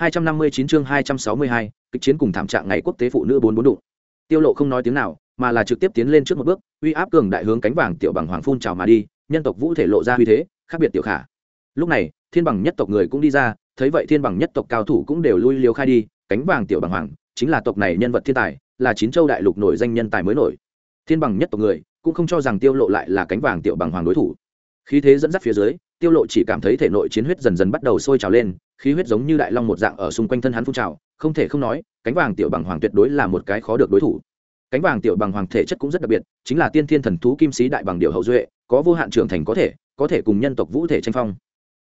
259 chương 262, kịch chiến cùng thảm trạng ngày quốc tế phụ nữ bốn bốn đụng. Tiêu Lộ không nói tiếng nào, mà là trực tiếp tiến lên trước một bước, uy áp cường đại hướng cánh vàng tiểu bằng hoàng phun trào mà đi, nhân tộc vũ thể lộ ra uy thế, khác biệt tiểu khả. Lúc này, thiên bằng nhất tộc người cũng đi ra, thấy vậy thiên bằng nhất tộc cao thủ cũng đều lui liều khai đi, cánh vàng tiểu bằng hoàng chính là tộc này nhân vật thiên tài, là chín châu đại lục nổi danh nhân tài mới nổi. Thiên bằng nhất tộc người cũng không cho rằng Tiêu Lộ lại là cánh vàng tiểu bằng hoàng đối thủ. Khí thế dẫn dắt phía dưới, Tiêu Lộ chỉ cảm thấy thể nội chiến huyết dần dần bắt đầu sôi trào lên, khí huyết giống như đại long một dạng ở xung quanh thân hắn phun trào, không thể không nói, cánh vàng tiểu bằng hoàng tuyệt đối là một cái khó được đối thủ. Cánh vàng tiểu bằng hoàng thể chất cũng rất đặc biệt, chính là tiên thiên thần thú kim sĩ đại bằng điệu hậu duệ, có vô hạn trưởng thành có thể có thể cùng nhân tộc vũ thể tranh phong.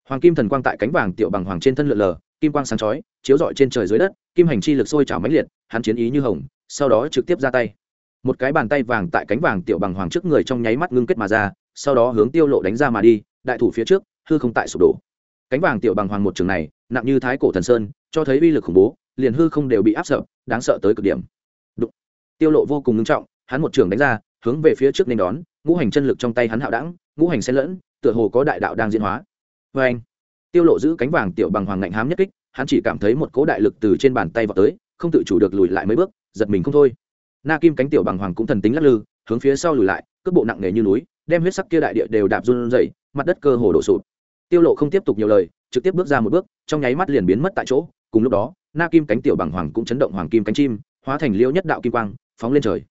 Hoàng kim thần quang tại cánh vàng tiểu bằng hoàng trên thân lượn lờ, kim quang sáng chói, chiếu rọi trên trời dưới đất, kim hành chi lực sôi trào mãnh liệt, hắn chiến ý như hồng, sau đó trực tiếp ra tay. Một cái bàn tay vàng tại cánh vàng tiểu bằng hoàng trước người trong nháy mắt ngưng kết mà ra, sau đó hướng tiêu lộ đánh ra mà đi, đại thủ phía trước, hư không tại sụp đổ cánh vàng tiểu bằng hoàng một trường này, nặng như thái cổ thần sơn, cho thấy uy lực khủng bố, liền hư không đều bị áp sợ đáng sợ tới cực điểm. Đụng. tiêu lộ vô cùng nghiêm trọng, hắn một trường đánh ra, hướng về phía trước nên đón, ngũ hành chân lực trong tay hắn hạo đẳng, ngũ hành xen lẫn, tựa hồ có đại đạo đang diễn hóa. Với anh tiêu lộ giữ cánh vàng tiểu bằng hoàng ngạnh hám nhất kích, hắn chỉ cảm thấy một cỗ đại lực từ trên bàn tay vào tới, không tự chủ được lùi lại mấy bước, giật mình không thôi. Na kim cánh tiểu bằng hoàng cũng thần tính lắc lư, hướng phía sau lùi lại, cước bộ nặng nề như núi, đem huyết sắc kia đại địa đều đạp run rẩy, mặt đất cơ hồ đổ sụp tiêu lộ không tiếp tục nhiều lời, trực tiếp bước ra một bước, trong nháy mắt liền biến mất tại chỗ. Cùng lúc đó, na kim cánh tiểu bằng hoàng cũng chấn động hoàng kim cánh chim, hóa thành liêu nhất đạo kim quang, phóng lên trời.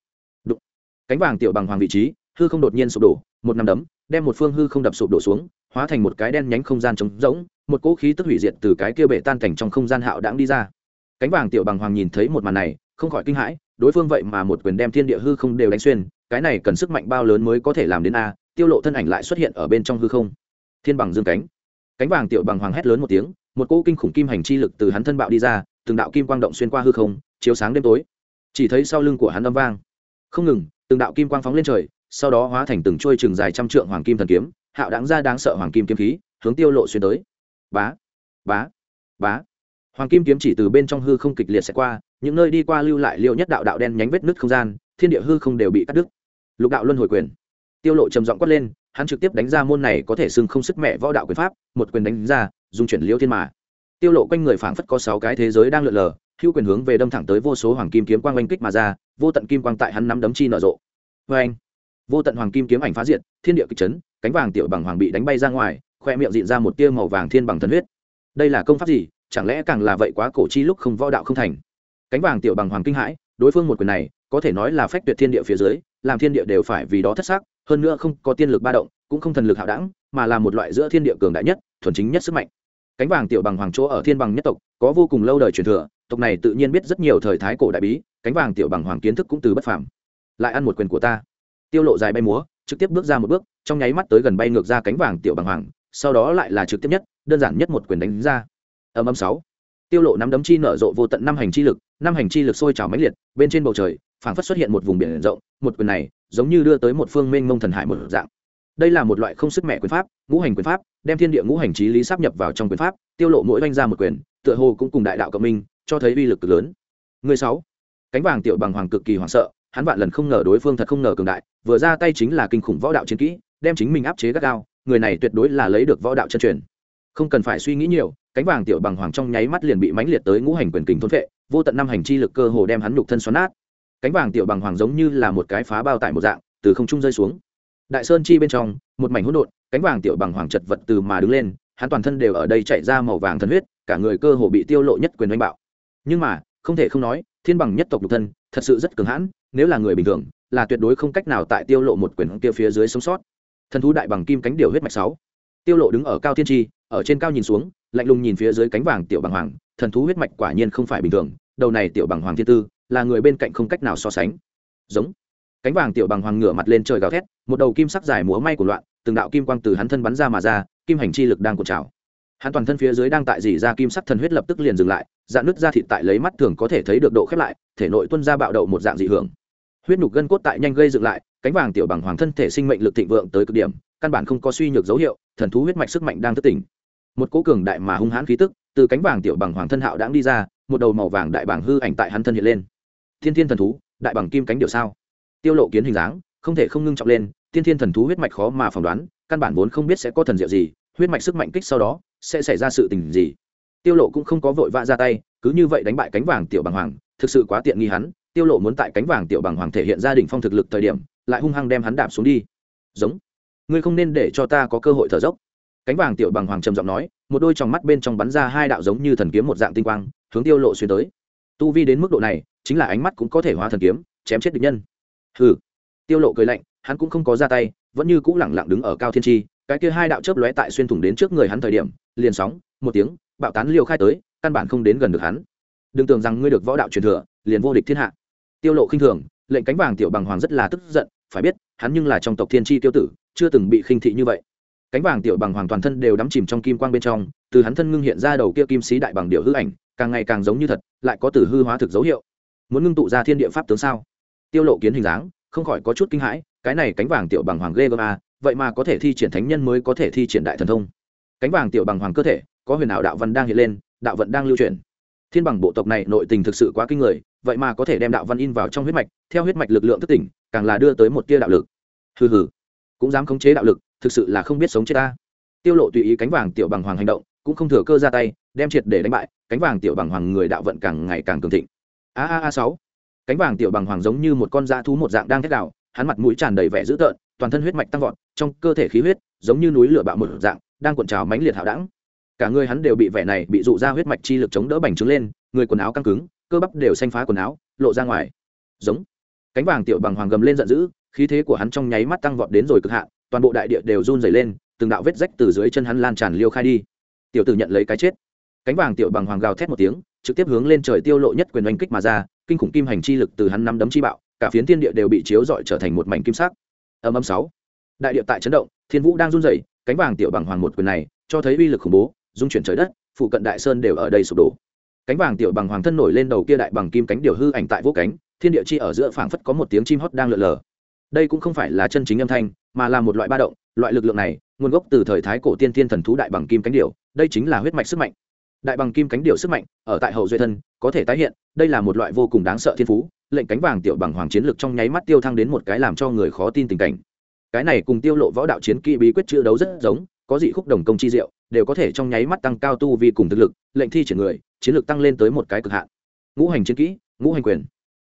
Đụng. cánh vàng tiểu bằng hoàng vị trí, hư không đột nhiên sụp đổ, một nắm đấm, đem một phương hư không đập sụp đổ xuống, hóa thành một cái đen nhánh không gian trống rỗng, một cỗ khí tức hủy diệt từ cái kia bể tan cảnh trong không gian hạo đãng đi ra. Cánh vàng tiểu bằng hoàng nhìn thấy một màn này, không khỏi kinh hãi, đối phương vậy mà một quyền đem thiên địa hư không đều đánh xuyên, cái này cần sức mạnh bao lớn mới có thể làm đến a, tiêu lộ thân ảnh lại xuất hiện ở bên trong hư không thiên bằng dương cánh. Cánh vàng tiểu bằng hoàng hét lớn một tiếng, một cỗ kinh khủng kim hành chi lực từ hắn thân bạo đi ra, từng đạo kim quang động xuyên qua hư không, chiếu sáng đêm tối. Chỉ thấy sau lưng của hắn âm vang. Không ngừng, từng đạo kim quang phóng lên trời, sau đó hóa thành từng chuôi trường dài trăm trượng hoàng kim thần kiếm, hạo đáng ra đáng sợ hoàng kim kiếm khí, hướng tiêu lộ xuyên tới. Bá bá bá. Hoàng kim kiếm chỉ từ bên trong hư không kịch liệt sẽ qua, những nơi đi qua lưu lại liệu nhất đạo đạo đen nhánh vết nứt không gian, thiên địa hư không đều bị cắt đứt. Lục đạo luân hồi quyền. Tiêu lộ trầm giọng quát lên hắn trực tiếp đánh ra môn này có thể xưng không sức mẹ võ đạo quyền pháp, một quyền đánh ra, dùng chuyển liêu thiên mà. Tiêu lộ quanh người phảng phất có sáu cái thế giới đang lượn lờ, hữu quyền hướng về đâm thẳng tới vô số hoàng kim kiếm quang oanh kích mà ra, vô tận kim quang tại hắn nắm đấm chi nở rộ. Với anh vô tận hoàng kim kiếm ảnh phá diện thiên địa kịch chấn, cánh vàng tiểu bằng hoàng bị đánh bay ra ngoài, khoe miệng diện ra một tia màu vàng thiên bằng thần huyết. Đây là công pháp gì? Chẳng lẽ càng là vậy quá cổ chi lúc không võ đạo không thành? Cánh vàng tiểu bằng hoàng kinh hãi, đối phương một quyền này, có thể nói là phách tuyệt thiên địa phía dưới, làm thiên địa đều phải vì đó thất sắc hơn nữa không có tiên lực ba động, cũng không thần lực hạo đẳng, mà là một loại giữa thiên địa cường đại nhất, thuần chính nhất sức mạnh. Cánh vàng tiểu bằng hoàng chỗ ở thiên bằng nhất tộc, có vô cùng lâu đời truyền thừa, tộc này tự nhiên biết rất nhiều thời thái cổ đại bí, cánh vàng tiểu bằng hoàng kiến thức cũng từ bất phàm. Lại ăn một quyền của ta. Tiêu lộ dài bay múa, trực tiếp bước ra một bước, trong nháy mắt tới gần bay ngược ra cánh vàng tiểu bằng hoàng, sau đó lại là trực tiếp nhất, đơn giản nhất một quyền đánh ra. Âm âm sáu. Tiêu lộ nắm đấm chi nở rộ vô tận năm hành chi lực, năm hành chi lực sôi trào mãnh liệt, bên trên bầu trời, phảng phất xuất hiện một vùng biển rộng, một quyền này giống như đưa tới một phương mênh mông thần hải một dạng. Đây là một loại không sức mẹ quyền pháp, ngũ hành quyền pháp, đem thiên địa ngũ hành trí lý sắp nhập vào trong quyền pháp, tiêu lộ mỗi doanh ra một quyền, tựa hồ cũng cùng đại đạo cộng minh, cho thấy uy lực cực lớn. Người sáu. Cánh vàng tiểu bằng hoàng cực kỳ hoảng sợ, hắn vạn lần không ngờ đối phương thật không ngờ cường đại, vừa ra tay chính là kinh khủng võ đạo chiến kỹ, đem chính mình áp chế gắt gao, người này tuyệt đối là lấy được võ đạo chân truyền. Không cần phải suy nghĩ nhiều, cánh vàng tiểu bằng hoàng trong nháy mắt liền bị mãnh liệt tới ngũ hành quyền kình thôn vệ vô tận năm hành chi lực cơ hồ đem hắn nhục thân xoắn nát cánh vàng tiểu bằng hoàng giống như là một cái phá bao tải một dạng, từ không trung rơi xuống. Đại sơn chi bên trong, một mảnh hỗn độn, cánh vàng tiểu bằng hoàng chật vật từ mà đứng lên, hắn toàn thân đều ở đây chạy ra màu vàng thần huyết, cả người cơ hồ bị tiêu lộ nhất quyền đánh bạo. Nhưng mà, không thể không nói, thiên bằng nhất tộc lục thân, thật sự rất cường hãn, nếu là người bình thường, là tuyệt đối không cách nào tại tiêu lộ một quyền kia phía dưới sống sót. Thần thú đại bằng kim cánh điều huyết mạch sáu. Tiêu lộ đứng ở cao thiên tri ở trên cao nhìn xuống, lạnh lùng nhìn phía dưới cánh vàng tiểu bằng hoàng, thần thú huyết mạch quả nhiên không phải bình thường đầu này tiểu bằng hoàng thiên tư, là người bên cạnh không cách nào so sánh. Giống. Cánh vàng tiểu bằng hoàng ngửa mặt lên trời gào thét, một đầu kim sắc dài múa may của loạn, từng đạo kim quang từ hắn thân bắn ra mà ra, kim hành chi lực đang cột trào. Hắn toàn thân phía dưới đang tại dỉ ra kim sắc thần huyết lập tức liền dừng lại dạng nứt ra thịt tại lấy mắt thường có thể thấy được độ khép lại, thể nội tuân ra bạo đậu một dạng dị hưởng. Huyết nhục gân cốt tại nhanh gây dựng lại, cánh vàng tiểu bằng hoàng thân thể sinh mệnh lực thịnh vượng tới cực điểm, căn bản không có suy nhược dấu hiệu, thần thú huyết mạch sức mạnh đang thức tỉnh. Một cố cường đại mà hung hãn khí tức, từ cánh vàng tiểu bằng hoàng thân hạo đãng đi ra một đầu màu vàng đại bảng hư ảnh tại hắn thân hiện lên. Thiên thiên thần thú, đại bằng kim cánh điệu sao? Tiêu lộ kiến hình dáng, không thể không ngưng trọng lên, thiên thiên thần thú huyết mạch khó mà phỏng đoán, căn bản vốn không biết sẽ có thần diệu gì, huyết mạch sức mạnh kích sau đó, sẽ xảy ra sự tình gì. Tiêu lộ cũng không có vội vã ra tay, cứ như vậy đánh bại cánh vàng tiểu bằng hoàng, thực sự quá tiện nghi hắn, tiêu lộ muốn tại cánh vàng tiểu bằng hoàng thể hiện gia đình phong thực lực thời điểm, lại hung hăng đem hắn đạp xuống đi. Giống, ngươi không nên để cho ta có cơ hội thở dốc. Cánh vàng tiểu bằng hoàng trầm giọng nói, một đôi tròng mắt bên trong bắn ra hai đạo giống như thần kiếm một dạng tinh quang hướng tiêu lộ xuyên tới. Tu vi đến mức độ này, chính là ánh mắt cũng có thể hóa thần kiếm, chém chết địch nhân. Hừ. Tiêu lộ cười lạnh, hắn cũng không có ra tay, vẫn như cũ lẳng lặng đứng ở cao thiên tri cái kia hai đạo chớp lóe tại xuyên thủng đến trước người hắn thời điểm, liền sóng, một tiếng, bạo tán liều khai tới, căn bản không đến gần được hắn. Đừng tưởng rằng ngươi được võ đạo truyền thừa, liền vô địch thiên hạ. Tiêu lộ khinh thường, lệnh cánh vàng tiểu bằng hoàng rất là tức giận, phải biết, hắn nhưng là trong tộc thiên tri tiêu tử, chưa từng bị khinh thị như vậy. Cánh vàng tiểu bằng hoàng toàn thân đều đắm chìm trong kim quang bên trong, từ hắn thân ngưng hiện ra đầu kia kim sĩ đại bằng điệu hư ảnh càng ngày càng giống như thật, lại có từ hư hóa thực dấu hiệu. Muốn ngưng tụ ra thiên địa pháp tướng sao? Tiêu lộ kiến hình dáng, không khỏi có chút kinh hãi, cái này cánh vàng tiểu bằng hoàng ghê gớm a vậy mà có thể thi triển thánh nhân mới có thể thi triển đại thần thông. Cánh vàng tiểu bằng hoàng cơ thể, có huyền ảo đạo văn đang hiện lên, đạo vận đang lưu truyền thiên bằng bộ tộc này nội tình thực sự quá kinh người, vậy mà có thể đem đạo văn in vào trong huyết mạch, theo huyết mạch lực lượng thức tỉnh, càng là đưa tới một tia đạo lực. Hừ hừ, cũng dám khống chế đạo lực, thực sự là không biết sống chết ta. Tiêu lộ tùy ý cánh vàng tiểu bằng hoàng hành động, cũng không thừa cơ ra tay đem triệt để đánh bại, cánh vàng tiểu bằng hoàng người đạo vận càng ngày càng cường thịnh. A a a sáu. Cánh vàng tiểu bằng hoàng giống như một con dã thú một dạng đang thét đạo hắn mặt mũi tràn đầy vẻ dữ tợn, toàn thân huyết mạch tăng vọt, trong cơ thể khí huyết, giống như núi lửa bạo một dạng, đang cuộn trào mãnh liệt hạo đẳng. Cả người hắn đều bị vẻ này bị dụ ra huyết mạch chi lực chống đỡ bành trướng lên, người quần áo căng cứng, cơ bắp đều xanh phá quần áo, lộ ra ngoài. Giống. Cánh vàng tiểu bằng hoàng gầm lên giận dữ, khí thế của hắn trong nháy mắt tăng vọt đến rồi cực hạn, toàn bộ đại địa đều run rẩy lên, từng đạo vết rách từ dưới chân hắn lan tràn liêu khai đi. Tiểu tử nhận lấy cái chết cánh vàng tiểu bằng hoàng gào thét một tiếng, trực tiếp hướng lên trời tiêu lộ nhất quyền oanh kích mà ra, kinh khủng kim hành chi lực từ hắn năm đấm chi bạo, cả phiến thiên địa đều bị chiếu rọi trở thành một mảnh kim sắc. Âm âm sáu. Đại địa tại chấn động, thiên vũ đang run rẩy, cánh vàng tiểu bằng hoàng một quyền này, cho thấy uy lực khủng bố dung chuyển trời đất, phụ cận đại sơn đều ở đây sụp đổ. Cánh vàng tiểu bằng hoàng thân nổi lên đầu kia đại bằng kim cánh điều hư ảnh tại vô cánh, thiên địa chi ở giữa phảng phất có một tiếng chim hót đang lượn lờ. Đây cũng không phải là chân chính âm thanh, mà là một loại ba động, loại lực lượng này, nguồn gốc từ thời thái cổ tiên thiên thần thú đại bằng kim cánh điểu đây chính là huyết mạch sức mạnh đại bằng kim cánh điều sức mạnh, ở tại hậu duy thân, có thể tái hiện, đây là một loại vô cùng đáng sợ thiên phú, lệnh cánh vàng tiểu bằng hoàng chiến lực trong nháy mắt tiêu thăng đến một cái làm cho người khó tin tình cảnh. Cái này cùng tiêu lộ võ đạo chiến kỹ bí quyết chữ đấu rất giống, có dị khúc đồng công chi diệu, đều có thể trong nháy mắt tăng cao tu vi cùng thực lực, lệnh thi triển người, chiến lược tăng lên tới một cái cực hạn. Ngũ hành chiến kỹ, ngũ hành quyền.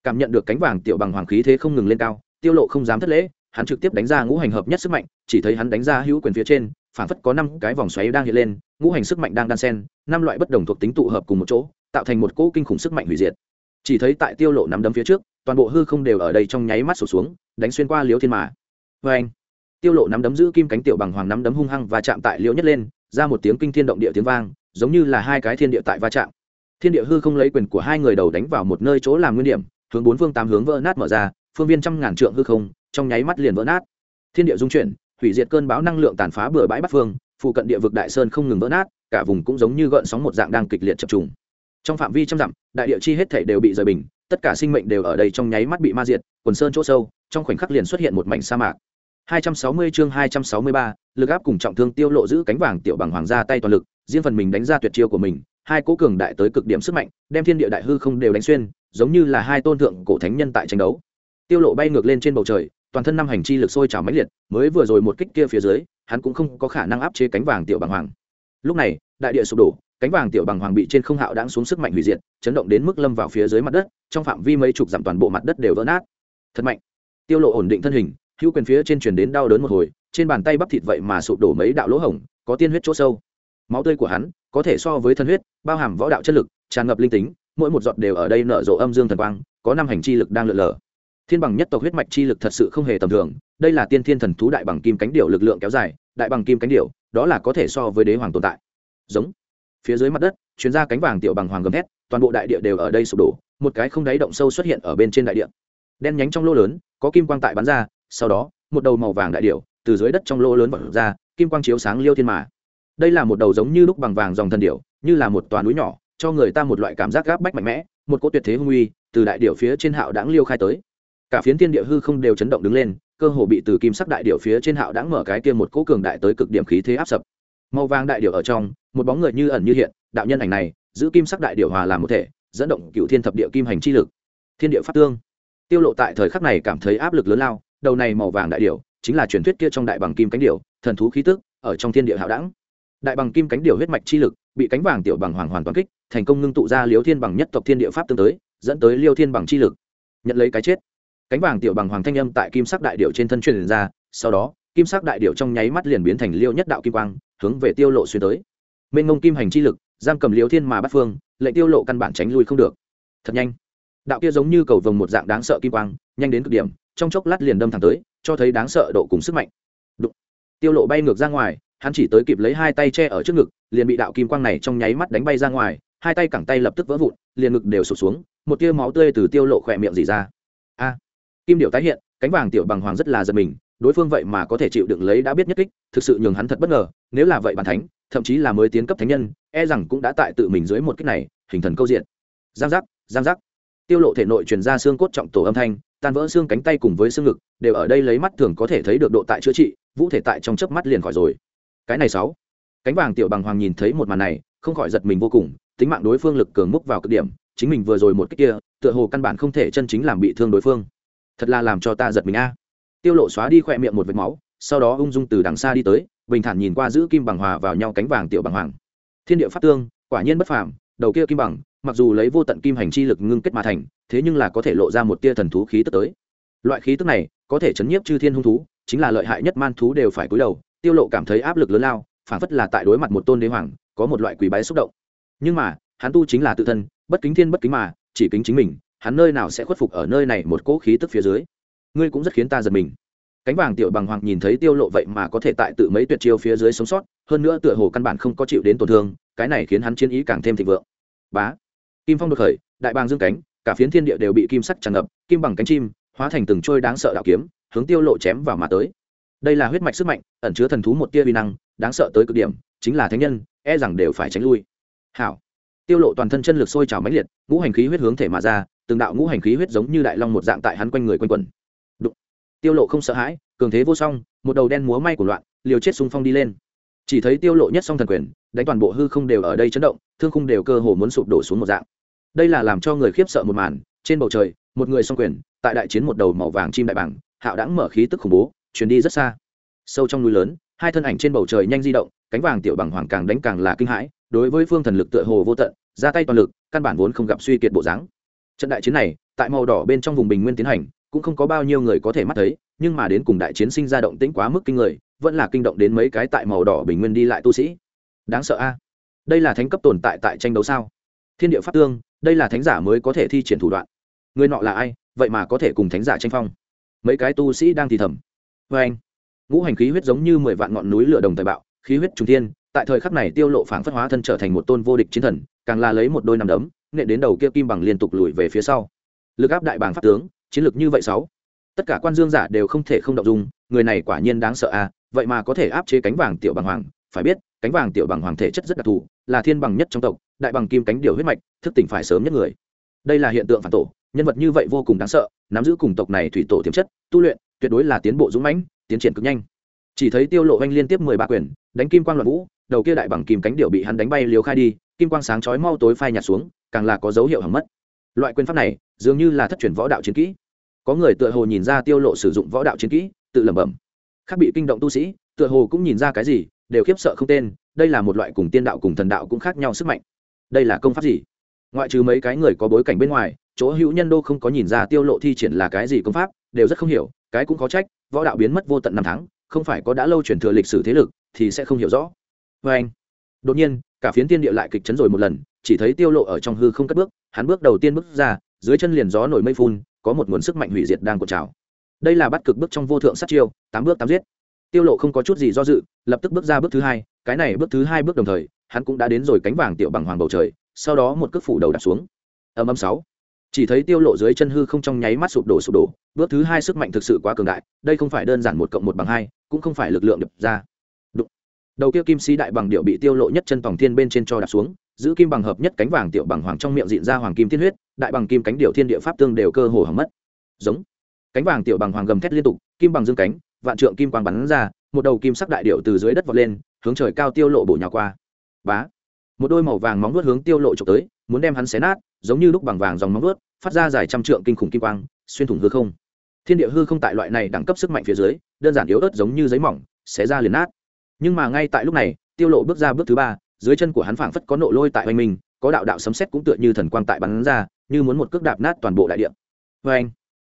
Cảm nhận được cánh vàng tiểu bằng hoàng khí thế không ngừng lên cao, tiêu lộ không dám thất lễ, hắn trực tiếp đánh ra ngũ hành hợp nhất sức mạnh, chỉ thấy hắn đánh ra hữu quyền phía trên phản phất có năm cái vòng xoáy đang hiện lên, ngũ hành sức mạnh đang đan sen năm loại bất đồng thuộc tính tụ hợp cùng một chỗ, tạo thành một cỗ kinh khủng sức mạnh hủy diệt. Chỉ thấy tại tiêu lộ nắm đấm phía trước, toàn bộ hư không đều ở đây trong nháy mắt sụt xuống, đánh xuyên qua liếu thiên mà với anh tiêu lộ nắm đấm giữ kim cánh tiểu bằng hoàng nắm đấm hung hăng và chạm tại liễu nhất lên, ra một tiếng kinh thiên động địa tiếng vang, giống như là hai cái thiên địa tại va chạm. Thiên địa hư không lấy quyền của hai người đầu đánh vào một nơi chỗ làm nguyên điểm, hướng bốn phương tám hướng vỡ nát mở ra, phương viên trăm ngàn trượng hư không, trong nháy mắt liền vỡ nát. Thiên địa dung chuyển hủy diệt cơn bão năng lượng tàn phá bừa bãi bắc phương phụ cận địa vực đại sơn không ngừng vỡ nát cả vùng cũng giống như gợn sóng một dạng đang kịch liệt chập trùng. Trong phạm vi trăm dặm đại địa chi hết thể đều bị rời bình tất cả sinh mệnh đều ở đây trong nháy mắt bị ma diệt quần sơn chỗ sâu trong khoảnh khắc liền xuất hiện một mảnh sa mạc. 260 chương 263, lực áp cùng trọng thương tiêu lộ giữ cánh vàng tiểu bằng hoàng gia tay toàn lực riêng phần mình đánh ra tuyệt chiêu của mình hai cố cường đại tới cực điểm sức mạnh đem thiên địa đại hư không đều đánh xuyên giống như là hai tôn thượng cổ thánh nhân tại tranh đấu. Tiêu lộ bay ngược lên trên bầu trời toàn thân năm hành chi lực sôi trào mãnh liệt, mới vừa rồi một kích kia phía dưới, hắn cũng không có khả năng áp chế cánh vàng tiểu bằng hoàng. Lúc này, đại địa sụp đổ, cánh vàng tiểu bằng hoàng bị trên không hạo đãng xuống sức mạnh hủy diệt, chấn động đến mức lâm vào phía dưới mặt đất, trong phạm vi mấy chục dặm toàn bộ mặt đất đều vỡ nát. Thật mạnh. Tiêu lộ ổn định thân hình, hữu quyền phía trên truyền đến đau đớn một hồi, trên bàn tay bắp thịt vậy mà sụp đổ mấy đạo lỗ hổng, có tiên huyết chỗ sâu. Máu tươi của hắn, có thể so với thân huyết, bao hàm võ đạo chất lực, tràn ngập linh tính, mỗi một giọt đều ở đây nở rộ âm dương thần quang, có năm hành chi lực đang lượn lờ thiên bằng nhất tộc huyết mạch chi lực thật sự không hề tầm thường, đây là tiên thiên thần thú đại bằng kim cánh điệu lực lượng kéo dài, đại bằng kim cánh điệu đó là có thể so với đế hoàng tồn tại. Giống. Phía dưới mặt đất chuyến ra cánh vàng tiểu bằng hoàng gầm thét, toàn bộ đại địa đều ở đây sụp đổ, một cái không đáy động sâu xuất hiện ở bên trên đại địa. Đen nhánh trong lô lớn, có kim quang tại bắn ra, sau đó, một đầu màu vàng đại điệu từ dưới đất trong lô lớn vọt ra, kim quang chiếu sáng liêu thiên mà. Đây là một đầu giống như lúc bằng vàng dòng thần điệu như là một toàn núi nhỏ, cho người ta một loại cảm giác gáp bách mạnh mẽ, một cỗ tuyệt thế hung uy từ đại điệu phía trên hạo đáng liêu khai tới cả phiến thiên địa hư không đều chấn động đứng lên, cơ hồ bị từ kim sắc đại điệu phía trên hạo đã mở cái kia một cỗ cường đại tới cực điểm khí thế áp sập. Màu vàng đại điệu ở trong, một bóng người như ẩn như hiện, đạo nhân ảnh này, giữ kim sắc đại điệu hòa làm một thể, dẫn động cựu thiên thập địa kim hành chi lực. Thiên địa pháp tương. Tiêu lộ tại thời khắc này cảm thấy áp lực lớn lao, đầu này màu vàng đại điệu chính là truyền thuyết kia trong đại bằng kim cánh điệu thần thú khí tức, ở trong thiên địa hạo đẳng đại bằng kim cánh điệu huyết mạch chi lực, bị cánh vàng tiểu bằng hoàng hoàn toàn kích, thành công ngưng tụ ra liêu thiên bằng nhất tộc thiên địa pháp tương tới, dẫn tới liêu thiên bằng chi lực. Nhận lấy cái chết cánh vàng tiểu bằng hoàng thanh âm tại kim sắc đại điệu trên thân truyền ra, sau đó, kim sắc đại điệu trong nháy mắt liền biến thành liêu nhất đạo kim quang, hướng về tiêu lộ xuyên tới. Mênh ngông kim hành chi lực, giam cầm liêu thiên mà bắt phương, lệnh tiêu lộ căn bản tránh lui không được. Thật nhanh. Đạo kia giống như cầu vồng một dạng đáng sợ kim quang, nhanh đến cực điểm, trong chốc lát liền đâm thẳng tới, cho thấy đáng sợ độ cùng sức mạnh. Đụng. tiêu lộ bay ngược ra ngoài, hắn chỉ tới kịp lấy hai tay che ở trước ngực, liền bị đạo kim quang này trong nháy mắt đánh bay ra ngoài, hai tay cẳng tay lập tức vỡ vụn, liền ngực đều sụp xuống, một tia máu tươi từ tiêu lộ khỏe miệng dỉ ra. A kim điệu tái hiện, cánh vàng tiểu bằng hoàng rất là giật mình, đối phương vậy mà có thể chịu đựng lấy đã biết nhất kích, thực sự nhường hắn thật bất ngờ, nếu là vậy bàn thánh, thậm chí là mới tiến cấp thánh nhân e rằng cũng đã tại tự mình dưới một kích này, hình thần câu diện. Giang giác giang giác. Tiêu lộ thể nội truyền ra xương cốt trọng tổ âm thanh, tan vỡ xương cánh tay cùng với xương ngực, đều ở đây lấy mắt thường có thể thấy được độ tại chữa trị, vũ thể tại trong chớp mắt liền khỏi rồi. Cái này sáu. Cánh vàng tiểu bằng hoàng nhìn thấy một màn này, không khỏi giật mình vô cùng, tính mạng đối phương lực cường múc vào cực điểm, chính mình vừa rồi một cách kia, tựa hồ căn bản không thể chân chính làm bị thương đối phương thật là làm cho ta giật mình a. Tiêu lộ xóa đi khỏe miệng một vệt máu, sau đó ung dung từ đằng xa đi tới, bình thản nhìn qua giữ kim bằng hòa vào nhau cánh vàng tiểu bằng hoàng. Thiên địa pháp tương, quả nhiên bất phàm, đầu kia kim bằng, mặc dù lấy vô tận kim hành chi lực ngưng kết mà thành, thế nhưng là có thể lộ ra một tia thần thú khí tức tới. Loại khí tức này, có thể chấn nhiếp chư thiên hung thú, chính là lợi hại nhất man thú đều phải cúi đầu, tiêu lộ cảm thấy áp lực lớn lao phản phất là tại đối mặt một tôn đế hoàng, có một loại quỷ bái xúc động. Nhưng mà, hắn tu chính là tự thân, bất kính thiên bất kính mà, chỉ kính chính mình hắn nơi nào sẽ khuất phục ở nơi này một cỗ khí tức phía dưới? Ngươi cũng rất khiến ta giật mình. Cánh vàng tiểu bằng hoàng nhìn thấy tiêu lộ vậy mà có thể tại tự mấy tuyệt chiêu phía dưới sống sót, hơn nữa tựa hồ căn bản không có chịu đến tổn thương, cái này khiến hắn chiến ý càng thêm thịnh vượng. Bá. Kim phong đột khởi, đại bàng dương cánh, cả phiến thiên địa đều bị kim sắc tràn ngập, kim bằng cánh chim, hóa thành từng trôi đáng sợ đạo kiếm, hướng tiêu lộ chém vào mà tới. Đây là huyết mạch sức mạnh, ẩn chứa thần thú một tia uy năng, đáng sợ tới cực điểm, chính là thánh nhân e rằng đều phải tránh lui. Hảo tiêu lộ toàn thân chân lực sôi trào mãnh liệt, ngũ hành khí huyết hướng thể mà ra, từng đạo ngũ hành khí huyết giống như đại long một dạng tại hắn quanh người quanh quẩn. Đụng. tiêu lộ không sợ hãi, cường thế vô song, một đầu đen múa may của loạn, liều chết xung phong đi lên. Chỉ thấy tiêu lộ nhất song thần quyền, đánh toàn bộ hư không đều ở đây chấn động, thương khung đều cơ hồ muốn sụp đổ xuống một dạng. Đây là làm cho người khiếp sợ một màn, trên bầu trời, một người song quyền, tại đại chiến một đầu màu vàng chim đại bảng hạo đãng mở khí tức khủng bố chuyển đi rất xa. Sâu trong núi lớn, hai thân ảnh trên bầu trời nhanh di động, cánh vàng tiểu bằng hoàng càng đánh càng là kinh hãi, đối với phương thần lực tựa hồ vô tận ra tay toàn lực, căn bản vốn không gặp suy kiệt bộ dáng. Trận đại chiến này, tại màu đỏ bên trong vùng bình nguyên tiến hành, cũng không có bao nhiêu người có thể mắt thấy, nhưng mà đến cùng đại chiến sinh ra động tĩnh quá mức kinh người, vẫn là kinh động đến mấy cái tại màu đỏ bình nguyên đi lại tu sĩ. Đáng sợ a. Đây là thánh cấp tồn tại tại tranh đấu sao? Thiên địa pháp tương, đây là thánh giả mới có thể thi triển thủ đoạn. Người nọ là ai? Vậy mà có thể cùng thánh giả tranh phong. Mấy cái tu sĩ đang thì thầm. Vê anh, ngũ hành khí huyết giống như mười vạn ngọn núi lửa đồng thời bạo, khí huyết trung thiên, tại thời khắc này tiêu lộ phảng phất hóa thân trở thành một tôn vô địch chiến thần càng là lấy một đôi nằm đấm, nện đến đầu kia kim bằng liên tục lùi về phía sau. Lực áp đại bàng pháp tướng, chiến lược như vậy sáu. Tất cả quan dương giả đều không thể không động dung, người này quả nhiên đáng sợ à vậy mà có thể áp chế cánh vàng tiểu bằng hoàng. Phải biết, cánh vàng tiểu bằng hoàng thể chất rất đặc thù, là thiên bằng nhất trong tộc, đại bằng kim cánh điều huyết mạch, thức tỉnh phải sớm nhất người. Đây là hiện tượng phản tổ, nhân vật như vậy vô cùng đáng sợ, nắm giữ cùng tộc này thủy tổ tiềm chất, tu luyện, tuyệt đối là tiến bộ dũng mãnh, tiến triển cực nhanh. Chỉ thấy tiêu lộ anh liên tiếp mười ba quyền, đánh kim quang loạn vũ, đầu kia đại bằng kim cánh điệu bị hắn đánh bay liều khai đi kim quang sáng chói mau tối phai nhạt xuống, càng là có dấu hiệu hỏng mất. Loại quyền pháp này, dường như là thất truyền võ đạo chiến kỹ. Có người tựa hồ nhìn ra tiêu lộ sử dụng võ đạo chiến kỹ, tự lẩm bẩm. Khác bị kinh động tu sĩ, tựa hồ cũng nhìn ra cái gì, đều khiếp sợ không tên, đây là một loại cùng tiên đạo cùng thần đạo cũng khác nhau sức mạnh. Đây là công pháp gì? Ngoại trừ mấy cái người có bối cảnh bên ngoài, chỗ hữu nhân đô không có nhìn ra tiêu lộ thi triển là cái gì công pháp, đều rất không hiểu, cái cũng có trách, võ đạo biến mất vô tận năm tháng, không phải có đã lâu truyền thừa lịch sử thế lực, thì sẽ không hiểu rõ. Với anh đột nhiên cả phiến tiên địa lại kịch chấn rồi một lần, chỉ thấy tiêu lộ ở trong hư không cất bước, hắn bước đầu tiên bước ra, dưới chân liền gió nổi mây phun, có một nguồn sức mạnh hủy diệt đang cuộn trào. Đây là bắt cực bước trong vô thượng sát chiêu, tám bước tám giết. Tiêu lộ không có chút gì do dự, lập tức bước ra bước thứ hai, cái này bước thứ hai bước đồng thời, hắn cũng đã đến rồi cánh vàng tiểu bằng hoàng bầu trời, sau đó một cước phủ đầu đặt xuống. Âm âm sáu. Chỉ thấy tiêu lộ dưới chân hư không trong nháy mắt sụp đổ sụp đổ, bước thứ hai sức mạnh thực sự quá cường đại, đây không phải đơn giản một cộng một bằng hai, cũng không phải lực lượng đập ra đầu kia kim sĩ đại bằng điệu bị tiêu lộ nhất chân tòng thiên bên trên cho đạp xuống, giữ kim bằng hợp nhất cánh vàng tiểu bằng hoàng trong miệng diện ra hoàng kim thiên huyết, đại bằng kim cánh điệu thiên địa pháp tương đều cơ hồ hỏng mất. Giống. Cánh vàng tiểu bằng hoàng gầm thét liên tục, kim bằng dương cánh, vạn trượng kim quang bắn ra, một đầu kim sắc đại điệu từ dưới đất vọt lên, hướng trời cao tiêu lộ bổ nhào qua. Bá. Một đôi màu vàng móng vuốt hướng tiêu lộ chụp tới, muốn đem hắn xé nát, giống như lúc bằng vàng dòng móng vuốt, phát ra dài trăm trượng kinh khủng kim quang, xuyên thủng hư không. Thiên địa hư không tại loại này đẳng cấp sức mạnh phía dưới, đơn giản yếu ớt giống như giấy mỏng, xé ra liền nát nhưng mà ngay tại lúc này, tiêu lộ bước ra bước thứ ba, dưới chân của hắn phảng phất có nộ lôi tại hoành mình, có đạo đạo sấm sét cũng tựa như thần quang tại bắn ra, như muốn một cước đạp nát toàn bộ đại địa. Với anh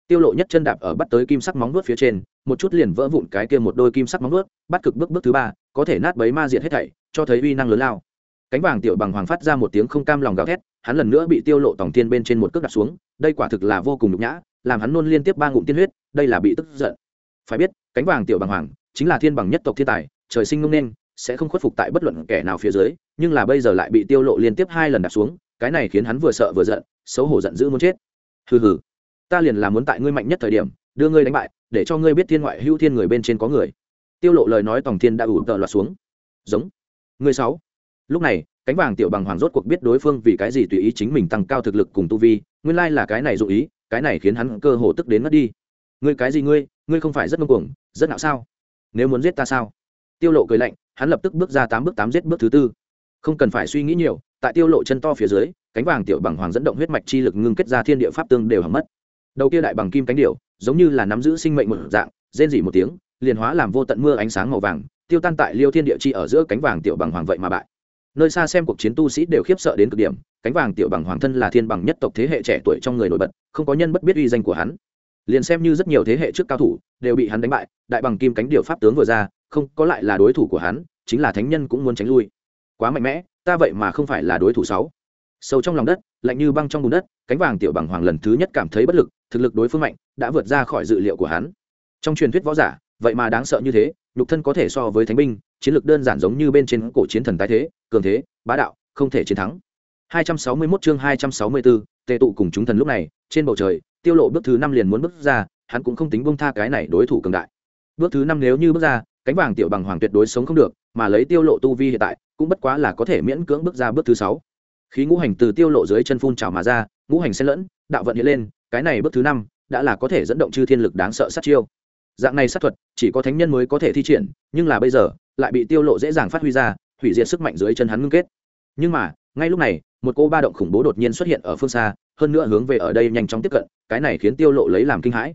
tiêu lộ nhất chân đạp ở bắt tới kim sắc móng vuốt phía trên, một chút liền vỡ vụn cái kia một đôi kim sắc móng vuốt, bắt cực bước bước thứ ba, có thể nát bấy ma diệt hết thảy, cho thấy uy năng lớn lao. Cánh vàng tiểu bằng hoàng phát ra một tiếng không cam lòng gào thét, hắn lần nữa bị tiêu lộ tổng tiên bên trên một cước đạp xuống, đây quả thực là vô cùng nhục nhã, làm hắn nôn liên tiếp ba ngụm tiên huyết, đây là bị tức giận. Phải biết, cánh vàng tiểu bằng hoàng chính là thiên bằng nhất tộc thiên tài trời sinh ngông nên, sẽ không khuất phục tại bất luận kẻ nào phía dưới, nhưng là bây giờ lại bị tiêu lộ liên tiếp hai lần đạp xuống, cái này khiến hắn vừa sợ vừa giận, xấu hổ giận dữ muốn chết. Hừ hừ, ta liền là muốn tại ngươi mạnh nhất thời điểm, đưa ngươi đánh bại, để cho ngươi biết thiên ngoại hữu thiên người bên trên có người. Tiêu lộ lời nói tổng thiên đã ủ tợ loạt xuống. Giống. Người sáu. Lúc này, cánh vàng tiểu bằng hoàng rốt cuộc biết đối phương vì cái gì tùy ý chính mình tăng cao thực lực cùng tu vi, nguyên lai là cái này dụ ý, cái này khiến hắn cơ hồ tức đến mất đi. Ngươi cái gì ngươi? Ngươi không phải rất ngông cuồng, rất nạo sao? Nếu muốn giết ta sao? Tiêu lộ cười lạnh, hắn lập tức bước ra tám bước tám giết bước thứ tư. Không cần phải suy nghĩ nhiều, tại tiêu lộ chân to phía dưới, cánh vàng tiểu bằng hoàng dẫn động huyết mạch chi lực ngưng kết ra thiên địa pháp tương đều hỏng mất. Đầu kia đại bằng kim cánh điểu, giống như là nắm giữ sinh mệnh một dạng, rên rỉ một tiếng, liền hóa làm vô tận mưa ánh sáng màu vàng, tiêu tan tại liêu thiên địa chi ở giữa cánh vàng tiểu bằng hoàng vậy mà bại. Nơi xa xem cuộc chiến tu sĩ đều khiếp sợ đến cực điểm, cánh vàng tiểu bằng hoàng thân là thiên bằng nhất tộc thế hệ trẻ tuổi trong người nổi bật, không có nhân bất biết uy danh của hắn. Liền xem như rất nhiều thế hệ trước cao thủ, đều bị hắn đánh bại, đại bằng kim cánh điểu pháp tướng vừa ra không có lại là đối thủ của hắn chính là thánh nhân cũng muốn tránh lui. Quá mạnh mẽ ta vậy mà không phải là đối thủ sáu. Sâu trong lòng đất lạnh như băng trong bùn đất cánh vàng tiểu bằng hoàng lần thứ nhất cảm thấy bất lực thực lực đối phương mạnh đã vượt ra khỏi dự liệu của hắn. Trong truyền thuyết võ giả vậy mà đáng sợ như thế nhục thân có thể so với thánh binh chiến lược đơn giản giống như bên trên cổ chiến thần tái thế cường thế bá đạo không thể chiến thắng. 261 chương 264, tề tụ cùng chúng thần lúc này trên bầu trời tiêu lộ bước thứ năm liền muốn bước ra hắn cũng không tính buông tha cái này đối thủ cường đại bước thứ năm nếu như bước ra, cánh vàng tiểu bằng hoàng tuyệt đối sống không được, mà lấy tiêu lộ tu vi hiện tại, cũng bất quá là có thể miễn cưỡng bước ra bước thứ sáu. Khí ngũ hành từ tiêu lộ dưới chân phun trào mà ra, ngũ hành xen lẫn, đạo vận hiện lên, cái này bước thứ năm đã là có thể dẫn động chư thiên lực đáng sợ sát chiêu. Dạng này sát thuật, chỉ có thánh nhân mới có thể thi triển, nhưng là bây giờ, lại bị tiêu lộ dễ dàng phát huy ra, hủy diệt sức mạnh dưới chân hắn ngưng kết. Nhưng mà, ngay lúc này, một cô ba động khủng bố đột nhiên xuất hiện ở phương xa, hơn nữa hướng về ở đây nhanh chóng tiếp cận, cái này khiến tiêu lộ lấy làm kinh hãi.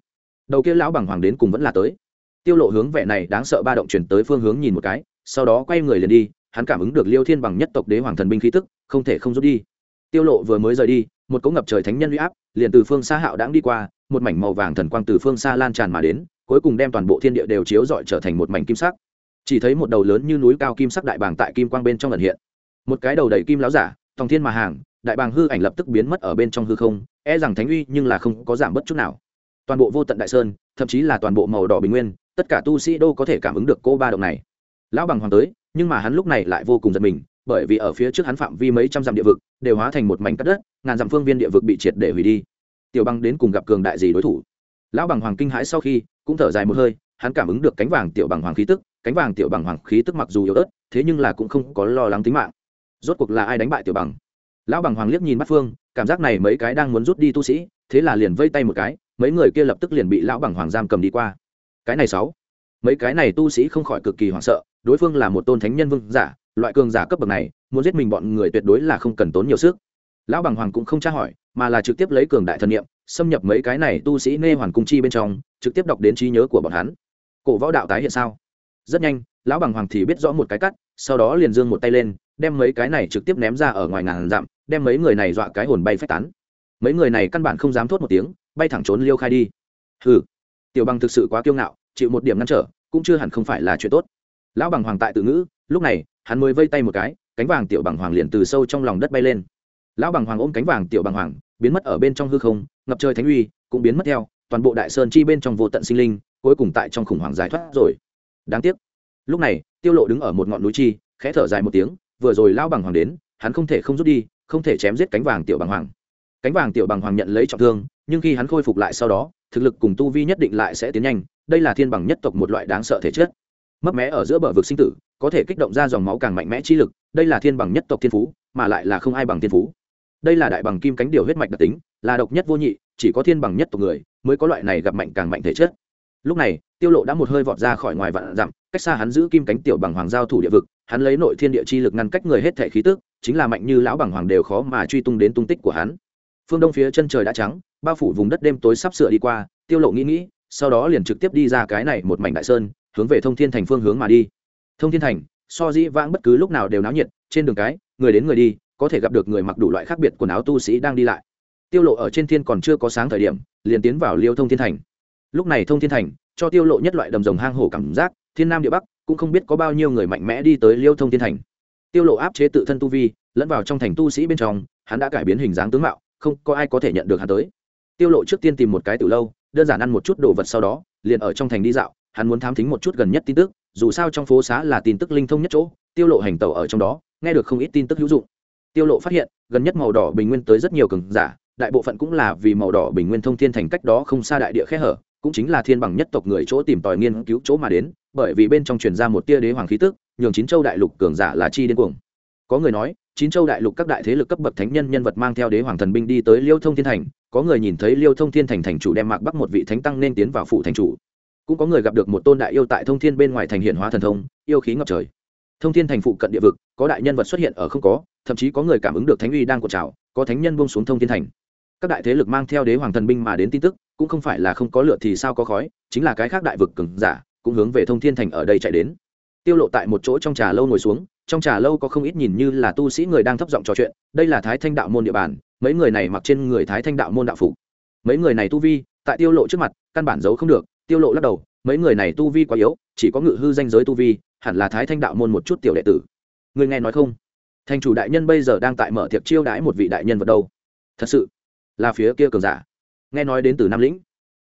Đầu kia lão bằng hoàng đến cùng vẫn là tới tiêu lộ hướng vẻ này đáng sợ ba động chuyển tới phương hướng nhìn một cái, sau đó quay người liền đi, hắn cảm ứng được liêu thiên bằng nhất tộc đế hoàng thần binh khí tức, không thể không rút đi. Tiêu lộ vừa mới rời đi, một cỗ ngập trời thánh nhân uy áp, liền từ phương xa hạo đãng đi qua, một mảnh màu vàng thần quang từ phương xa lan tràn mà đến, cuối cùng đem toàn bộ thiên địa đều chiếu rọi trở thành một mảnh kim sắc. Chỉ thấy một đầu lớn như núi cao kim sắc đại bàng tại kim quang bên trong ẩn hiện. Một cái đầu đầy kim láo giả tòng thiên mà hàng, đại bàng hư ảnh lập tức biến mất ở bên trong hư không e rằng thánh uy nhưng là không có giảm bất chút nào. Toàn bộ vô tận đại sơn, thậm chí là toàn bộ màu đỏ bình nguyên tất cả tu sĩ đô có thể cảm ứng được cô ba động này. Lão bằng hoàng tới, nhưng mà hắn lúc này lại vô cùng giật mình, bởi vì ở phía trước hắn phạm vi mấy trăm dặm địa vực, đều hóa thành một mảnh cắt đất, ngàn dặm phương viên địa vực bị triệt để hủy đi. Tiểu băng đến cùng gặp cường đại gì đối thủ? Lão bằng hoàng kinh hãi sau khi, cũng thở dài một hơi, hắn cảm ứng được cánh vàng tiểu bằng hoàng khí tức, cánh vàng tiểu bằng hoàng khí tức mặc dù yếu ớt, thế nhưng là cũng không có lo lắng tính mạng. Rốt cuộc là ai đánh bại tiểu bằng? Lão bằng hoàng liếc nhìn bắt phương, cảm giác này mấy cái đang muốn rút đi tu sĩ, thế là liền vây tay một cái, mấy người kia lập tức liền bị lão bằng hoàng giam cầm đi qua cái này sáu. Mấy cái này tu sĩ không khỏi cực kỳ hoảng sợ, đối phương là một tôn thánh nhân vương giả, loại cường giả cấp bậc này, muốn giết mình bọn người tuyệt đối là không cần tốn nhiều sức. Lão bằng hoàng cũng không tra hỏi, mà là trực tiếp lấy cường đại thần niệm, xâm nhập mấy cái này tu sĩ nê hoàn cung chi bên trong, trực tiếp đọc đến trí nhớ của bọn hắn. Cổ võ đạo tái hiện sao? Rất nhanh, lão bằng hoàng thì biết rõ một cái cắt, sau đó liền dương một tay lên, đem mấy cái này trực tiếp ném ra ở ngoài ngàn dặm, đem mấy người này dọa cái hồn bay phách tán. Mấy người này căn bản không dám thốt một tiếng, bay thẳng trốn liêu khai đi. Hừ tiểu bằng thực sự quá kiêu ngạo, chịu một điểm ngăn trở, cũng chưa hẳn không phải là chuyện tốt. Lão bằng hoàng tại tự ngữ, lúc này, hắn mới vây tay một cái, cánh vàng tiểu bằng hoàng liền từ sâu trong lòng đất bay lên. Lão bằng hoàng ôm cánh vàng tiểu bằng hoàng, biến mất ở bên trong hư không, ngập trời thánh uy, cũng biến mất theo, toàn bộ đại sơn chi bên trong vô tận sinh linh, cuối cùng tại trong khủng hoảng giải thoát rồi. Đáng tiếc. Lúc này, tiêu lộ đứng ở một ngọn núi chi, khẽ thở dài một tiếng, vừa rồi lão bằng hoàng đến, hắn không thể không rút đi, không thể chém giết cánh vàng tiểu bằng hoàng. Cánh vàng tiểu bằng hoàng nhận lấy trọng thương, nhưng khi hắn khôi phục lại sau đó thực lực cùng tu vi nhất định lại sẽ tiến nhanh, đây là thiên bằng nhất tộc một loại đáng sợ thể chất. Mấp mé ở giữa bờ vực sinh tử, có thể kích động ra dòng máu càng mạnh mẽ chi lực, đây là thiên bằng nhất tộc thiên phú, mà lại là không ai bằng thiên phú. Đây là đại bằng kim cánh điều huyết mạch đặc tính, là độc nhất vô nhị, chỉ có thiên bằng nhất tộc người mới có loại này gặp mạnh càng mạnh thể chất. Lúc này, tiêu lộ đã một hơi vọt ra khỏi ngoài vạn dặm, cách xa hắn giữ kim cánh tiểu bằng hoàng giao thủ địa vực, hắn lấy nội thiên địa chi lực ngăn cách người hết thể khí tức, chính là mạnh như lão bằng hoàng đều khó mà truy tung đến tung tích của hắn phương đông phía chân trời đã trắng, bao phủ vùng đất đêm tối sắp sửa đi qua, tiêu lộ nghĩ nghĩ, sau đó liền trực tiếp đi ra cái này một mảnh đại sơn, hướng về thông thiên thành phương hướng mà đi. Thông thiên thành, so dĩ vãng bất cứ lúc nào đều náo nhiệt, trên đường cái, người đến người đi, có thể gặp được người mặc đủ loại khác biệt quần áo tu sĩ đang đi lại. Tiêu lộ ở trên thiên còn chưa có sáng thời điểm, liền tiến vào liêu thông thiên thành. Lúc này thông thiên thành, cho tiêu lộ nhất loại đầm rồng hang hổ cảm giác, thiên nam địa bắc, cũng không biết có bao nhiêu người mạnh mẽ đi tới liêu thông thiên thành. Tiêu lộ áp chế tự thân tu vi, lẫn vào trong thành tu sĩ bên trong, hắn đã cải biến hình dáng tướng mạo không có ai có thể nhận được hắn tới. Tiêu lộ trước tiên tìm một cái từ lâu, đơn giản ăn một chút đồ vật sau đó, liền ở trong thành đi dạo, hắn muốn thám thính một chút gần nhất tin tức, dù sao trong phố xá là tin tức linh thông nhất chỗ, tiêu lộ hành tẩu ở trong đó, nghe được không ít tin tức hữu dụng. Tiêu lộ phát hiện, gần nhất màu đỏ bình nguyên tới rất nhiều cường giả, đại bộ phận cũng là vì màu đỏ bình nguyên thông thiên thành cách đó không xa đại địa khe hở, cũng chính là thiên bằng nhất tộc người chỗ tìm tòi nghiên cứu chỗ mà đến, bởi vì bên trong truyền ra một tia đế hoàng khí tức, nhường chín châu đại lục cường giả là chi điên cuồng. Có người nói chín châu đại lục các đại thế lực cấp bậc thánh nhân nhân vật mang theo đế hoàng thần binh đi tới liêu thông thiên thành, có người nhìn thấy liêu thông thiên thành thành chủ đem mạc bắc một vị thánh tăng nên tiến vào phủ thành chủ. Cũng có người gặp được một tôn đại yêu tại thông thiên bên ngoài thành hiện hóa thần thông, yêu khí ngập trời. Thông thiên thành phụ cận địa vực, có đại nhân vật xuất hiện ở không có, thậm chí có người cảm ứng được thánh uy đang cột trào, có thánh nhân buông xuống thông thiên thành. Các đại thế lực mang theo đế hoàng thần binh mà đến tin tức, cũng không phải là không có lửa thì sao có khói, chính là cái khác đại vực cứng giả, cũng hướng về thông thiên thành ở đây chạy đến. Tiêu lộ tại một chỗ trong trà lâu ngồi xuống trong trà lâu có không ít nhìn như là tu sĩ người đang thấp giọng trò chuyện, đây là thái thanh đạo môn địa bàn, mấy người này mặc trên người thái thanh đạo môn đạo phục. Mấy người này tu vi, tại tiêu lộ trước mặt, căn bản giấu không được, tiêu lộ lắc đầu, mấy người này tu vi quá yếu, chỉ có ngự hư danh giới tu vi, hẳn là thái thanh đạo môn một chút tiểu đệ tử. Người nghe nói không? Thành chủ đại nhân bây giờ đang tại mở tiệc chiêu đãi một vị đại nhân vật đâu? Thật sự, là phía kia cường giả. Nghe nói đến từ nam lĩnh.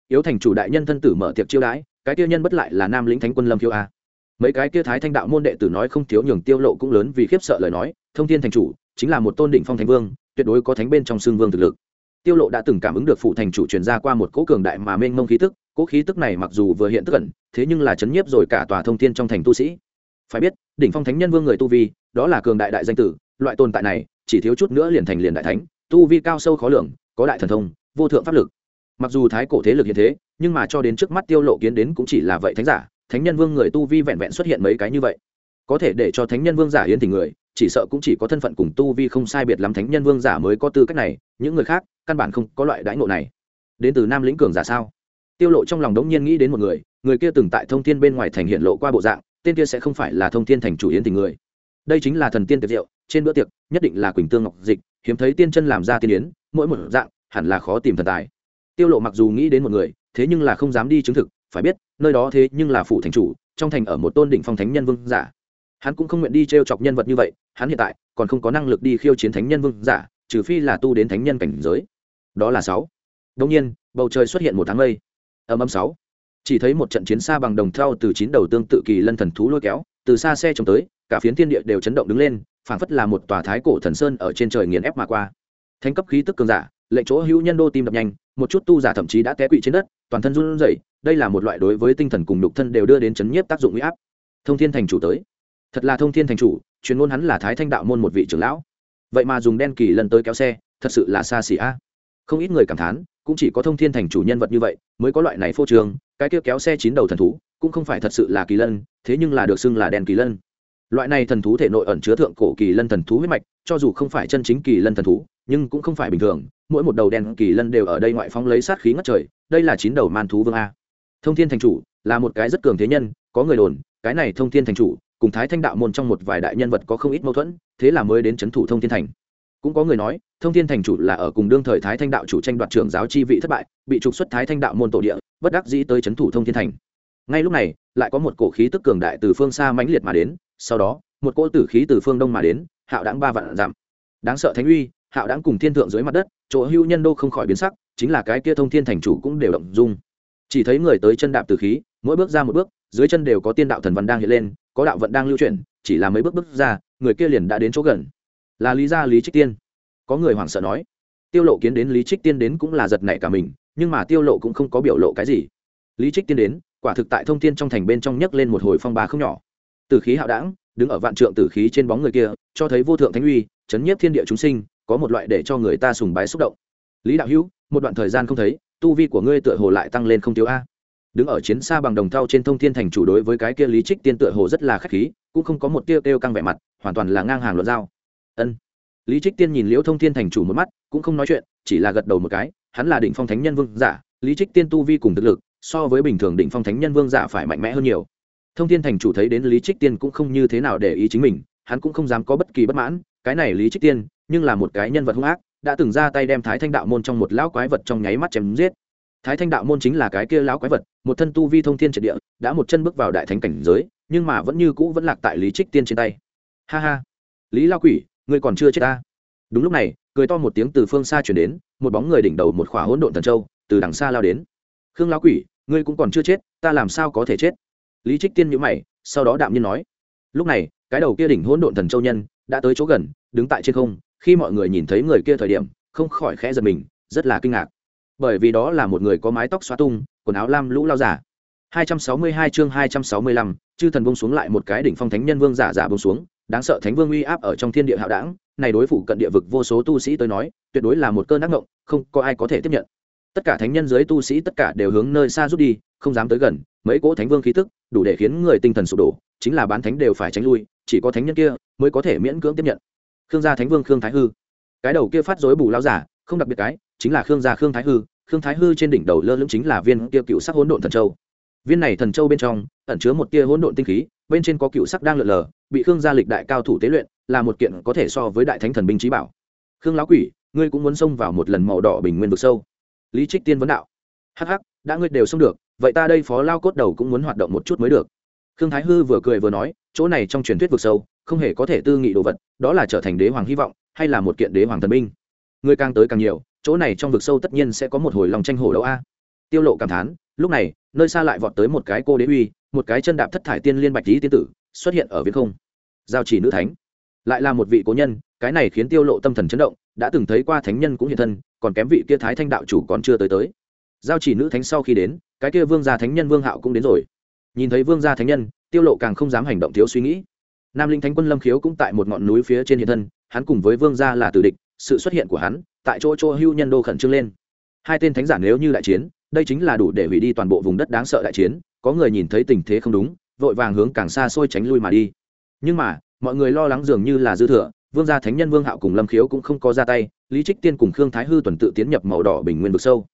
Yếu thành chủ đại nhân thân tử mở tiệc chiêu đãi, cái kia nhân bất lại là nam lĩnh thánh quân lâm khiêu a mấy cái kia thái thanh đạo môn đệ tử nói không thiếu nhường tiêu lộ cũng lớn vì khiếp sợ lời nói, thông thiên thành chủ, chính là một tôn đỉnh phong thánh vương, tuyệt đối có thánh bên trong xương vương thực lực. Tiêu lộ đã từng cảm ứng được phụ thành chủ truyền ra qua một cỗ cường đại mà mênh mông khí tức, cỗ khí tức này mặc dù vừa hiện tức ẩn, thế nhưng là chấn nhiếp rồi cả tòa thông thiên trong thành tu sĩ. Phải biết, đỉnh phong thánh nhân vương người tu vi, đó là cường đại đại danh tử, loại tồn tại này, chỉ thiếu chút nữa liền thành liền đại thánh, tu vi cao sâu khó lường, có đại thần thông, vô thượng pháp lực. Mặc dù thái cổ thế lực hiện thế, nhưng mà cho đến trước mắt tiêu lộ kiến đến cũng chỉ là vậy thánh giả thánh nhân vương người tu vi vẹn vẹn xuất hiện mấy cái như vậy. Có thể để cho thánh nhân vương giả yến tình người, chỉ sợ cũng chỉ có thân phận cùng tu vi không sai biệt lắm thánh nhân vương giả mới có tư cách này, những người khác, căn bản không có loại đãi ngộ này. Đến từ nam lĩnh cường giả sao? Tiêu lộ trong lòng đống nhiên nghĩ đến một người người kia từng tại thông thiên bên ngoài thành hiện lộ qua bộ dạng, tên kia sẽ không phải là thông thiên thành chủ yến tình người. Đây chính là thần tiên tiệc rượu, trên bữa tiệc, nhất định là quỳnh tương ngọc dịch, hiếm thấy tiên chân làm ra tiên yến, mỗi một dạng, hẳn là khó tìm thần tài. Tiêu lộ mặc dù nghĩ đến một người, thế nhưng là không dám đi chứng thực phải biết, nơi đó thế nhưng là phủ thành chủ, trong thành ở một tôn đỉnh phong thánh nhân vương giả. Hắn cũng không nguyện đi trêu chọc nhân vật như vậy, hắn hiện tại còn không có năng lực đi khiêu chiến thánh nhân vương giả, trừ phi là tu đến thánh nhân cảnh giới. Đó là sáu. Đông nhiên, bầu trời xuất hiện một tháng mây. Âm âm sáu. Chỉ thấy một trận chiến xa bằng đồng thau từ chín đầu tương tự kỳ lân thần thú lôi kéo, từ xa xe trồng tới, cả phiến thiên địa đều chấn động đứng lên, phảng phất là một tòa thái cổ thần sơn ở trên trời nghiền ép mà qua. Thánh cấp khí tức cường giả lệnh chỗ hữu nhân đô tim đập nhanh, một chút tu giả thậm chí đã té quỵ trên đất, toàn thân run rẩy, đây là một loại đối với tinh thần cùng đục thân đều đưa đến chấn nhiếp tác dụng uy áp. Thông thiên thành chủ tới. Thật là thông thiên thành chủ, chuyên môn hắn là thái thanh đạo môn một vị trưởng lão. Vậy mà dùng đen kỳ lần tới kéo xe, thật sự là xa xỉ a. Không ít người cảm thán, cũng chỉ có thông thiên thành chủ nhân vật như vậy, mới có loại này phô trường cái kia kéo xe chín đầu thần thú, cũng không phải thật sự là kỳ lân, thế nhưng là được xưng là đen kỳ lân. Loại này thần thú thể nội ẩn chứa thượng cổ kỳ lân thần thú huyết mạch, cho dù không phải chân chính kỳ lân thần thú nhưng cũng không phải bình thường, mỗi một đầu đen kỳ lân đều ở đây ngoại phóng lấy sát khí ngất trời, đây là chín đầu man thú vương a. Thông thiên thành chủ là một cái rất cường thế nhân, có người đồn, cái này thông thiên thành chủ cùng thái thanh đạo môn trong một vài đại nhân vật có không ít mâu thuẫn, thế là mới đến c h ấ n thủ thông thiên thành. Cũng có người nói, thông thiên thành chủ là ở cùng đương thời thái thanh đạo chủ tranh đoạt trưởng giáo chi vị thất bại, bị trục xuất thái thanh đạo môn tổ địa, bất đắc dĩ tới c h ấ n thủ thông thiên thành. Ngay lúc này, lại có một cổ khí tức cường đại từ phương xa mãnh liệt mà đến, sau đó, một cỗ tử khí từ phương đông mà đến, hạo đáng ba vạn giảm. Đáng sợ thánh uy hạo đáng cùng thiên thượng dưới mặt đất, chỗ hưu nhân đô không khỏi biến sắc, chính là cái kia thông thiên thành chủ cũng đều động dung. Chỉ thấy người tới chân đạp từ khí, mỗi bước ra một bước, dưới chân đều có tiên đạo thần văn đang hiện lên, có đạo vận đang lưu chuyển, chỉ là mấy bước bước ra, người kia liền đã đến chỗ gần. Là lý gia lý trích tiên. Có người hoảng sợ nói, tiêu lộ kiến đến lý trích tiên đến cũng là giật nảy cả mình, nhưng mà tiêu lộ cũng không có biểu lộ cái gì. Lý trích tiên đến, quả thực tại thông thiên trong thành bên trong nhấc lên một hồi phong ba không nhỏ. Từ khí hạo đảng đứng ở vạn trượng tử khí trên bóng người kia, cho thấy vô thượng thánh uy, chấn nhiếp thiên địa chúng sinh có một loại để cho người ta sùng bái xúc động. Lý đạo hữu, một đoạn thời gian không thấy, tu vi của ngươi tựa hồ lại tăng lên không thiếu a. Đứng ở chiến xa bằng đồng thau trên thông thiên thành chủ đối với cái kia lý trích tiên tựa hồ rất là khách khí, cũng không có một tia kêu căng vẻ mặt, hoàn toàn là ngang hàng luận giao. Ân. Lý trích tiên nhìn liễu thông thiên thành chủ một mắt, cũng không nói chuyện, chỉ là gật đầu một cái, hắn là đỉnh phong thánh nhân vương giả, lý trích tiên tu vi cùng thực lực, so với bình thường đỉnh phong thánh nhân vương giả phải mạnh mẽ hơn nhiều. Thông thiên thành chủ thấy đến lý trích tiên cũng không như thế nào để ý chính mình, hắn cũng không dám có bất kỳ bất mãn cái này lý trích tiên, nhưng là một cái nhân vật hung ác, đã từng ra tay đem thái thanh đạo môn trong một lão quái vật trong nháy mắt chém giết. Thái thanh đạo môn chính là cái kia lão quái vật, một thân tu vi thông thiên triệt địa, đã một chân bước vào đại thánh cảnh giới, nhưng mà vẫn như cũ vẫn lạc tại lý trích tiên trên tay. Ha ha. Lý lao quỷ, ngươi còn chưa chết ta. Đúng lúc này, cười to một tiếng từ phương xa chuyển đến, một bóng người đỉnh đầu một khỏa hỗn độn thần châu, từ đằng xa lao đến. Khương lão quỷ, ngươi cũng còn chưa chết, ta làm sao có thể chết? Lý trích tiên nhữ mày, sau đó đạm nhiên nói. Lúc này, cái đầu kia đỉnh hỗn độn thần châu nhân đã tới chỗ gần đứng tại trên không khi mọi người nhìn thấy người kia thời điểm không khỏi khẽ giật mình rất là kinh ngạc. Bởi vì đó là một người có mái tóc xóa tung quần áo lam lũ lao giả. 262 chương 265, chư thần bông xuống lại một cái đỉnh phong thánh nhân vương giả giả bông xuống đáng sợ thánh vương uy áp ở trong thiên địa hạo đảng này đối phủ cận địa vực vô số tu sĩ tới nói tuyệt đối là một cơn ác ngộng không có ai có thể tiếp nhận. Tất cả thánh nhân dưới tu sĩ tất cả đều hướng nơi xa rút đi không dám tới gần mấy cỗ thánh vương khí tức đủ để khiến người tinh thần sụp đổ chính là bán thánh đều phải tránh lui chỉ có thánh nhân kia mới có thể miễn cưỡng tiếp nhận. Khương gia thánh vương khương thái hư. Cái đầu kia phát dối bù lao giả, không đặc biệt cái, chính là khương gia khương thái hư. Khương thái hư trên đỉnh đầu lơ lửng chính là viên kia cựu sắc hỗn độn thần châu. Viên này thần châu bên trong, ẩn chứa một tia hỗn độn tinh khí, bên trên có cựu sắc đang lượn lờ, bị khương gia lịch đại cao thủ tế luyện, là một kiện có thể so với đại thánh thần binh trí bảo. Khương lão quỷ, ngươi cũng muốn xông vào một lần màu đỏ bình nguyên vực sâu. Lý trích tiên vấn đạo. Hắc hắc, đã ngươi đều xông được, vậy ta đây phó lao cốt đầu cũng muốn hoạt động một chút mới được khương thái hư vừa cười vừa nói, chỗ này trong truyền thuyết vực sâu, không hề có thể tư nghị đồ vật, đó là trở thành đế hoàng hy vọng, hay là một kiện đế hoàng thần binh. Người càng tới càng nhiều, chỗ này trong vực sâu tất nhiên sẽ có một hồi lòng tranh hổ đấu a. Tiêu lộ cảm thán, lúc này, nơi xa lại vọt tới một cái cô đế uy, một cái chân đạp thất thải tiên liên bạch lý tiên tử, xuất hiện ở viễn không. Giao chỉ nữ thánh. Lại là một vị cố nhân, cái này khiến tiêu lộ tâm thần chấn động, đã từng thấy qua thánh nhân cũng hiện thân, còn kém vị kia thái thanh đạo chủ còn chưa tới tới. Giao chỉ nữ thánh sau khi đến, cái kia vương gia thánh nhân vương hạo cũng đến rồi nhìn thấy vương gia thánh nhân, tiêu lộ càng không dám hành động thiếu suy nghĩ. Nam linh thánh quân lâm khiếu cũng tại một ngọn núi phía trên hiện thân, hắn cùng với vương gia là tử địch, sự xuất hiện của hắn, tại chỗ chỗ hưu nhân đô khẩn trương lên. Hai tên thánh giả nếu như đại chiến, đây chính là đủ để hủy đi toàn bộ vùng đất đáng sợ đại chiến, có người nhìn thấy tình thế không đúng, vội vàng hướng càng xa xôi tránh lui mà đi. Nhưng mà, mọi người lo lắng dường như là dư thừa, vương gia thánh nhân vương hạo cùng lâm khiếu cũng không có ra tay, lý trích tiên cùng khương thái hư tuần tự tiến nhập màu đỏ bình nguyên vực sâu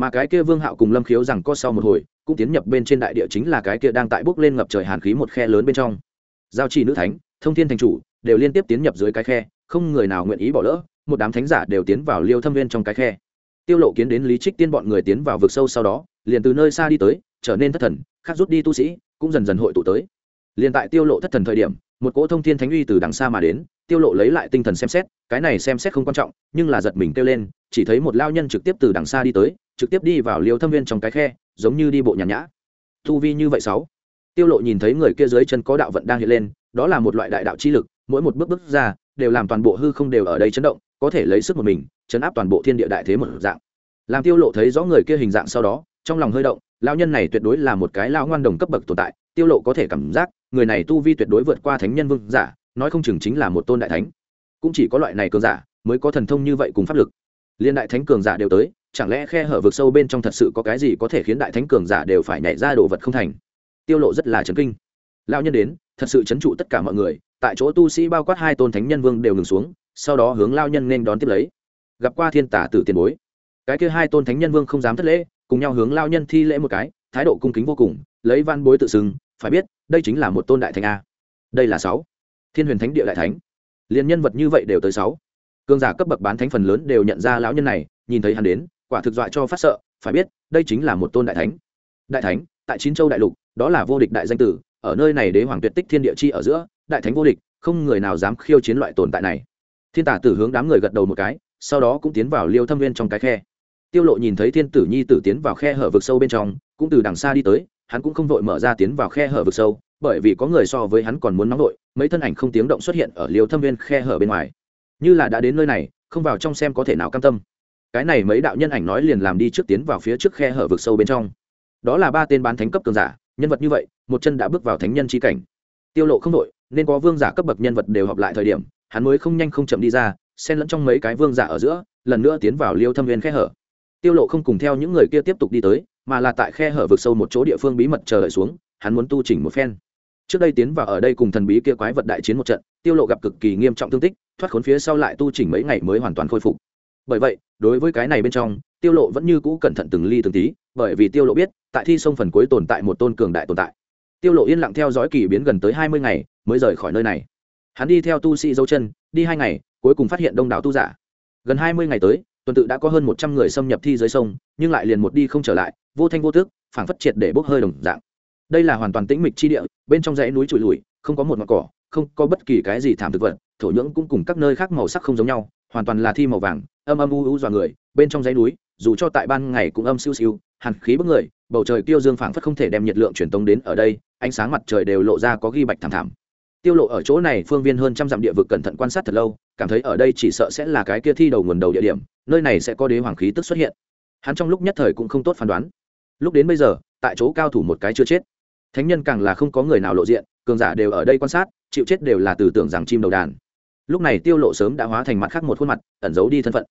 mà cái kia vương hạo cùng lâm khiếu rằng có sau một hồi, cũng tiến nhập bên trên đại địa chính là cái kia đang tại bốc lên ngập trời hàn khí một khe lớn bên trong. Giao trì nữ thánh, thông thiên thành chủ, đều liên tiếp tiến nhập dưới cái khe, không người nào nguyện ý bỏ lỡ, một đám thánh giả đều tiến vào liêu thâm viên trong cái khe. Tiêu lộ kiến đến lý trích tiên bọn người tiến vào vực sâu sau đó, liền từ nơi xa đi tới, trở nên thất thần, khác rút đi tu sĩ, cũng dần dần hội tụ tới. Liền tại tiêu lộ thất thần thời điểm, một cỗ thông thiên thánh uy từ đằng xa mà đến, tiêu lộ lấy lại tinh thần xem xét, cái này xem xét không quan trọng, nhưng là giật mình kêu lên, chỉ thấy một lao nhân trực tiếp từ đằng xa đi tới trực tiếp đi vào liêu thâm viên trong cái khe, giống như đi bộ nhàn nhã. Tu vi như vậy sáu. Tiêu lộ nhìn thấy người kia dưới chân có đạo vận đang hiện lên, đó là một loại đại đạo chi lực, mỗi một bước bước ra, đều làm toàn bộ hư không đều ở đây chấn động, có thể lấy sức một mình, chấn áp toàn bộ thiên địa đại thế một dạng. Làm tiêu lộ thấy rõ người kia hình dạng sau đó, trong lòng hơi động, lão nhân này tuyệt đối là một cái lão ngoan đồng cấp bậc tồn tại, tiêu lộ có thể cảm giác, người này tu vi tuyệt đối vượt qua thánh nhân vương giả, nói không chừng chính là một tôn đại thánh. Cũng chỉ có loại này cường giả, mới có thần thông như vậy cùng pháp lực. Liên đại thánh cường giả đều tới chẳng lẽ khe hở vực sâu bên trong thật sự có cái gì có thể khiến đại thánh cường giả đều phải nhảy ra đồ vật không thành? Tiêu lộ rất là chấn kinh. Lão nhân đến, thật sự chấn trụ tất cả mọi người, tại chỗ tu sĩ bao quát hai tôn thánh nhân vương đều ngừng xuống, sau đó hướng lao nhân nên đón tiếp lấy. Gặp qua thiên tả tử tiền bối. Cái kia hai tôn thánh nhân vương không dám thất lễ, cùng nhau hướng lao nhân thi lễ một cái, thái độ cung kính vô cùng, lấy văn bối tự xưng, phải biết, đây chính là một tôn đại thánh a. Đây là sáu. Thiên huyền thánh địa đại thánh. Liền nhân vật như vậy đều tới sáu. Cường giả cấp bậc bán thánh phần lớn đều nhận ra lão nhân này, nhìn thấy hắn đến quả thực dọa cho phát sợ, phải biết, đây chính là một tôn đại thánh. Đại thánh, tại chín châu đại lục, đó là vô địch đại danh tử, ở nơi này đế hoàng tuyệt tích thiên địa chi ở giữa, đại thánh vô địch, không người nào dám khiêu chiến loại tồn tại này. Thiên tả tử hướng đám người gật đầu một cái, sau đó cũng tiến vào liêu thâm viên trong cái khe. Tiêu lộ nhìn thấy thiên tử nhi tử tiến vào khe hở vực sâu bên trong, cũng từ đằng xa đi tới, hắn cũng không vội mở ra tiến vào khe hở vực sâu, bởi vì có người so với hắn còn muốn nóng vội, mấy thân ảnh không tiếng động xuất hiện ở liêu thâm viên khe hở bên ngoài. Như là đã đến nơi này, không vào trong xem có thể nào cam tâm cái này mấy đạo nhân ảnh nói liền làm đi trước tiến vào phía trước khe hở vực sâu bên trong. Đó là ba tên bán thánh cấp cường giả, nhân vật như vậy, một chân đã bước vào thánh nhân chi cảnh. Tiêu lộ không đội nên có vương giả cấp bậc nhân vật đều họp lại thời điểm, hắn mới không nhanh không chậm đi ra, xen lẫn trong mấy cái vương giả ở giữa, lần nữa tiến vào liêu thâm viên khe hở. Tiêu lộ không cùng theo những người kia tiếp tục đi tới, mà là tại khe hở vực sâu một chỗ địa phương bí mật chờ đợi xuống, hắn muốn tu chỉnh một phen. Trước đây tiến vào ở đây cùng thần bí kia quái vật đại chiến một trận, tiêu lộ gặp cực kỳ nghiêm trọng thương tích, thoát khốn phía sau lại tu chỉnh mấy ngày mới hoàn toàn khôi phục bởi vậy đối với cái này bên trong tiêu lộ vẫn như cũ cẩn thận từng ly từng tí bởi vì tiêu lộ biết tại thi sông phần cuối tồn tại một tôn cường đại tồn tại. Tiêu lộ yên lặng theo dõi kỳ biến gần tới 20 ngày mới rời khỏi nơi này. Hắn đi theo tu sĩ dấu chân đi hai ngày cuối cùng phát hiện đông đảo tu giả. Gần hai mươi ngày tới tuần tự đã có hơn một trăm người xâm nhập thi dưới sông nhưng lại liền một đi không trở lại vô thanh vô tức, phảng phất triệt để bốc hơi đồng dạng. Đây là hoàn toàn tĩnh mịch chi địa bên trong dãy núi trụi lùi không có một ngọn cỏ không có bất kỳ cái gì thảm thực vật thổ nhưỡng cũng cùng các nơi khác màu sắc không giống nhau hoàn toàn là thi màu vàng, âm âm u u dọa người, bên trong dãy núi, dù cho tại ban ngày cũng âm siêu siêu, hàn khí bức người, bầu trời tiêu dương phảng phất không thể đem nhiệt lượng truyền tống đến ở đây, ánh sáng mặt trời đều lộ ra có ghi bạch thảm thảm. Tiêu lộ ở chỗ này, phương viên hơn trăm dặm địa vực cẩn thận quan sát thật lâu, cảm thấy ở đây chỉ sợ sẽ là cái kia thi đầu nguồn đầu địa điểm, nơi này sẽ có đế hoàng khí tức xuất hiện. Hắn trong lúc nhất thời cũng không tốt phán đoán. Lúc đến bây giờ, tại chỗ cao thủ một cái chưa chết. Thánh nhân càng là không có người nào lộ diện, cường giả đều ở đây quan sát, chịu chết đều là từ tưởng rằng chim đầu đàn lúc này tiêu lộ sớm đã hóa thành mặt khác một khuôn mặt, ẩn giấu đi thân phận.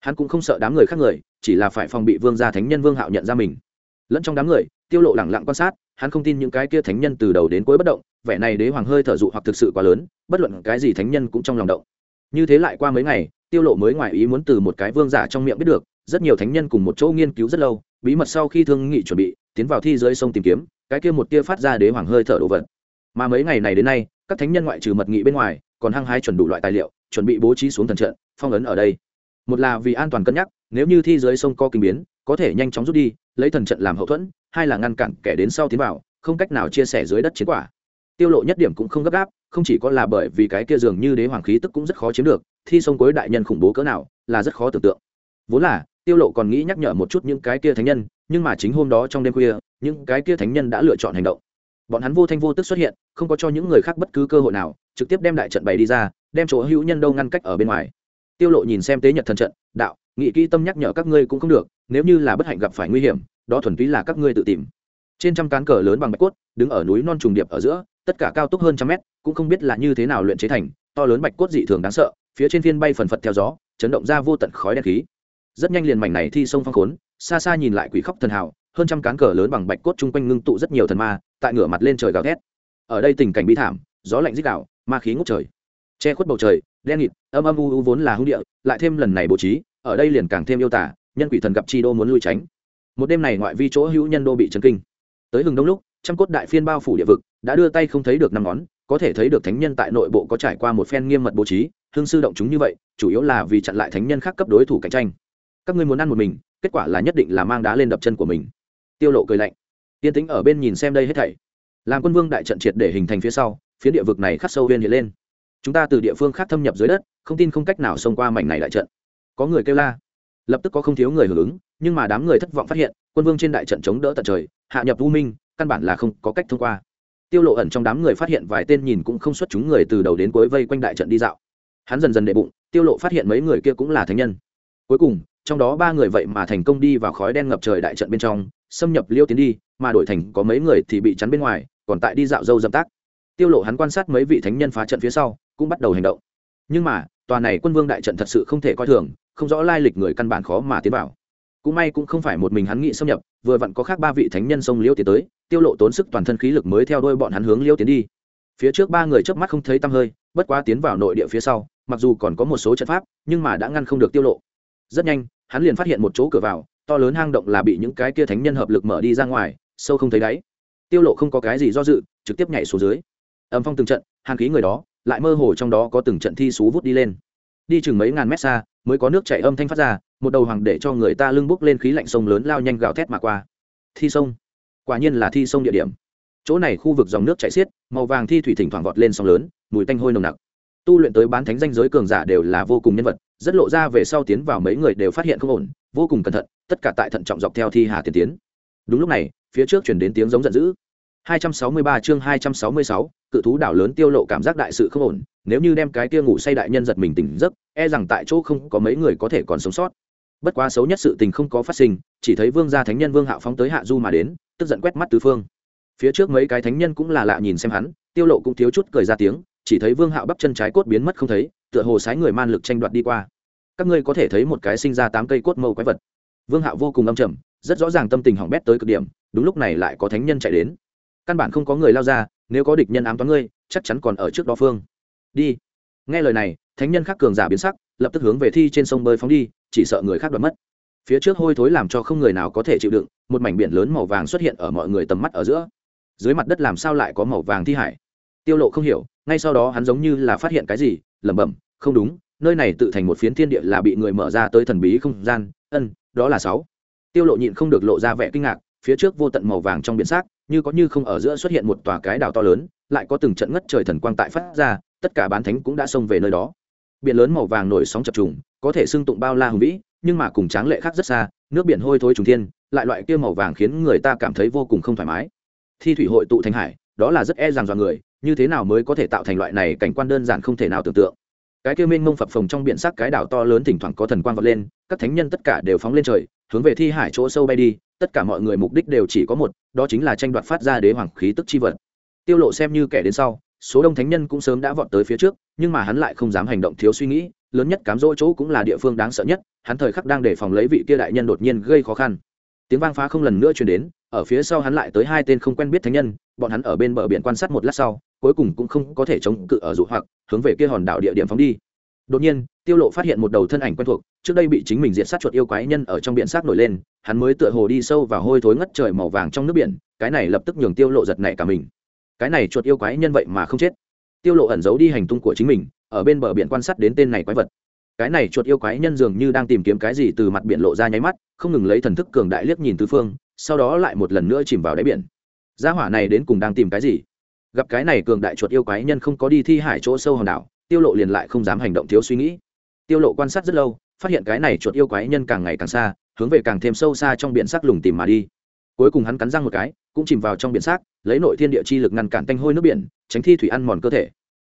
Hắn cũng không sợ đám người khác người, chỉ là phải phòng bị vương gia thánh nhân vương hạo nhận ra mình. Lẫn trong đám người, tiêu lộ lẳng lặng quan sát, hắn không tin những cái kia thánh nhân từ đầu đến cuối bất động, vẻ này đế hoàng hơi thở dụ hoặc thực sự quá lớn, bất luận cái gì thánh nhân cũng trong lòng động. Như thế lại qua mấy ngày, tiêu lộ mới ngoài ý muốn từ một cái vương giả trong miệng biết được, rất nhiều thánh nhân cùng một chỗ nghiên cứu rất lâu, bí mật sau khi thương nghị chuẩn bị, tiến vào thi dưới sông tìm kiếm, cái kia một tia phát ra đế hoàng hơi thở đồ vật. Mà mấy ngày này đến nay, các thánh nhân ngoại trừ mật nghị bên ngoài còn hăng hái chuẩn đủ loại tài liệu, chuẩn bị bố trí xuống thần trận, phong ấn ở đây. Một là vì an toàn cân nhắc, nếu như thi dưới sông có kinh biến, có thể nhanh chóng rút đi, lấy thần trận làm hậu thuẫn, hai là ngăn cản kẻ đến sau tiến vào, không cách nào chia sẻ dưới đất chiến quả. Tiêu lộ nhất điểm cũng không gấp gáp, không chỉ có là bởi vì cái kia dường như đế hoàng khí tức cũng rất khó chiếm được, thi sông cuối đại nhân khủng bố cỡ nào, là rất khó tưởng tượng. Vốn là, tiêu lộ còn nghĩ nhắc nhở một chút những cái kia thánh nhân, nhưng mà chính hôm đó trong đêm khuya, những cái kia thánh nhân đã lựa chọn hành động. Bọn hắn vô thanh vô tức xuất hiện không có cho những người khác bất cứ cơ hội nào, trực tiếp đem đại trận bày đi ra, đem chỗ hữu nhân đâu ngăn cách ở bên ngoài. Tiêu lộ nhìn xem tế nhật thần trận, đạo, nghị kỹ tâm nhắc nhở các ngươi cũng không được, nếu như là bất hạnh gặp phải nguy hiểm, đó thuần túy là các ngươi tự tìm. Trên trăm cán cờ lớn bằng bạch cốt, đứng ở núi non trùng điệp ở giữa, tất cả cao tốc hơn trăm mét, cũng không biết là như thế nào luyện chế thành, to lớn bạch cốt dị thường đáng sợ, phía trên phiên bay phần phật theo gió, chấn động ra vô tận khói đen khí. Rất nhanh liền mảnh này thi sông phong khốn, xa xa nhìn lại quỷ khóc thần hào, hơn trăm cán cờ lớn bằng bạch cốt chung quanh ngưng tụ rất nhiều thần ma, tại ngửa mặt lên trời gào thét ở đây tình cảnh bi thảm, gió lạnh dích đạo ma khí ngút trời. Che khuất bầu trời, đen nghịt, âm âm u u vốn là hung địa, lại thêm lần này bố trí, ở đây liền càng thêm yêu tả, nhân quỷ thần gặp chi đô muốn lui tránh. Một đêm này ngoại vi chỗ hữu nhân đô bị chấn kinh. Tới hừng đông lúc, trăm cốt đại phiên bao phủ địa vực, đã đưa tay không thấy được năm ngón, có thể thấy được thánh nhân tại nội bộ có trải qua một phen nghiêm mật bố trí, hương sư động chúng như vậy, chủ yếu là vì chặn lại thánh nhân khác cấp đối thủ cạnh tranh. Các ngươi muốn ăn một mình, kết quả là nhất định là mang đá lên đập chân của mình. Tiêu lộ cười lạnh. Tiên tính ở bên nhìn xem đây hết thảy làm quân vương đại trận triệt để hình thành phía sau phía địa vực này khắc sâu viên hiện lên. Chúng ta từ địa phương khác thâm nhập dưới đất, không tin không cách nào xông qua mảnh này đại trận. Có người kêu la, lập tức có không thiếu người hưởng ứng, nhưng mà đám người thất vọng phát hiện, quân vương trên đại trận chống đỡ tận trời, hạ nhập u minh, căn bản là không có cách thông qua. Tiêu lộ ẩn trong đám người phát hiện vài tên nhìn cũng không xuất chúng người từ đầu đến cuối vây quanh đại trận đi dạo. Hắn dần dần đệ bụng, tiêu lộ phát hiện mấy người kia cũng là thánh nhân. Cuối cùng, trong đó ba người vậy mà thành công đi vào khói đen ngập trời đại trận bên trong, xâm nhập liêu tiến đi, mà đổi thành có mấy người thì bị chắn bên ngoài còn tại đi dạo dâu dâm tác. Tiêu lộ hắn quan sát mấy vị thánh nhân phá trận phía sau, cũng bắt đầu hành động. Nhưng mà, tòa này quân vương đại trận thật sự không thể coi thường, không rõ lai lịch người căn bản khó mà tiến vào. Cũng may cũng không phải một mình hắn nghĩ xâm nhập, vừa vặn có khác ba vị thánh nhân sông liêu tiến tới, tiêu lộ tốn sức toàn thân khí lực mới theo đuôi bọn hắn hướng liêu tiến đi. Phía trước ba người chớp mắt không thấy tăm hơi, bất quá tiến vào nội địa phía sau, mặc dù còn có một số trận pháp, nhưng mà đã ngăn không được tiêu lộ. Rất nhanh, hắn liền phát hiện một chỗ cửa vào, to lớn hang động là bị những cái kia thánh nhân hợp lực mở đi ra ngoài, sâu không thấy đáy tiêu lộ không có cái gì do dự, trực tiếp nhảy xuống dưới. Âm phong từng trận, hàn khí người đó, lại mơ hồ trong đó có từng trận thi xú vút đi lên. Đi chừng mấy ngàn mét xa, mới có nước chảy âm thanh phát ra, một đầu hoàng để cho người ta lưng bốc lên khí lạnh sông lớn lao nhanh gào thét mà qua. Thi sông? Quả nhiên là thi sông địa điểm. Chỗ này khu vực dòng nước chảy xiết, màu vàng thi thủy thỉnh thoảng vọt lên sông lớn, mùi tanh hôi nồng nặc. Tu luyện tới bán thánh danh giới cường giả đều là vô cùng nhân vật, rất lộ ra về sau tiến vào mấy người đều phát hiện không ổn, vô cùng cẩn thận, tất cả tại thận trọng dọc theo thi hà tiến tiến. Đúng lúc này phía trước chuyển đến tiếng giống giận dữ 263 chương 266, cự thú đảo lớn tiêu lộ cảm giác đại sự không ổn, nếu như đem cái kia ngủ say đại nhân giật mình tỉnh giấc, e rằng tại chỗ không có mấy người có thể còn sống sót. Bất quá xấu nhất sự tình không có phát sinh, chỉ thấy Vương gia thánh nhân Vương Hạo phóng tới hạ du mà đến, tức giận quét mắt tứ phương. Phía trước mấy cái thánh nhân cũng là lạ nhìn xem hắn, tiêu lộ cũng thiếu chút cười ra tiếng, chỉ thấy Vương Hạo bắp chân trái cốt biến mất không thấy, tựa hồ sái người man lực tranh đoạt đi qua. Các ngươi có thể thấy một cái sinh ra tám cây cốt mâu quái vật. Vương Hạo vô cùng âm trầm, rất rõ ràng tâm tình hỏng bét tới cực điểm, đúng lúc này lại có thánh nhân chạy đến. Căn bản không có người lao ra nếu có địch nhân ám toán ngươi chắc chắn còn ở trước đó phương. Đi. Nghe lời này thánh nhân khác cường giả biến sắc lập tức hướng về thi trên sông bơi phóng đi chỉ sợ người khác đoạt mất. Phía trước hôi thối làm cho không người nào có thể chịu đựng một mảnh biển lớn màu vàng xuất hiện ở mọi người tầm mắt ở giữa. Dưới mặt đất làm sao lại có màu vàng thi hải? Tiêu lộ không hiểu ngay sau đó hắn giống như là phát hiện cái gì lẩm bẩm không đúng nơi này tự thành một phiến thiên địa là bị người mở ra tới thần bí không gian ân đó là sáu tiêu lộ nhịn không được lộ ra vẻ kinh ngạc, phía trước vô tận màu vàng trong biển xác, như có như không ở giữa xuất hiện một tòa cái đảo to lớn, lại có từng trận ngất trời thần quang tại phát ra, tất cả bán thánh cũng đã xông về nơi đó. Biển lớn màu vàng nổi sóng chập trùng, có thể xưng tụng bao la hùng vĩ, nhưng mà cùng tráng lệ khác rất xa, nước biển hôi thối trùng thiên, lại loại kia màu vàng khiến người ta cảm thấy vô cùng không thoải mái. Thi thủy hội tụ thành hải, đó là rất e rằng dọa người, như thế nào mới có thể tạo thành loại này cảnh quan đơn giản không thể nào tưởng tượng. Cái kia mênh mông phập phồng trong biển sắc cái đảo to lớn thỉnh thoảng có thần quang vọt lên, các thánh nhân tất cả đều phóng lên trời hướng về thi hải chỗ sâu bay đi, tất cả mọi người mục đích đều chỉ có một, đó chính là tranh đoạt phát ra đế hoàng khí tức chi vật. Tiêu lộ xem như kẻ đến sau, số đông thánh nhân cũng sớm đã vọt tới phía trước, nhưng mà hắn lại không dám hành động thiếu suy nghĩ, lớn nhất cám dỗ chỗ cũng là địa phương đáng sợ nhất, hắn thời khắc đang đề phòng lấy vị kia đại nhân đột nhiên gây khó khăn. Tiếng vang phá không lần nữa truyền đến, ở phía sau hắn lại tới hai tên không quen biết thánh nhân, bọn hắn ở bên bờ biển quan sát một lát sau, cuối cùng cũng không có thể chống cự ở dụ hoặc, hướng về kia hòn đảo địa điểm phóng đi đột nhiên, tiêu lộ phát hiện một đầu thân ảnh quen thuộc, trước đây bị chính mình diệt sát chuột yêu quái nhân ở trong biển xác nổi lên, hắn mới tựa hồ đi sâu vào hôi thối ngất trời màu vàng trong nước biển, cái này lập tức nhường tiêu lộ giật nảy cả mình. Cái này chuột yêu quái nhân vậy mà không chết. Tiêu lộ ẩn giấu đi hành tung của chính mình, ở bên bờ biển quan sát đến tên này quái vật. Cái này chuột yêu quái nhân dường như đang tìm kiếm cái gì từ mặt biển lộ ra nháy mắt, không ngừng lấy thần thức cường đại liếc nhìn tứ phương, sau đó lại một lần nữa chìm vào đáy biển. Gia hỏa này đến cùng đang tìm cái gì? Gặp cái này cường đại chuột yêu quái nhân không có đi thi hải chỗ sâu hòn đảo tiêu lộ liền lại không dám hành động thiếu suy nghĩ. Tiêu lộ quan sát rất lâu, phát hiện cái này chuột yêu quái nhân càng ngày càng xa, hướng về càng thêm sâu xa trong biển sắc lùng tìm mà đi. Cuối cùng hắn cắn răng một cái, cũng chìm vào trong biển sắc, lấy nội thiên địa chi lực ngăn cản tanh hôi nước biển, tránh thi thủy ăn mòn cơ thể.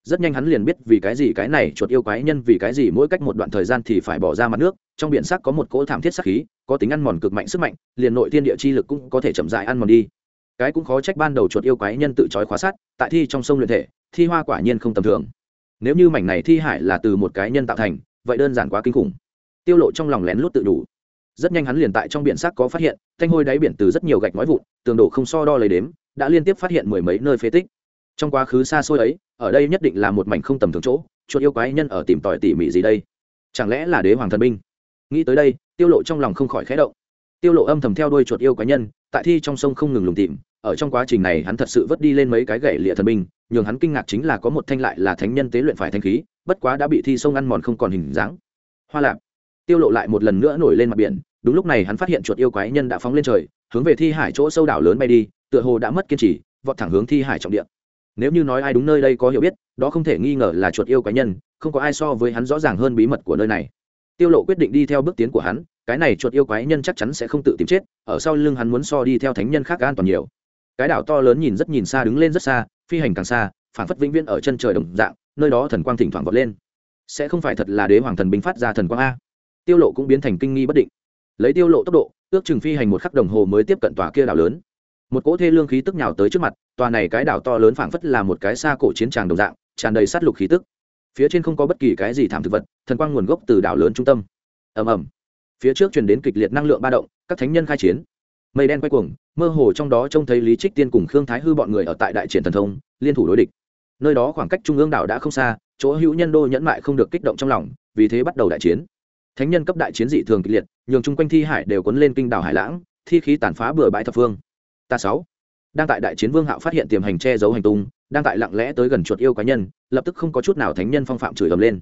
Rất nhanh hắn liền biết vì cái gì cái này chuột yêu quái nhân, vì cái gì mỗi cách một đoạn thời gian thì phải bỏ ra mặt nước, trong biển sắc có một cỗ thảm thiết sắc khí, có tính ăn mòn cực mạnh sức mạnh, liền nội thiên địa chi lực cũng có thể chậm dại ăn mòn đi. Cái cũng khó trách ban đầu chuột yêu quái nhân tự trói khóa sát tại thi trong sông luyện thể, thi hoa quả nhiên không tầm thường nếu như mảnh này thi hải là từ một cái nhân tạo thành, vậy đơn giản quá kinh khủng. Tiêu lộ trong lòng lén lút tự đủ. Rất nhanh hắn liền tại trong biển xác có phát hiện, thanh hôi đáy biển từ rất nhiều gạch nói vụn, tường đổ không so đo lấy đếm, đã liên tiếp phát hiện mười mấy nơi phế tích. Trong quá khứ xa xôi ấy, ở đây nhất định là một mảnh không tầm thường chỗ, chuột yêu quái nhân ở tìm tòi tỉ mỉ gì đây? Chẳng lẽ là đế hoàng thần binh? Nghĩ tới đây, tiêu lộ trong lòng không khỏi khẽ động. Tiêu lộ âm thầm theo đuôi chuột yêu quái nhân, tại thi trong sông không ngừng lùng tìm ở trong quá trình này hắn thật sự vớt đi lên mấy cái gậy lịa thần binh, nhường hắn kinh ngạc chính là có một thanh lại là thánh nhân tế luyện phải thanh khí, bất quá đã bị thi sông ăn mòn không còn hình dáng. Hoa lạp. Tiêu lộ lại một lần nữa nổi lên mặt biển, đúng lúc này hắn phát hiện chuột yêu quái nhân đã phóng lên trời, hướng về thi hải chỗ sâu đảo lớn bay đi, tựa hồ đã mất kiên trì, vọt thẳng hướng thi hải trọng địa. Nếu như nói ai đúng nơi đây có hiểu biết, đó không thể nghi ngờ là chuột yêu quái nhân, không có ai so với hắn rõ ràng hơn bí mật của nơi này. Tiêu lộ quyết định đi theo bước tiến của hắn, cái này chuột yêu quái nhân chắc chắn sẽ không tự tìm chết, ở sau lưng hắn muốn so đi theo thánh nhân khác an toàn nhiều cái đảo to lớn nhìn rất nhìn xa đứng lên rất xa, phi hành càng xa phản phất vĩnh viễn ở chân trời đồng dạng, nơi đó thần quang thỉnh thoảng vọt lên. Sẽ không phải thật là đế hoàng thần binh phát ra thần quang a. Tiêu lộ cũng biến thành kinh nghi bất định. Lấy tiêu lộ tốc độ, ước chừng phi hành một khắc đồng hồ mới tiếp cận tòa kia đảo lớn. Một cỗ thê lương khí tức nhào tới trước mặt, tòa này cái đảo to lớn phảng phất là một cái xa cổ chiến tràng đồng dạng, tràn đầy sát lục khí tức. Phía trên không có bất kỳ cái gì thảm thực vật, thần quang nguồn gốc từ đảo lớn trung tâm. Ầm ầm. Phía trước truyền đến kịch liệt năng lượng ba động, các thánh nhân khai chiến mây đen quay cuồng, mơ hồ trong đó trông thấy lý trích tiên cùng khương thái hư bọn người ở tại đại triển thần thông, liên thủ đối địch. Nơi đó khoảng cách trung ương đảo đã không xa, chỗ hữu nhân đô nhẫn mại không được kích động trong lòng, vì thế bắt đầu đại chiến. Thánh nhân cấp đại chiến dị thường kịch liệt, nhường chung quanh thi hải đều cuốn lên kinh đảo hải lãng, thi khí tàn phá bừa bãi thập phương. Ta sáu, đang tại đại chiến vương hạo phát hiện tiềm hành che giấu hành tung, đang tại lặng lẽ tới gần chuột yêu cá nhân, lập tức không có chút nào thánh nhân phong phạm chửi ầm lên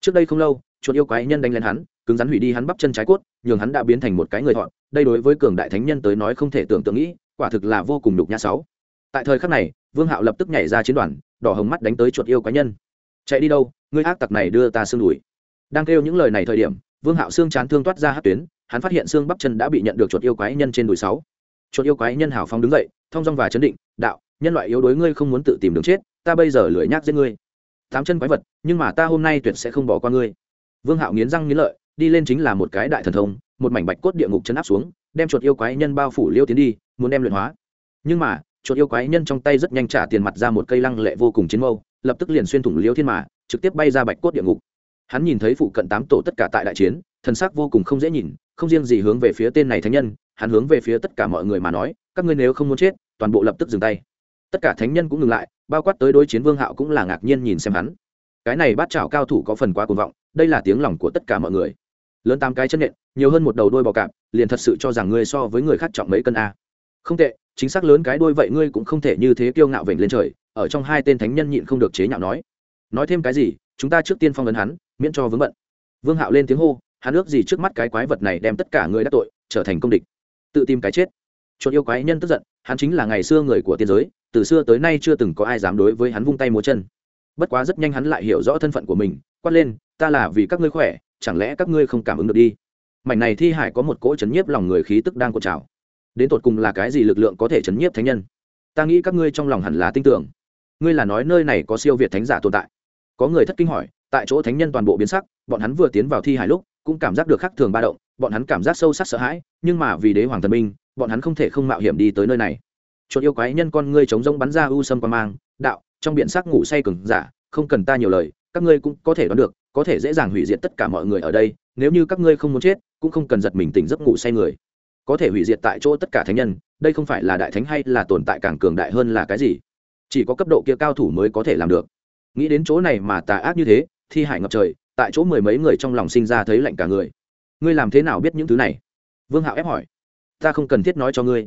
trước đây không lâu, chuột yêu quái nhân đánh lên hắn, cứng rắn hủy đi hắn bắp chân trái cốt, nhường hắn đã biến thành một cái người thọn. Đây đối với cường đại thánh nhân tới nói không thể tưởng tượng nghĩ, quả thực là vô cùng đục nhã sáu. Tại thời khắc này, vương hạo lập tức nhảy ra chiến đoàn, đỏ hồng mắt đánh tới chuột yêu quái nhân. Chạy đi đâu, ngươi ác tặc này đưa ta xương đùi. Đang kêu những lời này thời điểm, vương hạo xương chán thương toát ra hát tuyến, hắn phát hiện xương bắp chân đã bị nhận được chuột yêu quái nhân trên đùi sáu. Chuột yêu quái nhân hảo phong đứng dậy thong dong và chấn định, đạo, nhân loại yếu đuối ngươi không muốn tự tìm đường chết, ta bây giờ lười nhác giết ngươi tám chân quái vật, nhưng mà ta hôm nay tuyệt sẽ không bỏ qua ngươi. Vương hạo nghiến răng nghiến lợi, đi lên chính là một cái đại thần thông, một mảnh bạch cốt địa ngục chấn áp xuống, đem chuột yêu quái nhân bao phủ liêu tiến đi, muốn đem luyện hóa. Nhưng mà, chuột yêu quái nhân trong tay rất nhanh trả tiền mặt ra một cây lăng lệ vô cùng chiến mâu, lập tức liền xuyên thủng liêu thiên mà, trực tiếp bay ra bạch cốt địa ngục. Hắn nhìn thấy phụ cận tám tổ tất cả tại đại chiến, thần sắc vô cùng không dễ nhìn, không riêng gì hướng về phía tên này thánh nhân, hắn hướng về phía tất cả mọi người mà nói, các ngươi nếu không muốn chết, toàn bộ lập tức dừng tay tất cả thánh nhân cũng ngừng lại, bao quát tới đối chiến vương hạo cũng là ngạc nhiên nhìn xem hắn. Cái này bát chảo cao thủ có phần quá cuồng vọng, đây là tiếng lòng của tất cả mọi người. Lớn tám cái chân nện nhiều hơn một đầu đôi bò cạp, liền thật sự cho rằng ngươi so với người khác trọng mấy cân a. Không tệ, chính xác lớn cái đôi vậy ngươi cũng không thể như thế kiêu ngạo vểnh lên trời, ở trong hai tên thánh nhân nhịn không được chế nhạo nói. Nói thêm cái gì, chúng ta trước tiên phong ấn hắn, miễn cho vướng bận. Vương hạo lên tiếng hô, hắn ước gì trước mắt cái quái vật này đem tất cả người đã tội, trở thành công địch. Tự tìm cái chết chuột yêu quái nhân tức giận, hắn chính là ngày xưa người của tiên giới, từ xưa tới nay chưa từng có ai dám đối với hắn vung tay múa chân. Bất quá rất nhanh hắn lại hiểu rõ thân phận của mình, quát lên, ta là vì các ngươi khỏe, chẳng lẽ các ngươi không cảm ứng được đi? Mảnh này thi hải có một cỗ chấn nhiếp lòng người khí tức đang cột trào. Đến tột cùng là cái gì lực lượng có thể chấn nhiếp thánh nhân? Ta nghĩ các ngươi trong lòng hẳn là tin tưởng. Ngươi là nói nơi này có siêu việt thánh giả tồn tại. Có người thất kinh hỏi, tại chỗ thánh nhân toàn bộ biến sắc, bọn hắn vừa tiến vào thi hải lúc, cũng cảm giác được khắc thường ba động, bọn hắn cảm giác sâu sắc sợ hãi, nhưng mà vì đế hoàng thần minh bọn hắn không thể không mạo hiểm đi tới nơi này. Chuột yêu quái nhân con ngươi chống rông bắn ra u sâm qua mang, đạo, trong biển xác ngủ say cừng giả, không cần ta nhiều lời, các ngươi cũng có thể đoán được, có thể dễ dàng hủy diệt tất cả mọi người ở đây, nếu như các ngươi không muốn chết, cũng không cần giật mình tỉnh giấc ngủ say người. Có thể hủy diệt tại chỗ tất cả thánh nhân, đây không phải là đại thánh hay là tồn tại càng cường đại hơn là cái gì? Chỉ có cấp độ kia cao thủ mới có thể làm được. Nghĩ đến chỗ này mà tà ác như thế, thi hải ngập trời, tại chỗ mười mấy người trong lòng sinh ra thấy lạnh cả người. Ngươi làm thế nào biết những thứ này? Vương hạo ép hỏi ta không cần thiết nói cho ngươi.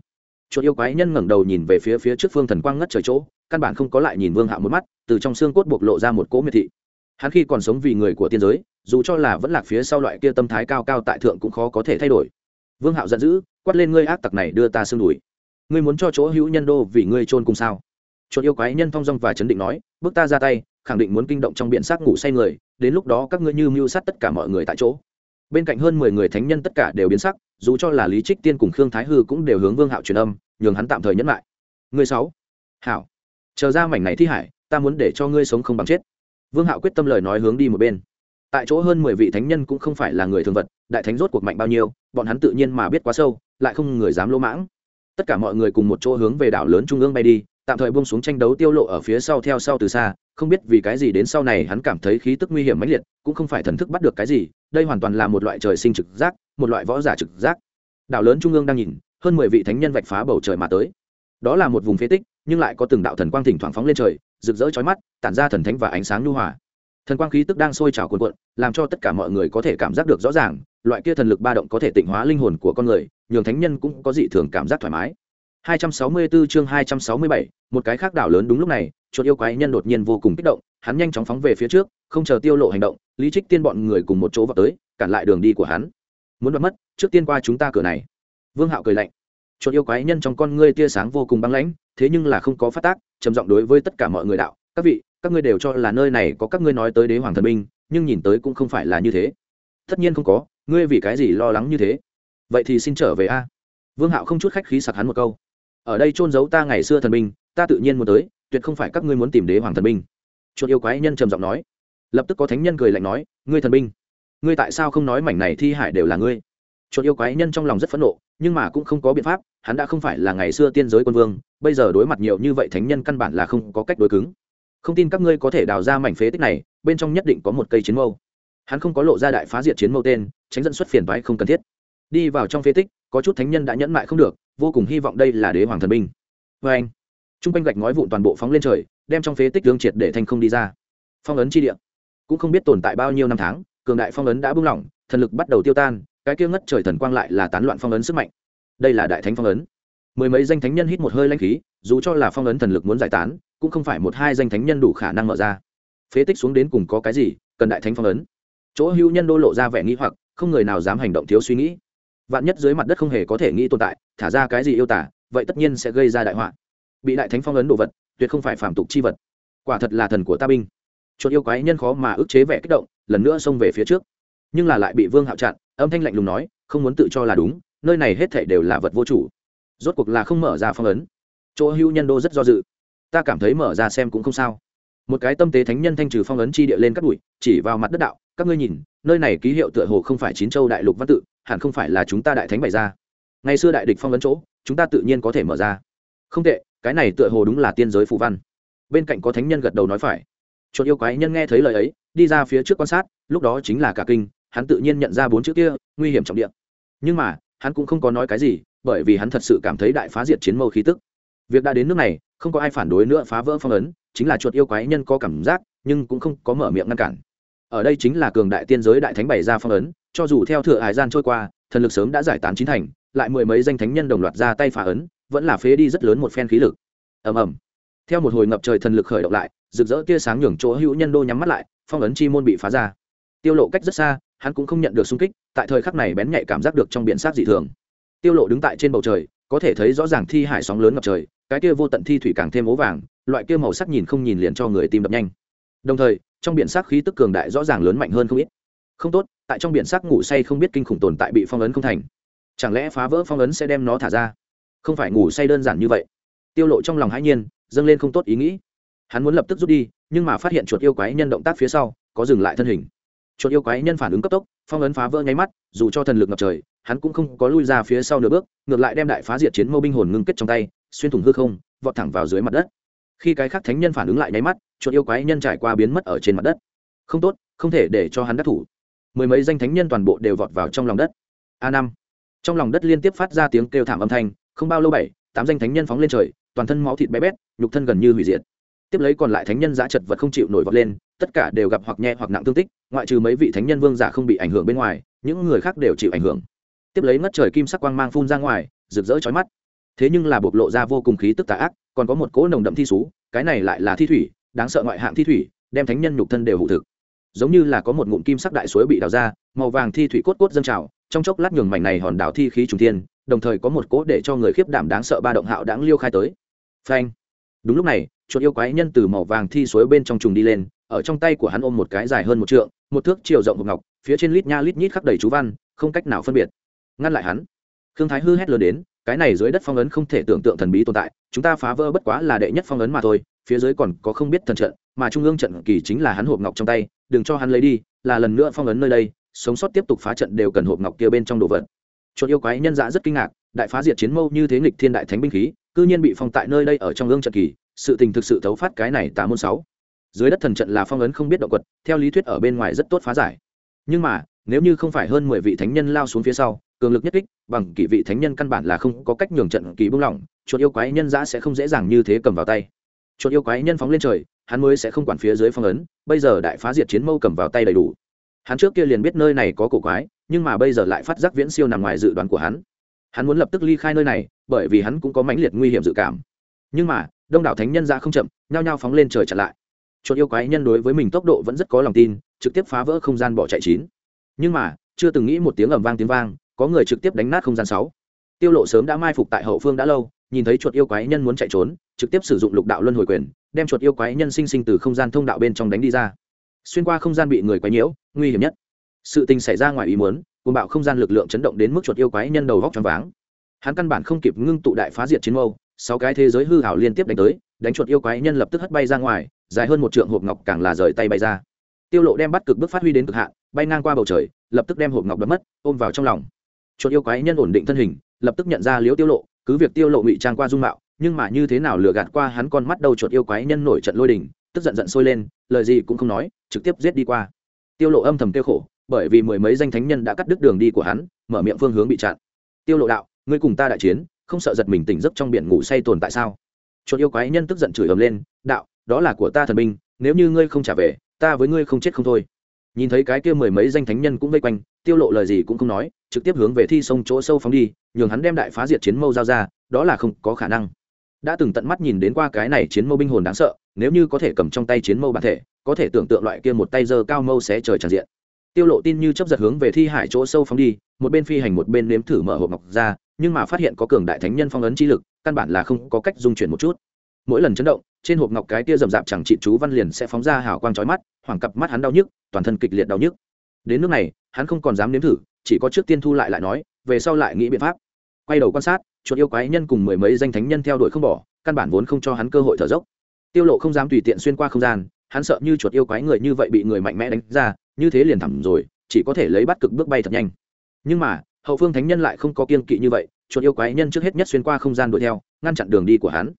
Chuột yêu quái nhân ngẩng đầu nhìn về phía phía trước phương thần quang ngất trời chỗ, căn bản không có lại nhìn vương hạo một mắt, từ trong xương cốt bộc lộ ra một cỗ miệt thị. Hắn khi còn sống vì người của tiên giới, dù cho là vẫn lạc phía sau loại kia tâm thái cao cao tại thượng cũng khó có thể thay đổi. Vương hạo giận dữ, quát lên ngươi ác tặc này đưa ta xương đùi. Ngươi muốn cho chỗ hữu nhân đô vì ngươi trôn cùng sao? Chuột yêu quái nhân thong dong và chấn định nói, bước ta ra tay, khẳng định muốn kinh động trong biện xác ngủ say người, đến lúc đó các ngươi như mưu sát tất cả mọi người tại chỗ bên cạnh hơn mười người thánh nhân tất cả đều biến sắc, dù cho là lý trích tiên cùng khương thái hư cũng đều hướng vương hạo truyền âm, nhường hắn tạm thời nhẫn lại. Người sáu. Hảo. Chờ ra mảnh này thi hải, ta muốn để cho ngươi sống không bằng chết. Vương hạo quyết tâm lời nói hướng đi một bên. Tại chỗ hơn mười vị thánh nhân cũng không phải là người thường vật, đại thánh rốt cuộc mạnh bao nhiêu, bọn hắn tự nhiên mà biết quá sâu, lại không người dám lỗ mãng. Tất cả mọi người cùng một chỗ hướng về đảo lớn trung ương bay đi tạm thời buông xuống tranh đấu tiêu lộ ở phía sau theo sau từ xa, không biết vì cái gì đến sau này hắn cảm thấy khí tức nguy hiểm mãnh liệt, cũng không phải thần thức bắt được cái gì, đây hoàn toàn là một loại trời sinh trực giác, một loại võ giả trực giác. Đảo lớn trung ương đang nhìn, hơn mười vị thánh nhân vạch phá bầu trời mà tới. Đó là một vùng phế tích, nhưng lại có từng đạo thần quang thỉnh thoảng phóng lên trời, rực rỡ chói mắt, tản ra thần thánh và ánh sáng nhu hòa. Thần quang khí tức đang sôi trào cuồn cuộn, làm cho tất cả mọi người có thể cảm giác được rõ ràng, loại kia thần lực ba động có thể tịnh hóa linh hồn của con người, nhường thánh nhân cũng có dị thường cảm giác thoải mái. 264 chương 267, một cái khác đảo lớn đúng lúc này, chuột yêu quái nhân đột nhiên vô cùng kích động, hắn nhanh chóng phóng về phía trước, không chờ tiêu lộ hành động, Lý Trích Tiên bọn người cùng một chỗ vào tới, cản lại đường đi của hắn. Muốn đoạt mất, trước tiên qua chúng ta cửa này. Vương Hạo cười lạnh. Chuột yêu quái nhân trong con ngươi tia sáng vô cùng băng lãnh, thế nhưng là không có phát tác, trầm giọng đối với tất cả mọi người đạo, các vị, các ngươi đều cho là nơi này có các ngươi nói tới đế hoàng thần binh, nhưng nhìn tới cũng không phải là như thế. Tất nhiên không có, ngươi vì cái gì lo lắng như thế? Vậy thì xin trở về a. Vương Hạo không chút khách khí sặc hắn một câu ở đây trôn giấu ta ngày xưa thần binh, ta tự nhiên muốn tới, tuyệt không phải các ngươi muốn tìm đế hoàng thần binh. Chuột yêu quái nhân trầm giọng nói. Lập tức có thánh nhân cười lạnh nói, ngươi thần binh, ngươi tại sao không nói mảnh này thi hải đều là ngươi? Chuột yêu quái nhân trong lòng rất phẫn nộ, nhưng mà cũng không có biện pháp, hắn đã không phải là ngày xưa tiên giới quân vương, bây giờ đối mặt nhiều như vậy thánh nhân căn bản là không có cách đối cứng. Không tin các ngươi có thể đào ra mảnh phế tích này, bên trong nhất định có một cây chiến mâu. Hắn không có lộ ra đại phá diệt chiến mâu tên, tránh dẫn xuất phiền toái không cần thiết. Đi vào trong phế tích, có chút thánh nhân đã nhẫn mại không được vô cùng hy vọng đây là đế hoàng thần binh. Vê anh t r u n g quanh gạch ngói vụn toàn bộ phóng lên trời, đem trong phế tích lương triệt để thanh không đi ra. Phong ấn chi địa. Cũng không biết tồn tại bao nhiêu năm tháng, cường đại phong ấn đã bung lỏng, thần lực bắt đầu tiêu tan, cái kia ngất trời thần quang lại là tán loạn phong ấn sức mạnh. Đây là đại thánh phong ấn. Mười mấy danh thánh nhân hít một hơi lanh khí, dù cho là phong ấn thần lực muốn giải tán, cũng không phải một hai danh thánh nhân đủ khả năng mở ra. Phế tích xuống đến cùng có cái gì, cần đại thánh phong ấn. Chỗ hưu nhân đô lộ ra vẻ nghĩ hoặc, không người nào dám hành động thiếu suy nghĩ vạn nhất dưới mặt đất không hề có thể nghĩ tồn tại, thả ra cái gì yêu tả, vậy tất nhiên sẽ gây ra đại họa. Bị đại thánh phong ấn đồ vật, tuyệt không phải phản tục chi vật. Quả thật là thần của ta binh. Chuột yêu quái nhân khó mà ức chế vẻ kích động, lần nữa xông về phía trước. Nhưng là lại bị vương hạo chặn, âm thanh lạnh lùng nói, không muốn tự cho là đúng, nơi này hết thảy đều là vật vô chủ. Rốt cuộc là không mở ra phong ấn. Chỗ hưu nhân đô rất do dự. Ta cảm thấy mở ra xem cũng không sao. Một cái tâm tế thánh nhân thanh trừ phong ấn chi địa lên các bụi, chỉ vào mặt đất đạo, các ngươi nhìn, nơi này ký hiệu tựa hồ không phải chín châu đại lục văn tự hẳn không phải là chúng ta đại thánh bày ra. Ngày xưa đại địch phong vấn chỗ, chúng ta tự nhiên có thể mở ra. Không tệ, cái này tựa hồ đúng là tiên giới phù văn. Bên cạnh có thánh nhân gật đầu nói phải. Chuột yêu quái nhân nghe thấy lời ấy, đi ra phía trước quan sát, lúc đó chính là cả kinh, hắn tự nhiên nhận ra bốn chữ kia, nguy hiểm trọng địa. Nhưng mà, hắn cũng không có nói cái gì, bởi vì hắn thật sự cảm thấy đại phá diệt chiến mâu khí tức. Việc đã đến nước này, không có ai phản đối nữa phá vỡ phong ấn, chính là chuột yêu quái nhân có cảm giác, nhưng cũng không có mở miệng ngăn cản ở đây chính là cường đại tiên giới đại thánh bày ra phong ấn, cho dù theo thừa hải gian trôi qua, thần lực sớm đã giải tán chín thành, lại mười mấy danh thánh nhân đồng loạt ra tay phá ấn, vẫn là phế đi rất lớn một phen khí lực. Ầm ầm. Theo một hồi ngập trời thần lực khởi động lại, rực rỡ tia sáng nhường chỗ hữu nhân đô nhắm mắt lại, phong ấn chi môn bị phá ra. Tiêu lộ cách rất xa, hắn cũng không nhận được xung kích, tại thời khắc này bén nhạy cảm giác được trong biển sát dị thường. Tiêu lộ đứng tại trên bầu trời, có thể thấy rõ ràng thi hải sóng lớn ngập trời, cái kia vô tận thi thủy càng thêm ố vàng, loại kia màu sắc nhìn không nhìn liền cho người tim đập nhanh đồng thời, trong biển sắc khí tức cường đại rõ ràng lớn mạnh hơn không ít. Không tốt, tại trong biển sắc ngủ say không biết kinh khủng tồn tại bị phong ấn không thành. Chẳng lẽ phá vỡ phong ấn sẽ đem nó thả ra? Không phải ngủ say đơn giản như vậy. Tiêu lộ trong lòng hãi nhiên, dâng lên không tốt ý nghĩ. Hắn muốn lập tức rút đi, nhưng mà phát hiện chuột yêu quái nhân động tác phía sau, có dừng lại thân hình. Chuột yêu quái nhân phản ứng cấp tốc, phong ấn phá vỡ nháy mắt, dù cho thần lực ngập trời, hắn cũng không có lui ra phía sau nửa bước, ngược lại đem đại phá diệt chiến mâu binh hồn ngưng kết trong tay, xuyên thủng hư không, vọt thẳng vào dưới mặt đất khi cái khác thánh nhân phản ứng lại nháy mắt, chuột yêu quái nhân trải qua biến mất ở trên mặt đất. Không tốt, không thể để cho hắn đắc thủ. Mười mấy danh thánh nhân toàn bộ đều vọt vào trong lòng đất. A năm. Trong lòng đất liên tiếp phát ra tiếng kêu thảm âm thanh, không bao lâu bảy, tám danh thánh nhân phóng lên trời, toàn thân máu thịt bé bét, nhục thân gần như hủy diệt. Tiếp lấy còn lại thánh nhân giã chật vật không chịu nổi vọt lên, tất cả đều gặp hoặc nhẹ hoặc nặng thương tích, ngoại trừ mấy vị thánh nhân vương giả không bị ảnh hưởng bên ngoài, những người khác đều chịu ảnh hưởng. Tiếp lấy ngất trời kim sắc quang mang phun ra ngoài, rực rỡ chói mắt. Thế nhưng là bộc lộ ra vô cùng khí tức tà ác còn có một cỗ nồng đậm thi sú cái này lại là thi thủy, đáng sợ ngoại hạng thi thủy, đem thánh nhân nhục thân đều hụ thực. Giống như là có một ngụm kim sắc đại suối bị đào ra, màu vàng thi thủy cốt cốt dâng trào, trong chốc lát nhường mảnh này hòn đảo thi khí trùng thiên, đồng thời có một cỗ để cho người khiếp đảm đáng sợ ba động hạo đáng liêu khai tới. Phanh! Đúng lúc này, chuột yêu quái nhân từ màu vàng thi suối bên trong trùng đi lên, ở trong tay của hắn ôm một cái dài hơn một trượng, một thước chiều rộng hộp ngọc, phía trên lít nha lít nhít khắp đầy chú văn, không cách nào phân biệt. Ngăn lại hắn. Khương thái hư hét lớn đến, cái này dưới đất phong ấn không thể tưởng tượng thần bí tồn tại chúng ta phá vỡ bất quá là đệ nhất phong ấn mà thôi, phía dưới còn có không biết thần trận, mà trung ương trận kỳ chính là hắn hộp ngọc trong tay, đừng cho hắn lấy đi, là lần nữa phong ấn nơi đây, sống sót tiếp tục phá trận đều cần hộp ngọc kia bên trong đồ vật. Chuột yêu quái nhân dạ rất kinh ngạc, đại phá diệt chiến mâu như thế nghịch thiên đại thánh binh khí, cư nhiên bị phong tại nơi đây ở trong ương trận kỳ, sự tình thực sự thấu phát cái này tám môn sáu. Dưới đất thần trận là phong ấn không biết động quật, theo lý thuyết ở bên ngoài rất tốt phá giải. Nhưng mà, nếu như không phải hơn mười vị thánh nhân lao xuống phía sau cường lực nhất kích, bằng kỵ vị thánh nhân căn bản là không có cách nhường trận kỳ bung lỏng, chuột yêu quái nhân giã sẽ không dễ dàng như thế cầm vào tay. Chuột yêu quái nhân phóng lên trời, hắn mới sẽ không quản phía dưới phong ấn, bây giờ đại phá diệt chiến mâu cầm vào tay đầy đủ. Hắn trước kia liền biết nơi này có cổ quái, nhưng mà bây giờ lại phát giác viễn siêu nằm ngoài dự đoán của hắn. Hắn muốn lập tức ly khai nơi này, bởi vì hắn cũng có mãnh liệt nguy hiểm dự cảm. Nhưng mà, đông đảo thánh nhân ra không chậm, nhao nhao phóng lên trời chặn lại. Chuột yêu quái nhân đối với mình tốc độ vẫn rất có lòng tin, trực tiếp phá vỡ không gian bỏ chạy chín. Nhưng mà, chưa từng nghĩ một tiếng ầm vang tiếng vang có người trực tiếp đánh nát không gian sáu. Tiêu lộ sớm đã mai phục tại hậu phương đã lâu, nhìn thấy chuột yêu quái nhân muốn chạy trốn, trực tiếp sử dụng lục đạo luân hồi quyền, đem chuột yêu quái nhân sinh sinh từ không gian thông đạo bên trong đánh đi ra. Xuyên qua không gian bị người quái nhiễu, nguy hiểm nhất. Sự tình xảy ra ngoài ý muốn, cuồng bạo không gian lực lượng chấn động đến mức chuột yêu quái nhân đầu vóc choáng váng. Hắn căn bản không kịp ngưng tụ đại phá diệt chiến mâu, sáu cái thế giới hư hảo liên tiếp đánh tới, đánh chuột yêu quái nhân lập tức hất bay ra ngoài, dài hơn một trượng hộp ngọc càng là rời tay bay ra. Tiêu lộ đem bắt cực bước phát huy đến cực hạn, bay ngang qua bầu trời, lập tức đem hộp ngọc đập mất, ôm vào trong lòng chuột yêu quái nhân ổn định thân hình, lập tức nhận ra liếu tiêu lộ, cứ việc tiêu lộ ngụy trang qua dung mạo, nhưng mà như thế nào lừa gạt qua hắn con mắt đầu chuột yêu quái nhân nổi trận lôi đình, tức giận giận sôi lên, lời gì cũng không nói, trực tiếp giết đi qua. Tiêu lộ âm thầm tiêu khổ, bởi vì mười mấy danh thánh nhân đã cắt đứt đường đi của hắn, mở miệng phương hướng bị chặn. Tiêu lộ đạo, ngươi cùng ta đại chiến, không sợ giật mình tỉnh giấc trong biển ngủ say tồn tại sao? Chuột yêu quái nhân tức giận chửi ầm lên, đạo, đó là của ta thần binh, nếu như ngươi không trả về, ta với ngươi không chết không thôi nhìn thấy cái kia mười mấy danh thánh nhân cũng vây quanh, tiêu lộ lời gì cũng không nói, trực tiếp hướng về thi sông chỗ sâu phóng đi, nhường hắn đem đại phá diệt chiến mâu giao ra, đó là không có khả năng. Đã từng tận mắt nhìn đến qua cái này chiến mâu binh hồn đáng sợ, nếu như có thể cầm trong tay chiến mâu bản thể, có thể tưởng tượng loại kia một tay giơ cao mâu sẽ trời tràn diện. Tiêu lộ tin như chấp giật hướng về thi hải chỗ sâu phóng đi, một bên phi hành một bên nếm thử mở hộp ngọc ra, nhưng mà phát hiện có cường đại thánh nhân phong ấn chi lực, căn bản là không có cách dung chuyển một chút. Mỗi lần chấn động, trên hộp ngọc cái kia rầm rạp chẳng trị chú văn liền sẽ phóng ra hào quang chói mắt hoàng cặp mắt hắn đau nhức, toàn thân kịch liệt đau nhức. Đến nước này, hắn không còn dám nếm thử, chỉ có trước tiên thu lại lại nói, về sau lại nghĩ biện pháp. Quay đầu quan sát, chuột yêu quái nhân cùng mười mấy danh thánh nhân theo đuổi không bỏ, căn bản vốn không cho hắn cơ hội thở dốc. Tiêu lộ không dám tùy tiện xuyên qua không gian, hắn sợ như chuột yêu quái người như vậy bị người mạnh mẽ đánh ra, như thế liền thẳng rồi, chỉ có thể lấy bắt cực bước bay thật nhanh. Nhưng mà, hậu phương thánh nhân lại không có kiên kỵ như vậy, chuột yêu quái nhân trước hết nhất xuyên qua không gian đuổi theo, ngăn chặn đường đi của hắn.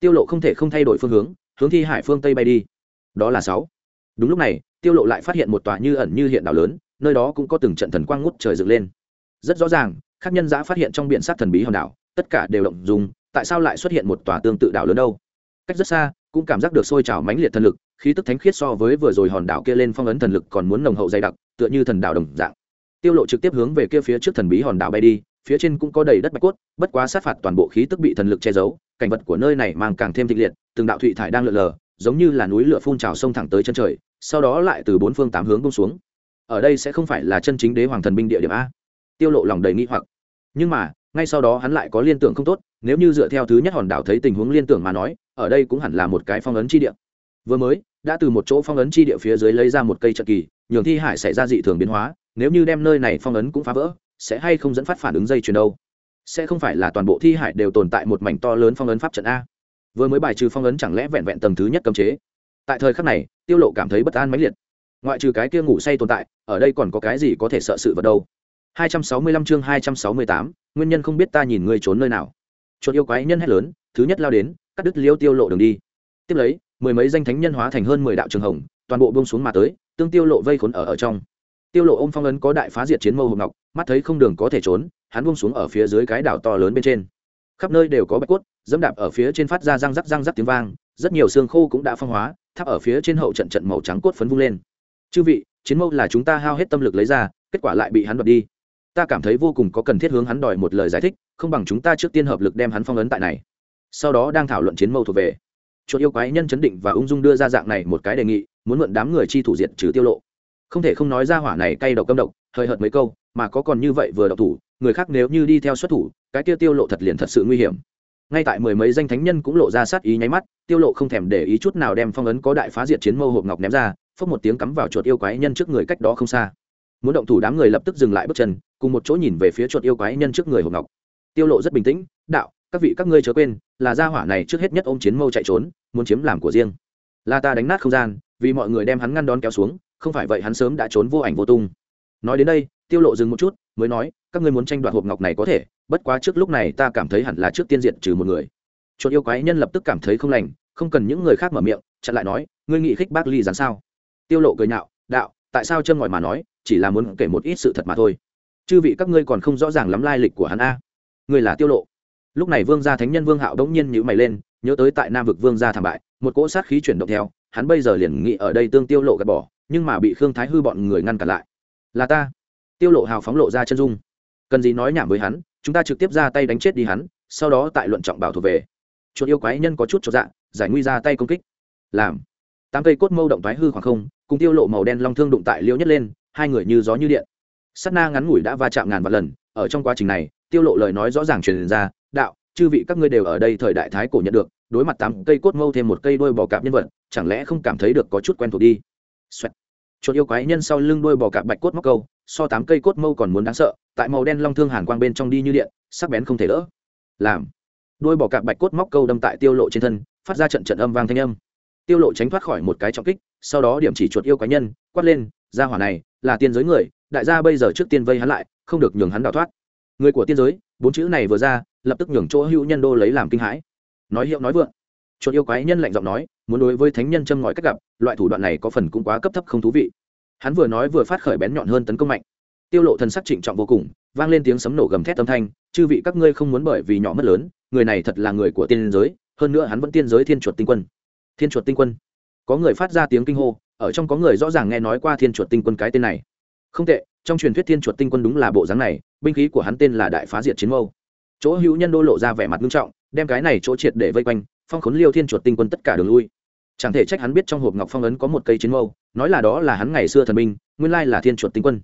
Tiêu lộ không thể không thay đổi phương hướng hướng thi hải phương tây bay đi. Đó là sáu đúng lúc này, tiêu lộ lại phát hiện một tòa như ẩn như hiện đảo lớn, nơi đó cũng có từng trận thần quang ngút trời dựng lên. Rất rõ ràng các nhân giã phát hiện trong biển sát thần bí hòn đảo, tất cả đều động dùng tại sao lại xuất hiện một tòa tương tự đảo lớn đâu? Cách rất xa, cũng cảm giác được sôi trào mãnh liệt thần lực, khí tức thánh khiết so với vừa rồi hòn đảo kia lên phong ấn thần lực còn muốn nồng hậu dày đặc, tựa như thần đảo đồng dạng. Tiêu lộ trực tiếp hướng về kia phía trước thần bí hòn đảo bay đi, phía trên cũng có đầy đất bạch cốt, bất quá sát phạt toàn bộ khí tức bị thần lực che giấu, cảnh vật của nơi này mang càng thêm thịnh liệt, từng đạo thụy thải đang lượn lờ giống như là núi lửa phun trào sông thẳng tới chân trời, sau đó lại từ bốn phương tám hướng bông xuống. Ở đây sẽ không phải là chân chính đế hoàng thần binh địa điểm a. Tiêu lộ lòng đầy nghi hoặc. Nhưng mà, ngay sau đó hắn lại có liên tưởng không tốt, nếu như dựa theo thứ nhất hòn đảo thấy tình huống liên tưởng mà nói, ở đây cũng hẳn là một cái phong ấn chi địa. Vừa mới, đã từ một chỗ phong ấn chi địa phía dưới lấy ra một cây trận kỳ, nhường thi hải xảy ra dị thường biến hóa, nếu như đem nơi này phong ấn cũng phá vỡ, sẽ hay không dẫn phát phản ứng dây chuyền đâu? Sẽ không phải là toàn bộ thi hải đều tồn tại một mảnh to lớn phong ấn pháp trận a vừa mới bài trừ phong ấn chẳng lẽ vẹn vẹn tầng thứ nhất cấm chế? Tại thời khắc này tiêu lộ cảm thấy bất an mãnh liệt. Ngoại trừ cái kia ngủ say tồn tại ở đây còn có cái gì có thể sợ sự vật đâu? 265 chương 268, nguyên nhân không biết ta nhìn ngươi trốn nơi nào. Chuột yêu quái nhân hét lớn thứ nhất lao đến cắt đứt liêu tiêu lộ đường đi. Tiếp lấy mười mấy danh thánh nhân hóa thành hơn mười đạo trường hồng toàn bộ buông xuống mà tới tương tiêu lộ vây khốn ở ở trong. Tiêu lộ ôm phong ấn có đại phá diệt chiến mâu hộp ngọc mắt thấy không đường có thể trốn hắn buông xuống ở phía dưới cái đảo to lớn bên trên khắp nơi đều có bạch cốt, dẫm đạp ở phía trên phát ra răng rắc răng rắc tiếng vang, rất nhiều xương khô cũng đã phong hóa thắp ở phía trên hậu trận trận màu trắng cốt phấn vung lên. Chư vị, chiến mâu là chúng ta hao hết tâm lực lấy ra, kết quả lại bị hắn đoạt đi. Ta cảm thấy vô cùng có cần thiết hướng hắn đòi một lời giải thích, không bằng chúng ta trước tiên hợp lực đem hắn phong ấn tại này. Sau đó đang thảo luận chiến mâu thuộc về, chuột yêu quái nhân chấn định và ung dung đưa ra dạng này một cái đề nghị, muốn mượn đám người chi thủ diện trừ tiêu lộ. Không thể không nói ra hỏa này cay độc câm độc hơi hợt mấy câu mà có còn như vậy vừa độc thủ, người khác nếu như đi theo xuất thủ, cái tiêu tiêu lộ thật liền thật sự nguy hiểm. Ngay tại mười mấy danh thánh nhân cũng lộ ra sát ý nháy mắt, tiêu lộ không thèm để ý chút nào đem phong ấn có đại phá diệt chiến mâu hộp ngọc ném ra phất một tiếng cắm vào chuột yêu quái nhân trước người cách đó không xa. Muốn động thủ đám người lập tức dừng lại bước chân, cùng một chỗ nhìn về phía chuột yêu quái nhân trước người hộp ngọc. Tiêu lộ rất bình tĩnh, đạo, các vị các ngươi chớ quên, là gia hỏa này trước hết nhất ôm chiến mâu chạy trốn, muốn chiếm làm của riêng. Là ta đánh nát không gian, vì mọi người đem hắn ngăn đón kéo xuống, không phải vậy hắn sớm đã trốn vô ảnh vô tung. Nói đến đây tiêu lộ dừng một chút, mới nói, các ngươi muốn tranh đoạt hộp ngọc này có thể, bất quá trước lúc này ta cảm thấy hẳn là trước tiên diện trừ một người. Chuột yêu quái nhân lập tức cảm thấy không lành, không cần những người khác mở miệng, chặn lại nói, ngươi nghĩ khích bác ly dán sao? Tiêu lộ cười nhạo, đạo, tại sao chân ngòi mà nói, chỉ là muốn kể một ít sự thật mà thôi. Chư vị các ngươi còn không rõ ràng lắm lai lịch của hắn a. Ngươi là tiêu lộ. Lúc này vương gia thánh nhân vương hạo đống nhiên nhíu mày lên, nhớ tới tại nam vực vương gia thảm bại, một cỗ sát khí chuyển động theo, hắn bây giờ liền nghĩ ở đây tương tiêu lộ gạt bỏ, nhưng mà bị khương thái hư bọn người ngăn cản lại. Là ta tiêu lộ hào phóng lộ ra chân dung. Cần gì nói nhảm với hắn, chúng ta trực tiếp ra tay đánh chết đi hắn, sau đó tại luận trọng bảo thuộc về. Chuột yêu quái nhân có chút cho dạ giải nguy ra tay công kích. Làm. Tám cây cốt mâu động thoái hư khoảng không, cùng tiêu lộ màu đen long thương đụng tại liễu nhất lên, hai người như gió như điện. Sát na ngắn ngủi đã va chạm ngàn vạn lần, ở trong quá trình này, tiêu lộ lời nói rõ ràng truyền ra, đạo, chư vị các ngươi đều ở đây thời đại thái cổ nhận được, đối mặt tám cây cốt mâu thêm một cây đôi bò cạp nhân vật, chẳng lẽ không cảm thấy được có chút quen thuộc đi? Xoẹt. chuột yêu quái nhân sau lưng đôi bò cạp bạch cốt móc câu so tám cây cốt mâu còn muốn đáng sợ, tại màu đen long thương hàn quang bên trong đi như điện, sắc bén không thể đỡ. Làm. Đôi bỏ cạp bạch cốt móc câu đâm tại tiêu lộ trên thân, phát ra trận trận âm vang thanh âm. Tiêu lộ tránh thoát khỏi một cái trọng kích, sau đó điểm chỉ chuột yêu quái nhân, quát lên, gia hỏa này, là tiên giới người, đại gia bây giờ trước tiên vây hắn lại, không được nhường hắn đào thoát. Người của tiên giới, bốn chữ này vừa ra, lập tức nhường chỗ hữu nhân đô lấy làm kinh hãi. Nói hiệu nói vượng. Chuột yêu quái nhân lạnh giọng nói, muốn đối với thánh nhân châm ngòi cách gặp, loại thủ đoạn này có phần cũng quá cấp thấp không thú vị hắn vừa nói vừa phát khởi bén nhọn hơn tấn công mạnh. Tiêu lộ thần sắc trịnh trọng vô cùng, vang lên tiếng sấm nổ gầm thét âm thanh, chư vị các ngươi không muốn bởi vì nhỏ mất lớn, người này thật là người của tiên giới, hơn nữa hắn vẫn tiên giới thiên chuột tinh quân. Thiên chuột tinh quân. Có người phát ra tiếng kinh hô, ở trong có người rõ ràng nghe nói qua thiên chuột tinh quân cái tên này. Không tệ, trong truyền thuyết thiên chuột tinh quân đúng là bộ dáng này, binh khí của hắn tên là đại phá diệt chiến mâu. Chỗ hữu nhân đô lộ ra vẻ mặt nghiêm trọng, đem cái này chỗ triệt để vây quanh, phong khốn liêu thiên chuột tinh quân tất cả đường lui chẳng thể trách hắn biết trong hộp ngọc phong ấn có một cây chiến mâu nói là đó là hắn ngày xưa thần minh, nguyên lai là thiên chuột tinh quân.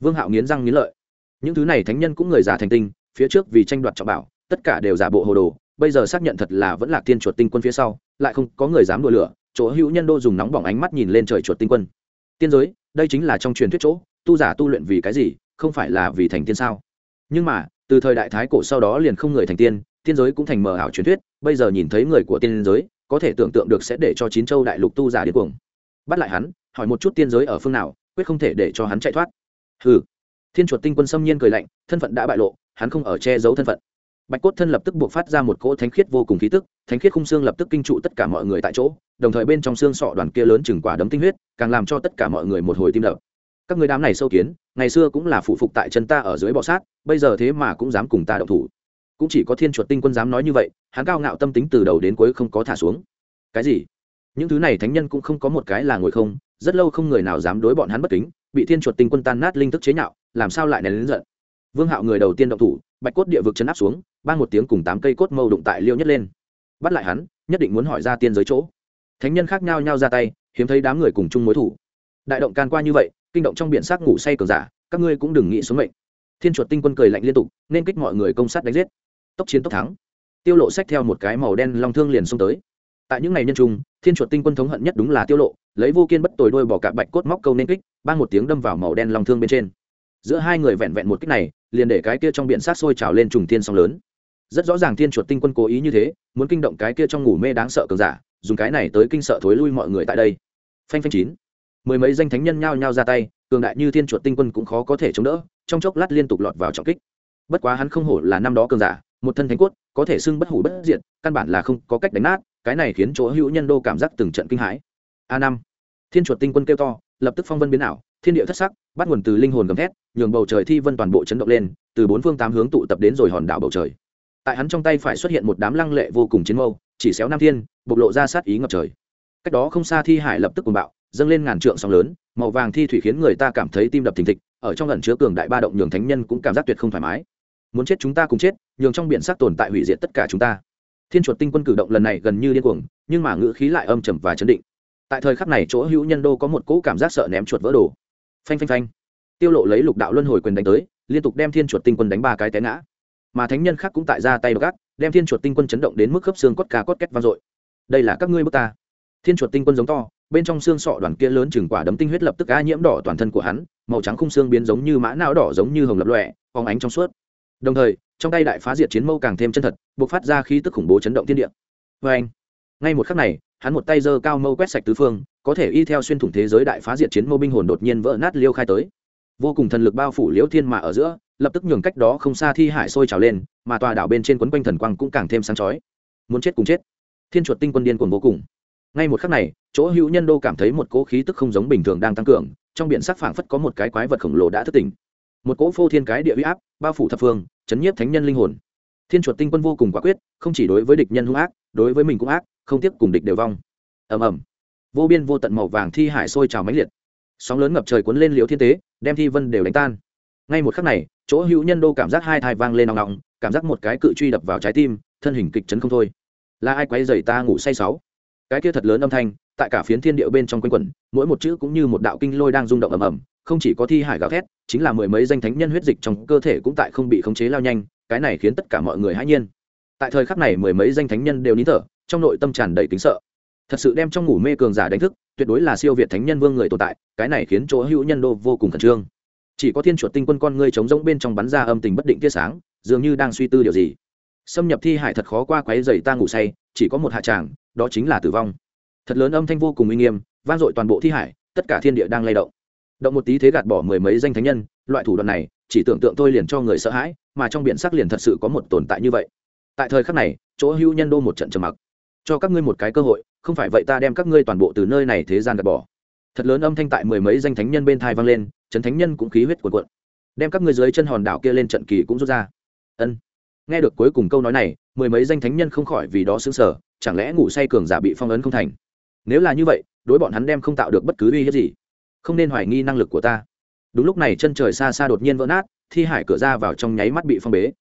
Vương hạo nghiến răng nghiến lợi. Những thứ này thánh nhân cũng người già thành tinh phía trước vì tranh đoạt trọng bảo tất cả đều giả bộ hồ đồ bây giờ xác nhận thật là vẫn là thiên chuột tinh quân phía sau lại không có người dám đùa lửa chỗ hữu nhân đô dùng nóng bỏng ánh mắt nhìn lên trời chuột tinh quân. Tiên giới đây chính là trong truyền thuyết chỗ tu giả tu luyện vì cái gì không phải là vì thành tiên sao? Nhưng mà từ thời đại thái cổ sau đó liền không người thành tiên tiên giới cũng thành mờ ảo truyền thuyết bây giờ nhìn thấy người của tiên giới có thể tưởng tượng được sẽ để cho chín châu đại lục tu giả điên cuồng. Bắt lại hắn, hỏi một chút tiên giới ở phương nào, quyết không thể để cho hắn chạy thoát. Hừ. Thiên chuột tinh quân xâm nhiên cười lạnh, thân phận đã bại lộ, hắn không ở che giấu thân phận. Bạch cốt thân lập tức buộc phát ra một cỗ thánh khiết vô cùng khí tức, thánh khiết khung xương lập tức kinh trụ tất cả mọi người tại chỗ, đồng thời bên trong xương sọ đoàn kia lớn chừng quả đấm tinh huyết, càng làm cho tất cả mọi người một hồi tim đập. Các người đám này sâu kiến, ngày xưa cũng là phụ phục tại chân ta ở dưới bọ sát, bây giờ thế mà cũng dám cùng ta động thủ cũng chỉ có thiên chuột tinh quân dám nói như vậy, hắn cao ngạo tâm tính từ đầu đến cuối không có thả xuống. Cái gì? Những thứ này thánh nhân cũng không có một cái là ngồi không, rất lâu không người nào dám đối bọn hắn bất kính, bị thiên chuột tinh quân tan nát linh thức chế nhạo, làm sao lại nén lớn giận? Vương hạo người đầu tiên động thủ, bạch cốt địa vực chấn áp xuống ban một tiếng cùng tám cây cốt mâu đụng tại liêu nhất lên. Bắt lại hắn, nhất định muốn hỏi ra tiên giới chỗ. Thánh nhân khác nhau nhau ra tay, hiếm thấy đám người cùng chung mối thủ. Đại động can qua như vậy, kinh động trong biển xác ngủ say cường giả, các ngươi cũng đừng nghĩ xuống mệnh. Thiên chuột tinh quân cười lạnh liên tục, nên kích mọi người công sát đánh giết tốc chiến tốc thắng. Tiêu lộ xách theo một cái màu đen long thương liền xông tới. Tại những ngày nhân trung, thiên chuột tinh quân thống hận nhất đúng là tiêu lộ, lấy vô kiên bất tồi đôi bỏ cả bạch cốt móc câu nên kích ban một tiếng đâm vào màu đen long thương bên trên. Giữa hai người vẹn vẹn một kích này, liền để cái kia trong biển sát sôi trào lên trùng thiên sóng lớn. Rất rõ ràng thiên chuột tinh quân cố ý như thế, muốn kinh động cái kia trong ngủ mê đáng sợ cường giả, dùng cái này tới kinh sợ thối lui mọi người tại đây. Phanh phanh chín. Mười mấy danh thánh nhân nhao nhao ra tay, cường đại như thiên chuột tinh quân cũng khó có thể chống đỡ, trong chốc lát liên tục lọt vào trọng kích. Bất quá hắn không hổ là năm đó cường giả một thân thánh cốt, có thể xưng bất hủ bất diệt, căn bản là không có cách đánh nát, cái này khiến chỗ hữu nhân đô cảm giác từng trận kinh hãi. A năm, thiên chuột tinh quân kêu to, lập tức phong vân biến ảo, thiên địa thất sắc, bắt nguồn từ linh hồn gầm thét, nhường bầu trời thi vân toàn bộ chấn động lên, từ bốn phương tám hướng tụ tập đến rồi hòn đảo bầu trời. Tại hắn trong tay phải xuất hiện một đám lăng lệ vô cùng chiến mâu, chỉ xéo nam thiên, bộc lộ ra sát ý ngập trời. Cách đó không xa thi hải lập tức cuồng bạo, dâng lên ngàn trượng sóng lớn, màu vàng thi thủy khiến người ta cảm thấy tim đập thình thịch, ở trong lần chứa cường đại ba động nhường thánh nhân cũng cảm giác tuyệt không thoải mái muốn chết chúng ta cùng chết, nhường trong biển sắc tồn tại hủy diệt tất cả chúng ta. Thiên chuột tinh quân cử động lần này gần như điên cuồng, nhưng mà ngữ khí lại âm trầm và chấn định. Tại thời khắc này chỗ hữu nhân đô có một cỗ cảm giác sợ ném chuột vỡ đồ. Phanh phanh phanh. Tiêu lộ lấy lục đạo luân hồi quyền đánh tới, liên tục đem thiên chuột tinh quân đánh ba cái té ngã. Mà thánh nhân khác cũng tại ra tay gác đem thiên chuột tinh quân chấn động đến mức khớp xương cốt ca cốt két vang dội. Đây là các ngươi bước ta. Thiên chuột tinh quân giống to, bên trong xương sọ đoàn kia lớn chừng quả đấm tinh huyết lập tức á nhiễm đỏ toàn thân của hắn, màu trắng khung xương biến giống như mã não đỏ giống như hồng lập lòe, phóng ánh trong suốt đồng thời, trong tay đại phá diệt chiến mâu càng thêm chân thật bộc phát ra khí tức khủng bố chấn động thiên địa. Vê anh, ngay một khắc này, hắn một tay giơ cao mâu quét sạch tứ phương, có thể y theo xuyên thủng thế giới đại phá diệt chiến mâu binh hồn đột nhiên vỡ nát liêu khai tới. Vô cùng thần lực bao phủ liễu thiên mà ở giữa, lập tức nhường cách đó không xa thi hải sôi trào lên, mà tòa đảo bên trên quấn quanh thần quang cũng càng thêm sáng chói. Muốn chết cùng chết. Thiên chuột tinh quân điên cuồng vô cùng. Ngay một khắc này, chỗ hữu nhân đô cảm thấy một cỗ khí tức không giống bình thường đang tăng cường, trong biển sắc phảng phất có một cái quái vật khổng lồ đã thức tỉnh. Một cỗ phô thiên cái địa huy áp bao phủ thập phương chấn nhiếp thánh nhân linh hồn. Thiên chuột tinh quân vô cùng quả quyết, không chỉ đối với địch nhân hung ác, đối với mình cũng ác, không tiếp cùng địch đều vong. Ầm ầm. Vô biên vô tận màu vàng thi hải sôi trào mãnh liệt. Sóng lớn ngập trời cuốn lên liễu thiên tế, đem thi vân đều đánh tan. Ngay một khắc này, chỗ hữu nhân đô cảm giác hai thai vang lên nòng nòng cảm giác một cái cự truy đập vào trái tim, thân hình kịch chấn không thôi. Là ai quay dày ta ngủ say sáu? Cái kia thật lớn âm thanh, tại cả phiến thiên địa bên trong quanh quẩn, mỗi một chữ cũng như một đạo kinh lôi đang rung động ầm ầm không chỉ có thi hải gào thét, chính là mười mấy danh thánh nhân huyết dịch trong cơ thể cũng tại không bị khống chế lao nhanh, cái này khiến tất cả mọi người hãy nhiên. Tại thời khắc này mười mấy danh thánh nhân đều nín thở, trong nội tâm tràn đầy kính sợ. Thật sự đem trong ngủ mê cường giả đánh thức, tuyệt đối là siêu việt thánh nhân vương người tồn tại, cái này khiến chỗ hữu nhân đô vô cùng khẩn trương. Chỉ có thiên chuột tinh quân con ngươi chống rỗng bên trong bắn ra âm tình bất định tia sáng, dường như đang suy tư điều gì. Xâm nhập thi hải thật khó qua quấy dày ta ngủ say, chỉ có một hạ tràng, đó chính là tử vong. Thật lớn âm thanh vô cùng uy nghiêm, vang dội toàn bộ thi hải, tất cả thiên địa đang lay động động một tí thế gạt bỏ mười mấy danh thánh nhân, loại thủ đoạn này, chỉ tưởng tượng tôi liền cho người sợ hãi, mà trong biển sắc liền thật sự có một tồn tại như vậy. Tại thời khắc này, chỗ hữu nhân đô một trận trầm mặc. Cho các ngươi một cái cơ hội, không phải vậy ta đem các ngươi toàn bộ từ nơi này thế gian gạt bỏ. Thật lớn âm thanh tại mười mấy danh thánh nhân bên thai vang lên trấn thánh nhân cũng khí huyết cuộn cuộn. Đem các ngươi dưới chân hòn đảo kia lên trận kỳ cũng rút ra. Ân. Nghe được cuối cùng câu nói này, mười mấy danh thánh nhân không khỏi vì đó xứng sở chẳng lẽ ngủ say cường giả bị phong ấn không thành? Nếu là như vậy, đối bọn hắn đem không tạo được bất cứ uy hiếp gì không nên hoài nghi năng lực của ta. Đúng lúc này chân trời xa xa đột nhiên vỡ nát thi hải cửa ra vào trong nháy mắt bị phong bế.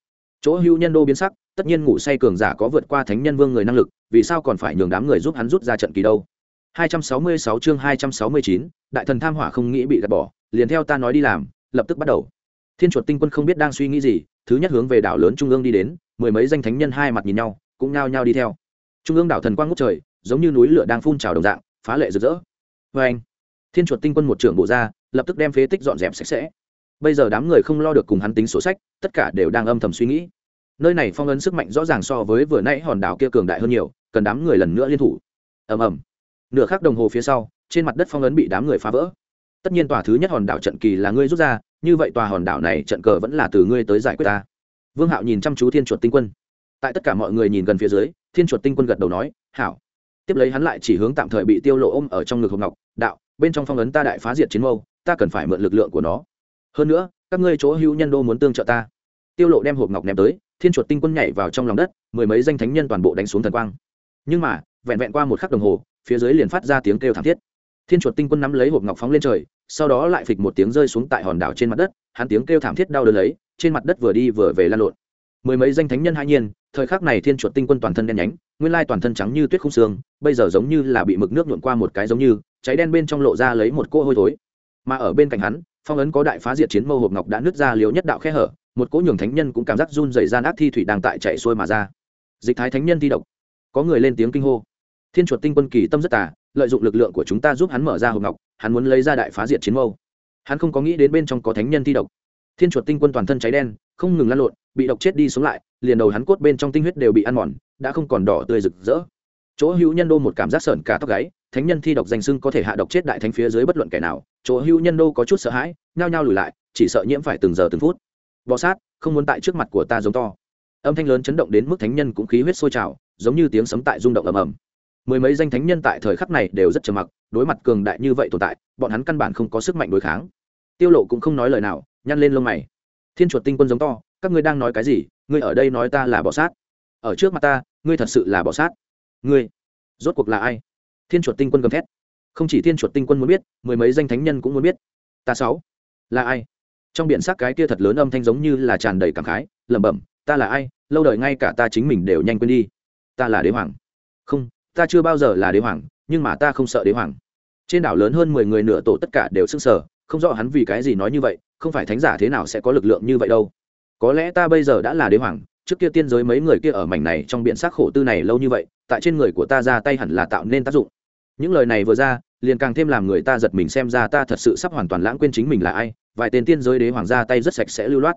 Chỗ hưu nhân đô biến sắc tất nhiên ngủ say cường giả có vượt qua thánh nhân vương người năng lực vì sao còn phải nhường đám người giúp hắn rút ra trận kỳ đâu? 266 chương 269, đại thần tham hỏa không nghĩ bị gạt bỏ liền theo ta nói đi làm lập tức bắt đầu. Thiên chuột tinh quân không biết đang suy nghĩ gì thứ nhất hướng về đảo lớn trung ương đi đến mười mấy danh thánh nhân hai mặt nhìn nhau cũng nhao nhao đi theo. Trung ương đảo thần quang ngút trời giống như núi lửa đang phun trào đồng dạng phá lệ rực rỡ. Vê anh thiên chuột tinh quân một trưởng bộ ra, lập tức đem phế tích dọn dẹp sạch sẽ. Bây giờ đám người không lo được cùng hắn tính sổ sách, tất cả đều đang âm thầm suy nghĩ. Nơi này phong ấn sức mạnh rõ ràng so với vừa nãy hòn đảo kia cường đại hơn nhiều, cần đám người lần nữa liên thủ. Ầm ầm. Nửa khắc đồng hồ phía sau, trên mặt đất phong ấn bị đám người phá vỡ. Tất nhiên tòa thứ nhất hòn đảo trận kỳ là ngươi rút ra, như vậy tòa hòn đảo này trận cờ vẫn là từ ngươi tới giải quyết ta. Vương hạo nhìn chăm chú thiên chuột tinh quân. Tại tất cả mọi người nhìn gần phía dưới, thiên chuột tinh quân gật đầu nói, hảo. Tiếp lấy hắn lại chỉ hướng tạm thời bị tiêu lộ ôm ở trong ngực hộp ngọc, đạo bên trong phong ấn ta đại phá diệt chiến mâu, ta cần phải mượn lực lượng của nó. Hơn nữa, các ngươi chỗ hữu nhân đô muốn tương trợ ta. Tiêu lộ đem hộp ngọc ném tới, thiên chuột tinh quân nhảy vào trong lòng đất, mười mấy danh thánh nhân toàn bộ đánh xuống thần quang. Nhưng mà, vẹn vẹn qua một khắc đồng hồ, phía dưới liền phát ra tiếng kêu thảm thiết. Thiên chuột tinh quân nắm lấy hộp ngọc phóng lên trời, sau đó lại phịch một tiếng rơi xuống tại hòn đảo trên mặt đất, hắn tiếng kêu thảm thiết đau đớn lấy, trên mặt đất vừa đi vừa về lan lộn. Mười mấy danh thánh nhân hai nhiên, thời khắc này thiên chuột tinh quân toàn thân đen nhánh, nguyên lai toàn thân trắng như tuyết không xương, bây giờ giống như là bị mực nước nhuộn qua một cái giống như cháy đen bên trong lộ ra lấy một cỗ hôi thối. Mà ở bên cạnh hắn, phong ấn có đại phá diệt chiến mâu hộp ngọc đã nứt ra liều nhất đạo khe hở, một cỗ nhường thánh nhân cũng cảm giác run dày gian ác thi thủy đang tại chạy xuôi mà ra. Dịch thái thánh nhân thi độc. Có người lên tiếng kinh hô. Thiên chuột tinh quân kỳ tâm rất tà, lợi dụng lực lượng của chúng ta giúp hắn mở ra hộp ngọc, hắn muốn lấy ra đại phá diệt chiến mâu. Hắn không có nghĩ đến bên trong có thánh nhân thi độc. Thiên chuột tinh quân toàn thân cháy đen, không ngừng lăn lộn, bị độc chết đi xuống lại, liền đầu hắn cốt bên trong tinh huyết đều bị ăn mòn, đã không còn đỏ tươi rực rỡ. Chỗ hữu nhân đô một cảm giác sởn cả tóc gáy thánh nhân thi độc danh sưng có thể hạ độc chết đại thánh phía dưới bất luận kẻ nào, chỗ hữu nhân đô có chút sợ hãi, nhao nhao lùi lại, chỉ sợ nhiễm phải từng giờ từng phút. Bọ sát, không muốn tại trước mặt của ta giống to. Âm thanh lớn chấn động đến mức thánh nhân cũng khí huyết sôi trào, giống như tiếng sấm tại rung động ầm ầm. Mười mấy danh thánh nhân tại thời khắc này đều rất trầm mặc, đối mặt cường đại như vậy tồn tại, bọn hắn căn bản không có sức mạnh đối kháng. Tiêu lộ cũng không nói lời nào, nhăn lên lông mày. Thiên chuột tinh quân giống to, các ngươi đang nói cái gì? Ngươi ở đây nói ta là bọ sát. Ở trước mặt ta, ngươi thật sự là bọ sát. Ngươi, rốt cuộc là ai? Thiên chuột tinh quân gầm thét. Không chỉ thiên chuột tinh quân muốn biết, mười mấy danh thánh nhân cũng muốn biết. Ta sáu, là ai? Trong biển sắc cái kia thật lớn âm thanh giống như là tràn đầy cảm khái, lẩm bẩm, ta là ai? Lâu đời ngay cả ta chính mình đều nhanh quên đi. Ta là đế hoàng. Không, ta chưa bao giờ là đế hoàng, nhưng mà ta không sợ đế hoàng. Trên đảo lớn hơn mười người nửa tổ tất cả đều sững sờ, không rõ hắn vì cái gì nói như vậy, không phải thánh giả thế nào sẽ có lực lượng như vậy đâu. Có lẽ ta bây giờ đã là đế hoàng, trước kia tiên giới mấy người kia ở mảnh này trong biện xác khổ tư này lâu như vậy, tại trên người của ta ra tay hẳn là tạo nên tác dụng những lời này vừa ra liền càng thêm làm người ta giật mình xem ra ta thật sự sắp hoàn toàn lãng quên chính mình là ai vài tên tiên giới đế hoàng ra tay rất sạch sẽ lưu loát.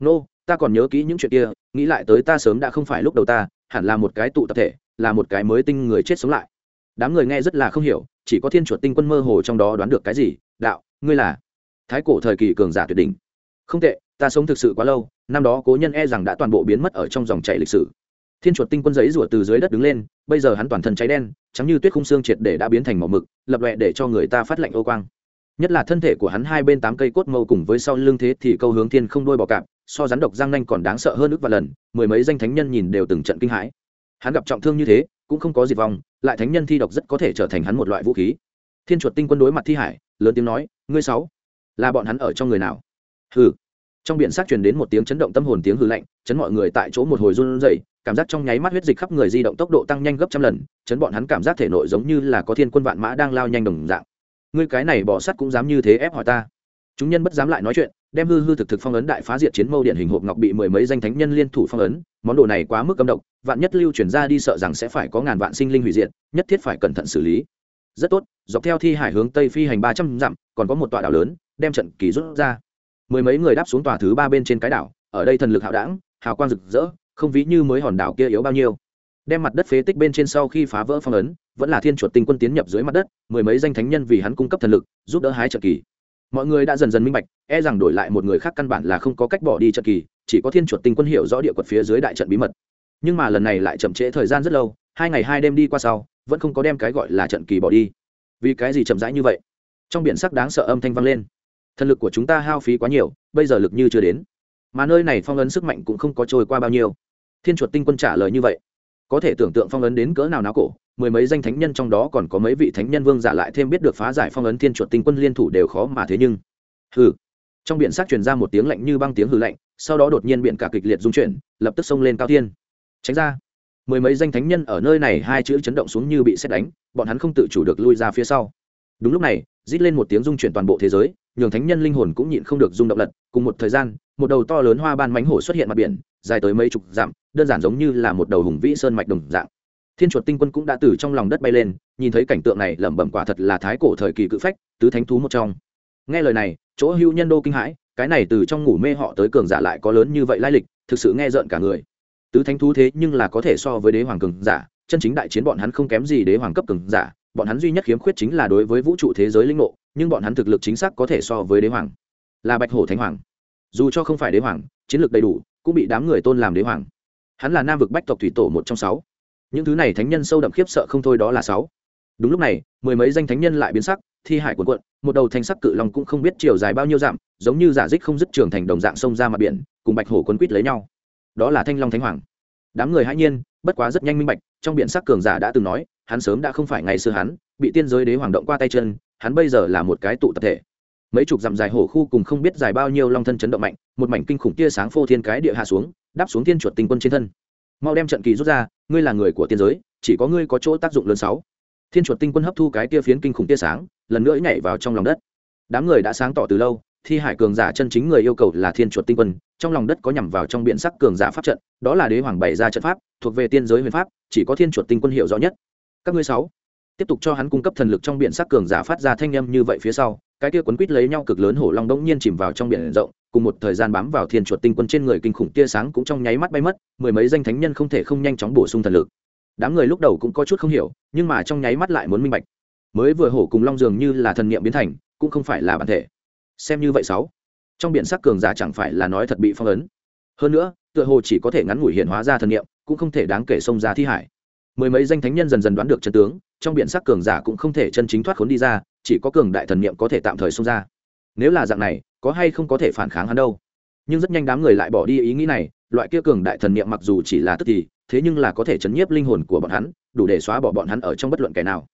Nô、no, ta còn nhớ kỹ những chuyện kia nghĩ lại tới ta sớm đã không phải lúc đầu ta hẳn là một cái tụ tập thể là một cái mới tinh người chết sống lại. Đám người nghe rất là không hiểu chỉ có thiên chuột tinh quân mơ hồ trong đó đoán được cái gì đạo ngươi là thái cổ thời kỳ cường giả tuyệt đỉnh. Không tệ ta sống thực sự quá lâu năm đó cố nhân e rằng đã toàn bộ biến mất ở trong dòng chảy lịch sử thiên chuột tinh quân giấy rủa từ dưới đất đứng lên, bây giờ hắn toàn thân cháy đen chắm như tuyết khung xương triệt để đã biến thành màu mực, lập lệ để cho người ta phát lạnh ô quang. Nhất là thân thể của hắn hai bên tám cây cốt mâu cùng với sau lưng thế thì câu hướng thiên không đôi bọ cạp, so rắn độc giang nanh còn đáng sợ hơn ước và lần, mười mấy danh thánh nhân nhìn đều từng trận kinh hãi. Hắn gặp trọng thương như thế, cũng không có diệt vong, lại thánh nhân thi độc rất có thể trở thành hắn một loại vũ khí. Thiên chuột tinh quân đối mặt thi hải, lớn tiếng nói, ngươi sáu, là bọn hắn ở trong người nào? Hừ. Trong biển sát truyền đến một tiếng chấn động tâm hồn tiếng hư lạnh, chấn mọi người tại chỗ một hồi run rẩy cảm giác trong nháy mắt huyết dịch khắp người di động tốc độ tăng nhanh gấp trăm lần, chấn bọn hắn cảm giác thể nội giống như là có thiên quân vạn mã đang lao nhanh đồng dạng. Ngươi cái này bỏ sắt cũng dám như thế ép hỏi ta. Chúng nhân bất dám lại nói chuyện, đem hư hư thực thực phong ấn đại phá diệt chiến mâu điện hình hộp ngọc bị mười mấy danh thánh nhân liên thủ phong ấn, món đồ này quá mức âm độc, vạn nhất lưu chuyển ra đi sợ rằng sẽ phải có ngàn vạn sinh linh hủy diệt, nhất thiết phải cẩn thận xử lý. Rất tốt, dọc theo thi hải hướng tây phi hành ba trăm dặm, còn có một tọa đảo lớn, đem trận kỳ rút ra. Mười mấy người đáp xuống tòa thứ ba bên trên cái đảo, ở đây thần lực hạo đảng, hào quang rực rỡ không ví như mới hòn đảo kia yếu bao nhiêu. Đem mặt đất phế tích bên trên sau khi phá vỡ phong ấn, vẫn là thiên chuột tinh quân tiến nhập dưới mặt đất, mười mấy danh thánh nhân vì hắn cung cấp thần lực, giúp đỡ hái trận kỳ. Mọi người đã dần dần minh bạch e rằng đổi lại một người khác căn bản là không có cách bỏ đi trận kỳ, chỉ có thiên chuột tinh quân hiểu rõ địa quật phía dưới đại trận bí mật. Nhưng mà lần này lại chậm trễ thời gian rất lâu, hai ngày hai đêm đi qua sau, vẫn không có đem cái gọi là trận kỳ bỏ đi. Vì cái gì chậm rãi như vậy? Trong biển sắc đáng sợ âm thanh vang lên. Thần lực của chúng ta hao phí quá nhiều, bây giờ lực như chưa đến. Mà nơi này phong ấn sức mạnh cũng không có trôi qua bao nhiêu thiên chuột tinh quân trả lời như vậy. Có thể tưởng tượng phong ấn đến cỡ nào náo cổ, mười mấy danh thánh nhân trong đó còn có mấy vị thánh nhân vương giả lại thêm biết được phá giải phong ấn thiên chuột tinh quân liên thủ đều khó mà thế nhưng. Hừ. Trong biển sắc truyền ra một tiếng lạnh như băng tiếng hừ lạnh, sau đó đột nhiên biển cả kịch liệt dung chuyển, lập tức xông lên cao thiên. Tránh ra. Mười mấy danh thánh nhân ở nơi này hai chữ chấn động xuống như bị xét đánh, bọn hắn không tự chủ được lui ra phía sau. Đúng lúc này, rít lên một tiếng dung chuyển toàn bộ thế giới, nhường thánh nhân linh hồn cũng nhịn không được rung động lật. Cùng một thời gian, một đầu to lớn hoa ban mánh hổ xuất hiện mặt biển dài tới mấy chục dặm, đơn giản giống như là một đầu hùng vĩ sơn mạch đồng dạng. Thiên chuột tinh quân cũng đã từ trong lòng đất bay lên, nhìn thấy cảnh tượng này lẩm bẩm quả thật là thái cổ thời kỳ cự phách, tứ thánh thú một trong. Nghe lời này, chỗ hưu nhân đô kinh hãi, cái này từ trong ngủ mê họ tới cường giả lại có lớn như vậy lai lịch, thực sự nghe rợn cả người. Tứ thánh thú thế nhưng là có thể so với đế hoàng cường giả, chân chính đại chiến bọn hắn không kém gì đế hoàng cấp cường giả, bọn hắn duy nhất khiếm khuyết chính là đối với vũ trụ thế giới linh ngộ, nhưng bọn hắn thực lực chính xác có thể so với đế hoàng. Là bạch hổ thánh hoàng. Dù cho không phải đế hoàng, chiến lược đầy đủ cũng bị đám người tôn làm đế hoàng. Hắn là nam vực bách tộc thủy tổ một trong sáu. Những thứ này thánh nhân sâu đậm khiếp sợ không thôi đó là sáu. Đúng lúc này, mười mấy danh thánh nhân lại biến sắc, thi hải cuộn cuộn, một đầu thanh sắc cự long cũng không biết chiều dài bao nhiêu dặm, giống như giả dích không dứt trường thành đồng dạng sông ra mặt biển, cùng bạch hổ quấn quýt lấy nhau. Đó là thanh long thánh hoàng. Đám người hãy nhiên, bất quá rất nhanh minh bạch, trong biển sắc cường giả đã từng nói, hắn sớm đã không phải ngày xưa hắn, bị tiên giới đế hoàng động qua tay chân, hắn bây giờ là một cái tụ tập thể. Mấy chục dặm dài hổ khu cùng không biết dài bao nhiêu long thân chấn động mạnh một mảnh kinh khủng tia sáng phô thiên cái địa hạ xuống, đáp xuống thiên chuột tinh quân trên thân. Mau đem trận kỳ rút ra, ngươi là người của tiên giới, chỉ có ngươi có chỗ tác dụng lớn sáu. Thiên chuột tinh quân hấp thu cái tia phiến kinh khủng tia sáng, lần nữa nhảy vào trong lòng đất. Đám người đã sáng tỏ từ lâu, thi hải cường giả chân chính người yêu cầu là thiên chuột tinh quân, trong lòng đất có nhằm vào trong biện sắc cường giả pháp trận, đó là đế hoàng bày ra trận pháp, thuộc về tiên giới huyền pháp, chỉ có thiên chuột tinh quân hiểu rõ nhất. Các ngươi sáu, tiếp tục cho hắn cung cấp thần lực trong biển sắc cường giả phát ra thanh âm như vậy phía sau, cái kia quấn quít lấy nhau cực lớn hổ long đống nhiên chìm vào trong biển rộng cùng một thời gian bám vào thiên chuột tinh quân trên người kinh khủng tia sáng cũng trong nháy mắt bay mất, mười mấy danh thánh nhân không thể không nhanh chóng bổ sung thần lực. Đám người lúc đầu cũng có chút không hiểu, nhưng mà trong nháy mắt lại muốn minh bạch. Mới vừa hổ cùng long dường như là thần niệm biến thành, cũng không phải là bản thể. Xem như vậy sáu. Trong biển sắc cường giả chẳng phải là nói thật bị phong ấn. Hơn nữa, tựa hồ chỉ có thể ngắn ngủi hiện hóa ra thần niệm, cũng không thể đáng kể xông ra thi hải. Mười mấy danh thánh nhân dần dần đoán được chân tướng, trong biển sắc cường giả cũng không thể chân chính thoát khốn đi ra, chỉ có cường đại thần niệm có thể tạm thời xông ra nếu là dạng này, có hay không có thể phản kháng hắn đâu. Nhưng rất nhanh đám người lại bỏ đi ý nghĩ này, loại kia cường đại thần niệm mặc dù chỉ là tức thì, thế nhưng là có thể chấn nhiếp linh hồn của bọn hắn, đủ để xóa bỏ bọn hắn ở trong bất luận kẻ nào.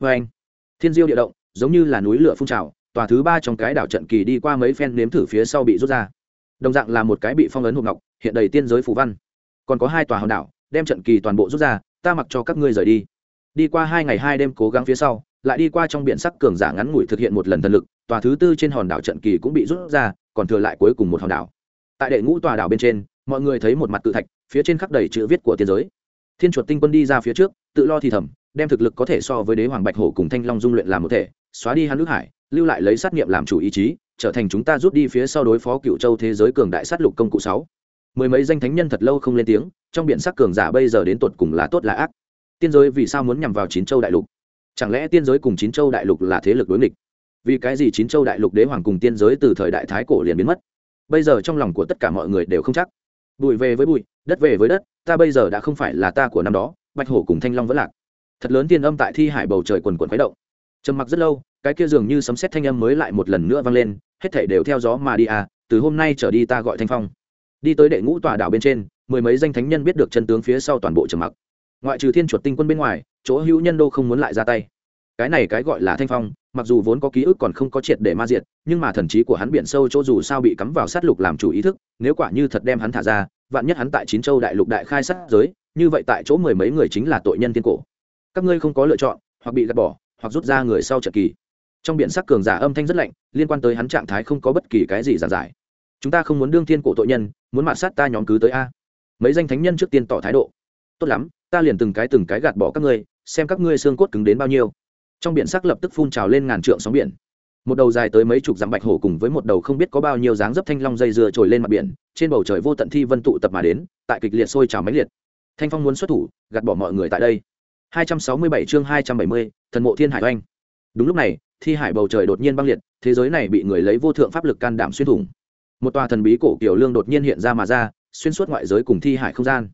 Vê anh, thiên diêu địa động, giống như là núi lửa phun trào, tòa thứ ba trong cái đảo trận kỳ đi qua mấy phen nếm thử phía sau bị rút ra. Đồng dạng là một cái bị phong ấn hộp ngọc, hiện đầy tiên giới phù văn. Còn có hai tòa hòn đảo, đem trận kỳ toàn bộ rút ra, ta mặc cho các ngươi rời đi. Đi qua hai ngày hai đêm cố gắng phía sau lại đi qua trong biển sắc cường giả ngắn ngủi thực hiện một lần thần lực, tòa thứ tư trên hòn đảo trận kỳ cũng bị rút ra, còn thừa lại cuối cùng một hòn đảo. Tại đệ ngũ tòa đảo bên trên, mọi người thấy một mặt tự thạch, phía trên khắc đầy chữ viết của tiên giới. Thiên chuột tinh quân đi ra phía trước, tự lo thì thầm, đem thực lực có thể so với đế hoàng bạch hổ cùng thanh long dung luyện làm một thể, xóa đi hắn nước hải lưu lại lấy sát nghiệm làm chủ ý chí, trở thành chúng ta rút đi phía sau đối phó cựu châu thế giới cường đại sát lục công cụ sáu. Mười mấy danh thánh nhân thật lâu không lên tiếng, trong biển sắc cường giả bây giờ đến tột cùng là tốt là ác. Tiên giới vì sao muốn nhằm vào chín châu đại lục? Chẳng lẽ tiên giới cùng chín châu đại lục là thế lực đối nghịch? Vì cái gì chín châu đại lục đế hoàng cùng tiên giới từ thời đại thái cổ liền biến mất? Bây giờ trong lòng của tất cả mọi người đều không chắc. Bụi về với bụi, đất về với đất, ta bây giờ đã không phải là ta của năm đó, bạch hổ cùng thanh long vẫn lạc. Thật lớn tiên âm tại thi hải bầu trời quần quần khuấy động. Trầm mặc rất lâu, cái kia dường như sấm sét thanh âm mới lại một lần nữa vang lên, hết thảy đều theo gió mà đi à từ hôm nay trở đi ta gọi thanh phong. Đi tới đệ ngũ tòa đảo bên trên, mười mấy danh thánh nhân biết được chân tướng phía sau toàn bộ trầm mặc. Ngoại trừ thiên chuột tinh quân bên ngoài chỗ hữu nhân đô không muốn lại ra tay. Cái này cái gọi là thanh phong, mặc dù vốn có ký ức còn không có triệt để ma diệt, nhưng mà thần trí của hắn biển sâu chỗ dù sao bị cắm vào sát lục làm chủ ý thức, nếu quả như thật đem hắn thả ra, vạn nhất hắn tại chín châu đại lục đại khai sát giới, như vậy tại chỗ mười mấy người chính là tội nhân thiên cổ. Các ngươi không có lựa chọn, hoặc bị gạt bỏ, hoặc rút ra người sau trận kỳ. Trong biển sắc cường giả âm thanh rất lạnh, liên quan tới hắn trạng thái không có bất kỳ cái gì giản giải. Chúng ta không muốn đương thiên cổ tội nhân, muốn mạ sát ta nhóm cứ tới a. Mấy danh thánh nhân trước tiên tỏ thái độ. Tốt lắm, ta liền từng cái từng cái gạt bỏ các ngươi xem các ngươi xương cốt cứng đến bao nhiêu. Trong biển sắc lập tức phun trào lên ngàn trượng sóng biển. Một đầu dài tới mấy chục dặm bạch hổ cùng với một đầu không biết có bao nhiêu dáng dấp thanh long dây dừa trồi lên mặt biển trên bầu trời vô tận thi vân tụ tập mà đến tại kịch liệt sôi trào mấy liệt. Thanh phong muốn xuất thủ gạt bỏ mọi người tại đây. 267 chương 270, thần mộ thiên hải oanh. Đúng lúc này thi hải bầu trời đột nhiên băng liệt thế giới này bị người lấy vô thượng pháp lực can đảm xuyên thủng. Một tòa thần bí cổ kiểu lương đột nhiên hiện ra mà ra xuyên suốt ngoại giới cùng thi hải không gian.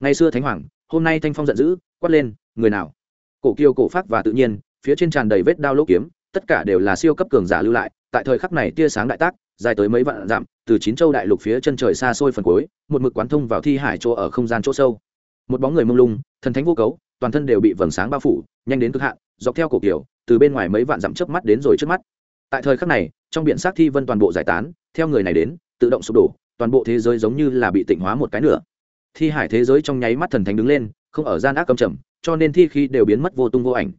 Ngày xưa thánh hoàng hôm nay thanh phong giận dữ quát lên người nào? Cổ kiêu cổ pháp và tự nhiên, phía trên tràn đầy vết đao lỗ kiếm, tất cả đều là siêu cấp cường giả lưu lại, tại thời khắc này tia sáng đại tác, dài tới mấy vạn dặm, từ chín châu đại lục phía chân trời xa xôi phần cuối, một mực quán thông vào thi hải chỗ ở không gian chỗ sâu. Một bóng người mông lung, thần thánh vô cấu, toàn thân đều bị vầng sáng bao phủ, nhanh đến cực hạn, dọc theo cổ kiểu từ bên ngoài mấy vạn dặm trước mắt đến rồi trước mắt. Tại thời khắc này, trong biển xác thi vân toàn bộ giải tán, theo người này đến, tự động sụp đổ, toàn bộ thế giới giống như là bị tịnh hóa một cái nữa thi hải thế giới trong nháy mắt thần thánh đứng lên, không ở gian ác cầm trầm cho nên thi khi đều biến mất vô tung vô ảnh.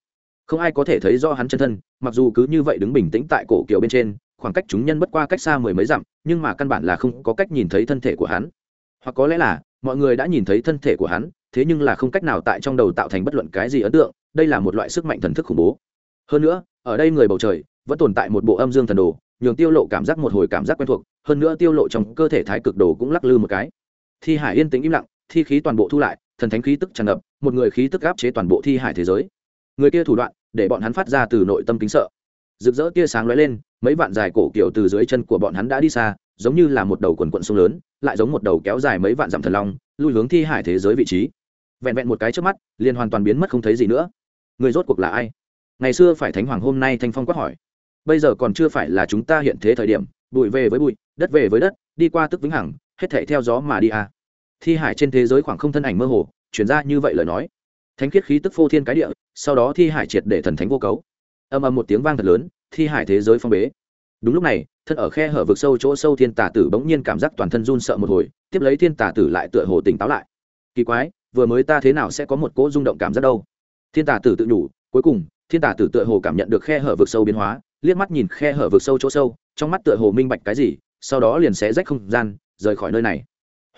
Không ai có thể thấy rõ hắn chân thân, mặc dù cứ như vậy đứng bình tĩnh tại cổ kiều bên trên, khoảng cách chúng nhân bất qua cách xa mười mấy dặm, nhưng mà căn bản là không có cách nhìn thấy thân thể của hắn. Hoặc có lẽ là, mọi người đã nhìn thấy thân thể của hắn, thế nhưng là không cách nào tại trong đầu tạo thành bất luận cái gì ấn tượng, đây là một loại sức mạnh thần thức khủng bố. Hơn nữa, ở đây người bầu trời, vẫn tồn tại một bộ âm dương thần đồ, nhường tiêu lộ cảm giác một hồi cảm giác quen thuộc, hơn nữa tiêu lộ trong cơ thể thái cực đồ cũng lắc lư một cái. Thi hải yên tĩnh im lặng, thi khí toàn bộ thu lại, thần thánh khí tức tràn ngập một người khí tức áp chế toàn bộ thi hải thế giới. Người kia thủ đoạn, để bọn hắn phát ra từ nội tâm kính sợ. Rực rỡ tia sáng lóe lên, mấy vạn dài cổ kiểu từ dưới chân của bọn hắn đã đi xa, giống như là một đầu quần quận sông lớn, lại giống một đầu kéo dài mấy vạn dặm thần long, lui hướng thi hải thế giới vị trí. Vẹn vẹn một cái trước mắt, liền hoàn toàn biến mất không thấy gì nữa. Người rốt cuộc là ai? Ngày xưa phải thánh hoàng hôm nay thanh phong quát hỏi. Bây giờ còn chưa phải là chúng ta hiện thế thời điểm, bụi về với bụi, đất về với đất, đi qua tức vĩnh hằng, hết thể theo gió mà đi à. thi hải trên thế giới khoảng không thân ảnh mơ hồ chuyển ra như vậy lời nói. Thánh khiết khí tức phô thiên cái địa, sau đó thi hải triệt để thần thánh vô cấu. Âm âm một tiếng vang thật lớn, thi hải thế giới phong bế. Đúng lúc này, thân ở khe hở vực sâu chỗ sâu thiên tà tử bỗng nhiên cảm giác toàn thân run sợ một hồi, tiếp lấy thiên tà tử lại tựa hồ tỉnh táo lại. Kỳ quái, vừa mới ta thế nào sẽ có một cỗ rung động cảm giác đâu? Thiên tà tử tự nhủ, cuối cùng, thiên tà tử tựa hồ cảm nhận được khe hở vực sâu biến hóa, liếc mắt nhìn khe hở vực sâu chỗ sâu, trong mắt tựa hồ minh bạch cái gì, sau đó liền xé rách không gian, rời khỏi nơi này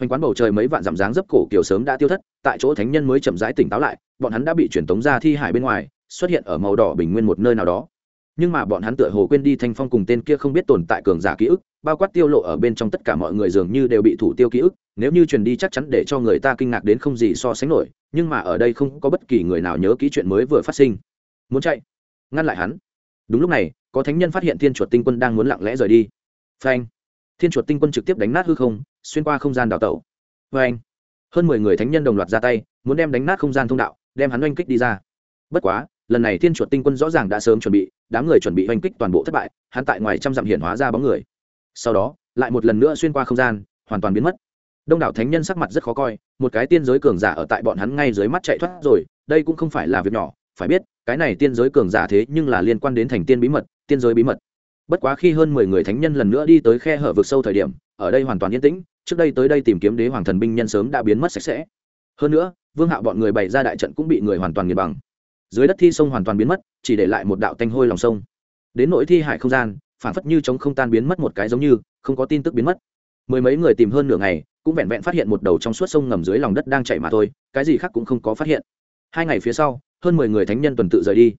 hoành quán bầu trời mấy vạn dặm dáng dấp cổ kiểu sớm đã tiêu thất, tại chỗ thánh nhân mới chậm rãi tỉnh táo lại, bọn hắn đã bị truyền tống ra thi hải bên ngoài, xuất hiện ở màu đỏ bình nguyên một nơi nào đó. Nhưng mà bọn hắn tựa hồ quên đi thanh phong cùng tên kia không biết tồn tại cường giả ký ức, bao quát tiêu lộ ở bên trong tất cả mọi người dường như đều bị thủ tiêu ký ức, nếu như truyền đi chắc chắn để cho người ta kinh ngạc đến không gì so sánh nổi, nhưng mà ở đây không có bất kỳ người nào nhớ ký chuyện mới vừa phát sinh. Muốn chạy? Ngăn lại hắn. Đúng lúc này, có thánh nhân phát hiện thiên chuột tinh quân đang muốn lặng lẽ rời đi. Phanh! Thiên chuột tinh quân trực tiếp đánh nát hư không xuyên qua không gian đào tẩu. Vâng Phanh hơn mười người thánh nhân đồng loạt ra tay, muốn đem đánh nát không gian thông đạo, đem hắn oanh kích đi ra. Bất quá, lần này thiên chuột tinh quân rõ ràng đã sớm chuẩn bị, đám người chuẩn bị oanh kích toàn bộ thất bại, hắn tại ngoài trăm dặm hiển hóa ra bóng người. Sau đó, lại một lần nữa xuyên qua không gian, hoàn toàn biến mất. Đông đảo thánh nhân sắc mặt rất khó coi, một cái tiên giới cường giả ở tại bọn hắn ngay dưới mắt chạy thoát rồi, đây cũng không phải là việc nhỏ, phải biết, cái này tiên giới cường giả thế nhưng là liên quan đến thành tiên bí mật, tiên giới bí mật. Bất quá khi hơn mười người thánh nhân lần nữa đi tới khe hở vực sâu thời điểm, ở đây hoàn toàn yên tĩnh trước đây tới đây tìm kiếm đế hoàng thần binh nhân sớm đã biến mất sạch sẽ. Hơn nữa, vương hạo bọn người bày ra đại trận cũng bị người hoàn toàn nghiền bằng. Dưới đất thi sông hoàn toàn biến mất, chỉ để lại một đạo tanh hôi lòng sông. Đến nỗi thi hải không gian, phản phất như chống không tan biến mất một cái giống như, không có tin tức biến mất. Mười mấy người tìm hơn nửa ngày, cũng vẹn vẹn phát hiện một đầu trong suốt sông ngầm dưới lòng đất đang chảy mà thôi, cái gì khác cũng không có phát hiện. Hai ngày phía sau, hơn mười người thánh nhân tuần tự rời đi.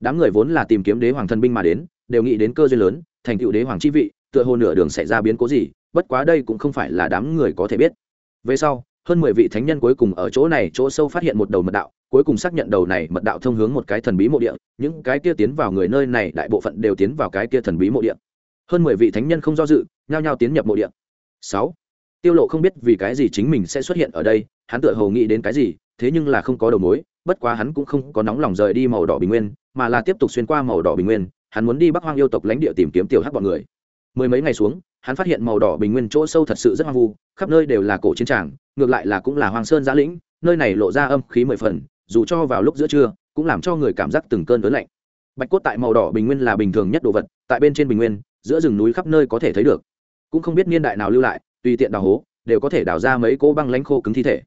Đám người vốn là tìm kiếm đế hoàng thần binh mà đến, đều nghĩ đến cơ duyên lớn, thành tựu đế hoàng chi vị, tựa hồ nửa đường xảy ra biến cố gì bất quá đây cũng không phải là đám người có thể biết. Về sau, hơn mười vị thánh nhân cuối cùng ở chỗ này chỗ sâu phát hiện một đầu mật đạo, cuối cùng xác nhận đầu này mật đạo thông hướng một cái thần bí mộ địa, những cái kia tiến vào người nơi này đại bộ phận đều tiến vào cái kia thần bí mộ địa. Hơn mười vị thánh nhân không do dự, nhao nhao tiến nhập mộ địa. Sáu, tiêu lộ không biết vì cái gì chính mình sẽ xuất hiện ở đây, hắn tựa hồ nghĩ đến cái gì, thế nhưng là không có đầu mối, bất quá hắn cũng không có nóng lòng rời đi màu đỏ bình nguyên, mà là tiếp tục xuyên qua màu đỏ bình nguyên, hắn muốn đi bắc hoang yêu tộc lãnh địa tìm kiếm tiểu hắc bọn người. Mười mấy ngày xuống hắn phát hiện màu đỏ bình nguyên chỗ sâu thật sự rất hoang vu, khắp nơi đều là cổ chiến tràng, ngược lại là cũng là hoàng sơn giã lĩnh, nơi này lộ ra âm khí mười phần, dù cho vào lúc giữa trưa, cũng làm cho người cảm giác từng cơn lớn lạnh. Bạch cốt tại màu đỏ bình nguyên là bình thường nhất đồ vật, tại bên trên bình nguyên, giữa rừng núi khắp nơi có thể thấy được. Cũng không biết niên đại nào lưu lại, tùy tiện đào hố, đều có thể đào ra mấy cỗ băng lánh khô cứng thi thể.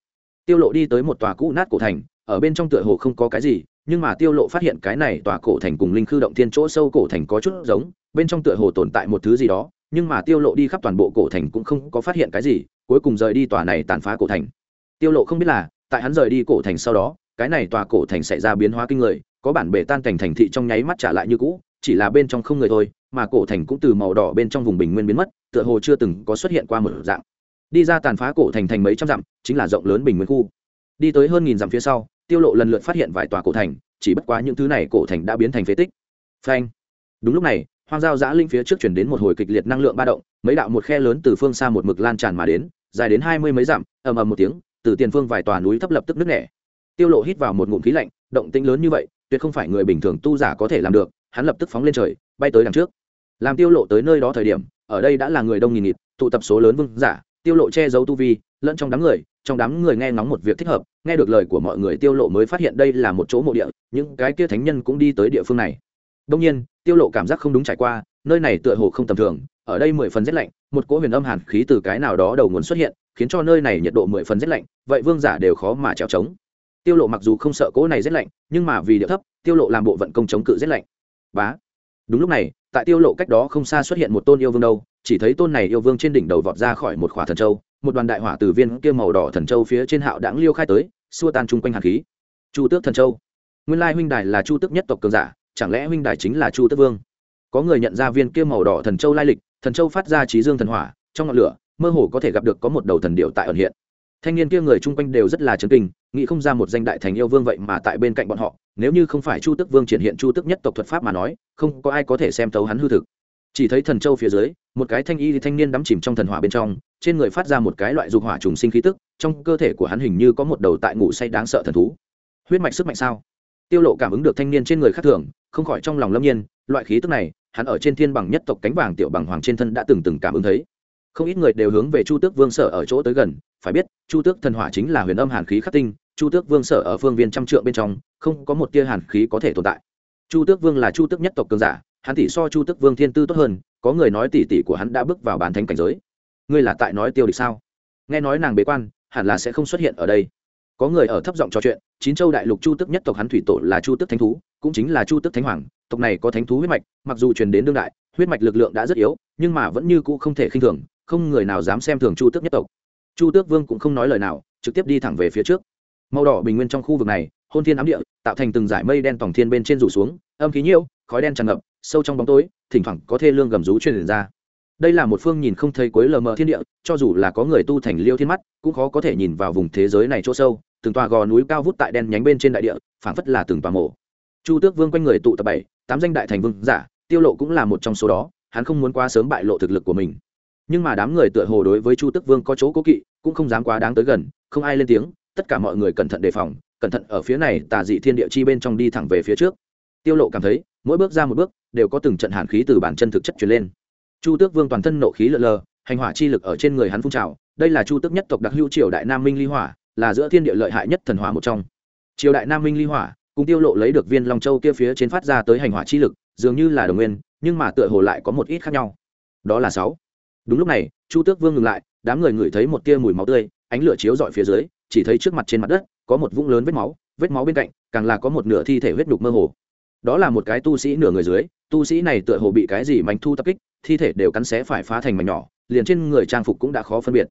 Tiêu lộ đi tới một tòa cũ nát cổ thành, ở bên trong tựa hồ không có cái gì, nhưng mà tiêu lộ phát hiện cái này tòa cổ thành cùng linh khư động thiên chỗ sâu cổ thành có chút giống, bên trong tựa hồ tồn tại một thứ gì đó nhưng mà tiêu lộ đi khắp toàn bộ cổ thành cũng không có phát hiện cái gì, cuối cùng rời đi tòa này tàn phá cổ thành. Tiêu lộ không biết là, tại hắn rời đi cổ thành sau đó, cái này tòa cổ thành xảy ra biến hóa kinh người, có bản bể tan cảnh thành thị trong nháy mắt trả lại như cũ, chỉ là bên trong không người thôi, mà cổ thành cũng từ màu đỏ bên trong vùng bình nguyên biến mất, tựa hồ chưa từng có xuất hiện qua một dạng. Đi ra tàn phá cổ thành thành mấy trăm dặm, chính là rộng lớn bình nguyên khu. Đi tới hơn nghìn dặm phía sau, tiêu lộ lần lượt phát hiện vài tòa cổ thành, chỉ bất quá những thứ này cổ thành đã biến thành phế tích. Phanh. Đúng lúc này hoang giao giã linh phía trước chuyển đến một hồi kịch liệt năng lượng ba động, mấy đạo một khe lớn từ phương xa một mực lan tràn mà đến, dài đến hai mươi mấy dặm, ầm ầm một tiếng, từ tiền phương vài tòa núi thấp lập tức nứt nẻ. Tiêu lộ hít vào một ngụm khí lạnh, động tĩnh lớn như vậy, tuyệt không phải người bình thường tu giả có thể làm được, hắn lập tức phóng lên trời, bay tới đằng trước. Làm tiêu lộ tới nơi đó thời điểm, ở đây đã là người đông nghìn nghịt, tụ tập số lớn vương giả, tiêu lộ che giấu tu vi, lẫn trong đám người, trong đám người nghe ngóng một việc thích hợp, nghe được lời của mọi người tiêu lộ mới phát hiện đây là một chỗ mộ địa, những cái kia thánh nhân cũng đi tới địa phương này đông nhiên, tiêu lộ cảm giác không đúng trải qua, nơi này tựa hồ không tầm thường, ở đây mười phần rét lạnh, một cỗ huyền âm hàn khí từ cái nào đó đầu nguồn xuất hiện, khiến cho nơi này nhiệt độ mười phần rét lạnh, vậy vương giả đều khó mà trèo trống. Tiêu lộ mặc dù không sợ cỗ này rét lạnh, nhưng mà vì địa thấp, tiêu lộ làm bộ vận công chống cự rét lạnh. Bá. Đúng lúc này, tại tiêu lộ cách đó không xa xuất hiện một tôn yêu vương đâu, chỉ thấy tôn này yêu vương trên đỉnh đầu vọt ra khỏi một khỏa thần châu, một đoàn đại hỏa từ viên kia màu đỏ thần châu phía trên hạo đãng liêu khai tới, xua tan chung quanh hàn khí. Chu tước thần châu. Nguyên lai huynh đài là chu tước nhất tộc cường giả chẳng lẽ huynh đài chính là chu tước vương? Có người nhận ra viên kia màu đỏ thần châu lai lịch, thần châu phát ra trí dương thần hỏa, trong ngọn lửa, mơ hồ có thể gặp được có một đầu thần điệu tại ẩn hiện. Thanh niên kia người chung quanh đều rất là chấn kinh, nghĩ không ra một danh đại thành yêu vương vậy mà tại bên cạnh bọn họ, nếu như không phải chu tước vương triển hiện chu tước nhất tộc thuật pháp mà nói, không có ai có thể xem tấu hắn hư thực. Chỉ thấy thần châu phía dưới, một cái thanh y thì thanh niên đắm chìm trong thần hỏa bên trong, trên người phát ra một cái loại dục hỏa trùng sinh khí tức, trong cơ thể của hắn hình như có một đầu tại ngủ say đáng sợ thần thú. Huyết mạch sức mạnh sao? Tiêu lộ cảm ứng được thanh niên trên người khác thường không khỏi trong lòng lâm nhiên, loại khí tức này, hắn ở trên thiên bằng nhất tộc cánh vàng tiểu bằng hoàng trên thân đã từng từng cảm ứng thấy. Không ít người đều hướng về chu tước vương sở ở chỗ tới gần, phải biết, chu tước thần hỏa chính là huyền âm hàn khí khắc tinh, chu tước vương sở ở phương viên trăm trượng bên trong, không có một tia hàn khí có thể tồn tại. Chu tước vương là chu tước nhất tộc cường giả, hắn tỷ so chu tước vương thiên tư tốt hơn, có người nói tỷ tỷ của hắn đã bước vào bán thánh cảnh giới. Ngươi là tại nói tiêu địch sao? Nghe nói nàng bế quan, hẳn là sẽ không xuất hiện ở đây có người ở thấp giọng trò chuyện, chín châu đại lục chu tức nhất tộc hắn thủy tổ là chu tức thánh thú, cũng chính là chu tức thánh hoàng, tộc này có thánh thú huyết mạch, mặc dù truyền đến đương đại, huyết mạch lực lượng đã rất yếu, nhưng mà vẫn như cũ không thể khinh thường, không người nào dám xem thường chu tước nhất tộc. Chu tước vương cũng không nói lời nào, trực tiếp đi thẳng về phía trước. Màu đỏ bình nguyên trong khu vực này, hôn thiên ám địa, tạo thành từng dải mây đen tòng thiên bên trên rủ xuống, âm khí nhiễu, khói đen tràn ngập, sâu trong bóng tối, thỉnh thoảng có thê lương gầm rú truyền ra. Đây là một phương nhìn không thấy cuối lờ mờ thiên địa, cho dù là có người tu thành liêu thiên mắt, cũng khó có thể nhìn vào vùng thế giới này chỗ sâu từng tòa gò núi cao vút tại đen nhánh bên trên đại địa, phảng phất là từng tòa mộ. Chu tước vương quanh người tụ tập bảy, tám danh đại thành vương giả, tiêu lộ cũng là một trong số đó, hắn không muốn quá sớm bại lộ thực lực của mình. Nhưng mà đám người tựa hồ đối với chu tước vương có chỗ cố kỵ, cũng không dám quá đáng tới gần, không ai lên tiếng, tất cả mọi người cẩn thận đề phòng, cẩn thận ở phía này tà dị thiên địa chi bên trong đi thẳng về phía trước. Tiêu lộ cảm thấy, mỗi bước ra một bước, đều có từng trận hàn khí từ bản chân thực chất truyền lên. Chu tước vương toàn thân nộ khí lờ lờ, hành hỏa chi lực ở trên người hắn phun trào, đây là chu tước nhất tộc đặc hữu triều đại nam minh ly hỏa là giữa thiên địa lợi hại nhất thần hỏa một trong. Triều đại nam minh ly hỏa, cùng tiêu lộ lấy được viên long châu kia phía trên phát ra tới hành hỏa chi lực, dường như là đồng nguyên, nhưng mà tựa hồ lại có một ít khác nhau. Đó là sáu. Đúng lúc này, chu tước vương ngừng lại, đám người ngửi thấy một tia mùi máu tươi, ánh lửa chiếu dọi phía dưới, chỉ thấy trước mặt trên mặt đất, có một vũng lớn vết máu vết máu bên cạnh, càng là có một nửa thi thể huyết nhục mơ hồ. Đó là một cái tu sĩ nửa người dưới, tu sĩ này tựa hồ bị cái gì mạnh thu tập kích, thi thể đều cắn xé phải phá thành mảnh nhỏ, liền trên người trang phục cũng đã khó phân biệt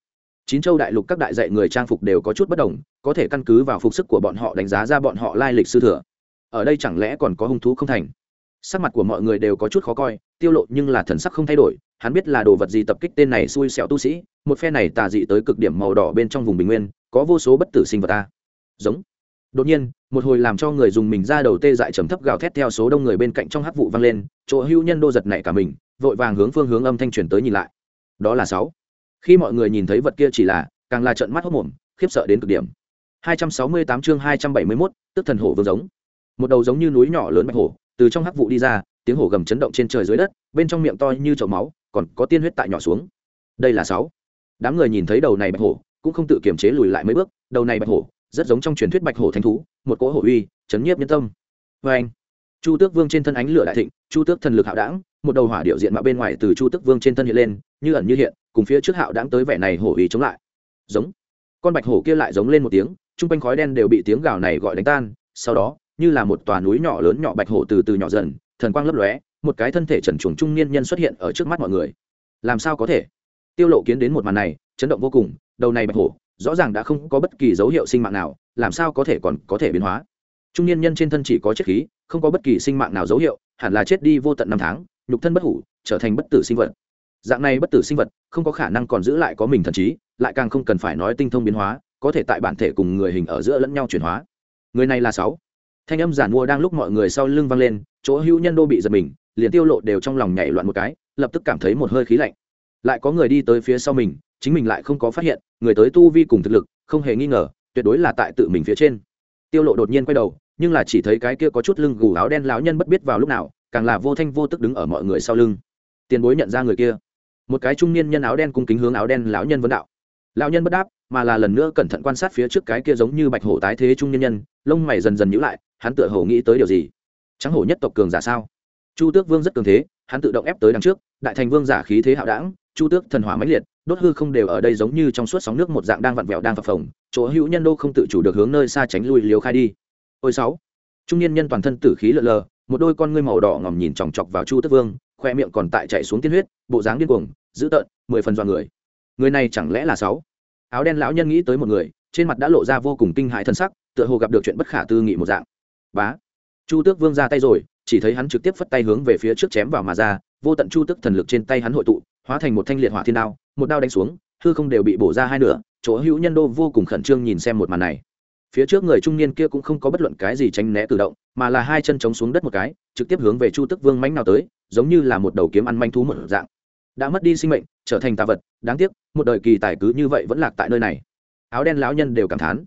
chín châu đại lục các đại dạy người trang phục đều có chút bất đồng, có thể căn cứ vào phục sức của bọn họ đánh giá ra bọn họ lai lịch sư thừa. Ở đây chẳng lẽ còn có hung thú không thành? Sắc mặt của mọi người đều có chút khó coi, tiêu lộ nhưng là thần sắc không thay đổi, hắn biết là đồ vật gì tập kích tên này xui xẻo tu sĩ, một phe này tà dị tới cực điểm màu đỏ bên trong vùng bình nguyên, có vô số bất tử sinh vật ta. Giống. Đột nhiên, một hồi làm cho người dùng mình ra đầu tê dại trầm thấp gào thét theo số đông người bên cạnh trong hắc vụ vang lên, chỗ hưu nhân đô giật nảy cả mình, vội vàng hướng phương hướng âm thanh truyền tới nhìn lại. Đó là sáu khi mọi người nhìn thấy vật kia chỉ là càng là trợn mắt hốt mồm khiếp sợ đến cực điểm. 268 chương 271, tức thần hổ vương giống. Một đầu giống như núi nhỏ lớn bạch hổ từ trong hắc vụ đi ra tiếng hổ gầm chấn động trên trời dưới đất bên trong miệng to như chậu máu còn có tiên huyết tại nhỏ xuống. Đây là sáu. Đám người nhìn thấy đầu này bạch hổ cũng không tự kiềm chế lùi lại mấy bước. Đầu này bạch hổ rất giống trong truyền thuyết bạch hổ thánh thú một cỗ hổ uy chấn nhiếp nhân tâm. Vê anh chu tước vương trên thân ánh lửa đại thịnh chu tước thần lực hạo đảng một đầu hỏa điệu diện mạo bên ngoài từ chu tước vương trên thân hiện lên như ẩn như hiện cùng phía trước hạo đảng tới vẻ này hổ ý chống lại. Giống. Con bạch hổ kia lại giống lên một tiếng, chung quanh khói đen đều bị tiếng gào này gọi đánh tan, sau đó, như là một tòa núi nhỏ lớn nhỏ bạch hổ từ từ nhỏ dần, thần quang lấp lóe, một cái thân thể trần chuồng trung niên nhân xuất hiện ở trước mắt mọi người. Làm sao có thể? Tiêu lộ kiến đến một màn này, chấn động vô cùng, đầu này bạch hổ, rõ ràng đã không có bất kỳ dấu hiệu sinh mạng nào, làm sao có thể còn có thể biến hóa? Trung niên nhân trên thân chỉ có chết khí, không có bất kỳ sinh mạng nào dấu hiệu, hẳn là chết đi vô tận năm tháng, nhục thân bất hủ, trở thành bất tử sinh vật dạng này bất tử sinh vật, không có khả năng còn giữ lại có mình thần trí, lại càng không cần phải nói tinh thông biến hóa, có thể tại bản thể cùng người hình ở giữa lẫn nhau chuyển hóa. Người này là sáu. Thanh âm giản mua đang lúc mọi người sau lưng vang lên, chỗ hữu nhân đô bị giật mình, liền tiêu lộ đều trong lòng nhảy loạn một cái, lập tức cảm thấy một hơi khí lạnh. Lại có người đi tới phía sau mình, chính mình lại không có phát hiện, người tới tu vi cùng thực lực, không hề nghi ngờ, tuyệt đối là tại tự mình phía trên. Tiêu lộ đột nhiên quay đầu, nhưng là chỉ thấy cái kia có chút lưng gù áo đen lão nhân bất biết vào lúc nào, càng là vô thanh vô tức đứng ở mọi người sau lưng. Tiền bối nhận ra người kia một cái trung niên nhân áo đen cung kính hướng áo đen lão nhân vấn đạo. Lão nhân bất đáp, mà là lần nữa cẩn thận quan sát phía trước cái kia giống như bạch hổ tái thế trung niên nhân, lông mày dần dần nhữ lại, hắn tựa hồ nghĩ tới điều gì? Trắng hổ nhất tộc cường giả sao? Chu tước vương rất cường thế, hắn tự động ép tới đằng trước, đại thành vương giả khí thế hạo đảng chu tước thần hỏa mãnh liệt, đốt hư không đều ở đây giống như trong suốt sóng nước một dạng đang vặn vẹo đang phập phồng, chỗ hữu nhân đô không tự chủ được hướng nơi xa tránh lui liều khai đi. Ôi sáu, trung niên nhân toàn thân tử khí lờ lờ, một đôi con ngươi màu đỏ ngòm nhìn chòng chọc vào chu tước vương khoe miệng còn tại chạy xuống tiên huyết, bộ dáng điên cuồng, dữ tợn, mười phần do người. Người này chẳng lẽ là sáu? Áo đen lão nhân nghĩ tới một người, trên mặt đã lộ ra vô cùng kinh hãi thân sắc, tựa hồ gặp được chuyện bất khả tư nghị một dạng. Bá! Chu tước vương ra tay rồi, chỉ thấy hắn trực tiếp phất tay hướng về phía trước chém vào mà ra, vô tận chu tước thần lực trên tay hắn hội tụ, hóa thành một thanh liệt hỏa thiên đao, một đao đánh xuống, hư không đều bị bổ ra hai nửa, chỗ hữu nhân đô vô cùng khẩn trương nhìn xem một màn này. Phía trước người trung niên kia cũng không có bất luận cái gì tránh né tự động, mà là hai chân chống xuống đất một cái trực tiếp hướng về chu tức vương mánh nào tới, giống như là một đầu kiếm ăn manh thú một dạng. Đã mất đi sinh mệnh, trở thành tà vật, đáng tiếc, một đời kỳ tài cứ như vậy vẫn lạc tại nơi này. Áo đen lão nhân đều cảm thán.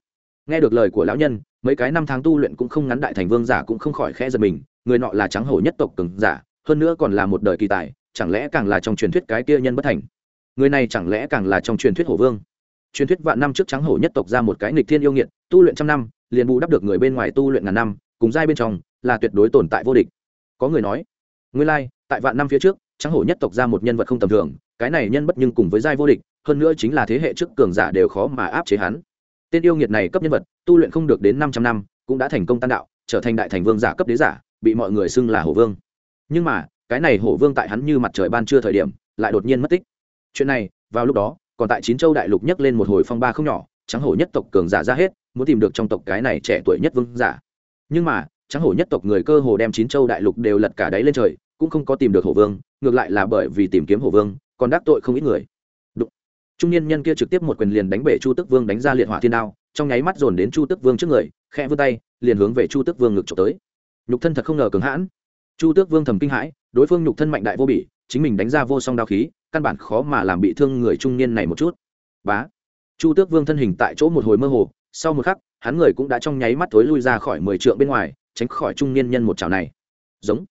Nghe được lời của lão nhân, mấy cái năm tháng tu luyện cũng không ngắn đại thành vương giả cũng không khỏi khẽ giật mình, người nọ là trắng hổ nhất tộc cường giả, hơn nữa còn là một đời kỳ tài, chẳng lẽ càng là trong truyền thuyết cái kia nhân bất thành? Người này chẳng lẽ càng là trong truyền thuyết hổ vương? Truyền thuyết vạn năm trước trắng hổ nhất tộc ra một cái nghịch thiên yêu nghiệt, tu luyện trăm năm, liền bù đắp được người bên ngoài tu luyện ngàn năm, cùng giai bên trong, là tuyệt đối tồn tại vô địch có người nói nguyên lai, tại vạn năm phía trước, trắng hổ nhất tộc ra một nhân vật không tầm thường, cái này nhân bất nhưng cùng với giai vô địch, hơn nữa chính là thế hệ trước cường giả đều khó mà áp chế hắn. Tên yêu nghiệt này cấp nhân vật, tu luyện không được đến năm trăm năm, cũng đã thành công tan đạo, trở thành đại thành vương giả cấp đế giả, bị mọi người xưng là hổ vương. Nhưng mà, cái này hổ vương tại hắn như mặt trời ban trưa thời điểm, lại đột nhiên mất tích. Chuyện này, vào lúc đó, còn tại chín châu đại lục nhấc lên một hồi phong ba không nhỏ, trắng hổ nhất tộc cường giả ra hết, muốn tìm được trong tộc cái này trẻ tuổi nhất vương giả. Nhưng mà trắng hổ nhất tộc người cơ hồ đem chín châu đại lục đều lật cả đáy lên trời, cũng không có tìm được hổ vương, ngược lại là bởi vì tìm kiếm hổ vương, còn đắc tội không ít người. Đụng. trung niên nhân kia trực tiếp một quyền liền đánh bể chu tức vương đánh ra liệt hỏa thiên đao, trong nháy mắt dồn đến chu tức vương trước người, khẽ vươn tay, liền hướng về chu tức vương ngực trộm tới. Nhục thân thật không ngờ cứng hãn. Chu tước vương thầm kinh hãi, đối phương nhục thân mạnh đại vô bỉ, chính mình đánh ra vô song đao khí, căn bản khó mà làm bị thương người trung niên này một chút. Bá. Chu tước vương thân hình tại chỗ một hồi mơ hồ, sau một khắc, hắn người cũng đã trong nháy mắt thối lui ra khỏi mười trượng bên ngoài tránh khỏi trung niên nhân một chảo này. Giống.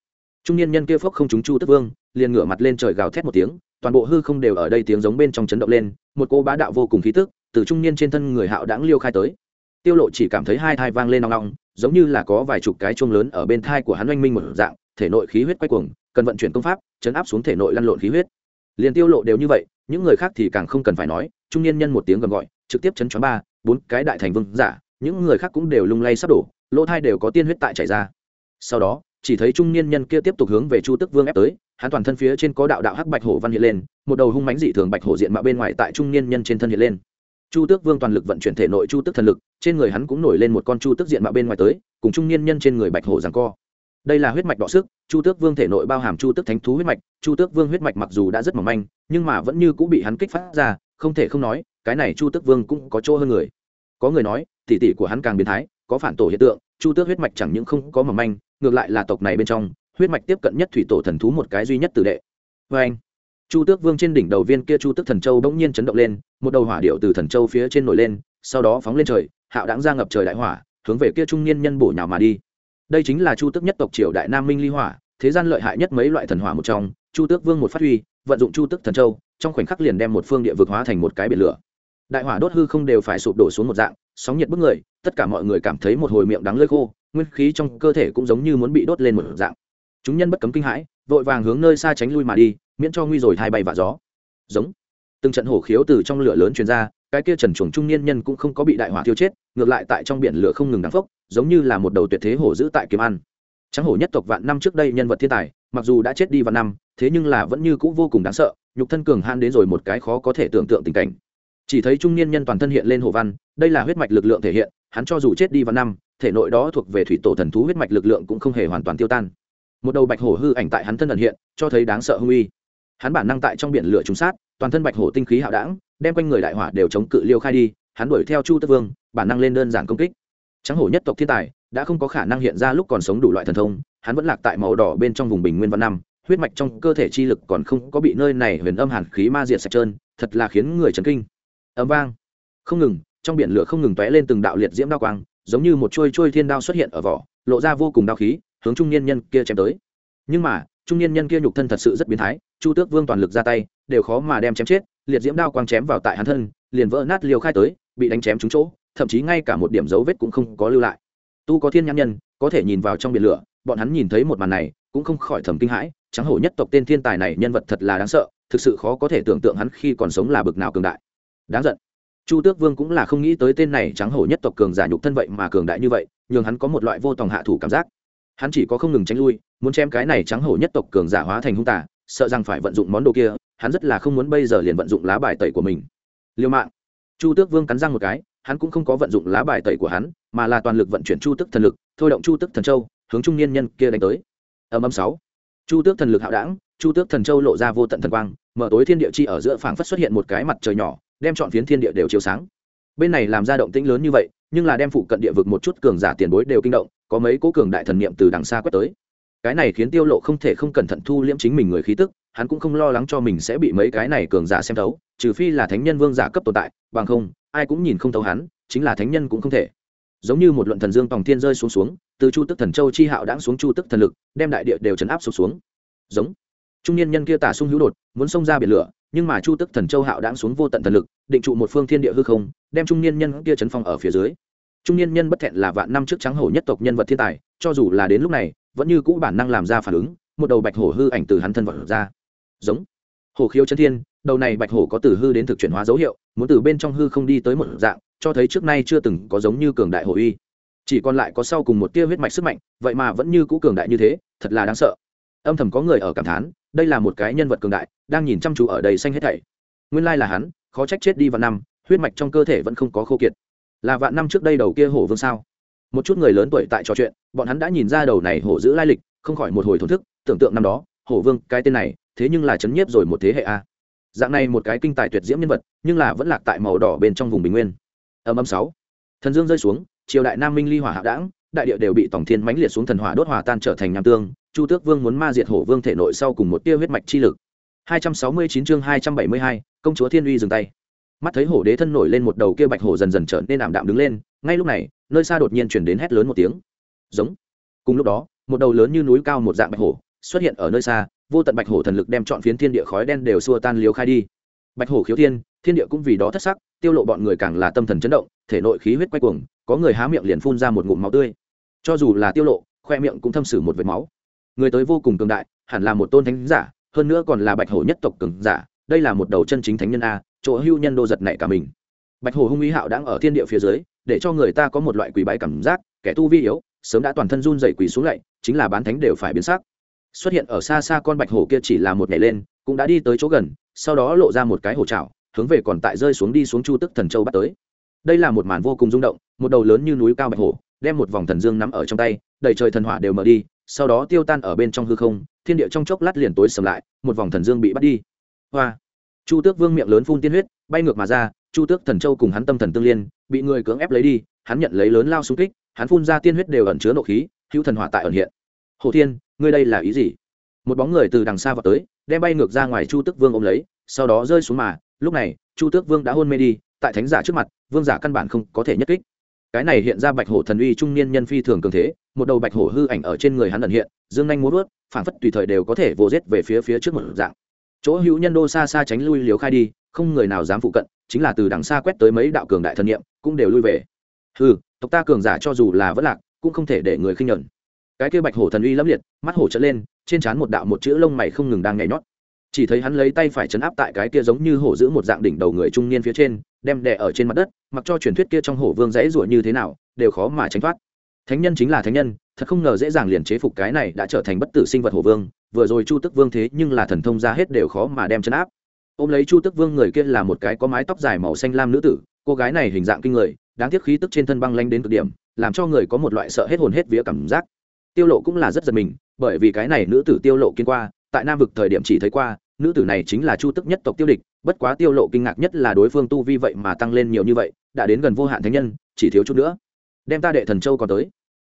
Trung niên nhân kia phốc không trúng chu tức vương, liền ngửa mặt lên trời gào thét một tiếng, toàn bộ hư không đều ở đây tiếng giống bên trong chấn động lên, một cô bá đạo vô cùng khí tức từ trung niên trên thân người hạo đãng liêu khai tới. Tiêu lộ chỉ cảm thấy hai thai vang lên nong nong, giống như là có vài chục cái chuông lớn ở bên thai của hắn oanh minh một dạng, thể nội khí huyết quay cuồng, cần vận chuyển công pháp, chấn áp xuống thể nội lăn lộn khí huyết. Liền tiêu lộ đều như vậy, những người khác thì càng không cần phải nói, trung niên nhân một tiếng gầm gọi, trực tiếp chấn choáng ba, bốn cái đại thành vương giả, những người khác cũng đều lung lay sắp đổ lỗ thai đều có tiên huyết tại chảy ra. Sau đó, chỉ thấy trung niên nhân kia tiếp tục hướng về chu tức vương ép tới, hắn toàn thân phía trên có đạo đạo hắc bạch hổ văn hiện lên, một đầu hung mãnh dị thường bạch hổ diện mạo bên ngoài tại trung niên nhân trên thân hiện lên. Chu tước vương toàn lực vận chuyển thể nội chu tức thần lực, trên người hắn cũng nổi lên một con chu tức diện mạo bên ngoài tới, cùng trung niên nhân trên người bạch hổ giằng co. Đây là huyết mạch đọ sức, chu tước vương thể nội bao hàm chu tước thánh thú huyết mạch, chu tước vương huyết mạch mặc dù đã rất mỏng manh, nhưng mà vẫn như cũng bị hắn kích phát ra, không thể không nói, cái này chu tước vương cũng có chỗ hơn người. Có người nói tỷ tỷ của hắn càng biến thái có phản tổ hiện tượng, chu tước huyết mạch chẳng những không có mầm manh, ngược lại là tộc này bên trong, huyết mạch tiếp cận nhất thủy tổ thần thú một cái duy nhất tử đệ. Vê anh, chu tước vương trên đỉnh đầu viên kia chu tước thần châu bỗng nhiên chấn động lên, một đầu hỏa điệu từ thần châu phía trên nổi lên, sau đó phóng lên trời, hạo đáng ra ngập trời đại hỏa, hướng về kia trung niên nhân bổ nhào mà đi. Đây chính là chu tước nhất tộc triều đại nam minh ly hỏa, thế gian lợi hại nhất mấy loại thần hỏa một trong, chu tước vương một phát huy, vận dụng chu tước thần châu, trong khoảnh khắc liền đem một phương địa vực hóa thành một cái biển lửa. Đại hỏa đốt hư không đều phải sụp đổ xuống một dạng, sóng nhiệt bức người tất cả mọi người cảm thấy một hồi miệng đắng lơi khô, nguyên khí trong cơ thể cũng giống như muốn bị đốt lên một dạng. Chúng nhân bất cấm kinh hãi, vội vàng hướng nơi xa tránh lui mà đi, miễn cho nguy rồi hai bay và gió. Giống. Từng trận hổ khiếu từ trong lửa lớn truyền ra, cái kia trần chuồng trung niên nhân cũng không có bị đại hỏa thiêu chết, ngược lại tại trong biển lửa không ngừng đắng phốc, giống như là một đầu tuyệt thế hổ giữ tại kiếm ăn. Trắng hổ nhất tộc vạn năm trước đây nhân vật thiên tài, mặc dù đã chết đi vạn năm, thế nhưng là vẫn như cũ vô cùng đáng sợ, nhục thân cường han đến rồi một cái khó có thể tưởng tượng tình cảnh. Chỉ thấy trung niên nhân toàn thân hiện lên hổ văn, đây là huyết mạch lực lượng thể hiện hắn cho dù chết đi vạn năm, thể nội đó thuộc về thủy tổ thần thú huyết mạch lực lượng cũng không hề hoàn toàn tiêu tan. Một đầu bạch hổ hư ảnh tại hắn thân ẩn hiện, cho thấy đáng sợ hung uy. Hắn bản năng tại trong biển lửa trúng sát, toàn thân bạch hổ tinh khí hạo đảng đem quanh người đại hỏa đều chống cự liêu khai đi, hắn đuổi theo chu tất vương, bản năng lên đơn giản công kích. Trắng hổ nhất tộc thiên tài, đã không có khả năng hiện ra lúc còn sống đủ loại thần thông, hắn vẫn lạc tại màu đỏ bên trong vùng bình nguyên văn năm, huyết mạch trong cơ thể chi lực còn không có bị nơi này huyền âm hàn khí ma diệt sạch trơn, thật là khiến người chấn kinh. Ấm vang. Không ngừng trong biển lửa không ngừng tóe lên từng đạo liệt diễm đao quang, giống như một chuôi chuôi thiên đao xuất hiện ở vỏ, lộ ra vô cùng đao khí, hướng trung niên nhân kia chém tới. Nhưng mà, trung niên nhân kia nhục thân thật sự rất biến thái, chu tước vương toàn lực ra tay, đều khó mà đem chém chết, liệt diễm đao quang chém vào tại hắn thân, liền vỡ nát liều khai tới, bị đánh chém trúng chỗ, thậm chí ngay cả một điểm dấu vết cũng không có lưu lại. Tu có thiên nhãn nhân, có thể nhìn vào trong biển lửa, bọn hắn nhìn thấy một màn này, cũng không khỏi thầm kinh hãi, trắng hổ nhất tộc tên thiên tài này nhân vật thật là đáng sợ, thực sự khó có thể tưởng tượng hắn khi còn sống là bực nào cường đại. Đáng giận chu tước vương cũng là không nghĩ tới tên này trắng hổ nhất tộc cường giả nhục thân vậy mà cường đại như vậy, nhường hắn có một loại vô tòng hạ thủ cảm giác. Hắn chỉ có không ngừng tránh lui, muốn chém cái này trắng hổ nhất tộc cường giả hóa thành hung tả sợ rằng phải vận dụng món đồ kia, hắn rất là không muốn bây giờ liền vận dụng lá bài tẩy của mình. Liêu mạng. Chu tước vương cắn răng một cái, hắn cũng không có vận dụng lá bài tẩy của hắn, mà là toàn lực vận chuyển chu tức thần lực, thôi động chu tức thần châu, hướng trung niên nhân kia đánh tới. Âm âm sáu. Chu tước thần lực hạo đảng, chu tước thần châu lộ ra vô tận thần quang, mở tối thiên địa chi ở giữa phảng phất xuất hiện một cái mặt trời nhỏ đem chọn phiến thiên địa đều chiếu sáng. Bên này làm ra động tĩnh lớn như vậy, nhưng là đem phụ cận địa vực một chút cường giả tiền bối đều kinh động, có mấy cố cường đại thần niệm từ đằng xa quét tới. Cái này khiến tiêu lộ không thể không cẩn thận thu liễm chính mình người khí tức, hắn cũng không lo lắng cho mình sẽ bị mấy cái này cường giả xem thấu, trừ phi là thánh nhân vương giả cấp tồn tại, bằng không, ai cũng nhìn không thấu hắn, chính là thánh nhân cũng không thể. Giống như một luận thần dương tòng thiên rơi xuống xuống, từ chu tức thần châu chi hạo đãng xuống chu tức thần lực, đem đại địa đều chấn áp sụp xuống. Giống. Trung niên nhân kia tả sung hữu đột, muốn xông ra biển lửa nhưng mà chu tức thần châu hạo đãng xuống vô tận thần lực, định trụ một phương thiên địa hư không, đem trung niên nhân kia chấn phong ở phía dưới. Trung niên nhân bất thẹn là vạn năm trước trắng hổ nhất tộc nhân vật thiên tài, cho dù là đến lúc này, vẫn như cũ bản năng làm ra phản ứng, một đầu bạch hổ hư ảnh từ hắn thân vật ra. Giống. Hổ khiếu chân thiên, đầu này bạch hổ có từ hư đến thực chuyển hóa dấu hiệu, muốn từ bên trong hư không đi tới một dạng, cho thấy trước nay chưa từng có giống như cường đại hổ uy. Chỉ còn lại có sau cùng một tia huyết mạch sức mạnh, vậy mà vẫn như cũ cường đại như thế, thật là đáng sợ âm thầm có người ở cảm thán, đây là một cái nhân vật cường đại, đang nhìn chăm chú ở đầy xanh hết thảy. Nguyên lai là hắn, khó trách chết đi vạn năm, huyết mạch trong cơ thể vẫn không có khô kiệt. Là vạn năm trước đây đầu kia hổ vương sao? Một chút người lớn tuổi tại trò chuyện, bọn hắn đã nhìn ra đầu này hổ giữ lai lịch, không khỏi một hồi thổn thức, tưởng tượng năm đó, hổ vương, cái tên này, thế nhưng là chấn nhiếp rồi một thế hệ a. Dạng này một cái kinh tài tuyệt diễm nhân vật, nhưng là vẫn lạc tại màu đỏ bên trong vùng bình nguyên. Âm âm sáu. Thần dương rơi xuống, triều đại nam minh ly hỏa hạ đảng đại địa đều bị tổng thiên mãnh liệt xuống thần hỏa đốt hòa tan trở thành nham tương chu tước vương muốn ma diệt hổ vương thể nội sau cùng một tia huyết mạch chi lực. 269 chương 272, công chúa thiên uy dừng tay. Mắt thấy hổ đế thân nổi lên một đầu kia bạch hổ dần dần trở nên ảm đạm đứng lên ngay lúc này nơi xa đột nhiên chuyển đến hét lớn một tiếng. Giống. Cùng lúc đó một đầu lớn như núi cao một dạng bạch hổ xuất hiện ở nơi xa vô tận bạch hổ thần lực đem chọn phiến thiên địa khói đen đều xua tan liều khai đi. Bạch hổ khiếu thiên thiên địa cũng vì đó thất sắc tiêu lộ bọn người càng là tâm thần chấn động thể nội khí huyết quay cuồng có người há miệng liền phun ra một ngụm máu tươi. Cho dù là tiêu lộ, khoe miệng cũng thâm sử một vệt máu. Người tới vô cùng cường đại, hẳn là một tôn thánh giả, hơn nữa còn là bạch hổ nhất tộc cường giả, đây là một đầu chân chính thánh nhân a, chỗ hưu nhân đô giật nảy cả mình. Bạch hổ hung ý hạo đang ở thiên địa phía dưới, để cho người ta có một loại quỳ bái cảm giác, kẻ tu vi yếu, sớm đã toàn thân run dày quỳ xuống lạy chính là bán thánh đều phải biến sắc. Xuất hiện ở xa xa con bạch hổ kia chỉ là một nhảy lên, cũng đã đi tới chỗ gần, sau đó lộ ra một cái hổ trào hướng về còn tại rơi xuống đi xuống chu tức thần châu bắt tới đây là một màn vô cùng rung động, một đầu lớn như núi cao bạch hổ, đem một vòng thần dương nắm ở trong tay, đầy trời thần hỏa đều mở đi, sau đó tiêu tan ở bên trong hư không, thiên địa trong chốc lát liền tối sầm lại, một vòng thần dương bị bắt đi. Hoa! Chu tước vương miệng lớn phun tiên huyết, bay ngược mà ra, chu tước thần châu cùng hắn tâm thần tương liên, bị người cưỡng ép lấy đi, hắn nhận lấy lớn lao xung kích, hắn phun ra tiên huyết đều ẩn chứa nộ khí, hữu thần hỏa tại ẩn hiện. Hồ thiên, ngươi đây là ý gì? Một bóng người từ đằng xa vào tới, đem bay ngược ra ngoài chu tước vương ôm lấy, sau đó rơi xuống mà, lúc này, chu tước vương đã hôn mê đi tại thánh giả trước mặt, vương giả căn bản không có thể nhất kích. Cái này hiện ra bạch hổ thần uy trung niên nhân phi thường cường thế, một đầu bạch hổ hư ảnh ở trên người hắn ẩn hiện, dương nhanh muốn vớt phản phất tùy thời đều có thể vô rết về phía phía trước một dạng. Chỗ hữu nhân đô xa xa tránh lui liều khai đi, không người nào dám phụ cận, chính là từ đằng xa quét tới mấy đạo cường đại thần niệm, cũng đều lui về. Ừ tộc ta cường giả cho dù là vất lạc, cũng không thể để người khinh nhẫn. Cái kia bạch hổ thần uy lẫm liệt, mắt hổ trở lên, trên trán một đạo một chữ lông mày không ngừng đang nhảy nhót chỉ thấy hắn lấy tay phải chấn áp tại cái kia giống như hổ giữ một dạng đỉnh đầu người trung niên phía trên, đem đè ở trên mặt đất, mặc cho truyền thuyết kia trong hổ vương dãy rủa như thế nào, đều khó mà tránh thoát. Thánh nhân chính là thánh nhân, thật không ngờ dễ dàng liền chế phục cái này đã trở thành bất tử sinh vật hổ vương, vừa rồi chu tức vương thế nhưng là thần thông ra hết đều khó mà đem chấn áp. Ôm lấy chu tức vương người kia là một cái có mái tóc dài màu xanh lam nữ tử, cô gái này hình dạng kinh người, đáng tiếc khí tức trên thân băng lanh đến cực điểm, làm cho người có một loại sợ hết hồn hết vía cảm giác. Tiêu lộ cũng là rất giật mình, bởi vì cái này nữ tử tiêu lộ kiên qua tại nam vực thời điểm chỉ thấy qua, nữ tử này chính là chu tức nhất tộc tiêu địch, bất quá tiêu lộ kinh ngạc nhất là đối phương tu vi vậy mà tăng lên nhiều như vậy, đã đến gần vô hạn thánh nhân, chỉ thiếu chút nữa. Đem ta đệ thần châu còn tới.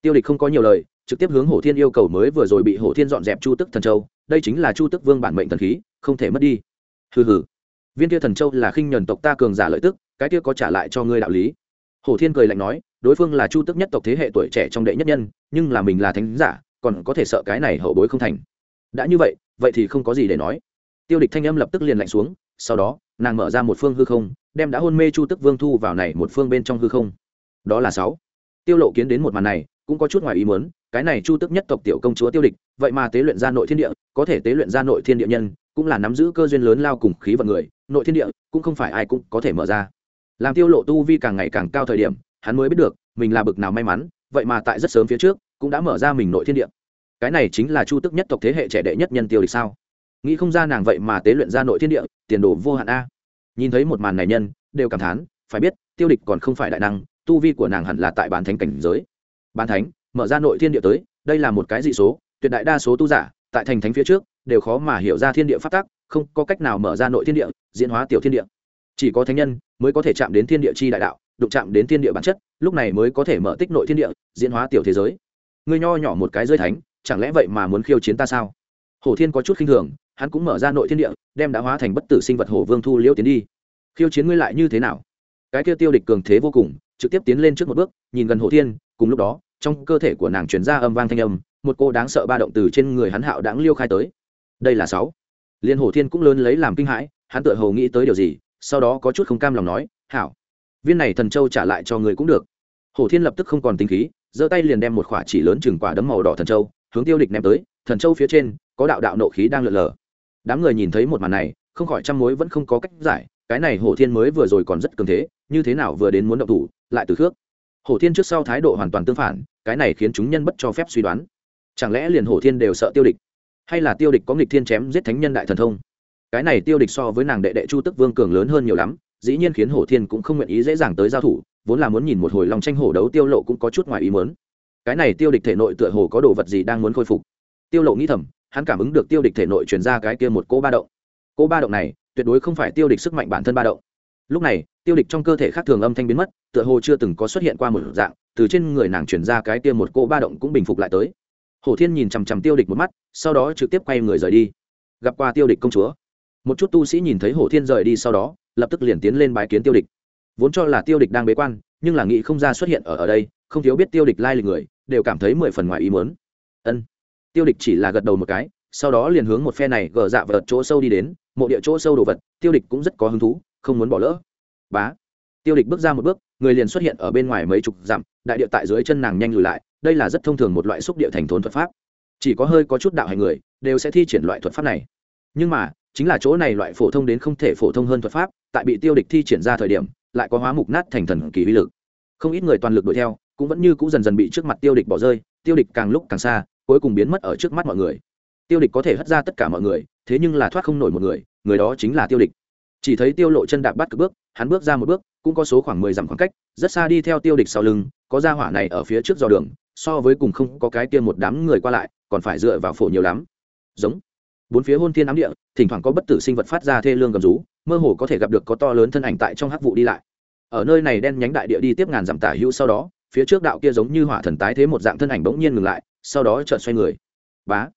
Tiêu địch không có nhiều lời, trực tiếp hướng hổ thiên yêu cầu mới vừa rồi bị hổ thiên dọn dẹp chu tức thần châu, đây chính là chu tức vương bản mệnh thần khí, không thể mất đi. Hừ hừ. Viên kia thần châu là khinh nhẫn tộc ta cường giả lợi tức, cái kia có trả lại cho ngươi đạo lý. Hổ thiên cười lạnh nói, đối phương là chu tức nhất tộc thế hệ tuổi trẻ trong đệ nhất nhân, nhưng là mình là thánh giả, còn có thể sợ cái này hậu bối không thành. Đã như vậy vậy thì không có gì để nói. Tiêu địch thanh âm lập tức liền lạnh xuống, sau đó, nàng mở ra một phương hư không, đem đã hôn mê chu tức vương thu vào này một phương bên trong hư không. Đó là sáu. Tiêu lộ kiến đến một màn này, cũng có chút ngoài ý muốn, cái này chu tức nhất tộc tiểu công chúa tiêu địch, vậy mà tế luyện ra nội thiên địa, có thể tế luyện ra nội thiên địa nhân, cũng là nắm giữ cơ duyên lớn lao cùng khí vận người, nội thiên địa cũng không phải ai cũng có thể mở ra. Làm tiêu lộ tu vi càng ngày càng cao thời điểm, hắn mới biết được, mình là bực nào may mắn, vậy mà tại rất sớm phía trước, cũng đã mở ra mình nội thiên địa cái này chính là chu tức nhất tộc thế hệ trẻ đệ nhất nhân tiêu địch sao? Nghĩ không ra nàng vậy mà tế luyện ra nội thiên địa, tiền đồ vô hạn a. Nhìn thấy một màn này nhân, đều cảm thán, phải biết, tiêu địch còn không phải đại năng, tu vi của nàng hẳn là tại bán thánh cảnh giới. Bán thánh, mở ra nội thiên địa tới, đây là một cái dị số, tuyệt đại đa số tu giả, tại thành thánh phía trước, đều khó mà hiểu ra thiên địa phát tác không có cách nào mở ra nội thiên địa, diễn hóa tiểu thiên địa. Chỉ có thánh nhân mới có thể chạm đến thiên địa chi đại đạo, đụng chạm đến thiên địa bản chất, lúc này mới có thể mở tích nội thiên địa, diễn hóa tiểu thế giới. Người nho nhỏ một cái rơi thánh chẳng lẽ vậy mà muốn khiêu chiến ta sao? Hổ thiên có chút khinh thường, hắn cũng mở ra nội thiên địa, đem đã hóa thành bất tử sinh vật hổ vương thu liễu tiến đi. Khiêu chiến ngươi lại như thế nào? Cái kia tiêu địch cường thế vô cùng, trực tiếp tiến lên trước một bước, nhìn gần hổ thiên, cùng lúc đó, trong cơ thể của nàng chuyển ra âm vang thanh âm, một cô đáng sợ ba động từ trên người hắn hạo đáng liêu khai tới. Đây là sáu. Liên hổ thiên cũng lớn lấy làm kinh hãi, hắn tựa hồ nghĩ tới điều gì, sau đó có chút không cam lòng nói, hảo, viên này thần châu trả lại cho người cũng được. Hổ thiên lập tức không còn tính khí, giơ tay liền đem một khỏa chỉ lớn chừng quả đấm màu đỏ thần châu hướng tiêu địch ném tới, thần châu phía trên, có đạo đạo nộ khí đang lượn lờ. Đám người nhìn thấy một màn này, không khỏi trăm mối vẫn không có cách giải, cái này hổ thiên mới vừa rồi còn rất cường thế, như thế nào vừa đến muốn động thủ, lại từ khước. Hổ thiên trước sau thái độ hoàn toàn tương phản, cái này khiến chúng nhân bất cho phép suy đoán. Chẳng lẽ liền hổ thiên đều sợ tiêu địch? Hay là tiêu địch có nghịch thiên chém giết thánh nhân đại thần thông? Cái này tiêu địch so với nàng đệ đệ chu tức vương cường lớn hơn nhiều lắm, dĩ nhiên khiến hổ thiên cũng không nguyện ý dễ dàng tới giao thủ, vốn là muốn nhìn một hồi lòng tranh hổ đấu tiêu lộ cũng có chút ngoài ý muốn cái này tiêu địch thể nội tựa hồ có đồ vật gì đang muốn khôi phục. Tiêu lộ nghĩ thầm, hắn cảm ứng được tiêu địch thể nội truyền ra cái kia một cỗ ba động. Cỗ ba động này, tuyệt đối không phải tiêu địch sức mạnh bản thân ba động. Lúc này, tiêu địch trong cơ thể khác thường âm thanh biến mất, tựa hồ chưa từng có xuất hiện qua một dạng, từ trên người nàng truyền ra cái kia một cỗ ba động cũng bình phục lại tới. Hồ thiên nhìn chằm chằm tiêu địch một mắt, sau đó trực tiếp quay người rời đi. Gặp qua tiêu địch công chúa. Một chút tu sĩ nhìn thấy hồ thiên rời đi sau đó, lập tức liền tiến lên bái kiến tiêu địch. Vốn cho là tiêu địch đang bế quan, nhưng là nghĩ không ra xuất hiện ở ở đây, không thiếu biết tiêu địch lai lịch người đều cảm thấy mười phần ngoài ý muốn. Ân. Tiêu địch chỉ là gật đầu một cái, sau đó liền hướng một phe này gờ dạ vợt chỗ sâu đi đến, mộ địa chỗ sâu đồ vật, tiêu địch cũng rất có hứng thú, không muốn bỏ lỡ. Bá. Tiêu địch bước ra một bước, người liền xuất hiện ở bên ngoài mấy chục dặm, đại địa tại dưới chân nàng nhanh lùi lại, đây là rất thông thường một loại xúc địa thành thốn thuật pháp. Chỉ có hơi có chút đạo hành người, đều sẽ thi triển loại thuật pháp này. Nhưng mà, chính là chỗ này loại phổ thông đến không thể phổ thông hơn thuật pháp, tại bị tiêu địch thi triển ra thời điểm, lại có hóa mục nát thành thần kỳ uy lực. Không ít người toàn lực đuổi theo cũng vẫn như cũ dần dần bị trước mặt tiêu địch bỏ rơi, tiêu địch càng lúc càng xa, cuối cùng biến mất ở trước mắt mọi người. Tiêu địch có thể hất ra tất cả mọi người, thế nhưng là thoát không nổi một người người đó chính là tiêu địch. Chỉ thấy tiêu lộ chân đạp bắt cực bước, hắn bước ra một bước, cũng có số khoảng mười dặm khoảng cách, rất xa đi theo tiêu địch sau lưng, có gia hỏa này ở phía trước dò đường, so với cùng không có cái kia một đám người qua lại, còn phải dựa vào phổ nhiều lắm. Giống. Bốn phía hôn thiên ám địa, thỉnh thoảng có bất tử sinh vật phát ra thê lương gầm rú, mơ hồ có thể gặp được có to lớn thân ảnh tại trong hắc vụ đi lại. Ở nơi này đen nhánh đại địa đi tiếp ngàn dặm tả hữu sau đó phía trước đạo kia giống như hỏa thần tái thế một dạng thân ảnh bỗng nhiên ngừng lại, sau đó chợt xoay người. Bá!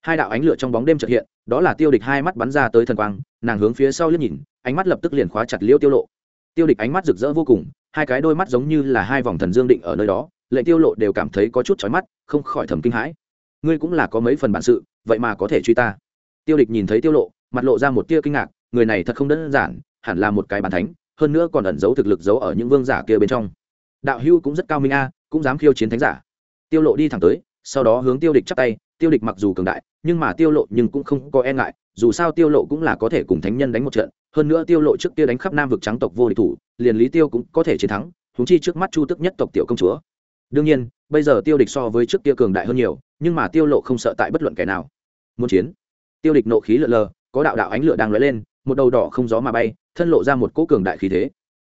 Hai đạo ánh lửa trong bóng đêm chợt hiện, đó là tiêu địch hai mắt bắn ra tới thần quang, nàng hướng phía sau liếc nhìn, ánh mắt lập tức liền khóa chặt liêu tiêu lộ. Tiêu địch ánh mắt rực rỡ vô cùng, hai cái đôi mắt giống như là hai vòng thần dương định ở nơi đó, lệ tiêu lộ đều cảm thấy có chút chói mắt, không khỏi thầm kinh hãi. Ngươi cũng là có mấy phần bản sự, vậy mà có thể truy ta. Tiêu địch nhìn thấy tiêu lộ, mặt lộ ra một tia kinh ngạc, người này thật không đơn giản, hẳn là một cái bản thánh, hơn nữa còn ẩn giấu thực lực giấu ở những vương giả kia bên trong đạo hưu cũng rất cao minh a, cũng dám khiêu chiến thánh giả. Tiêu lộ đi thẳng tới, sau đó hướng tiêu địch chắp tay, tiêu địch mặc dù cường đại, nhưng mà tiêu lộ nhưng cũng không có e ngại, dù sao tiêu lộ cũng là có thể cùng thánh nhân đánh một trận, hơn nữa tiêu lộ trước kia đánh khắp nam vực trắng tộc vô địch thủ, liền lý tiêu cũng có thể chiến thắng húng chi trước mắt chu tức nhất tộc tiểu công chúa. Đương nhiên, bây giờ tiêu địch so với trước kia cường đại hơn nhiều, nhưng mà tiêu lộ không sợ tại bất luận kẻ nào. Muốn chiến. Tiêu địch nộ khí lượn lờ, có đạo đạo ánh lửa đang lóe lên, một đầu đỏ không gió mà bay, thân lộ ra một cỗ cường đại khí thế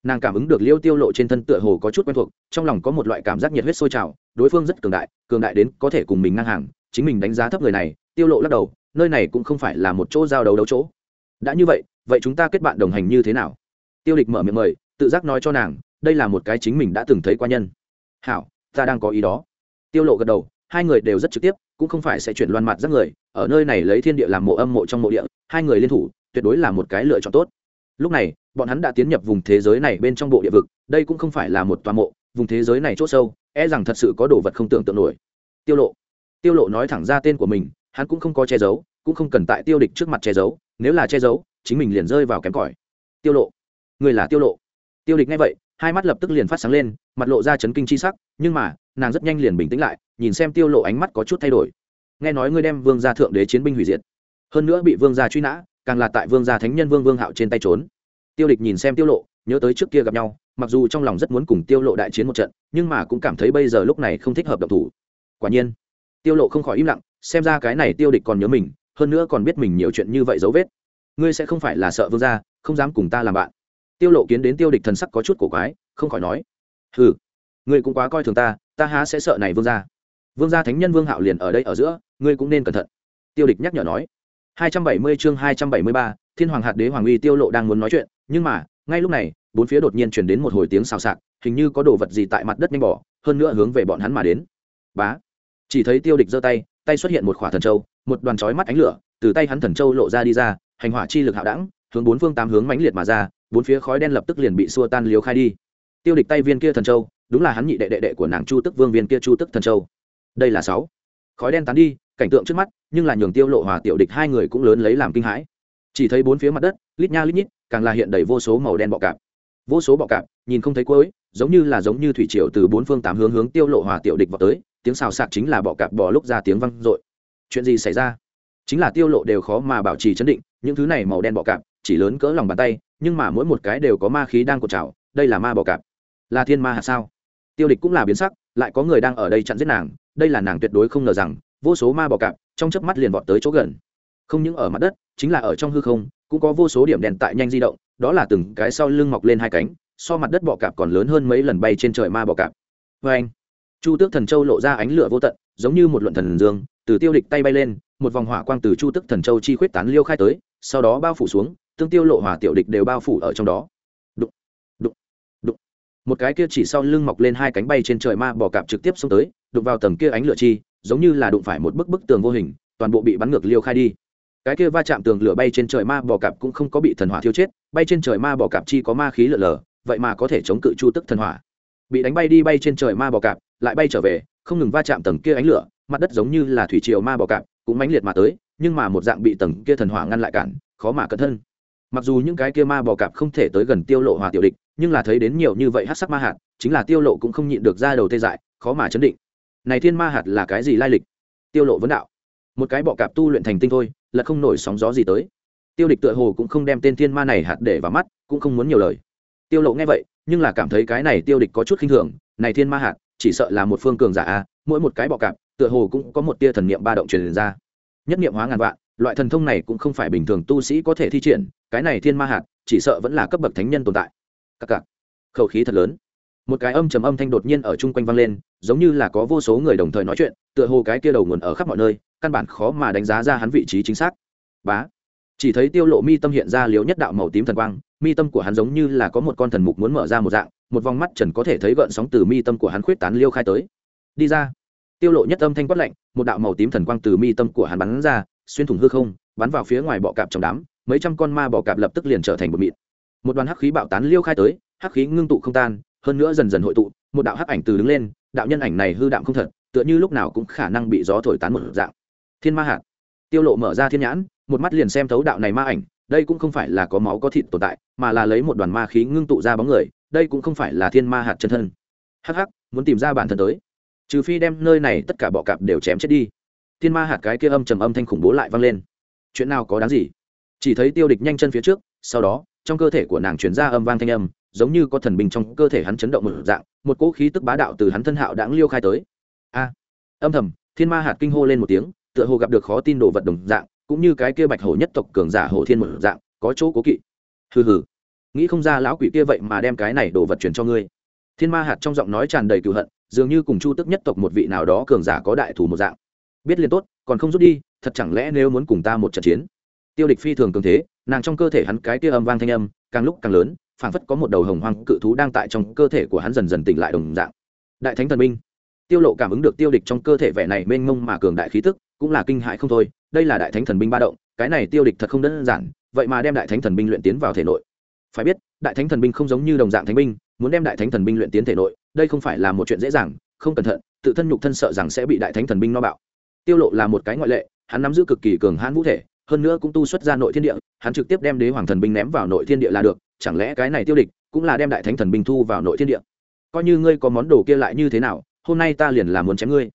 nàng cảm ứng được liêu tiêu lộ trên thân tựa hồ có chút quen thuộc, trong lòng có một loại cảm giác nhiệt huyết sôi trào, đối phương rất cường đại cường đại đến có thể cùng mình ngang hàng, chính mình đánh giá thấp người này, tiêu lộ lắc đầu, nơi này cũng không phải là một chỗ giao đấu đấu chỗ. Đã như vậy vậy chúng ta kết bạn đồng hành như thế nào? Tiêu địch mở miệng mời, tự giác nói cho nàng, đây là một cái chính mình đã từng thấy qua nhân. Hảo, ta đang có ý đó. Tiêu lộ gật đầu, hai người đều rất trực tiếp, cũng không phải sẽ chuyển loan mặt rất người, ở nơi này lấy thiên địa làm mộ âm mộ trong mộ địa, hai người liên thủ, tuyệt đối là một cái lựa chọn tốt lúc này, bọn hắn đã tiến nhập vùng thế giới này bên trong bộ địa vực, đây cũng không phải là một toa mộ, vùng thế giới này c h ỗ sâu e rằng thật sự có đồ vật không tưởng tượng nổi. Tiêu lộ. Tiêu lộ nói thẳng ra tên của mình, hắn cũng không có che giấu, cũng không cần tại tiêu địch trước mặt che giấu, nếu là che giấu, chính mình liền rơi vào kém cỏi. Tiêu lộ. Người là tiêu lộ. Tiêu địch nghe vậy, hai mắt lập tức liền phát sáng lên, mặt lộ ra chấn kinh chi sắc, nhưng mà, nàng rất nhanh liền bình tĩnh lại, nhìn xem tiêu lộ ánh mắt có chút thay đổi. Nghe nói ngươi đem vương gia thượng đế chiến binh hủy diệt. Hơn nữa bị vương gia truy nã càng là tại vương gia thánh nhân vương vương hạo trên tay trốn. Tiêu địch nhìn xem tiêu lộ, nhớ tới trước kia gặp nhau, mặc dù trong lòng rất muốn cùng tiêu lộ đại chiến một trận, nhưng mà cũng cảm thấy bây giờ lúc này không thích hợp động thủ. Quả nhiên, tiêu lộ không khỏi im lặng, xem ra cái này tiêu địch còn nhớ mình, hơn nữa còn biết mình nhiều chuyện như vậy dấu vết. Ngươi sẽ không phải là sợ vương gia, không dám cùng ta làm bạn. Tiêu lộ kiến đến tiêu địch thần sắc có chút cổ quái, không khỏi nói, hừ, ngươi cũng quá coi thường ta ta há sẽ sợ này vương gia. Vương gia thánh nhân vương hạo liền ở đây ở giữa, ngươi cũng nên cẩn thận. Tiêu địch nhắc nhở nói. 270 chương 273, thiên hoàng hạt đế hoàng uy tiêu lộ đang muốn nói chuyện nhưng mà ngay lúc này bốn phía đột nhiên truyền đến một hồi tiếng xào xạc hình như có đồ vật gì tại mặt đất nhanh bỏ hơn nữa hướng về bọn hắn mà đến. Bá. Chỉ thấy tiêu địch giơ tay tay xuất hiện một khỏa thần châu một đoàn chói mắt ánh lửa từ tay hắn thần châu lộ ra đi ra hành hỏa chi lực hạo đẳng hướng bốn phương tám hướng mãnh liệt mà ra bốn phía khói đen lập tức liền bị xua tan liếu khai đi. Tiêu địch tay viên kia thần châu đúng là hắn nhị đệ đệ đệ của nàng chu tức vương viên kia chu tức thần châu. Đây là sáu. Khói đen tán đi cảnh tượng trước mắt, nhưng là nhường tiêu lộ hòa tiểu địch hai người cũng lớn lấy làm kinh hãi. Chỉ thấy bốn phía mặt đất, lít nha lít nhít, càng là hiện đầy vô số màu đen bọ cạp. Vô số bọ cạp, nhìn không thấy cuối, giống như là giống như thủy triều từ bốn phương tám hướng hướng tiêu lộ hòa tiểu địch vào tới, tiếng xào xạc chính là bọ cạp bò lúc ra tiếng văng rội chuyện gì xảy ra? Chính là tiêu lộ đều khó mà bảo trì chấn định, những thứ này màu đen bọ cạp, chỉ lớn cỡ lòng bàn tay, nhưng mà mỗi một cái đều có ma khí đang cột trào, đây là ma bọ cạp. Là thiên ma hạt sao? Tiêu địch cũng là biến sắc, lại có người đang ở đây chặn giết nàng, đây là nàng tuyệt đối không ngờ rằng vô số ma bọ cạp trong chớp mắt liền vọt tới chỗ gần. Không những ở mặt đất, chính là ở trong hư không, cũng có vô số điểm đèn tại nhanh di động, đó là từng cái sau lưng mọc lên hai cánh, so mặt đất bọ cạp còn lớn hơn mấy lần bay trên trời ma bọ cạp. Vê anh, chu tước thần châu lộ ra ánh lửa vô tận, giống như một luận thần dương, từ tiêu địch tay bay lên, một vòng hỏa quang từ chu tước thần châu chi khuyết tán liêu khai tới, sau đó bao phủ xuống, tương tiêu lộ hỏa tiểu địch đều bao phủ ở trong đó. Đụng đụng đụng. Một cái kia chỉ sau lưng mọc lên hai cánh bay trên trời ma bò cạp trực tiếp xông tới, đụng vào tầng kia ánh lửa chi giống như là đụng phải một bức bức tường vô hình, toàn bộ bị bắn ngược liêu khai đi. Cái kia va chạm tường lửa bay trên trời ma bò cạp cũng không có bị thần hỏa thiêu chết, bay trên trời ma bò cạp chi có ma khí lở lở, vậy mà có thể chống cự chu tức thần hỏa. Bị đánh bay đi bay trên trời ma bò cạp, lại bay trở về, không ngừng va chạm tầng kia ánh lửa, mặt đất giống như là thủy triều ma bò cạp, cũng mãnh liệt mà tới, nhưng mà một dạng bị tầng kia thần hỏa ngăn lại cản, khó mà cẩn thân. Mặc dù những cái kia ma bò cạp không thể tới gần tiêu lộ hòa tiểu địch, nhưng là thấy đến nhiều như vậy hát sắc ma hạt, chính là tiêu lộ cũng không nhịn được ra đầu tê dại, khó mà chấn định này thiên ma hạt là cái gì lai lịch? Tiêu lộ vấn đạo. Một cái bọ cạp tu luyện thành tinh thôi, là không nổi sóng gió gì tới. Tiêu địch tựa hồ cũng không đem tên thiên ma này hạt để vào mắt, cũng không muốn nhiều lời. Tiêu lộ nghe vậy, nhưng là cảm thấy cái này tiêu địch có chút khinh thường, này thiên ma hạt, chỉ sợ là một phương cường giả a, mỗi một cái bọ cạp, tựa hồ cũng có một tia thần niệm ba động truyền ra. Nhất niệm hóa ngàn vạn, loại thần thông này cũng không phải bình thường tu sĩ có thể thi triển, cái này thiên ma hạt, chỉ sợ vẫn là cấp bậc thánh nhân tồn tại. Các cặc khẩu khí thật lớn một cái âm trầm âm thanh đột nhiên ở chung quanh vang lên, giống như là có vô số người đồng thời nói chuyện, tựa hồ cái kia đầu nguồn ở khắp mọi nơi, căn bản khó mà đánh giá ra hắn vị trí chính xác. Bá. Chỉ thấy tiêu lộ mi tâm hiện ra liếu nhất đạo màu tím thần quang, mi tâm của hắn giống như là có một con thần mục muốn mở ra một dạng, một vòng mắt trần có thể thấy gợn sóng từ mi tâm của hắn khuyết tán liêu khai tới. Đi ra. Tiêu lộ nhất âm thanh quát lạnh, một đạo màu tím thần quang từ mi tâm của hắn bắn ra, xuyên thủng hư không, bắn vào phía ngoài bọ cạp trong đám, mấy trăm con ma bọ cạp lập tức liền trở thành một mịn. Một đoàn hắc khí bạo tán liêu khai tới, hắc khí ngưng tụ không tan hơn nữa dần dần hội tụ, một đạo hắc ảnh từ đứng lên, đạo nhân ảnh này hư đạm không thật, tựa như lúc nào cũng khả năng bị gió thổi tán một dạng. Thiên ma hạt. Tiêu lộ mở ra thiên nhãn, một mắt liền xem thấu đạo này ma ảnh, đây cũng không phải là có máu có thịt tồn tại, mà là lấy một đoàn ma khí ngưng tụ ra bóng người, đây cũng không phải là thiên ma hạt chân thân. Hắc hắc, muốn tìm ra bản thân tới. Trừ phi đem nơi này tất cả bọ cạp đều chém chết đi. Thiên ma hạt cái kia âm trầm âm thanh khủng bố lại vang lên. Chuyện nào có đáng gì? Chỉ thấy tiêu địch nhanh chân phía trước, sau đó, trong cơ thể của nàng chuyển ra âm vang thanh âm giống như có thần bình trong cơ thể hắn chấn động một dạng, một cỗ khí tức bá đạo từ hắn thân hạo đãng liêu khai tới. A! Âm thầm, thiên ma hạt kinh hô lên một tiếng, tựa hồ gặp được khó tin đồ vật đồng dạng, cũng như cái kia bạch hổ nhất tộc cường giả hổ thiên một dạng, có chỗ cố kỵ. Hừ hừ. Nghĩ không ra lão quỷ kia vậy mà đem cái này đồ vật truyền cho ngươi. Thiên ma hạt trong giọng nói tràn đầy cựu hận, dường như cùng chu tức nhất tộc một vị nào đó cường giả có đại thủ một dạng. Biết liền tốt, còn không rút đi, thật chẳng lẽ nếu muốn cùng ta một trận chiến? Tiêu địch phi thường cường thế, nàng trong cơ thể hắn cái kia âm vang thanh âm, càng lúc càng lớn phảng phất có một đầu hồng hoang cự thú đang tại trong cơ thể của hắn dần dần tỉnh lại đồng dạng. Đại thánh thần minh, tiêu lộ cảm ứng được tiêu địch trong cơ thể vẻ này mênh mông mà cường đại khí tức, cũng là kinh hại không thôi, đây là đại thánh thần binh ba động, cái này tiêu địch thật không đơn giản, vậy mà đem đại thánh thần binh luyện tiến vào thể nội. Phải biết, đại thánh thần binh không giống như đồng dạng thánh binh, muốn đem đại thánh thần binh luyện tiến thể nội, đây không phải là một chuyện dễ dàng, không cẩn thận, tự thân nhục thân sợ rằng sẽ bị đại thánh thần binh no bạo. Tiêu lộ là một cái ngoại lệ, hắn nắm giữ cực kỳ cường hãn vũ thể, hơn nữa cũng tu xuất ra nội thiên địa, hắn trực tiếp đem đế hoàng thần binh ném vào nội thiên địa là được chẳng lẽ cái này tiêu địch cũng là đem đại thánh thần binh thu vào nội thiên địa? Coi như ngươi có món đồ kia lại như thế nào, hôm nay ta liền là muốn chém ngươi.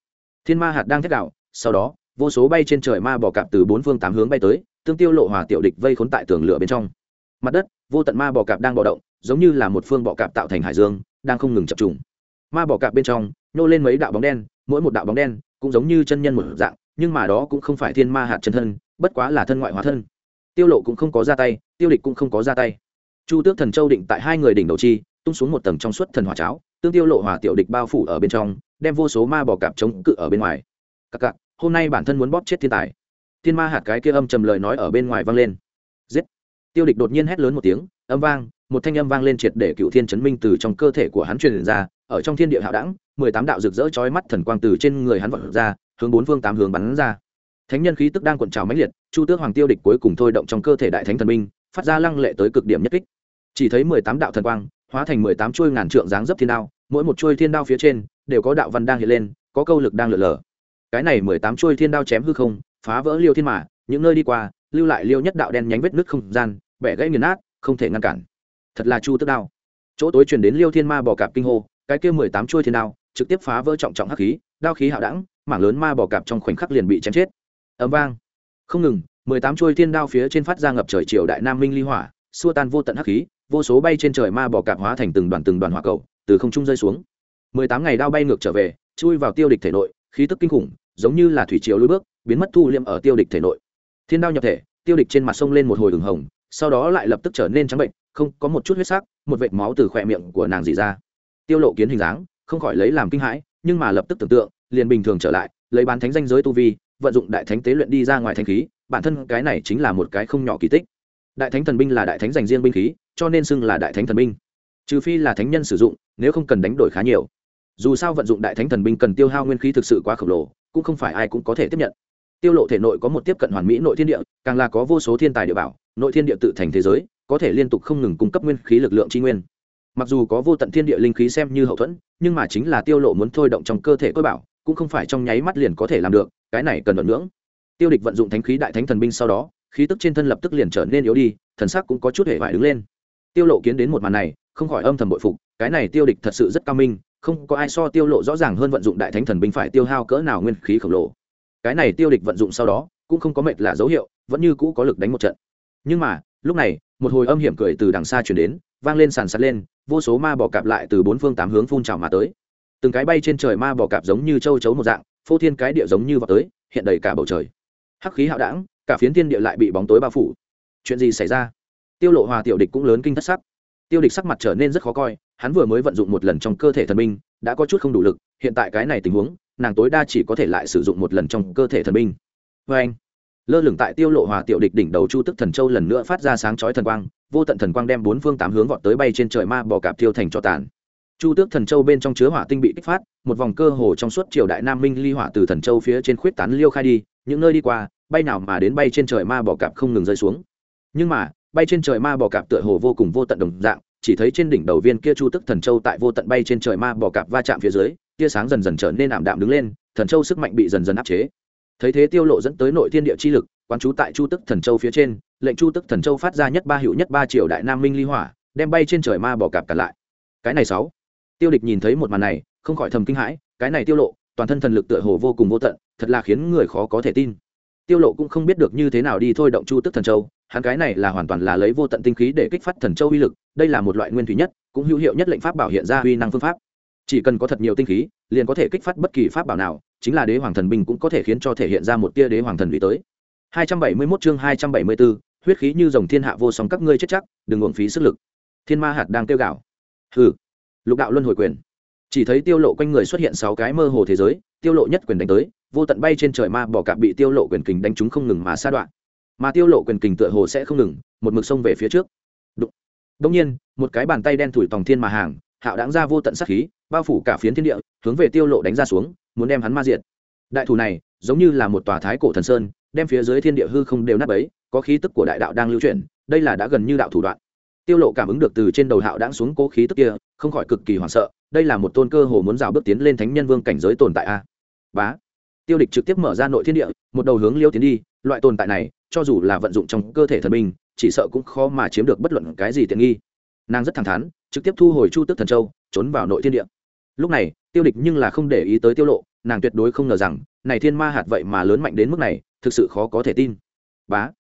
Thiên ma hạt đang thét đạo sau đó, vô số bay trên trời ma bò cạp từ bốn phương tám hướng bay tới, tương tiêu lộ hòa tiểu địch vây khốn tại tường lửa bên trong. Mặt đất, vô tận ma bò cạp đang bò động, giống như là một phương bọ cạp tạo thành hải dương, đang không ngừng chập trùng. Ma bò cạp bên trong nhô lên mấy đạo bóng đen, mỗi một đạo bóng đen cũng giống như chân nhân một dạng, nhưng mà đó cũng không phải thiên ma hạt chân thân, bất quá là thân ngoại hóa thân. Tiêu lộ cũng không có ra tay, tiêu địch cũng không có ra tay chu tước thần châu định tại hai người đỉnh đầu chi, tung xuống một tầng trong suốt thần hỏa cháo, tương tiêu lộ hòa tiểu địch bao phủ ở bên trong, đem vô số ma bò cạp chống cự ở bên ngoài. Cặc cặc, hôm nay bản thân muốn bóp chết thiên tài. Thiên ma hạt cái kia âm trầm lời nói ở bên ngoài vang lên. Giết! Tiêu địch đột nhiên hét lớn một tiếng, âm vang, một thanh âm vang lên triệt để cựu thiên chấn minh từ trong cơ thể của hắn truyền ra, ở trong thiên địa hạo đẳng, mười tám đạo rực rỡ chói mắt thần quang từ trên người hắn vọt ra, hướng bốn phương tám hướng bắn ra. Thánh nhân khí tức đang cuộn trào mãnh liệt, chu tước hoàng tiêu địch cuối cùng thôi động trong cơ thể đại thánh thần minh, phát ra lăng lệ tới cực điểm nhất kích chỉ thấy mười tám đạo thần quang, hóa thành mười tám chuôi ngàn trượng dáng dấp thiên đao, mỗi một chuôi thiên đao phía trên đều có đạo văn đang hiện lên, có câu lực đang lượn lờ. Cái này mười tám chuôi thiên đao chém hư không, phá vỡ liêu thiên mà, những nơi đi qua, lưu lại liêu nhất đạo đen nhánh vết nước không gian, bẻ gãy nghiền nát, không thể ngăn cản. Thật là chu tức đao. Chỗ tối truyền đến liêu thiên ma bò cạp kinh hô, cái kia mười tám chuôi thiên đao trực tiếp phá vỡ trọng trọng hắc khí, đao khí hạo đẳng, mảng lớn ma bò cạp trong khoảnh khắc liền bị chém chết. Ấm vang. Không ngừng, mười tám chuôi thiên đao phía trên phát ra ngập trời triều đại nam minh ly hỏa, xua tan vô tận hắc khí vô số bay trên trời ma bò cạp hóa thành từng đoàn từng đoàn hỏa cầu, từ không trung rơi xuống. Mười tám ngày đao bay ngược trở về, chui vào tiêu địch thể nội, khí tức kinh khủng, giống như là thủy triều lôi bước, biến mất thu liêm ở tiêu địch thể nội. Thiên đao nhập thể, tiêu địch trên mặt sông lên một hồi hừng hồng, sau đó lại lập tức trở nên trắng bệnh, không có một chút huyết sắc, một vệt máu từ khỏe miệng của nàng dì ra. Tiêu lộ kiến hình dáng, không khỏi lấy làm kinh hãi, nhưng mà lập tức tưởng tượng, liền bình thường trở lại, lấy bán thánh danh giới tu vi, vận dụng đại thánh tế luyện đi ra ngoài thanh khí, bản thân cái này chính là một cái không nhỏ kỳ tích đại thánh thần binh là đại thánh dành riêng binh khí, cho nên xưng là đại thánh thần binh. Trừ phi là thánh nhân sử dụng, nếu không cần đánh đổi khá nhiều. Dù sao vận dụng đại thánh thần binh cần tiêu hao nguyên khí thực sự quá khổng lồ, cũng không phải ai cũng có thể tiếp nhận. Tiêu lộ thể nội có một tiếp cận hoàn mỹ nội thiên địa, càng là có vô số thiên tài địa bảo, nội thiên địa tự thành thế giới, có thể liên tục không ngừng cung cấp nguyên khí lực lượng tri nguyên. Mặc dù có vô tận thiên địa linh khí xem như hậu thuẫn, nhưng mà chính là tiêu lộ muốn thôi động trong cơ thể cơ bảo, cũng không phải trong nháy mắt liền có thể làm được, cái này cần vận ngưỡng. Tiêu địch vận dụng thánh khí đại thánh thần binh sau đó khí tức trên thân lập tức liền trở nên yếu đi, thần sắc cũng có chút hề vải đứng lên. Tiêu lộ kiến đến một màn này, không khỏi âm thầm bội phục, cái này tiêu địch thật sự rất cao minh, không có ai so tiêu lộ rõ ràng hơn vận dụng đại thánh thần binh phải tiêu hao cỡ nào nguyên khí khổng lồ. Cái này tiêu địch vận dụng sau đó, cũng không có mệt là dấu hiệu, vẫn như cũ có lực đánh một trận. Nhưng mà, lúc này, một hồi âm hiểm cười từ đằng xa truyền đến, vang lên sàn sạt lên, vô số ma bò cạp lại từ bốn phương tám hướng phun trào mà tới. Từng cái bay trên trời ma bò cạp giống như châu chấu một dạng, phô thiên cái địa giống như vào tới, hiện đầy cả bầu trời. Hắc khí hạo đảng cả phiến thiên địa lại bị bóng tối bao phủ. Chuyện gì xảy ra? Tiêu lộ hòa tiểu địch cũng lớn kinh thất sắc. Tiêu địch sắc mặt trở nên rất khó coi, hắn vừa mới vận dụng một lần trong cơ thể thần binh, đã có chút không đủ lực, hiện tại cái này tình huống, nàng tối đa chỉ có thể lại sử dụng một lần trong cơ thể thần binh. Vê anh, lơ lửng tại tiêu lộ hòa tiểu địch đỉnh đầu chu tức thần châu lần nữa phát ra sáng chói thần quang, vô tận thần quang đem bốn phương tám hướng vọt tới bay trên trời ma bỏ cạp tiêu thành cho tàn. Chu tước thần châu bên trong chứa hỏa tinh bị kích phát, một vòng cơ hồ trong suốt triều đại nam minh ly hỏa từ thần châu phía trên khuyết tán liêu khai đi, những nơi đi qua bay nào mà đến bay trên trời ma bò cạp không ngừng rơi xuống. Nhưng mà, bay trên trời ma bò cạp tựa hồ vô cùng vô tận đồng dạng, chỉ thấy trên đỉnh đầu viên kia chu tức thần châu tại vô tận bay trên trời ma bò cạp va chạm phía dưới, tia sáng dần dần trở nên ảm đạm đứng lên, thần châu sức mạnh bị dần dần áp chế. Thấy thế tiêu lộ dẫn tới nội thiên địa chi lực, quán chú tại chu tức thần châu phía trên, lệnh chu tức thần châu phát ra nhất ba hiệu nhất ba triệu đại nam minh ly hỏa, đem bay trên trời ma bò cạp cả lại. Cái này sáu. Tiêu địch nhìn thấy một màn này, không khỏi thầm kinh hãi, cái này tiêu lộ, toàn thân thần lực tựa hồ vô cùng vô tận, thật là khiến người khó có thể tin tiêu lộ cũng không biết được như thế nào đi thôi động chu tức thần châu hắn cái này là hoàn toàn là lấy vô tận tinh khí để kích phát thần châu uy lực đây là một loại nguyên thủy nhất cũng hữu hiệu nhất lệnh pháp bảo hiện ra uy năng phương pháp. Chỉ cần có thật nhiều tinh khí liền có thể kích phát bất kỳ pháp bảo nào chính là đế hoàng thần binh cũng có thể khiến cho thể hiện ra một tia đế hoàng thần uy tới. 271 chương 274, huyết khí như dòng thiên hạ vô song các ngươi chết chắc đừng uổng phí sức lực. Thiên ma hạt đang kêu gào. Hừ. Lục đạo luân hồi quyền. Chỉ thấy tiêu lộ quanh người xuất hiện sáu cái mơ hồ thế giới tiêu lộ nhất quyền đánh tới vô tận bay trên trời ma bỏ cạp bị tiêu lộ quyền kình đánh trúng không ngừng mà xa đoạn mà tiêu lộ quyền kình tựa hồ sẽ không ngừng một mực sông về phía trước Đụng. Đông nhiên, một cái bàn tay đen thủi tòng thiên mà hàng, hạo đáng ra vô tận sát khí, bao phủ cả phiến thiên địa, hướng về tiêu lộ đánh ra xuống, muốn đem hắn ma diệt. Đại thủ này, giống như là một tòa thái cổ thần sơn, đem phía dưới thiên địa hư không đều nát bấy, có khí tức của đại đạo đang lưu chuyển, đây là đã gần như đạo thủ đoạn. Tiêu lộ cảm ứng được từ trên đầu hạo đáng xuống cố khí tức kia, không khỏi cực kỳ hoảng sợ, đây là một tôn cơ hồ muốn rào bước tiến lên thánh nhân vương cảnh giới tồn tại a. Bá. Tiêu địch trực tiếp mở ra nội thiên địa, một đầu hướng liêu tiến đi, loại tồn tại này, cho dù là vận dụng trong cơ thể thần minh chỉ sợ cũng khó mà chiếm được bất luận cái gì tiện nghi. Nàng rất thẳng thắn trực tiếp thu hồi chu tức thần châu trốn vào nội thiên địa. Lúc này tiêu địch nhưng là không để ý tới tiêu lộ nàng tuyệt đối không ngờ rằng này thiên ma hạt vậy mà lớn mạnh đến mức này thực sự khó có thể tin. Bá!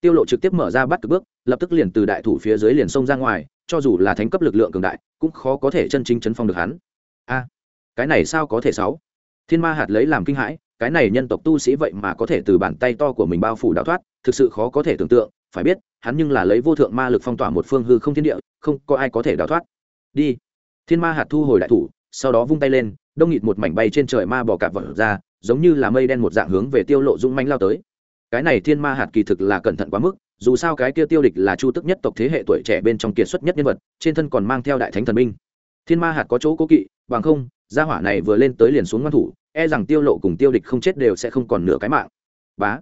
Tiêu lộ trực tiếp mở ra bắt cực bước lập tức liền từ đại thủ phía dưới liền xông ra ngoài cho dù là thánh cấp lực lượng cường đại cũng khó có thể chân chính chấn phong được hắn. A! Cái này sao có thể sáu? Thiên ma hạt lấy làm kinh hãi cái này nhân tộc tu sĩ vậy mà có thể từ bàn tay to của mình bao phủ đào thoát, thực sự khó có thể tưởng tượng, phải biết, hắn nhưng là lấy vô thượng ma lực phong tỏa một phương hư không thiên địa, không có ai có thể đào thoát. Đi. Thiên ma hạt thu hồi đại thủ, sau đó vung tay lên, đông nghịt một mảnh bay trên trời ma bò cạp vật ra, giống như là mây đen một dạng hướng về tiêu lộ dũng manh lao tới. Cái này thiên ma hạt kỳ thực là cẩn thận quá mức, dù sao cái kia tiêu địch là chu tức nhất tộc thế hệ tuổi trẻ bên trong kiệt xuất nhất nhân vật, trên thân còn mang theo đại thánh thần minh thiên ma hạt có chỗ cố kỵ, bằng không, gia hỏa này vừa lên tới liền xuống ngoan thủ e rằng tiêu lộ cùng tiêu địch không chết đều sẽ không còn nửa cái mạng. Bá.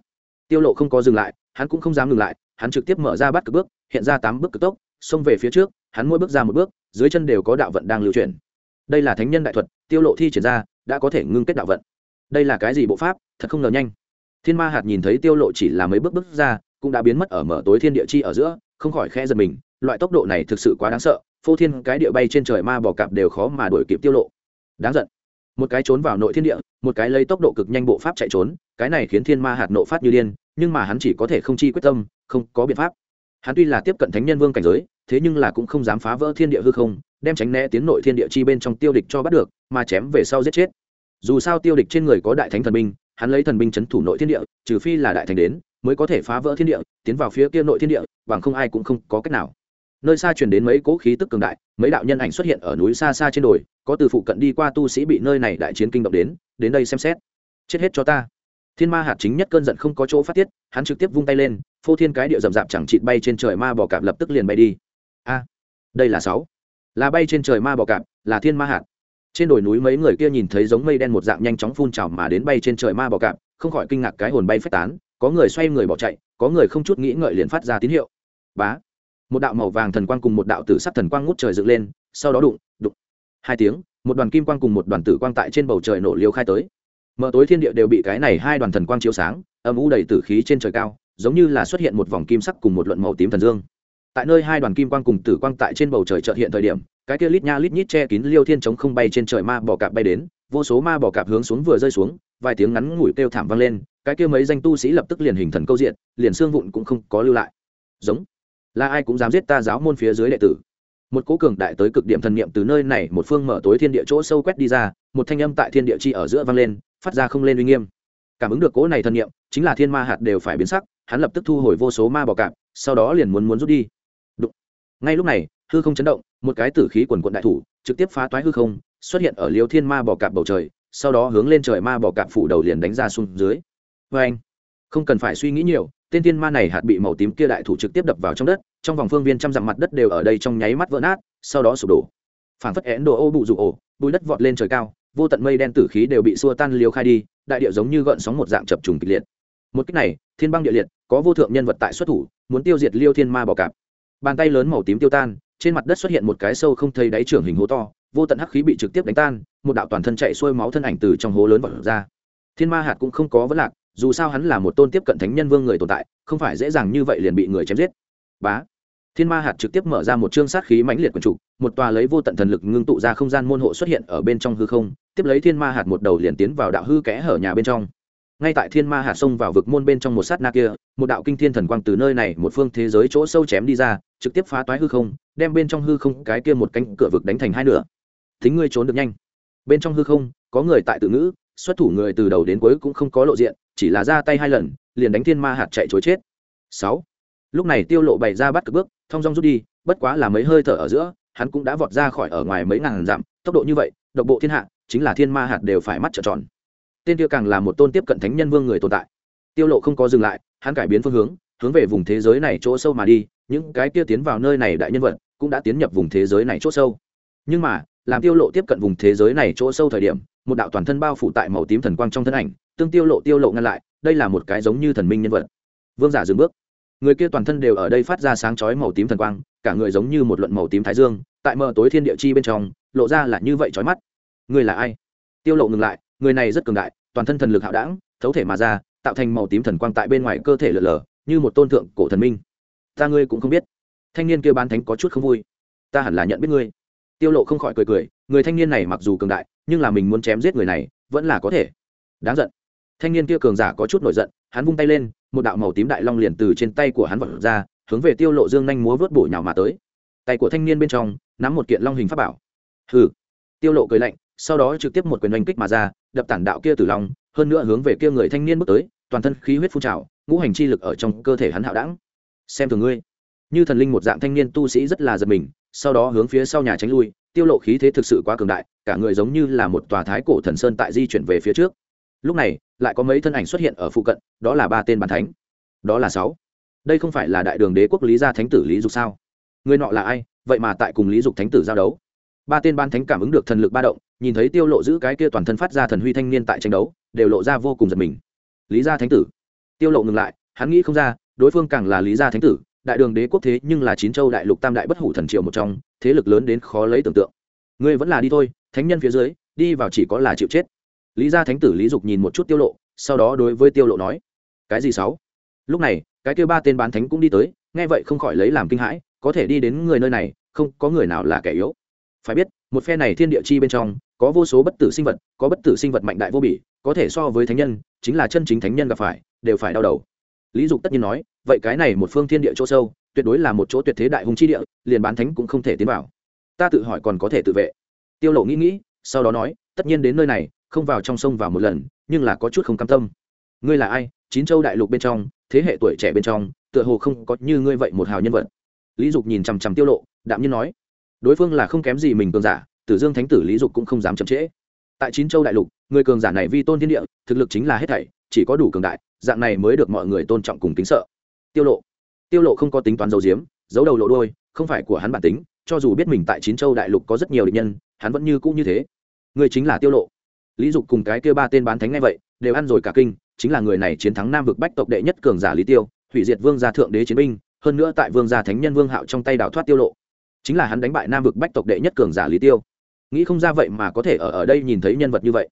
Tiêu lộ không có dừng lại, hắn cũng không dám ngừng lại, hắn trực tiếp mở ra bắt cực bước, hiện ra tám bước cực tốc, xông về phía trước, hắn mỗi bước ra một bước, dưới chân đều có đạo vận đang lưu chuyển. Đây là thánh nhân đại thuật, tiêu lộ thi triển ra, đã có thể ngưng kết đạo vận. Đây là cái gì bộ pháp, thật không ngờ nhanh. Thiên ma hạt nhìn thấy tiêu lộ chỉ là mấy bước bước ra, cũng đã biến mất ở mở tối thiên địa chi ở giữa, không khỏi khẽ giật mình, loại tốc độ này thực sự quá đáng sợ, phô thiên cái địa bay trên trời ma bò cạp đều khó mà đuổi kịp tiêu lộ. Đáng giận một cái trốn vào nội thiên địa, một cái lấy tốc độ cực nhanh bộ pháp chạy trốn, cái này khiến thiên ma hạt nộ phát như điên, nhưng mà hắn chỉ có thể không chi quyết tâm, không có biện pháp. Hắn tuy là tiếp cận thánh nhân vương cảnh giới, thế nhưng là cũng không dám phá vỡ thiên địa hư không, đem tránh né tiến nội thiên địa chi bên trong tiêu địch cho bắt được, mà chém về sau giết chết. Dù sao tiêu địch trên người có đại thánh thần binh, hắn lấy thần binh c h ấ n thủ nội thiên địa, trừ phi là đại thánh đến, mới có thể phá vỡ thiên địa, tiến vào phía kia nội thiên địa, bằng không ai cũng không có cách nào nơi xa truyền đến mấy cỗ khí tức cường đại, mấy đạo nhân ảnh xuất hiện ở núi xa xa trên đồi, có từ phụ cận đi qua tu sĩ bị nơi này đại chiến kinh động đến đến đây xem xét. Chết hết cho ta. Thiên ma hạt chính nhất cơn giận không có chỗ phát tiết, hắn trực tiếp vung tay lên, phô thiên cái địa rậm rạp chẳng chịt bay trên trời ma bò cạp lập tức liền bay đi. A, đây là sáu. Là bay trên trời ma bò cạp, là thiên ma hạt. Trên đồi núi mấy người kia nhìn thấy giống mây đen một dạng nhanh chóng phun trào mà đến bay trên trời ma bò cạp, không khỏi kinh ngạc cái hồn bay phách tán, có người xoay người bỏ chạy, có người không chút nghĩ ngợi liền phát ra tín hiệu. Bá một đạo màu vàng thần quang cùng một đạo tử sắc thần quang ngút trời dựng lên, sau đó đụng đụng. Hai tiếng, một đoàn kim quang cùng một đoàn tử quang tại trên bầu trời nổ liêu khai tới. Mở tối thiên địa đều bị cái này hai đoàn thần quang chiếu sáng, âm u đầy tử khí trên trời cao, giống như là xuất hiện một vòng kim sắc cùng một luận màu tím thần dương. Tại nơi hai đoàn kim quang cùng tử quang tại trên bầu trời chợt hiện thời điểm, cái kia lít nha lít nhít che kín liêu thiên chống không bay trên trời ma bò cạp bay đến, vô số ma bò cạp hướng xuống vừa rơi xuống, vài tiếng ngắn ngủi kêu thảm vang lên, cái kia mấy danh tu sĩ lập tức liền hình thần câu diện, liền xương vụn cũng không có lưu lại. Giống là ai cũng dám giết ta giáo môn phía dưới đệ tử. Một cố cường đại tới cực điểm thần niệm từ nơi này một phương mở tối thiên địa chỗ sâu quét đi ra, một thanh âm tại thiên địa chi ở giữa vang lên, phát ra không lên uy nghiêm. Cảm ứng được cố này thần niệm, chính là thiên ma hạt đều phải biến sắc, hắn lập tức thu hồi vô số ma bò cạp, sau đó liền muốn muốn rút đi. Đụng. ngay lúc này, hư không chấn động, một cái tử khí quần quận đại thủ, trực tiếp phá toái hư không, xuất hiện ở liêu thiên ma bò cạp bầu trời, sau đó hướng lên trời ma bò cạp phủ đầu liền đánh ra xuống dưới. Vê anh không cần phải suy nghĩ nhiều, tên thiên ma này hạt bị màu tím kia đại thủ trực tiếp đập vào trong đất, trong vòng phương viên trăm dặm mặt đất đều ở đây trong nháy mắt vỡ nát, sau đó sụp đổ. Phản phất én đồ ô bụ rụ ổ bùi đất vọt lên trời cao, vô tận mây đen tử khí đều bị xua tan liều khai đi, đại địa giống như gợn sóng một dạng chập trùng kịch liệt. Một cách này, thiên băng địa liệt, có vô thượng nhân vật tại xuất thủ, muốn tiêu diệt liêu thiên ma bò cạp. Bàn tay lớn màu tím tiêu tan, trên mặt đất xuất hiện một cái sâu không thấy đáy trưởng hình hố to, vô tận hắc khí bị trực tiếp đánh tan, một đạo toàn thân chạy xuôi máu thân ảnh từ trong hố lớn vọt ra. Thiên ma hạt cũng không có vấn lạc dù sao hắn là một tôn tiếp cận thánh nhân vương người tồn tại, không phải dễ dàng như vậy liền bị người chém giết. Bá. Thiên ma hạt trực tiếp mở ra một chương sát khí mãnh liệt quần trục một tòa lấy vô tận thần lực ngưng tụ ra không gian môn hộ xuất hiện ở bên trong hư không, tiếp lấy thiên ma hạt một đầu liền tiến vào đạo hư kẽ hở nhà bên trong. Ngay tại thiên ma hạt xông vào vực môn bên trong một sát na kia, một đạo kinh thiên thần quang từ nơi này một phương thế giới chỗ sâu chém đi ra, trực tiếp phá toái hư không, đem bên trong hư không cái kia một cánh cửa vực đánh thành hai nửa. Thính ngươi trốn được nhanh. Bên trong hư không, có người tại tự ngữ xuất thủ người từ đầu đến cuối cũng không có lộ diện, chỉ là ra tay hai lần, liền đánh thiên ma hạt chạy chối chết. Sáu. Lúc này tiêu lộ bày ra bắt cực bước thong dong rút đi, bất quá là mấy hơi thở ở giữa, hắn cũng đã vọt ra khỏi ở ngoài mấy ngàn dặm, tốc độ như vậy, độc bộ thiên hạ, chính là thiên ma hạt đều phải mắt trợn tròn. Tên kia càng là một tôn tiếp cận thánh nhân vương người tồn tại. Tiêu lộ không có dừng lại, hắn cải biến phương hướng hướng về vùng thế giới này chỗ sâu mà đi, những cái kia tiến vào nơi này đại nhân vật cũng đã tiến nhập vùng thế giới này chỗ sâu. Nhưng mà, làm tiêu lộ tiếp cận vùng thế giới này chỗ sâu thời điểm một đạo toàn thân bao phủ tại màu tím thần quang trong thân ảnh, tương tiêu lộ tiêu lộ ngăn lại, đây là một cái giống như thần minh nhân vật. Vương giả dừng bước. Người kia toàn thân đều ở đây phát ra sáng chói màu tím thần quang, cả người giống như một luận màu tím thái dương, tại mờ tối thiên địa chi bên trong, lộ ra là như vậy chói mắt. Người là ai? Tiêu lộ ngừng lại, người này rất cường đại, toàn thân thần lực hạo đảng thấu thể mà ra, tạo thành màu tím thần quang tại bên ngoài cơ thể lờ lờ như một tôn thượng cổ thần minh. Ta ngươi cũng không biết. Thanh niên kia bán thánh có chút không vui. Ta hẳn là nhận biết ngươi. Tiêu lộ không khỏi cười cười người thanh niên này mặc dù cường đại, nhưng là mình muốn chém giết người này, vẫn là có thể. Đáng giận. Thanh niên kia cường giả có chút nổi giận, hắn vung tay lên, một đạo màu tím đại long liền từ trên tay của hắn vọt ra, hướng về tiêu lộ dương nhanh múa vớt bổ nhào mà tới. Tay của thanh niên bên trong, nắm một kiện long hình pháp bảo. Hừ. Tiêu lộ cười lạnh, sau đó trực tiếp một quyền oanh kích mà ra, đập tản đạo kia tử long, hơn nữa hướng về kia người thanh niên bước tới, toàn thân khí huyết phun trào, ngũ hành chi lực ở trong cơ thể hắn hạo đẳng. Xem thường ngươi. Như thần linh một dạng thanh niên tu sĩ rất là giật mình, sau đó hướng phía sau nhà tránh lui tiêu lộ khí thế thực sự quá cường đại, cả người giống như là một tòa thái cổ thần sơn tại di chuyển về phía trước. Lúc này, lại có mấy thân ảnh xuất hiện ở phụ cận, đó là ba tên bàn thánh. Đó là sáu. Đây không phải là đại đường đế quốc lý gia thánh tử lý dục sao? Người nọ là ai? Vậy mà tại cùng lý dục thánh tử giao đấu. Ba tên ban thánh cảm ứng được thần lực ba động, nhìn thấy tiêu lộ giữ cái kia toàn thân phát ra thần huy thanh niên tại tranh đấu, đều lộ ra vô cùng giật mình. Lý gia thánh tử. Tiêu lộ ngừng lại, hắn nghĩ không ra, đối phương càng là lý gia thánh tử, đại đường đế quốc thế nhưng là chín châu đại lục tam đại bất hủ thần triều một trong thế lực lớn đến khó lấy tưởng tượng. Ngươi vẫn là đi thôi, thánh nhân phía dưới, đi vào chỉ có là chịu chết. Lý gia thánh tử lý dục nhìn một chút tiêu lộ, sau đó đối với tiêu lộ nói, cái gì sáu? Lúc này, cái kia ba tên bán thánh cũng đi tới, nghe vậy không khỏi lấy làm kinh hãi, có thể đi đến người nơi này, không có người nào là kẻ yếu. Phải biết, một phe này thiên địa chi bên trong, có vô số bất tử sinh vật, có bất tử sinh vật mạnh đại vô bỉ, có thể so với thánh nhân, chính là chân chính thánh nhân gặp phải, đều phải đau đầu. Lý dục tất nhiên nói, vậy cái này một phương thiên địa chỗ sâu tuyệt đối là một chỗ tuyệt thế đại hùng chi địa, liền bán thánh cũng không thể tiến vào. Ta tự hỏi còn có thể tự vệ. Tiêu lộ nghĩ nghĩ, sau đó nói, tất nhiên đến nơi này, không vào trong sông vào một lần, nhưng là có chút không cam tâm. Ngươi là ai? Chín châu đại lục bên trong, thế hệ tuổi trẻ bên trong, tựa hồ không có như ngươi vậy một hào nhân vật. Lý dục nhìn chằm chằm tiêu lộ, đạm nhiên nói, đối phương là không kém gì mình cường giả, tử dương thánh tử lý dục cũng không dám chậm trễ. Tại chín châu đại lục, người cường giả này vi tôn thiên địa, thực lực chính là hết thảy, chỉ có đủ cường đại, dạng này mới được mọi người tôn trọng cùng kính sợ. Tiêu lộ tiêu lộ không có tính toán dầu diếm giấu đầu lộ đuôi, không phải của hắn bản tính, cho dù biết mình tại chín châu đại lục có rất nhiều địch nhân, hắn vẫn như cũ như thế. Người chính là tiêu lộ. Lý dục cùng cái kia ba tên bán thánh ngay vậy, đều ăn rồi cả kinh, chính là người này chiến thắng nam vực bách tộc đệ nhất cường giả lý tiêu, hủy diệt vương gia thượng đế chiến binh, hơn nữa tại vương gia thánh nhân vương hạo trong tay đào thoát tiêu lộ. Chính là hắn đánh bại nam vực bách tộc đệ nhất cường giả lý tiêu. Nghĩ không ra vậy mà có thể ở ở đây nhìn thấy nhân vật như vậy.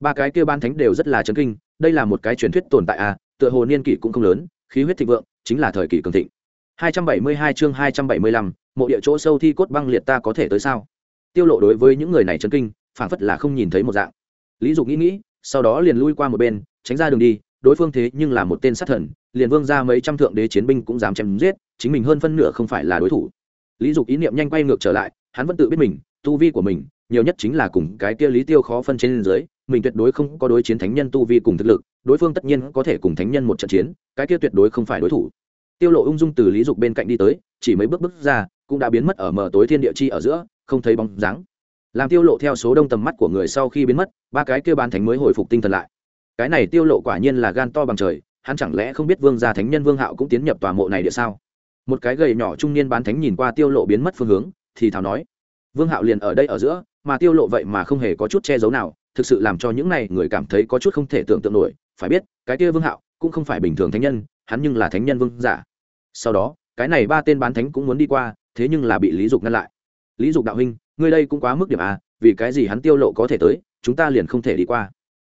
Ba cái kia ban thánh đều rất là chấn kinh, đây là một cái truyền thuyết tồn tại à tựa hồ niên kỷ cũng không lớn, khí huyết thịnh vượng chính là thời kỳ cường thịnh. 272 chương 275, mộ địa chỗ sâu thi cốt băng liệt ta có thể tới sao? Tiêu lộ đối với những người này chấn kinh phảng phất là không nhìn thấy một dạng. Lý dục nghĩ nghĩ sau đó liền lui qua một bên tránh ra đường đi đối phương thế nhưng là một tên sát thần liền vương ra mấy trăm thượng đế chiến binh cũng dám chém giết chính mình hơn phân nửa không phải là đối thủ. Lý dục ý niệm nhanh quay ngược trở lại hắn vẫn tự biết mình tu vi của mình nhiều nhất chính là cùng cái kia lý tiêu khó phân trên dưới mình tuyệt đối không có đối chiến thánh nhân tu vi cùng thực lực, đối phương tất nhiên có thể cùng thánh nhân một trận chiến, cái kia tuyệt đối không phải đối thủ. Tiêu lộ ung dung từ lý dục bên cạnh đi tới, chỉ mấy bước bước ra, cũng đã biến mất ở mờ tối thiên địa chi ở giữa, không thấy bóng dáng. Làm tiêu lộ theo số đông tầm mắt của người sau khi biến mất, ba cái kia ban thánh mới hồi phục tinh thần lại. Cái này tiêu lộ quả nhiên là gan to bằng trời, hắn chẳng lẽ không biết vương gia thánh nhân vương hạo cũng tiến nhập tòa mộ này địa sao? Một cái gầy nhỏ trung niên bán thánh nhìn qua tiêu lộ biến mất phương hướng, thì thào nói, vương hạo liền ở đây ở giữa, mà tiêu lộ vậy mà không hề có chút che giấu nào thực sự làm cho những này người cảm thấy có chút không thể tưởng tượng nổi, phải biết, cái kia vương hạo cũng không phải bình thường thánh nhân, hắn nhưng là thánh nhân vương giả. Sau đó, cái này ba tên bán thánh cũng muốn đi qua, thế nhưng là bị lý dục ngăn lại. Lý dục đạo huynh, ngươi đây cũng quá mức điểm à vì cái gì hắn tiêu lộ có thể tới, chúng ta liền không thể đi qua.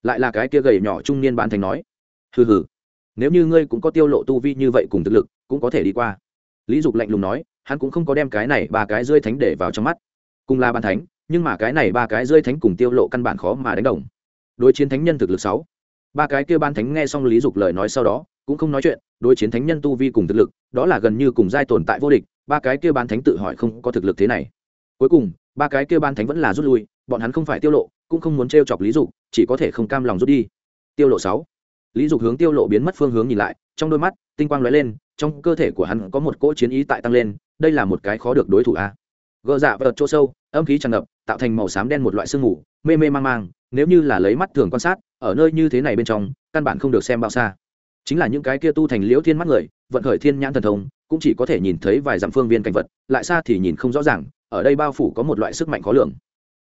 Lại là cái kia gầy nhỏ trung niên bán thánh nói. Hừ hừ, nếu như ngươi cũng có tiêu lộ tu vi như vậy cùng thực lực, cũng có thể đi qua. Lý dục lạnh lùng nói, hắn cũng không có đem cái này ba cái rơi thánh để vào trong mắt. Cùng là ban thánh nhưng mà cái này ba cái rơi thánh cùng tiêu lộ căn bản khó mà đánh đồng. Đối chiến thánh nhân thực lực sáu. Ba cái kia ban thánh nghe xong lý dục lời nói sau đó, cũng không nói chuyện, đối chiến thánh nhân tu vi cùng thực lực, đó là gần như cùng giai tồn tại vô địch, ba cái kia ban thánh tự hỏi không có thực lực thế này. Cuối cùng, ba cái kia ban thánh vẫn là rút lui, bọn hắn không phải tiêu lộ, cũng không muốn trêu chọc lý dục, chỉ có thể không cam lòng rút đi. Tiêu lộ sáu. Lý dục hướng tiêu lộ biến mất phương hướng nhìn lại, trong đôi mắt, tinh quang lóe lên, trong cơ thể của hắn có một cỗ chiến ý tại tăng lên, đây là một cái khó được đối thủ a. Gỡ dạ vật chỗ sâu, âm khí tràn ngập tạo thành màu xám đen một loại sương mù, mê mê mang mang, nếu như là lấy mắt thường quan sát, ở nơi như thế này bên trong, căn bản không được xem bao xa. Chính là những cái kia tu thành liễu thiên mắt người, vận khởi thiên nhãn thần thông, cũng chỉ có thể nhìn thấy vài dặm phương viên cảnh vật, lại xa thì nhìn không rõ ràng, ở đây bao phủ có một loại sức mạnh khó lường.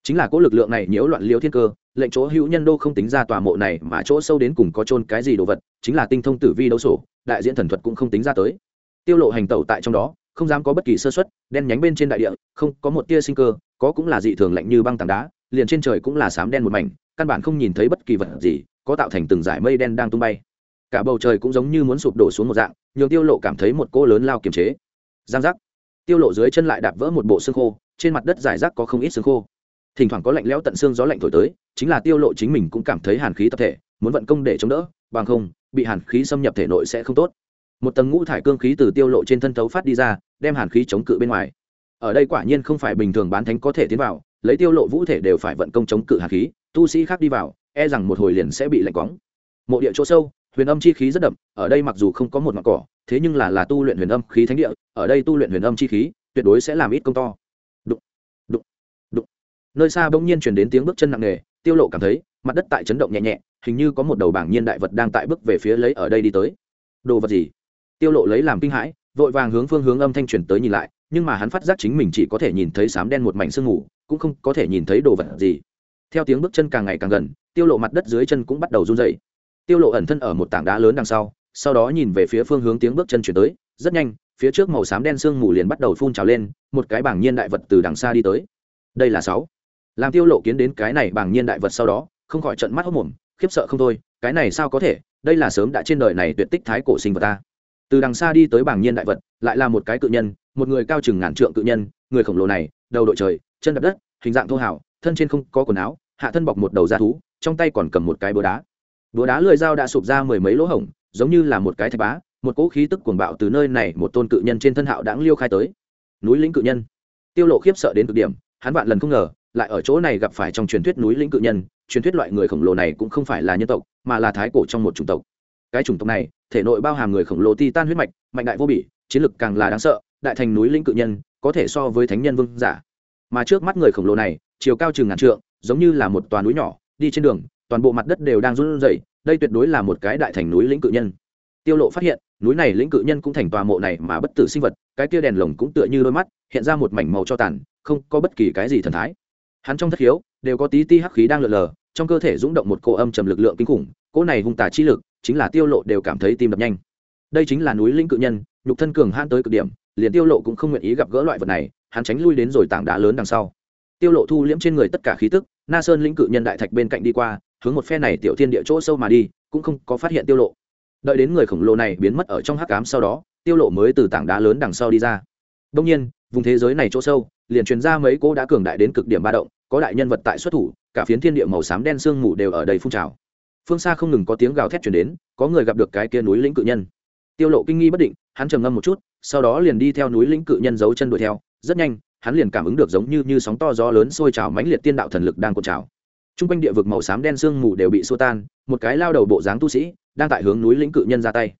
Chính là cỗ lực lượng này nhiễu loạn liễu thiên cơ, lệnh chỗ hữu nhân đô không tính ra tòa mộ này mà chỗ sâu đến cùng có chôn cái gì đồ vật, chính là tinh thông tử vi đấu sổ, đại diễn thần thuật cũng không tính ra tới. Tiêu lộ hành tẩu tại trong đó không dám có bất kỳ sơ suất, đen nhánh bên trên đại địa, không có một tia sinh cơ, có cũng là dị thường lạnh như băng tảng đá, liền trên trời cũng là sám đen một mảnh, căn bản không nhìn thấy bất kỳ vật gì, có tạo thành từng dải mây đen đang tung bay. Cả bầu trời cũng giống như muốn sụp đổ xuống một dạng, nhường tiêu lộ cảm thấy một cỗ lớn lao kiềm chế. Giang giác. Tiêu lộ dưới chân lại đạp vỡ một bộ xương khô, trên mặt đất giải rác có không ít xương khô. Thỉnh thoảng có lạnh lẽo tận xương gió lạnh thổi tới, chính là tiêu lộ chính mình cũng cảm thấy hàn khí tập thể, muốn vận công để chống đỡ, bằng không, bị hàn khí xâm nhập thể nội sẽ không tốt một tầng ngũ thải cương khí từ tiêu lộ trên thân thấu phát đi ra, đem hàn khí chống cự bên ngoài. Ở đây quả nhiên không phải bình thường bán thánh có thể tiến vào, lấy tiêu lộ vũ thể đều phải vận công chống cự hàn khí, tu sĩ khác đi vào e rằng một hồi liền sẽ bị lạnh quóng. Mộ địa chỗ sâu, huyền âm chi khí rất đậm, ở đây mặc dù không có một mặt cỏ, thế nhưng là là tu luyện huyền âm khí thánh địa, ở đây tu luyện huyền âm chi khí, tuyệt đối sẽ làm ít công to. Đụng đụng đụng. Nơi xa bỗng nhiên truyền đến tiếng bước chân nặng nề, tiêu lộ cảm thấy, mặt đất tại chấn động nhẹ nhẹ, hình như có một đầu bảng nhiên đại vật đang tại bước về phía lấy ở đây đi tới. Đồ vật gì? Tiêu lộ lấy làm kinh hãi, vội vàng hướng phương hướng âm thanh truyền tới nhìn lại, nhưng mà hắn phát giác chính mình chỉ có thể nhìn thấy sám đen một mảnh sương mù, cũng không có thể nhìn thấy đồ vật gì. Theo tiếng bước chân càng ngày càng gần, tiêu lộ mặt đất dưới chân cũng bắt đầu run rẩy. Tiêu lộ ẩn thân ở một tảng đá lớn đằng sau sau đó nhìn về phía phương hướng tiếng bước chân chuyển tới, rất nhanh, phía trước màu xám đen sương mù liền bắt đầu phun trào lên, một cái bảng nhiên đại vật từ đằng xa đi tới. Đây là sáu. Làm tiêu lộ kiến đến cái này bảng nhiên đại vật sau đó, không khỏi trận mắt hốt mồm, khiếp sợ không thôi, cái này sao có thể, đây là sớm đã trên đời này tuyệt tích thái cổ sinh vật ta từ đằng xa đi tới bảng nhiên đại vật lại là một cái cự nhân một người cao chừng ngàn trượng cự nhân người khổng lồ này đầu đội trời chân đập đất hình dạng thô hảo, thân trên không có quần áo hạ thân bọc một đầu da thú trong tay còn cầm một cái búa đá. Búa đá lưỡi dao đã sụp ra mười mấy lỗ hổng giống như là một cái thạch bá một cỗ khí tức cuồng bạo từ nơi này một tôn cự nhân trên thân hạo đãng liêu khai tới. Núi lĩnh cự nhân. Tiêu lộ khiếp sợ đến cực điểm hắn vạn lần không ngờ lại ở chỗ này gặp phải trong truyền thuyết núi lĩnh cự nhân truyền thuyết loại người khổng lồ này cũng không phải là nhân tộc mà là thái cổ trong một chủng tộc cái chủng tộc này, thể nội bao hàm người khổng lồ titan huyết mạch, mạnh đại vô bỉ, chiến lực càng là đáng sợ, đại thành núi lĩnh cự nhân, có thể so với thánh nhân vương giả. Mà trước mắt người khổng lồ này, chiều cao chừng ngàn trượng, giống như là một toàn núi nhỏ, đi trên đường, toàn bộ mặt đất đều đang run rẩy, đây tuyệt đối là một cái đại thành núi lĩnh cự nhân. Tiêu lộ phát hiện, núi này lĩnh cự nhân cũng thành tòa mộ này mà bất tử sinh vật, cái kia đèn lồng cũng tựa như đôi mắt, hiện ra một mảnh màu cho tàn, không có bất kỳ cái gì thần thái. Hắn trong thất hiếu đều có tí ti hắc khí đang lượn lờ, trong cơ thể rung động một cỗ âm trầm lực lượng kinh khủng, cỗ này hung tà chi lực chính là tiêu lộ đều cảm thấy tim đập nhanh. Đây chính là núi lĩnh cự nhân, nhục thân cường han tới cực điểm, liền tiêu lộ cũng không nguyện ý gặp gỡ loại vật này, hắn tránh lui đến rồi tảng đá lớn đằng sau. Tiêu lộ thu liễm trên người tất cả khí tức, na sơn lĩnh cự nhân đại thạch bên cạnh đi qua, hướng một phe này tiểu thiên địa chỗ sâu mà đi, cũng không có phát hiện tiêu lộ. Đợi đến người khổng lồ này biến mất ở trong hắc ám sau đó, tiêu lộ mới từ tảng đá lớn đằng sau đi ra. Đông nhiên, vùng thế giới này chỗ sâu, liền truyền ra mấy cô đã cường đại đến cực điểm ba động, có đại nhân vật tại xuất thủ, cả phiến thiên địa màu xám đen sương mù đều ở đây phun trào phương xa không ngừng có tiếng gào thét truyền đến, có người gặp được cái kia núi lĩnh cự nhân. Tiêu lộ kinh nghi bất định, hắn trầm ngâm một chút, sau đó liền đi theo núi lĩnh cự nhân giấu chân đuổi theo. Rất nhanh, hắn liền cảm ứng được giống như như sóng to gió lớn sôi trào mãnh liệt tiên đạo thần lực đang cuộn trào. Trung quanh địa vực màu xám đen sương mù đều bị xua tan, một cái lao đầu bộ dáng tu sĩ đang tại hướng núi lĩnh cự nhân ra tay.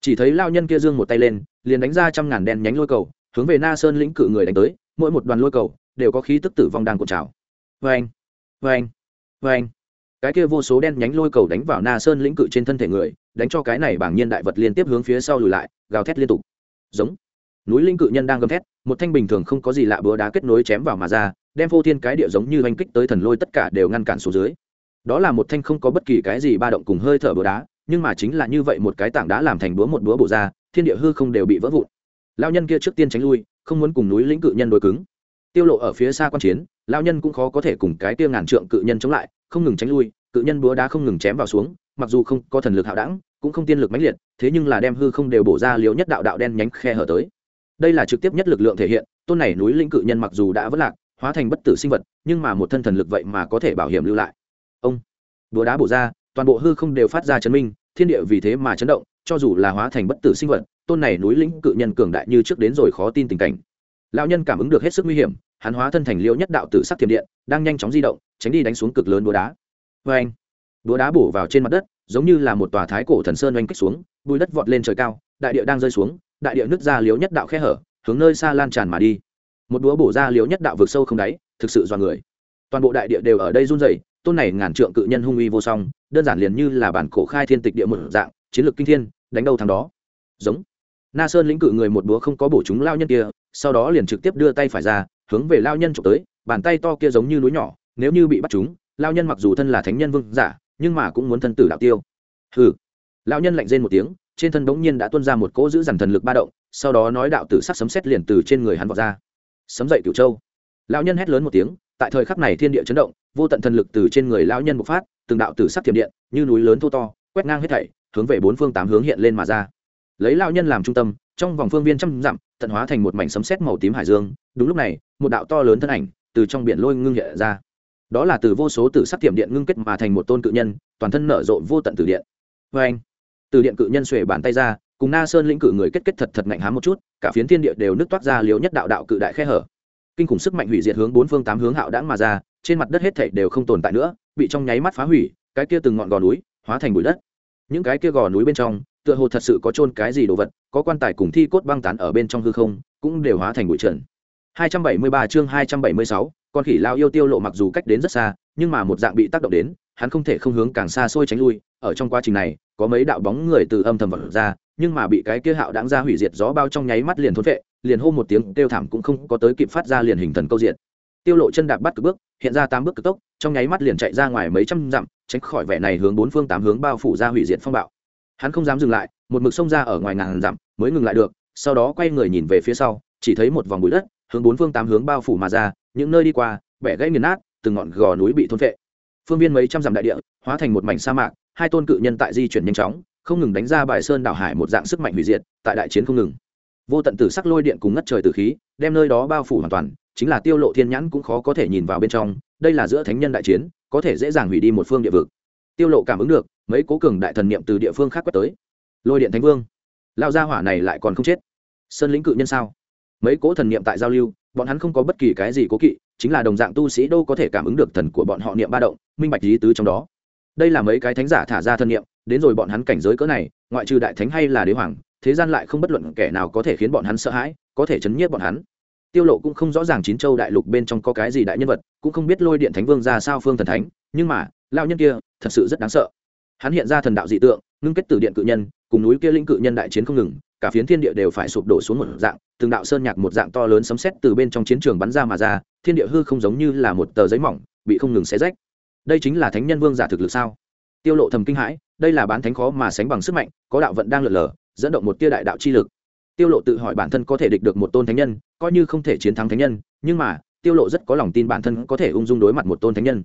Chỉ thấy lao nhân kia dương một tay lên, liền đánh ra trăm ngàn đen nhánh lôi cầu, hướng về na sơn lĩnh cự người đánh tới, mỗi một đoàn lôi cầu đều có khí tức tử vong đang cuộn trào. Vê anh vê anh vê anh cái kia vô số đen nhánh lôi cầu đánh vào na sơn lĩnh cự trên thân thể người, đánh cho cái này bảng nhiên đại vật liên tiếp hướng phía sau lùi lại, gào thét liên tục. Giống. Núi linh cự nhân đang gầm thét, một thanh bình thường không có gì lạ búa đá kết nối chém vào mà ra, đem vô thiên cái địa giống như oanh kích tới thần lôi tất cả đều ngăn cản xuống dưới. Đó là một thanh không có bất kỳ cái gì ba động cùng hơi thở búa đá, nhưng mà chính là như vậy một cái tảng đá làm thành búa một búa bổ ra, thiên địa hư không đều bị vỡ vụn. Lao nhân kia trước tiên tránh lui, không muốn cùng núi lĩnh cự nhân đối cứng. Tiêu lộ ở phía xa quan chiến lao nhân cũng khó có thể cùng cái kia ngàn trượng cự nhân chống lại không ngừng tránh lui, cự nhân búa đá không ngừng chém vào xuống, mặc dù không có thần lực hạo đẳng, cũng không tiên lực mãnh liệt, thế nhưng là đem hư không đều bổ ra liều nhất đạo đạo đen nhánh khe hở tới. Đây là trực tiếp nhất lực lượng thể hiện, tôn này núi lĩnh cự nhân mặc dù đã vất lạc, hóa thành bất tử sinh vật, nhưng mà một thân thần lực vậy mà có thể bảo hiểm lưu lại. Ông, búa đá bổ ra, toàn bộ hư không đều phát ra chấn minh, thiên địa vì thế mà chấn động, cho dù là hóa thành bất tử sinh vật, tôn này núi lĩnh cự nhân cường đại như trước đến rồi khó tin tình cảnh. Lão nhân cảm ứng được hết sức nguy hiểm hắn hóa thân thành liễu nhất đạo tử sắc thiểm điện, đang nhanh chóng di động, tránh đi đánh xuống cực lớn búa đá. Vê anh búa đá bổ vào trên mặt đất, giống như là một tòa thái cổ thần sơn oanh kích xuống, bùi đất vọt lên trời cao, đại địa đang rơi xuống, đại địa nứt ra liễu nhất đạo khe hở, hướng nơi xa lan tràn mà đi. Một búa bổ ra liễu nhất đạo vực sâu không đáy, thực sự do người. Toàn bộ đại địa đều ở đây run rẩy, tôn này ngàn trượng cự nhân hung uy vô song, đơn giản liền như là bản cổ khai thiên tịch địa một dạng, chiến lược kinh thiên, đánh đâu thằng đó. Giống. Na sơn lĩnh cự người một búa không có bổ chúng lao nhân kia, sau đó liền trực tiếp đưa tay phải ra hướng về lao nhân trộm tới, bàn tay to kia giống như núi nhỏ, nếu như bị bắt chúng, lao nhân mặc dù thân là thánh nhân vương giả, nhưng mà cũng muốn thân tử đạo tiêu. Hừ. Lao nhân lạnh rên một tiếng, trên thân bỗng nhiên đã tuôn ra một cỗ giữ dằn thần lực ba động, sau đó nói đạo tử sắc sấm xét liền từ trên người hắn vọt ra. Sấm dậy cửu châu. Lao nhân hét lớn một tiếng, tại thời khắc này thiên địa chấn động, vô tận thần lực từ trên người lao nhân bộc phát, từng đạo tử sắc thiểm điện, như núi lớn thô to, quét ngang hết thảy, hướng về bốn phương tám hướng hiện lên mà ra lấy lao nhân làm trung tâm, trong vòng phương viên trăm dặm, tận hóa thành một mảnh sấm sét màu tím hải dương. Đúng lúc này, một đạo to lớn thân ảnh từ trong biển lôi ngưng hiện ra. Đó là từ vô số tử sắc tiệm điện ngưng kết mà thành một tôn cự nhân, toàn thân nở rộ vô tận tử điện. Vê anh, từ điện cự nhân xuề bàn tay ra, cùng na sơn lĩnh cự người kết kết thật thật ngạnh hám một chút, cả phiến thiên địa đều nứt toát ra liều nhất đạo đạo cự đại khe hở. Kinh khủng sức mạnh hủy diệt hướng bốn phương tám hướng hạo đãng mà ra, trên mặt đất hết thảy đều không tồn tại nữa, bị trong nháy mắt phá hủy, cái kia từng ngọn gò núi hóa thành bụi đất. Những cái kia gò núi bên trong tựa hồ thật sự có chôn cái gì đồ vật có quan tài cùng thi cốt băng tán ở bên trong hư không cũng đều hóa thành bụi trần. 273 chương 276, con khỉ lao yêu tiêu lộ mặc dù cách đến rất xa nhưng mà một dạng bị tác động đến hắn không thể không hướng càng xa xôi tránh lui. Ở trong quá trình này có mấy đạo bóng người từ âm thầm vọt ra nhưng mà bị cái kia hạo đãng ra hủy diệt gió bao trong nháy mắt liền thôn vệ liền hô một tiếng kêu thảm cũng không có tới kịp phát ra liền hình thần câu diện. Tiêu lộ chân đạp bắt cực bước hiện ra tám bước cực tốc trong nháy mắt liền chạy ra ngoài mấy trăm dặm tránh khỏi vẻ này hướng bốn phương tám hướng bao phủ ra hủy diệt phong bạo hắn không dám dừng lại, một mực xông ra ở ngoài ngàn dặm, mới ngừng lại được, sau đó quay người nhìn về phía sau, chỉ thấy một vòng bụi đất, hướng bốn phương tám hướng bao phủ mà ra, những nơi đi qua, bẻ gãy nghiền nát, từng ngọn gò núi bị thôn vệ phương viên mấy trăm dặm đại địa, hóa thành một mảnh sa mạc, hai tôn cự nhân tại di chuyển nhanh chóng, không ngừng đánh ra bài sơn đảo hải một dạng sức mạnh hủy diệt, tại đại chiến không ngừng. Vô tận tử sắc lôi điện cùng ngất trời tử khí, đem nơi đó bao phủ hoàn toàn, chính là tiêu lộ thiên nhãn cũng khó có thể nhìn vào bên trong, đây là giữa thánh nhân đại chiến, có thể dễ dàng hủy đi một phương địa vực. Tiêu lộ cảm ứng được mấy cố cường đại thần niệm từ địa phương khác quét tới. Lôi điện thánh vương. Lao gia hỏa này lại còn không chết. Sơn lĩnh cự nhân sao? Mấy cố thần niệm tại giao lưu, bọn hắn không có bất kỳ cái gì cố kỵ, chính là đồng dạng tu sĩ đâu có thể cảm ứng được thần của bọn họ niệm ba động, minh bạch lý tứ trong đó. Đây là mấy cái thánh giả thả ra thân niệm, đến rồi bọn hắn cảnh giới cỡ này, ngoại trừ đại thánh hay là đế hoàng, thế gian lại không bất luận kẻ nào có thể khiến bọn hắn sợ hãi, có thể chấn nhiếp bọn hắn. Tiêu lộ cũng không rõ ràng chín châu đại lục bên trong có cái gì đại nhân vật, cũng không biết lôi điện thánh vương ra sao phương thần thánh, nhưng mà lao nhân kia, thật sự rất đáng sợ hắn hiện ra thần đạo dị tượng, ngưng kết từ điện cự nhân, cùng núi kia lĩnh cự nhân đại chiến không ngừng, cả phiến thiên địa đều phải sụp đổ xuống một dạng, từng đạo sơn nhạc một dạng to lớn sấm xét từ bên trong chiến trường bắn ra mà ra, thiên địa hư không giống như là một tờ giấy mỏng, bị không ngừng xé rách. Đây chính là thánh nhân vương giả thực lực sao? Tiêu lộ thầm kinh hãi, đây là bán thánh khó mà sánh bằng sức mạnh, có đạo vận đang lượn lờ, dẫn động một tia đại đạo chi lực. Tiêu lộ tự hỏi bản thân có thể địch được một tôn thánh nhân, coi như không thể chiến thắng thánh nhân, nhưng mà, tiêu lộ rất có lòng tin bản thân có thể ung dung đối mặt một tôn thánh nhân.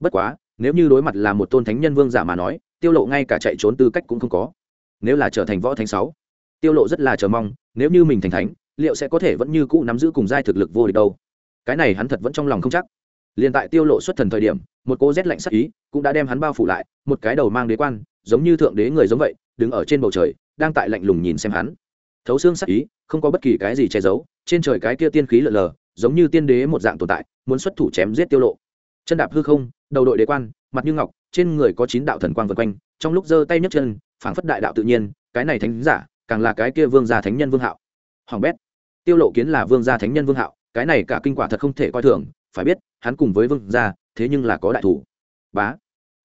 Bất quá, nếu như đối mặt là một tôn thánh nhân vương giả mà nói tiêu lộ ngay cả chạy trốn tư cách cũng không có. Nếu là trở thành võ thánh sáu, tiêu lộ rất là chờ mong, nếu như mình thành thánh, liệu sẽ có thể vẫn như cũ nắm giữ cùng giai thực lực vô địch đâu? Cái này hắn thật vẫn trong lòng không chắc. Liền tại tiêu lộ xuất thần thời điểm, một cô rét lạnh sắc ý cũng đã đem hắn bao phủ lại, một cái đầu mang đế quan, giống như thượng đế người giống vậy, đứng ở trên bầu trời, đang tại lạnh lùng nhìn xem hắn. Thấu xương sắc ý, không có bất kỳ cái gì che giấu, trên trời cái kia tiên khí lờ lờ, giống như tiên đế một dạng tồn tại, muốn xuất thủ chém giết tiêu lộ. Chân đạp hư không đầu đội đế quan, mặt như ngọc, trên người có chín đạo thần quang vân quanh, trong lúc giơ tay nhấc chân, phảng phất đại đạo tự nhiên, cái này thánh giả, càng là cái kia vương gia thánh nhân vương hạo. Hoàng bét, tiêu lộ kiến là vương gia thánh nhân vương hạo, cái này cả kinh quả thật không thể coi thường, phải biết, hắn cùng với vương gia, thế nhưng là có đại thủ. Bá,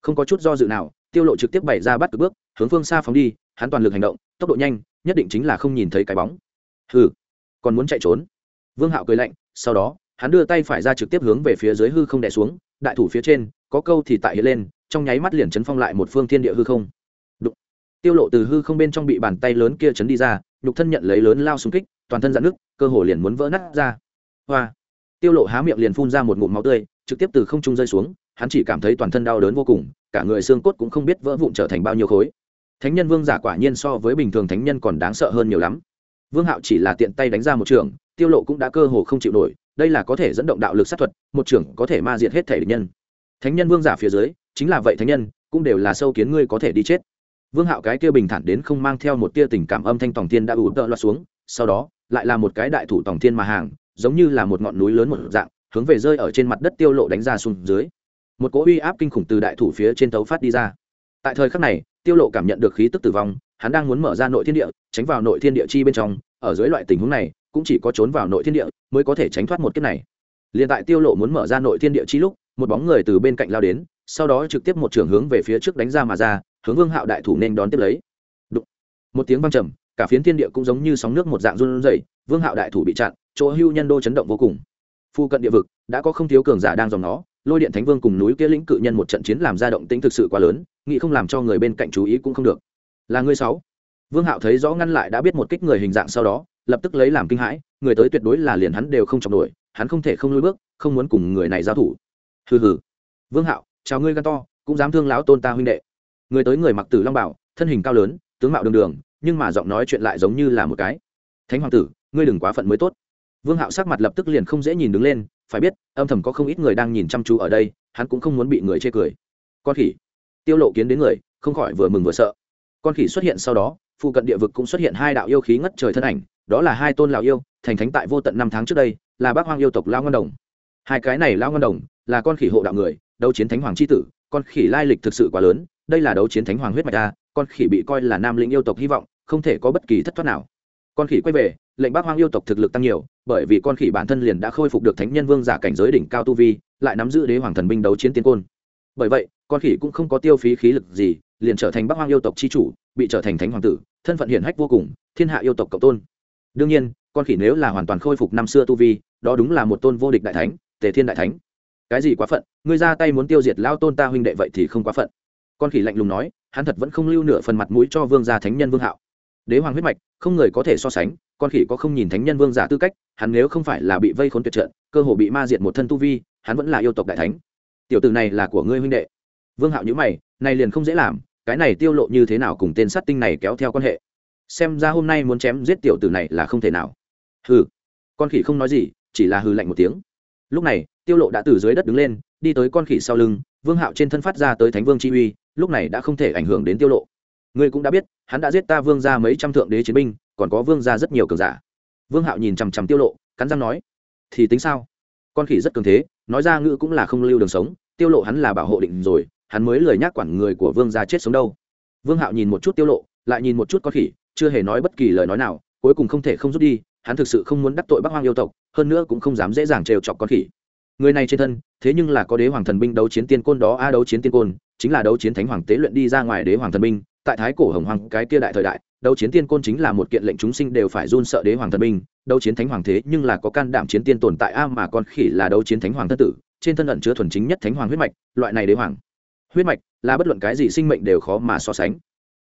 không có chút do dự nào, tiêu lộ trực tiếp bày ra bắt cực bước, hướng phương xa phóng đi, hắn toàn lực hành động, tốc độ nhanh, nhất định chính là không nhìn thấy cái bóng. Hừ, còn muốn chạy trốn? Vương hạo cười lạnh, sau đó, hắn đưa tay phải ra trực tiếp hướng về phía dưới hư không đè xuống, đại thủ phía trên có câu thì tại hiện lên, trong nháy mắt liền chấn phong lại một phương thiên địa hư không. Đụng. tiêu lộ từ hư không bên trong bị bàn tay lớn kia chấn đi ra, nhục thân nhận lấy lớn lao xung kích, toàn thân dạn nước cơ hồ liền muốn vỡ nát ra. Hoa. Tiêu lộ há miệng liền phun ra một ngụm máu tươi, trực tiếp từ không trung rơi xuống, hắn chỉ cảm thấy toàn thân đau đớn vô cùng, cả người xương cốt cũng không biết vỡ vụn trở thành bao nhiêu khối. Thánh nhân vương giả quả nhiên so với bình thường thánh nhân còn đáng sợ hơn nhiều lắm. Vương hạo chỉ là tiện tay đánh ra một trường, tiêu lộ cũng đã cơ hồ không chịu nổi, đây là có thể dẫn động đạo lực sát thuật, một trường có thể ma diệt hết thể địch nhân thánh nhân vương giả phía dưới, chính là vậy thánh nhân, cũng đều là sâu kiến ngươi có thể đi chết. Vương hạo cái kia bình thản đến không mang theo một tia tình cảm âm thanh tòng thiên đã ủ tợ loạt xuống, sau đó, lại là một cái đại thủ tòng thiên mà hàng, giống như là một ngọn núi lớn một dạng, hướng về rơi ở trên mặt đất tiêu lộ đánh ra xuống dưới. Một cỗ uy áp kinh khủng từ đại thủ phía trên tấu phát đi ra. Tại thời khắc này, tiêu lộ cảm nhận được khí tức tử vong, hắn đang muốn mở ra nội thiên địa, tránh vào nội thiên địa chi bên trong, ở dưới loại tình huống này, cũng chỉ có trốn vào nội thiên địa mới có thể tránh thoát một kiếp này. Liền tại tiêu lộ muốn mở ra nội thiên địa chi lúc một bóng người từ bên cạnh lao đến, sau đó trực tiếp một trường hướng về phía trước đánh ra mà ra, hướng vương hạo đại thủ nên đón tiếp lấy. Đụng. một tiếng văng trầm, cả phiến thiên địa cũng giống như sóng nước một dạng run rẩy, vương hạo đại thủ bị chặn, chỗ hưu nhân đô chấn động vô cùng. Phu cận địa vực, đã có không thiếu cường giả đang dòng nó, lôi điện thánh vương cùng núi kia lĩnh cự nhân một trận chiến làm ra động tĩnh thực sự quá lớn, nghĩ không làm cho người bên cạnh chú ý cũng không được. Là ngươi sáu. Vương hạo thấy rõ ngăn lại đã biết một kích người hình dạng sau đó, lập tức lấy làm kinh hãi, người tới tuyệt đối là liền hắn đều không chọc nổi, hắn không thể không lôi bước, không muốn cùng người này giao thủ hừ hừ. Vương hạo, chào ngươi gan to, cũng dám thương lão tôn ta huynh đệ. Người tới người mặc tử long bảo, thân hình cao lớn, tướng mạo đường đường, nhưng mà giọng nói chuyện lại giống như là một cái. Thánh hoàng tử, ngươi đừng quá phận mới tốt. Vương hạo sắc mặt lập tức liền không dễ nhìn đứng lên, phải biết, âm thầm có không ít người đang nhìn chăm chú ở đây, hắn cũng không muốn bị người chê cười. Con khỉ. Tiêu lộ kiến đến người, không khỏi vừa mừng vừa sợ. Con khỉ xuất hiện sau đó, phụ cận địa vực cũng xuất hiện hai đạo yêu khí ngất trời thân ảnh, đó là hai tôn lão yêu, thành thánh tại vô tận năm tháng trước đây, là bác hoang yêu tộc lao ngân đồng hai cái này lao ngân đồng, là con khỉ hộ đạo người, đấu chiến thánh hoàng c h i tử, con khỉ lai lịch thực sự quá lớn, đây là đấu chiến thánh hoàng huyết mạch ta con khỉ bị coi là nam lĩnh yêu tộc hy vọng, không thể có bất kỳ thất thoát nào. Con khỉ quay về, lệnh bác hoang yêu tộc thực lực tăng nhiều, bởi vì con khỉ bản thân liền đã khôi phục được thánh nhân vương giả cảnh giới đỉnh cao tu vi, lại nắm giữ đế hoàng thần binh đấu chiến tiên côn. Bởi vậy, con khỉ cũng không có tiêu phí khí lực gì, liền trở thành bác hoang yêu tộc c h i chủ, bị trở thành thánh hoàng tử, thân phận hiển hách vô cùng, thiên hạ yêu tộc cộng tôn. Đương nhiên, con khỉ nếu là hoàn toàn khôi phục năm xưa tu vi, đó đúng là một tôn vô địch đại thánh tề thiên đại thánh. Cái gì quá phận? Ngươi ra tay muốn tiêu diệt lao tôn ta huynh đệ vậy thì không quá phận. Con khỉ lạnh lùng nói, hắn thật vẫn không lưu nửa phần mặt mũi cho vương gia thánh nhân vương hạo. Đế hoàng huyết mạch, không người có thể so sánh, con khỉ có không nhìn thánh nhân vương giả tư cách, hắn nếu không phải là bị vây khốn tuyệt trận, cơ hồ bị ma diệt một thân tu vi, hắn vẫn là yêu tộc đại thánh. Tiểu tử này là của ngươi huynh đệ. Vương hạo nhữ mày, này liền không dễ làm, cái này tiêu lộ như thế nào cùng tên sát tinh này kéo theo quan hệ. Xem ra hôm nay muốn chém giết tiểu tử này là không thể nào. Hừ. Con khỉ không nói gì, chỉ là hừ lạnh một tiếng lúc này, tiêu lộ đã từ dưới đất đứng lên, đi tới con khỉ sau lưng, vương hạo trên thân phát ra tới thánh vương chi uy, lúc này đã không thể ảnh hưởng đến tiêu lộ. Ngươi cũng đã biết, hắn đã giết ta vương gia mấy trăm thượng đế chiến binh, còn có vương gia rất nhiều cường giả. Vương hạo nhìn chằm chằm tiêu lộ, cắn răng nói, thì tính sao? Con khỉ rất cường thế, nói ra ngữ cũng là không lưu đường sống, tiêu lộ hắn là bảo hộ định rồi, hắn mới lời nhắc quản người của vương gia chết sống đâu. Vương hạo nhìn một chút tiêu lộ, lại nhìn một chút con khỉ, chưa hề nói bất kỳ lời nói nào, cuối cùng không thể không rút đi hắn thực sự không muốn đắc tội bắc hoang yêu tộc, hơn nữa cũng không dám dễ dàng trêu chọc con khỉ. Người này trên thân, thế nhưng là có đế hoàng thần binh đấu chiến tiên côn đó, a, đấu chiến tiên côn, chính là đấu chiến thánh hoàng tế luyện đi ra ngoài đế hoàng thần binh. Tại thái cổ hồng hoàng, cái kia đại thời đại, đấu chiến tiên côn chính là một kiện lệnh chúng sinh đều phải run sợ đế hoàng thần binh. Đấu chiến thánh hoàng thế nhưng là có can đảm chiến tiên tồn tại, a, mà con khỉ là đấu chiến thánh hoàng thân tử, trên thân ẩn chứa thuần chính nhất thánh hoàng huyết mạch, loại này đế hoàng. Huyết mạch là bất luận cái gì sinh mệnh đều khó mà so sánh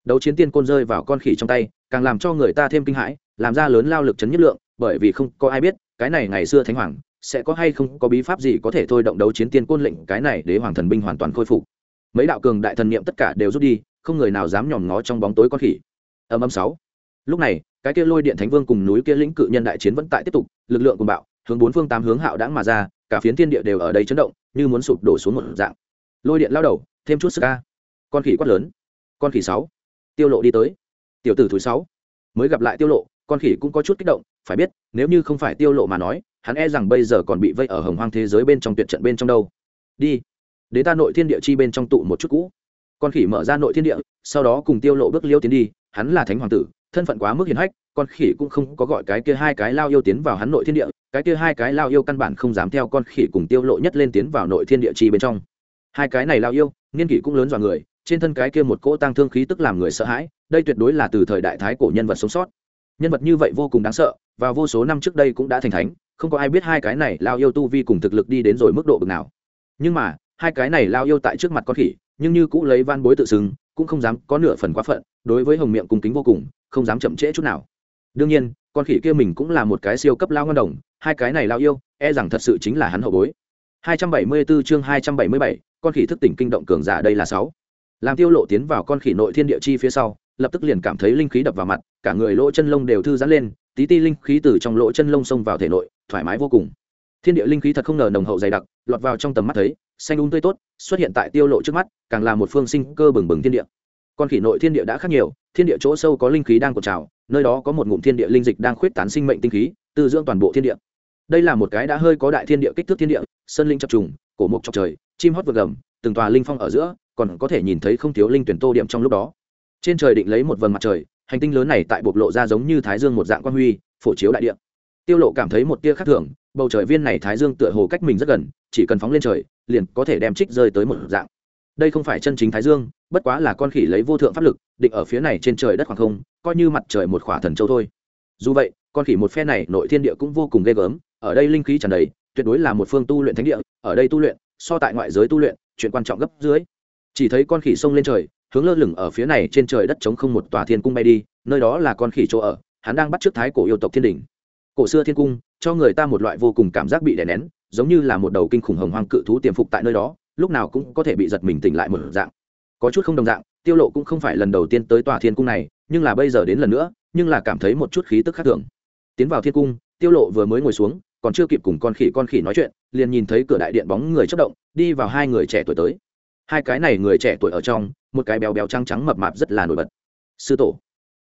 đấu chiến tiên côn rơi vào con khỉ trong tay, càng làm cho người ta thêm kinh hãi, làm ra lớn lao lực chấn nhất lượng, bởi vì không có ai biết, cái này ngày xưa thánh hoàng sẽ có hay không có bí pháp gì có thể thôi động đấu chiến tiên côn lệnh, cái này để hoàng thần binh hoàn toàn khôi phục. Mấy đạo cường đại thần niệm tất cả đều rút đi, không người nào dám nhòm ngó trong bóng tối con khỉ. Âm âm sáu. Lúc này, cái kia lôi điện thánh vương cùng núi kia lĩnh cự nhân đại chiến vẫn tại tiếp tục, lực lượng cùng bạo, hướng bốn phương tám hướng hạo đãng mà ra, cả phiến thiên địa đều ở đây chấn động, như muốn sụp đổ xuống một dạng. Lôi điện lao đầu, thêm chút sức ca con khỉ quát lớn. Con khỉ sáu tiêu lộ đi tới. Tiểu tử thứ sáu, mới gặp lại tiêu lộ, con khỉ cũng có chút kích động, phải biết, nếu như không phải tiêu lộ mà nói, hắn e rằng bây giờ còn bị vây ở hồng hoang thế giới bên trong tuyệt trận bên trong đâu. Đi đế ta nội thiên địa chi bên trong tụ một chút cũ. Con khỉ mở ra nội thiên địa, sau đó cùng tiêu lộ bước liêu tiến đi, hắn là thánh hoàng tử, thân phận quá mức hiền hách, con khỉ cũng không có gọi cái kia hai cái lao yêu tiến vào hắn nội thiên địa, cái kia hai cái lao yêu căn bản không dám theo con khỉ cùng tiêu lộ nhất lên tiến vào nội thiên địa chi bên trong. Hai cái này lao yêu, niên kỷ cũng lớn dọa người trên thân cái kia một cỗ tăng thương khí tức làm người sợ hãi đây tuyệt đối là từ thời đại thái cổ nhân vật sống sót. Nhân vật như vậy vô cùng đáng sợ và vô số năm trước đây cũng đã thành thánh không có ai biết hai cái này lao yêu tu vi cùng thực lực đi đến rồi mức độ bực nào. Nhưng mà hai cái này lao yêu tại trước mặt con khỉ nhưng như cũ lấy van bối tự xưng cũng không dám có nửa phần quá phận đối với hồng miệng cung kính vô cùng không dám chậm trễ chút nào. Đương nhiên con khỉ kia mình cũng là một cái siêu cấp lao ngân đồng hai cái này lao yêu e rằng thật sự chính là hắn hậu bối. 274 chương 277, con khỉ thức tỉnh kinh động cường giả đây là 6. Làm Tiêu Lộ tiến vào con khỉ nội thiên địa chi phía sau, lập tức liền cảm thấy linh khí đập vào mặt, cả người lỗ chân lông đều thư giãn lên, tí ti linh khí từ trong lỗ chân lông xông vào thể nội, thoải mái vô cùng. Thiên địa linh khí thật không ngờ nồng hậu dày đặc, lọt vào trong tầm mắt thấy, xanh đúng tươi tốt, xuất hiện tại Tiêu Lộ trước mắt, càng là một phương sinh cơ bừng bừng thiên địa. Con khỉ nội thiên địa đã khác nhiều, thiên địa chỗ sâu có linh khí đang cuộn trào, nơi đó có một ngụm thiên địa linh dịch đang khuyết tán sinh mệnh tinh khí, từ dưỡng toàn bộ thiên địa. Đây là một cái đã hơi có đại thiên địa kích thước thiên địa, sơn linh chập trùng, cổ mục chọc trời, chim hót vượt gầm, từng tòa linh phong ở giữa, còn có thể nhìn thấy không thiếu linh tuyển tô điểm trong lúc đó. Trên trời định lấy một vầng mặt trời, hành tinh lớn này tại bộc lộ ra giống như thái dương một dạng quan huy, phổ chiếu đại địa. Tiêu Lộ cảm thấy một tia khác thường, bầu trời viên này thái dương tựa hồ cách mình rất gần, chỉ cần phóng lên trời, liền có thể đem trích rơi tới một dạng. Đây không phải chân chính thái dương, bất quá là con khỉ lấy vô thượng pháp lực, định ở phía này trên trời đất khoảng không, coi như mặt trời một khỏa thần châu thôi. Dù vậy, con khỉ một phe này nội thiên địa cũng vô cùng ghê gớm, ở đây linh khí tràn đầy, tuyệt đối là một phương tu luyện thánh địa, ở đây tu luyện, so tại ngoại giới tu luyện, chuyện quan trọng gấp dưới. Chỉ thấy con khỉ xông lên trời, hướng lơ lửng ở phía này trên trời đất trống không một tòa thiên cung bay đi, nơi đó là con khỉ chỗ ở, hắn đang bắt trước thái cổ yêu tộc thiên đỉnh. Cổ xưa thiên cung, cho người ta một loại vô cùng cảm giác bị đè nén, giống như là một đầu kinh khủng hồng hoang cự thú tiềm phục tại nơi đó, lúc nào cũng có thể bị giật mình tỉnh lại một dạng. Có chút không đồng dạng, Tiêu Lộ cũng không phải lần đầu tiên tới tòa thiên cung này, nhưng là bây giờ đến lần nữa, nhưng là cảm thấy một chút khí tức khác thường. Tiến vào thiên cung, Tiêu Lộ vừa mới ngồi xuống, còn chưa kịp cùng con khỉ con khỉ nói chuyện, liền nhìn thấy cửa đại điện bóng người chất động, đi vào hai người trẻ tuổi tới. Hai cái này người trẻ tuổi ở trong, một cái béo béo trắng trắng mập mạp rất là nổi bật. Sư tổ.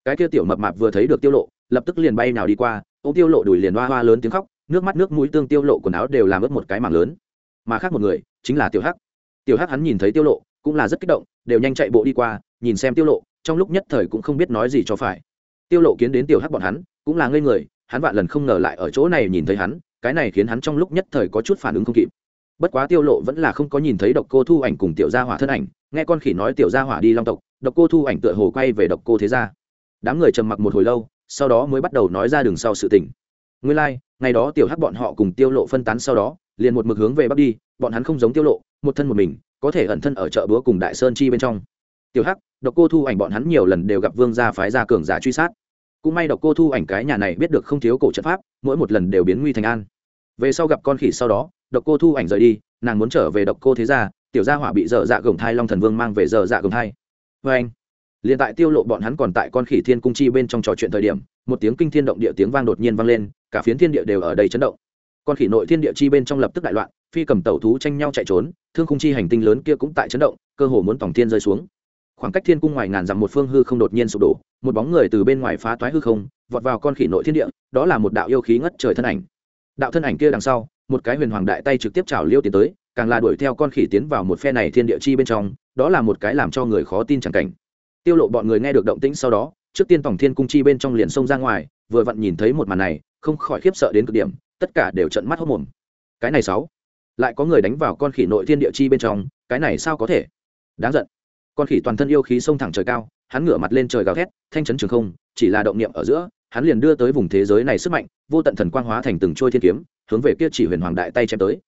Cái kia tiểu mập mạp vừa thấy được Tiêu Lộ, lập tức liền bay nào đi qua, ôm Tiêu Lộ đuổi liền hoa hoa lớn tiếng khóc, nước mắt nước mũi tương Tiêu Lộ quần áo đều làm ướt một cái mảng lớn. Mà khác một người, chính là Tiểu Hắc. Tiểu Hắc hắn nhìn thấy Tiêu Lộ, cũng là rất kích động, đều nhanh chạy bộ đi qua, nhìn xem Tiêu Lộ, trong lúc nhất thời cũng không biết nói gì cho phải. Tiêu Lộ kiến đến Tiểu Hắc bọn hắn, cũng là ngây người, hắn vạn lần không ngờ lại ở chỗ này nhìn thấy hắn, cái này khiến hắn trong lúc nhất thời có chút phản ứng không kịp bất quá tiêu lộ vẫn là không có nhìn thấy độc cô thu ảnh cùng tiểu gia hỏa thân ảnh nghe con khỉ nói tiểu gia hỏa đi long tộc độc cô thu ảnh tựa hồ quay về độc cô thế gia. Đám người trầm mặc một hồi lâu sau đó mới bắt đầu nói ra đường sau sự tình. Nguyên lai like, ngày đó tiểu hắc bọn họ cùng tiêu lộ phân tán sau đó liền một mực hướng về bắc đi bọn hắn không giống tiêu lộ một thân một mình có thể ẩn thân ở chợ búa cùng đại sơn chi bên trong. Tiểu hắc độc cô thu ảnh bọn hắn nhiều lần đều gặp vương gia phái gia cường giả truy sát. Cũng may độc cô thu ảnh cái nhà này biết được không thiếu cổ trận pháp mỗi một lần đều biến nguy thành an. Về sau gặp con khỉ sau đó độc cô thu ảnh rời đi, nàng muốn trở về độc cô thế gia, tiểu gia hỏa bị dở dạ gồng thai long thần vương mang về dở dạ gồng thai. Vê anh, liền tại tiêu lộ bọn hắn còn tại con khỉ thiên cung chi bên trong trò chuyện thời điểm, một tiếng kinh thiên động địa tiếng vang đột nhiên vang lên, cả phiến thiên địa đều ở đây chấn động. Con khỉ nội thiên địa chi bên trong lập tức đại loạn, phi cầm tẩu thú tranh nhau chạy trốn, thương khung chi hành tinh lớn kia cũng tại chấn động, cơ hồ muốn tổng thiên rơi xuống. Khoảng cách thiên cung ngoài ngàn dặm một phương hư không đột nhiên sụp đổ, một bóng người từ bên ngoài phá toái hư không, vọt vào con khỉ nội thiên địa, đó là một đạo yêu khí ngất trời thân ảnh. Đạo thân ảnh kia đằng sau một cái huyền hoàng đại tay trực tiếp chảo liêu tiến tới, càng là đuổi theo con khỉ tiến vào một phe này thiên địa chi bên trong, đó là một cái làm cho người khó tin chẳng cảnh. Tiêu lộ bọn người nghe được động tĩnh sau đó, trước tiên tổng thiên cung chi bên trong liền xông ra ngoài, vừa vặn nhìn thấy một màn này, không khỏi khiếp sợ đến cực điểm, tất cả đều trợn mắt hốt mồm. Cái này sáu, lại có người đánh vào con khỉ nội thiên địa chi bên trong, cái này sao có thể? Đáng giận. Con khỉ toàn thân yêu khí xông thẳng trời cao, hắn ngửa mặt lên trời gào thét, thanh chấn trường không, chỉ là động niệm ở giữa, hắn liền đưa tới vùng thế giới này sức mạnh, vô tận thần quang hóa thành từng trôi thiên kiếm hướng về kia chỉ huyền hoàng đại tay chém tới.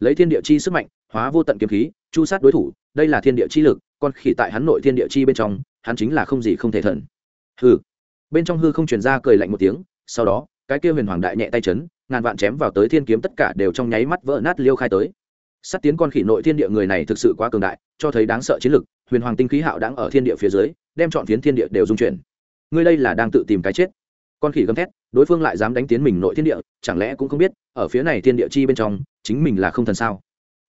Lấy thiên địa chi sức mạnh, hóa vô tận kiếm khí, chu sát đối thủ, đây là thiên địa chi lực con khỉ tại hắn nội thiên địa chi bên trong, hắn chính là không gì không thể thần. Hư bên trong hư không truyền ra cười lạnh một tiếng, sau đó, cái kia huyền hoàng đại nhẹ tay chấn, ngàn vạn chém vào tới thiên kiếm tất cả đều trong nháy mắt vỡ nát liêu khai tới. Sát tiến con khỉ nội thiên địa người này thực sự quá cường đại, cho thấy đáng sợ chiến lực, huyền hoàng tinh khí hạo đang ở thiên địa phía dưới, đem chọn phiến thiên địa đều dung chuyển. Ngươi đây là đang tự tìm cái chết con khỉ gầm thét, đối phương lại dám đánh tiến mình nội thiên địa, chẳng lẽ cũng không biết, ở phía này thiên địa chi bên trong, chính mình là không thần sao?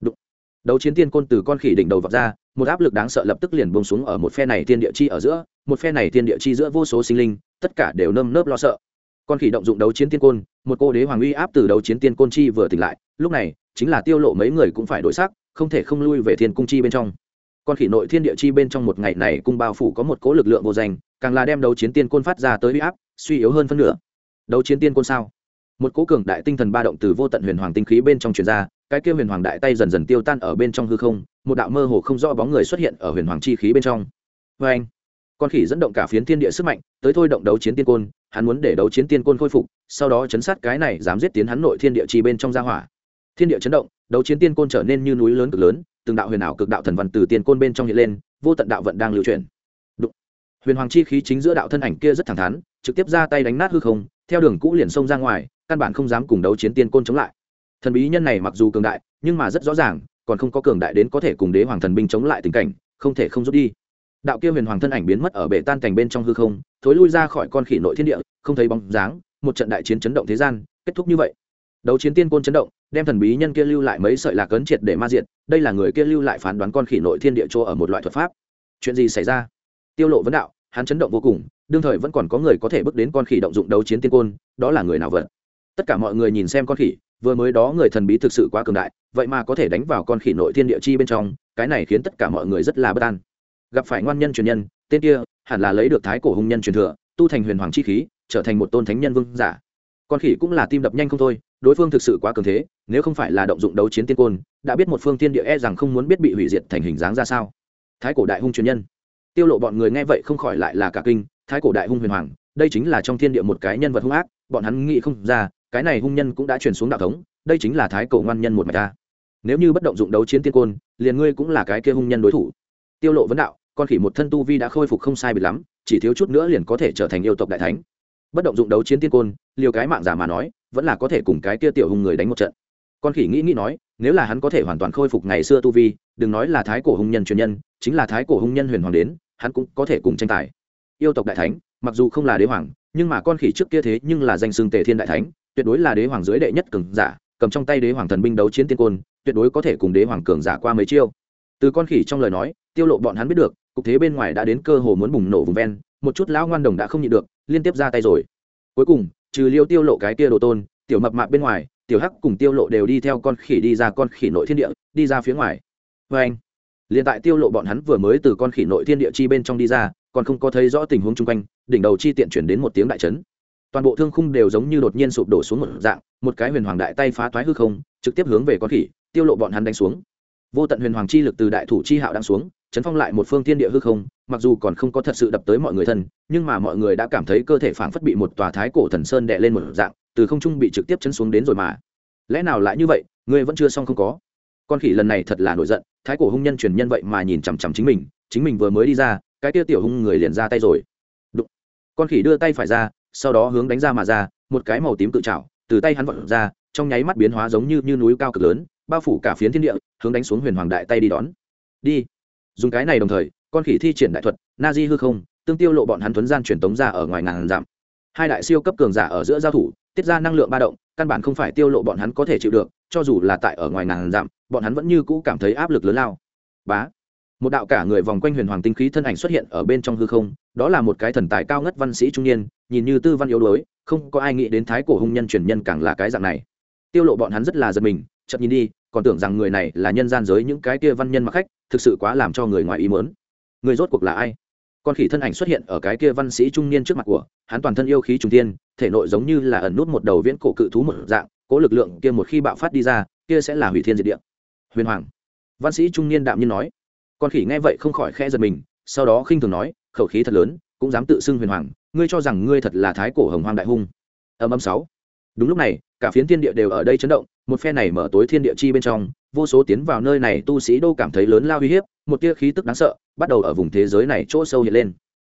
Đụng. đấu chiến tiên côn từ con khỉ đỉnh đầu vọt ra, một áp lực đáng sợ lập tức liền bông xuống ở một phe này thiên địa chi ở giữa, một phe này thiên địa chi giữa vô số sinh linh, tất cả đều nơm nớp lo sợ. Con khỉ động dụng đấu chiến tiên côn, một cô đế hoàng uy áp từ đấu chiến tiên côn chi vừa tỉnh lại, lúc này, chính là tiêu lộ mấy người cũng phải đổi sắc, không thể không lui về thiên cung chi bên trong. Con khỉ nội thiên địa chi bên trong một ngày này cung bao phủ có một cố lực lượng vô danh, càng là đem đấu chiến tiên côn phát ra tới uy áp suy yếu hơn phân nửa. Đấu chiến tiên côn sao? Một cố cường đại tinh thần ba động từ vô tận huyền hoàng tinh khí bên trong truyền ra, cái kia huyền hoàng đại tay dần dần tiêu tan ở bên trong hư không, một đạo mơ hồ không rõ bóng người xuất hiện ở huyền hoàng chi khí bên trong. Vê anh con khỉ dẫn động cả phiến thiên địa sức mạnh, tới thôi động đấu chiến tiên côn, hắn muốn để đấu chiến tiên côn khôi phục, sau đó chấn sát cái này dám giết tiến hắn nội thiên địa chi bên trong gia hỏa. Thiên địa chấn động, đấu chiến tiên côn trở nên như núi lớn cực lớn, từng đạo huyền ảo cực đạo thần văn từ tiên côn bên trong hiện lên, vô tận đạo vận đang lưu truyền. Đụng. huyền hoàng chi khí chính giữa đạo thân ảnh kia rất thẳng thắn trực tiếp ra tay đánh nát hư không, theo đường cũ liền xông ra ngoài, căn bản không dám cùng đấu chiến tiên côn chống lại. Thần bí nhân này mặc dù cường đại, nhưng mà rất rõ ràng, còn không có cường đại đến có thể cùng đế hoàng thần binh chống lại tình cảnh, không thể không rút đi. Đạo kia huyền hoàng thân ảnh biến mất ở bể tan cảnh bên trong hư không, thối lui ra khỏi con khỉ nội thiên địa, không thấy bóng dáng, một trận đại chiến chấn động thế gian, kết thúc như vậy. Đấu chiến tiên côn chấn động, đem thần bí nhân kia lưu lại mấy sợi lạc ấn triệt để ma diệt, đây là người kia lưu lại phán đoán con khỉ nội thiên địa chỗ ở một loại thuật pháp. Chuyện gì xảy ra? Tiêu lộ vấn đạo, hắn chấn động vô cùng đương thời vẫn còn có người có thể bước đến con khỉ động dụng đấu chiến tiên côn, đó là người nào vậy? tất cả mọi người nhìn xem con khỉ, vừa mới đó người thần bí thực sự quá cường đại, vậy mà có thể đánh vào con khỉ nội thiên địa chi bên trong, cái này khiến tất cả mọi người rất là bất an. Gặp phải ngoan nhân truyền nhân, tên kia hẳn là lấy được thái cổ hung nhân truyền thừa, tu thành huyền hoàng chi khí, trở thành một tôn thánh nhân vương giả. Con khỉ cũng là tim đập nhanh không thôi, đối phương thực sự quá cường thế, nếu không phải là động dụng đấu chiến tiên côn, đã biết một phương tiên địa e rằng không muốn biết bị hủy diệt thành hình dáng ra sao. Thái cổ đại hung truyền nhân tiêu lộ bọn người nghe vậy không khỏi lại là cả kinh, thái cổ đại hung huyền hoàng, đây chính là trong thiên địa một cái nhân vật hung ác, bọn hắn nghĩ không ra, cái này hung nhân cũng đã truyền xuống đạo thống, đây chính là thái cổ ngoan nhân một mạch ta. Nếu như bất động dụng đấu chiến tiên côn, liền ngươi cũng là cái kia hung nhân đối thủ. Tiêu lộ vấn đạo, con khỉ một thân tu vi đã khôi phục không sai biệt lắm, chỉ thiếu chút nữa liền có thể trở thành yêu tộc đại thánh. Bất động dụng đấu chiến tiên côn, liều cái mạng giả mà nói, vẫn là có thể cùng cái kia tiểu hung người đánh một trận. Con khỉ nghĩ nghĩ nói nếu là hắn có thể hoàn toàn khôi phục ngày xưa tu vi, đừng nói là thái cổ hùng nhân truyền nhân, chính là thái cổ hùng nhân huyền hoàng đến, hắn cũng có thể cùng tranh tài. Yêu tộc đại thánh, mặc dù không là đế hoàng, nhưng mà con khỉ trước kia thế nhưng là danh xưng tề thiên đại thánh, tuyệt đối là đế hoàng dưới đệ nhất cường giả, cầm trong tay đế hoàng thần binh đấu chiến tiên côn, tuyệt đối có thể cùng đế hoàng cường giả qua mấy chiêu. Từ con khỉ trong lời nói, tiêu lộ bọn hắn biết được, cục thế bên ngoài đã đến cơ hồ muốn bùng nổ vùng ven, một chút lão ngoan đồng đã không nhịn được, liên tiếp ra tay rồi. Cuối cùng, trừ liêu tiêu lộ cái kia đồ tôn, tiểu mập mạp bên ngoài tiểu hắc cùng tiêu lộ đều đi theo con khỉ đi ra con khỉ nội thiên địa, đi ra phía ngoài. Vê anh, liền tại tiêu lộ bọn hắn vừa mới từ con khỉ nội thiên địa chi bên trong đi ra, còn không có thấy rõ tình huống chung quanh, đỉnh đầu chi tiện chuyển đến một tiếng đại chấn. Toàn bộ thương khung đều giống như đột nhiên sụp đổ xuống một dạng, một cái huyền hoàng đại tay phá thoái hư không, trực tiếp hướng về con khỉ, tiêu lộ bọn hắn đánh xuống. Vô tận huyền hoàng chi lực từ đại thủ chi hạo đang xuống, chấn phong lại một phương thiên địa hư không, mặc dù còn không có thật sự đập tới mọi người thân, nhưng mà mọi người đã cảm thấy cơ thể phảng phất bị một tòa thái cổ thần sơn đè lên một dạng từ không trung bị trực tiếp chấn xuống đến rồi mà. Lẽ nào lại như vậy ngươi vẫn chưa xong không có? Con khỉ lần này thật là nổi giận thái cổ hung nhân truyền nhân vậy mà nhìn chằm chằm chính mình chính mình vừa mới đi ra cái kia tiểu hung người liền ra tay rồi. Đụng. con khỉ đưa tay phải ra sau đó hướng đánh ra mà ra một cái màu tím tự chảo từ tay hắn vọt ra trong nháy mắt biến hóa giống như, như núi cao cực lớn bao phủ cả phiến thiên địa hướng đánh xuống huyền hoàng đại tay đi đón. Đi. Dùng cái này đồng thời con khỉ thi triển đại thuật na di hư không tương tiêu lộ bọn hắn thuấn gian truyền tống ra ở ngoài ngàn dặm. Hai đại siêu cấp cường giả ở giữa giao thủ tiết ra năng lượng ba động, căn bản không phải tiêu lộ bọn hắn có thể chịu được, cho dù là tại ở ngoài ngàn dặm, bọn hắn vẫn như cũ cảm thấy áp lực lớn lao. Bá. Một đạo cả người vòng quanh huyền hoàng tinh khí thân ảnh xuất hiện ở bên trong hư không, đó là một cái thần tài cao ngất văn sĩ trung niên, nhìn như tư văn yếu đuối, không có ai nghĩ đến thái cổ hung nhân truyền nhân càng là cái dạng này. Tiêu lộ bọn hắn rất là giật mình, chợt nhìn đi, còn tưởng rằng người này là nhân gian giới những cái kia văn nhân mặc khách, thực sự quá làm cho người ngoài ý muốn. Người rốt cuộc là ai? Con khỉ thân ảnh xuất hiện ở cái kia văn sĩ trung niên trước mặt của, hắn toàn thân yêu khí trung tiên thể nội giống như là ẩn nút một đầu viễn cổ cự thú một dạng, cố lực lượng kia một khi bạo phát đi ra, kia sẽ là hủy thiên diệt địa. Huyền hoàng. Văn sĩ trung niên đạm nhiên nói. Con khỉ nghe vậy không khỏi khẽ giật mình, sau đó khinh thường nói, khẩu khí thật lớn, cũng dám tự xưng huyền hoàng, ngươi cho rằng ngươi thật là thái cổ hồng hoàng đại hung. Âm âm sáu. Đúng lúc này, cả phiến thiên địa đều ở đây chấn động, một phe này mở tối thiên địa chi bên trong, vô số tiến vào nơi này tu sĩ đô cảm thấy lớn lao uy hiếp một tia khí tức đáng sợ bắt đầu ở vùng thế giới này chỗ sâu hiện lên.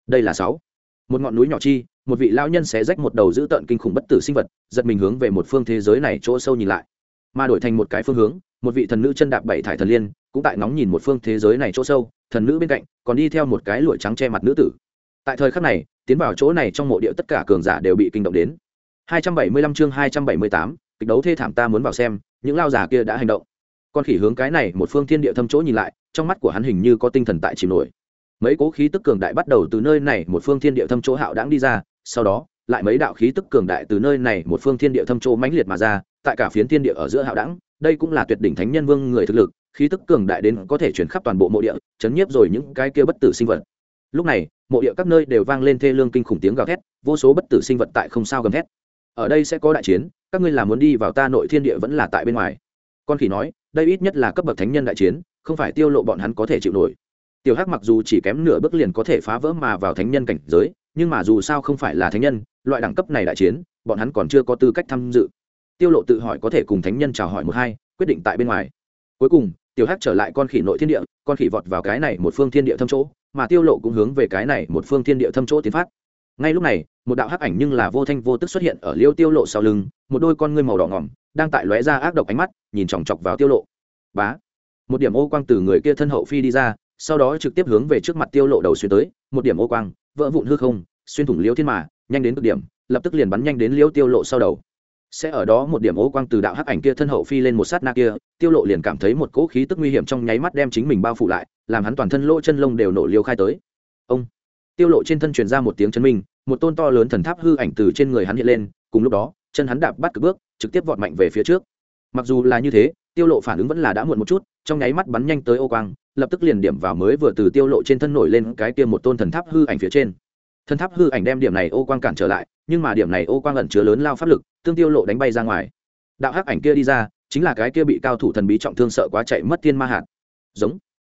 Đây là sáu. Một ngọn núi nhỏ chi một vị lão nhân sẽ rách một đầu dữ tợn kinh khủng bất tử sinh vật giật mình hướng về một phương thế giới này chỗ sâu nhìn lại. Mà đổi thành một cái phương hướng một vị thần nữ chân đạp bảy thải thần liên cũng tại nóng nhìn một phương thế giới này chỗ sâu thần nữ bên cạnh còn đi theo một cái lụa trắng che mặt nữ tử. Tại thời khắc này tiến vào chỗ này trong mộ địa tất cả cường giả đều bị kinh động đến. 275 chương 278, kịch đấu thê thảm ta muốn vào xem những lao giả kia đã hành động con khỉ hướng cái này một phương thiên địa thâm chỗ nhìn lại, trong mắt của hắn hình như có tinh thần tại chìm nổi. Mấy cố khí tức cường đại bắt đầu từ nơi này một phương thiên địa thâm chỗ hạo đãng đi ra, sau đó, lại mấy đạo khí tức cường đại từ nơi này một phương thiên địa thâm chỗ mãnh liệt mà ra, tại cả phiến thiên địa ở giữa hạo đãng, đây cũng là tuyệt đỉnh thánh nhân vương người thực lực, khí tức cường đại đến có thể chuyển khắp toàn bộ mộ địa, chấn nhiếp rồi những cái kia bất tử sinh vật. Lúc này, mộ địa các nơi đều vang lên thê lương kinh khủng tiếng gào thét, vô số bất tử sinh vật tại không sao gầm thét. Ở đây sẽ có đại chiến, các ngươi là muốn đi vào ta nội thiên địa vẫn là tại bên ngoài. Con khỉ nói đây ít nhất là cấp bậc thánh nhân đại chiến, không phải tiêu lộ bọn hắn có thể chịu nổi. Tiểu hắc mặc dù chỉ kém nửa bước liền có thể phá vỡ mà vào thánh nhân cảnh giới, nhưng mà dù sao không phải là thánh nhân, loại đẳng cấp này đại chiến, bọn hắn còn chưa có tư cách tham dự. Tiêu lộ tự hỏi có thể cùng thánh nhân chào hỏi một hai, quyết định tại bên ngoài. Cuối cùng, tiểu hắc trở lại con khỉ nội thiên địa, con khỉ vọt vào cái này một phương thiên địa thâm chỗ, mà tiêu lộ cũng hướng về cái này một phương thiên địa thâm chỗ tiến phát. Ngay lúc này, một đạo hắc ảnh nhưng là vô thanh vô tức xuất hiện ở liêu tiêu lộ sau lưng, một đôi con ngươi màu đỏ ngỏm đang tại lóe ra ác độc ánh mắt, nhìn chòng chọc vào tiêu lộ. Bá! Một điểm ô quang từ người kia thân hậu phi đi ra, sau đó trực tiếp hướng về trước mặt tiêu lộ đầu xuyên tới. Một điểm ô quang, vỡ vụn hư không, xuyên thủng liễu thiên mà, nhanh đến cực điểm, lập tức liền bắn nhanh đến liễu tiêu lộ sau đầu. Sẽ ở đó một điểm ô quang từ đạo hắc ảnh kia thân hậu phi lên một sát na kia, tiêu lộ liền cảm thấy một cỗ khí tức nguy hiểm trong nháy mắt đem chính mình bao phủ lại, làm hắn toàn thân lỗ chân lông đều nổ liêu khai tới. Ông! Tiêu lộ trên thân truyền ra một tiếng chấn minh, một tôn to lớn thần tháp hư ảnh từ trên người hắn hiện lên, cùng lúc đó, chân hắn đạp bắt cực bước trực tiếp vọt mạnh về phía trước. Mặc dù là như thế, tiêu lộ phản ứng vẫn là đã muộn một chút, trong nháy mắt bắn nhanh tới ô quang, lập tức liền điểm vào mới vừa từ tiêu lộ trên thân nổi lên cái kia một tôn thần tháp hư ảnh phía trên. Thần tháp hư ảnh đem điểm này ô quang cản trở lại, nhưng mà điểm này ô quang ẩn chứa lớn lao pháp lực, tương tiêu lộ đánh bay ra ngoài. Đạo hắc ảnh kia đi ra, chính là cái kia bị cao thủ thần bí trọng thương sợ quá chạy mất thiên ma hạt. Giống.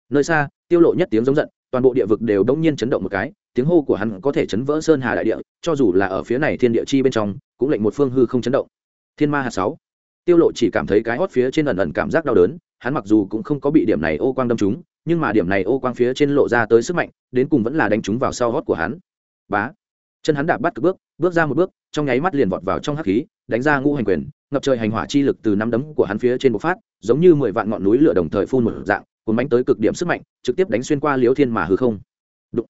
Nơi xa, tiêu lộ nhất tiếng giống giận, toàn bộ địa vực đều đống nhiên chấn động một cái, tiếng hô của hắn có thể chấn vỡ sơn hà đại địa, cho dù là ở phía này thiên địa chi bên trong, cũng lệnh một phương hư không chấn động thiên ma hạt sáu. Tiêu lộ chỉ cảm thấy cái hót phía trên ẩn ẩn cảm giác đau đớn, hắn mặc dù cũng không có bị điểm này ô quang đâm trúng, nhưng mà điểm này ô quang phía trên lộ ra tới sức mạnh, đến cùng vẫn là đánh trúng vào sau hót của hắn. Bá. Chân hắn đạp bắt cực bước bước ra một bước, trong nháy mắt liền vọt vào trong hắc khí, đánh ra ngũ hành quyền, ngập trời hành hỏa chi lực từ năm đấm của hắn phía trên bộc phát, giống như mười vạn ngọn núi lửa đồng thời phun một dạng, cuốn bánh tới cực điểm sức mạnh, trực tiếp đánh xuyên qua liếu thiên mà hư không. Đụng.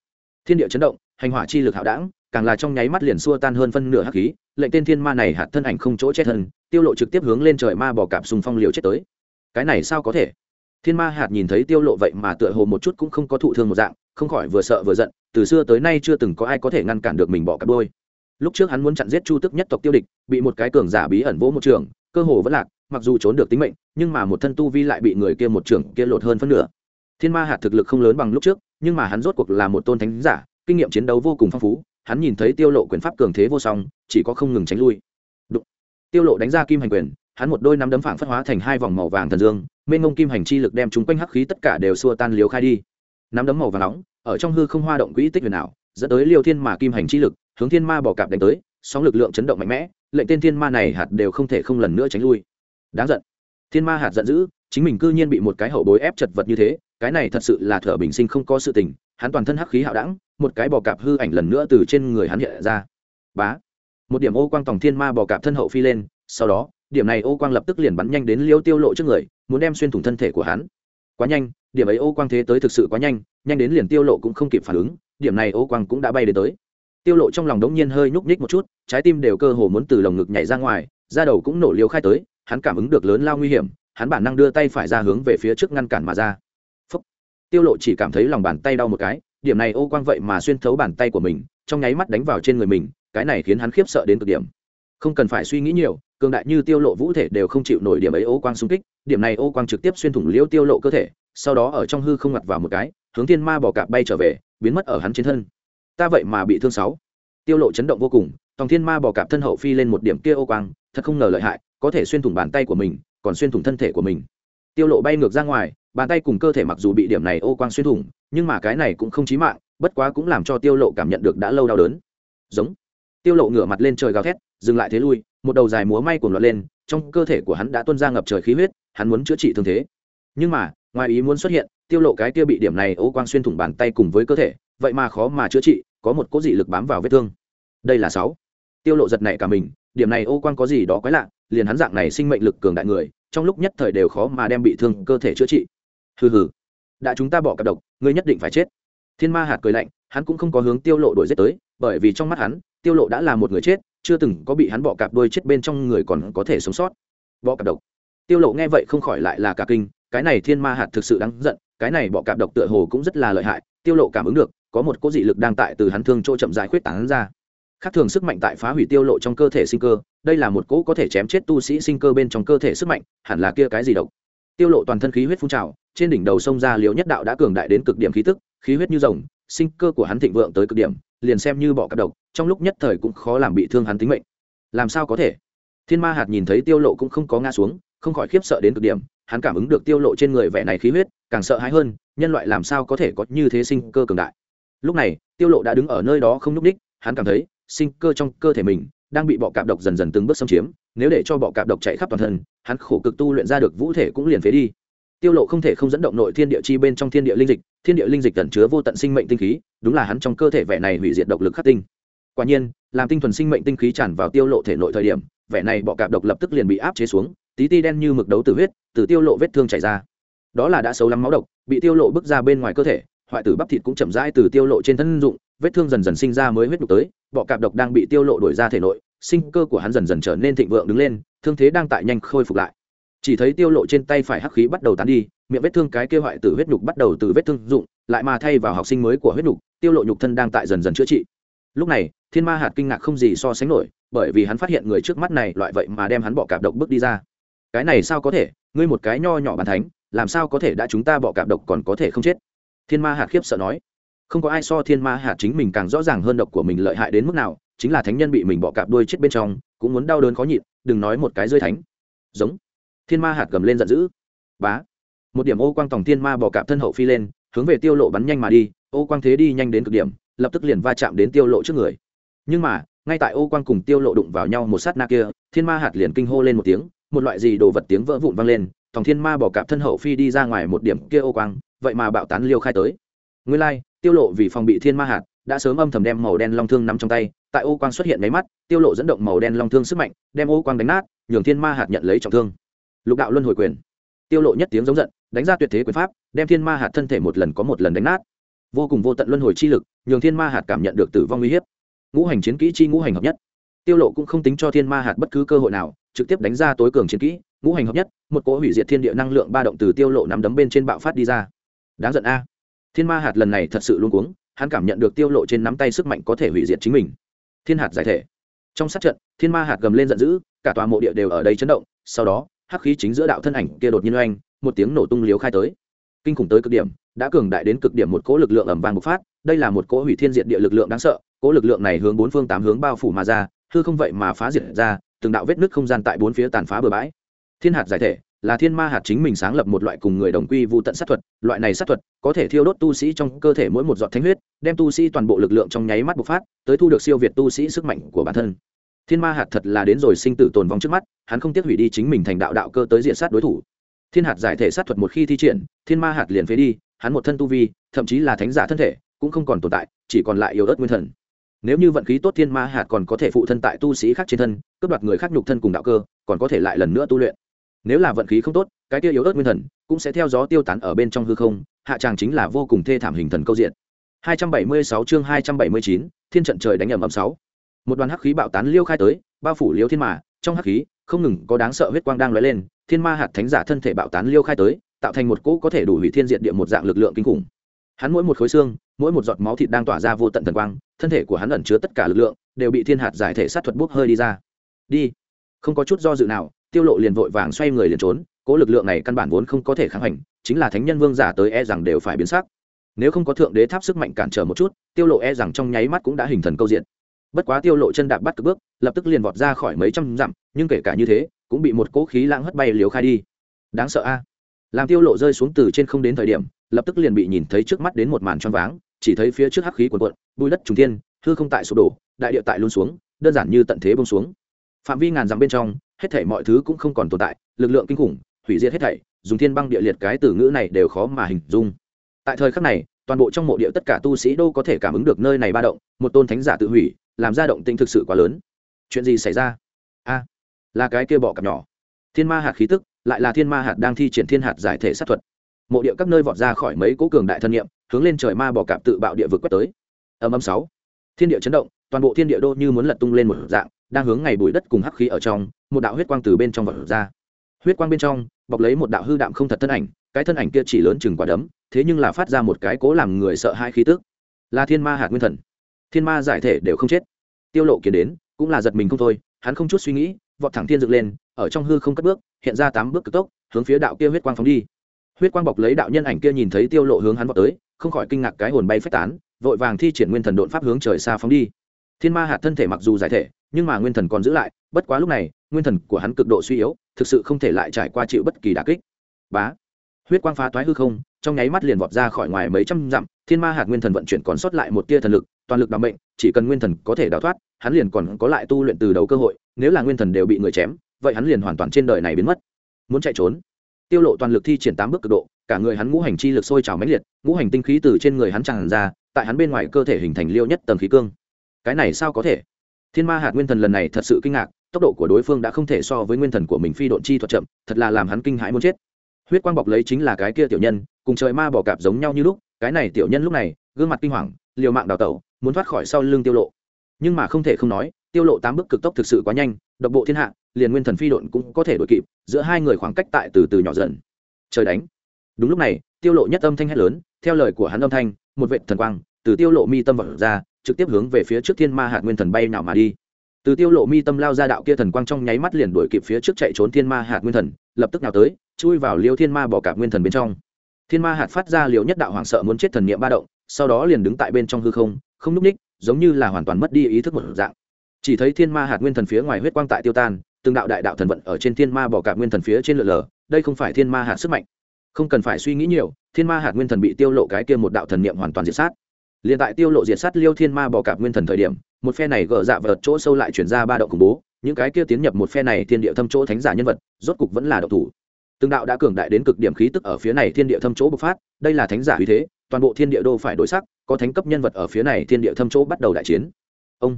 thiên địa chấn động, hành hỏa chi lực hạo đảng càng là trong nháy mắt liền xua tan hơn phân nửa hắc khí, lệnh tên thiên ma này hạt thân ảnh không chỗ chết thân, tiêu lộ trực tiếp hướng lên trời ma bỏ cạp xung phong liều chết tới. Cái này sao có thể? Thiên ma hạt nhìn thấy tiêu lộ vậy mà tựa hồ một chút cũng không có thụ thương một dạng, không khỏi vừa sợ vừa giận, từ xưa tới nay chưa từng có ai có thể ngăn cản được mình bỏ cặp đôi lúc trước hắn muốn chặn giết chu tức nhất tộc tiêu địch, bị một cái cường giả bí ẩn vỗ một trường, cơ hồ vẫn lạc, mặc dù trốn được tính mệnh, nhưng mà một thân tu vi lại bị người kia một trường kia lột hơn phân nửa. Thiên ma hạt thực lực không lớn bằng lúc trước, nhưng mà hắn rốt cuộc là một tôn thánh giả, kinh nghiệm chiến đấu vô cùng phong phú hắn nhìn thấy tiêu lộ quyền pháp cường thế vô song, chỉ có không ngừng tránh lui. Đụng. tiêu lộ đánh ra kim hành quyền, hắn một đôi nắm đấm phảng phất hóa thành hai vòng màu vàng thần dương, mênh ngông kim hành chi lực đem chúng quanh hắc khí tất cả đều xua tan liều khai đi. Nắm đấm màu vàng nóng, ở trong hư không hoa động quỹ tích huyền ảo, dẫn tới liều thiên mà kim hành chi lực, hướng thiên ma bỏ cạp đánh tới, sóng lực lượng chấn động mạnh mẽ, lệnh tên thiên ma này hạt đều không thể không lần nữa tránh lui. Đáng giận. Thiên ma hạt giận dữ, chính mình cư nhiên bị một cái hậu bối ép chật vật như thế, cái này thật sự là thở bình sinh không có sự tình hắn toàn thân hắc khí hạo đẳng, một cái bò cạp hư ảnh lần nữa từ trên người hắn hiện ra. Bá! Một điểm ô quang tòng thiên ma bò cạp thân hậu phi lên, sau đó, điểm này ô quang lập tức liền bắn nhanh đến liêu tiêu lộ trước người, muốn đem xuyên thủng thân thể của hắn. Quá nhanh, điểm ấy ô quang thế tới thực sự quá nhanh nhanh đến liền tiêu lộ cũng không kịp phản ứng, điểm này ô quang cũng đã bay đến tới. Tiêu lộ trong lòng đống nhiên hơi nhúc nhích một chút, trái tim đều cơ hồ muốn từ lồng ngực nhảy ra ngoài, da đầu cũng nổ liều khai tới, hắn cảm ứng được lớn lao nguy hiểm, hắn bản năng đưa tay phải ra hướng về phía trước ngăn cản mà ra tiêu lộ chỉ cảm thấy lòng bàn tay đau một cái, điểm này ô quang vậy mà xuyên thấu bàn tay của mình, trong nháy mắt đánh vào trên người mình, cái này khiến hắn khiếp sợ đến cực điểm. Không cần phải suy nghĩ nhiều, cường đại như tiêu lộ vũ thể đều không chịu nổi điểm ấy ô quang xung kích, điểm này ô quang trực tiếp xuyên thủng liễu tiêu lộ cơ thể, sau đó ở trong hư không ngặt vào một cái, hướng thiên ma bỏ cạp bay trở về, biến mất ở hắn trên thân. Ta vậy mà bị thương sáu. Tiêu lộ chấn động vô cùng, tòng thiên ma bỏ cạp thân hậu phi lên một điểm kia ô quang, thật không ngờ lợi hại, có thể xuyên thủng bàn tay của mình, còn xuyên thủng thân thể của mình. Tiêu lộ bay ngược ra ngoài bàn tay cùng cơ thể mặc dù bị điểm này ô quang xuyên thủng, nhưng mà cái này cũng không chí mạng, bất quá cũng làm cho tiêu lộ cảm nhận được đã lâu đau đớn. Giống. Tiêu lộ ngửa mặt lên trời gào thét, dừng lại thế lui, một đầu dài múa may cuồng loạn lên, trong cơ thể của hắn đã tuôn ra ngập trời khí huyết, hắn muốn chữa trị thương thế. Nhưng mà, ngoài ý muốn xuất hiện, tiêu lộ cái kia bị điểm này ô quang xuyên thủng bàn tay cùng với cơ thể, vậy mà khó mà chữa trị, có một cỗ dị lực bám vào vết thương. Đây là sáu. Tiêu lộ giật nảy cả mình, điểm này ô quang có gì đó quái lạ, liền hắn dạng này sinh mệnh lực cường đại người, trong lúc nhất thời đều khó mà đem bị thương cơ thể chữa trị hừ hừ. Đã chúng ta bỏ cặp độc, ngươi nhất định phải chết. Thiên ma hạt cười lạnh, hắn cũng không có hướng tiêu lộ đuổi giết tới, bởi vì trong mắt hắn, tiêu lộ đã là một người chết, chưa từng có bị hắn bỏ cặp đuôi chết bên trong người còn có thể sống sót. Bỏ cặp độc. Tiêu lộ nghe vậy không khỏi lại là cả kinh, cái này thiên ma hạt thực sự đáng giận, cái này bỏ cặp độc tựa hồ cũng rất là lợi hại, tiêu lộ cảm ứng được, có một cỗ dị lực đang tại từ hắn thương chỗ chậm dài khuyết tán ra. Khác thường sức mạnh tại phá hủy tiêu lộ trong cơ thể sinh cơ, đây là một cỗ có thể chém chết tu sĩ sinh cơ bên trong cơ thể sức mạnh, hẳn là kia cái gì độc? Tiêu lộ toàn thân khí huyết phun trào trên đỉnh đầu sông ra liễu nhất đạo đã cường đại đến cực điểm khí tức, khí huyết như rồng, sinh cơ của hắn thịnh vượng tới cực điểm, liền xem như bỏ cặp độc, trong lúc nhất thời cũng khó làm bị thương hắn tính mệnh. Làm sao có thể? Thiên ma hạt nhìn thấy tiêu lộ cũng không có ngã xuống, không khỏi khiếp sợ đến cực điểm, hắn cảm ứng được tiêu lộ trên người vẻ này khí huyết, càng sợ hãi hơn, nhân loại làm sao có thể có như thế sinh cơ cường đại? Lúc này, tiêu lộ đã đứng ở nơi đó không nhúc đích hắn cảm thấy, sinh cơ trong cơ thể mình đang bị bọ cạp độc dần dần từng bước xâm chiếm, nếu để cho bọ cạp độc chạy khắp toàn thân, hắn khổ cực tu luyện ra được vũ thể cũng liền phế đi tiêu lộ không thể không dẫn động nội thiên địa chi bên trong thiên địa linh dịch, thiên địa linh dịch tẩn chứa vô tận sinh mệnh tinh khí, đúng là hắn trong cơ thể vẻ này hủy diệt độc lực khắc tinh. Quả nhiên, làm tinh thuần sinh mệnh tinh khí tràn vào tiêu lộ thể nội thời điểm, vẻ này bọ cạp độc lập tức liền bị áp chế xuống, tí ti đen như mực đấu tử huyết, từ tiêu lộ vết thương chảy ra. Đó là đã xấu lắm máu độc, bị tiêu lộ bước ra bên ngoài cơ thể, hoại tử bắp thịt cũng chậm rãi từ tiêu lộ trên thân dụng, vết thương dần dần sinh ra mới huyết đục tới, bọ cạp độc đang bị tiêu lộ đuổi ra thể nội, sinh cơ của hắn dần dần trở nên thịnh vượng đứng lên, thương thế đang tại nhanh khôi phục lại chỉ thấy tiêu lộ trên tay phải hắc khí bắt đầu tán đi, miệng vết thương cái kia hoại tử huyết nhục bắt đầu từ vết thương dụng, lại mà thay vào học sinh mới của huyết nhục, tiêu lộ nhục thân đang tại dần dần chữa trị. Lúc này, thiên ma hạt kinh ngạc không gì so sánh nổi, bởi vì hắn phát hiện người trước mắt này loại vậy mà đem hắn bọ cạp độc bước đi ra. Cái này sao có thể? Ngươi một cái nho nhỏ bàn thánh, làm sao có thể đã chúng ta bọ cạp độc còn có thể không chết? Thiên ma hạt khiếp sợ nói. Không có ai so thiên ma hạt chính mình càng rõ ràng hơn độc của mình lợi hại đến mức nào, chính là thánh nhân bị mình bọ cạp đuôi chết bên trong, cũng muốn đau đớn khó nhịn, đừng nói một cái rơi thánh. Giống thiên ma hạt gầm lên giận dữ. Bá. Một điểm ô quang tòng thiên ma bỏ cạp thân hậu phi lên, hướng về tiêu lộ bắn nhanh mà đi, ô quang thế đi nhanh đến cực điểm, lập tức liền va chạm đến tiêu lộ trước người. Nhưng mà, ngay tại ô quang cùng tiêu lộ đụng vào nhau một sát na kia, thiên ma hạt liền kinh hô lên một tiếng, một loại gì đồ vật tiếng vỡ vụn vang lên, tòng thiên ma bỏ cạp thân hậu phi đi ra ngoài một điểm kia ô quang, vậy mà bạo tán liêu khai tới. Nguyên lai, tiêu lộ vì phòng bị thiên ma hạt, đã sớm âm thầm đem màu đen long thương nắm trong tay, tại ô quang xuất hiện mấy mắt, tiêu lộ dẫn động màu đen long thương sức mạnh, đem ô quang đánh nát, nhường thiên ma hạt nhận lấy trọng thương lục đạo luân hồi quyền. Tiêu lộ nhất tiếng giống giận, đánh ra tuyệt thế quyền pháp, đem thiên ma hạt thân thể một lần có một lần đánh nát. Vô cùng vô tận luân hồi chi lực, nhường thiên ma hạt cảm nhận được tử vong uy hiếp. Ngũ hành chiến kỹ chi ngũ hành hợp nhất. Tiêu lộ cũng không tính cho thiên ma hạt bất cứ cơ hội nào, trực tiếp đánh ra tối cường chiến kỹ, ngũ hành hợp nhất, một cỗ hủy diệt thiên địa năng lượng ba động từ tiêu lộ nắm đấm bên trên bạo phát đi ra. Đáng giận a. Thiên ma hạt lần này thật sự luôn cuống, hắn cảm nhận được tiêu lộ trên nắm tay sức mạnh có thể hủy diệt chính mình. Thiên hạt giải thể. Trong sát trận, thiên ma hạt gầm lên giận dữ, cả tòa mộ địa đều ở đây chấn động, sau đó hắc khí chính giữa đạo thân ảnh kia đột nhiên oanh, một tiếng nổ tung liếu khai tới. Kinh khủng tới cực điểm, đã cường đại đến cực điểm một cỗ lực lượng ầm vàng bộc phát, đây là một cỗ hủy thiên diệt địa lực lượng đáng sợ, cỗ lực lượng này hướng bốn phương tám hướng bao phủ mà ra, hư không vậy mà phá diệt ra, từng đạo vết nứt không gian tại bốn phía tàn phá bừa bãi. Thiên hạt giải thể, là thiên ma hạt chính mình sáng lập một loại cùng người đồng quy vụ tận sát thuật, loại này sát thuật có thể thiêu đốt tu sĩ trong cơ thể mỗi một giọt thánh huyết, đem tu sĩ toàn bộ lực lượng trong nháy mắt bộc phát, tới thu được siêu việt tu sĩ sức mạnh của bản thân thiên ma hạt thật là đến rồi sinh tử tồn vong trước mắt hắn không tiếc hủy đi chính mình thành đạo đạo cơ tới diện sát đối thủ. Thiên hạt giải thể sát thuật một khi thi triển thiên ma hạt liền phế đi hắn một thân tu vi thậm chí là thánh giả thân thể cũng không còn tồn tại chỉ còn lại yếu ớt nguyên thần. Nếu như vận khí tốt thiên ma hạt còn có thể phụ thân tại tu sĩ khác trên thân cướp đoạt người khác nhục thân cùng đạo cơ còn có thể lại lần nữa tu luyện. Nếu là vận khí không tốt cái tiêu yếu ớt nguyên thần cũng sẽ theo gió tiêu tán ở bên trong hư không hạ tràng chính là vô cùng thê thảm hình thần câu diện. 276 chương 279, thiên trận trời đánh ầm ầm sáu một đoàn hắc khí bạo tán liêu khai tới, bao phủ liêu thiên mà, trong hắc khí, không ngừng có đáng sợ huyết quang đang lóe lên, thiên ma hạt thánh giả thân thể bạo tán liêu khai tới, tạo thành một cỗ có thể đủ hủy thiên diện địa một dạng lực lượng kinh khủng. Hắn mỗi một khối xương, mỗi một giọt máu thịt đang tỏa ra vô tận thần quang, thân thể của hắn ẩn chứa tất cả lực lượng, đều bị thiên hạt giải thể sát thuật bốc hơi đi ra. Đi. Không có chút do dự nào, tiêu lộ liền vội vàng xoay người liền trốn, cỗ lực lượng này căn bản vốn không có thể kháng hành, chính là thánh nhân vương giả tới e rằng đều phải biến sắc. Nếu không có thượng đế tháp sức mạnh cản trở một chút, tiêu lộ e rằng trong nháy mắt cũng đã hình thần câu diện bất quá tiêu lộ chân đạp bắt cực bước, lập tức liền vọt ra khỏi mấy trăm dặm, nhưng kể cả như thế, cũng bị một cỗ khí lãng hất bay liều khai đi. Đáng sợ a. Làm tiêu lộ rơi xuống từ trên không đến thời điểm, lập tức liền bị nhìn thấy trước mắt đến một màn choáng váng, chỉ thấy phía trước hắc khí cuồn cuộn bùi đất trùng thiên, hư không tại sụp đổ, đại địa tại luôn xuống, đơn giản như tận thế bông xuống. Phạm vi ngàn dặm bên trong, hết thảy mọi thứ cũng không còn tồn tại, lực lượng kinh khủng, hủy diệt hết thảy, dùng thiên băng địa liệt cái từ ngữ này đều khó mà hình dung. Tại thời khắc này, toàn bộ trong mộ địa tất cả tu sĩ đâu có thể cảm ứng được nơi này ba động, một tôn thánh giả tự hủy làm ra động tinh thực sự quá lớn. Chuyện gì xảy ra? A, là cái kia bọ cặp nhỏ. Thiên ma hạt khí tức, lại là thiên ma hạt đang thi triển thiên hạt giải thể sát thuật. Mộ địa các nơi vọt ra khỏi mấy cố cường đại thân nhiệm hướng lên trời ma bọ cạp tự bạo địa vực quét tới. Âm âm sáu. Thiên địa chấn động, toàn bộ thiên địa đô như muốn lật tung lên một dạng, đang hướng ngày bụi đất cùng hắc khí ở trong, một đạo huyết quang từ bên trong vọt ra. Huyết quang bên trong, bọc lấy một đạo hư đạm không thật thân ảnh, cái thân ảnh kia chỉ lớn chừng quả đấm, thế nhưng là phát ra một cái cố làm người sợ hai khí tức. Là thiên ma hạt nguyên thần thiên ma giải thể đều không chết. Tiêu lộ kiến đến, cũng là giật mình không thôi, hắn không chút suy nghĩ, vọt thẳng thiên dựng lên, ở trong hư không cất bước, hiện ra tám bước cực tốc, hướng phía đạo kia huyết quang phóng đi. Huyết quang bọc lấy đạo nhân ảnh kia nhìn thấy tiêu lộ hướng hắn vọt tới, không khỏi kinh ngạc cái hồn bay phách tán, vội vàng thi triển nguyên thần độn pháp hướng trời xa phóng đi. Thiên ma hạt thân thể mặc dù giải thể, nhưng mà nguyên thần còn giữ lại, bất quá lúc này, nguyên thần của hắn cực độ suy yếu, thực sự không thể lại trải qua chịu bất kỳ đả kích. Bá! Huyết quang phá toái hư không, trong nháy mắt liền vọt ra khỏi ngoài mấy trăm dặm, thiên ma hạt nguyên thần vận chuyển còn sót lại một tia thần lực toàn lực đảm bệnh chỉ cần nguyên thần có thể đào thoát, hắn liền còn có lại tu luyện từ đầu cơ hội, nếu là nguyên thần đều bị người chém, vậy hắn liền hoàn toàn trên đời này biến mất. Muốn chạy trốn. Tiêu lộ toàn lực thi triển tám bước cực độ, cả người hắn ngũ hành chi lực sôi trào mãnh liệt, ngũ hành tinh khí từ trên người hắn tràn ra, tại hắn bên ngoài cơ thể hình thành liêu nhất tầng khí cương. Cái này sao có thể? Thiên ma hạt nguyên thần lần này thật sự kinh ngạc, tốc độ của đối phương đã không thể so với nguyên thần của mình phi độn chi thuật chậm, thật là làm hắn kinh hãi muốn chết. Huyết quang bọc lấy chính là cái kia tiểu nhân, cùng trời ma bỏ cạp giống nhau như lúc, cái này tiểu nhân lúc này, gương mặt kinh hoàng, liều mạng đào tẩu muốn thoát khỏi sau lưng tiêu lộ. Nhưng mà không thể không nói, tiêu lộ tám bước cực tốc thực sự quá nhanh, độc bộ thiên hạ, liền nguyên thần phi độn cũng có thể đuổi kịp, giữa hai người khoảng cách tại từ từ nhỏ dần. Trời đánh. Đúng lúc này, tiêu lộ nhất âm thanh hét lớn, theo lời của hắn âm thanh, một vệ thần quang từ tiêu lộ mi tâm vọt ra, trực tiếp hướng về phía trước thiên ma hạt nguyên thần bay nào mà đi. Từ tiêu lộ mi tâm lao ra đạo kia thần quang trong nháy mắt liền đuổi kịp phía trước chạy trốn thiên ma hạt nguyên thần, lập tức nào tới, chui vào liêu thiên ma bỏ cả nguyên thần bên trong. Thiên ma hạt phát ra liều nhất đạo hoảng sợ muốn chết thần niệm ba động, sau đó liền đứng tại bên trong hư không không núp ních, giống như là hoàn toàn mất đi ý thức một dạng. Chỉ thấy thiên ma hạt nguyên thần phía ngoài huyết quang tại tiêu tan, từng đạo đại đạo thần vận ở trên thiên ma bỏ cả nguyên thần phía trên lượn lờ, đây không phải thiên ma hạt sức mạnh. Không cần phải suy nghĩ nhiều, thiên ma hạt nguyên thần bị tiêu lộ cái kia một đạo thần niệm hoàn toàn diệt sát. Liền tại tiêu lộ diệt sát liêu thiên ma bỏ cả nguyên thần thời điểm, một phe này gỡ dạ vợt chỗ sâu lại chuyển ra ba đạo khủng bố, những cái kia tiến nhập một phe này thiên địa thâm chỗ thánh giả nhân vật, rốt cục vẫn là độc thủ. Từng đạo đã cường đại đến cực điểm khí tức ở phía này thiên địa thâm chỗ bộc phát, đây là thánh giả uy thế toàn bộ thiên địa đô phải đối sắc, có thánh cấp nhân vật ở phía này, thiên địa thâm chỗ bắt đầu đại chiến. Ông,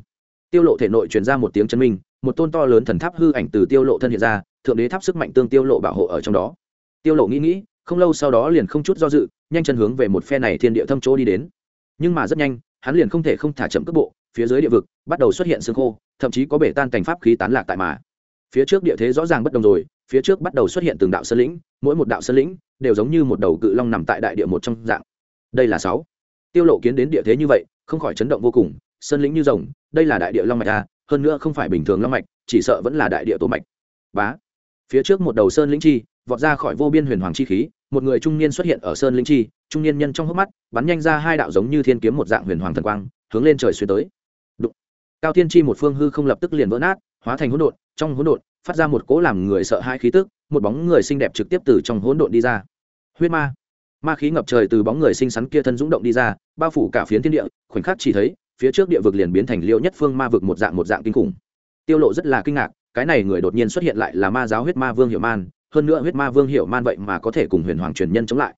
tiêu lộ thể nội truyền ra một tiếng chân minh, một tôn to lớn thần tháp hư ảnh từ tiêu lộ thân hiện ra, thượng đế tháp sức mạnh tương tiêu lộ bảo hộ ở trong đó. Tiêu lộ nghĩ nghĩ, không lâu sau đó liền không chút do dự, nhanh chân hướng về một phe này thiên địa thâm chỗ đi đến. Nhưng mà rất nhanh, hắn liền không thể không thả chậm cước bộ, phía dưới địa vực bắt đầu xuất hiện sương khô, thậm chí có bể tan cảnh pháp khí tán lạc tại mà. Phía trước địa thế rõ ràng bất đồng rồi, phía trước bắt đầu xuất hiện từng đạo sơn lĩnh, mỗi một đạo sơn lĩnh đều giống như một đầu cự long nằm tại đại địa một trong dạng đây là sáu. Tiêu lộ kiến đến địa thế như vậy, không khỏi chấn động vô cùng, sơn lĩnh như rồng, đây là đại địa long mạch a hơn nữa không phải bình thường long mạch, chỉ sợ vẫn là đại địa tổ mạch. Bá. Phía trước một đầu sơn lĩnh chi, vọt ra khỏi vô biên huyền hoàng chi khí, một người trung niên xuất hiện ở sơn lĩnh chi, trung niên nhân trong hốc mắt, bắn nhanh ra hai đạo giống như thiên kiếm một dạng huyền hoàng thần quang, hướng lên trời xuyên tới. Đụng. cao thiên chi một phương hư không lập tức liền vỡ nát, hóa thành hỗn độn, trong hỗn độn, phát ra một cỗ làm người sợ hai khí tức, một bóng người xinh đẹp trực tiếp từ trong hỗn độn đi ra. Huyết ma ma khí ngập trời từ bóng người xinh xắn kia thân dũng động đi ra, bao phủ cả phiến thiên địa, khoảnh khắc chỉ thấy, phía trước địa vực liền biến thành liêu nhất phương ma vực một dạng một dạng kinh khủng. Tiêu lộ rất là kinh ngạc, cái này người đột nhiên xuất hiện lại là ma giáo huyết ma vương hiệu man, hơn nữa huyết ma vương hiệu man vậy mà có thể cùng huyền hoàng truyền nhân chống lại.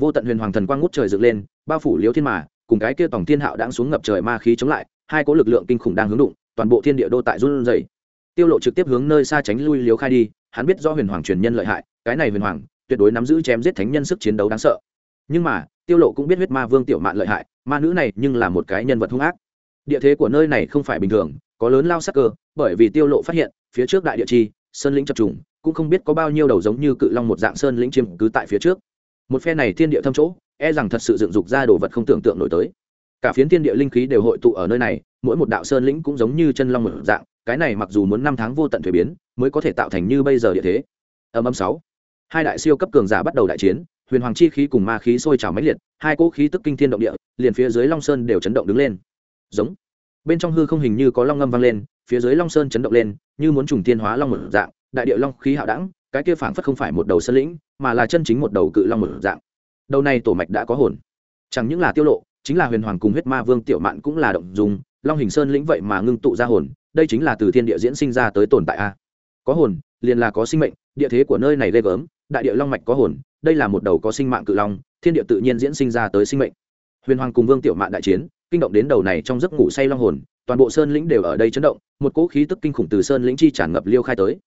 Vô tận huyền hoàng thần quang ngút trời dựng lên, bao phủ liêu thiên mà cùng cái kia tổng thiên hạo đang xuống ngập trời ma khí chống lại, hai cỗ lực lượng kinh khủng đang hướng đụng, toàn bộ thiên địa đô tại run rẩy. Tiêu lộ trực tiếp hướng nơi xa tránh lui liếu khai đi, hắn biết do huyền hoàng truyền nhân lợi hại, cái này huyền hoàng, tuyệt đối nắm giữ chém giết thánh nhân sức chiến đấu đáng sợ nhưng mà, tiêu lộ cũng biết huyết ma vương tiểu mạn lợi hại, ma nữ này nhưng là một cái nhân vật hung ác. Địa thế của nơi này không phải bình thường, có lớn lao sắc cơ, bởi vì tiêu lộ phát hiện, phía trước đại địa chi, sơn lĩnh chập trùng, cũng không biết có bao nhiêu đầu giống như cự long một dạng sơn lĩnh chiếm cứ tại phía trước. Một phe này thiên địa thâm chỗ e rằng thật sự dựng dục ra đồ vật không tưởng tượng nổi tới. Cả phiến thiên địa linh khí đều hội tụ ở nơi này, mỗi một đạo sơn lĩnh cũng giống như chân long một dạng, cái này mặc dù muốn năm tháng vô tận thuế biến, mới có thể tạo thành như bây giờ địa thế. Âm âm sáu, hai đại siêu cấp cường giả bắt đầu đại chiến huyền hoàng chi khí cùng ma khí sôi trào mãnh liệt, hai cỗ khí tức kinh thiên động địa, liền phía dưới long sơn đều chấn động đứng lên. Giống. Bên trong hư không hình như có long ngâm vang lên, phía dưới long sơn chấn động lên, như muốn trùng tiên hóa long một dạng, đại địa long khí hạo đẳng, cái kia phảng phất không phải một đầu sơn lĩnh, mà là chân chính một đầu cự long một dạng. Đầu này tổ mạch đã có hồn. Chẳng những là tiêu lộ, chính là huyền hoàng cùng huyết ma vương tiểu mạn cũng là động dùng long hình sơn lĩnh vậy mà ngưng tụ ra hồn, đây chính là từ thiên địa diễn sinh ra tới tồn tại a. Có hồn, liền là có sinh mệnh, địa thế của nơi này ghê gớm đại địa long mạch có hồn, đây là một đầu có sinh mạng cự long, thiên địa tự nhiên diễn sinh ra tới sinh mệnh. Huyền hoàng cùng vương tiểu mạn đại chiến, kinh động đến đầu này trong giấc ngủ say long hồn, toàn bộ sơn lĩnh đều ở đây chấn động, một cỗ khí tức kinh khủng từ sơn lĩnh chi tràn ngập liêu khai tới.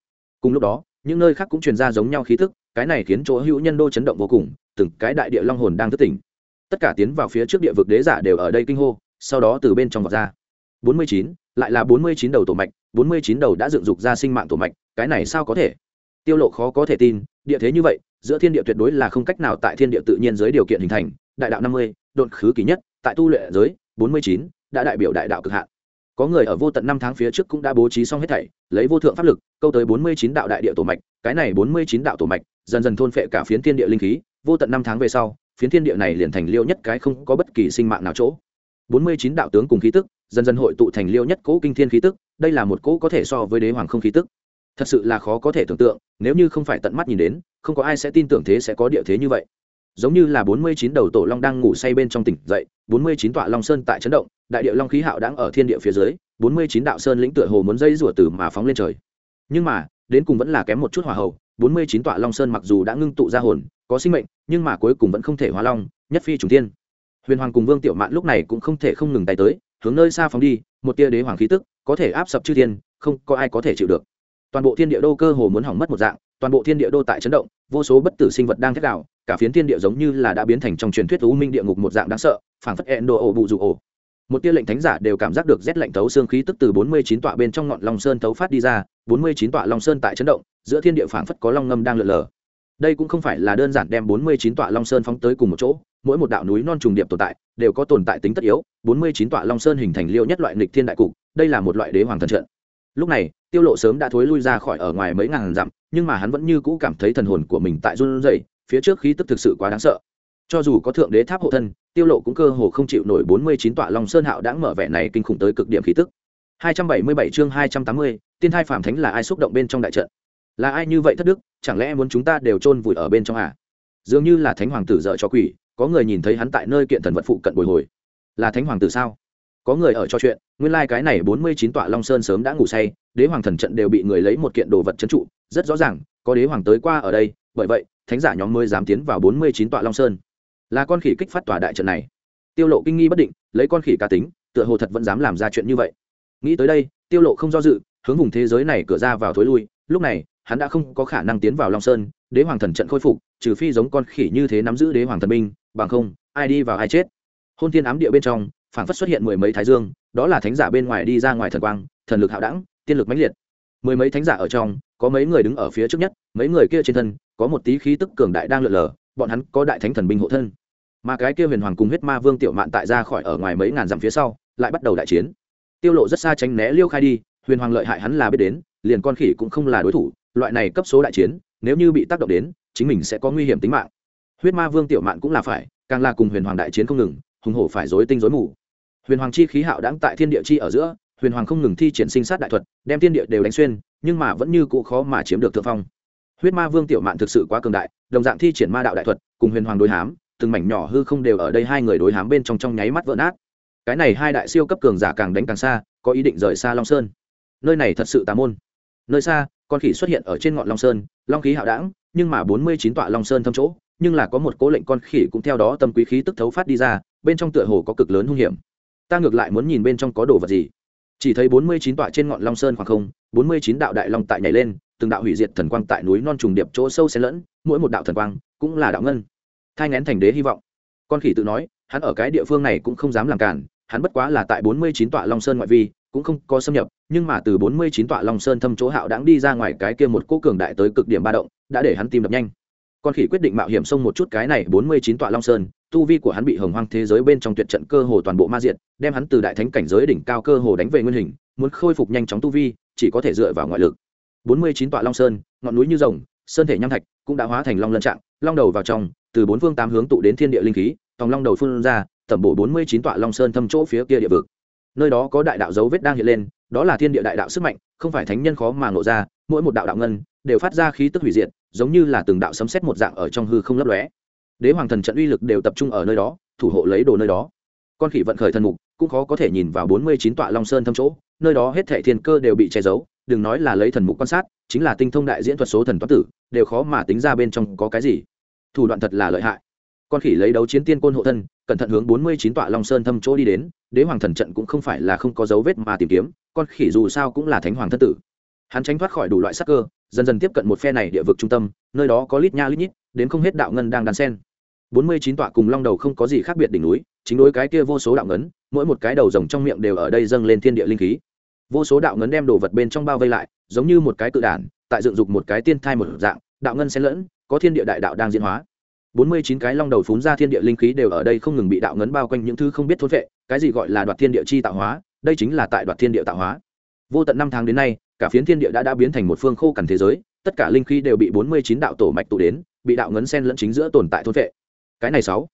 Cùng lúc đó, những nơi khác cũng truyền ra giống nhau khí tức, cái này khiến chỗ hữu nhân đô chấn động vô cùng, từng cái đại địa long hồn đang thức tỉnh. Tất cả tiến vào phía trước địa vực đế giả đều ở đây kinh hô, sau đó từ bên trong vọt ra. Bốn mươi chín, lại là bốn mươi chín đầu tổ mạch, bốn mươi chín đầu đã dựng dục ra sinh mạng tổ mạch, cái này sao có thể? Tiêu lộ khó có thể tin, địa thế như vậy, giữa thiên địa tuyệt đối là không cách nào tại thiên địa tự nhiên dưới điều kiện hình thành, đại đạo năm mươi đột khứ kỳ nhất, tại tu luyện giới, bốn mươi chín, đã đại biểu đại đạo cực hạn. Có người ở vô tận năm tháng phía trước cũng đã bố trí xong hết thảy, lấy vô thượng pháp lực, câu tới bốn mươi chín đạo đại địa tổ mạch, cái này bốn mươi chín đạo tổ mạch, dần dần thôn phệ cả phiến thiên địa linh khí, vô tận năm tháng về sau, phiến thiên địa này liền thành liêu nhất cái không có bất kỳ sinh mạng nào chỗ. Bốn mươi chín đạo tướng cùng khí tức, dần dần hội tụ thành liêu nhất cỗ kinh thiên khí tức, đây là một cỗ có thể so với đế hoàng không khí tức thật sự là khó có thể tưởng tượng, nếu như không phải tận mắt nhìn đến, không có ai sẽ tin tưởng thế sẽ có địa thế như vậy. Giống như là bốn mươi chín đầu tổ long đang ngủ say bên trong tỉnh dậy, bốn mươi chín tọa long sơn tại chấn động, đại địa long khí hạo đang ở thiên địa phía dưới, bốn mươi chín đạo sơn lĩnh tựa hồ muốn dây rủa từ mà phóng lên trời. Nhưng mà, đến cùng vẫn là kém một chút hỏa hậu bốn mươi chín tọa long sơn mặc dù đã ngưng tụ ra hồn, có sinh mệnh, nhưng mà cuối cùng vẫn không thể hóa long, nhất phi trùng tiên huyền hoàng cùng vương tiểu mạn lúc này cũng không thể không ngừng tay tới, hướng nơi xa phóng đi, một tia đế hoàng khí tức, có thể áp sập chư thiên, không có ai có thể chịu được toàn bộ thiên địa đô cơ hồ muốn hỏng mất một dạng, toàn bộ thiên địa đô tại chấn động, vô số bất tử sinh vật đang thét đảo cả phiến thiên địa giống như là đã biến thành trong truyền thuyết u minh địa ngục một dạng đáng sợ, phảng phất ẹn đồ ổ bụ rụ ổ. Một tia lệnh thánh giả đều cảm giác được rét lạnh thấu xương khí tức từ bốn mươi chín tọa bên trong ngọn long sơn thấu phát đi ra, bốn mươi chín tọa long sơn tại chấn động, giữa thiên địa phảng phất có long ngâm đang lượn lờ. Đây cũng không phải là đơn giản đem bốn mươi chín tọa long sơn phóng tới cùng một chỗ, mỗi một đạo núi non trùng điệp tồn tại, đều có tồn tại tính tất yếu, bốn mươi chín tọa long sơn hình thành liêu nhất loại nghịch thiên đại cục, đây là một loại đế hoàng thần trận lúc này tiêu lộ sớm đã thối lui ra khỏi ở ngoài mấy ngàn dặm nhưng mà hắn vẫn như cũ cảm thấy thần hồn của mình tại run rẩy phía trước khí tức thực sự quá đáng sợ. Cho dù có thượng đế tháp hộ thân tiêu lộ cũng cơ hồ không chịu nổi 49 tọa long sơn hạo đã mở vẻ này kinh khủng tới cực điểm khí tức. 277 chương 280, tiên thai phàm thánh là ai xúc động bên trong đại trận? Là ai như vậy thất đức chẳng lẽ muốn chúng ta đều chôn vùi ở bên trong à? Dường như là thánh hoàng tử dợ cho quỷ có người nhìn thấy hắn tại nơi kiện thần vật phụ cận bồi hồi. Là thánh hoàng tử sao? Có người ở cho chuyện, nguyên lai cái này bốn mươi chín tọa long sơn sớm đã ngủ say, đế hoàng thần trận đều bị người lấy một kiện đồ vật trấn trụ, rất rõ ràng, có đế hoàng tới qua ở đây, bởi vậy, thánh giả nhóm mới dám tiến vào bốn mươi chín tọa long sơn. Là con khỉ kích phát tòa đại trận này. Tiêu lộ kinh nghi bất định, lấy con khỉ cá tính, tựa hồ thật vẫn dám làm ra chuyện như vậy. Nghĩ tới đây, tiêu lộ không do dự, hướng vùng thế giới này cửa ra vào thối lui, lúc này, hắn đã không có khả năng tiến vào long sơn, đế hoàng thần trận khôi phục, trừ phi giống con khỉ như thế nắm giữ đế hoàng thần binh, bằng không, ai đi vào ai chết. Hôn thiên ám địa bên trong phảng phất xuất hiện mười mấy thái dương, đó là thánh giả bên ngoài đi ra ngoài thần quang, thần lực hạo đẳng, tiên lực mãnh liệt. Mười mấy thánh giả ở trong, có mấy người đứng ở phía trước nhất, mấy người kia trên thân, có một tí khí tức cường đại đang lượn lờ, bọn hắn có đại thánh thần binh hộ thân. Mà cái kia huyền hoàng cùng huyết ma vương tiểu mạn tại ra khỏi ở ngoài mấy ngàn dặm phía sau, lại bắt đầu đại chiến. Tiêu lộ rất xa tránh né liêu khai đi, huyền hoàng lợi hại hắn là biết đến, liền con khỉ cũng không là đối thủ, loại này cấp số đại chiến, nếu như bị tác động đến, chính mình sẽ có nguy hiểm tính mạng. Huyết ma vương tiểu mạn cũng là phải, càng là cùng huyền hoàng đại chiến không ngừng, hùng hổ phải rối tinh rối mù huyền hoàng chi khí hạo đãng tại thiên địa chi ở giữa, huyền hoàng không ngừng thi triển sinh sát đại thuật, đem thiên địa đều đánh xuyên, nhưng mà vẫn như cũ khó mà chiếm được thượng phong. Huyết ma vương tiểu mạn thực sự quá cường đại, đồng dạng thi triển ma đạo đại thuật, cùng huyền hoàng đối hám, từng mảnh nhỏ hư không đều ở đây hai người đối hám bên trong trong nháy mắt vỡ nát. Cái này hai đại siêu cấp cường giả càng đánh càng xa, có ý định rời xa long sơn. Nơi này thật sự tà môn. Nơi xa, con khỉ xuất hiện ở trên ngọn long sơn, long khí hạo đảng nhưng mà bốn mươi chín tọa long sơn thâm chỗ, nhưng là có một cố lệnh con khỉ cũng theo đó tâm quý khí tức thấu phát đi ra, bên trong tựa hồ có cực lớn hung hiểm ta ngược lại muốn nhìn bên trong có đồ vật gì. Chỉ thấy bốn mươi chín tọa trên ngọn long sơn khoảng không, bốn mươi chín đạo đại long tại nhảy lên, từng đạo hủy diệt thần quang tại núi non trùng điệp chỗ sâu xen lẫn, mỗi một đạo thần quang cũng là đạo ngân. Thai ngén thành đế hy vọng. Con khỉ tự nói, hắn ở cái địa phương này cũng không dám làm cản, hắn bất quá là tại bốn mươi chín tọa long sơn ngoại vi, cũng không có xâm nhập, nhưng mà từ bốn mươi chín tọa long sơn thâm chỗ hạo đáng đi ra ngoài cái kia một cỗ cường đại tới cực điểm ba động, đã để hắn tìm đập nhanh con khỉ quyết định mạo hiểm xông một chút cái này bốn mươi chín tọa long sơn, tu vi của hắn bị hồng hoang thế giới bên trong tuyệt trận cơ hồ toàn bộ ma diện đem hắn từ đại thánh cảnh giới đỉnh cao cơ hồ đánh về nguyên hình, muốn khôi phục nhanh chóng tu vi, chỉ có thể dựa vào ngoại lực. bốn mươi chín tọa long sơn, ngọn núi như rồng, sơn thể nham thạch cũng đã hóa thành long lân trạng, long đầu vào trong, từ bốn phương tám hướng tụ đến thiên địa linh khí, tòng long đầu phun ra, tẩm bổ bốn mươi chín tọa long sơn thâm chỗ phía kia địa vực. Nơi đó có đại đạo dấu vết đang hiện lên, đó là thiên địa đại đạo sức mạnh, không phải thánh nhân khó mà ngộ ra, mỗi một đạo đạo ngân đều phát ra khí tức hủy diệt, giống như là từng đạo sấm xét một dạng ở trong hư không lấp lóe. Đế hoàng thần trận uy lực đều tập trung ở nơi đó, thủ hộ lấy đồ nơi đó. Con khỉ vận khởi thần mục, cũng khó có thể nhìn vào bốn mươi chín tọa long sơn thâm chỗ, nơi đó hết thệ thiên cơ đều bị che giấu, đừng nói là lấy thần mục quan sát, chính là tinh thông đại diễn thuật số thần toán tử, đều khó mà tính ra bên trong có cái gì. Thủ đoạn thật là lợi hại. Con khỉ lấy đấu chiến tiên côn hộ thân, cẩn thận hướng bốn mươi chín tọa long sơn thâm chỗ đi đến, đế hoàng thần trận cũng không phải là không có dấu vết mà tìm kiếm, con khỉ dù sao cũng là thánh hoàng thân tử. Hắn tránh thoát khỏi đủ loại sắc cơ dần dần tiếp cận một phe này địa vực trung tâm, nơi đó có lít nha lít nhít, đến không hết đạo ngân đang đàn sen. Bốn mươi chín tọa cùng long đầu không có gì khác biệt đỉnh núi, chính đối cái kia vô số đạo ngấn, mỗi một cái đầu rồng trong miệng đều ở đây dâng lên thiên địa linh khí. Vô số đạo ngấn đem đồ vật bên trong bao vây lại, giống như một cái cự đản, tại dựng dục một cái tiên thai một dạng, đạo ngân xen lẫn, có thiên địa đại đạo đang diễn hóa. Bốn mươi chín cái long đầu phún ra thiên địa linh khí đều ở đây không ngừng bị đạo ngấn bao quanh những thứ không biết thôn vệ, cái gì gọi là đoạt thiên địa chi tạo hóa, đây chính là tại đoạt thiên địa tạo hóa. Vô tận năm tháng đến nay cả phiến thiên địa đã đã biến thành một phương khô cằn thế giới, tất cả linh khí đều bị bốn mươi chín đạo tổ mạch tụ đến, bị đạo ngấn sen lẫn chính giữa tồn tại thôn vệ cái này sáu,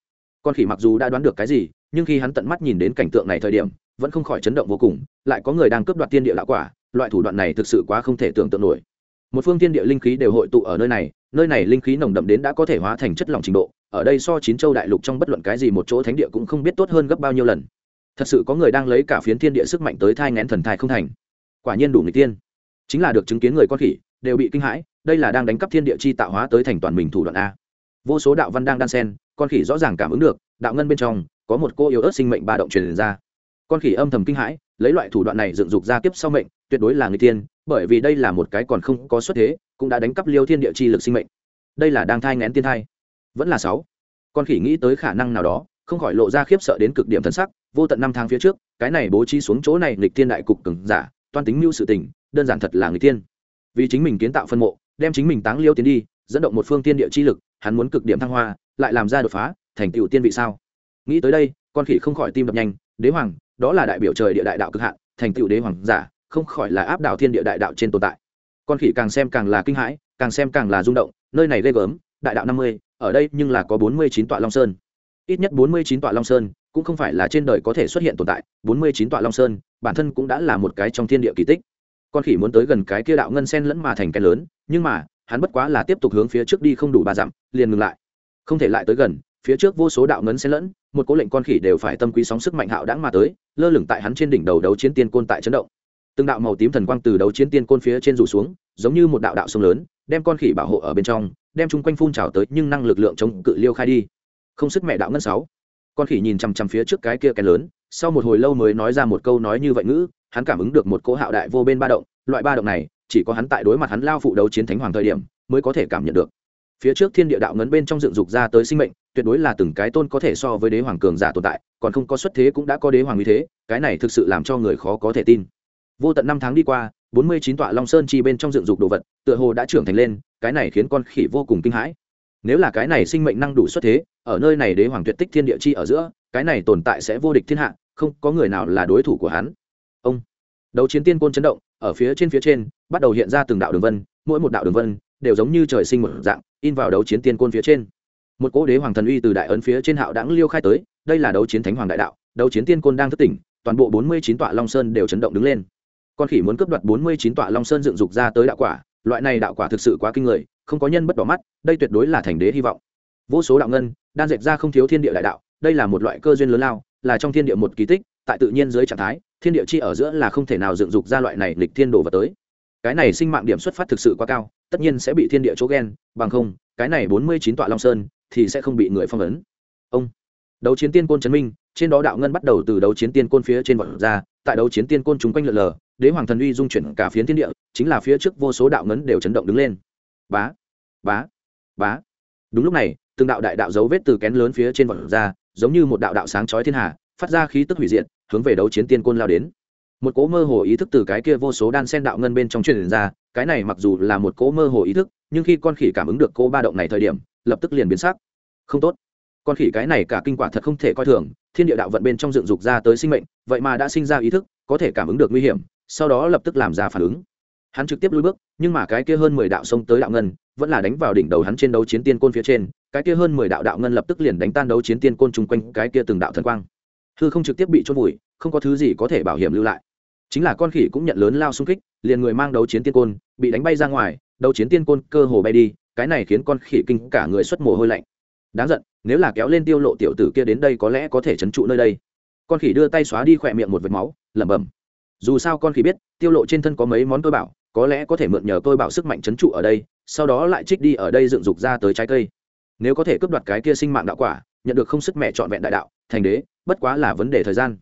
con khỉ mặc dù đã đoán được cái gì, nhưng khi hắn tận mắt nhìn đến cảnh tượng này thời điểm, vẫn không khỏi chấn động vô cùng, lại có người đang cướp đoạt thiên địa lạ quả, loại thủ đoạn này thực sự quá không thể tưởng tượng nổi. Một phương thiên địa linh khí đều hội tụ ở nơi này nơi này linh khí nồng đậm đến đã có thể hóa thành chất lỏng trình độ, ở đây so chín châu đại lục trong bất luận cái gì một chỗ thánh địa cũng không biết tốt hơn gấp bao nhiêu lần. Thật sự có người đang lấy cả phiến thiên địa sức mạnh tới thai ngén thần thai không thành. Quả nhiên đủ người tiên chính là được chứng kiến người con khỉ, đều bị kinh hãi, đây là đang đánh cắp thiên địa chi tạo hóa tới thành toàn mình thủ đoạn a. Vô số đạo văn đang đan sen, con khỉ rõ ràng cảm ứng được, đạo ngân bên trong, có một cô yếu ớt sinh mệnh ba động truyền ra. Con khỉ âm thầm kinh hãi, lấy loại thủ đoạn này dựng dục ra kiếp sau mệnh, tuyệt đối là người tiên, bởi vì đây là một cái còn không có xuất thế, cũng đã đánh cắp liêu thiên địa chi lực sinh mệnh. Đây là đang thai ngén tiên thai. Vẫn là sáu. Con khỉ nghĩ tới khả năng nào đó, không khỏi lộ ra khiếp sợ đến cực điểm thân sắc, vô tận năm tháng phía trước, cái này bố trí xuống chỗ này nghịch thiên đại cục cường giả, toan tính mưu sự tình đơn giản thật là người tiên. Vì chính mình kiến tạo phân mộ, đem chính mình táng liêu tiến đi, dẫn động một phương tiên địa chi lực, hắn muốn cực điểm thăng hoa, lại làm ra đột phá, thành tựu tiên vị sao? Nghĩ tới đây, con khỉ không khỏi tim đập nhanh, đế hoàng, đó là đại biểu trời địa đại đạo cực hạn, thành tựu đế hoàng giả, không khỏi là áp đảo thiên địa đại đạo trên tồn tại. Con khỉ càng xem càng là kinh hãi, càng xem càng là rung động, nơi này ghê gớm, đại đạo năm mươi, ở đây nhưng là có bốn mươi chín tọa long sơn. Ít nhất bốn mươi chín tọa long sơn, cũng không phải là trên đời có thể xuất hiện tồn tại, bốn mươi chín tọa long sơn, bản thân cũng đã là một cái trong thiên địa kỳ tích con khỉ muốn tới gần cái kia đạo ngân sen lẫn mà thành cái lớn, nhưng mà, hắn bất quá là tiếp tục hướng phía trước đi không đủ ba dặm, liền ngừng lại. Không thể lại tới gần, phía trước vô số đạo ngân xen lẫn, một cố lệnh con khỉ đều phải tâm quý sóng sức mạnh hạo đãng mà tới, lơ lửng tại hắn trên đỉnh đầu đấu chiến tiên côn tại chấn động. Từng đạo màu tím thần quang từ đấu chiến tiên côn phía trên rủ xuống, giống như một đạo đạo sông lớn, đem con khỉ bảo hộ ở bên trong, đem chung quanh phun trào tới, nhưng năng lực lượng chống cự liêu khai đi. Không sức mẹ đạo ngân sáu. Con khỉ nhìn chằm chằm phía trước cái kia cái lớn, sau một hồi lâu mới nói ra một câu nói như vậy ngữ hắn cảm ứng được một cỗ hạo đại vô bên ba động, loại ba động này, chỉ có hắn tại đối mặt hắn lao phụ đấu chiến thánh hoàng thời điểm, mới có thể cảm nhận được. Phía trước thiên địa đạo ngấn bên trong dựng dục ra tới sinh mệnh, tuyệt đối là từng cái tôn có thể so với đế hoàng cường giả tồn tại, còn không có xuất thế cũng đã có đế hoàng như thế, cái này thực sự làm cho người khó có thể tin. Vô tận năm tháng đi qua, bốn mươi chín tọa long sơn chi bên trong dựng dục đồ vật, tựa hồ đã trưởng thành lên, cái này khiến con khỉ vô cùng kinh hãi. Nếu là cái này sinh mệnh năng đủ xuất thế, ở nơi này đế hoàng tuyệt tích thiên địa chi ở giữa, cái này tồn tại sẽ vô địch thiên hạ, không có người nào là đối thủ của hắn đấu chiến tiên côn chấn động, ở phía trên phía trên, bắt đầu hiện ra từng đạo đường vân, mỗi một đạo đường vân đều giống như trời sinh một dạng, in vào đấu chiến tiên côn phía trên. Một cỗ đế hoàng thần uy từ đại ấn phía trên hạo đáng liêu khai tới, đây là đấu chiến thánh hoàng đại đạo, đấu chiến tiên côn đang thất tỉnh, toàn bộ bốn mươi chín tọa long sơn đều chấn động đứng lên. Con khỉ muốn cướp đoạt bốn mươi chín tọa long sơn dựng dục ra tới đạo quả, loại này đạo quả thực sự quá kinh người, không có nhân bất đỏ mắt, đây tuyệt đối là thành đế hy vọng. Vô số đạo ngân đang dệt ra không thiếu thiên địa đại đạo, đây là một loại cơ duyên lớn lao, là trong thiên địa một kỳ tích tại tự nhiên dưới trạng thái, thiên địa chi ở giữa là không thể nào dựng dục ra loại này lịch thiên đồ vật tới. Cái này sinh mạng điểm xuất phát thực sự quá cao, tất nhiên sẽ bị thiên địa chỗ ghen, bằng không, cái này bốn mươi chín tọa long sơn thì sẽ không bị người phong ấn. Ông, đấu chiến tiên côn chấn minh, trên đó đạo ngân bắt đầu từ đấu chiến tiên côn phía trên vọt ra, tại đấu chiến tiên côn chúng quanh lượn lờ, đế hoàng thần uy dung chuyển cả phiến thiên địa, chính là phía trước vô số đạo ngấn đều chấn động đứng lên. Bá bá bá. Đúng lúc này, từng đạo đại đạo dấu vết từ kén lớn phía trên vọt ra, giống như một đạo đạo sáng chói thiên hà, phát ra khí tức hủy diệt hướng về đấu chiến tiên côn lao đến. Một cỗ mơ hồ ý thức từ cái kia vô số đan sen đạo ngân bên trong truyền ra, cái này mặc dù là một cỗ mơ hồ ý thức, nhưng khi con khỉ cảm ứng được cô ba động này thời điểm, lập tức liền biến sắc. Không tốt. Con khỉ cái này cả kinh quả thật không thể coi thường, thiên địa đạo vận bên trong dựng dục ra tới sinh mệnh, vậy mà đã sinh ra ý thức, có thể cảm ứng được nguy hiểm, sau đó lập tức làm ra phản ứng. Hắn trực tiếp lui bước, nhưng mà cái kia hơn mười đạo xông tới đạo ngân, vẫn là đánh vào đỉnh đầu hắn trên đấu chiến tiên côn phía trên, cái kia hơn mười đạo đạo ngân lập tức liền đánh tan đấu chiến tiên côn chung quanh cái kia từng đạo thần quang hư không trực tiếp bị trôn vùi, không có thứ gì có thể bảo hiểm lưu lại. Chính là con khỉ cũng nhận lớn lao xung kích, liền người mang đấu chiến tiên côn, bị đánh bay ra ngoài, đấu chiến tiên côn cơ hồ bay đi, cái này khiến con khỉ kinh cả người xuất mồ hôi lạnh. Đáng giận, nếu là kéo lên tiêu lộ tiểu tử kia đến đây có lẽ có thể chấn trụ nơi đây. Con khỉ đưa tay xóa đi khỏe miệng một vệt máu, lẩm bẩm. Dù sao con khỉ biết, tiêu lộ trên thân có mấy món tôi bảo, có lẽ có thể mượn nhờ tôi bảo sức mạnh chấn trụ ở đây, sau đó lại trích đi ở đây dựng dục ra tới trái cây. Nếu có thể cướp đoạt cái kia sinh mạng đạo quả, nhận được không sức mẹ trọn vẹn đại đạo, thành đế bất quá là vấn đề thời gian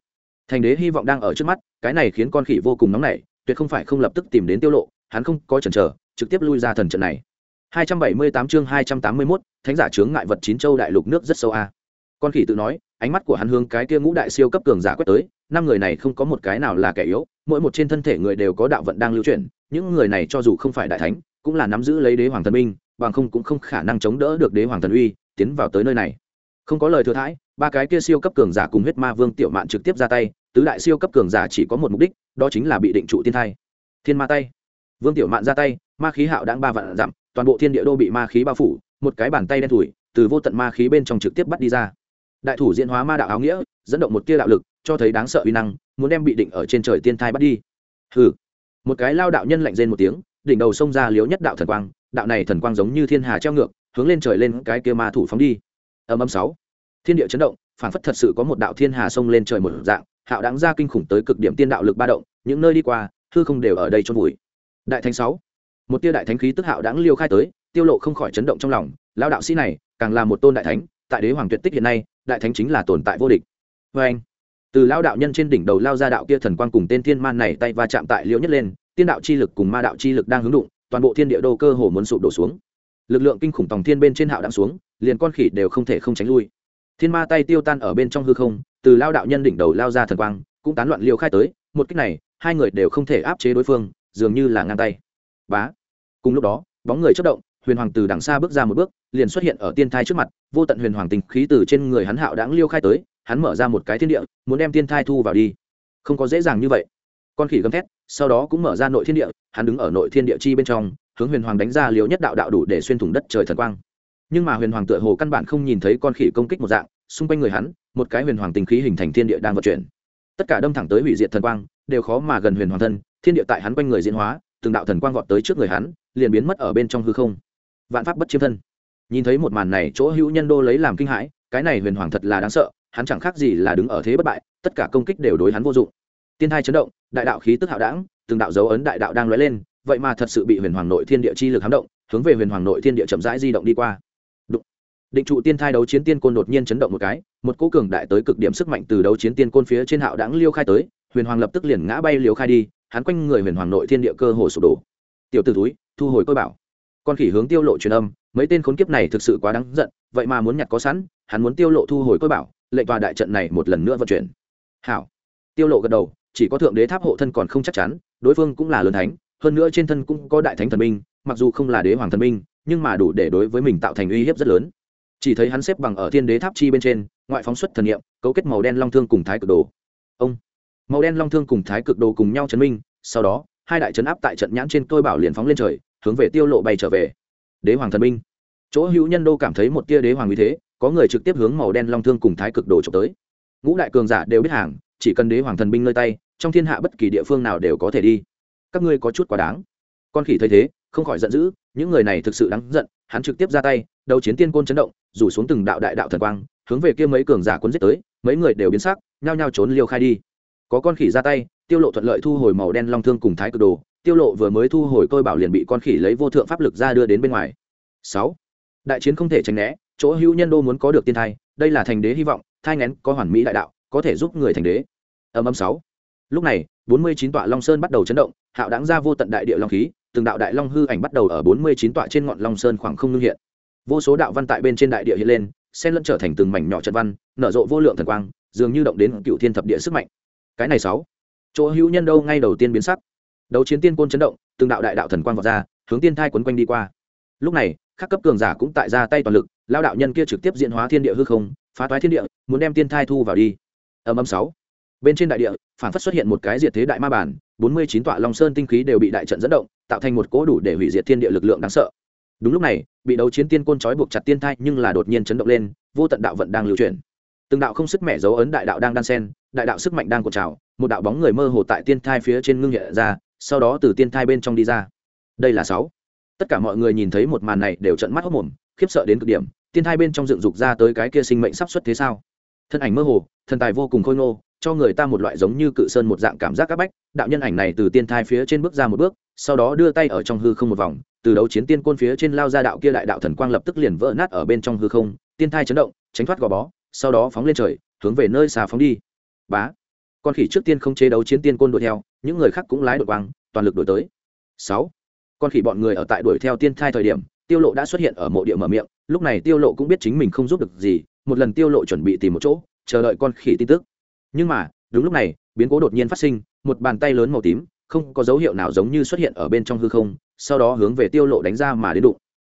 thành đế hy vọng đang ở trước mắt cái này khiến con khỉ vô cùng nóng nảy tuyệt không phải không lập tức tìm đến tiêu lộ hắn không có chần chờ trực tiếp lui ra thần trận này 278 chương 281, thánh giả chướng ngại vật chín châu đại lục nước rất sâu a. Con khỉ tự nói, ánh mắt của hắn hướng cái kia ngũ đại siêu cấp cường giả quét tới, năm người này không có một cái nào là kẻ yếu, mỗi một trên thân thể người đều có đạo vận đang lưu chuyển, những người này cho dù không phải đại thánh, cũng là nắm giữ lấy đế hoàng thần minh, bằng không cũng không khả năng chống đỡ được đế hoàng thần uy, tiến vào tới nơi này. Không có lời thừa thãi, ba cái kia siêu cấp cường giả cùng huyết ma vương tiểu mạn trực tiếp ra tay, tứ đại siêu cấp cường giả chỉ có một mục đích, đó chính là bị định trụ thiên thai. Thiên ma tay. Vương tiểu mạn ra tay, ma khí hạo đáng ba vạn dặm, toàn bộ thiên địa đô bị ma khí bao phủ một cái bàn tay đen thủi từ vô tận ma khí bên trong trực tiếp bắt đi ra. Đại thủ diễn hóa ma đạo áo nghĩa dẫn động một tia đạo lực cho thấy đáng sợ uy năng muốn đem bị định ở trên trời tiên thai bắt đi. Hừ. Một cái lao đạo nhân lạnh rên một tiếng đỉnh đầu xông ra liếu nhất đạo thần quang đạo này thần quang giống như thiên hà treo ngược hướng lên trời lên cái kia ma thủ phóng đi. Âm âm sáu thiên địa chấn động phản phất thật sự có một đạo thiên hà xông lên trời một dạng, hạo đáng ra kinh khủng tới cực điểm tiên đạo lực ba động, những nơi đi qua, hư không đều ở đây trôn vùi. Đại thánh sáu, một tia đại thánh khí tức hạo đáng liêu khai tới, tiêu lộ không khỏi chấn động trong lòng, lão đạo sĩ này, càng là một tôn đại thánh, tại đế hoàng tuyệt tích hiện nay, đại thánh chính là tồn tại vô địch. Vê anh từ lão đạo nhân trên đỉnh đầu lao ra đạo kia thần quang cùng tên thiên man này tay va chạm tại liễu nhất lên, tiên đạo chi lực cùng ma đạo chi lực đang hướng đụng, toàn bộ thiên địa đô cơ hồ muốn sụp đổ xuống. Lực lượng kinh khủng tòng thiên bên trên hạo đang xuống, liền con khỉ đều không thể không tránh lui thiên ma tay tiêu tan ở bên trong hư không, từ lao đạo nhân đỉnh đầu lao ra thần quang, cũng tán loạn liều khai tới, một cách này, hai người đều không thể áp chế đối phương, dường như là ngang tay. Bá. Cùng lúc đó, bóng người chất động, huyền hoàng từ đằng xa bước ra một bước, liền xuất hiện ở tiên thai trước mặt, vô tận huyền hoàng tình khí từ trên người hắn hạo đáng liêu khai tới, hắn mở ra một cái thiên địa, muốn đem tiên thai thu vào đi. Không có dễ dàng như vậy. Con khỉ gầm thét, sau đó cũng mở ra nội thiên địa, hắn đứng ở nội thiên địa chi bên trong, hướng huyền hoàng đánh ra liều nhất đạo đạo đủ để xuyên thủng đất trời thần quang nhưng mà huyền hoàng tựa hồ căn bản không nhìn thấy con khỉ công kích một dạng, xung quanh người hắn, một cái huyền hoàng tình khí hình thành thiên địa đang vận chuyển. Tất cả đâm thẳng tới hủy diệt thần quang, đều khó mà gần huyền hoàng thân, thiên địa tại hắn quanh người diễn hóa, từng đạo thần quang vọt tới trước người hắn, liền biến mất ở bên trong hư không. Vạn pháp bất chiếm thân. Nhìn thấy một màn này, chỗ hữu nhân đô lấy làm kinh hãi, cái này huyền hoàng thật là đáng sợ, hắn chẳng khác gì là đứng ở thế bất bại, tất cả công kích đều đối hắn vô dụng. Tiên thai chấn động, đại đạo khí tức hạo đảng từng đạo dấu ấn đại đạo đang lóe lên, vậy mà thật sự bị huyền hoàng nội thiên địa chi lực hám động, hướng về huyền hoàng nội thiên địa chậm rãi di động đi qua định trụ tiên thai đấu chiến tiên côn đột nhiên chấn động một cái, một cỗ cường đại tới cực điểm sức mạnh từ đấu chiến tiên côn phía trên hạo đáng liêu khai tới, huyền hoàng lập tức liền ngã bay liều khai đi, hắn quanh người huyền hoàng nội thiên địa cơ hồ sụp đổ. Tiểu t ử túi thu hồi tôi bảo. Con khỉ hướng tiêu lộ truyền âm, mấy tên khốn kiếp này thực sự quá đáng giận, vậy mà muốn nhặt có sẵn, hắn muốn tiêu lộ thu hồi tôi bảo, lệnh tòa đại trận này một lần nữa vận chuyển. Hảo. Tiêu lộ gật đầu, chỉ có thượng đế tháp hộ thân còn không chắc chắn, đối phương cũng là lớn thánh, hơn nữa trên thân cũng có đại thánh thần minh mặc dù không là đế hoàng thần minh nhưng mà đủ để đối với mình tạo thành uy hiếp rất lớn chỉ thấy hắn xếp bằng ở thiên đế tháp chi bên trên, ngoại phóng xuất thần niệm, cấu kết màu đen long thương cùng thái cực đồ. Ông. Màu đen long thương cùng thái cực đồ cùng nhau chấn minh, sau đó, hai đại chấn áp tại trận nhãn trên tôi bảo liền phóng lên trời, hướng về tiêu lộ bay trở về. Đế hoàng thần minh. Chỗ hữu nhân đô cảm thấy một tia đế hoàng như thế, có người trực tiếp hướng màu đen long thương cùng thái cực đồ trộm tới. Ngũ đại cường giả đều biết hàng, chỉ cần đế hoàng thần binh nơi tay, trong thiên hạ bất kỳ địa phương nào đều có thể đi. Các ngươi có chút quá đáng. Con khỉ thấy thế, không khỏi giận dữ, những người này thực sự đáng giận hắn trực tiếp ra tay đầu chiến tiên côn chấn động rủ xuống từng đạo đại đạo thần quang hướng về kia mấy cường giả quân giết tới mấy người đều biến sắc nhao nhao trốn liêu khai đi. Có con khỉ ra tay tiêu lộ thuận lợi thu hồi màu đen long thương cùng thái cực đồ tiêu lộ vừa mới thu hồi tôi bảo liền bị con khỉ lấy vô thượng pháp lực ra đưa đến bên ngoài. Sáu, đại chiến không thể tránh né chỗ hữu nhân đô muốn có được tiên thai đây là thành đế hy vọng thai ngén có hoàn mỹ đại đạo có thể giúp người thành đế. Âm âm sáu lúc này bốn mươi chín tọa long sơn bắt đầu chấn động hạo đáng ra vô tận đại địa long khí từng đạo đại long hư ảnh bắt đầu ở bốn mươi chín tọa trên ngọn long sơn khoảng không ngưng hiện. Vô số đạo văn tại bên trên đại địa hiện lên, xen lẫn trở thành từng mảnh nhỏ trận văn, nở rộ vô lượng thần quang, dường như động đến cựu thiên thập địa sức mạnh. Cái này sáu, chỗ hữu nhân đâu ngay đầu tiên biến sắc. Đấu chiến tiên côn chấn động, từng đạo đại đạo thần quang vọt ra, hướng tiên thai quấn quanh đi qua. Lúc này, các cấp cường giả cũng tại ra tay toàn lực, lao đạo nhân kia trực tiếp diễn hóa thiên địa hư không, phá toái thiên địa, muốn đem tiên thai thu vào đi. Âm âm sáu, bên trên đại địa, phản phất xuất hiện một cái diệt thế đại ma bản bốn mươi chín tọa long sơn tinh khí đều bị đại trận dẫn động, tạo thành một cỗ đủ để hủy diệt thiên địa lực lượng đáng sợ. Đúng lúc này, bị đấu chiến tiên côn trói buộc chặt tiên thai nhưng là đột nhiên chấn động lên, vô tận đạo vận đang lưu chuyển. Từng đạo không sức mẻ dấu ấn đại đạo đang đan sen, đại đạo sức mạnh đang cột trào, một đạo bóng người mơ hồ tại tiên thai phía trên ngưng nhẹ ra, sau đó từ tiên thai bên trong đi ra. Đây là sáu. Tất cả mọi người nhìn thấy một màn này đều trận mắt hốc mồm, khiếp sợ đến cực điểm, tiên thai bên trong dựng dục ra tới cái kia sinh mệnh sắp xuất thế sao? Thân ảnh mơ hồ, thần tài vô cùng khôi ngô cho người ta một loại giống như cự sơn một dạng cảm giác áp bách. Đạo nhân ảnh này từ tiên thai phía trên bước ra một bước, sau đó đưa tay ở trong hư không một vòng, từ đấu chiến tiên côn phía trên lao ra đạo kia đại đạo thần quang lập tức liền vỡ nát ở bên trong hư không, tiên thai chấn động, tránh thoát gò bó, sau đó phóng lên trời, hướng về nơi xà phóng đi. Bá! Con khỉ trước tiên không chế đấu chiến tiên côn đuổi theo, những người khác cũng lái đội quang, toàn lực đuổi tới. Sáu! Con khỉ bọn người ở tại đuổi theo tiên thai thời điểm, tiêu lộ đã xuất hiện ở mộ địa mở miệng, lúc này tiêu lộ cũng biết chính mình không giúp được gì, một lần tiêu lộ chuẩn bị tìm một chỗ, chờ đợi con khỉ tin tức nhưng mà, đúng lúc này, biến cố đột nhiên phát sinh, một bàn tay lớn màu tím, không có dấu hiệu nào giống như xuất hiện ở bên trong hư không, sau đó hướng về tiêu lộ đánh ra mà đến đụng.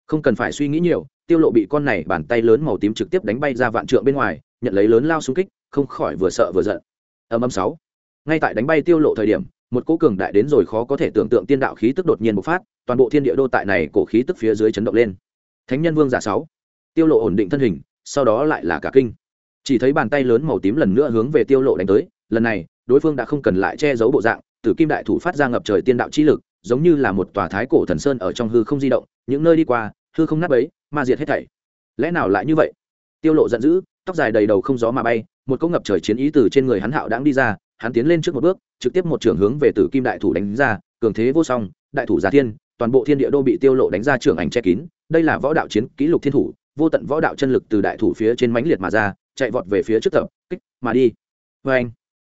Không cần phải suy nghĩ nhiều, tiêu lộ bị con này bàn tay lớn màu tím trực tiếp đánh bay ra vạn trượng bên ngoài, nhận lấy lớn lao xung kích, không khỏi vừa sợ vừa giận. Âm âm sáu. Ngay tại đánh bay tiêu lộ thời điểm, một cỗ cường đại đến rồi khó có thể tưởng tượng tiên đạo khí tức đột nhiên bộc phát, toàn bộ thiên địa đô tại này cổ khí tức phía dưới chấn động lên. Thánh nhân vương giả sáu. Tiêu lộ ổn định thân hình, sau đó lại là cả kinh chỉ thấy bàn tay lớn màu tím lần nữa hướng về tiêu lộ đánh tới, lần này, đối phương đã không cần lại che giấu bộ dạng, tử kim đại thủ phát ra ngập trời tiên đạo chi lực, giống như là một tòa thái cổ thần sơn ở trong hư không di động, những nơi đi qua, hư không nát bấy, ma diệt hết thảy. Lẽ nào lại như vậy? Tiêu lộ giận dữ, tóc dài đầy đầu không gió mà bay, một cỗ ngập trời chiến ý từ trên người hắn hạo đang đi ra, hắn tiến lên trước một bước, trực tiếp một trường hướng về tử kim đại thủ đánh ra, cường thế vô song, đại thủ giả thiên, toàn bộ thiên địa đô bị tiêu lộ đánh ra trường ảnh che kín, đây là võ đạo chiến, kỷ lục thiên thủ, vô tận võ đạo chân lực từ đại thủ phía trên mãnh liệt mà ra chạy vọt về phía trước tập, kích, mà đi. Vê anh,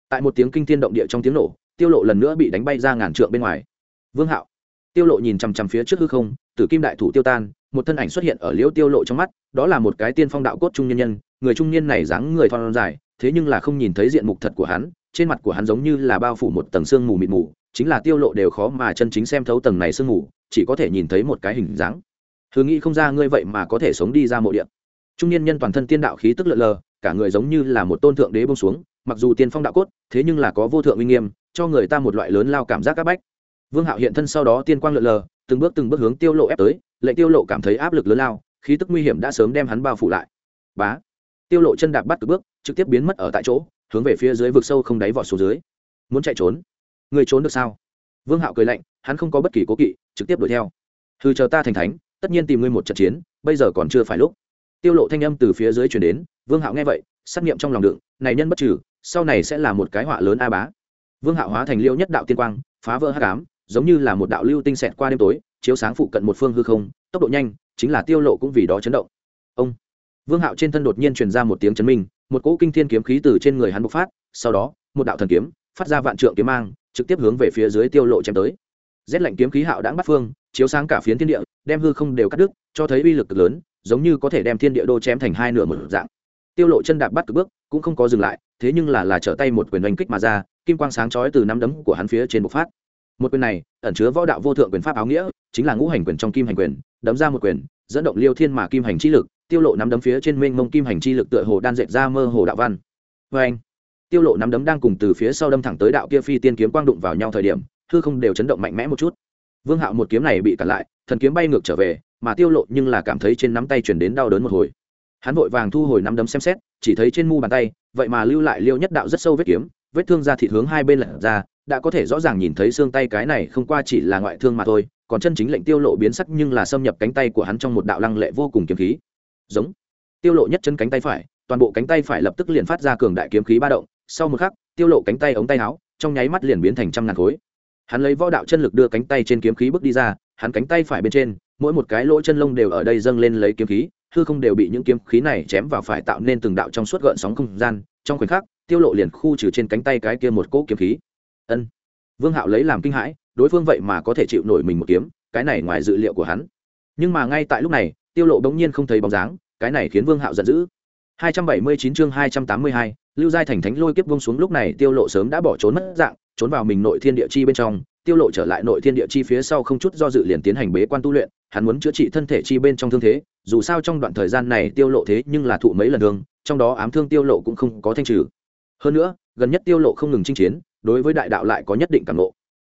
tại một tiếng kinh thiên động địa trong tiếng nổ, tiêu lộ lần nữa bị đánh bay ra ngàn trượng bên ngoài. Vương hạo, tiêu lộ nhìn chằm chằm phía trước hư không, tử kim đại thủ tiêu tan, một thân ảnh xuất hiện ở liễu tiêu lộ trong mắt, đó là một cái tiên phong đạo cốt trung nhân nhân, người trung niên này dáng người thon dài, thế nhưng là không nhìn thấy diện mục thật của hắn, trên mặt của hắn giống như là bao phủ một tầng sương mù mịt mù, chính là tiêu lộ đều khó mà chân chính xem thấu tầng này sương mù, chỉ có thể nhìn thấy một cái hình dáng. Thứ nghĩ không ra ngươi vậy mà có thể sống đi ra mộ địa. Trung niên nhân toàn thân tiên đạo khí tức lợn lờ cả người giống như là một tôn thượng đế bông xuống, mặc dù tiên phong đạo cốt, thế nhưng là có vô thượng uy nghiêm, cho người ta một loại lớn lao cảm giác áp bách. Vương hạo hiện thân sau đó tiên quang lượn lờ, từng bước từng bước hướng tiêu lộ ép tới, lệnh tiêu lộ cảm thấy áp lực lớn lao, khí tức nguy hiểm đã sớm đem hắn bao phủ lại. Bá! Tiêu lộ chân đạp bắt cực bước, trực tiếp biến mất ở tại chỗ, hướng về phía dưới vực sâu không đáy vọt xuống dưới. Muốn chạy trốn? Người trốn được sao? Vương hạo cười lạnh, hắn không có bất kỳ cố kỵ, trực tiếp đuổi theo. Hư chờ ta thành thánh, tất nhiên tìm ngươi một trận chiến, bây giờ còn chưa phải lúc tiêu lộ thanh âm từ phía dưới truyền đến, vương hạo nghe vậy, sát nghiệm trong lòng đựng, này nhân bất trừ, sau này sẽ là một cái họa lớn a bá. Vương hạo hóa thành liêu nhất đạo tiên quang, phá vỡ hắc ám, giống như là một đạo lưu tinh xẹt qua đêm tối, chiếu sáng phụ cận một phương hư không, tốc độ nhanh, chính là tiêu lộ cũng vì đó chấn động. Ông! Vương hạo trên thân đột nhiên truyền ra một tiếng chấn minh, một cỗ kinh thiên kiếm khí từ trên người hắn bộc phát, sau đó, một đạo thần kiếm, phát ra vạn trượng kiếm mang, trực tiếp hướng về phía dưới tiêu lộ chém tới. Rét lạnh kiếm khí hạo đã bắt phương, chiếu sáng cả phiến thiên địa, đem hư không đều cắt đứt, cho thấy uy lực cực lớn giống như có thể đem thiên địa đô chém thành hai nửa một dạng. Tiêu lộ chân đạp bắt cực bước, cũng không có dừng lại, thế nhưng là là trở tay một quyền oanh kích mà ra, kim quang sáng chói từ năm đấm của hắn phía trên bộc phát. Một quyền này, ẩn chứa võ đạo vô thượng quyền pháp áo nghĩa, chính là ngũ hành quyền trong kim hành quyền, đấm ra một quyền, dẫn động liêu thiên mà kim hành chi lực, tiêu lộ nắm đấm phía trên mênh mông kim hành chi lực tựa hồ đan dệt ra mơ hồ đạo văn. Với anh tiêu lộ nắm đấm đang cùng từ phía sau đâm thẳng tới đạo kia phi tiên kiếm quang đụng vào nhau thời điểm, hư không đều chấn động mạnh mẽ một chút. Vương hạo một kiếm này bị cản lại, thần kiếm bay ngược trở về mà tiêu lộ nhưng là cảm thấy trên nắm tay truyền đến đau đớn một hồi. Hắn vội vàng thu hồi nắm đấm xem xét, chỉ thấy trên mu bàn tay, vậy mà lưu lại liêu nhất đạo rất sâu vết kiếm, vết thương ra thịt hướng hai bên lật ra, đã có thể rõ ràng nhìn thấy xương tay cái này không qua chỉ là ngoại thương mà thôi, còn chân chính lệnh tiêu lộ biến sắc nhưng là xâm nhập cánh tay của hắn trong một đạo lăng lệ vô cùng kiếm khí. Giống. Tiêu lộ nhất chân cánh tay phải, toàn bộ cánh tay phải lập tức liền phát ra cường đại kiếm khí ba động, sau một khắc, tiêu lộ cánh tay ống tay áo, trong nháy mắt liền biến thành trăm ngàn khối. Hắn lấy võ đạo chân lực đưa cánh tay trên kiếm khí bước đi ra hắn cánh tay phải bên trên mỗi một cái lỗ chân lông đều ở đây dâng lên lấy kiếm khí hư không đều bị những kiếm khí này chém vào phải tạo nên từng đạo trong suốt gợn sóng không gian trong khoảnh khắc tiêu lộ liền khu trừ trên cánh tay cái kia một cỗ kiếm khí. Ân. Vương hạo lấy làm kinh hãi đối phương vậy mà có thể chịu nổi mình một kiếm cái này ngoài dự liệu của hắn. Nhưng mà ngay tại lúc này tiêu lộ đống nhiên không thấy bóng dáng cái này khiến vương hạo giận dữ. 279 chương 282, lưu giai thành thánh lôi kiếp vung xuống lúc này tiêu lộ sớm đã bỏ trốn mất dạng trốn vào mình nội thiên địa chi bên trong tiêu lộ trở lại nội thiên địa chi phía sau không chút do dự liền tiến hành bế quan tu luyện, hắn muốn chữa trị thân thể chi bên trong thương thế, dù sao trong đoạn thời gian này tiêu lộ thế nhưng là thụ mấy lần thương, trong đó ám thương tiêu lộ cũng không có thanh trừ. Hơn nữa, gần nhất tiêu lộ không ngừng chinh chiến, đối với đại đạo lại có nhất định cảm ngộ.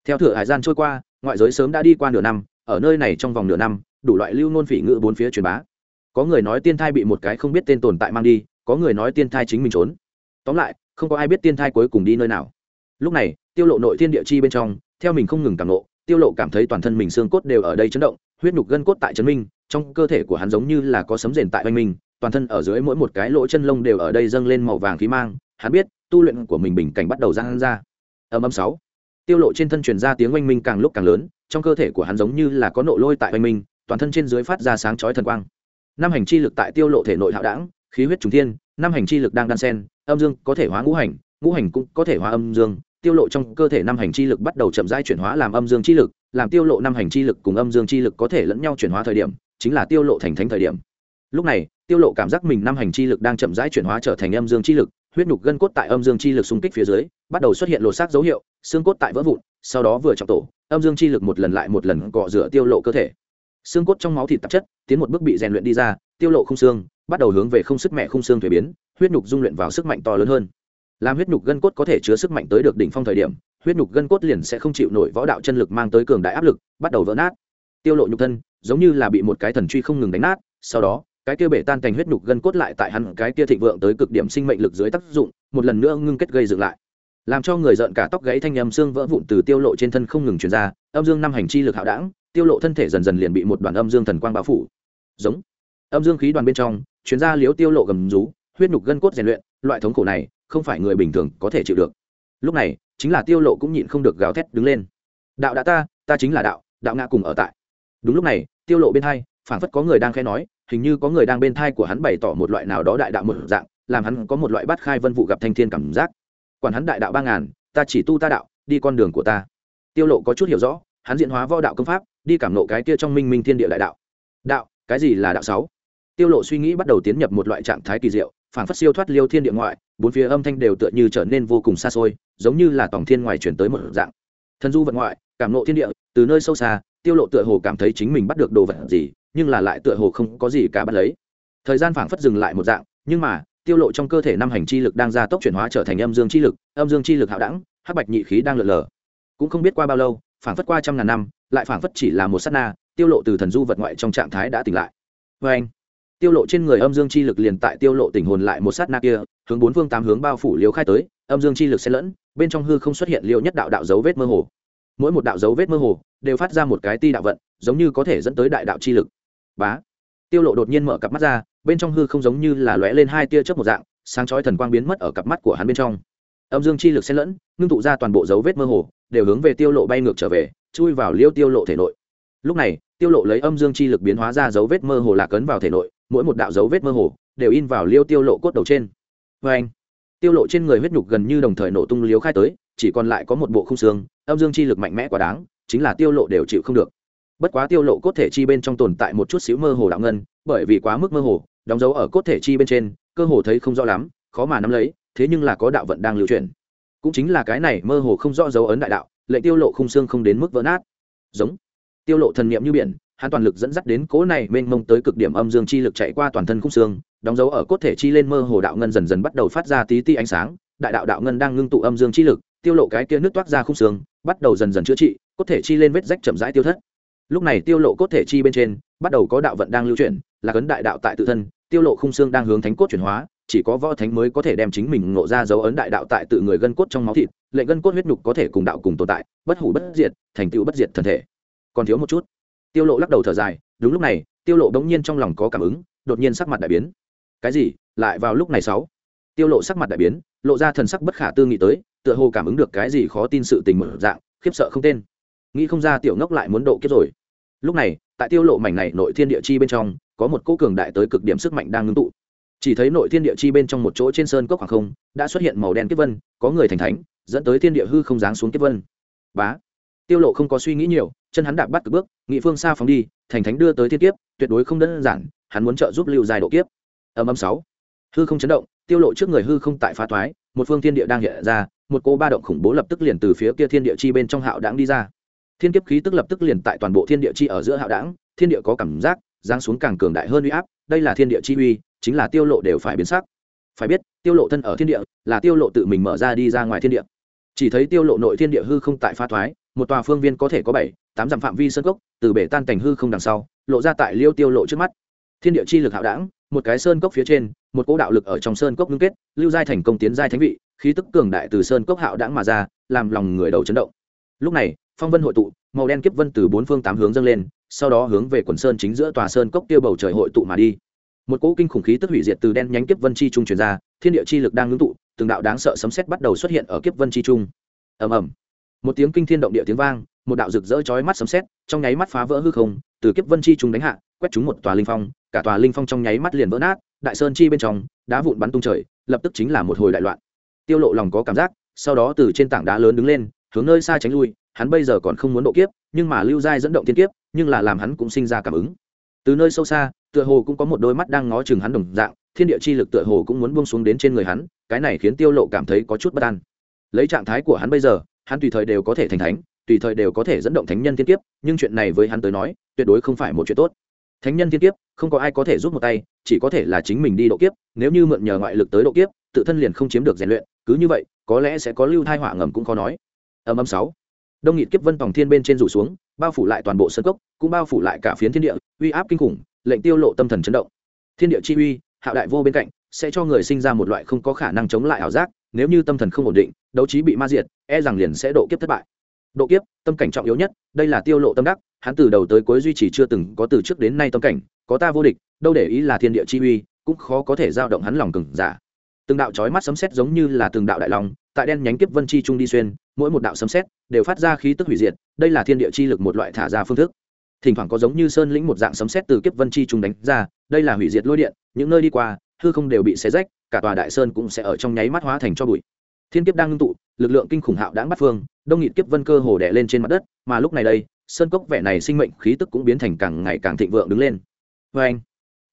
Theo thừa hải gian trôi qua, ngoại giới sớm đã đi qua nửa năm, ở nơi này trong vòng nửa năm, đủ loại lưu nôn phỉ ngữ bốn phía truyền bá. Có người nói tiên thai bị một cái không biết tên tồn tại mang đi, có người nói tiên thai chính mình trốn. Tóm lại, không có ai biết tiên thai cuối cùng đi nơi nào. Lúc này, tiêu lộ nội thiên địa chi bên trong theo mình không ngừng cảm nộ tiêu lộ cảm thấy toàn thân mình xương cốt đều ở đây chấn động, huyết nhục gân cốt tại chấn minh trong cơ thể của hắn giống như là có sấm rền tại oanh minh toàn thân ở dưới mỗi một cái lỗ chân lông đều ở đây dâng lên màu vàng khí mang. Hắn biết, tu luyện của mình bình cảnh bắt đầu giang ra. Âm âm sáu. Tiêu lộ trên thân truyền ra tiếng oanh minh càng lúc càng lớn, trong cơ thể của hắn giống như là có nộ lôi tại oanh minh, toàn thân trên dưới phát ra sáng chói thần quang. Năm hành chi lực tại tiêu lộ thể nội hạo đảng khí huyết trùng thiên, năm hành chi lực đang đan sen, âm dương có thể hóa ngũ hành ngũ hành cũng có thể hóa âm dương tiêu lộ trong cơ thể năm hành chi lực bắt đầu chậm rãi chuyển hóa làm âm dương chi lực, làm tiêu lộ năm hành chi lực cùng âm dương chi lực có thể lẫn nhau chuyển hóa thời điểm, chính là tiêu lộ thành thánh thời điểm. Lúc này, tiêu lộ cảm giác mình năm hành chi lực đang chậm rãi chuyển hóa trở thành âm dương chi lực, huyết nhục gân cốt tại âm dương chi lực xung kích phía dưới, bắt đầu xuất hiện lột xác dấu hiệu, xương cốt tại vỡ vụn, sau đó vừa trọng tổ, âm dương chi lực một lần lại một lần cọ rửa tiêu lộ cơ thể. Xương cốt trong máu thịt tạp chất, tiến một bước bị rèn luyện đi ra, tiêu lộ không xương, bắt đầu hướng về không sức mẹ không xương thuế biến, huyết nhục dung luyện vào sức mạnh to lớn hơn làm huyết nhục gân cốt có thể chứa sức mạnh tới được đỉnh phong thời điểm, huyết nhục gân cốt liền sẽ không chịu nổi võ đạo chân lực mang tới cường đại áp lực, bắt đầu vỡ nát. Tiêu lộ nhục thân, giống như là bị một cái thần truy không ngừng đánh nát, sau đó, cái kia bể tan thành huyết nhục gân cốt lại tại hắn, cái kia thịnh vượng tới cực điểm sinh mệnh lực dưới tác dụng, một lần nữa ngưng kết gây dựng lại. Làm cho người giận cả tóc gãy thanh âm xương vỡ vụn từ tiêu lộ trên thân không ngừng truyền ra, âm dương năm hành chi lực hạo đảng, tiêu lộ thân thể dần dần liền bị một đoàn âm dương thần quang bao phủ. Giống. Âm dương khí đoàn bên trong chuyến ra liếu tiêu lộ gầm rú, huyết nhục gân cốt rèn luyện, loại thống khổ này không phải người bình thường có thể chịu được. Lúc này, chính là tiêu lộ cũng nhịn không được gào thét đứng lên. Đạo đã ta ta chính là đạo đạo ngã cùng ở tại. Đúng lúc này, tiêu lộ bên hai, phảng phất có người đang khẽ nói, hình như có người đang bên thai của hắn bày tỏ một loại nào đó đại đạo một dạng, làm hắn có một loại bắt khai vân vụ gặp thanh thiên cảm giác. Quản hắn đại đạo ba ngàn, ta chỉ tu ta đạo, đi con đường của ta. Tiêu lộ có chút hiểu rõ, hắn diễn hóa võ đạo công pháp, đi cảm nộ cái kia trong minh minh thiên địa đại đạo. Đạo, cái gì là đạo sáu? Tiêu lộ suy nghĩ bắt đầu tiến nhập một loại trạng thái kỳ diệu phản phất siêu thoát liêu thiên địa ngoại, bốn phía âm thanh đều tựa như trở nên vô cùng xa xôi, giống như là tổng thiên ngoài chuyển tới một dạng. Thần du vận ngoại, cảm nộ thiên địa, từ nơi sâu xa, tiêu lộ tựa hồ cảm thấy chính mình bắt được đồ vật gì, nhưng là lại tựa hồ không có gì cả bắt lấy. Thời gian phảng phất dừng lại một dạng, nhưng mà, tiêu lộ trong cơ thể năm hành chi lực đang gia tốc chuyển hóa trở thành âm dương chi lực, âm dương chi lực hạo đẳng, hắc bạch nhị khí đang lượn lờ. Cũng không biết qua bao lâu, phảng phất qua trăm ngàn năm, lại phảng phất chỉ là một sát na, tiêu lộ từ thần du vật ngoại trong trạng thái đã tỉnh lại. Với anh tiêu lộ trên người âm dương chi lực liền tại tiêu lộ tỉnh hồn lại một sát na kia, hướng bốn phương tám hướng bao phủ liếu khai tới, âm dương chi lực xen lẫn, bên trong hư không xuất hiện liêu nhất đạo đạo dấu vết mơ hồ. Mỗi một đạo dấu vết mơ hồ đều phát ra một cái ti đạo vận, giống như có thể dẫn tới đại đạo chi lực. Bá! Tiêu lộ đột nhiên mở cặp mắt ra, bên trong hư không giống như là lóe lên hai tia chớp một dạng, sáng chói thần quang biến mất ở cặp mắt của hắn bên trong. Âm dương chi lực xen lẫn, ngưng tụ ra toàn bộ dấu vết mơ hồ, đều hướng về tiêu lộ bay ngược trở về, chui vào liêu tiêu lộ thể nội. Lúc này, tiêu lộ lấy âm dương chi lực biến hóa ra dấu vết mơ hồ lạc cấn vào thể nội mỗi một đạo dấu vết mơ hồ đều in vào liêu tiêu lộ cốt đầu trên. Với anh, tiêu lộ trên người huyết nhục gần như đồng thời nổ tung liếu khai tới, chỉ còn lại có một bộ khung xương, âm dương chi lực mạnh mẽ quá đáng, chính là tiêu lộ đều chịu không được. Bất quá tiêu lộ cốt thể chi bên trong tồn tại một chút xíu mơ hồ đạo ngân, bởi vì quá mức mơ hồ, đóng dấu ở cốt thể chi bên trên, cơ hồ thấy không rõ lắm, khó mà nắm lấy, thế nhưng là có đạo vận đang lưu chuyển. Cũng chính là cái này mơ hồ không rõ dấu ấn đại đạo, lệnh tiêu lộ khung xương không đến mức vỡ nát. Giống, tiêu lộ thần niệm như biển hắn toàn lực dẫn dắt đến cố này mênh mông tới cực điểm âm dương chi lực chạy qua toàn thân khung xương, đóng dấu ở cốt thể chi lên mơ hồ đạo ngân dần dần bắt đầu phát ra tí ti ánh sáng, đại đạo đạo ngân đang ngưng tụ âm dương chi lực, tiêu lộ cái kia nước toát ra khung xương, bắt đầu dần dần chữa trị, cốt thể chi lên vết rách chậm rãi tiêu thất. Lúc này tiêu lộ cốt thể chi bên trên, bắt đầu có đạo vận đang lưu chuyển, là cấn đại đạo tại tự thân, tiêu lộ khung xương đang hướng thánh cốt chuyển hóa, chỉ có võ thánh mới có thể đem chính mình ngộ ra dấu ấn đại đạo tại tự người gân cốt trong máu thịt, lệnh gân cốt huyết nhục có thể cùng đạo cùng tồn tại, bất hủ bất diệt, thành tựu bất diệt thần thể. Còn thiếu một chút tiêu lộ lắc đầu thở dài, đúng lúc này, tiêu lộ đống nhiên trong lòng có cảm ứng, đột nhiên sắc mặt đại biến. Cái gì? Lại vào lúc này sáu. Tiêu lộ sắc mặt đại biến, lộ ra thần sắc bất khả tư nghị tới, tựa hồ cảm ứng được cái gì khó tin sự tình mở dạng, khiếp sợ không tên. Nghĩ không ra tiểu ngốc lại muốn độ kiếp rồi. Lúc này, tại tiêu lộ mảnh này nội thiên địa chi bên trong, có một cô cường đại tới cực điểm sức mạnh đang ngưng tụ. Chỉ thấy nội thiên địa chi bên trong một chỗ trên sơn cốc khoảng không, đã xuất hiện màu đen kiếp vân, có người thành thánh, dẫn tới thiên địa hư không giáng xuống kiếp vân. Bá! Tiêu lộ không có suy nghĩ nhiều, chân hắn đạp bắt cực bước, nghị phương xa phóng đi, thành thánh đưa tới thiên kiếp, tuyệt đối không đơn giản, hắn muốn trợ giúp lưu dài độ kiếp. Âm âm sáu. Hư không chấn động, tiêu lộ trước người hư không tại phá thoái, một phương thiên địa đang hiện ra, một cô ba động khủng bố lập tức liền từ phía kia thiên địa chi bên trong hạo đãng đi ra. Thiên kiếp khí tức lập tức liền tại toàn bộ thiên địa chi ở giữa hạo đãng, thiên địa có cảm giác, giáng xuống càng cường đại hơn uy áp, đây là thiên địa chi uy, chính là tiêu lộ đều phải biến sắc. Phải biết, tiêu lộ thân ở thiên địa, là tiêu lộ tự mình mở ra đi ra ngoài thiên địa chỉ thấy tiêu lộ nội thiên địa hư không tại pha thoái, một tòa phương viên có thể có bảy, tám dặm phạm vi sơn cốc, từ bể tan cảnh hư không đằng sau, lộ ra tại liêu tiêu lộ trước mắt. Thiên địa chi lực hạo đảng, một cái sơn cốc phía trên, một cỗ đạo lực ở trong sơn cốc ngưng kết, lưu giai thành công tiến giai thánh vị, khí tức cường đại từ sơn cốc hạo đảng mà ra, làm lòng người đầu chấn động. Lúc này, phong vân hội tụ, màu đen kiếp vân từ bốn phương tám hướng dâng lên, sau đó hướng về quần sơn chính giữa tòa sơn cốc tiêu bầu trời hội tụ mà đi. Một cỗ kinh khủng khí tức hủy diệt từ đen nhánh kiếp vân chi trung truyền ra, thiên địa chi lực đang ngưng tụ từng đạo đáng sợ sấm sét bắt đầu xuất hiện ở kiếp vân chi trung. Ầm ầm. Một tiếng kinh thiên động địa tiếng vang, một đạo rực rỡ chói mắt sấm sét trong nháy mắt phá vỡ hư không, từ kiếp vân chi trung đánh hạ, quét trúng một tòa linh phong, cả tòa linh phong trong nháy mắt liền vỡ nát, đại sơn chi bên trong, đá vụn bắn tung trời, lập tức chính là một hồi đại loạn. Tiêu lộ lòng có cảm giác, sau đó từ trên tảng đá lớn đứng lên, hướng nơi xa tránh lui, hắn bây giờ còn không muốn độ kiếp, nhưng mà lưu giai dẫn động thiên kiếp, nhưng là làm hắn cũng sinh ra cảm ứng. Từ nơi sâu xa, tựa hồ cũng có một đôi mắt đang ngó chừng hắn đồng dạng thiên địa chi lực tựa hồ cũng muốn buông xuống đến trên người hắn, cái này khiến tiêu lộ cảm thấy có chút bất an. Lấy trạng thái của hắn bây giờ, hắn tùy thời đều có thể thành thánh, tùy thời đều có thể dẫn động thánh nhân thiên kiếp, nhưng chuyện này với hắn tới nói, tuyệt đối không phải một chuyện tốt. Thánh nhân thiên kiếp, không có ai có thể giúp một tay, chỉ có thể là chính mình đi độ kiếp, nếu như mượn nhờ ngoại lực tới độ kiếp, tự thân liền không chiếm được rèn luyện, cứ như vậy, có lẽ sẽ có lưu thai họa ngầm cũng khó nói. Âm âm sáu. Đông nghịt kiếp vân tòng thiên bên trên rủ xuống, bao phủ lại toàn bộ sân cốc, cũng bao phủ lại cả phiến thiên địa, uy áp kinh khủng, lệnh tiêu lộ tâm thần chấn động. Thiên địa chi uy hạo đại vô bên cạnh, sẽ cho người sinh ra một loại không có khả năng chống lại ảo giác, nếu như tâm thần không ổn định, đấu trí bị ma diệt e rằng liền sẽ độ kiếp thất bại. Độ kiếp, tâm cảnh trọng yếu nhất, đây là tiêu lộ tâm đắc, hắn từ đầu tới cuối duy trì chưa từng có từ trước đến nay tâm cảnh, có ta vô địch, đâu để ý là thiên địa chi uy, cũng khó có thể giao động hắn lòng cứng giả. Từng đạo chói mắt sấm sét giống như là từng đạo đại long, tại đen nhánh kiếp vân chi trung đi xuyên, mỗi một đạo sấm sét đều phát ra khí tức hủy diệt, đây là thiên địa chi lực một loại thả ra phương thức thỉnh thoảng có giống như sơn lĩnh một dạng sấm sét từ kiếp vân chi trung đánh ra, đây là hủy diệt lôi điện, những nơi đi qua, hư không đều bị xé rách, cả tòa đại sơn cũng sẽ ở trong nháy mắt hóa thành cho bụi. Thiên kiếp đang ngưng tụ, lực lượng kinh khủng hạo đãng bắt phương, đông nghịt kiếp vân cơ hồ đè lên trên mặt đất, mà lúc này đây, sơn cốc vẻ này sinh mệnh khí tức cũng biến thành càng ngày càng thịnh vượng đứng lên. Oeng! anh,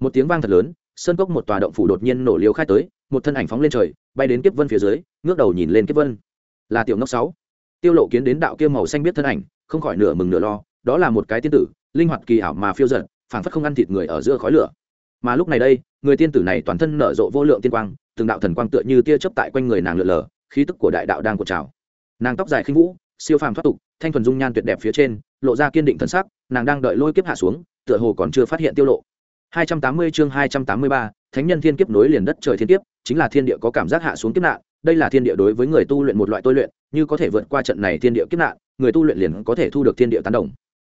một tiếng vang thật lớn, sơn cốc một tòa động phủ đột nhiên nổ liều khai tới, một thân ảnh phóng lên trời, bay đến kiếp vân phía dưới, ngước đầu nhìn lên kiếp vân. Là tiểu ngốc sáu. Tiêu lộ kiến đến đạo kia màu xanh biết thân ảnh, không khỏi nửa mừng nửa lo, đó là một cái tiên tử linh hoạt kỳ ảo mà phiêu dật phảng phất không ăn thịt người ở giữa khói lửa. Mà lúc này đây người tiên tử này toàn thân nở rộ vô lượng tiên quang từng đạo thần quang tựa như tia chớp tại quanh người nàng lượn lờ khí tức của đại đạo đang cột trào. Nàng tóc dài khinh vũ siêu phàm thoát tục thanh thuần dung nhan tuyệt đẹp phía trên lộ ra kiên định thần sắc nàng đang đợi lôi kiếp hạ xuống tựa hồ còn chưa phát hiện tiêu lộ. 280 chương 283, thánh nhân thiên kiếp nối liền đất trời thiên kiếp chính là thiên địa có cảm giác hạ xuống kiếp nạn đây là thiên địa đối với người tu luyện một loại tôi luyện như có thể vượt qua trận này thiên địa kiếp nạn người tu luyện liền có thể thu được thiên địa tán đồng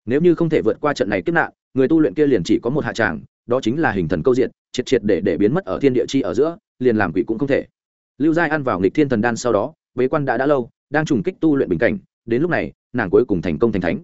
nếu như không thể vượt qua trận này kiếp nạn, người tu luyện kia liền chỉ có một hạ tràng, đó chính là hình thần câu diện triệt triệt để để biến mất ở thiên địa chi ở giữa, liền làm quỷ cũng không thể. Lưu giai ăn vào nghịch thiên thần đan sau đó, bế quan đã đã lâu, đang trùng kích tu luyện bình cảnh, đến lúc này, nàng cuối cùng thành công thành thánh.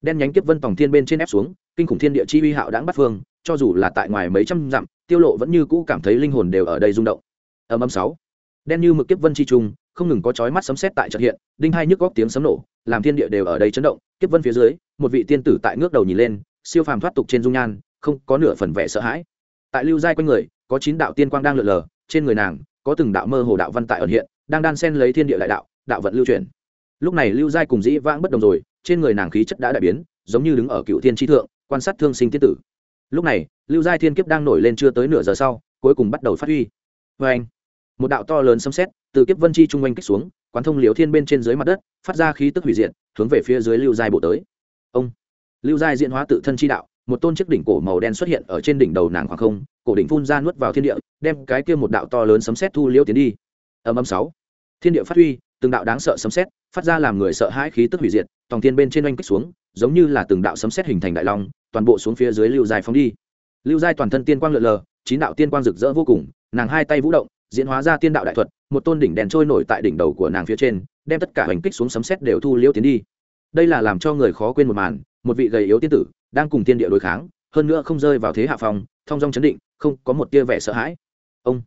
Đen nhánh kiếp vân tòng thiên bên trên ép xuống, kinh khủng thiên địa chi uy hạo đáng bắt phương, cho dù là tại ngoài mấy trăm dặm, tiêu lộ vẫn như cũ cảm thấy linh hồn đều ở đây rung động. Âm âm sáu. Đen như mực kiếp vân chi trung, không ngừng có chói mắt sấm sét tại trận hiện, đinh hai nhức góc tiếng sấm nổ, làm thiên địa đều ở đây chấn động kiếp vân phía dưới, một vị tiên tử tại ngước đầu nhìn lên, siêu phàm thoát tục trên dung nhan, không có nửa phần vẻ sợ hãi. Tại lưu giai quanh người, có chín đạo tiên quang đang lượn lờ, trên người nàng, có từng đạo mơ hồ đạo văn tại ẩn hiện, đang đan xen lấy thiên địa đại đạo đạo vận lưu truyền lúc này lưu giai cùng dĩ vãng bất đồng rồi, trên người nàng khí chất đã đại biến, giống như đứng ở cựu thiên tri thượng, quan sát thương sinh tiết tử. Lúc này, lưu giai thiên kiếp đang nổi lên chưa tới nửa giờ sau, cuối cùng bắt đầu phát huy. Vê anh một đạo to lớn xâm xét từ kiếp vân chi trung quanh kích xuống quán thông liều thiên bên trên dưới mặt đất, phát ra khí tức hủy diệt, hướng về phía dưới lưu giai bộ tới. Ông, lưu giai diễn hóa tự thân chi đạo, một tôn chiếc đỉnh cổ màu đen xuất hiện ở trên đỉnh đầu nàng khoảng không, cổ đỉnh phun ra nuốt vào thiên địa, đem cái kia một đạo to lớn sấm xét thu liễu tiến đi. Âm âm sáu, thiên địa phát huy, từng đạo đáng sợ sấm xét phát ra làm người sợ hãi khí tức hủy diệt, tòng thiên bên trên oanh kích xuống, giống như là từng đạo sấm xét hình thành đại long, toàn bộ xuống phía dưới lưu giai phóng đi. Lưu giai toàn thân tiên quang lượn lờ, chín đạo tiên quang rực rỡ vô cùng, nàng hai tay vũ động diễn hóa ra tiên đạo đại thuật, một tôn đỉnh đèn trôi nổi tại đỉnh đầu của nàng phía trên, đem tất cả hành kích xuống sấm xét đều thu liễu tiến đi. Đây là làm cho người khó quên một màn, một vị gầy yếu tiên tử, đang cùng tiên địa đối kháng, hơn nữa không rơi vào thế hạ phòng thong dong chấn định, không có một tia vẻ sợ hãi. Ông,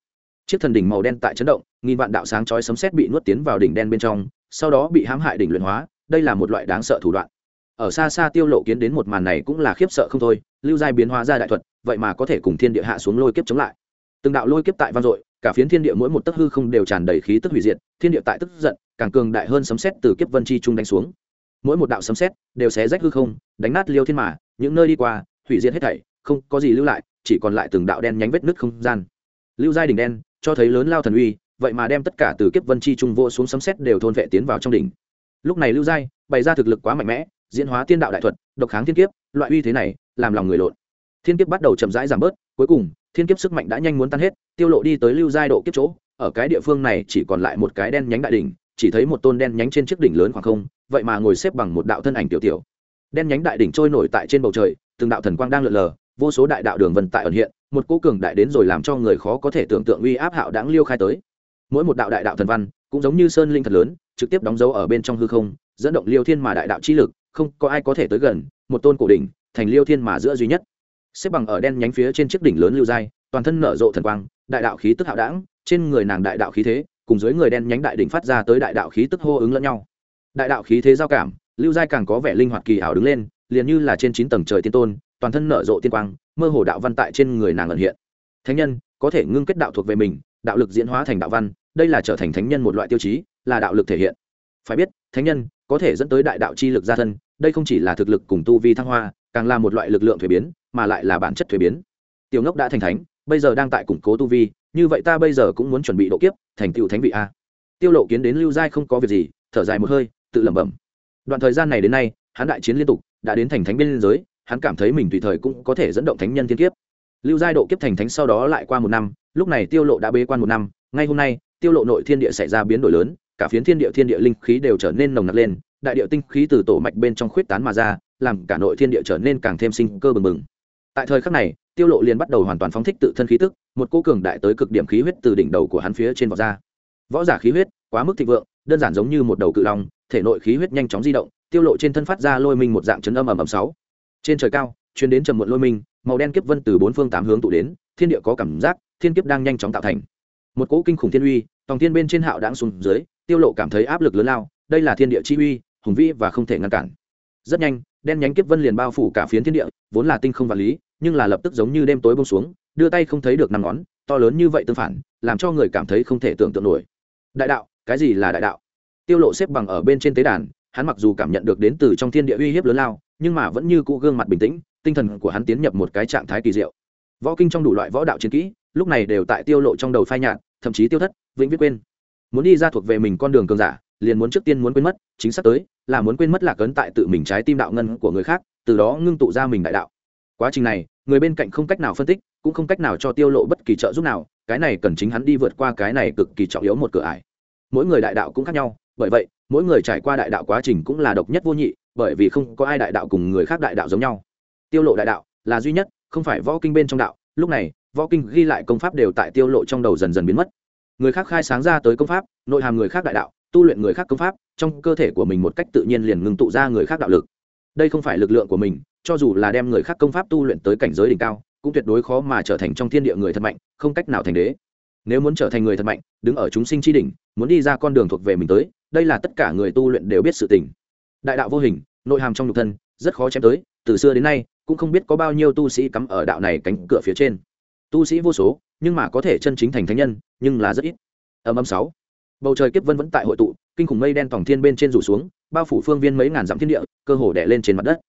chiếc thần đỉnh màu đen tại chấn động, nghìn vạn đạo sáng chói sấm sét bị nuốt tiến vào đỉnh đen bên trong, sau đó bị hãm hại đỉnh luyện hóa, đây là một loại đáng sợ thủ đoạn. Ở xa xa tiêu lộ kiến đến một màn này cũng là khiếp sợ không thôi, lưu giai biến hóa ra đại thuật, vậy mà có thể cùng thiên địa hạ xuống lôi kiếp chống lại. Từng đạo lôi kiếp tại vang dội cả phiến thiên địa mỗi một tấc hư không đều tràn đầy khí tức hủy diệt, thiên địa tại tức giận, càng cường đại hơn sấm sét từ kiếp vân chi trung đánh xuống. Mỗi một đạo sấm sét đều xé rách hư không, đánh nát liêu thiên mà, những nơi đi qua, hủy diệt hết thảy, không có gì lưu lại, chỉ còn lại từng đạo đen nhánh vết nứt không gian. Lưu giai đỉnh đen, cho thấy lớn lao thần uy, vậy mà đem tất cả từ kiếp vân chi trung vô xuống sấm sét đều thôn vệ tiến vào trong đỉnh. Lúc này lưu giai bày ra thực lực quá mạnh mẽ, diễn hóa tiên đạo đại thuật, độc kháng thiên kiếp, loại uy thế này, làm lòng người lộn thiên kiếp bắt đầu chậm rãi giảm bớt, cuối cùng, thiên kiếp sức mạnh đã nhanh muốn tan hết, tiêu lộ đi tới lưu giai độ kiếp chỗ, ở cái địa phương này chỉ còn lại một cái đen nhánh đại đỉnh, chỉ thấy một tôn đen nhánh trên chiếc đỉnh lớn khoảng không, vậy mà ngồi xếp bằng một đạo thân ảnh tiểu tiểu. Đen nhánh đại đỉnh trôi nổi tại trên bầu trời, từng đạo thần quang đang lượn lờ, vô số đại đạo đường vân tại ẩn hiện, một cỗ cường đại đến rồi làm cho người khó có thể tưởng tượng uy áp hạo đáng liêu khai tới. Mỗi một đạo đại đạo thần văn, cũng giống như sơn linh thật lớn, trực tiếp đóng dấu ở bên trong hư không, dẫn động liêu thiên mà đại đạo chi lực, không có ai có thể tới gần, một tôn cổ đỉnh, thành liêu thiên mà giữa duy nhất xếp bằng ở đen nhánh phía trên chiếc đỉnh lớn lưu giai, toàn thân nở rộ thần quang, đại đạo khí tức hạo đảng trên người nàng đại đạo khí thế, cùng dưới người đen nhánh đại đỉnh phát ra tới đại đạo khí tức hô ứng lẫn nhau. Đại đạo khí thế giao cảm, lưu giai càng có vẻ linh hoạt kỳ ảo đứng lên, liền như là trên chín tầng trời tiên tôn, toàn thân nở rộ tiên quang, mơ hồ đạo văn tại trên người nàng ẩn hiện. Thánh nhân, có thể ngưng kết đạo thuộc về mình, đạo lực diễn hóa thành đạo văn, đây là trở thành thánh nhân một loại tiêu chí, là đạo lực thể hiện. Phải biết, thánh nhân có thể dẫn tới đại đạo chi lực gia thân đây không chỉ là thực lực cùng tu vi thăng hoa, càng là một loại lực lượng thuế biến, mà lại là bản chất thuế biến. Tiểu ngốc đã thành thánh, bây giờ đang tại củng cố tu vi, như vậy ta bây giờ cũng muốn chuẩn bị độ kiếp, thành tựu thánh vị a. Tiêu lộ kiến đến lưu giai không có việc gì, thở dài một hơi, tự lẩm bẩm. Đoạn thời gian này đến nay, hắn đại chiến liên tục, đã đến thành thánh biên giới, hắn cảm thấy mình tùy thời cũng có thể dẫn động thánh nhân thiên kiếp. Lưu giai độ kiếp thành thánh sau đó lại qua một năm, lúc này tiêu lộ đã bế quan một năm, ngay hôm nay, tiêu lộ nội thiên địa xảy ra biến đổi lớn, cả phiến thiên địa thiên địa linh khí đều trở nên nồng nặc lên đại địa tinh khí từ tổ mạch bên trong khuyết tán mà ra, làm cả nội thiên địa trở nên càng thêm sinh cơ bừng bừng. Tại thời khắc này, tiêu lộ liền bắt đầu hoàn toàn phóng thích tự thân khí tức, một cô cường đại tới cực điểm khí huyết từ đỉnh đầu của hắn phía trên vọt ra. Võ giả khí huyết, quá mức thịnh vượng, đơn giản giống như một đầu cự long, thể nội khí huyết nhanh chóng di động, tiêu lộ trên thân phát ra lôi minh một dạng chấn âm ầm ầm sáu. Trên trời cao, truyền đến trầm muộn lôi minh, màu đen kiếp vân từ bốn phương tám hướng tụ đến, thiên địa có cảm giác, thiên kiếp đang nhanh chóng tạo thành. Một cỗ kinh khủng thiên uy, tòng thiên bên trên hạo đãng xuống dưới, tiêu lộ cảm thấy áp lực lớn lao, đây là thiên địa chi uy hùng vĩ và không thể ngăn cản. Rất nhanh, đen nhánh kiếp vân liền bao phủ cả phiến thiên địa, vốn là tinh không vật lý, nhưng là lập tức giống như đêm tối bông xuống, đưa tay không thấy được năm ngón, to lớn như vậy tương phản, làm cho người cảm thấy không thể tưởng tượng nổi. Đại đạo, cái gì là đại đạo? Tiêu lộ xếp bằng ở bên trên tế đàn, hắn mặc dù cảm nhận được đến từ trong thiên địa uy hiếp lớn lao, nhưng mà vẫn như cũ gương mặt bình tĩnh, tinh thần của hắn tiến nhập một cái trạng thái kỳ diệu. Võ kinh trong đủ loại võ đạo chiến kỹ, lúc này đều tại tiêu lộ trong đầu phai nhạt, thậm chí tiêu thất, vĩnh viết quên. Muốn đi ra thuộc về mình con đường cường giả, liền muốn trước tiên muốn quên mất, chính xác tới là muốn quên mất lạc ấn tại tự mình trái tim đạo ngân của người khác, từ đó ngưng tụ ra mình đại đạo. Quá trình này, người bên cạnh không cách nào phân tích, cũng không cách nào cho tiêu lộ bất kỳ trợ giúp nào, cái này cần chính hắn đi vượt qua cái này cực kỳ trọng yếu một cửa ải. Mỗi người đại đạo cũng khác nhau, bởi vậy, mỗi người trải qua đại đạo quá trình cũng là độc nhất vô nhị, bởi vì không có ai đại đạo cùng người khác đại đạo giống nhau. Tiêu lộ đại đạo là duy nhất, không phải võ kinh bên trong đạo, lúc này, võ kinh ghi lại công pháp đều tại tiêu lộ trong đầu dần dần biến mất. Người khác khai sáng ra tới công pháp, nội hàm người khác đại đạo tu luyện người khác công pháp, trong cơ thể của mình một cách tự nhiên liền ngừng tụ ra người khác đạo lực. Đây không phải lực lượng của mình, cho dù là đem người khác công pháp tu luyện tới cảnh giới đỉnh cao, cũng tuyệt đối khó mà trở thành trong thiên địa người thật mạnh, không cách nào thành đế. Nếu muốn trở thành người thật mạnh, đứng ở chúng sinh tri đỉnh, muốn đi ra con đường thuộc về mình tới, đây là tất cả người tu luyện đều biết sự tình. Đại đạo vô hình, nội hàm trong nhục thân, rất khó chém tới, từ xưa đến nay, cũng không biết có bao nhiêu tu sĩ cắm ở đạo này cánh cửa phía trên. Tu sĩ vô số, nhưng mà có thể chân chính thành thánh nhân, nhưng là rất ít. Âm âm sáu bầu trời kiếp vân vẫn tại hội tụ, kinh khủng mây đen tỏng thiên bên trên rủ xuống, bao phủ phương viên mấy ngàn dặm thiên địa, cơ hồ đè lên trên mặt đất.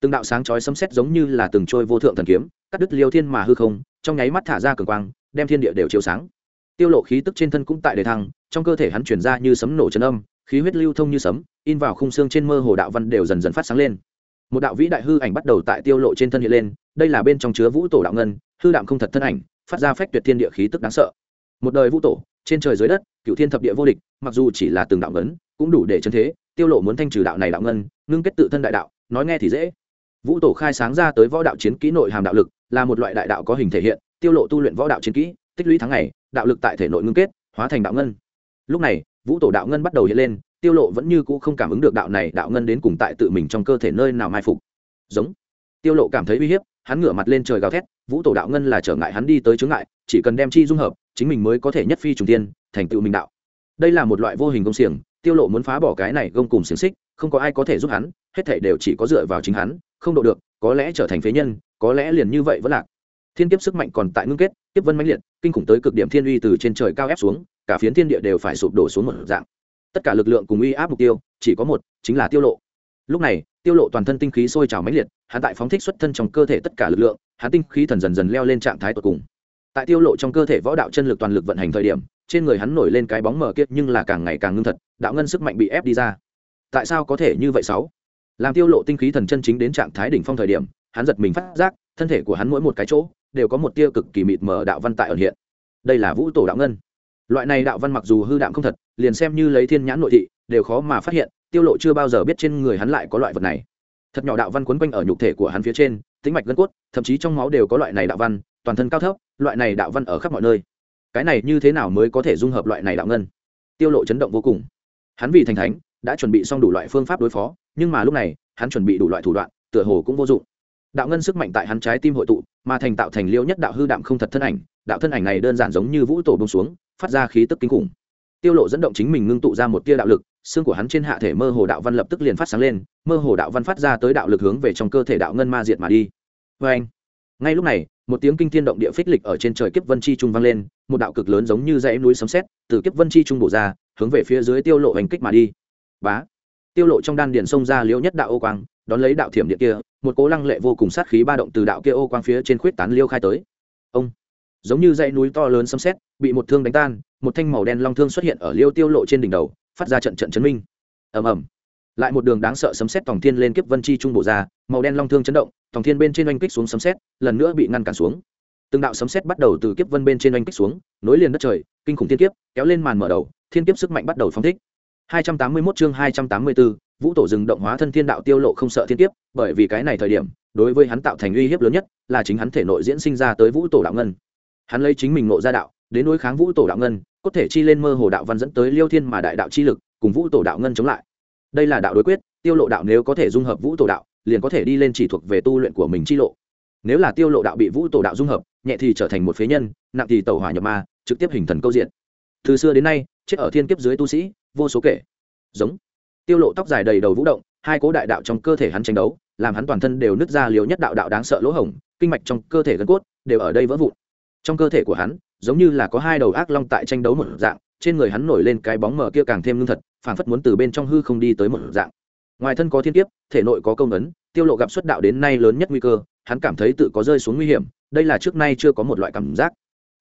Từng đạo sáng chói sấm sét giống như là từng trôi vô thượng thần kiếm, cắt đứt liêu thiên mà hư không, trong nháy mắt thả ra cường quang, đem thiên địa đều chiếu sáng. Tiêu lộ khí tức trên thân cũng tại đề thăng, trong cơ thể hắn truyền ra như sấm nổ chấn âm, khí huyết lưu thông như sấm, in vào khung xương trên mơ hồ đạo văn đều dần dần phát sáng lên. Một đạo vĩ đại hư ảnh bắt đầu tại tiêu lộ trên thân hiện lên, đây là bên trong chứa vũ tổ đạo ngân, hư đạm không thật thân ảnh, phát ra phách tuyệt thiên địa khí tức đáng sợ. Một đời vũ tổ trên trời dưới đất cựu thiên thập địa vô địch, mặc dù chỉ là từng đạo ngấn, cũng đủ để chân thế, tiêu lộ muốn thanh trừ đạo này đạo ngân, ngưng kết tự thân đại đạo, nói nghe thì dễ. Vũ tổ khai sáng ra tới võ đạo chiến kỹ nội hàm đạo lực, là một loại đại đạo có hình thể hiện, tiêu lộ tu luyện võ đạo chiến kỹ, tích lũy tháng ngày, đạo lực tại thể nội ngưng kết, hóa thành đạo ngân. Lúc này, vũ tổ đạo ngân bắt đầu hiện lên, tiêu lộ vẫn như cũ không cảm ứng được đạo này đạo ngân đến cùng tại tự mình trong cơ thể nơi nào mai phục. Giống. Tiêu lộ cảm thấy uy hiếp, hắn ngửa mặt lên trời gào thét, vũ tổ đạo ngân là trở ngại hắn đi tới chướng ngại, chỉ cần đem chi dung hợp chính mình mới có thể nhất phi trùng tiên, thành tựu minh đạo. Đây là một loại vô hình công xiềng, tiêu lộ muốn phá bỏ cái này gông cùng xiềng xích, không có ai có thể giúp hắn, hết thảy đều chỉ có dựa vào chính hắn, không độ được, có lẽ trở thành phế nhân, có lẽ liền như vậy vẫn lạc. Thiên kiếp sức mạnh còn tại ngưng kết tiếp vân mãnh liệt, kinh khủng tới cực điểm thiên uy từ trên trời cao ép xuống, cả phiến thiên địa đều phải sụp đổ xuống một dạng. Tất cả lực lượng cùng uy áp mục tiêu, chỉ có một, chính là tiêu lộ. Lúc này, tiêu lộ toàn thân tinh khí sôi trào mãnh liệt, hắn tại phóng thích xuất thân trong cơ thể tất cả lực lượng, hắn tinh khí thần dần dần leo lên trạng thái tột cùng tại tiêu lộ trong cơ thể võ đạo chân lực toàn lực vận hành thời điểm, trên người hắn nổi lên cái bóng mờ kiệt nhưng là càng ngày càng ngưng thật, đạo ngân sức mạnh bị ép đi ra. Tại sao có thể như vậy sáu? Làm tiêu lộ tinh khí thần chân chính đến trạng thái đỉnh phong thời điểm, hắn giật mình phát giác, thân thể của hắn mỗi một cái chỗ, đều có một tia cực kỳ mịt mờ đạo văn tại ẩn hiện. Đây là vũ tổ đạo ngân. Loại này đạo văn mặc dù hư đạm không thật, liền xem như lấy thiên nhãn nội thị, đều khó mà phát hiện, tiêu lộ chưa bao giờ biết trên người hắn lại có loại vật này. Thật nhỏ đạo văn quấn quanh ở nhục thể của hắn phía trên, tĩnh mạch gân cốt, thậm chí trong máu đều có loại này đạo văn, toàn thân cao thấp loại này đạo văn ở khắp mọi nơi. Cái này như thế nào mới có thể dung hợp loại này đạo ngân? Tiêu lộ chấn động vô cùng. Hắn vì thành thánh, đã chuẩn bị xong đủ loại phương pháp đối phó, nhưng mà lúc này, hắn chuẩn bị đủ loại thủ đoạn, tựa hồ cũng vô dụng. Đạo ngân sức mạnh tại hắn trái tim hội tụ, mà thành tạo thành liêu nhất đạo hư đạm không thật thân ảnh, đạo thân ảnh này đơn giản giống như vũ tổ bông xuống, phát ra khí tức kinh khủng. Tiêu lộ dẫn động chính mình ngưng tụ ra một tia đạo lực, xương của hắn trên hạ thể mơ hồ đạo văn lập tức liền phát sáng lên, mơ hồ đạo văn phát ra tới đạo lực hướng về trong cơ thể đạo ngân ma diệt mà đi. Với anh ngay lúc này, một tiếng kinh thiên động địa phích lịch ở trên trời kiếp vân chi trung vang lên, một đạo cực lớn giống như dãy núi sấm sét từ kiếp vân chi trung bổ ra, hướng về phía dưới tiêu lộ hành kích mà đi. Bá! Tiêu lộ trong đan điền xông ra liễu nhất đạo ô quang, đón lấy đạo thiểm điện kia, một cố lăng lệ vô cùng sát khí ba động từ đạo kia ô quang phía trên khuyết tán liêu khai tới. Ông! Giống như dãy núi to lớn sấm sét, bị một thương đánh tan, một thanh màu đen long thương xuất hiện ở liêu tiêu lộ trên đỉnh đầu, phát ra trận trận chấn minh. Ầm ầm lại một đường đáng sợ sấm sét tòng thiên lên kiếp vân chi trung bộ ra màu đen long thương chấn động tòng thiên bên trên oanh kích xuống sấm sét lần nữa bị ngăn cản xuống. Từng đạo sấm sét bắt đầu từ kiếp vân bên trên oanh kích xuống nối liền đất trời kinh khủng thiên kiếp kéo lên màn mở đầu thiên kiếp sức mạnh bắt đầu phóng thích. 281 chương 284, vũ tổ rừng động hóa thân thiên đạo tiêu lộ không sợ thiên kiếp bởi vì cái này thời điểm đối với hắn tạo thành uy hiếp lớn nhất là chính hắn thể nội diễn sinh ra tới vũ tổ đạo ngân. Hắn lấy chính mình nộ ra đạo đến đối kháng vũ tổ đạo ngân có thể chi lên mơ hồ đạo văn dẫn tới liêu thiên mà đại đạo chi lực cùng vũ tổ đạo ngân chống lại đây là đạo đối quyết, tiêu lộ đạo nếu có thể dung hợp vũ tổ đạo, liền có thể đi lên chỉ thuộc về tu luyện của mình chi lộ. Nếu là tiêu lộ đạo bị vũ tổ đạo dung hợp, nhẹ thì trở thành một phế nhân, nặng thì tẩu hỏa nhập ma, trực tiếp hình thần câu diện. Từ xưa đến nay, chết ở thiên kiếp dưới tu sĩ, vô số kể. Giống. Tiêu lộ tóc dài đầy đầu vũ động, hai cố đại đạo trong cơ thể hắn tranh đấu, làm hắn toàn thân đều nứt ra liều nhất đạo đạo đáng sợ lỗ hổng, kinh mạch trong cơ thể gân cốt đều ở đây vỡ vụn. Trong cơ thể của hắn, giống như là có hai đầu ác long tại tranh đấu một dạng trên người hắn nổi lên cái bóng mờ kia càng thêm lương thật, phảng phất muốn từ bên trong hư không đi tới một dạng. Ngoài thân có thiên kiếp, thể nội có công ấn, tiêu lộ gặp xuất đạo đến nay lớn nhất nguy cơ, hắn cảm thấy tự có rơi xuống nguy hiểm, đây là trước nay chưa có một loại cảm giác.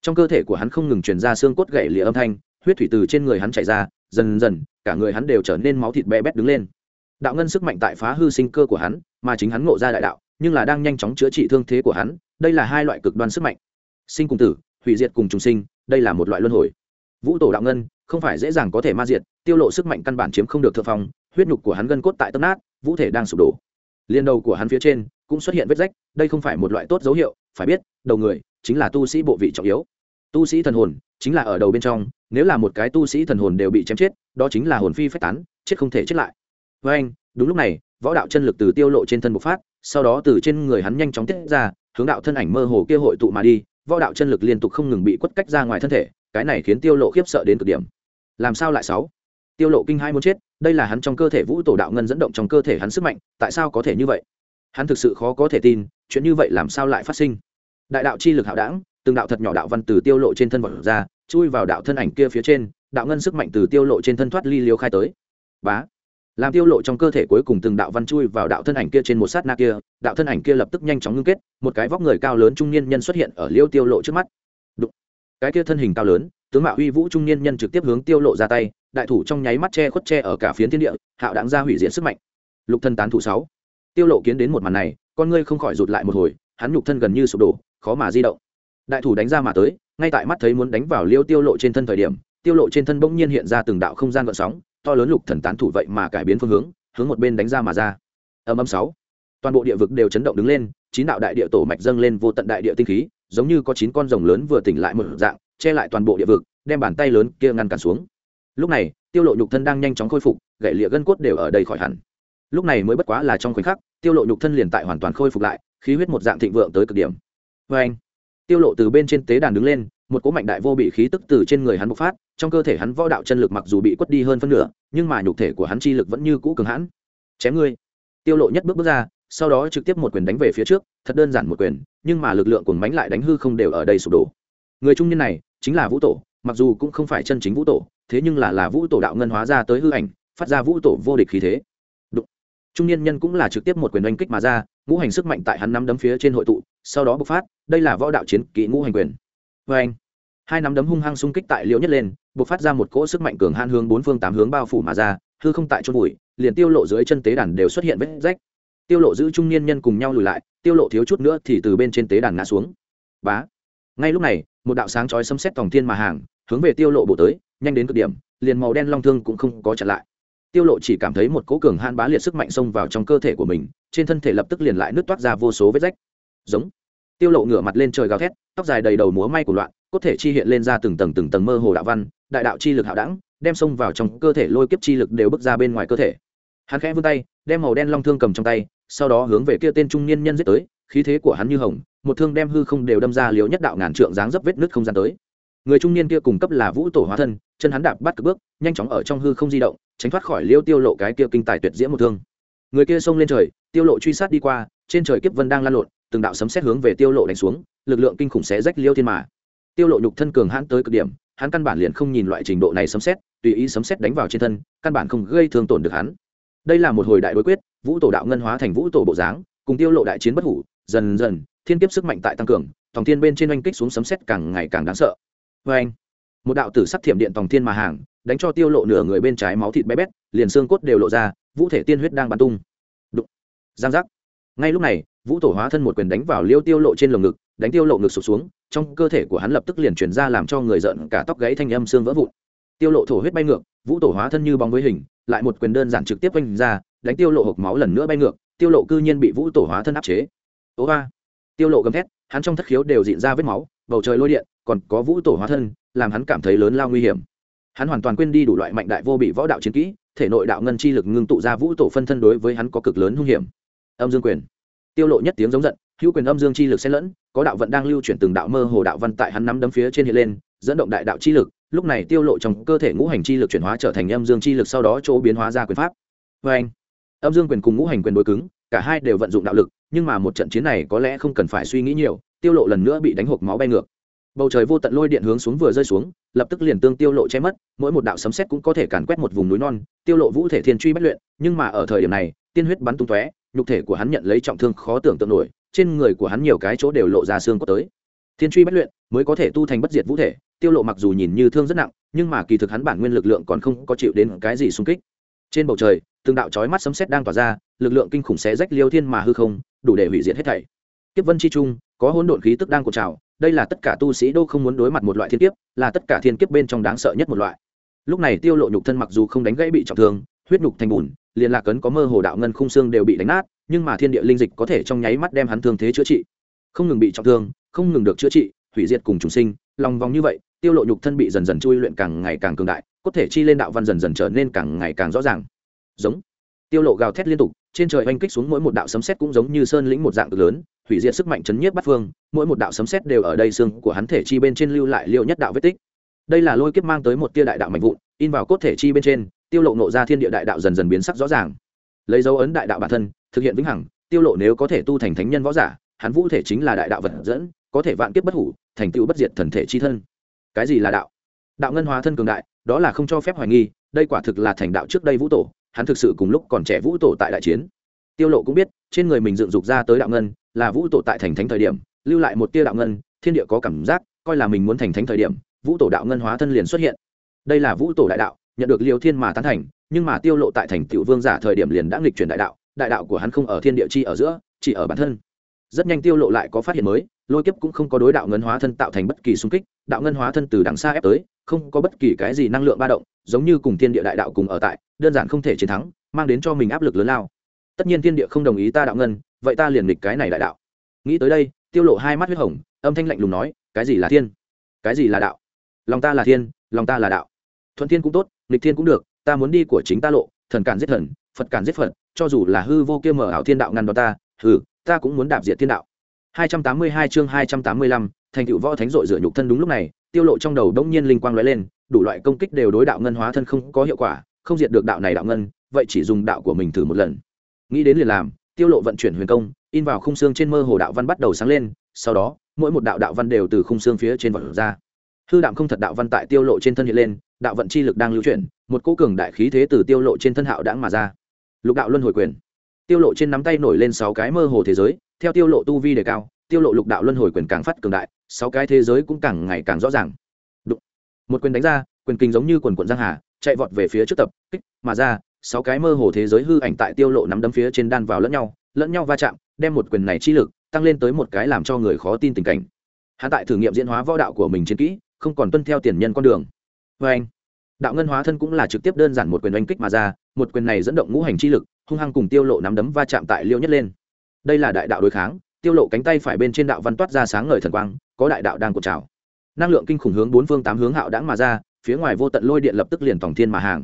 Trong cơ thể của hắn không ngừng truyền ra xương cốt gãy lìa âm thanh, huyết thủy từ trên người hắn chảy ra, dần dần, cả người hắn đều trở nên máu thịt bé bét đứng lên. Đạo ngân sức mạnh tại phá hư sinh cơ của hắn, mà chính hắn ngộ ra đại đạo, nhưng là đang nhanh chóng chữa trị thương thế của hắn, đây là hai loại cực đoan sức mạnh. Sinh cùng tử, hủy diệt cùng trùng sinh, đây là một loại luân hồi vũ tổ đạo ngân, không phải dễ dàng có thể ma diệt, tiêu lộ sức mạnh căn bản chiếm không được thượng phong, huyết nhục của hắn gân cốt tại tấm nát, vũ thể đang sụp đổ. Liên đầu của hắn phía trên cũng xuất hiện vết rách, đây không phải một loại tốt dấu hiệu, phải biết, đầu người chính là tu sĩ bộ vị trọng yếu. Tu sĩ thần hồn chính là ở đầu bên trong, nếu là một cái tu sĩ thần hồn đều bị chém chết, đó chính là hồn phi phách tán, chết không thể chết lại. Với anh, đúng lúc này, võ đạo chân lực từ tiêu lộ trên thân bộc phát, sau đó từ trên người hắn nhanh chóng tiết ra, hướng đạo thân ảnh mơ hồ kia hội tụ mà đi, võ đạo chân lực liên tục không ngừng bị quất cách ra ngoài thân thể cái này khiến tiêu lộ khiếp sợ đến cực điểm. Làm sao lại sáu? Tiêu lộ kinh hai muốn chết, đây là hắn trong cơ thể vũ tổ đạo ngân dẫn động trong cơ thể hắn sức mạnh, tại sao có thể như vậy? Hắn thực sự khó có thể tin, chuyện như vậy làm sao lại phát sinh? Đại đạo chi lực hạo đảng, từng đạo thật nhỏ đạo văn từ tiêu lộ trên thân vật ra, chui vào đạo thân ảnh kia phía trên, đạo ngân sức mạnh từ tiêu lộ trên thân thoát ly liêu khai tới. Bá! Làm tiêu lộ trong cơ thể cuối cùng từng đạo văn chui vào đạo thân ảnh kia trên một sát na kia, đạo thân ảnh kia lập tức nhanh chóng ngưng kết, một cái vóc người cao lớn trung niên nhân xuất hiện ở liêu tiêu lộ trước mắt cái kia thân hình cao lớn, tướng mạo uy vũ trung niên nhân trực tiếp hướng tiêu lộ ra tay, đại thủ trong nháy mắt che khuất che ở cả phiến thiên địa, hạo đáng ra hủy diệt sức mạnh. Lục thân tán thủ sáu. Tiêu lộ kiến đến một màn này, con ngươi không khỏi rụt lại một hồi, hắn nhục thân gần như sụp đổ, khó mà di động. Đại thủ đánh ra mà tới, ngay tại mắt thấy muốn đánh vào liêu tiêu lộ trên thân thời điểm, tiêu lộ trên thân bỗng nhiên hiện ra từng đạo không gian gợn sóng, to lớn lục thần tán thủ vậy mà cải biến phương hướng hướng một bên đánh ra mà ra. Âm âm sáu. Toàn bộ địa vực đều chấn động đứng lên, chín đạo đại địa tổ mạch dâng lên vô tận đại địa tinh khí giống như có chín con rồng lớn vừa tỉnh lại một dạng, che lại toàn bộ địa vực, đem bàn tay lớn kia ngăn cản xuống. Lúc này, tiêu lộ nhục thân đang nhanh chóng khôi phục, gãy lịa gân cốt đều ở đây khỏi hẳn. Lúc này mới bất quá là trong khoảnh khắc, tiêu lộ nhục thân liền tại hoàn toàn khôi phục lại, khí huyết một dạng thịnh vượng tới cực điểm. Với anh, tiêu lộ từ bên trên tế đàn đứng lên, một cỗ mạnh đại vô bị khí tức từ trên người hắn bộc phát, trong cơ thể hắn võ đạo chân lực mặc dù bị quất đi hơn phân nửa, nhưng mà nhục thể của hắn chi lực vẫn như cũ cường hãn. Chém ngươi. Tiêu lộ nhất bước bước ra sau đó trực tiếp một quyền đánh về phía trước, thật đơn giản một quyền, nhưng mà lực lượng của mánh lại đánh hư không đều ở đây sụp đổ. Người trung niên này chính là vũ tổ, mặc dù cũng không phải chân chính vũ tổ, thế nhưng là là vũ tổ đạo ngân hóa ra tới hư ảnh, phát ra vũ tổ vô địch khí thế. Đụng. trung niên nhân cũng là trực tiếp một quyền oanh kích mà ra, ngũ hành sức mạnh tại hắn nắm đấm phía trên hội tụ, sau đó bộc phát, đây là võ đạo chiến kỹ ngũ hành quyền. Vê anh hai nắm đấm hung hăng xung kích tại liễu nhất lên, bộc phát ra một cỗ sức mạnh cường han hướng bốn phương tám hướng bao phủ mà ra, hư không tại chôn bụi liền tiêu lộ dưới chân tế đàn đều xuất hiện vết rách tiêu lộ giữ trung niên nhân cùng nhau lùi lại, tiêu lộ thiếu chút nữa thì từ bên trên tế đàn ngã xuống. Bá. Ngay lúc này, một đạo sáng chói xâm xét tòng thiên mà hàng, hướng về tiêu lộ bổ tới, nhanh đến cực điểm, liền màu đen long thương cũng không có chặn lại. Tiêu lộ chỉ cảm thấy một cỗ cường han bá liệt sức mạnh xông vào trong cơ thể của mình, trên thân thể lập tức liền lại nứt toát ra vô số vết rách. Giống. Tiêu lộ ngửa mặt lên trời gào thét, tóc dài đầy đầu múa may của loạn, cốt thể chi hiện lên ra từng tầng từng tầng mơ hồ đạo văn, đại đạo chi lực hạo đẳng, đem xông vào trong cơ thể lôi kiếp chi lực đều bước ra bên ngoài cơ thể. Hắn khẽ vươn tay, đem màu đen long thương cầm trong tay sau đó hướng về kia tên trung niên nhân giết tới, khí thế của hắn như hồng, một thương đem hư không đều đâm ra liều nhất đạo ngàn trượng dáng dấp vết nứt không gian tới. Người trung niên kia cùng cấp là vũ tổ hóa thân, chân hắn đạp bắt cực bước, nhanh chóng ở trong hư không di động, tránh thoát khỏi liêu tiêu lộ cái kia kinh tài tuyệt diễm một thương. Người kia xông lên trời, tiêu lộ truy sát đi qua, trên trời kiếp vân đang lan lộn, từng đạo sấm sét hướng về tiêu lộ đánh xuống, lực lượng kinh khủng xé rách liêu thiên mà. Tiêu lộ nhục thân cường hãn tới cực điểm, hắn căn bản liền không nhìn loại trình độ này sấm sét, tùy ý sấm sét đánh vào trên thân, căn bản không gây thương tổn được hắn. Đây là một hồi đại đối quyết vũ tổ đạo ngân hóa thành vũ tổ bộ dáng, cùng tiêu lộ đại chiến bất hủ, dần dần, thiên kiếp sức mạnh tại tăng cường, tòng thiên bên trên oanh kích xuống sấm sét càng ngày càng đáng sợ. Với anh một đạo tử sắc thiểm điện tòng thiên mà hàng, đánh cho tiêu lộ nửa người bên trái máu thịt bé bét, liền xương cốt đều lộ ra, vũ thể tiên huyết đang bắn tung. Đụng! Giang giác! Ngay lúc này, vũ tổ hóa thân một quyền đánh vào liêu tiêu lộ trên lồng ngực, đánh tiêu lộ ngực sụp xuống, trong cơ thể của hắn lập tức liền chuyển ra làm cho người giận cả tóc gáy thanh âm xương vỡ vụn. Tiêu lộ thổ huyết bay ngược, vũ tổ hóa thân như bóng với hình, lại một quyền đơn giản trực tiếp quanh ra đánh tiêu lộ hộc máu lần nữa bay ngược, tiêu lộ cư nhiên bị vũ tổ hóa thân áp chế. Ố ba. Tiêu lộ gầm thét, hắn trong thất khiếu đều dịn ra vết máu, bầu trời lôi điện, còn có vũ tổ hóa thân, làm hắn cảm thấy lớn lao nguy hiểm. Hắn hoàn toàn quên đi đủ loại mạnh đại vô bị võ đạo chiến kỹ, thể nội đạo ngân chi lực ngưng tụ ra vũ tổ phân thân đối với hắn có cực lớn hung hiểm. Âm dương quyền. Tiêu lộ nhất tiếng giống giận, hữu quyền âm dương chi lực xen lẫn, có đạo vận đang lưu chuyển từng đạo mơ hồ đạo văn tại hắn nắm đấm phía trên hiện lên, dẫn động đại đạo chi lực. Lúc này tiêu lộ trong cơ thể ngũ hành chi lực chuyển hóa trở thành âm dương chi lực, sau đó chỗ biến hóa ra quyền pháp. Với anh âm dương quyền cùng ngũ hành quyền đối cứng, cả hai đều vận dụng đạo lực, nhưng mà một trận chiến này có lẽ không cần phải suy nghĩ nhiều, tiêu lộ lần nữa bị đánh hộp máu bay ngược. Bầu trời vô tận lôi điện hướng xuống vừa rơi xuống, lập tức liền tương tiêu lộ che mất, mỗi một đạo sấm sét cũng có thể càn quét một vùng núi non, tiêu lộ vũ thể thiên truy bất luyện, nhưng mà ở thời điểm này, tiên huyết bắn tung tóe, nhục thể của hắn nhận lấy trọng thương khó tưởng tượng nổi, trên người của hắn nhiều cái chỗ đều lộ ra xương có tới. Thiên truy bất luyện mới có thể tu thành bất diệt vũ thể, tiêu lộ mặc dù nhìn như thương rất nặng, nhưng mà kỳ thực hắn bản nguyên lực lượng còn không có chịu đến cái gì xung kích trên bầu trời, từng đạo chói mắt sấm sét đang tỏa ra, lực lượng kinh khủng xé rách liêu thiên mà hư không, đủ để hủy diệt hết thảy. Kiếp vân chi trung, có hỗn độn khí tức đang cuộn trào, đây là tất cả tu sĩ đô không muốn đối mặt một loại thiên kiếp, là tất cả thiên kiếp bên trong đáng sợ nhất một loại. Lúc này tiêu lộ nhục thân mặc dù không đánh gãy bị trọng thương, huyết nhục thành bùn, liền lạc cấn có mơ hồ đạo ngân khung xương đều bị đánh nát, nhưng mà thiên địa linh dịch có thể trong nháy mắt đem hắn thương thế chữa trị. Không ngừng bị trọng thương, không ngừng được chữa trị, hủy diệt cùng trùng sinh, lòng vòng như vậy, tiêu lộ nhục thân bị dần dần chui luyện càng ngày càng cường đại có thể chi lên đạo văn dần dần trở nên càng ngày càng rõ ràng. Giống. Tiêu lộ gào thét liên tục, trên trời oanh kích xuống mỗi một đạo sấm sét cũng giống như sơn lĩnh một dạng cực lớn, hủy diệt sức mạnh chấn nhiếp bắt phương, mỗi một đạo sấm sét đều ở đây xương của hắn thể chi bên trên lưu lại liệu nhất đạo vết tích. Đây là lôi kiếp mang tới một tia đại đạo mạnh vụn, in vào cốt thể chi bên trên, tiêu lộ nộ ra thiên địa đại đạo dần dần biến sắc rõ ràng. Lấy dấu ấn đại đạo bản thân, thực hiện vĩnh hằng, tiêu lộ nếu có thể tu thành thánh nhân võ giả, hắn vũ thể chính là đại đạo vật dẫn, có thể vạn kiếp bất hủ, thành tựu bất diệt thần thể chi thân. Cái gì là đạo? Đạo ngân hóa thân cường đại đó là không cho phép hoài nghi, đây quả thực là thành đạo trước đây vũ tổ, hắn thực sự cùng lúc còn trẻ vũ tổ tại đại chiến. Tiêu lộ cũng biết, trên người mình dựng dục ra tới đạo ngân, là vũ tổ tại thành thánh thời điểm, lưu lại một tia đạo ngân, thiên địa có cảm giác, coi là mình muốn thành thánh thời điểm, vũ tổ đạo ngân hóa thân liền xuất hiện. Đây là vũ tổ đại đạo, nhận được liều thiên mà tán thành, nhưng mà tiêu lộ tại thành tiểu vương giả thời điểm liền đã nghịch chuyển đại đạo đại đạo của hắn không ở thiên địa chi ở giữa, chỉ ở bản thân. Rất nhanh tiêu lộ lại có phát hiện mới, lôi kiếp cũng không có đối đạo ngân hóa thân tạo thành bất kỳ xung kích, đạo ngân hóa thân từ đằng xa ép tới không có bất kỳ cái gì năng lượng ba động giống như cùng thiên địa đại đạo cùng ở tại đơn giản không thể chiến thắng mang đến cho mình áp lực lớn lao. Tất nhiên thiên địa không đồng ý ta đạo ngân vậy ta liền nghịch cái này đại đạo. Nghĩ tới đây tiêu lộ hai mắt huyết hồng âm thanh lạnh lùng nói cái gì là thiên? Cái gì là đạo? Lòng ta là thiên lòng ta là đạo. Thuận thiên cũng tốt nghịch thiên cũng được ta muốn đi của chính ta lộ thần cản giết thần phật cản giết phật cho dù là hư vô kia mở ảo thiên đạo ngăn đó ta hừ ta cũng muốn đạp diệt thiên đạo. 282 chương 285, thành tựu võ thánh dội rửa nhục thân đúng lúc này tiêu lộ trong đầu đông nhiên linh quang lóe lên, đủ loại công kích đều đối đạo ngân hóa thân không có hiệu quả, không diệt được đạo này đạo ngân, vậy chỉ dùng đạo của mình thử một lần. Nghĩ đến liền làm, tiêu lộ vận chuyển huyền công, in vào khung xương trên mơ hồ đạo văn bắt đầu sáng lên, sau đó, mỗi một đạo đạo văn đều từ khung xương phía trên vật ra. Hư đạo không thật đạo văn tại tiêu lộ trên thân hiện lên, đạo vận chi lực đang lưu chuyển, một cỗ cường đại khí thế từ tiêu lộ trên thân hạo đãng mà ra. Lục đạo luân hồi quyền. Tiêu lộ trên nắm tay nổi lên sáu cái mơ hồ thế giới, theo tiêu lộ tu vi đề cao, tiêu lộ lục đạo luân hồi quyền càng phát cường đại sáu cái thế giới cũng càng ngày càng rõ ràng. Đụng. một quyền đánh ra, quyền kinh giống như quần quần giang hà, chạy vọt về phía trước tập, kích mà ra, sáu cái mơ hồ thế giới hư ảnh tại tiêu lộ nắm đấm phía trên đan vào lẫn nhau lẫn nhau va chạm, đem một quyền này chi lực tăng lên tới một cái làm cho người khó tin tình cảnh. Hắn tại thử nghiệm diễn hóa võ đạo của mình chiến kỹ, không còn tuân theo tiền nhân con đường. Với anh, đạo ngân hóa thân cũng là trực tiếp đơn giản một quyền oanh kích mà ra, một quyền này dẫn động ngũ hành chi lực, hung hăng cùng tiêu lộ nắm đấm va chạm tại liêu nhất lên. Đây là đại đạo đối kháng, tiêu lộ cánh tay phải bên trên đạo văn toát ra sáng ngời thần quang có đại đạo đang cột trào. Năng lượng kinh khủng hướng bốn phương tám hướng hạo đãng mà ra, phía ngoài vô tận lôi điện lập tức liền tổng thiên mà hàng.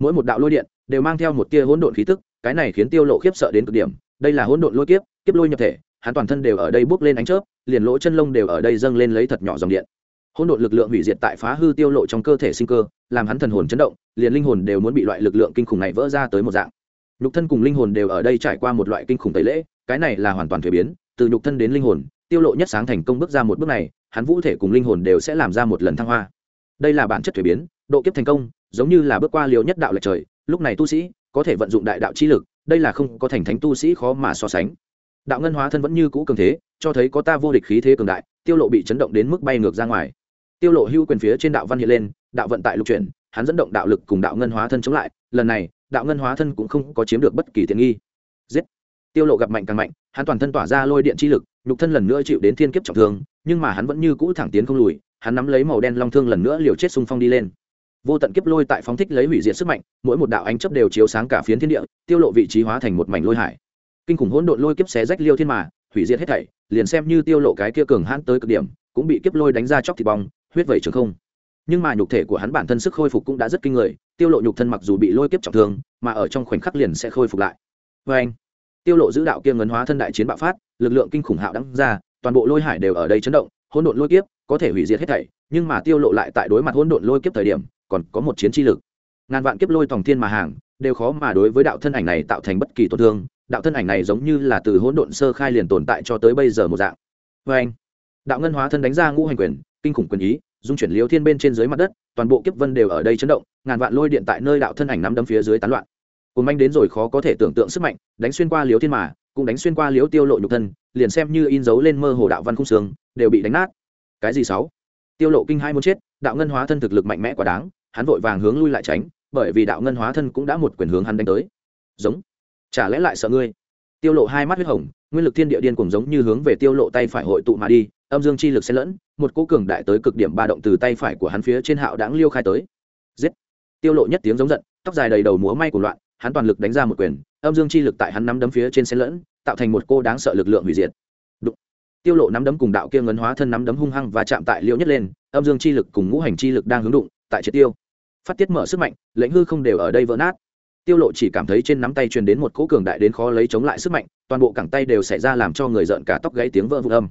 Mỗi một đạo lôi điện đều mang theo một tia hỗn độn khí tức, cái này khiến tiêu lộ khiếp sợ đến cực điểm. Đây là hỗn độn lôi kiếp kiếp lôi nhập thể, hắn toàn thân đều ở đây bước lên ánh chớp, liền lỗ chân lông đều ở đây dâng lên lấy thật nhỏ dòng điện. Hỗn độn lực lượng hủy diệt tại phá hư tiêu lộ trong cơ thể sinh cơ, làm hắn thần hồn chấn động, liền linh hồn đều muốn bị loại lực lượng kinh khủng này vỡ ra tới một dạng. Nhục thân cùng linh hồn đều ở đây trải qua một loại kinh khủng tẩy lễ, cái này là hoàn toàn thuế biến, từ nhục thân đến linh hồn tiêu lộ nhất sáng thành công bước ra một bước này, hắn vũ thể cùng linh hồn đều sẽ làm ra một lần thăng hoa. Đây là bản chất thuế biến, độ kiếp thành công, giống như là bước qua liều nhất đạo lệch trời. Lúc này tu sĩ có thể vận dụng đại đạo chi lực, đây là không có thành thánh tu sĩ khó mà so sánh. Đạo ngân hóa thân vẫn như cũ cường thế, cho thấy có ta vô địch khí thế cường đại, tiêu lộ bị chấn động đến mức bay ngược ra ngoài. Tiêu lộ hưu quyền phía trên đạo văn hiện lên, đạo vận tại lục chuyển, hắn dẫn động đạo lực cùng đạo ngân hóa thân chống lại, lần này, đạo ngân hóa thân cũng không có chiếm được bất kỳ tiện nghi. Giết! Tiêu lộ gặp mạnh càng mạnh, hắn toàn thân tỏa ra lôi điện chi lực, nhục thân lần nữa chịu đến thiên kiếp trọng thương, nhưng mà hắn vẫn như cũ thẳng tiến không lùi, hắn nắm lấy màu đen long thương lần nữa liều chết xung phong đi lên. Vô tận kiếp lôi tại phóng thích lấy hủy diệt sức mạnh, mỗi một đạo ánh chấp đều chiếu sáng cả phiến thiên địa, tiêu lộ vị trí hóa thành một mảnh lôi hải. Kinh khủng hỗn độn lôi kiếp xé rách liêu thiên mà, hủy diệt hết thảy, liền xem như tiêu lộ cái kia cường hãn tới cực điểm, cũng bị kiếp lôi đánh ra chóc thịt bong, huyết vẩy trường không. Nhưng mà nhục thể của hắn bản thân sức khôi phục cũng đã rất kinh người, tiêu lộ nhục thân mặc dù bị lôi kiếp trọng thương, mà ở trong khoảnh khắc liền sẽ khôi phục lại. Với anh tiêu lộ giữ đạo kia ngấn hóa thân đại chiến bạo phát, lực lượng kinh khủng hạo đắng ra, toàn bộ lôi hải đều ở đây chấn động, hỗn độn lôi kiếp có thể hủy diệt hết thảy, nhưng mà tiêu lộ lại tại đối mặt hỗn độn lôi kiếp thời điểm, còn có một chiến chi lực. Ngàn vạn kiếp lôi tòng thiên mà hàng, đều khó mà đối với đạo thân ảnh này tạo thành bất kỳ tổn thương, đạo thân ảnh này giống như là từ hỗn độn sơ khai liền tồn tại cho tới bây giờ một dạng. Với anh, đạo ngân hóa thân đánh ra ngũ hành quyền, kinh khủng quyền ý, dung chuyển liêu thiên bên trên dưới mặt đất, toàn bộ kiếp vân đều ở đây chấn động, ngàn vạn lôi điện tại nơi đạo thân ảnh nắm đấm phía dưới tán loạn cùng manh đến rồi khó có thể tưởng tượng sức mạnh, đánh xuyên qua liếu thiên mà, cũng đánh xuyên qua liếu tiêu lộ nhục thân, liền xem như in dấu lên mơ hồ đạo văn khung sướng đều bị đánh nát. Cái gì sáu? Tiêu lộ kinh hai muốn chết, đạo ngân hóa thân thực lực mạnh mẽ quá đáng, hắn vội vàng hướng lui lại tránh, bởi vì đạo ngân hóa thân cũng đã một quyền hướng hắn đánh tới. Giống. Chả lẽ lại sợ ngươi? Tiêu lộ hai mắt huyết hồng, nguyên lực thiên địa điên cùng giống như hướng về tiêu lộ tay phải hội tụ mà đi, âm dương chi lực xen lẫn, một cỗ cường đại tới cực điểm ba động từ tay phải của hắn phía trên hạo đãng liêu khai tới. Giết. Tiêu lộ nhất tiếng giống giận, tóc dài đầy đầu múa may của loạn hắn toàn lực đánh ra một quyền, âm dương chi lực tại hắn nắm đấm phía trên xen lẫn, tạo thành một cô đáng sợ lực lượng hủy diệt. Đụng. tiêu lộ nắm đấm cùng đạo kia ngấn hóa thân nắm đấm hung hăng và chạm tại liễu nhất lên, âm dương chi lực cùng ngũ hành chi lực đang hướng đụng, tại triệt tiêu. Phát tiết mở sức mạnh, lệnh hư không đều ở đây vỡ nát. Tiêu lộ chỉ cảm thấy trên nắm tay truyền đến một cỗ cường đại đến khó lấy chống lại sức mạnh, toàn bộ cẳng tay đều xảy ra làm cho người giận cả tóc gãy tiếng vỡ vụn âm.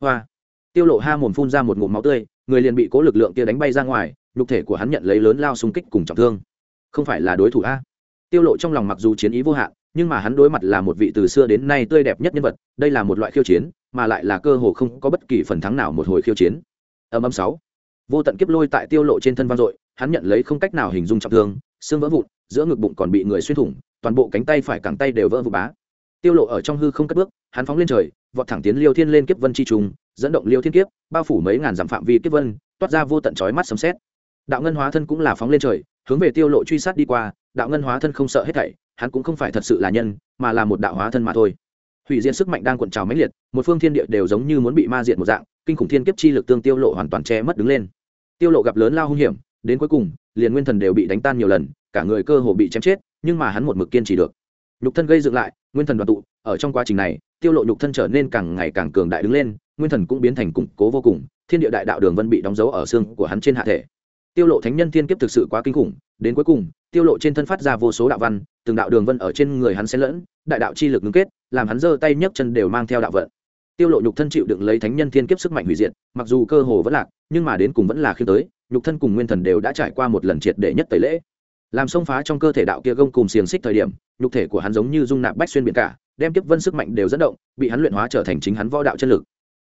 Hoa. Tiêu lộ ha mồm phun ra một ngụm máu tươi, người liền bị cố lực lượng kia đánh bay ra ngoài, nhục thể của hắn nhận lấy lớn lao xung kích cùng trọng thương. Không phải là đối thủ a? Tiêu lộ trong lòng mặc dù chiến ý vô hạn, nhưng mà hắn đối mặt là một vị từ xưa đến nay tươi đẹp nhất nhân vật, đây là một loại khiêu chiến, mà lại là cơ hồ không có bất kỳ phần thắng nào một hồi khiêu chiến. Âm âm sáu. Vô tận kiếp lôi tại tiêu lộ trên thân vang dội, hắn nhận lấy không cách nào hình dung trọng thương, xương vỡ vụn, giữa ngực bụng còn bị người xuyên thủng, toàn bộ cánh tay phải cẳng tay đều vỡ vụ bá. Tiêu lộ ở trong hư không cất bước, hắn phóng lên trời, vọt thẳng tiến liêu thiên lên kiếp vân chi trùng, dẫn động liêu thiên kiếp, bao phủ mấy ngàn dặm phạm vi kiếp vân, toát ra vô tận chói mắt sấm sét. Đạo ngân hóa thân cũng là phóng lên trời hướng về tiêu lộ truy sát đi qua, đạo ngân hóa thân không sợ hết thảy, hắn cũng không phải thật sự là nhân, mà là một đạo hóa thân mà thôi. Hủy diệt sức mạnh đang cuộn trào mãnh liệt, một phương thiên địa đều giống như muốn bị ma diệt một dạng, kinh khủng thiên kiếp chi lực tương tiêu lộ hoàn toàn che mất đứng lên. Tiêu lộ gặp lớn lao hung hiểm, đến cuối cùng, liền nguyên thần đều bị đánh tan nhiều lần, cả người cơ hồ bị chém chết, nhưng mà hắn một mực kiên trì được. Nhục thân gây dựng lại, nguyên thần đoàn tụ, ở trong quá trình này, tiêu lộ nhục thân trở nên càng ngày càng cường đại đứng lên, nguyên thần cũng biến thành củng cố vô cùng, thiên địa đại đạo đường vân bị đóng dấu ở xương của hắn trên hạ thể tiêu lộ thánh nhân thiên kiếp thực sự quá kinh khủng, đến cuối cùng, tiêu lộ trên thân phát ra vô số đạo văn, từng đạo đường vân ở trên người hắn xen lẫn, đại đạo chi lực ngưng kết, làm hắn giơ tay nhấc chân đều mang theo đạo vận. Tiêu lộ nhục thân chịu đựng lấy thánh nhân thiên kiếp sức mạnh hủy diệt, mặc dù cơ hồ vẫn lạc, nhưng mà đến cùng vẫn là khi tới nhục thân cùng nguyên thần đều đã trải qua một lần triệt để nhất tẩy lễ. Làm xông phá trong cơ thể đạo kia gông cùng xiềng xích thời điểm, nhục thể của hắn giống như dung nạp bách xuyên biển cả, đem kiếp vân sức mạnh đều dẫn động, bị hắn luyện hóa trở thành chính hắn võ đạo chân lực.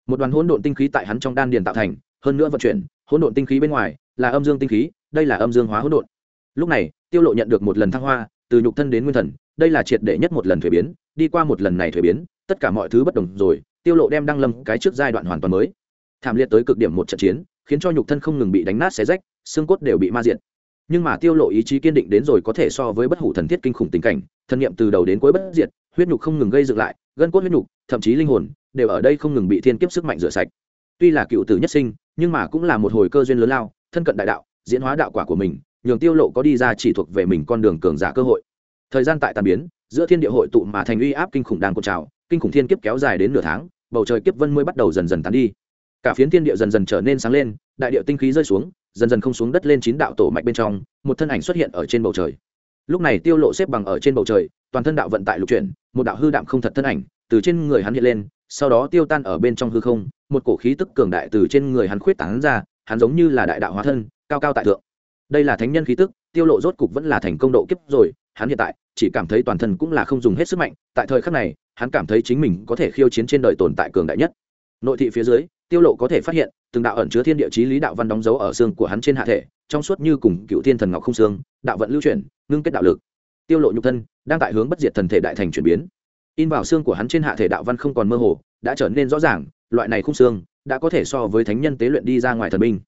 Một đoàn hỗn độn tinh khí tại hắn trong đan điền tạo thành hơn nữa vận chuyển, hỗn độn tinh khí bên ngoài là âm dương tinh khí, đây là âm dương hóa hỗn độn. Lúc này, tiêu lộ nhận được một lần thăng hoa, từ nhục thân đến nguyên thần, đây là triệt để nhất một lần thuế biến, đi qua một lần này thuế biến, tất cả mọi thứ bất đồng rồi, tiêu lộ đem đăng lâm cái trước giai đoạn hoàn toàn mới. Thảm liệt tới cực điểm một trận chiến, khiến cho nhục thân không ngừng bị đánh nát xé rách, xương cốt đều bị ma diện. nhưng mà tiêu lộ ý chí kiên định đến rồi có thể so với bất hủ thần thiết kinh khủng tình cảnh, thân niệm từ đầu đến cuối bất diệt, huyết nhục không ngừng gây dựng lại, gân cốt huyết nhục, thậm chí linh hồn, đều ở đây không ngừng bị thiên kiếp sức mạnh rửa sạch tuy là cựu tử nhất sinh, nhưng mà cũng là một hồi cơ duyên lớn lao, thân cận đại đạo, diễn hóa đạo quả của mình, nhường tiêu lộ có đi ra chỉ thuộc về mình con đường cường giả cơ hội. Thời gian tại tàn biến, giữa thiên địa hội tụ mà thành uy áp kinh khủng đang cột trào, kinh khủng thiên kiếp kéo dài đến nửa tháng, bầu trời kiếp vân mới bắt đầu dần dần tán đi. Cả phiến thiên địa dần dần trở nên sáng lên, đại địa tinh khí rơi xuống, dần dần không xuống đất lên chín đạo tổ mạch bên trong, một thân ảnh xuất hiện ở trên bầu trời. Lúc này tiêu lộ xếp bằng ở trên bầu trời, toàn thân đạo vận tại lục chuyển, một đạo hư đạm không thật thân ảnh từ trên người hắn hiện lên sau đó tiêu tan ở bên trong hư không, một cổ khí tức cường đại từ trên người hắn khuyết tán ra, hắn giống như là đại đạo hóa thân, cao cao tại thượng. Đây là thánh nhân khí tức, tiêu lộ rốt cục vẫn là thành công độ kiếp rồi, hắn hiện tại chỉ cảm thấy toàn thân cũng là không dùng hết sức mạnh, tại thời khắc này, hắn cảm thấy chính mình có thể khiêu chiến trên đời tồn tại cường đại nhất. Nội thị phía dưới, tiêu lộ có thể phát hiện, từng đạo ẩn chứa thiên địa chí lý đạo văn đóng dấu ở xương của hắn trên hạ thể, trong suốt như cùng cựu thiên thần ngọc không xương, đạo vận lưu chuyển, ngưng kết đạo lực. Tiêu lộ nhục thân đang tại hướng bất diệt thần thể đại thành chuyển biến in vào xương của hắn trên hạ thể đạo văn không còn mơ hồ, đã trở nên rõ ràng, loại này khung xương đã có thể so với thánh nhân tế luyện đi ra ngoài thần binh.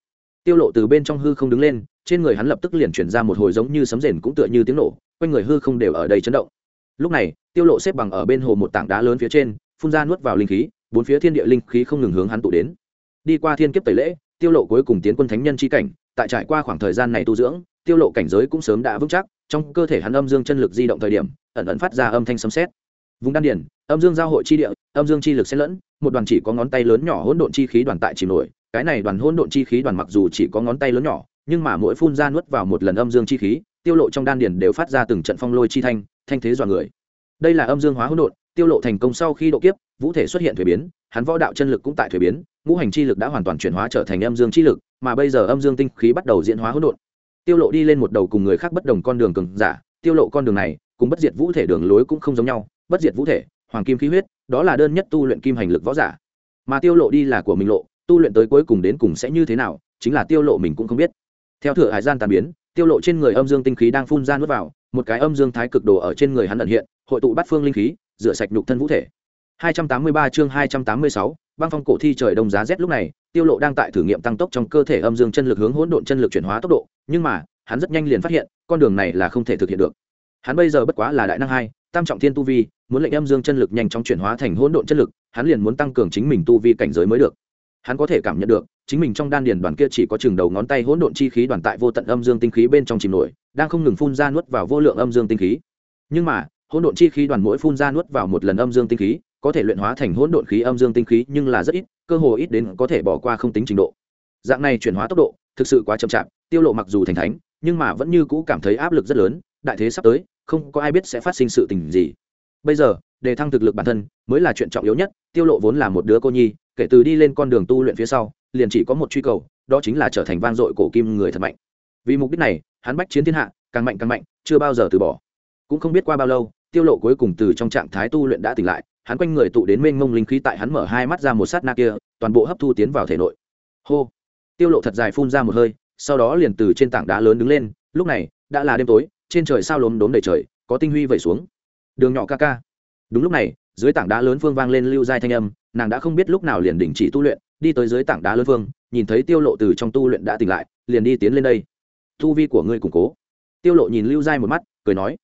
Tiêu lộ từ bên trong hư không đứng lên, trên người hắn lập tức liền chuyển ra một hồi giống như sấm rền cũng tựa như tiếng nổ, quanh người hư không đều ở đây chấn động. Lúc này, tiêu lộ xếp bằng ở bên hồ một tảng đá lớn phía trên, phun ra nuốt vào linh khí, bốn phía thiên địa linh khí không ngừng hướng hắn tụ đến. Đi qua thiên kiếp tẩy lễ, tiêu lộ cuối cùng tiến quân thánh nhân chi cảnh, tại trải qua khoảng thời gian này tu dưỡng, tiêu lộ cảnh giới cũng sớm đã vững chắc, trong cơ thể hắn âm dương chân lực di động thời điểm, ẩn ẩn phát ra âm thanh sấm sét vùng đan điển âm dương giao hội chi địa, âm dương chi lực xen lẫn, một đoàn chỉ có ngón tay lớn nhỏ hỗn độn chi khí đoàn tại chìm nổi, cái này đoàn hỗn độn chi khí đoàn mặc dù chỉ có ngón tay lớn nhỏ, nhưng mà mỗi phun ra nuốt vào một lần âm dương chi khí, tiêu lộ trong đan điển đều phát ra từng trận phong lôi chi thanh thanh thế dọa người. Đây là âm dương hóa hỗn độn, tiêu lộ thành công sau khi độ kiếp, vũ thể xuất hiện thuế biến, hắn võ đạo chân lực cũng tại thuế biến, ngũ hành chi lực đã hoàn toàn chuyển hóa trở thành âm dương chi lực, mà bây giờ âm dương tinh khí bắt đầu diễn hóa hỗn độn. Tiêu lộ đi lên một đầu cùng người khác bất đồng con đường cường giả, tiêu lộ con đường này, cùng bất diệt vũ thể đường lối cũng không giống nhau bất diệt vũ thể hoàng kim khí huyết đó là đơn nhất tu luyện kim hành lực võ giả. Mà tiêu lộ đi là của mình lộ tu luyện tới cuối cùng đến cùng sẽ như thế nào chính là tiêu lộ mình cũng không biết. Theo thừa hải gian tàn biến tiêu lộ trên người âm dương tinh khí đang phun ra nuốt vào một cái âm dương thái cực đồ ở trên người hắn ẩn hiện hội tụ bát phương linh khí rửa sạch nhục thân vũ thể. 283 chương 286, băng phong cổ thi trời đông giá rét lúc này tiêu lộ đang tại thử nghiệm tăng tốc trong cơ thể âm dương chân lực hướng hỗn độn chân lực chuyển hóa tốc độ nhưng mà hắn rất nhanh liền phát hiện con đường này là không thể thực hiện được. Hắn bây giờ bất quá là đại năng hai tam trọng thiên tu vi muốn lệnh âm dương chân lực nhanh chóng chuyển hóa thành hỗn độn chân lực, hắn liền muốn tăng cường chính mình tu vi cảnh giới mới được. Hắn có thể cảm nhận được, chính mình trong đan điền đoàn kia chỉ có chừng đầu ngón tay hỗn độn chi khí đoàn tại vô tận âm dương tinh khí bên trong chìm nổi, đang không ngừng phun ra nuốt vào vô lượng âm dương tinh khí. Nhưng mà, hỗn độn chi khí đoàn mỗi phun ra nuốt vào một lần âm dương tinh khí, có thể luyện hóa thành hỗn độn khí âm dương tinh khí nhưng là rất ít, cơ hồ ít đến có thể bỏ qua không tính trình độ. Dạng này chuyển hóa tốc độ, thực sự quá chậm chạp, tiêu lộ mặc dù thành thánh, nhưng mà vẫn như cũ cảm thấy áp lực rất lớn, đại thế sắp tới, không có ai biết sẽ phát sinh sự tình gì bây giờ, đề thăng thực lực bản thân mới là chuyện trọng yếu nhất, tiêu lộ vốn là một đứa cô nhi, kể từ đi lên con đường tu luyện phía sau, liền chỉ có một truy cầu, đó chính là trở thành vang dội cổ kim người thật mạnh. Vì mục đích này, hắn bách chiến thiên hạ, càng mạnh càng mạnh, chưa bao giờ từ bỏ. Cũng không biết qua bao lâu, tiêu lộ cuối cùng từ trong trạng thái tu luyện đã tỉnh lại, hắn quanh người tụ đến mênh mông linh khí tại hắn mở hai mắt ra một sát na kia, toàn bộ hấp thu tiến vào thể nội. Hô! Tiêu lộ thật dài phun ra một hơi, sau đó liền từ trên tảng đá lớn đứng lên, lúc này, đã là đêm tối, trên trời sao lốm đốm đầy trời, có tinh huy vẩy xuống đường nhỏ ca ca. Đúng lúc này, dưới tảng đá lớn phương vang lên lưu giai thanh âm, nàng đã không biết lúc nào liền đình chỉ tu luyện, đi tới dưới tảng đá lớn phương, nhìn thấy tiêu lộ từ trong tu luyện đã tỉnh lại, liền đi tiến lên đây. Tu vi của ngươi củng cố. Tiêu lộ nhìn lưu giai một mắt, cười nói,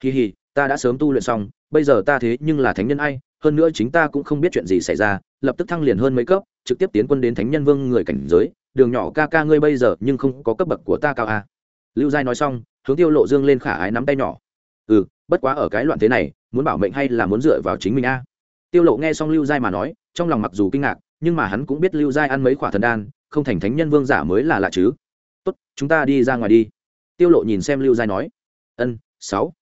kỳ hì, ta đã sớm tu luyện xong, bây giờ ta thế nhưng là thánh nhân ai, hơn nữa chính ta cũng không biết chuyện gì xảy ra, lập tức thăng liền hơn mấy cấp, trực tiếp tiến quân đến thánh nhân vương người cảnh giới, đường nhỏ ca ca ngươi bây giờ nhưng không có cấp bậc của ta cao a. À. lưu giai nói xong, hướng tiêu lộ dương lên khả ái nắm tay nhỏ. Ừ bất quá ở cái loạn thế này, muốn bảo mệnh hay là muốn dựa vào chính mình a? Tiêu lộ nghe xong lưu giai mà nói, trong lòng mặc dù kinh ngạc, nhưng mà hắn cũng biết lưu giai ăn mấy quả thần đan, không thành thánh nhân vương giả mới là lạ chứ. Tốt, chúng ta đi ra ngoài đi. Tiêu lộ nhìn xem lưu giai nói. Ân, sáu.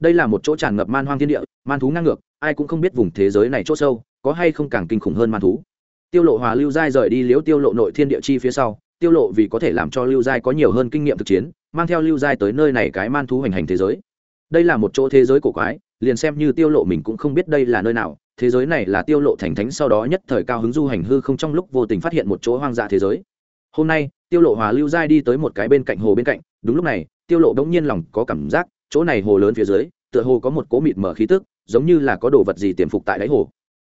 Đây là một chỗ tràn ngập man hoang thiên địa, man thú ngang ngược, ai cũng không biết vùng thế giới này chỗ sâu, có hay không càng kinh khủng hơn man thú. Tiêu lộ hòa lưu giai rời đi liếu tiêu lộ nội thiên địa chi phía sau, tiêu lộ vì có thể làm cho lưu giai có nhiều hơn kinh nghiệm thực chiến, mang theo lưu giai tới nơi này cái man thú hành hành thế giới đây là một chỗ thế giới cổ quái, liền xem như tiêu lộ mình cũng không biết đây là nơi nào, thế giới này là tiêu lộ thành thánh sau đó nhất thời cao hứng du hành hư không trong lúc vô tình phát hiện một chỗ hoang dã thế giới. Hôm nay, tiêu lộ hòa lưu giai đi tới một cái bên cạnh hồ bên cạnh, đúng lúc này, tiêu lộ bỗng nhiên lòng có cảm giác, chỗ này hồ lớn phía dưới, tựa hồ có một cố mịt mở khí tức, giống như là có đồ vật gì tiềm phục tại đáy hồ.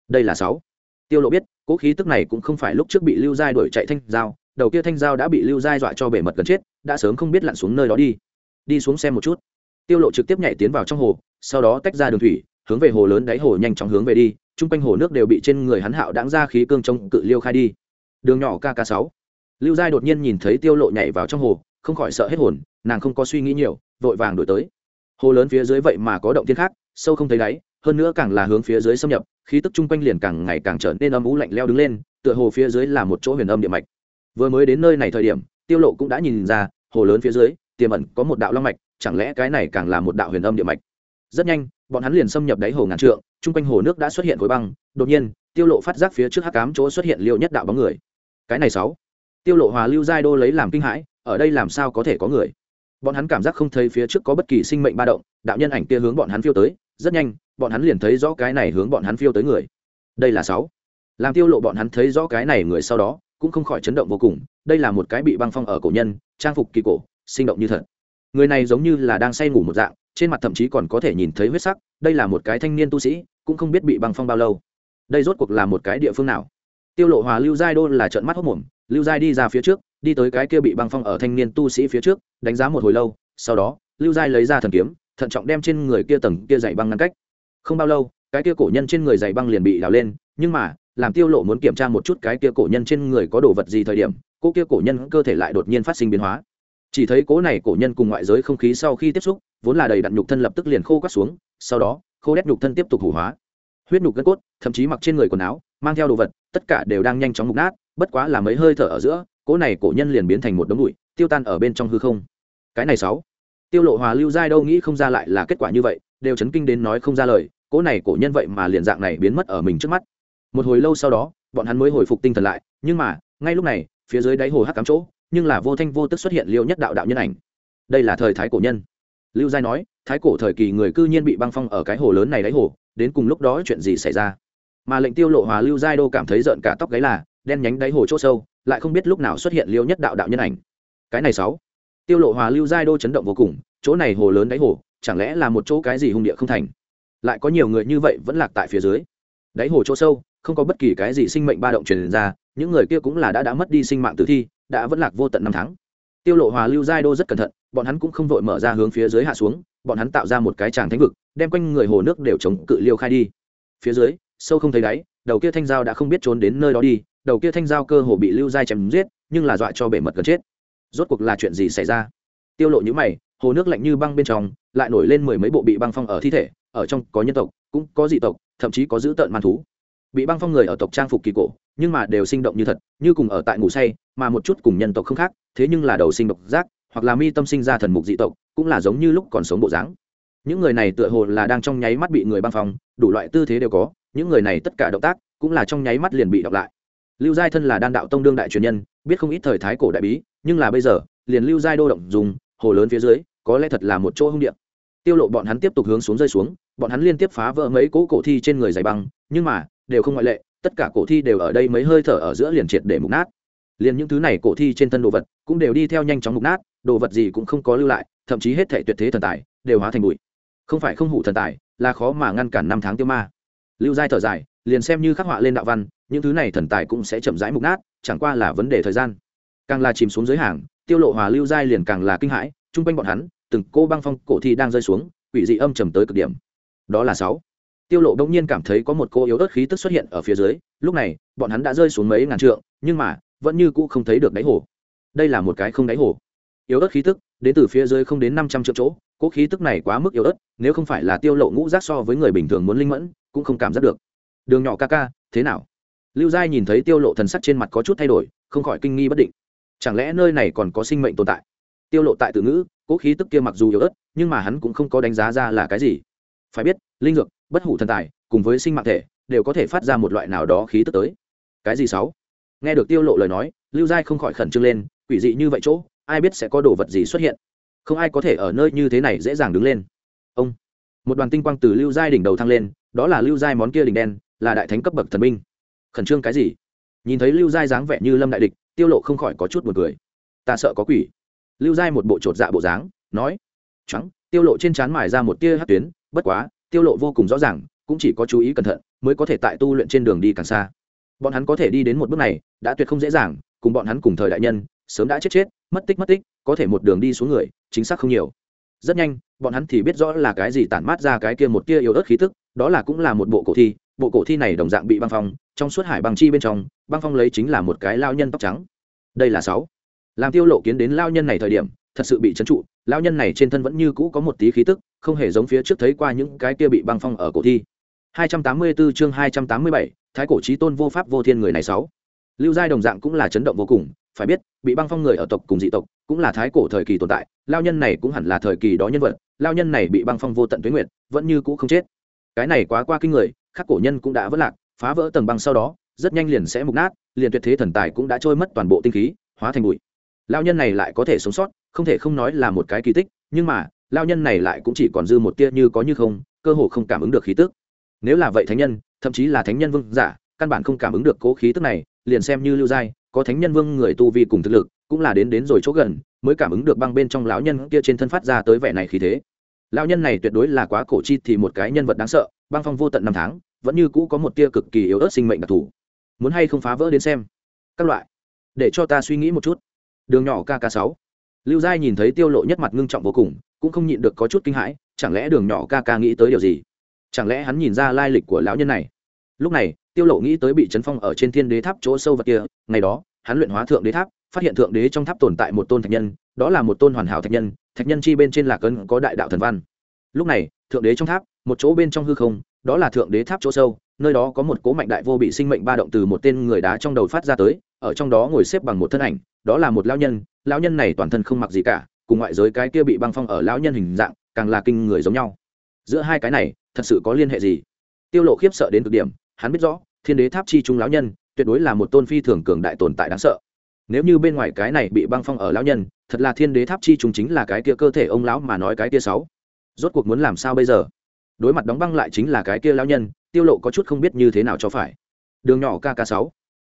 Đây là sáu. Tiêu lộ biết cố khí tức này cũng không phải lúc trước bị lưu giai đuổi chạy thanh giao, đầu kia thanh giao đã bị lưu giai dọa cho bể mật gần chết, đã sớm không biết lặn xuống nơi đó đi. Đi xuống xem một chút tiêu lộ trực tiếp nhảy tiến vào trong hồ, sau đó tách ra đường thủy, hướng về hồ lớn đáy hồ nhanh chóng hướng về đi, chung quanh hồ nước đều bị trên người hắn hạo đáng ra khí cương chống cự liêu khai đi. Đường nhỏ kk sáu. Lưu giai đột nhiên nhìn thấy tiêu lộ nhảy vào trong hồ, không khỏi sợ hết hồn, nàng không có suy nghĩ nhiều, vội vàng đổi tới. Hồ lớn phía dưới vậy mà có động thiên khác, sâu không thấy đáy, hơn nữa càng là hướng phía dưới xâm nhập, khí tức chung quanh liền càng ngày càng trở nên âm ú lạnh leo đứng lên, tựa hồ phía dưới là một chỗ huyền âm địa mạch. Vừa mới đến nơi này thời điểm, tiêu lộ cũng đã nhìn ra, hồ lớn phía dưới, tiềm ẩn có một đạo long mạch chẳng lẽ cái này càng là một đạo huyền âm địa mạch? Rất nhanh, bọn hắn liền xâm nhập đáy hồ ngàn trượng, chung quanh hồ nước đã xuất hiện khối băng, đột nhiên, tiêu lộ phát giác phía trước hắc cám chỗ xuất hiện liệu nhất đạo bóng người. Cái này sáu. Tiêu lộ hòa lưu giai đô lấy làm kinh hãi, ở đây làm sao có thể có người? Bọn hắn cảm giác không thấy phía trước có bất kỳ sinh mệnh ba động, đạo nhân ảnh kia hướng bọn hắn phiêu tới, rất nhanh, bọn hắn liền thấy rõ cái này hướng bọn hắn phiêu tới người. Đây là sáu. Làm tiêu lộ bọn hắn thấy rõ cái này người sau đó, cũng không khỏi chấn động vô cùng, đây là một cái bị băng phong ở cổ nhân, trang phục kỳ cổ, sinh động như thật người này giống như là đang say ngủ một dạng, trên mặt thậm chí còn có thể nhìn thấy huyết sắc, đây là một cái thanh niên tu sĩ, cũng không biết bị băng phong bao lâu. Đây rốt cuộc là một cái địa phương nào? Tiêu lộ hòa, lưu giai đô là trợn mắt hốc mồm lưu giai đi ra phía trước, đi tới cái kia bị băng phong ở thanh niên tu sĩ phía trước, đánh giá một hồi lâu, sau đó, lưu giai lấy ra thần kiếm, thận trọng đem trên người kia tầng kia dày băng ngăn cách. Không bao lâu, cái kia cổ nhân trên người dày băng liền bị đào lên, nhưng mà, làm tiêu lộ muốn kiểm tra một chút cái kia cổ nhân trên người có đồ vật gì thời điểm, cô kia cổ nhân cơ thể lại đột nhiên phát sinh biến hóa chỉ thấy cố này cổ nhân cùng ngoại giới không khí sau khi tiếp xúc, vốn là đầy đặn nhục thân lập tức liền khô quắt xuống, sau đó, khô đét nhục thân tiếp tục hủ hóa. Huyết nhục gân cốt, thậm chí mặc trên người quần áo, mang theo đồ vật, tất cả đều đang nhanh chóng mục nát, bất quá là mấy hơi thở ở giữa, cố này cổ nhân liền biến thành một đống bụi, tiêu tan ở bên trong hư không. Cái này sáu, tiêu lộ hòa lưu giai đâu nghĩ không ra lại là kết quả như vậy, đều chấn kinh đến nói không ra lời, cố này cổ nhân vậy mà liền dạng này biến mất ở mình trước mắt. Một hồi lâu sau đó, bọn hắn mới hồi phục tinh thần lại, nhưng mà, ngay lúc này, phía dưới đáy hồ hắc cắm chỗ nhưng là vô thanh vô tức xuất hiện liêu nhất đạo đạo nhân ảnh. Đây là thời thái cổ nhân. Lưu giai nói, thái cổ thời kỳ người cư nhiên bị băng phong ở cái hồ lớn này đáy hồ, đến cùng lúc đó chuyện gì xảy ra? Mà lệnh tiêu lộ hòa lưu giai đô cảm thấy giận cả tóc gáy là, đen nhánh đáy hồ chỗ sâu, lại không biết lúc nào xuất hiện liêu nhất đạo đạo nhân ảnh. Cái này sáu. Tiêu lộ hòa lưu giai đô chấn động vô cùng, chỗ này hồ lớn đáy hồ, chẳng lẽ là một chỗ cái gì hung địa không thành? Lại có nhiều người như vậy vẫn lạc tại phía dưới. Đáy hồ chỗ sâu, không có bất kỳ cái gì sinh mệnh ba động truyền ra, những người kia cũng là đã đã mất đi sinh mạng tử thi đã vẫn lạc vô tận năm tháng. Tiêu lộ hòa lưu giai đô rất cẩn thận, bọn hắn cũng không vội mở ra hướng phía dưới hạ xuống, bọn hắn tạo ra một cái tràng thánh vực, đem quanh người hồ nước đều chống cự liêu khai đi. Phía dưới, sâu không thấy đáy, đầu kia thanh giao đã không biết trốn đến nơi đó đi, đầu kia thanh giao cơ hồ bị lưu giai chém giết, nhưng là dọa cho bể mật gần chết. Rốt cuộc là chuyện gì xảy ra? Tiêu lộ như mày, hồ nước lạnh như băng bên trong, lại nổi lên mười mấy bộ bị băng phong ở thi thể, ở trong có nhân tộc, cũng có dị tộc, thậm chí có giữ tợn man thú. Bị băng phong người ở tộc trang phục kỳ cổ nhưng mà đều sinh động như thật, như cùng ở tại ngủ say, mà một chút cùng nhân tộc không khác, thế nhưng là đầu sinh độc giác, hoặc là mi tâm sinh ra thần mục dị tộc, cũng là giống như lúc còn sống bộ dáng những người này tựa hồ là đang trong nháy mắt bị người băng phong, đủ loại tư thế đều có, những người này tất cả động tác, cũng là trong nháy mắt liền bị đọc lại lưu giai thân là đan đạo tông đương đại truyền nhân, biết không ít thời thái cổ đại bí, nhưng là bây giờ, liền lưu giai đô động dùng, hồ lớn phía dưới, có lẽ thật là một chỗ hung địa. tiêu lộ bọn hắn tiếp tục hướng xuống rơi xuống, bọn hắn liên tiếp phá vỡ mấy cỗ cổ thi trên người dày băng, nhưng mà, đều không ngoại lệ tất cả cổ thi đều ở đây mấy hơi thở ở giữa liền triệt để mục nát. Liền những thứ này cổ thi trên thân đồ vật cũng đều đi theo nhanh chóng mục nát, đồ vật gì cũng không có lưu lại, thậm chí hết thể tuyệt thế thần tài đều hóa thành bụi. Không phải không hủ thần tài, là khó mà ngăn cản năm tháng tiêu ma. Lưu giai thở dài, liền xem như khắc họa lên đạo văn, những thứ này thần tài cũng sẽ chậm rãi mục nát, chẳng qua là vấn đề thời gian. Càng là chìm xuống dưới hàng, tiêu lộ hòa lưu giai liền càng là kinh hãi, chung quanh bọn hắn, từng cô băng phong cổ thi đang rơi xuống, quỷ dị âm trầm tới cực điểm. Đó là sáu tiêu lộ đông nhiên cảm thấy có một cô yếu ớt khí tức xuất hiện ở phía dưới, lúc này, bọn hắn đã rơi xuống mấy ngàn trượng, nhưng mà, vẫn như cũ không thấy được đáy hồ. Đây là một cái không đáy hồ. Yếu ớt khí tức, đến từ phía dưới không đến năm trăm triệu chỗ cỗ khí tức này quá mức yếu ớt, nếu không phải là tiêu lộ ngũ giác so với người bình thường muốn linh mẫn, cũng không cảm giác được. Đường nhỏ ca ca, thế nào? Lưu giai nhìn thấy tiêu lộ thần sắc trên mặt có chút thay đổi, không khỏi kinh nghi bất định. Chẳng lẽ nơi này còn có sinh mệnh tồn tại? Tiêu lộ tại tự ngữ cỗ khí tức kia mặc dù yếu ớt, nhưng mà hắn cũng không có đánh giá ra là cái gì. Phải biết, linh dược bất hủ thần tài, cùng với sinh mạng thể, đều có thể phát ra một loại nào đó khí tức tới. Cái gì sáu? Nghe được tiêu lộ lời nói, lưu giai không khỏi khẩn trương lên, quỷ dị như vậy chỗ, ai biết sẽ có đồ vật gì xuất hiện. Không ai có thể ở nơi như thế này dễ dàng đứng lên. Ông! Một đoàn tinh quang từ lưu giai đỉnh đầu thăng lên, đó là lưu giai món kia đỉnh đen, là đại thánh cấp bậc thần binh. Khẩn trương cái gì? Nhìn thấy lưu giai dáng vẻ như lâm đại địch, tiêu lộ không khỏi có chút buồn cười. Ta sợ có quỷ. Lưu giai một bộ trột dạ bộ dáng, nói. Trắng, tiêu lộ trên trán mài ra một tia hắc tuyến, bất quá tiêu lộ vô cùng rõ ràng, cũng chỉ có chú ý cẩn thận mới có thể tại tu luyện trên đường đi càng xa. Bọn hắn có thể đi đến một bước này, đã tuyệt không dễ dàng, cùng bọn hắn cùng thời đại nhân, sớm đã chết chết, mất tích mất tích, có thể một đường đi xuống người, chính xác không nhiều. Rất nhanh, bọn hắn thì biết rõ là cái gì tản mát ra cái kia một tia yếu ớt khí tức, đó là cũng là một bộ cổ thi. Bộ cổ thi này đồng dạng bị băng phong, trong suốt hải băng chi bên trong, băng phong lấy chính là một cái lao nhân tóc trắng. Đây là sáu. Làm tiêu lộ kiến đến lao nhân này thời điểm, thật sự bị chấn trụ lao nhân này trên thân vẫn như cũ có một tí khí tức không hề giống phía trước thấy qua những cái kia bị băng phong ở cổ thi. 284 chương 287, thái cổ chí tôn vô pháp vô thiên người này sáu. Lưu giai đồng dạng cũng là chấn động vô cùng phải biết bị băng phong người ở tộc cùng dị tộc cũng là thái cổ thời kỳ tồn tại lao nhân này cũng hẳn là thời kỳ đó nhân vật lao nhân này bị băng phong vô tận tuyến nguyện vẫn như cũ không chết. Cái này quá qua kinh người khắc cổ nhân cũng đã vỡ lạc phá vỡ tầng băng sau đó rất nhanh liền sẽ mục nát liền tuyệt thế thần tài cũng đã trôi mất toàn bộ tinh khí hóa thành bụi lao nhân này lại có thể sống sót, không thể không nói là một cái kỳ tích, nhưng mà lao nhân này lại cũng chỉ còn dư một tia như có như không, cơ hồ không cảm ứng được khí tức. Nếu là vậy thánh nhân, thậm chí là thánh nhân vương giả, căn bản không cảm ứng được cố khí tức này, liền xem như lưu giai, có thánh nhân vương người tu vi cùng thực lực, cũng là đến đến rồi chỗ gần, mới cảm ứng được băng bên trong lão nhân kia trên thân phát ra tới vẻ này khí thế. Lão nhân này tuyệt đối là quá cổ chi thì một cái nhân vật đáng sợ, băng phong vô tận năm tháng, vẫn như cũ có một tia cực kỳ yếu ớt sinh mệnh đặc thù. Muốn hay không phá vỡ đến xem. Các loại. Để cho ta suy nghĩ một chút đường nhỏ kk sáu. Lưu giai nhìn thấy tiêu lộ nhất mặt ngưng trọng vô cùng, cũng không nhịn được có chút kinh hãi, chẳng lẽ đường nhỏ kk nghĩ tới điều gì? Chẳng lẽ hắn nhìn ra lai lịch của lão nhân này? Lúc này, tiêu lộ nghĩ tới bị chấn phong ở trên thiên đế tháp chỗ sâu vật kia, ngày đó, hắn luyện hóa thượng đế tháp, phát hiện thượng đế trong tháp tồn tại một tôn thạch nhân, đó là một tôn hoàn hảo thạch nhân thạch nhân chi bên trên là cơn có đại đạo thần văn. Lúc này, thượng đế trong tháp, một chỗ bên trong hư không, đó là thượng đế tháp chỗ sâu, nơi đó có một cố mạnh đại vô bị sinh mệnh ba động từ một tên người đá trong đầu phát ra tới, ở trong đó ngồi xếp bằng một thân ảnh đó là một lão nhân lão nhân này toàn thân không mặc gì cả, cùng ngoại giới cái kia bị băng phong ở lão nhân hình dạng, càng là kinh người giống nhau. Giữa hai cái này, thật sự có liên hệ gì? Tiêu lộ khiếp sợ đến cực điểm, hắn biết rõ, thiên đế tháp chi trung lão nhân, tuyệt đối là một tôn phi thường cường đại tồn tại đáng sợ. Nếu như bên ngoài cái này bị băng phong ở lão nhân, thật là thiên đế tháp chi trung chính là cái kia cơ thể ông lão mà nói cái kia sáu. Rốt cuộc muốn làm sao bây giờ? Đối mặt đóng băng lại chính là cái kia lão nhân, tiêu lộ có chút không biết như thế nào cho phải. Đường nhỏ kk sáu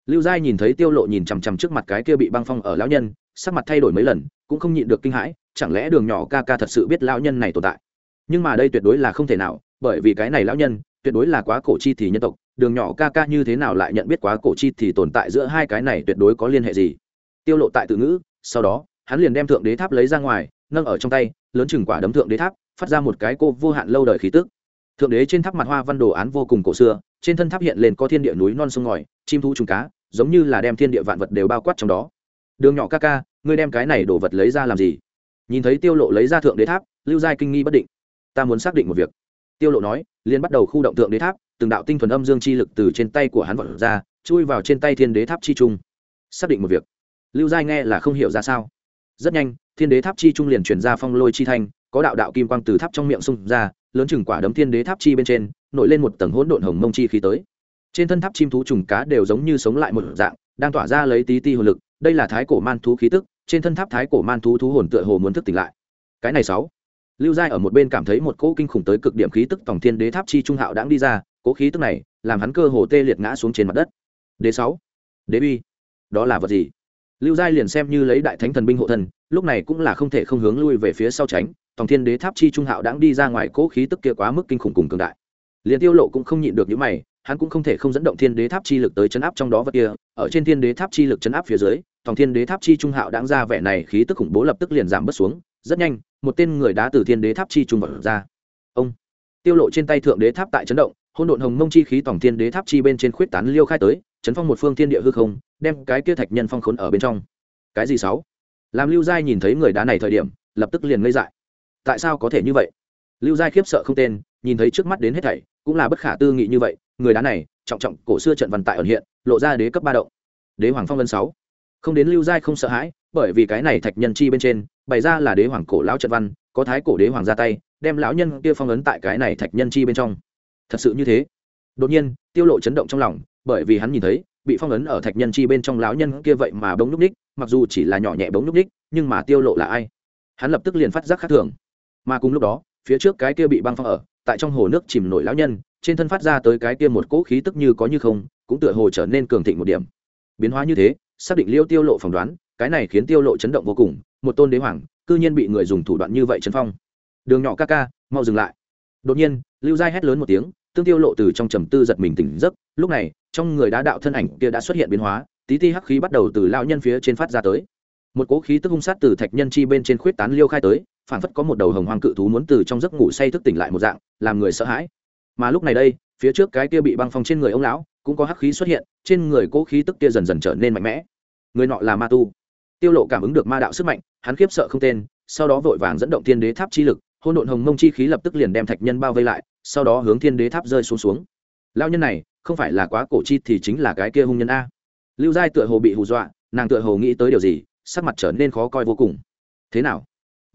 lưu giai nhìn thấy tiêu lộ nhìn chằm chằm trước mặt cái kia bị băng phong ở lão nhân, sắc mặt thay đổi mấy lần, cũng không nhịn được kinh hãi, chẳng lẽ đường nhỏ kk thật sự biết lão nhân này tồn tại? Nhưng mà đây tuyệt đối là không thể nào, bởi vì cái này lão nhân, tuyệt đối là quá cổ chi thì nhân tộc, đường nhỏ ca ca như thế nào lại nhận biết quá cổ chi thì tồn tại giữa hai cái này tuyệt đối có liên hệ gì? Tiêu lộ tại tự ngữ, sau đó, hắn liền đem thượng đế tháp lấy ra ngoài, nâng ở trong tay, lớn chừng quả đấm thượng đế tháp, phát ra một cái cô vô hạn lâu đời khí tức. Thượng đế trên tháp mặt hoa văn đồ án vô cùng cổ xưa, trên thân tháp hiện lên có thiên địa núi non sông ngòi, chim thú trùng cá giống như là đem thiên địa vạn vật đều bao quát trong đó. Đường nhỏ ca ca, ngươi đem cái này đồ vật lấy ra làm gì? Nhìn thấy tiêu lộ lấy ra thượng đế tháp, lưu giai kinh nghi bất định. Ta muốn xác định một việc. Tiêu lộ nói, liền bắt đầu khu động thượng đế tháp, từng đạo tinh thuần âm dương chi lực từ trên tay của hắn vọt ra, chui vào trên tay thiên đế tháp chi trung. Xác định một việc. Lưu giai nghe là không hiểu ra sao. Rất nhanh, thiên đế tháp chi trung liền chuyển ra phong lôi chi thanh, có đạo đạo kim quang từ tháp trong miệng xung ra, lớn chừng quả đấm thiên đế tháp chi bên trên, nổi lên một tầng hỗn độn hồng mông chi khí tới trên thân tháp chim thú trùng cá đều giống như sống lại một dạng, đang tỏa ra lấy tí ti hồn lực. Đây là thái cổ man thú khí tức, trên thân tháp thái cổ man thú thú hồn tựa hồ muốn thức tỉnh lại. Cái này sáu. Lưu giai ở một bên cảm thấy một cỗ kinh khủng tới cực điểm khí tức tổng thiên đế tháp chi trung hạo đãng đi ra, cỗ khí tức này làm hắn cơ hồ tê liệt ngã xuống trên mặt đất. Đế sáu. Đế uy. Đó là vật gì? Lưu giai liền xem như lấy đại thánh thần binh hộ thần lúc này cũng là không thể không hướng lui về phía sau tránh. Tổng thiên đế tháp chi trung hạo đãng đi ra ngoài, cỗ khí tức kia quá mức kinh khủng cùng cường đại. Liền tiêu lộ cũng không nhịn được những mày hắn cũng không thể không dẫn động thiên đế tháp chi lực tới chấn áp trong đó vật kia, ở trên thiên đế tháp chi lực chấn áp phía dưới tổng thiên đế tháp chi trung hạo đáng ra vẻ này khí tức khủng bố lập tức liền giảm bớt xuống, rất nhanh, một tên người đá từ thiên đế tháp chi trung vật ra. Ông, tiêu lộ trên tay thượng đế tháp tại chấn động hôn độn hồng mông chi khí tổng thiên đế tháp chi bên trên khuyết tán liêu khai tới, chấn phong một phương thiên địa hư không, đem cái kia thạch nhân phong khốn ở bên trong. Cái gì sáu? Làm lưu giai nhìn thấy người đá này thời điểm, lập tức liền ngây dại. Tại sao có thể như vậy? Lưu giai khiếp sợ không tên, nhìn thấy trước mắt đến hết thảy cũng là bất khả tư nghị như vậy, người đá này, trọng trọng cổ xưa trận văn tại ẩn hiện, lộ ra đế cấp ba động. Đế hoàng phong vân sáu. Không đến lưu giai không sợ hãi, bởi vì cái này thạch nhân chi bên trên, bày ra là đế hoàng cổ lão trận văn, có thái cổ đế hoàng ra tay, đem lão nhân kia phong ấn tại cái này thạch nhân chi bên trong. Thật sự như thế. Đột nhiên, tiêu lộ chấn động trong lòng, bởi vì hắn nhìn thấy, bị phong ấn ở thạch nhân chi bên trong lão nhân kia vậy mà bỗng núp ních, mặc dù chỉ là nhỏ nhẹ bỗng núp ních, nhưng mà tiêu lộ là ai? Hắn lập tức liền phát giác khác thường. Mà cùng lúc đó, phía trước cái kia bị băng phong ở tại trong hồ nước chìm nổi lão nhân, trên thân phát ra tới cái kia một cỗ khí tức như có như không, cũng tựa hồ trở nên cường thịnh một điểm. Biến hóa như thế, xác định liêu tiêu lộ phỏng đoán, cái này khiến tiêu lộ chấn động vô cùng, một tôn đế hoàng, cư nhiên bị người dùng thủ đoạn như vậy chấn phong. Đường nhỏ ca ca, mau dừng lại. Đột nhiên, lưu giai hét lớn một tiếng, tương tiêu lộ từ trong trầm tư giật mình tỉnh giấc, lúc này, trong người đá đạo thân ảnh kia đã xuất hiện biến hóa, tí ti hắc khí bắt đầu từ lão nhân phía trên phát ra tới. Một cỗ khí tức hung sát từ thạch nhân chi bên trên khuyết tán liêu khai tới phản phất có một đầu hồng hoang cự thú muốn từ trong giấc ngủ say thức tỉnh lại một dạng, làm người sợ hãi. Mà lúc này đây, phía trước cái kia bị băng phong trên người ông lão, cũng có hắc khí xuất hiện, trên người cố khí tức kia dần dần trở nên mạnh mẽ. Người nọ là ma tu. Tiêu lộ cảm ứng được ma đạo sức mạnh, hắn khiếp sợ không tên, sau đó vội vàng dẫn động thiên đế tháp chi lực hôn độn hồng mông chi khí lập tức liền đem thạch nhân bao vây lại, sau đó hướng thiên đế tháp rơi xuống xuống. Lao nhân này, không phải là quá cổ chi thì chính là cái kia hung nhân a. Lưu giai tựa hồ bị hù dọa, nàng tựa hồ nghĩ tới điều gì, sắc mặt trở nên khó coi vô cùng. Thế nào?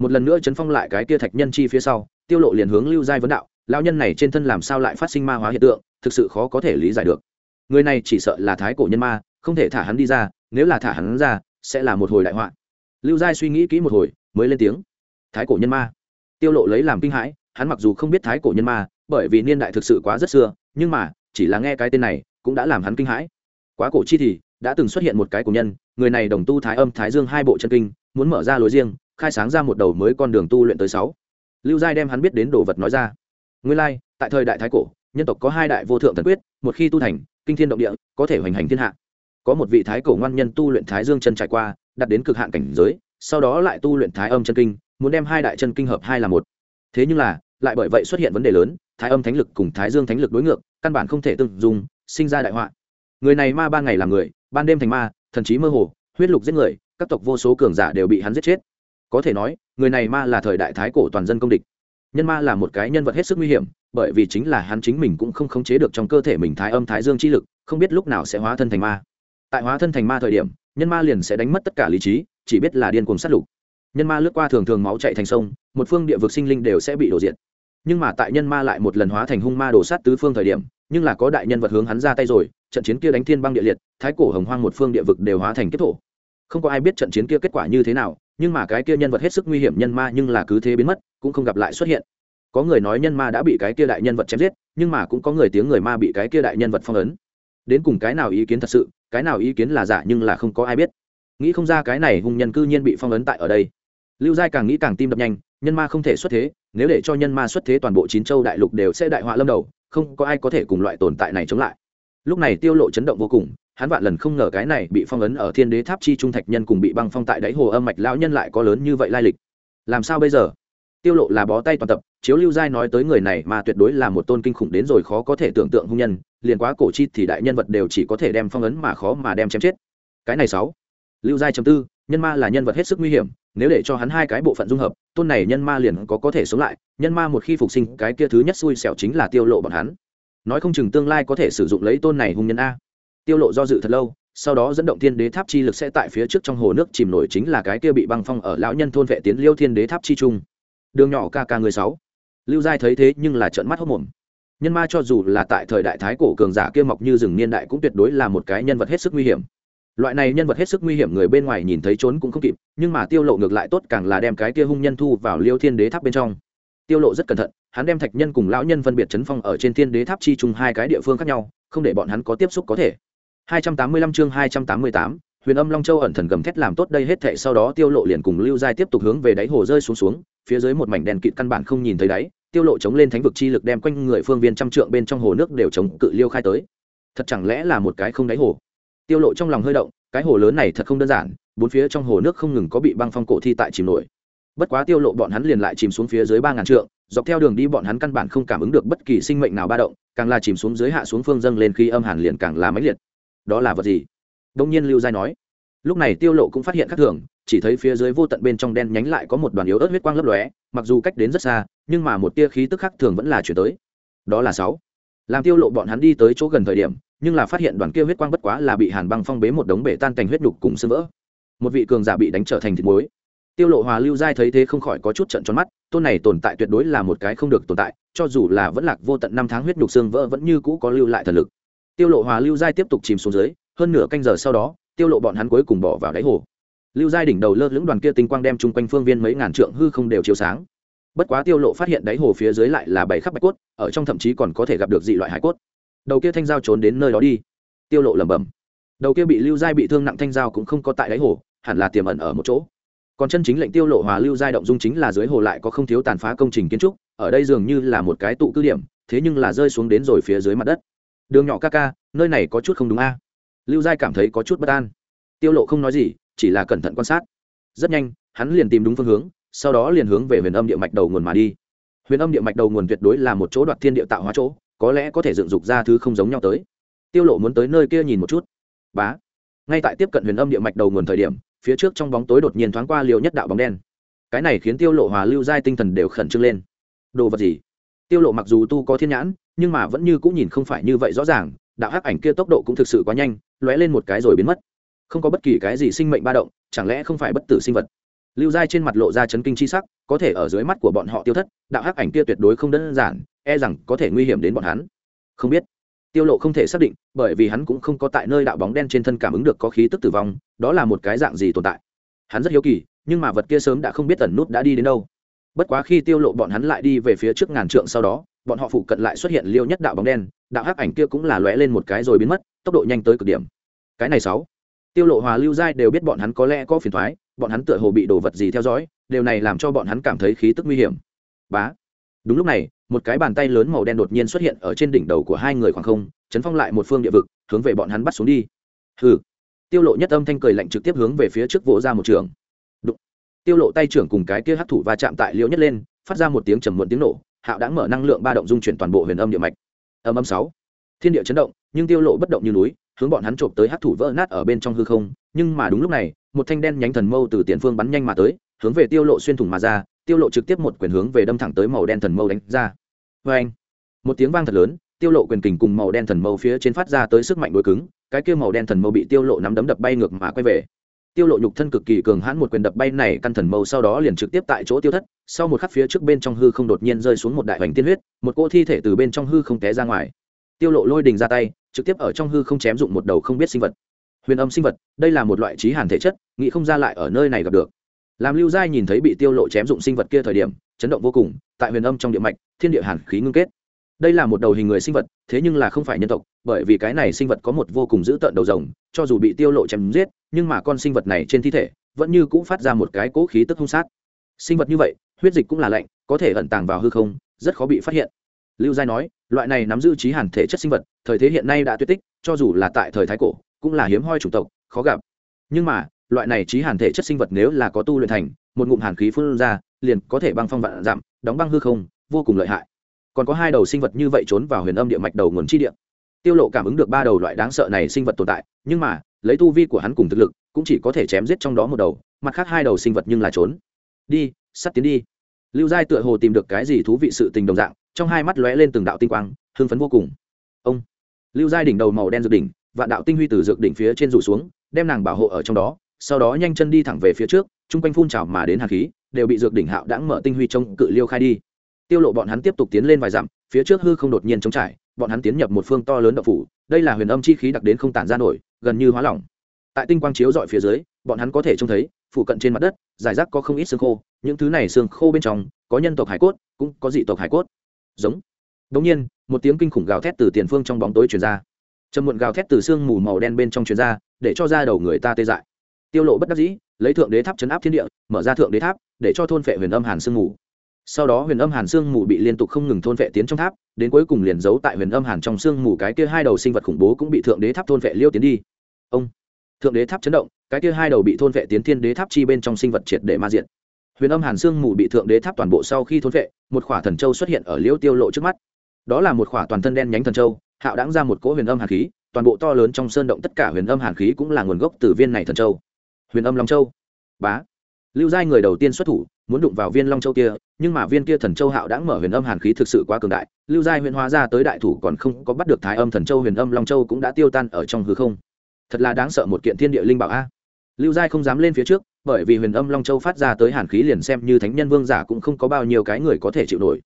Một lần nữa chấn phong lại cái kia thạch nhân chi phía sau, tiêu lộ liền hướng lưu giai vấn đạo, lão nhân này trên thân làm sao lại phát sinh ma hóa hiện tượng, thực sự khó có thể lý giải được. Người này chỉ sợ là thái cổ nhân ma, không thể thả hắn đi ra, nếu là thả hắn ra, sẽ là một hồi đại họa. Lưu giai suy nghĩ kỹ một hồi, mới lên tiếng, thái cổ nhân ma. Tiêu lộ lấy làm kinh hãi, hắn mặc dù không biết thái cổ nhân ma, bởi vì niên đại thực sự quá rất xưa, nhưng mà, chỉ là nghe cái tên này, cũng đã làm hắn kinh hãi. Quá cổ chi thì, đã từng xuất hiện một cái cổ nhân, người này đồng tu thái âm thái dương hai bộ chân kinh, muốn mở ra lối riêng khai sáng ra một đầu mới con đường tu luyện tới sáu. Lưu giai đem hắn biết đến đồ vật nói ra. Nguyên lai, tại thời đại thái cổ, nhân tộc có hai đại vô thượng thần quyết, một khi tu thành, kinh thiên động địa, có thể hoành hành thiên hạ. Có một vị thái cổ ngoan nhân tu luyện thái dương chân trải qua đạt đến cực hạn cảnh giới, sau đó lại tu luyện thái âm chân kinh, muốn đem hai đại chân kinh hợp hai là một. Thế nhưng là, lại bởi vậy xuất hiện vấn đề lớn, thái âm thánh lực cùng thái dương thánh lực đối ngược, căn bản không thể tương dùng sinh ra đại họa. Người này ma ba ngày làm người, ban đêm thành ma, thần trí mơ hồ, huyết lục giết người, các tộc vô số cường giả đều bị hắn giết chết có thể nói, người này ma là thời đại thái cổ toàn dân công địch. Nhân ma là một cái nhân vật hết sức nguy hiểm, bởi vì chính là hắn chính mình cũng không khống chế được trong cơ thể mình thái âm thái dương chi lực, không biết lúc nào sẽ hóa thân thành ma. Tại hóa thân thành ma thời điểm, nhân ma liền sẽ đánh mất tất cả lý trí, chỉ biết là điên cuồng sát lục. Nhân ma lướt qua thường thường máu chạy thành sông, một phương địa vực sinh linh đều sẽ bị đổ diện. nhưng mà tại nhân ma lại một lần hóa thành hung ma đổ sát tứ phương thời điểm, nhưng là có đại nhân vật hướng hắn ra tay rồi, trận chiến kia đánh thiên băng địa liệt, thái cổ hồng hoang một phương địa vực đều hóa thành kết thổ. Không có ai biết trận chiến kia kết quả như thế nào nhưng mà cái kia nhân vật hết sức nguy hiểm nhân ma nhưng là cứ thế biến mất, cũng không gặp lại xuất hiện. Có người nói nhân ma đã bị cái kia đại nhân vật chém giết, nhưng mà cũng có người tiếng người ma bị cái kia đại nhân vật phong ấn. Đến cùng cái nào ý kiến thật sự, cái nào ý kiến là giả nhưng là không có ai biết. Nghĩ không ra cái này hung nhân cư nhiên bị phong ấn tại ở đây. Lưu giai càng nghĩ càng tim đập nhanh, nhân ma không thể xuất thế, nếu để cho nhân ma xuất thế toàn bộ chín châu đại lục đều sẽ đại họa lâm đầu, không có ai có thể cùng loại tồn tại này chống lại. Lúc này tiêu lộ chấn động vô cùng hắn vạn lần không ngờ cái này bị phong ấn ở thiên đế tháp chi trung thạch nhân cùng bị băng phong tại đáy hồ âm mạch lão nhân lại có lớn như vậy lai lịch. Làm sao bây giờ? Tiêu lộ là bó tay toàn tập, chiếu lưu giai nói tới người này mà tuyệt đối là một tôn kinh khủng đến rồi khó có thể tưởng tượng hung nhân, liền quá cổ chi thì đại nhân vật đều chỉ có thể đem phong ấn mà khó mà đem chém chết. Cái này sáu. Lưu giai chấm tư, nhân ma là nhân vật hết sức nguy hiểm, nếu để cho hắn hai cái bộ phận dung hợp, tôn này nhân ma liền có có thể sống lại, nhân ma một khi phục sinh, cái kia thứ nhất xui xẻo chính là tiêu lộ bọn hắn. Nói không chừng tương lai có thể sử dụng lấy tôn này hung nhân a tiêu lộ do dự thật lâu, sau đó dẫn động thiên đế tháp chi lực sẽ tại phía trước trong hồ nước chìm nổi chính là cái kia bị băng phong ở lão nhân thôn vệ tiến liêu thiên đế tháp chi trung. Đường nhỏ ca ca người sáu. Lưu giai thấy thế nhưng là trợn mắt hốt mồm. Nhân ma cho dù là tại thời đại thái cổ cường giả kia mọc như rừng niên đại cũng tuyệt đối là một cái nhân vật hết sức nguy hiểm. Loại này nhân vật hết sức nguy hiểm người bên ngoài nhìn thấy trốn cũng không kịp, nhưng mà tiêu lộ ngược lại tốt càng là đem cái kia hung nhân thu vào liêu thiên đế tháp bên trong. Tiêu lộ rất cẩn thận, hắn đem thạch nhân cùng lão nhân phân biệt chấn phong ở trên thiên đế tháp chi chung hai cái địa phương khác nhau, không để bọn hắn có tiếp xúc có thể. 285 chương 288, huyền âm long châu ẩn thần gầm thét làm tốt đây hết thảy sau đó tiêu lộ liền cùng lưu giai tiếp tục hướng về đáy hồ rơi xuống xuống phía dưới một mảnh đèn kịt căn bản không nhìn thấy đáy tiêu lộ chống lên thánh vực chi lực đem quanh người phương viên trăm trượng bên trong hồ nước đều chống cự liêu khai tới. Thật chẳng lẽ là một cái không đáy hồ? Tiêu lộ trong lòng hơi động cái hồ lớn này thật không đơn giản bốn phía trong hồ nước không ngừng có bị băng phong cổ thi tại chìm nổi. Bất quá tiêu lộ bọn hắn liền lại chìm xuống phía dưới ba ngàn trượng dọc theo đường đi bọn hắn căn bản không cảm ứng được bất kỳ sinh mệnh nào ba động càng là chìm xuống dưới hạ xuống phương dâng lên khi âm hàn liền càng là mấy liệt đó là vật gì? Đông nhiên lưu giai nói. Lúc này tiêu lộ cũng phát hiện khác thường, chỉ thấy phía dưới vô tận bên trong đen nhánh lại có một đoàn yếu ớt huyết quang lấp lóe, mặc dù cách đến rất xa, nhưng mà một tia khí tức khác thường vẫn là chuyển tới. Đó là sáu. Làm tiêu lộ bọn hắn đi tới chỗ gần thời điểm, nhưng là phát hiện đoàn kia huyết quang bất quá là bị hàn băng phong bế một đống bể tan cảnh huyết đục cùng sưng vỡ. Một vị cường giả bị đánh trở thành thịt muối. Tiêu lộ hòa lưu giai thấy thế không khỏi có chút trận tròn mắt, tôn này tồn tại tuyệt đối là một cái không được tồn tại, cho dù là vẫn lạc vô tận năm tháng huyết nhục xương vỡ vẫn như cũ có lưu lại thần lực tiêu lộ hòa lưu giai tiếp tục chìm xuống dưới, hơn nửa canh giờ sau đó, tiêu lộ bọn hắn cuối cùng bỏ vào đáy hồ. Lưu giai đỉnh đầu lơ lửng đoàn kia tinh quang đem chung quanh phương viên mấy ngàn trượng hư không đều chiếu sáng. Bất quá tiêu lộ phát hiện đáy hồ phía dưới lại là bảy khắp bạch cốt, ở trong thậm chí còn có thể gặp được dị loại hải cốt. Đầu kia thanh giao trốn đến nơi đó đi. Tiêu lộ lẩm bẩm. Đầu kia bị lưu giai bị thương nặng thanh giao cũng không có tại đáy hồ, hẳn là tiềm ẩn ở một chỗ. Còn chân chính lệnh tiêu lộ hòa lưu giai động dung chính là dưới hồ lại có không thiếu tàn phá công trình kiến trúc, ở đây dường như là một cái tụ cư điểm, thế nhưng là rơi xuống đến rồi phía dưới mặt đất đường nhỏ ca ca, nơi này có chút không đúng a. Lưu giai cảm thấy có chút bất an. Tiêu lộ không nói gì, chỉ là cẩn thận quan sát. Rất nhanh, hắn liền tìm đúng phương hướng, sau đó liền hướng về huyền âm địa mạch đầu nguồn mà đi. Huyền âm địa mạch đầu nguồn tuyệt đối là một chỗ đoạt thiên địa tạo hóa chỗ, có lẽ có thể dựng dục ra thứ không giống nhau tới. Tiêu lộ muốn tới nơi kia nhìn một chút. Bá. Ngay tại tiếp cận huyền âm địa mạch đầu nguồn thời điểm, phía trước trong bóng tối đột nhiên thoáng qua liều nhất đạo bóng đen. Cái này khiến tiêu lộ hòa lưu giai tinh thần đều khẩn trương lên. Đồ vật gì? Tiêu lộ mặc dù tu có thiên nhãn nhưng mà vẫn như cũng nhìn không phải như vậy rõ ràng, đạo hắc ảnh kia tốc độ cũng thực sự quá nhanh, lóe lên một cái rồi biến mất. Không có bất kỳ cái gì sinh mệnh ba động, chẳng lẽ không phải bất tử sinh vật? Lưu giai trên mặt lộ ra chấn kinh chi sắc, có thể ở dưới mắt của bọn họ tiêu thất, đạo hắc ảnh kia tuyệt đối không đơn giản e rằng có thể nguy hiểm đến bọn hắn. Không biết. Tiêu lộ không thể xác định, bởi vì hắn cũng không có tại nơi đạo bóng đen trên thân cảm ứng được có khí tức tử vong, đó là một cái dạng gì tồn tại. Hắn rất hiếu kỳ, nhưng mà vật kia sớm đã không biết tẩn nút đã đi đến đâu. Bất quá khi tiêu lộ bọn hắn lại đi về phía trước ngàn trượng sau đó bọn họ phụ cận lại xuất hiện liêu nhất đạo bóng đen đạo hắc ảnh kia cũng là lóe lên một cái rồi biến mất tốc độ nhanh tới cực điểm. Cái này sáu. Tiêu lộ hòa lưu giai đều biết bọn hắn có lẽ có phiền thoái, bọn hắn tựa hồ bị đồ vật gì theo dõi điều này làm cho bọn hắn cảm thấy khí tức nguy hiểm. Bá. Đúng lúc này một cái bàn tay lớn màu đen đột nhiên xuất hiện ở trên đỉnh đầu của hai người khoảng không chấn phong lại một phương địa vực hướng về bọn hắn bắt xuống đi. Hừ. Tiêu lộ nhất âm thanh cười lạnh trực tiếp hướng về phía trước vỗ ra một trường. Đụng. tiêu lộ tay trưởng cùng cái kia hấp thụ va chạm tại liễu nhất lên phát ra một tiếng trầm muộn tiếng nổ hạo đã mở năng lượng ba động dung chuyển toàn bộ huyền âm địa mạch. Âm âm sáu. Thiên địa chấn động, nhưng tiêu lộ bất động như núi, hướng bọn hắn trộm tới hấp thụ vỡ nát ở bên trong hư không. Nhưng mà đúng lúc này, một thanh đen nhánh thần mâu từ tiền phương bắn nhanh mà tới, hướng về tiêu lộ xuyên thủng mà ra, tiêu lộ trực tiếp một quyền hướng về đâm thẳng tới màu đen thần mâu đánh ra. Với anh một tiếng vang thật lớn, tiêu lộ quyền kình cùng màu đen thần mâu phía trên phát ra tới sức mạnh đối cứng, cái kia màu đen thần mâu bị tiêu lộ nắm đấm đập bay ngược mà quay về tiêu lộ nhục thân cực kỳ cường hãn một quyền đập bay này căn thần mâu sau đó liền trực tiếp tại chỗ tiêu thất, sau một khắc phía trước bên trong hư không đột nhiên rơi xuống một đại hoành tiên huyết, một cô thi thể từ bên trong hư không té ra ngoài. Tiêu lộ lôi đình ra tay, trực tiếp ở trong hư không chém dụng một đầu không biết sinh vật. Huyền âm sinh vật, đây là một loại trí hàn thể chất, nghĩ không ra lại ở nơi này gặp được. Làm lưu giai nhìn thấy bị tiêu lộ chém dụng sinh vật kia thời điểm, chấn động vô cùng, tại huyền âm trong địa mạch, thiên địa hàn khí ngưng kết. Đây là một đầu hình người sinh vật, thế nhưng là không phải nhân tộc, bởi vì cái này sinh vật có một vô cùng dữ tợn đầu rồng, cho dù bị tiêu lộ chém giết nhưng mà con sinh vật này trên thi thể vẫn như cũng phát ra một cái cỗ khí tức hung sát. Sinh vật như vậy, huyết dịch cũng là lạnh, có thể ẩn tàng vào hư không, rất khó bị phát hiện. Lưu giai nói, loại này nắm giữ trí hàn thể chất sinh vật, thời thế hiện nay đã tuyệt tích, cho dù là tại thời thái cổ, cũng là hiếm hoi chủng tộc, khó gặp. Nhưng mà, loại này trí hàn thể chất sinh vật nếu là có tu luyện thành, một ngụm hàn khí phun ra, liền có thể băng phong vạn giảm, đóng băng hư không, vô cùng lợi hại. Còn có hai đầu sinh vật như vậy trốn vào huyền âm địa mạch đầu nguồn chi địa tiêu lộ cảm ứng được ba đầu loại đáng sợ này sinh vật tồn tại, nhưng mà, lấy tu vi của hắn cùng thực lực, cũng chỉ có thể chém giết trong đó một đầu, mặt khác hai đầu sinh vật nhưng là trốn. Đi, sắt tiến đi. Lưu giai tựa hồ tìm được cái gì thú vị sự tình đồng dạng, trong hai mắt lóe lên từng đạo tinh quang, hưng phấn vô cùng. Ông, lưu giai đỉnh đầu màu đen dược đỉnh và đạo tinh huy từ dược đỉnh phía trên rủ xuống, đem nàng bảo hộ ở trong đó, sau đó nhanh chân đi thẳng về phía trước, chung quanh phun trào mà đến hàn khí, đều bị dược đỉnh hạo đãng mở tinh huy trông cự liêu khai đi. Tiêu lộ bọn hắn tiếp tục tiến lên vài dặm, phía trước hư không đột nhiên trống trải bọn hắn tiến nhập một phương to lớn đậu phủ, đây là huyền âm chi khí đặc đến không tản ra nổi, gần như hóa lỏng. Tại tinh quang chiếu dọi phía dưới, bọn hắn có thể trông thấy phụ cận trên mặt đất giải rác có không ít xương khô, những thứ này xương khô bên trong, có nhân tộc hải cốt, cũng có dị tộc hải cốt. Giống. Đống nhiên, một tiếng kinh khủng gào thét từ tiền phương trong bóng tối truyền ra. Trầm muộn gào thét từ xương mù màu đen bên trong truyền ra, để cho ra đầu người ta tê dại. Tiêu lộ bất đắc dĩ, lấy thượng đế tháp chấn áp thiên địa, mở ra thượng đế tháp, để cho thôn phệ huyền âm hàn xương mù sau đó huyền âm hàn xương mù bị liên tục không ngừng thôn vệ tiến trong tháp, đến cuối cùng liền giấu tại huyền âm hàn trong xương mù cái kia hai đầu sinh vật khủng bố cũng bị thượng đế tháp thôn vệ liêu tiến đi. Ông! Thượng đế tháp chấn động, cái kia hai đầu bị thôn vệ tiến thiên đế tháp chi bên trong sinh vật triệt để ma diện huyền âm hàn xương mù bị thượng đế tháp toàn bộ sau khi thôn vệ, một khỏa thần châu xuất hiện ở liêu tiêu lộ trước mắt. Đó là một khỏa toàn thân đen nhánh thần châu, hạo đáng ra một cỗ huyền âm hàn khí, toàn bộ to lớn trong sơn động tất cả huyền âm hàn khí cũng là nguồn gốc từ viên này thần châu. Huyền âm long châu. Bá! Lưu giai người đầu tiên xuất thủ muốn đụng vào viên long châu kia, nhưng mà viên kia thần châu hạo đã mở huyền âm hàn khí thực sự quá cường đại, lưu giai huyền hóa ra tới đại thủ còn không có bắt được thái âm thần châu huyền âm long châu cũng đã tiêu tan ở trong hư không. Thật là đáng sợ một kiện thiên địa linh bảo a. Lưu giai không dám lên phía trước, bởi vì huyền âm long châu phát ra tới hàn khí liền xem như thánh nhân vương giả cũng không có bao nhiêu cái người có thể chịu nổi.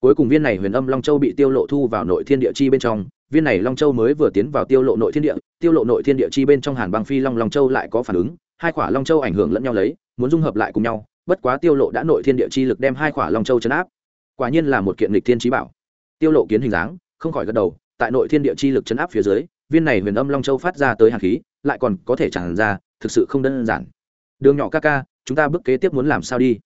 Cuối cùng viên này huyền âm long châu bị tiêu lộ thu vào nội thiên địa chi bên trong, viên này long châu mới vừa tiến vào tiêu lộ nội thiên địa, tiêu lộ nội thiên địa chi bên trong hàn băng phi long long châu lại có phản ứng, hai quả long châu ảnh hưởng lẫn nhau lấy, muốn dung hợp lại cùng nhau bất quá tiêu lộ đã nội thiên địa chi lực đem hai khỏa long châu chấn áp. Quả nhiên là một kiện lịch thiên trí bảo. Tiêu lộ kiến hình dáng, không khỏi gật đầu, tại nội thiên địa chi lực chấn áp phía dưới, viên này huyền âm long châu phát ra tới hàn khí, lại còn có thể tràn ra, thực sự không đơn giản. Đường nhỏ ca ca, chúng ta bước kế tiếp muốn làm sao đi?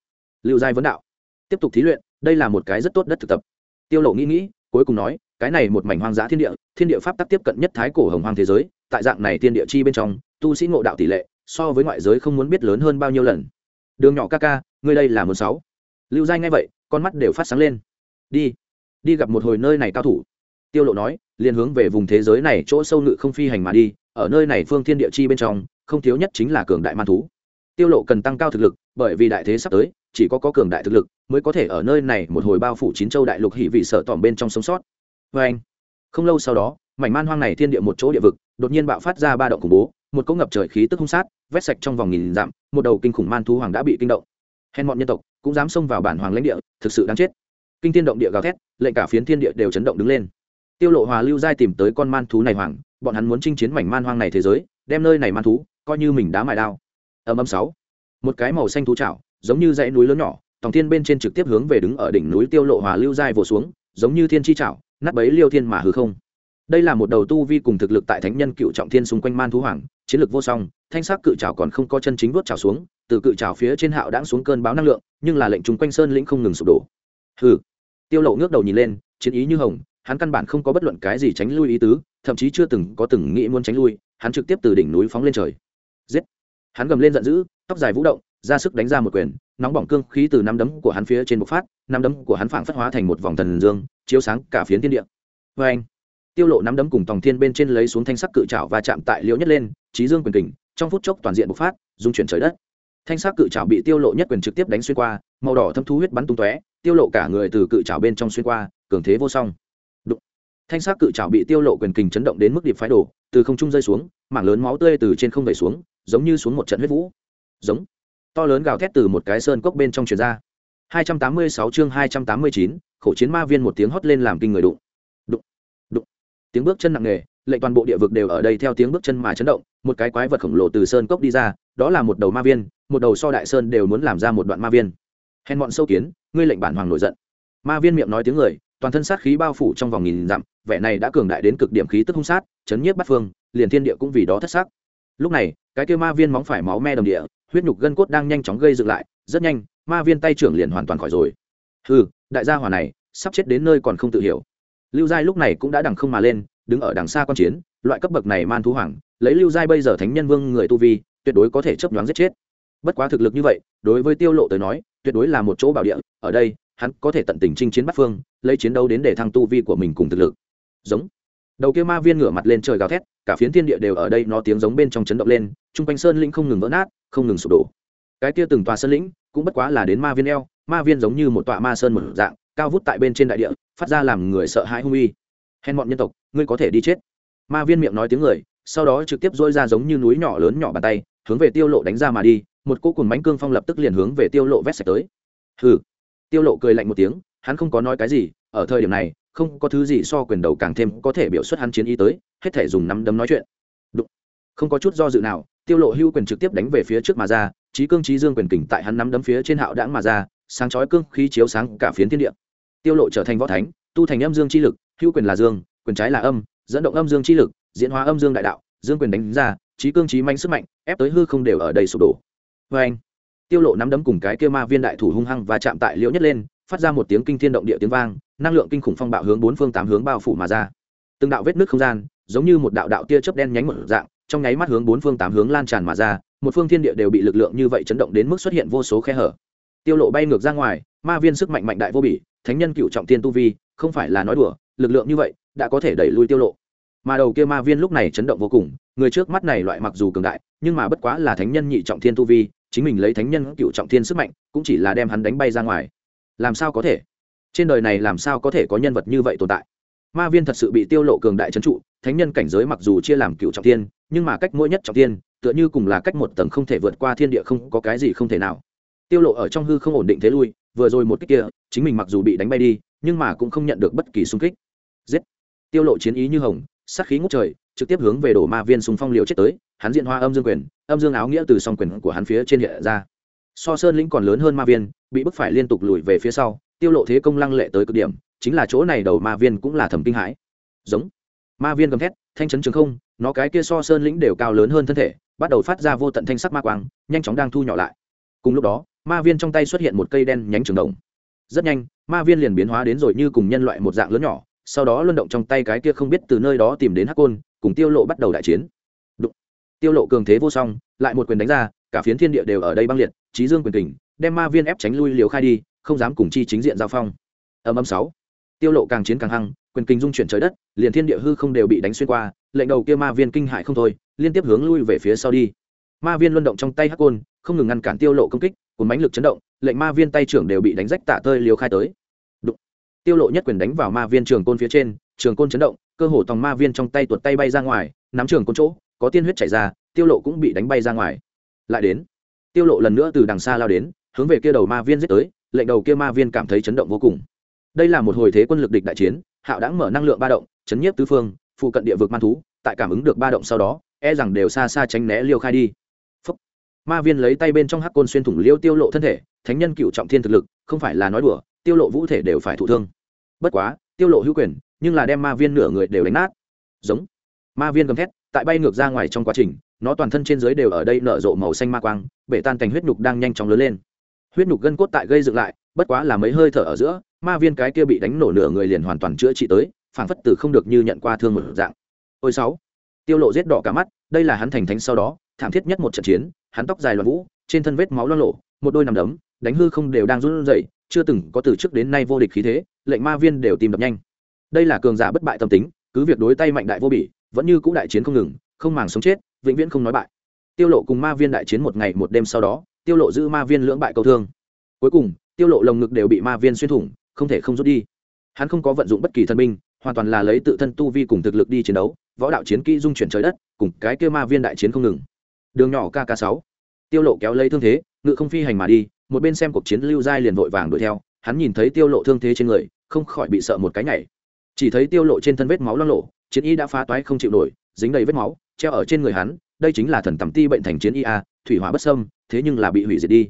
Lưu giai vấn đạo. Tiếp tục thí luyện, đây là một cái rất tốt đất thực tập. Tiêu lộ nghĩ nghĩ, cuối cùng nói, cái này một mảnh hoang dã thiên địa thiên địa pháp tắc tiếp cận nhất thái cổ hồng hoang thế giới, tại dạng này thiên địa chi bên trong, tu sĩ ngộ đạo tỷ lệ, so với ngoại giới không muốn biết lớn hơn bao nhiêu lần đường nhỏ ca ca, ngươi đây là muốn sáu. Lưu giai ngay vậy, con mắt đều phát sáng lên. Đi đi gặp một hồi nơi này cao thủ. Tiêu lộ nói, liền hướng về vùng thế giới này chỗ sâu ngự không phi hành mà đi, ở nơi này phương thiên địa chi bên trong, không thiếu nhất chính là cường đại man thú. Tiêu lộ cần tăng cao thực lực, bởi vì đại thế sắp tới, chỉ có có cường đại thực lực mới có thể ở nơi này một hồi bao phủ chín châu đại lục hỉ vị sợ tỏm bên trong sống sót. Với anh, không lâu sau đó, mảnh man hoang này thiên địa một chỗ địa vực, đột nhiên bạo phát ra ba động khủng bố, một cỗ ngập trời khí tức hung sát vét sạch trong vòng nghìn dặm, một đầu kinh khủng man thú hoàng đã bị kinh động. Hèn mọn nhân tộc cũng dám xông vào bản hoàng lãnh địa, thực sự đáng chết. Kinh thiên động địa gào thét, lệnh cả phiến thiên địa đều chấn động đứng lên. Tiêu lộ hòa lưu giai tìm tới con man thú này hoàng, bọn hắn muốn chinh chiến mảnh man hoang này thế giới, đem nơi này man thú coi như mình đá mài đao. Âm âm sáu. Một cái màu xanh thú chảo, giống như dãy núi lớn nhỏ, tòng thiên bên trên trực tiếp hướng về đứng ở đỉnh núi tiêu lộ hòa lưu giai vồ xuống, giống như thiên chi chảo, nát bấy liêu thiên mà hư không. Đây là một đầu tu vi cùng thực lực tại thánh nhân cựu trọng thiên xung quanh man thú hoàng chiến lược vô song, thanh sắc cự trào còn không có chân chính vuốt trào xuống, từ cự trào phía trên hạo đãng xuống cơn báo năng lượng, nhưng là lệnh chúng quanh sơn lĩnh không ngừng sụp đổ. Hừ. Tiêu lộ ngước đầu nhìn lên, chiến ý như hồng, hắn căn bản không có bất luận cái gì tránh lui ý tứ, thậm chí chưa từng có từng nghĩ muốn tránh lui, hắn trực tiếp từ đỉnh núi phóng lên trời. Giết. Hắn gầm lên giận dữ, tóc dài vũ động, ra sức đánh ra một quyền, nóng bỏng cương khí từ năm đấm của hắn phía trên bộc phát, năm đấm của hắn phảng phất hóa thành một vòng thần dương, chiếu sáng cả phiến thiên địa. Vê anh tiêu lộ nắm đấm cùng tòng thiên bên trên lấy xuống thanh sắc cự trảo và chạm tại liễu nhất lên trí dương quyền kình trong phút chốc toàn diện bộc phát dung chuyển trời đất. Thanh sắc cự trảo bị tiêu lộ nhất quyền trực tiếp đánh xuyên qua màu đỏ thâm thú huyết bắn tung tóe tiêu lộ cả người từ cự trảo bên trong xuyên qua cường thế vô song. Đụng. thanh sắc cự trảo bị tiêu lộ quyền kình chấn động đến mức điệp phái đổ từ không trung rơi xuống mảng lớn máu tươi từ trên không vẩy xuống giống như xuống một trận huyết vũ. Giống. To lớn gào thét từ một cái sơn cốc bên trong truyền ra. 286 chương 289, khổ chiến ma viên một tiếng hót lên làm kinh người đụng tiếng bước chân nặng nề lệnh toàn bộ địa vực đều ở đây theo tiếng bước chân mà chấn động, một cái quái vật khổng lồ từ sơn cốc đi ra, đó là một đầu ma viên, một đầu so đại sơn đều muốn làm ra một đoạn ma viên. Hèn bọn sâu kiến, ngươi lệnh bản hoàng nổi giận. Ma viên miệng nói tiếng người, toàn thân sát khí bao phủ trong vòng nghìn dặm, vẻ này đã cường đại đến cực điểm khí tức hung sát, chấn nhiếp bắt phương, liền thiên địa cũng vì đó thất sắc. Lúc này, cái kêu ma viên móng phải máu me đồng địa, huyết nhục gân cốt đang nhanh chóng gây dựng lại, rất nhanh, ma viên tay trưởng liền hoàn toàn khỏi rồi. Ừ đại gia hỏa này, sắp chết đến nơi còn không tự hiểu lưu giai lúc này cũng đã đằng không mà lên, đứng ở đằng xa quan chiến, loại cấp bậc này man thú hoàng, lấy lưu giai bây giờ thánh nhân vương người tu vi, tuyệt đối có thể chấp nhoáng giết chết. Bất quá thực lực như vậy, đối với tiêu lộ tới nói, tuyệt đối là một chỗ bảo địa, ở đây, hắn có thể tận tình chinh chiến bắt phương, lấy chiến đấu đến để thăng tu vi của mình cùng thực lực. Giống. Đầu kia ma viên ngửa mặt lên trời gào thét, cả phiến thiên địa đều ở đây nó tiếng giống bên trong chấn động lên trung quanh sơn lĩnh không ngừng vỡ nát, không ngừng sụp đổ. Cái kia từng tòa sơn lĩnh, cũng bất quá là đến ma viên eo, ma viên giống như một tọa ma sơn một dạng cao vút tại bên trên đại địa, phát ra làm người sợ hãi hung uy. Hèn bọn nhân tộc, ngươi có thể đi chết. Ma viên miệng nói tiếng người, sau đó trực tiếp dôi ra giống như núi nhỏ lớn nhỏ bàn tay, hướng về tiêu lộ đánh ra mà đi, một cỗ cùng bánh cương phong lập tức liền hướng về tiêu lộ vét sạch tới. Hừ. Tiêu lộ cười lạnh một tiếng, hắn không có nói cái gì, ở thời điểm này, không có thứ gì so quyền đầu càng thêm có thể biểu xuất hắn chiến ý tới, hết thể dùng nắm đấm nói chuyện. Đụng. không có chút do dự nào, tiêu lộ hưu quyền trực tiếp đánh về phía trước mà ra trí cương trí dương quyền kình tại hắn nắm đấm phía trên hạo đãng mà ra, sáng chói cương khí chiếu sáng cả phiến thiên địa tiêu lộ trở thành võ thánh, tu thành âm dương chi lực, hữu quyền là dương, quyền trái là âm, dẫn động âm dương chi lực, diễn hóa âm dương đại đạo, dương quyền đánh ra, trí cương trí manh sức mạnh, ép tới hư không đều ở đây sụp đổ. Vê anh, tiêu lộ nắm đấm cùng cái kia ma viên đại thủ hung hăng và chạm tại liễu nhất lên, phát ra một tiếng kinh thiên động địa tiếng vang, năng lượng kinh khủng phong bạo hướng bốn phương tám hướng bao phủ mà ra. Từng đạo vết nứt không gian, giống như một đạo đạo tia chớp đen nhánh một dạng, trong nháy mắt hướng bốn phương tám hướng lan tràn mà ra, một phương thiên địa đều bị lực lượng như vậy chấn động đến mức xuất hiện vô số khe hở. Tiêu lộ bay ngược ra ngoài, ma viên sức mạnh mạnh đại vô bỉ thánh nhân cựu trọng thiên tu vi, không phải là nói đùa, lực lượng như vậy đã có thể đẩy lui tiêu lộ. Mà đầu kia ma viên lúc này chấn động vô cùng, người trước mắt này loại mặc dù cường đại, nhưng mà bất quá là thánh nhân nhị trọng thiên tu vi, chính mình lấy thánh nhân cựu trọng thiên sức mạnh, cũng chỉ là đem hắn đánh bay ra ngoài. Làm sao có thể? Trên đời này làm sao có thể có nhân vật như vậy tồn tại? Ma viên thật sự bị tiêu lộ cường đại trấn trụ, thánh nhân cảnh giới mặc dù chia làm cựu trọng thiên nhưng mà cách mỗi nhất trọng thiên tựa như cùng là cách một tầng không thể vượt qua thiên địa không có cái gì không thể nào. Tiêu lộ ở trong hư không ổn định thế lui vừa rồi một kích kia, chính mình mặc dù bị đánh bay đi, nhưng mà cũng không nhận được bất kỳ xung kích. Giết! Tiêu lộ chiến ý như hồng, sát khí ngút trời, trực tiếp hướng về đổ ma viên xung phong liều chết tới, hắn diện hoa âm dương quyền, âm dương áo nghĩa từ song quyền của hắn phía trên hiện ra. So sơn lĩnh còn lớn hơn ma viên, bị bức phải liên tục lùi về phía sau, tiêu lộ thế công lăng lệ tới cực điểm, chính là chỗ này đầu ma viên cũng là thẩm kinh hãi. Giống! Ma viên gầm thét, thanh chấn trường không, nó cái kia so sơn lĩnh đều cao lớn hơn thân thể, bắt đầu phát ra vô tận thanh sắc ma quang, nhanh chóng đang thu nhỏ lại. Cùng lúc đó ma viên trong tay xuất hiện một cây đen nhánh trường đồng. Rất nhanh, ma viên liền biến hóa đến rồi như cùng nhân loại một dạng lớn nhỏ, sau đó luân động trong tay cái kia không biết từ nơi đó tìm đến hắc côn, cùng tiêu lộ bắt đầu đại chiến. Đụng. tiêu lộ cường thế vô song, lại một quyền đánh ra, cả phiến thiên địa đều ở đây băng liệt trí dương quyền kình, đem ma viên ép tránh lui liều khai đi, không dám cùng chi chính diện giao phong. Âm âm sáu. Tiêu lộ càng chiến càng hăng, quyền kinh dung chuyển trời đất, liền thiên địa hư không đều bị đánh xuyên qua, lệnh đầu kia ma viên kinh hại không thôi, liên tiếp hướng lui về phía sau đi. Ma viên luân động trong tay hắc côn, không ngừng ngăn cản tiêu lộ công kích cùng mãnh lực chấn động, lệnh ma viên tay trưởng đều bị đánh rách tạ tơi liều khai tới. Đụng. tiêu lộ nhất quyền đánh vào ma viên trường côn phía trên, trường côn chấn động, cơ hồ tòng ma viên trong tay tuột tay bay ra ngoài, nắm trường côn chỗ, có tiên huyết chảy ra, tiêu lộ cũng bị đánh bay ra ngoài. Lại đến. Tiêu lộ lần nữa từ đằng xa lao đến, hướng về kia đầu ma viên giết tới, lệnh đầu kia ma viên cảm thấy chấn động vô cùng. Đây là một hồi thế quân lực địch đại chiến, hạo đã mở năng lượng ba động, chấn nhiếp tứ phương, phụ cận địa vực man thú, tại cảm ứng được ba động sau đó e rằng đều xa xa tránh né liêu khai đi ma viên lấy tay bên trong hắc côn xuyên thủng liêu tiêu lộ thân thể, thánh nhân cựu trọng thiên thực lực, không phải là nói đùa, tiêu lộ vũ thể đều phải thụ thương. Bất quá, tiêu lộ hữu quyền, nhưng là đem ma viên nửa người đều đánh nát. Giống. Ma viên gầm thét, tại bay ngược ra ngoài trong quá trình, nó toàn thân trên dưới đều ở đây nở rộ màu xanh ma quang, bể tan thành huyết nhục đang nhanh chóng lớn lên. Huyết nhục gân cốt tại gây dựng lại, bất quá là mấy hơi thở ở giữa, ma viên cái kia bị đánh nổ nửa người liền hoàn toàn chữa trị tới, phảng phất từ không được như nhận qua thương một dạng. Ôi sáu. Tiêu lộ giết đỏ cả mắt đây là hắn thành thánh sau đó, thảm thiết nhất một trận chiến, hắn tóc dài loạn vũ, trên thân vết máu loang lộ một đôi nằm đấm, đánh hư không đều đang run rẩy, chưa từng có từ trước đến nay vô địch khí thế, lệnh ma viên đều tìm đập nhanh. Đây là cường giả bất bại tâm tính, cứ việc đối tay mạnh đại vô bỉ, vẫn như cũ đại chiến không ngừng, không màng sống chết, vĩnh viễn không nói bại. Tiêu lộ cùng ma viên đại chiến một ngày một đêm sau đó, tiêu lộ giữ ma viên lưỡng bại câu thương. Cuối cùng, tiêu lộ lồng ngực đều bị ma viên xuyên thủng, không thể không rút đi. Hắn không có vận dụng bất kỳ thân binh, hoàn toàn là lấy tự thân tu vi cùng thực lực đi chiến đấu võ đạo chiến kỹ dung chuyển trời đất, cùng cái kia ma viên đại chiến không ngừng. Đường nhỏ kk sáu. Tiêu lộ kéo lấy thương thế, ngự không phi hành mà đi, một bên xem cuộc chiến lưu giai liền vội vàng đuổi theo, hắn nhìn thấy tiêu lộ thương thế trên người, không khỏi bị sợ một cái nhảy. Chỉ thấy tiêu lộ trên thân vết máu loang lộ chiến y đã phá toái không chịu nổi, dính đầy vết máu, treo ở trên người hắn, đây chính là thần tầm ti bệnh thành chiến y a, thủy hỏa bất sâm thế nhưng là bị hủy diệt đi.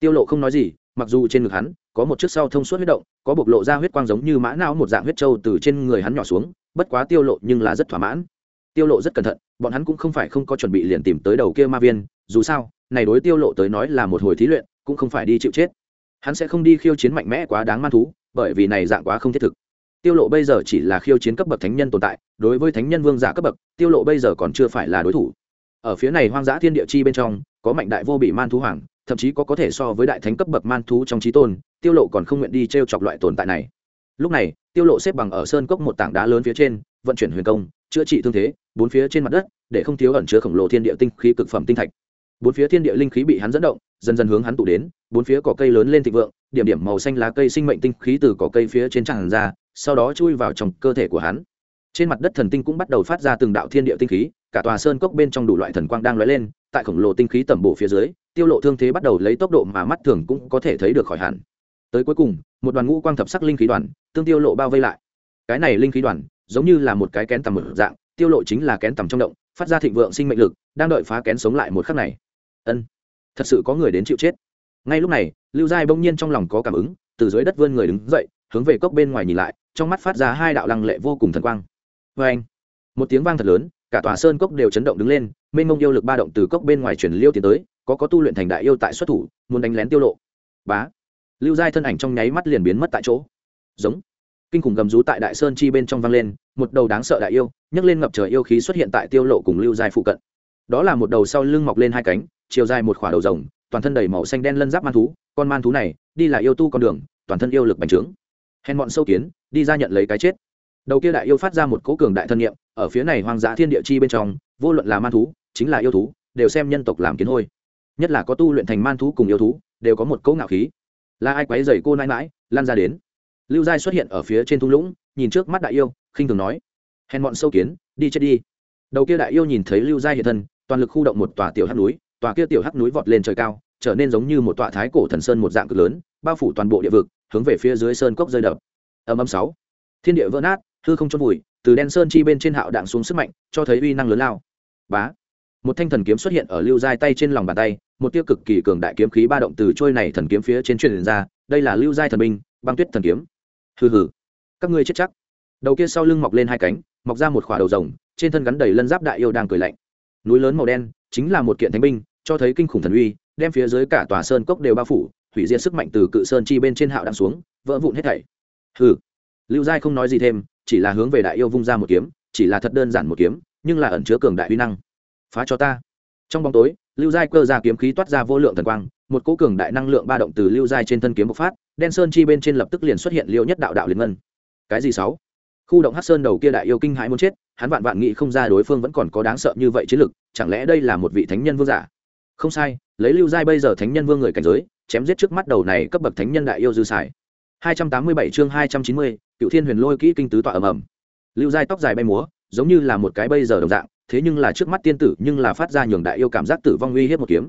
Tiêu lộ không nói gì, mặc dù trên ngực hắn có một chiếc sau thông suốt huyết động, có bộc lộ ra huyết quang giống như mã não một dạng huyết trâu từ trên người hắn nhỏ xuống bất quá tiêu lộ nhưng là rất thỏa mãn. Tiêu lộ rất cẩn thận, bọn hắn cũng không phải không có chuẩn bị liền tìm tới đầu kia ma viên, dù sao, này đối tiêu lộ tới nói là một hồi thí luyện, cũng không phải đi chịu chết. Hắn sẽ không đi khiêu chiến mạnh mẽ quá đáng man thú, bởi vì này dạng quá không thiết thực. Tiêu lộ bây giờ chỉ là khiêu chiến cấp bậc thánh nhân tồn tại, đối với thánh nhân vương giả cấp bậc, tiêu lộ bây giờ còn chưa phải là đối thủ. Ở phía này hoang dã thiên địa chi bên trong, có mạnh đại vô bị man thú hoàng, thậm chí có có thể so với đại thánh cấp bậc man thú trong trí tôn, tiêu lộ còn không nguyện đi treo chọc loại tồn tại này. Lúc này tiêu lộ xếp bằng ở sơn cốc một tảng đá lớn phía trên, vận chuyển huyền công, chữa trị thương thế, bốn phía trên mặt đất, để không thiếu ẩn chứa khổng lồ thiên địa tinh khí cực phẩm tinh thạch. Bốn phía thiên địa linh khí bị hắn dẫn động, dần dần hướng hắn tụ đến, bốn phía cỏ cây lớn lên thịnh vượng, điểm điểm màu xanh lá cây sinh mệnh tinh khí từ cỏ cây phía trên tràn ra, sau đó chui vào trong cơ thể của hắn. Trên mặt đất thần tinh cũng bắt đầu phát ra từng đạo thiên địa tinh khí, cả tòa sơn cốc bên trong đủ loại thần quang đang lóe lên, tại khổng lồ tinh khí tẩm bổ phía dưới, tiêu lộ thương thế bắt đầu lấy tốc độ mà mắt thường cũng có thể thấy được khỏi hẳn. Tới cuối cùng một đoàn ngũ quang thập sắc linh khí đoàn, tương tiêu lộ bao vây lại. Cái này linh khí đoàn, giống như là một cái kén tầm một dạng, tiêu lộ chính là kén tầm trong động, phát ra thịnh vượng sinh mệnh lực, đang đợi phá kén sống lại một khắc này. Ân, thật sự có người đến chịu chết. Ngay lúc này, lưu giai bỗng nhiên trong lòng có cảm ứng, từ dưới đất vươn người đứng dậy, hướng về cốc bên ngoài nhìn lại, trong mắt phát ra hai đạo lăng lệ vô cùng thần quang. Vê anh, một tiếng vang thật lớn, cả tòa sơn cốc đều chấn động đứng lên, mênh mông yêu lực ba động từ cốc bên ngoài chuyển liêu tiến tới, có có tu luyện thành đại yêu tại xuất thủ, muốn đánh lén tiêu lộ. Bá lưu giai thân ảnh trong nháy mắt liền biến mất tại chỗ. Giống. Kinh khủng gầm rú tại đại sơn chi bên trong vang lên, một đầu đáng sợ đại yêu, nhấc lên ngập trời yêu khí xuất hiện tại tiêu lộ cùng lưu giai phụ cận. Đó là một đầu sau lưng mọc lên hai cánh, chiều dài một khỏa đầu rồng, toàn thân đầy màu xanh đen lân giáp man thú, con man thú này, đi là yêu tu con đường, toàn thân yêu lực bành trướng. Hèn bọn sâu kiến, đi ra nhận lấy cái chết. Đầu kia đại yêu phát ra một cố cường đại thân nhiệm ở phía này hoang dã thiên địa chi bên trong, vô luận là man thú, chính là yêu thú, đều xem nhân tộc làm kiến hôi. Nhất là có tu luyện thành man thú cùng yêu thú, đều có một cỗ ngạo khí là ai quấy dày cô nãi mãi, lan ra đến. Lưu giai xuất hiện ở phía trên thung lũng, nhìn trước mắt đại yêu, khinh thường nói, hèn bọn sâu kiến, đi chết đi. Đầu kia đại yêu nhìn thấy lưu giai hiện thân, toàn lực khu động một tòa tiểu hắc núi, tòa kia tiểu hắc núi vọt lên trời cao, trở nên giống như một tòa thái cổ thần sơn một dạng cực lớn, bao phủ toàn bộ địa vực, hướng về phía dưới sơn cốc rơi đập. Âm âm sáu. Thiên địa vỡ nát, hư không chôn vùi, từ đen sơn chi bên trên hạo đạn xuống sức mạnh, cho thấy uy năng lớn lao. Bá. Một thanh thần kiếm xuất hiện ở lưu giai tay trên lòng bàn tay một tiêu cực kỳ cường đại kiếm khí ba động từ trôi này thần kiếm phía trên truyền ra, đây là lưu giai thần binh, băng tuyết thần kiếm. Hừ hừ, các ngươi chết chắc. Đầu kia sau lưng mọc lên hai cánh, mọc ra một khỏa đầu rồng, trên thân gắn đầy lân giáp đại yêu đang cười lạnh. Núi lớn màu đen, chính là một kiện thánh binh, cho thấy kinh khủng thần uy, đem phía dưới cả tòa sơn cốc đều bao phủ, hủy diệt sức mạnh từ cự sơn chi bên trên hạo đang xuống, vỡ vụn hết thảy. Hừ. Lưu giai không nói gì thêm, chỉ là hướng về đại yêu vung ra một kiếm, chỉ là thật đơn giản một kiếm, nhưng là ẩn chứa cường đại uy năng. Phá cho ta. Trong bóng tối lưu giai cơ ra kiếm khí toát ra vô lượng thần quang một cỗ cường đại năng lượng ba động từ lưu giai trên thân kiếm bộc phát đen sơn chi bên trên lập tức liền xuất hiện liêu nhất đạo đạo liền ngân. Cái gì sáu? Khu động hát sơn đầu kia đại yêu kinh hãi muốn chết hắn vạn vạn nghĩ không ra đối phương vẫn còn có đáng sợ như vậy chiến lực chẳng lẽ đây là một vị thánh nhân vương giả? Không sai lấy lưu giai bây giờ thánh nhân vương người cảnh giới chém giết trước mắt đầu này cấp bậc thánh nhân đại yêu dư xài. 287 chương 290, cựu thiên huyền lôi kỹ kinh tứ tọa ầm ầm. Lưu giai tóc dài bay múa giống như là một cái bây giờ đồng dạng, thế nhưng là trước mắt tiên tử nhưng là phát ra nhường đại yêu cảm giác tử vong uy hiếp một kiếm.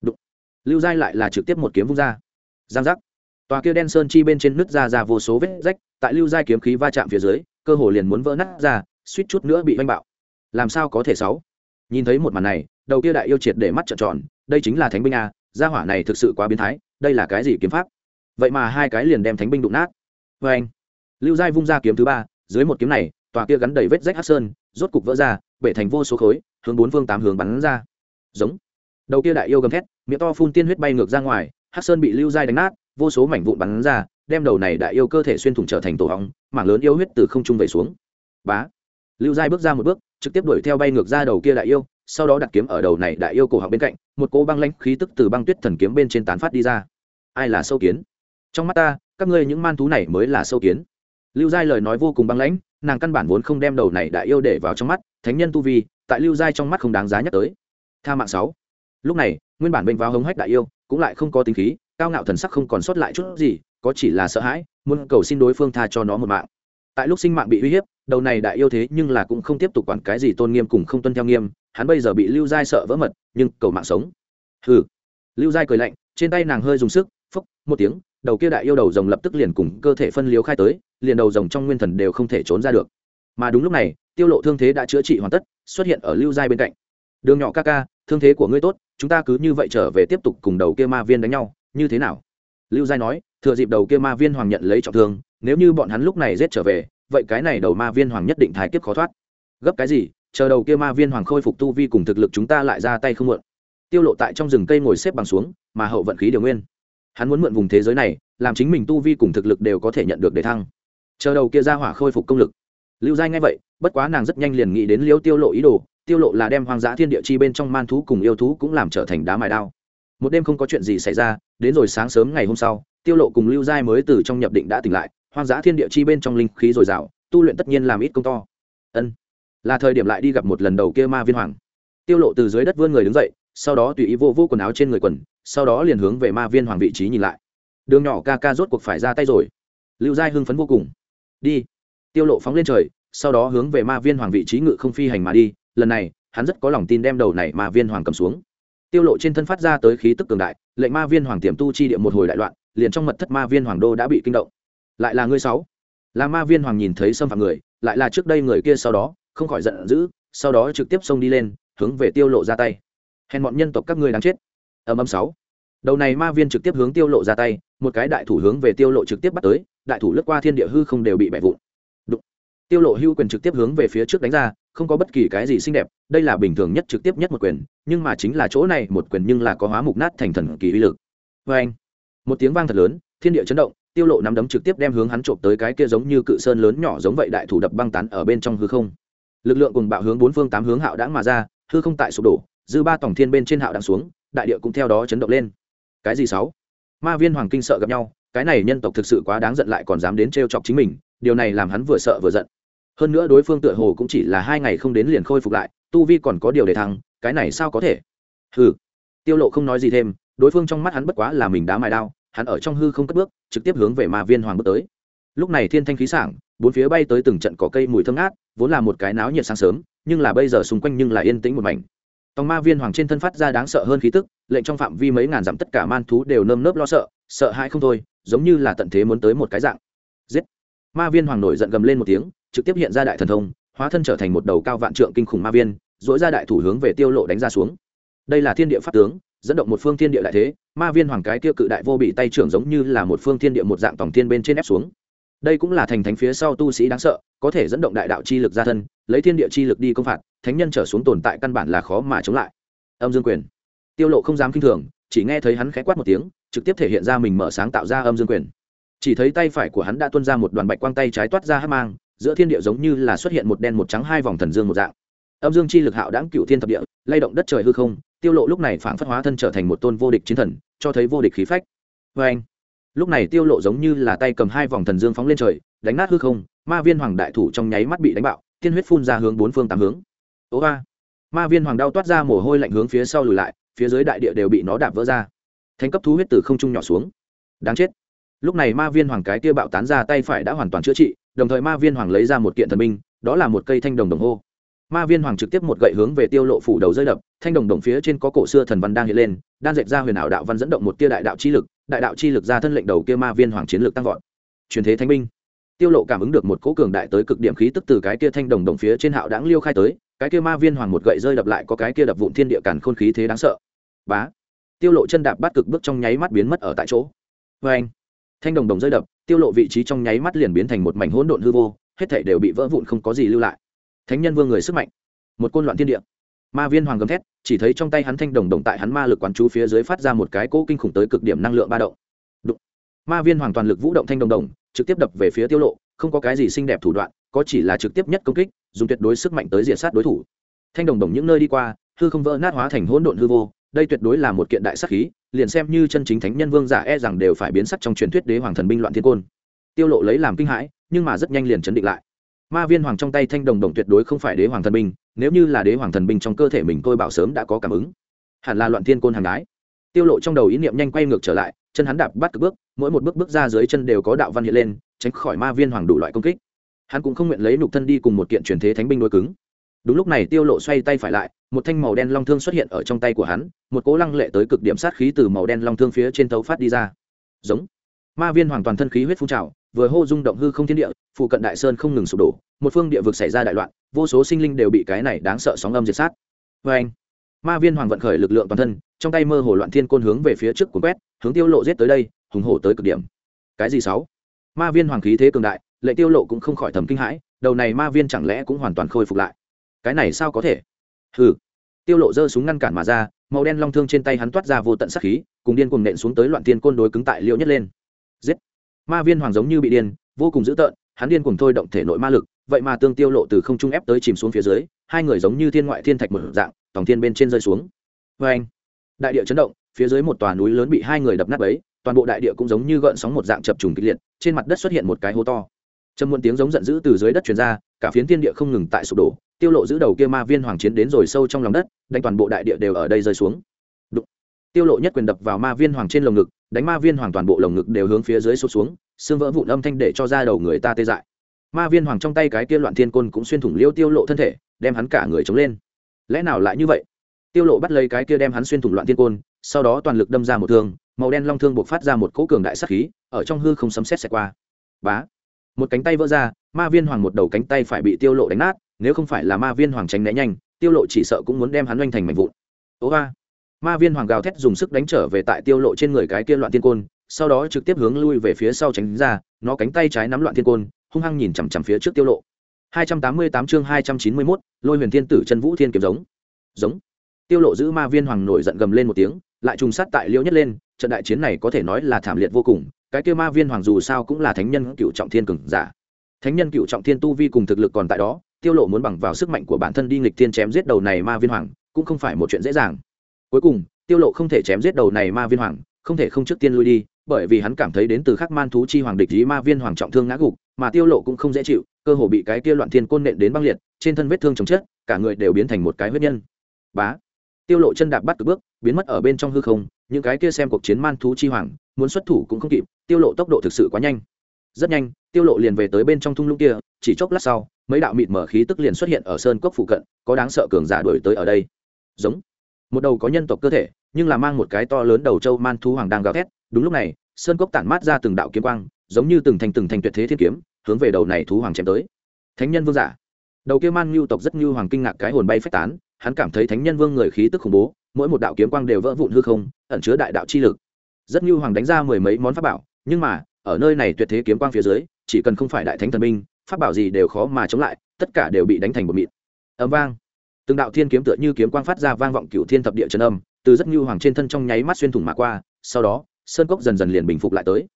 Đụng. lưu giai lại là trực tiếp một kiếm vung ra. Giang giác. Tòa kia đen sơn chi bên trên nứt ra ra vô số vết rách, tại lưu giai kiếm khí va chạm phía dưới, cơ hồ liền muốn vỡ nát ra, suýt chút nữa bị oanh bạo. Làm sao có thể sáu? Nhìn thấy một màn này, đầu kia đại yêu triệt để mắt trợn tròn, đây chính là thánh binh a, gia hỏa này thực sự quá biến thái, đây là cái gì kiếm pháp? Vậy mà hai cái liền đem thánh binh đụng nát. Vê anh lưu giai vung ra kiếm thứ ba, dưới một kiếm này tòa kia gắn đầy vết rách hát sơn, rốt cục vỡ ra, bể thành vô số khối, hướng bốn phương tám hướng bắn ra. Giống. Đầu kia đại yêu gầm thét, miệng to phun tiên huyết bay ngược ra ngoài, hát sơn bị lưu giai đánh nát, vô số mảnh vụn bắn ra, đem đầu này đại yêu cơ thể xuyên thủng trở thành tổ hóng mảng lớn yêu huyết từ không trung về xuống. Bá. Lưu giai bước ra một bước, trực tiếp đuổi theo bay ngược ra đầu kia đại yêu, sau đó đặt kiếm ở đầu này đại yêu cổ họng bên cạnh, một cỗ băng lãnh khí tức từ băng tuyết thần kiếm bên trên tán phát đi ra. Ai là sâu kiến? Trong mắt ta, các ngươi những man thú này mới là sâu kiến lưu giai lời nói vô cùng băng lãnh, nàng căn bản vốn không đem đầu này đại yêu để vào trong mắt, thánh nhân tu vi, tại lưu giai trong mắt không đáng giá nhắc tới. Tha mạng sáu. Lúc này, nguyên bản bệnh vào hống hách đại yêu, cũng lại không có tính khí, cao ngạo thần sắc không còn sót lại chút gì, có chỉ là sợ hãi, muốn cầu xin đối phương tha cho nó một mạng. Tại lúc sinh mạng bị uy hiếp, đầu này đại yêu thế nhưng là cũng không tiếp tục quản cái gì tôn nghiêm cùng không tuân theo nghiêm, hắn bây giờ bị lưu giai sợ vỡ mật, nhưng cầu mạng sống. Hừ. Lưu giai cười lạnh, trên tay nàng hơi dùng sức, phốc, một tiếng đầu kia đại yêu đầu rồng lập tức liền cùng cơ thể phân liếu khai tới, liền đầu rồng trong nguyên thần đều không thể trốn ra được. Mà đúng lúc này, tiêu lộ thương thế đã chữa trị hoàn tất, xuất hiện ở lưu giai bên cạnh. Đường nhỏ ca ca, thương thế của ngươi tốt, chúng ta cứ như vậy trở về tiếp tục cùng đầu kia ma viên đánh nhau, như thế nào? Lưu giai nói, thừa dịp đầu kia ma viên hoàng nhận lấy trọng thương, nếu như bọn hắn lúc này giết trở về, vậy cái này đầu ma viên hoàng nhất định thái kiếp khó thoát. Gấp cái gì? Chờ đầu kia ma viên hoàng khôi phục tu vi cùng thực lực chúng ta lại ra tay không mượn tiêu lộ tại trong rừng cây ngồi xếp bằng xuống, mà hậu vận khí điều nguyên hắn muốn mượn vùng thế giới này, làm chính mình tu vi cùng thực lực đều có thể nhận được để thăng. Chờ đầu kia ra hỏa khôi phục công lực. Lưu giai ngay vậy, bất quá nàng rất nhanh liền nghĩ đến liêu tiêu lộ ý đồ, tiêu lộ là đem hoang dã thiên địa chi bên trong man thú cùng yêu thú cũng làm trở thành đá mài đao. Một đêm không có chuyện gì xảy ra, đến rồi sáng sớm ngày hôm sau, tiêu lộ cùng lưu giai mới từ trong nhập định đã tỉnh lại, hoang dã thiên địa chi bên trong linh khí dồi dào, tu luyện tất nhiên làm ít công to. Ân, là thời điểm lại đi gặp một lần đầu kia ma viên hoàng. Tiêu lộ từ dưới đất vươn người đứng dậy, sau đó tùy ý vô vô quần áo trên người quần sau đó liền hướng về ma viên hoàng vị trí nhìn lại. Đường nhỏ ca ca rốt cuộc phải ra tay rồi. Lưu giai hưng phấn vô cùng. Đi. Tiêu lộ phóng lên trời, sau đó hướng về ma viên hoàng vị trí ngự không phi hành mà đi. Lần này, hắn rất có lòng tin đem đầu này ma viên hoàng cầm xuống. Tiêu lộ trên thân phát ra tới khí tức cường đại, lệnh ma viên hoàng tiềm tu chi địa một hồi đại loạn, liền trong mật thất ma viên hoàng đô đã bị kinh động. Lại là ngươi sáu. Là ma viên hoàng nhìn thấy xâm phạm người, lại là trước đây người kia sau đó, không khỏi giận dữ, sau đó trực tiếp xông đi lên, hướng về tiêu lộ ra tay. Hèn bọn nhân tộc các ngươi đáng chết ầm ầm sáu. Đầu này ma viên trực tiếp hướng tiêu lộ ra tay, một cái đại thủ hướng về tiêu lộ trực tiếp bắt tới, đại thủ lướt qua thiên địa hư không đều bị bẻ vụn. Đụng. tiêu lộ hưu quyền trực tiếp hướng về phía trước đánh ra, không có bất kỳ cái gì xinh đẹp, đây là bình thường nhất trực tiếp nhất một quyền, nhưng mà chính là chỗ này một quyền nhưng là có hóa mục nát thành thần kỳ uy lực. Với anh, một tiếng vang thật lớn, thiên địa chấn động, tiêu lộ nắm đấm trực tiếp đem hướng hắn trộm tới cái kia giống như cự sơn lớn nhỏ giống vậy đại thủ đập băng tán ở bên trong hư không. Lực lượng cùng bạo hướng bốn phương tám hướng hạo đãng mà ra, hư không tại sụp đổ, dư ba tổng thiên bên trên hạo đãng xuống đại địa cũng theo đó chấn động lên. Cái gì sáu? Ma viên hoàng kinh sợ gặp nhau, cái này nhân tộc thực sự quá đáng giận lại còn dám đến trêu chọc chính mình, điều này làm hắn vừa sợ vừa giận. Hơn nữa đối phương tựa hồ cũng chỉ là hai ngày không đến liền khôi phục lại, tu vi còn có điều để thăng, cái này sao có thể? Hừ. Tiêu lộ không nói gì thêm, đối phương trong mắt hắn bất quá là mình đá mài đao, hắn ở trong hư không cất bước, trực tiếp hướng về ma viên hoàng bước tới. Lúc này thiên thanh khí sảng, bốn phía bay tới từng trận cỏ cây mùi thơm ngát, vốn là một cái náo nhiệt sáng sớm, nhưng là bây giờ xung quanh nhưng là yên tĩnh một mảnh tòng ma viên hoàng trên thân phát ra đáng sợ hơn khí tức, lệnh trong phạm vi mấy ngàn dặm tất cả man thú đều nơm nớp lo sợ sợ hãi không thôi, giống như là tận thế muốn tới một cái dạng. Giết! Ma viên hoàng nổi giận gầm lên một tiếng, trực tiếp hiện ra đại thần thông, hóa thân trở thành một đầu cao vạn trượng kinh khủng ma viên dỗi ra đại thủ hướng về tiêu lộ đánh ra xuống. Đây là thiên địa pháp tướng, dẫn động một phương thiên địa đại thế, ma viên hoàng cái kia cự đại vô bị tay trưởng giống như là một phương thiên địa một dạng tổng thiên bên trên ép xuống đây cũng là thành thánh phía sau tu sĩ đáng sợ, có thể dẫn động đại đạo chi lực ra thân, lấy thiên địa chi lực đi công phạt, thánh nhân trở xuống tồn tại căn bản là khó mà chống lại. Âm dương quyền. Tiêu lộ không dám kinh thường, chỉ nghe thấy hắn khẽ quát một tiếng, trực tiếp thể hiện ra mình mở sáng tạo ra âm dương quyền. Chỉ thấy tay phải của hắn đã tuôn ra một đoàn bạch quang tay trái toát ra hát mang, giữa thiên địa giống như là xuất hiện một đen một trắng hai vòng thần dương một dạng. Âm dương chi lực hạo đãng cựu thiên thập địa, lay động đất trời hư không, tiêu lộ lúc này phảng phất hóa thân trở thành một tôn vô địch chiến thần, cho thấy vô địch khí phách. Vê anh lúc này tiêu lộ giống như là tay cầm hai vòng thần dương phóng lên trời, đánh nát hư không, ma viên hoàng đại thủ trong nháy mắt bị đánh bạo, tiên huyết phun ra hướng bốn phương tám hướng. Ố ba, ma viên hoàng đau toát ra mồ hôi lạnh hướng phía sau lùi lại, phía dưới đại địa đều bị nó đạp vỡ ra. Thánh cấp thú huyết từ không trung nhỏ xuống. Đáng chết. Lúc này ma viên hoàng cái kia bạo tán ra tay phải đã hoàn toàn chữa trị, đồng thời ma viên hoàng lấy ra một kiện thần binh, đó là một cây thanh đồng đồng hô. Ma viên hoàng trực tiếp một gậy hướng về tiêu lộ phủ đầu rơi đập, thanh đồng đồng phía trên có cổ xưa thần văn đang hiện lên, đan dệt ra huyền ảo đạo văn dẫn động một tia đại đạo chi lực đại đạo chi lực ra thân lệnh đầu kia ma viên hoàng chiến lược tăng vọt. Truyền thế thánh binh. Tiêu lộ cảm ứng được một cỗ cường đại tới cực điểm khí tức từ cái kia thanh đồng đồng phía trên hạo đãng liêu khai tới, cái kia ma viên hoàng một gậy rơi đập lại có cái kia đập vụn thiên địa càn khôn khí thế đáng sợ. Bá. Tiêu lộ chân đạp bắt cực bước trong nháy mắt biến mất ở tại chỗ. Với anh thanh đồng đồng rơi đập, tiêu lộ vị trí trong nháy mắt liền biến thành một mảnh hỗn độn hư vô, hết thảy đều bị vỡ vụn không có gì lưu lại. Thánh nhân vương người sức mạnh. Một côn loạn thiên địa ma viên hoàng gầm thét, chỉ thấy trong tay hắn thanh đồng đồng tại hắn ma lực quán chú phía dưới phát ra một cái cỗ kinh khủng tới cực điểm năng lượng ba động. Đụng. ma viên hoàng toàn lực vũ động thanh đồng đồng, trực tiếp đập về phía tiêu lộ, không có cái gì xinh đẹp thủ đoạn, có chỉ là trực tiếp nhất công kích, dùng tuyệt đối sức mạnh tới diệt sát đối thủ. Thanh đồng đồng những nơi đi qua, hư không vỡ nát hóa thành hỗn độn hư vô, đây tuyệt đối là một kiện đại sắc khí, liền xem như chân chính thánh nhân vương giả e rằng đều phải biến sắc trong truyền thuyết đế hoàng thần binh loạn thiên côn. Tiêu lộ lấy làm kinh hãi, nhưng mà rất nhanh liền chấn định lại. Ma viên hoàng trong tay thanh đồng đồng tuyệt đối không phải đế hoàng thần binh nếu như là đế hoàng thần binh trong cơ thể mình tôi bảo sớm đã có cảm ứng, hẳn là loạn thiên côn hàng đái. Tiêu lộ trong đầu ý niệm nhanh quay ngược trở lại, chân hắn đạp bắt cực bước, mỗi một bước bước ra dưới chân đều có đạo văn hiện lên, tránh khỏi ma viên hoàng đủ loại công kích. Hắn cũng không nguyện lấy nục thân đi cùng một kiện truyền thế thánh binh đối cứng. Đúng lúc này tiêu lộ xoay tay phải lại, một thanh màu đen long thương xuất hiện ở trong tay của hắn, một cỗ lăng lệ tới cực điểm sát khí từ màu đen long thương phía trên tấu phát đi ra. Giống. Ma viên hoàn toàn thân khí huyết phun trào vừa hô rung động hư không thiên địa, phụ cận đại sơn không ngừng sụp đổ, một phương địa vực xảy ra đại loạn, vô số sinh linh đều bị cái này đáng sợ sóng âm diệt sát. Vê anh, ma viên hoàng vận khởi lực lượng toàn thân, trong tay mơ hồ loạn thiên côn hướng về phía trước cuốn quét, hướng tiêu lộ giết tới đây, hùng hổ tới cực điểm. Cái gì sáu? Ma viên hoàng khí thế cường đại, lệ tiêu lộ cũng không khỏi thầm kinh hãi, đầu này ma viên chẳng lẽ cũng hoàn toàn khôi phục lại? Cái này sao có thể? Hừ. Tiêu lộ giơ súng ngăn cản mà ra, màu đen long thương trên tay hắn toát ra vô tận sát khí, cùng điên cuồng nện xuống tới loạn thiên côn đối cứng tại liễu nhất lên. Giết ma viên hoàng giống như bị điên, vô cùng dữ tợn, hắn điên cuồng thôi động thể nội ma lực, vậy mà tương tiêu lộ từ không trung ép tới chìm xuống phía dưới, hai người giống như thiên ngoại thiên thạch một dạng, tòng thiên bên trên rơi xuống. Vê anh, đại địa chấn động, phía dưới một tòa núi lớn bị hai người đập nát ấy toàn bộ đại địa cũng giống như gợn sóng một dạng chập trùng kịch liệt, trên mặt đất xuất hiện một cái hố to. Trầm muộn tiếng giống giận dữ từ dưới đất truyền ra, cả phiến thiên địa không ngừng tại sụp đổ, tiêu lộ giữ đầu kia ma viên hoàng chiến đến rồi sâu trong lòng đất, đánh toàn bộ đại địa đều ở đây rơi xuống tiêu lộ nhất quyền đập vào ma viên hoàng trên lồng ngực, đánh ma viên hoàng toàn bộ lồng ngực đều hướng phía dưới sụp xuống, xương vỡ vụn âm thanh để cho ra đầu người ta tê dại. Ma viên hoàng trong tay cái kia loạn thiên côn cũng xuyên thủng liêu tiêu lộ thân thể, đem hắn cả người chống lên. Lẽ nào lại như vậy? Tiêu lộ bắt lấy cái kia đem hắn xuyên thủng loạn thiên côn, sau đó toàn lực đâm ra một thương, màu đen long thương buộc phát ra một cỗ cường đại sát khí, ở trong hư không sấm sét xẹt qua. Bá! Một cánh tay vỡ ra, ma viên hoàng một đầu cánh tay phải bị tiêu lộ đánh nát, nếu không phải là ma viên hoàng tránh né nhanh, tiêu lộ chỉ sợ cũng muốn đem hắn oanh thành mảnh vụn. Ố ba! Ma viên hoàng gào thét dùng sức đánh trở về tại tiêu lộ trên người cái kia loạn thiên côn sau đó trực tiếp hướng lui về phía sau tránh ra nó cánh tay trái nắm loạn thiên côn hung hăng nhìn chằm chằm phía trước tiêu lộ. 288 chương 291, lôi huyền thiên tử chân vũ thiên kiếm giống. Giống. Tiêu lộ giữ ma viên hoàng nổi giận gầm lên một tiếng lại trùng sát tại liễu nhất lên trận đại chiến này có thể nói là thảm liệt vô cùng cái kia ma viên hoàng dù sao cũng là thánh nhân cựu trọng thiên cường giả. Thánh nhân cựu trọng thiên tu vi cùng thực lực còn tại đó tiêu lộ muốn bằng vào sức mạnh của bản thân đi nghịch thiên chém giết đầu này ma viên hoàng cũng không phải một chuyện dễ dàng cuối cùng, tiêu lộ không thể chém giết đầu này ma viên hoàng, không thể không trước tiên lui đi, bởi vì hắn cảm thấy đến từ khắc man thú chi hoàng địch dí ma viên hoàng trọng thương ngã gục, mà tiêu lộ cũng không dễ chịu, cơ hồ bị cái kia loạn thiên côn nện đến băng liệt, trên thân vết thương chồng chết, cả người đều biến thành một cái huyết nhân. Bá! Tiêu lộ chân đạp bắt cực bước, biến mất ở bên trong hư không, những cái kia xem cuộc chiến man thú chi hoàng, muốn xuất thủ cũng không kịp, tiêu lộ tốc độ thực sự quá nhanh. Rất nhanh, tiêu lộ liền về tới bên trong thung lũng kia, chỉ chốc lát sau, mấy đạo mịt mở khí tức liền xuất hiện ở sơn cốc phụ cận, có đáng sợ cường giả đuổi tới ở đây. Giống! Một đầu có nhân tộc cơ thể nhưng là mang một cái to lớn đầu châu man thú hoàng đang gào thét. Đúng lúc này sơn cốc tản mát ra từng đạo kiếm quang giống như từng thành từng thành tuyệt thế thiên kiếm hướng về đầu này thú hoàng chém tới. Thánh nhân vương giả. Đầu kia man ngưu tộc rất ngưu hoàng kinh ngạc cái hồn bay phách tán hắn cảm thấy thánh nhân vương người khí tức khủng bố mỗi một đạo kiếm quang đều vỡ vụn hư không ẩn chứa đại đạo chi lực. Rất ngưu hoàng đánh ra mười mấy món pháp bảo nhưng mà ở nơi này tuyệt thế kiếm quang phía dưới chỉ cần không phải đại thánh thần minh, pháp bảo gì đều khó mà chống lại tất cả đều bị đánh thành một mịn. Ấm vang từng đạo thiên kiếm tựa như kiếm quang phát ra vang vọng cựu thiên thập địa trần âm, từ rất như hoàng trên thân trong nháy mắt xuyên thủng mà qua, sau đó, sơn cốc dần dần liền bình phục lại tới.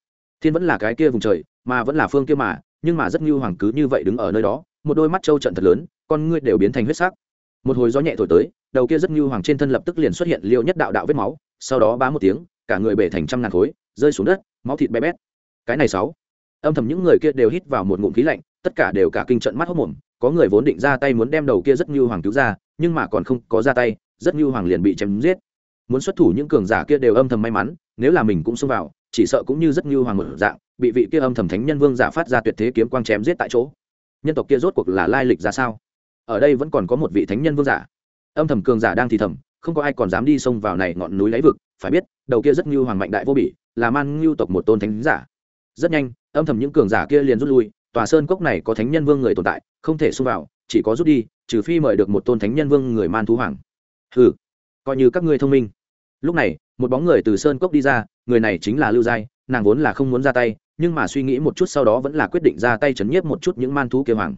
Thiên vẫn là cái kia vùng trời, mà vẫn là phương kia mà, nhưng mà rất như hoàng cứ như vậy đứng ở nơi đó, một đôi mắt trâu trận thật lớn, con ngươi đều biến thành huyết sắc. Một hồi gió nhẹ thổi tới, đầu kia rất như hoàng trên thân lập tức liền xuất hiện liêu nhất đạo đạo vết máu, sau đó bá một tiếng, cả người bể thành trăm ngàn khối, rơi xuống đất, máu thịt bé bét. Cái này sáu. Âm thầm những người kia đều hít vào một ngụm khí lạnh tất cả đều cả kinh trận mắt hốc mồm, có người vốn định ra tay muốn đem đầu kia rất như hoàng cứu ra, nhưng mà còn không có ra tay, rất như hoàng liền bị chém giết. Muốn xuất thủ những cường giả kia đều âm thầm may mắn, nếu là mình cũng xông vào, chỉ sợ cũng như rất như hoàng một dạng, bị vị kia âm thầm thánh nhân vương giả phát ra tuyệt thế kiếm quang chém giết tại chỗ. Nhân tộc kia rốt cuộc là lai lịch ra sao? Ở đây vẫn còn có một vị thánh nhân vương giả. Âm thầm cường giả đang thì thầm, không có ai còn dám đi xông vào này ngọn núi lấy vực, phải biết, đầu kia rất như hoàng mạnh đại vô bỉ, là man ngưu tộc một tôn thánh giả. Rất nhanh, âm thầm những cường giả kia liền rút lui tòa sơn cốc này có thánh nhân vương người tồn tại, không thể xông vào, chỉ có rút đi, trừ phi mời được một tôn thánh nhân vương người man thú hoàng. Hừ, coi như các ngươi thông minh. Lúc này, một bóng người từ sơn cốc đi ra, người này chính là lưu giai, nàng vốn là không muốn ra tay, nhưng mà suy nghĩ một chút sau đó vẫn là quyết định ra tay chấn nhiếp một chút những man thú kêu hoàng.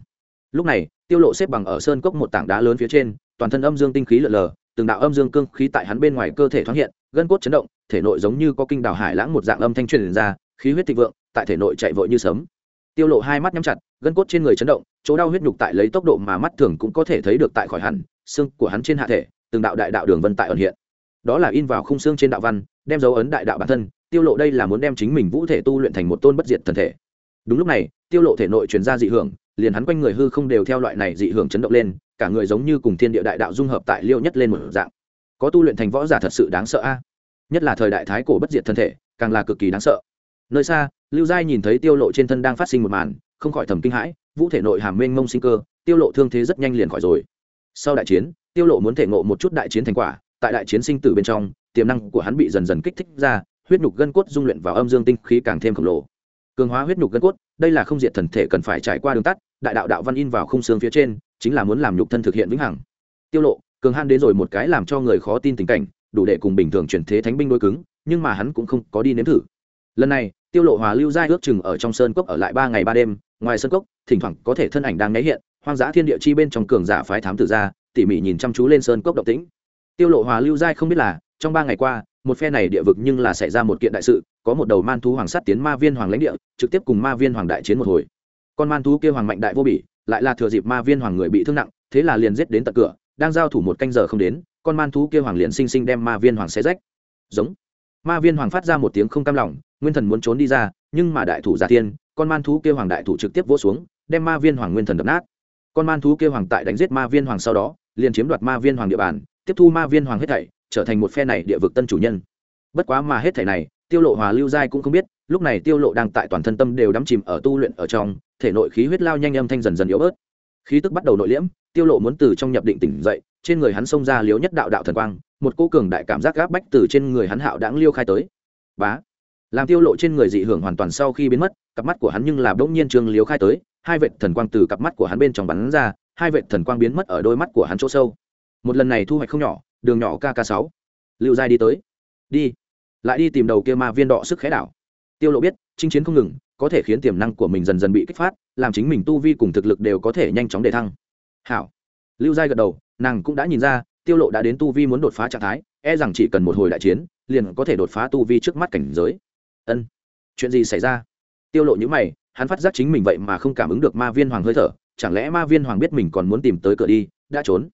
Lúc này, tiêu lộ xếp bằng ở sơn cốc một tảng đá lớn phía trên, toàn thân âm dương tinh khí lờ lờ, từng đạo âm dương cương khí tại hắn bên ngoài cơ thể thoáng hiện, gân cốt chấn động, thể nội giống như có kinh đào hải lãng một dạng âm thanh truyền ra, khí huyết thịnh vượng, tại thể nội chạy vội như sớm tiêu lộ hai mắt nhắm chặt, gân cốt trên người chấn động, chỗ đau huyết nhục tại lấy tốc độ mà mắt thường cũng có thể thấy được tại khỏi hẳn, xương của hắn trên hạ thể, từng đạo đại đạo đường vân tại ẩn hiện. Đó là in vào khung xương trên đạo văn, đem dấu ấn đại đạo bản thân, tiêu lộ đây là muốn đem chính mình vũ thể tu luyện thành một tôn bất diệt thần thể. Đúng lúc này, tiêu lộ thể nội truyền ra dị hưởng, liền hắn quanh người hư không đều theo loại này dị hưởng chấn động lên, cả người giống như cùng thiên địa đại đạo dung hợp tại liêu nhất lên một dạng. Có tu luyện thành võ giả thật sự đáng sợ a. Nhất là thời đại thái cổ bất diệt thân thể, càng là cực kỳ đáng sợ. Nơi xa lưu giai nhìn thấy tiêu lộ trên thân đang phát sinh một màn, không khỏi thầm kinh hãi, vũ thể nội hàm mênh mông sinh cơ, tiêu lộ thương thế rất nhanh liền khỏi rồi. Sau đại chiến, tiêu lộ muốn thể ngộ một chút đại chiến thành quả, tại đại chiến sinh tử bên trong, tiềm năng của hắn bị dần dần kích thích ra, huyết nhục gân cốt dung luyện vào âm dương tinh khí càng thêm khổng lồ. Cường hóa huyết nhục gân cốt, đây là không diệt thần thể cần phải trải qua đường tắt, đại đạo đạo văn in vào khung xương phía trên, chính là muốn làm nhục thân thực hiện vĩnh hằng. Tiêu lộ, cường han đến rồi một cái làm cho người khó tin tình cảnh, đủ để cùng bình thường chuyển thế thánh binh đối cứng, nhưng mà hắn cũng không có đi nếm thử lần này, tiêu lộ hòa lưu giai ước chừng ở trong sơn cốc ở lại ba ngày ba đêm, ngoài sơn cốc, thỉnh thoảng có thể thân ảnh đang nấy hiện, hoang dã thiên địa chi bên trong cường giả phái thám tử ra, tỉ mỉ nhìn chăm chú lên sơn cốc động tĩnh. Tiêu lộ hòa lưu giai không biết là, trong ba ngày qua, một phe này địa vực nhưng là xảy ra một kiện đại sự, có một đầu man thú hoàng sát tiến ma viên hoàng lãnh địa, trực tiếp cùng ma viên hoàng đại chiến một hồi. Con man thú kia hoàng mạnh đại vô bỉ, lại là thừa dịp ma viên hoàng người bị thương nặng, thế là liền giết đến tận cửa, đang giao thủ một canh giờ không đến, con man thú kia hoàng liền sinh sinh đem ma viên hoàng xé rách. Giống. Ma viên hoàng phát ra một tiếng không cam lòng nguyên thần muốn trốn đi ra, nhưng mà đại thủ giả thiên, con man thú kia hoàng đại thủ trực tiếp vỗ xuống, đem ma viên hoàng nguyên thần đập nát. Con man thú kia hoàng tại đánh giết ma viên hoàng sau đó, liền chiếm đoạt ma viên hoàng địa bàn, tiếp thu ma viên hoàng hết thảy, trở thành một phe này địa vực tân chủ nhân. Bất quá mà hết thảy này, tiêu lộ hòa lưu giai cũng không biết, lúc này tiêu lộ đang tại toàn thân tâm đều đắm chìm ở tu luyện ở trong, thể nội khí huyết lao nhanh âm thanh dần dần yếu bớt. Khí tức bắt đầu nội liễm, tiêu lộ muốn từ trong nhập định tỉnh dậy, trên người hắn xông ra liếu nhất đạo đạo thần quang, một cô cường đại cảm giác gáp bách từ trên người hắn hạo đãng liêu khai tới. Bá! Làm tiêu lộ trên người dị hưởng hoàn toàn sau khi biến mất, cặp mắt của hắn nhưng là bỗng nhiên trường liếu khai tới, hai vệt thần quang từ cặp mắt của hắn bên trong bắn ra, hai vệt thần quang biến mất ở đôi mắt của hắn chỗ sâu. Một lần này thu hoạch không nhỏ, đường nhỏ kk sáu. Lưu giai đi tới. Đi. Lại đi tìm đầu kia ma viên đọ sức khẽ đảo. Tiêu lộ biết, chinh chiến không ngừng, có thể khiến tiềm năng của mình dần dần bị kích phát, làm chính mình tu vi cùng thực lực đều có thể nhanh chóng đề thăng. Hảo. Lưu giai gật đầu, nàng cũng đã nhìn ra, tiêu lộ đã đến tu vi muốn đột phá trạng thái e rằng chỉ cần một hồi đại chiến, liền có thể đột phá tu vi trước mắt cảnh giới ân. Chuyện gì xảy ra? Tiêu lộ những mày, hắn phát giác chính mình vậy mà không cảm ứng được ma viên hoàng hơi thở, chẳng lẽ ma viên hoàng biết mình còn muốn tìm tới cửa đi, đã trốn?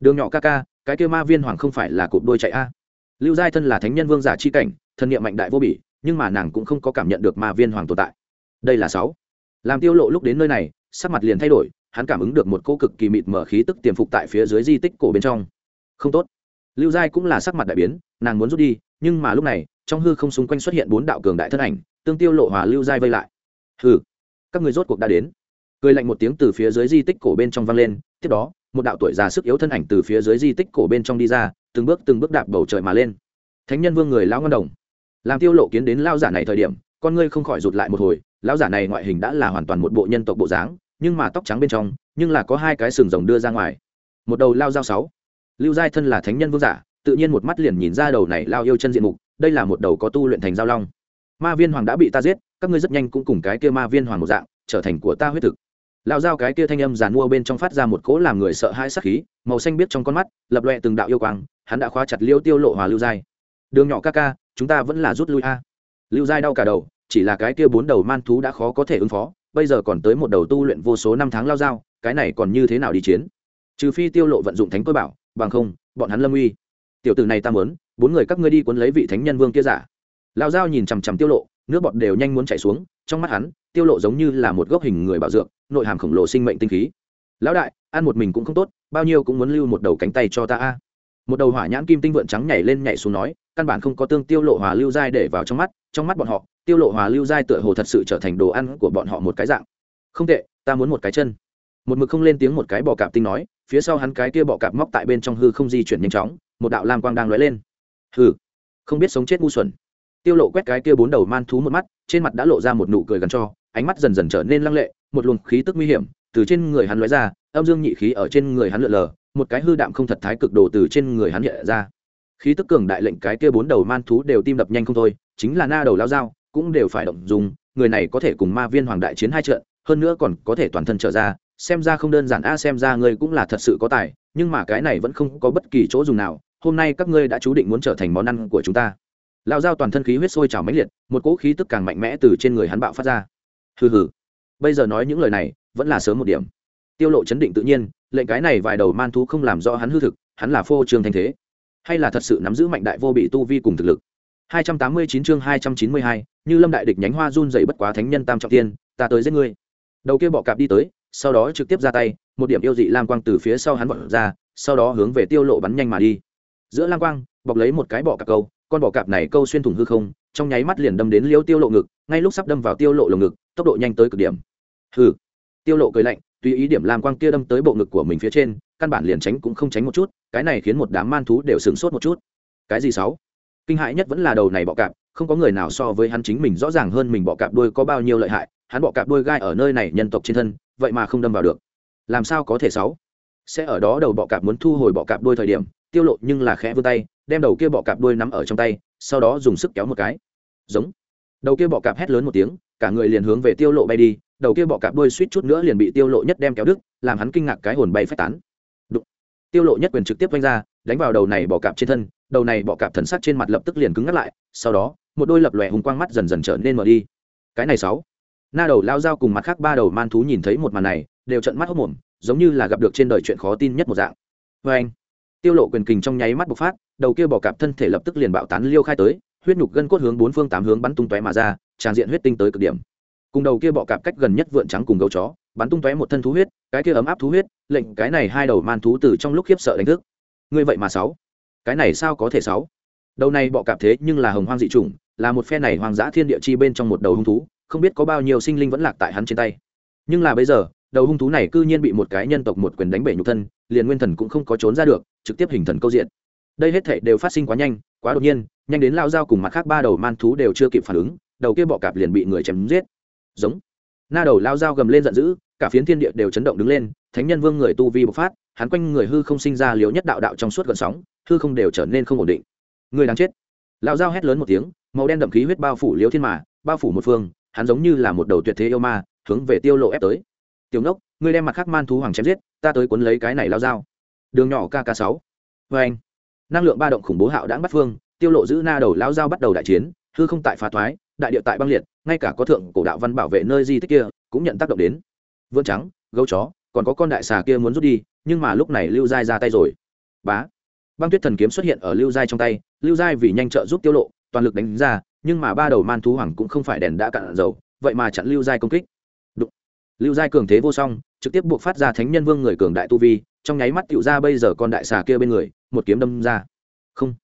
Đường nhỏ ca ca, cái kia ma viên hoàng không phải là cụp đôi chạy a? Lưu giai thân là thánh nhân vương giả chi cảnh, thân niệm mạnh đại vô bỉ, nhưng mà nàng cũng không có cảm nhận được ma viên hoàng tồn tại. Đây là sáu. Làm tiêu lộ lúc đến nơi này, sắc mặt liền thay đổi, hắn cảm ứng được một cô cực kỳ mịt mở khí tức tiềm phục tại phía dưới di tích cổ bên trong. Không tốt lưu giai cũng là sắc mặt đại biến, nàng muốn rút đi, nhưng mà lúc này, trong hư không xung quanh xuất hiện bốn đạo cường đại thân ảnh, tương tiêu lộ hòa lưu giai vây lại. Hừ, các người rốt cuộc đã đến. Cười lạnh một tiếng từ phía dưới di tích cổ bên trong vang lên, tiếp đó, một đạo tuổi già sức yếu thân ảnh từ phía dưới di tích cổ bên trong đi ra, từng bước từng bước đạp bầu trời mà lên. Thánh nhân vương người lão ngân đồng. Làm tiêu lộ kiến đến lao giả này thời điểm, con ngươi không khỏi rụt lại một hồi, lão giả này ngoại hình đã là hoàn toàn một bộ nhân tộc bộ dáng, nhưng mà tóc trắng bên trong, nhưng là có hai cái sừng rồng đưa ra ngoài. Một đầu lao dao sáu lưu giai thân là thánh nhân vương giả, tự nhiên một mắt liền nhìn ra đầu này lao yêu chân diện mục, đây là một đầu có tu luyện thành giao long. Ma viên hoàng đã bị ta giết, các ngươi rất nhanh cũng cùng cái kia ma viên hoàng một dạng, trở thành của ta huyết thực. Lao dao cái kia thanh âm giàn mua bên trong phát ra một cỗ làm người sợ hãi sắc khí, màu xanh biết trong con mắt, lập loẹ từng đạo yêu quang, hắn đã khóa chặt liêu tiêu lộ hòa lưu giai. Đường nhỏ ca ca, chúng ta vẫn là rút lui a. Lưu giai đau cả đầu, chỉ là cái kia bốn đầu man thú đã khó có thể ứng phó, bây giờ còn tới một đầu tu luyện vô số năm tháng lao dao cái này còn như thế nào đi chiến? Trừ phi tiêu lộ vận dụng thánh cơ bảo bằng không, bọn hắn lâm uy. Tiểu tử này ta muốn, bốn người các ngươi đi cuốn lấy vị thánh nhân vương kia giả. Lao dao nhìn chằm chằm tiêu lộ, nước bọt đều nhanh muốn chảy xuống, trong mắt hắn, tiêu lộ giống như là một gốc hình người bảo dược, nội hàm khổng lồ sinh mệnh tinh khí. Lão đại, ăn một mình cũng không tốt, bao nhiêu cũng muốn lưu một đầu cánh tay cho ta a. Một đầu hỏa nhãn kim tinh vượn trắng nhảy lên nhảy xuống nói, căn bản không có tương tiêu lộ hòa lưu giai để vào trong mắt trong mắt bọn họ, tiêu lộ hòa lưu giai tựa hồ thật sự trở thành đồ ăn của bọn họ một cái dạng. Không tệ, ta muốn một cái chân một mực không lên tiếng một cái bọ cạp tinh nói, phía sau hắn cái kia bọ cạp móc tại bên trong hư không di chuyển nhanh chóng, một đạo lam quang đang lóe lên. Hư không biết sống chết ngu xuẩn. Tiêu lộ quét cái kia bốn đầu man thú một mắt, trên mặt đã lộ ra một nụ cười gần cho, ánh mắt dần dần trở nên lăng lệ, một luồng khí tức nguy hiểm từ trên người hắn lóe ra, âm dương nhị khí ở trên người hắn lượn lờ, một cái hư đạm không thật thái cực đồ từ trên người hắn hiện ra. Khí tức cường đại lệnh cái kia bốn đầu man thú đều tim đập nhanh không thôi, chính là na đầu lao dao, cũng đều phải động dùng, người này có thể cùng ma viên hoàng đại chiến hai trận, hơn nữa còn có thể toàn thân trở ra xem ra không đơn giản a xem ra ngươi cũng là thật sự có tài nhưng mà cái này vẫn không có bất kỳ chỗ dùng nào hôm nay các ngươi đã chú định muốn trở thành món ăn của chúng ta. Lao dao toàn thân khí huyết sôi trào mãnh liệt một cỗ khí tức càng mạnh mẽ từ trên người hắn bạo phát ra. Hừ hừ. Bây giờ nói những lời này vẫn là sớm một điểm. Tiêu lộ chấn định tự nhiên lệnh cái này vài đầu man thú không làm rõ hắn hư thực hắn là phô trương thanh thế. Hay là thật sự nắm giữ mạnh đại vô bị tu vi cùng thực lực. 289 chương 292, như lâm đại địch nhánh hoa run dậy bất quá thánh nhân tam trọng tiên ta tới giết ngươi. Đầu kia bọ cạp đi tới sau đó trực tiếp ra tay, một điểm yêu dị lam quang từ phía sau hắn vọt ra, sau đó hướng về tiêu lộ bắn nhanh mà đi. Giữa lam quang, bọc lấy một cái bọ cạp câu, con bọ cạp này câu xuyên thủng hư không, trong nháy mắt liền đâm đến liêu tiêu lộ ngực, ngay lúc sắp đâm vào tiêu lộ lồng ngực, tốc độ nhanh tới cực điểm. Hừ. Tiêu lộ cười lạnh, tùy ý điểm lam quang kia đâm tới bộ ngực của mình phía trên, căn bản liền tránh cũng không tránh một chút, cái này khiến một đám man thú đều sửng sốt một chút. Cái gì sáu? Kinh hãi nhất vẫn là đầu này bọ cạp, không có người nào so với hắn chính mình rõ ràng hơn mình bọ cạp đuôi có bao nhiêu lợi hại hắn bọ cạp đôi gai ở nơi này nhân tộc trên thân, vậy mà không đâm vào được. Làm sao có thể sáu? Sẽ ở đó đầu bọ cạp muốn thu hồi bọ cạp đôi thời điểm, tiêu lộ nhưng là khẽ vươn tay, đem đầu kia bọ cạp đôi nắm ở trong tay, sau đó dùng sức kéo một cái. Giống. Đầu kia bọ cạp hét lớn một tiếng, cả người liền hướng về tiêu lộ bay đi, đầu kia bọ cạp đôi suýt chút nữa liền bị tiêu lộ nhất đem kéo đứt, làm hắn kinh ngạc cái hồn bay phách tán. Đụng. tiêu lộ nhất quyền trực tiếp vung ra, đánh vào đầu này bọ cạp trên thân, đầu này bọ cạp thần sắc trên mặt lập tức liền cứng ngắt lại, sau đó, một đôi lập lòe hùng quang mắt dần dần trở nên mở đi. Cái này sáu na đầu lao dao cùng mặt khác ba đầu man thú nhìn thấy một màn này, đều trợn mắt hốc mồm, giống như là gặp được trên đời chuyện khó tin nhất một dạng. Vê anh, tiêu lộ quyền kình trong nháy mắt bộc phát, đầu kia bọ cạp thân thể lập tức liền bạo tán liêu khai tới, huyết nhục gân cốt hướng bốn phương tám hướng bắn tung tóe mà ra, tràn diện huyết tinh tới cực điểm. Cùng đầu kia bọ cạp cách gần nhất vượn trắng cùng gấu chó, bắn tung tóe một thân thú huyết, cái kia ấm áp thú huyết, lệnh cái này hai đầu man thú từ trong lúc khiếp sợ đánh thức. Ngươi vậy mà sáu. Cái này sao có thể sáu? Đầu này bọ cạp thế nhưng là hồng hoang dị chủng, là một phe này hoang dã thiên địa chi bên trong một đầu hung thú không biết có bao nhiêu sinh linh vẫn lạc tại hắn trên tay. Nhưng là bây giờ, đầu hung thú này cư nhiên bị một cái nhân tộc một quyền đánh bể nhục thân, liền nguyên thần cũng không có trốn ra được, trực tiếp hình thần câu diện. Đây hết thể đều phát sinh quá nhanh, quá đột nhiên, nhanh đến lao dao cùng mặt khác ba đầu man thú đều chưa kịp phản ứng, đầu kia bọ cạp liền bị người chém giết. Giống. Na đầu lao dao gầm lên giận dữ, cả phiến thiên địa đều chấn động đứng lên, thánh nhân vương người tu vi bộc phát, hắn quanh người hư không sinh ra liếu nhất đạo đạo trong suốt gần sóng, hư không đều trở nên không ổn định. Người đáng chết. Lao dao hét lớn một tiếng, màu đen đậm khí huyết bao phủ liếu thiên mà, bao phủ một phương hắn giống như là một đầu tuyệt thế yêu ma, hướng về tiêu lộ ép tới. Tiểu ngốc, ngươi đem mặt khác man thú hoàng chém giết, ta tới cuốn lấy cái này lao dao. Đường nhỏ kk sáu. Vê anh, năng lượng ba động khủng bố hạo đãng bắt phương, tiêu lộ giữ na đầu lao dao bắt đầu đại chiến, hư không tại phá thoái, đại địa tại băng liệt, ngay cả có thượng cổ đạo văn bảo vệ nơi di tích kia cũng nhận tác động đến. Vươn trắng, gấu chó, còn có con đại xà kia muốn rút đi, nhưng mà lúc này lưu giai ra tay rồi. Bá, băng tuyết thần kiếm xuất hiện ở lưu giai trong tay, lưu giai vì nhanh trợ giúp tiêu lộ, toàn lực đánh ra nhưng mà ba đầu man thú hoàng cũng không phải đèn đã cạn dầu, vậy mà chặn lưu giai công kích. Đụng. lưu giai cường thế vô song, trực tiếp buộc phát ra thánh nhân vương người cường đại tu vi, trong nháy mắt tiểu ra bây giờ con đại xà kia bên người, một kiếm đâm ra. Không.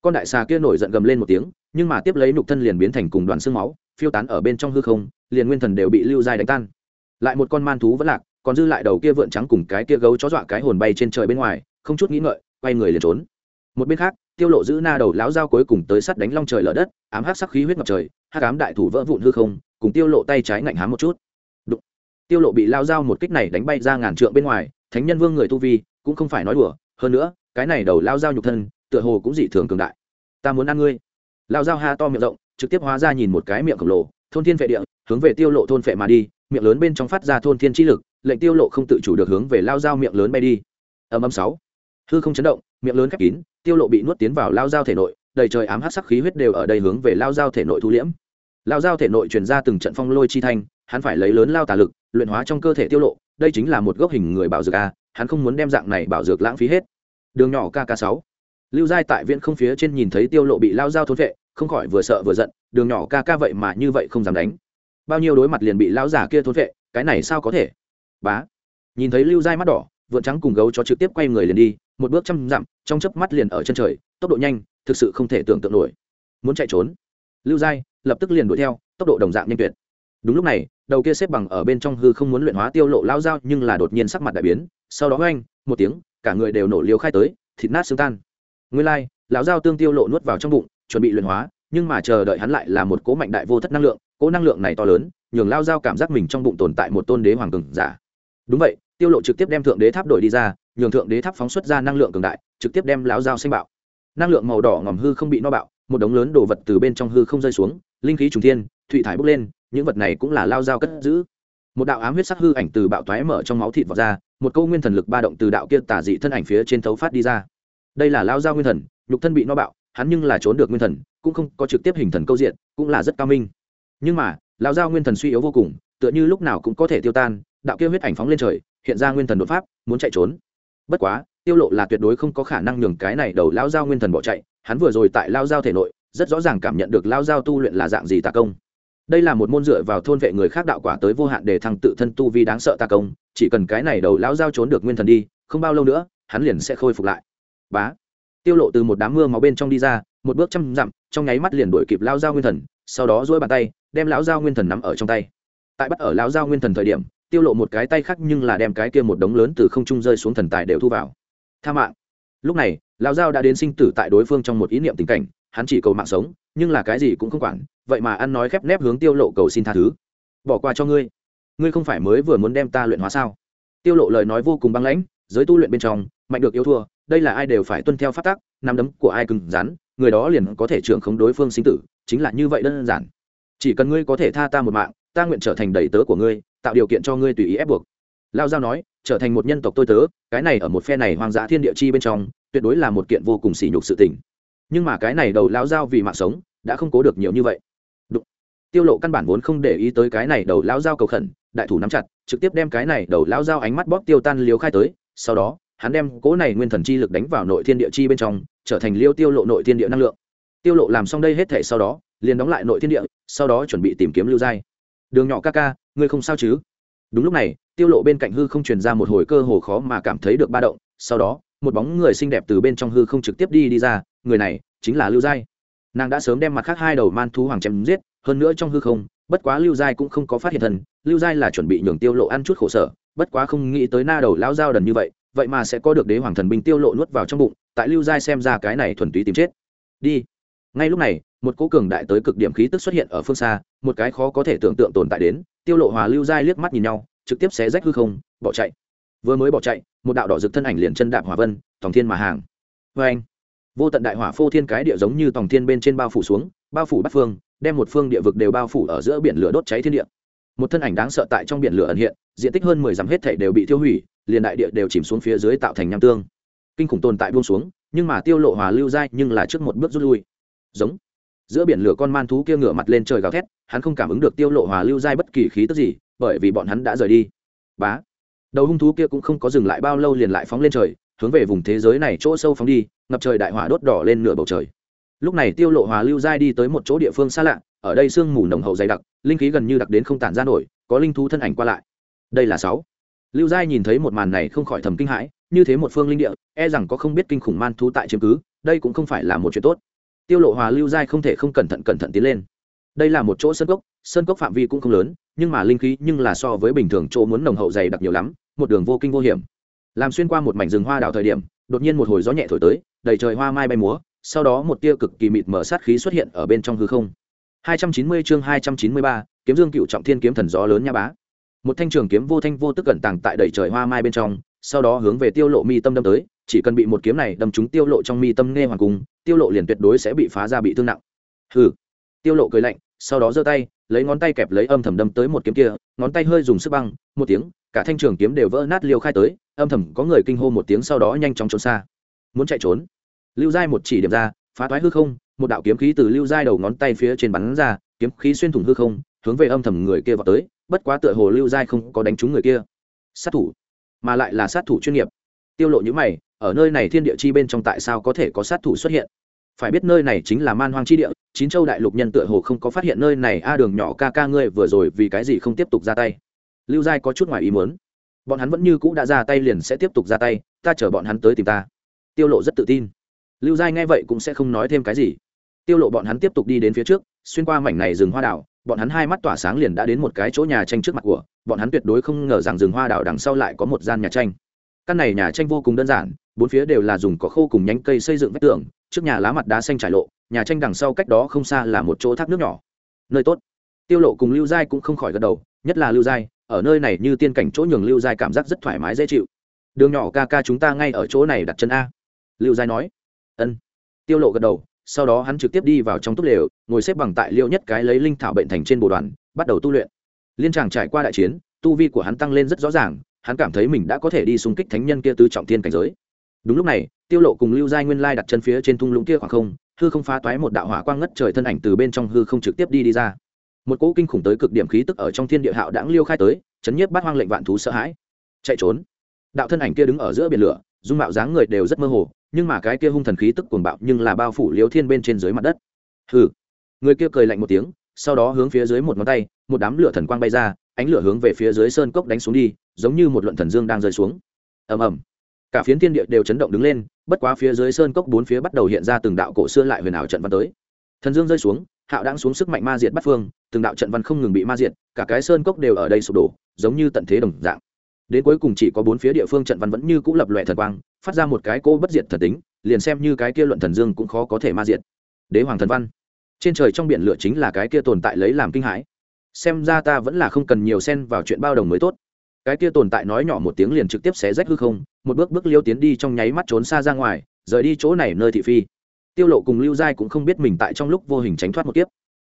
Con đại xà kia nổi giận gầm lên một tiếng, nhưng mà tiếp lấy nục thân liền biến thành cùng đoàn xương máu, phiêu tán ở bên trong hư không, liền nguyên thần đều bị lưu giai đánh tan. Lại một con man thú vẫn lạc, còn dư lại đầu kia vượn trắng cùng cái kia gấu chó dọa cái hồn bay trên trời bên ngoài, không chút nghĩ ngợi, quay người liền trốn. Một bên khác tiêu lộ giữ na đầu lão dao cuối cùng tới sắt đánh long trời lở đất, ám hắc sắc khí huyết ngập trời, hắc ám đại thủ vỡ vụn hư không, cùng tiêu lộ tay trái ngạnh hám một chút. Đụng. tiêu lộ bị lao dao một kích này đánh bay ra ngàn trượng bên ngoài, thánh nhân vương người tu vi, cũng không phải nói đùa, hơn nữa, cái này đầu lao dao nhục thân, tựa hồ cũng dị thường cường đại. Ta muốn ăn ngươi. Lao dao ha to miệng rộng, trực tiếp hóa ra nhìn một cái miệng khổng lồ, thôn thiên vệ địa, hướng về tiêu lộ thôn vệ mà đi, miệng lớn bên trong phát ra thôn thiên chi lực, lệnh tiêu lộ không tự chủ được hướng về lao dao miệng lớn bay đi. Âm âm sáu. Hư không chấn động miệng lớn khép kín, tiêu lộ bị nuốt tiến vào lao dao thể nội, đầy trời ám hắc sắc khí huyết đều ở đây hướng về lao dao thể nội thu liễm. Lao dao thể nội truyền ra từng trận phong lôi chi thanh, hắn phải lấy lớn lao tà lực, luyện hóa trong cơ thể tiêu lộ, đây chính là một gốc hình người bảo dược a, hắn không muốn đem dạng này bảo dược lãng phí hết. Đường nhỏ kk sáu. Lưu giai tại viện không phía trên nhìn thấy tiêu lộ bị lao dao thốn vệ, không khỏi vừa sợ vừa giận, đường nhỏ kk vậy mà như vậy không dám đánh. Bao nhiêu đối mặt liền bị lão giả kia thốn vệ, cái này sao có thể? Bá. Nhìn thấy lưu giai mắt đỏ, vượn trắng cùng gấu chó trực tiếp quay người liền đi một bước trăm dặm, trong chớp mắt liền ở chân trời, tốc độ nhanh, thực sự không thể tưởng tượng nổi. Muốn chạy trốn, lưu giai lập tức liền đuổi theo, tốc độ đồng dạng nhanh tuyệt. Đúng lúc này, đầu kia xếp bằng ở bên trong hư không muốn luyện hóa tiêu lộ lao dao nhưng là đột nhiên sắc mặt đại biến, sau đó oanh, một tiếng, cả người đều nổ liều khai tới, thịt nát xương tan. Nguyên lai, lão dao tương tiêu lộ nuốt vào trong bụng, chuẩn bị luyện hóa, nhưng mà chờ đợi hắn lại là một cố mạnh đại vô thất năng lượng, cố năng lượng này to lớn, nhường lao dao cảm giác mình trong bụng tồn tại một tôn đế hoàng cường giả. Đúng vậy tiêu lộ trực tiếp đem thượng đế tháp đổi đi ra, nhường thượng đế tháp phóng xuất ra năng lượng cường đại, trực tiếp đem lão dao sinh bạo. Năng lượng màu đỏ ngòm hư không bị no bạo, một đống lớn đồ vật từ bên trong hư không rơi xuống, linh khí trùng thiên thụy thải bốc lên, những vật này cũng là lao dao cất giữ. Một đạo ám huyết sắc hư ảnh từ bạo toái mở trong máu thịt vọt ra, một câu nguyên thần lực ba động từ đạo kia tả dị thân ảnh phía trên thấu phát đi ra. Đây là lao dao nguyên thần, nhục thân bị no bạo, hắn nhưng là trốn được nguyên thần, cũng không có trực tiếp hình thần câu diện, cũng là rất cao minh. Nhưng mà, lao dao nguyên thần suy yếu vô cùng, tựa như lúc nào cũng có thể tiêu tan đạo kia huyết ảnh phóng lên trời, hiện ra nguyên thần đột pháp, muốn chạy trốn. Bất quá, tiêu lộ là tuyệt đối không có khả năng nhường cái này đầu lao dao nguyên thần bỏ chạy, hắn vừa rồi tại lao dao thể nội, rất rõ ràng cảm nhận được lao dao tu luyện là dạng gì tà công. Đây là một môn dựa vào thôn vệ người khác đạo quả tới vô hạn để thăng tự thân tu vi đáng sợ tà công, chỉ cần cái này đầu lao dao trốn được nguyên thần đi, không bao lâu nữa, hắn liền sẽ khôi phục lại. Bá. Tiêu lộ từ một đám mưa máu bên trong đi ra, một bước trăm dặm, trong nháy mắt liền đuổi kịp lao dao nguyên thần, sau đó duỗi bàn tay, đem lão dao nguyên thần nắm ở trong tay. Tại bắt ở lão dao nguyên thần thời điểm tiêu lộ một cái tay khác nhưng là đem cái kia một đống lớn từ không trung rơi xuống thần tài đều thu vào. Tha mạng. Lúc này, lão Giao đã đến sinh tử tại đối phương trong một ý niệm tình cảnh, hắn chỉ cầu mạng sống, nhưng là cái gì cũng không quản, vậy mà ăn nói khép nép hướng tiêu lộ cầu xin tha thứ. Bỏ qua cho ngươi. Ngươi không phải mới vừa muốn đem ta luyện hóa sao? Tiêu lộ lời nói vô cùng băng lãnh, giới tu luyện bên trong, mạnh được yêu thua, đây là ai đều phải tuân theo pháp tắc, nắm đấm của ai cứng rắn, người đó liền có thể trưởng khống đối phương sinh tử, chính là như vậy đơn giản. Chỉ cần ngươi có thể tha ta một mạng, ta nguyện trở thành đầy tớ của ngươi tạo điều kiện cho ngươi tùy ý ép buộc. Lao giao nói, trở thành một nhân tộc tôi tớ, cái này ở một phe này hoang dã thiên địa chi bên trong, tuyệt đối là một kiện vô cùng sỉ nhục sự tình. Nhưng mà cái này đầu lao giao vì mạng sống, đã không cố được nhiều như vậy、Đúng. Tiêu lộ căn bản vốn không để ý tới cái này đầu lao giao cầu khẩn, đại thủ nắm chặt, trực tiếp đem cái này đầu lao giao ánh mắt bóp tiêu tan liếu khai tới, sau đó, hắn đem cố này nguyên thần chi lực đánh vào nội thiên địa chi bên trong, trở thành liêu tiêu lộ nội thiên địa năng lượng. Tiêu lộ làm xong đây hết thể sau đó, liền đóng lại nội thiên địa, sau đó chuẩn bị tìm kiếm lưu giai đường nhỏ ca ca, ngươi không sao chứ? Đúng lúc này, tiêu lộ bên cạnh hư không truyền ra một hồi cơ hồ khó mà cảm thấy được ba động. Sau đó, một bóng người xinh đẹp từ bên trong hư không trực tiếp đi đi ra. Người này chính là lưu giai. Nàng đã sớm đem mặt khác hai đầu man thú hoàng chém giết, hơn nữa trong hư không, bất quá lưu giai cũng không có phát hiện thần. Lưu giai là chuẩn bị nhường tiêu lộ ăn chút khổ sở, bất quá không nghĩ tới na đầu lão dao đần như vậy vậy mà sẽ có được đế hoàng thần binh tiêu lộ nuốt vào trong bụng, tại lưu giai xem ra cái này thuần túy tìm chết. Đi. Ngay lúc này một cỗ cường đại tới cực điểm khí tức xuất hiện ở phương xa, một cái khó có thể tưởng tượng tồn tại đến, tiêu lộ hòa lưu giai liếc mắt nhìn nhau, trực tiếp xé rách hư không, bỏ chạy. Vừa mới bỏ chạy, một đạo đỏ rực thân ảnh liền chân đạp hỏa vân, tòng thiên mà hàng. Với anh, vô tận đại hỏa phô thiên cái địa giống như tòng thiên bên trên bao phủ xuống, bao phủ bắt phương, đem một phương địa vực đều bao phủ ở giữa biển lửa đốt cháy thiên địa. Một thân ảnh đáng sợ tại trong biển lửa ẩn hiện, diện tích hơn mười dặm hết thảy đều bị tiêu hủy, liền đại địa đều chìm xuống phía dưới tạo thành nham tương. Kinh khủng tồn tại buông xuống, nhưng mà tiêu lộ hòa lưu giai nhưng là trước một bước rút lui. Giống giữa biển lửa con man thú kia ngửa mặt lên trời gào thét, hắn không cảm ứng được tiêu lộ hòa lưu giai bất kỳ khí tức gì, bởi vì bọn hắn đã rời đi. Bá! Đầu hung thú kia cũng không có dừng lại bao lâu liền lại phóng lên trời, hướng về vùng thế giới này chỗ sâu phóng đi, ngập trời đại hỏa đốt đỏ lên nửa bầu trời. Lúc này tiêu lộ hòa lưu giai đi tới một chỗ địa phương xa lạ, ở đây sương mù nồng hậu dày đặc, linh khí gần như đặc đến không tản ra nổi, có linh thú thân ảnh qua lại. Đây là sáu. Lưu giai nhìn thấy một màn này không khỏi thầm kinh hãi, như thế một phương linh địa e rằng có không biết kinh khủng man thú tại chiếm cứ, đây cũng không phải là một chuyện tốt tiêu lộ hòa lưu giai không thể không cẩn thận cẩn thận tiến lên. Đây là một chỗ sơn cốc sơn cốc phạm vi cũng không lớn nhưng mà linh khí nhưng là so với bình thường chỗ muốn nồng hậu dày đặc nhiều lắm một đường vô kinh vô hiểm. Làm xuyên qua một mảnh rừng hoa đảo thời điểm đột nhiên một hồi gió nhẹ thổi tới đầy trời hoa mai bay múa sau đó một tia cực kỳ mịt mở sát khí xuất hiện ở bên trong hư không. 290 chương 293, kiếm dương cựu trọng thiên kiếm thần gió lớn nha bá. Một thanh trường kiếm vô thanh vô tức cẩn tàng tại đầy trời hoa mai bên trong sau đó hướng về tiêu lộ mi tâm đâm tới chỉ cần bị một kiếm này đâm trúng tiêu lộ trong mi tâm nghe hoàng cung tiêu lộ liền tuyệt đối sẽ bị phá ra bị thương nặng. Hừ. Tiêu lộ cười lạnh, sau đó giơ tay, lấy ngón tay kẹp lấy âm thầm đâm tới một kiếm kia, ngón tay hơi dùng sức băng, một tiếng, cả thanh trường kiếm đều vỡ nát liều khai tới, âm thầm có người kinh hô một tiếng sau đó nhanh chóng trốn xa. Muốn chạy trốn. Lưu giai một chỉ điểm ra, phá toái hư không, một đạo kiếm khí từ lưu giai đầu ngón tay phía trên bắn ra, kiếm khí xuyên thủng hư không, hướng về âm thầm người kia vào tới, bất quá tựa hồ lưu giai không có đánh trúng người kia. Sát thủ. Mà lại là sát thủ chuyên nghiệp. Tiêu lộ những mày ở nơi này thiên địa chi bên trong tại sao có thể có sát thủ xuất hiện? Phải biết nơi này chính là man hoang chi địa, chín châu đại lục nhân tựa hồ không có phát hiện nơi này, a đường nhỏ ca ca ngươi vừa rồi vì cái gì không tiếp tục ra tay? Lưu giai có chút ngoài ý muốn. Bọn hắn vẫn như cũ đã ra tay liền sẽ tiếp tục ra tay, ta chờ bọn hắn tới tìm ta. Tiêu lộ rất tự tin. Lưu giai nghe vậy cũng sẽ không nói thêm cái gì. Tiêu lộ bọn hắn tiếp tục đi đến phía trước, xuyên qua mảnh này rừng hoa đảo, bọn hắn hai mắt tỏa sáng liền đã đến một cái chỗ nhà tranh trước mặt của, bọn hắn tuyệt đối không ngờ rằng rừng hoa đảo đằng sau lại có một gian nhà tranh. Căn này nhà tranh vô cùng đơn giản bốn phía đều là dùng cỏ khô cùng nhánh cây xây dựng vách tường, trước nhà lá mặt đá xanh trải lộ, nhà tranh đằng sau cách đó không xa là một chỗ thác nước nhỏ. Nơi tốt. Tiêu lộ cùng lưu giai cũng không khỏi gật đầu, nhất là lưu giai, ở nơi này như tiên cảnh chỗ nhường lưu giai cảm giác rất thoải mái dễ chịu. Đường nhỏ ca ca chúng ta ngay ở chỗ này đặt chân a. Lưu giai nói. Ân. Tiêu lộ gật đầu, sau đó hắn trực tiếp đi vào trong túp lều, ngồi xếp bằng tại liêu nhất cái lấy linh thảo bệnh thành trên bộ đoàn, bắt đầu tu luyện. Liên tràng trải qua đại chiến, tu vi của hắn tăng lên rất rõ ràng, hắn cảm thấy mình đã có thể đi xung kích thánh nhân kia tứ trọng thiên cảnh giới đúng lúc này, tiêu lộ cùng lưu giai nguyên lai đặt chân phía trên thung lũng kia khoảng không, hư không phá toái một đạo hỏa quang ngất trời thân ảnh từ bên trong hư không trực tiếp đi đi ra. Một cỗ kinh khủng tới cực điểm khí tức ở trong thiên địa hạo đãng liêu khai tới, chấn nhiếp bát hoang lệnh vạn thú sợ hãi. Chạy trốn. Đạo thân ảnh kia đứng ở giữa biển lửa, dung mạo dáng người đều rất mơ hồ, nhưng mà cái kia hung thần khí tức cuồng bạo nhưng là bao phủ liếu thiên bên trên dưới mặt đất. Hừ. Người kia cười lạnh một tiếng, sau đó hướng phía dưới một ngón tay, một đám lửa thần quang bay ra, ánh lửa hướng về phía dưới sơn cốc đánh xuống đi, giống như một luận thần dương đang rơi xuống. Ầm ầm cả phiến thiên địa đều chấn động đứng lên, bất quá phía dưới sơn cốc bốn phía bắt đầu hiện ra từng đạo cổ xưa lại huyền ảo trận văn tới. Thần dương rơi xuống, hạo đang xuống sức mạnh ma diệt bắt phương, từng đạo trận văn không ngừng bị ma diệt, cả cái sơn cốc đều ở đây sụp đổ, giống như tận thế đồng dạng. Đến cuối cùng chỉ có bốn phía địa phương trận văn vẫn như cũ lập lòe thần quang, phát ra một cái cô bất diệt thần tính, liền xem như cái kia luận thần dương cũng khó có thể ma diệt. Đế hoàng thần văn. Trên trời trong biển lửa chính là cái kia tồn tại lấy làm kinh hãi. Xem ra ta vẫn là không cần nhiều xen vào chuyện bao đồng mới tốt. Cái kia tồn tại nói nhỏ một tiếng liền trực tiếp xé rách hư không một bước bước liêu tiến đi trong nháy mắt trốn xa ra ngoài, rời đi chỗ này nơi thị phi. Tiêu lộ cùng lưu giai cũng không biết mình tại trong lúc vô hình tránh thoát một kiếp.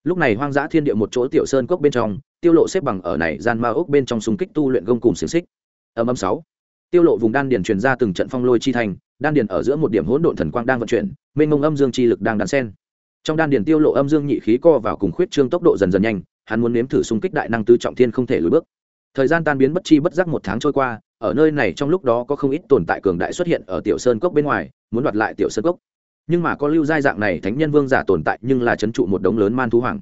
Lúc này hoang dã thiên địa một chỗ tiểu sơn cốc bên trong, tiêu lộ xếp bằng ở này gian ma ốc bên trong xung kích tu luyện gông cùng xiềng xích. Âm âm sáu. Tiêu lộ vùng đan điền truyền ra từng trận phong lôi chi thành, đan điền ở giữa một điểm hỗn độn thần quang đang vận chuyển, mênh mông âm dương chi lực đang đan sen trong đan điền tiêu lộ âm dương nhị khí co vào cùng khuyết trương tốc độ dần dần nhanh, hắn muốn nếm thử xung kích đại năng tứ trọng thiên không thể lùi bước. Thời gian tan biến bất chi bất giác một tháng trôi qua ở nơi này trong lúc đó có không ít tồn tại cường đại xuất hiện ở tiểu sơn cốc bên ngoài, muốn đoạt lại tiểu sơn cốc. Nhưng mà có lưu giai dạng này thánh nhân vương giả tồn tại nhưng là chấn trụ một đống lớn man thú hoàng.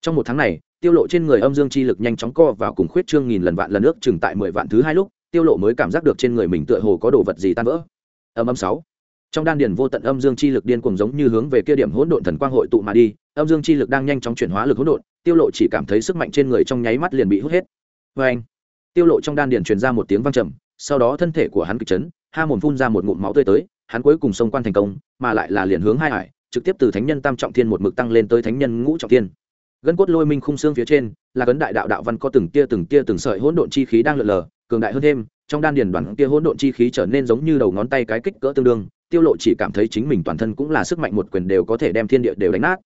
Trong một tháng này, tiêu lộ trên người âm dương chi lực nhanh chóng co vào cùng khuyết trương nghìn lần vạn lần nước chừng tại mười vạn thứ hai lúc, tiêu lộ mới cảm giác được trên người mình tựa hồ có đồ vật gì tan vỡ. Âm âm sáu. Trong đan điền vô tận âm dương chi lực điên cuồng giống như hướng về kia điểm hỗn độn thần quang hội tụ mà đi, âm dương chi lực đang nhanh chóng chuyển hóa lực hỗn độn, tiêu lộ chỉ cảm thấy sức mạnh trên người trong nháy mắt liền bị hút hết. Với anh tiêu lộ trong đan điền truyền ra một tiếng vang trầm, sau đó thân thể của hắn kịch chấn, ha mồm phun ra một ngụm máu tươi tới, hắn cuối cùng xông quan thành công, mà lại là liền hướng hai hải, trực tiếp từ thánh nhân tam trọng thiên một mực tăng lên tới thánh nhân ngũ trọng thiên. Gân cốt lôi minh khung xương phía trên, là cấn đại đạo đạo văn có từng tia từng tia từng sợi hỗn độn chi khí đang lượn lờ, cường đại hơn thêm, trong đan điền đoàn tia hỗn độn chi khí trở nên giống như đầu ngón tay cái kích cỡ tương đương, tiêu lộ chỉ cảm thấy chính mình toàn thân cũng là sức mạnh một quyền đều có thể đem thiên địa đều đánh nát.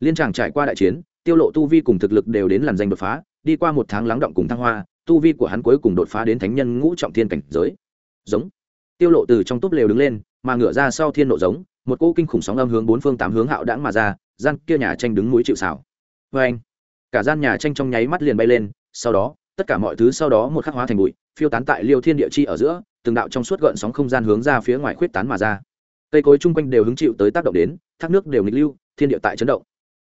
Liên tràng trải qua đại chiến, tiêu lộ tu vi cùng thực lực đều đến làn danh đột phá, đi qua một tháng lắng động cùng thăng hoa tu vi của hắn cuối cùng đột phá đến thánh nhân ngũ trọng thiên cảnh giới. Giống. Tiêu lộ từ trong túp lều đứng lên, mà ngửa ra sau thiên nộ giống, một cỗ kinh khủng sóng âm hướng bốn phương tám hướng hạo đãng mà ra, gian kia nhà tranh đứng núi chịu xảo vê anh cả gian nhà tranh trong nháy mắt liền bay lên, sau đó, tất cả mọi thứ sau đó một khắc hóa thành bụi, phiêu tán tại liêu thiên địa chi ở giữa, từng đạo trong suốt gợn sóng không gian hướng ra phía ngoài khuyết tán mà ra. Cây cối chung quanh đều hứng chịu tới tác động đến, thác nước đều nghịch lưu, thiên địa tại chấn động.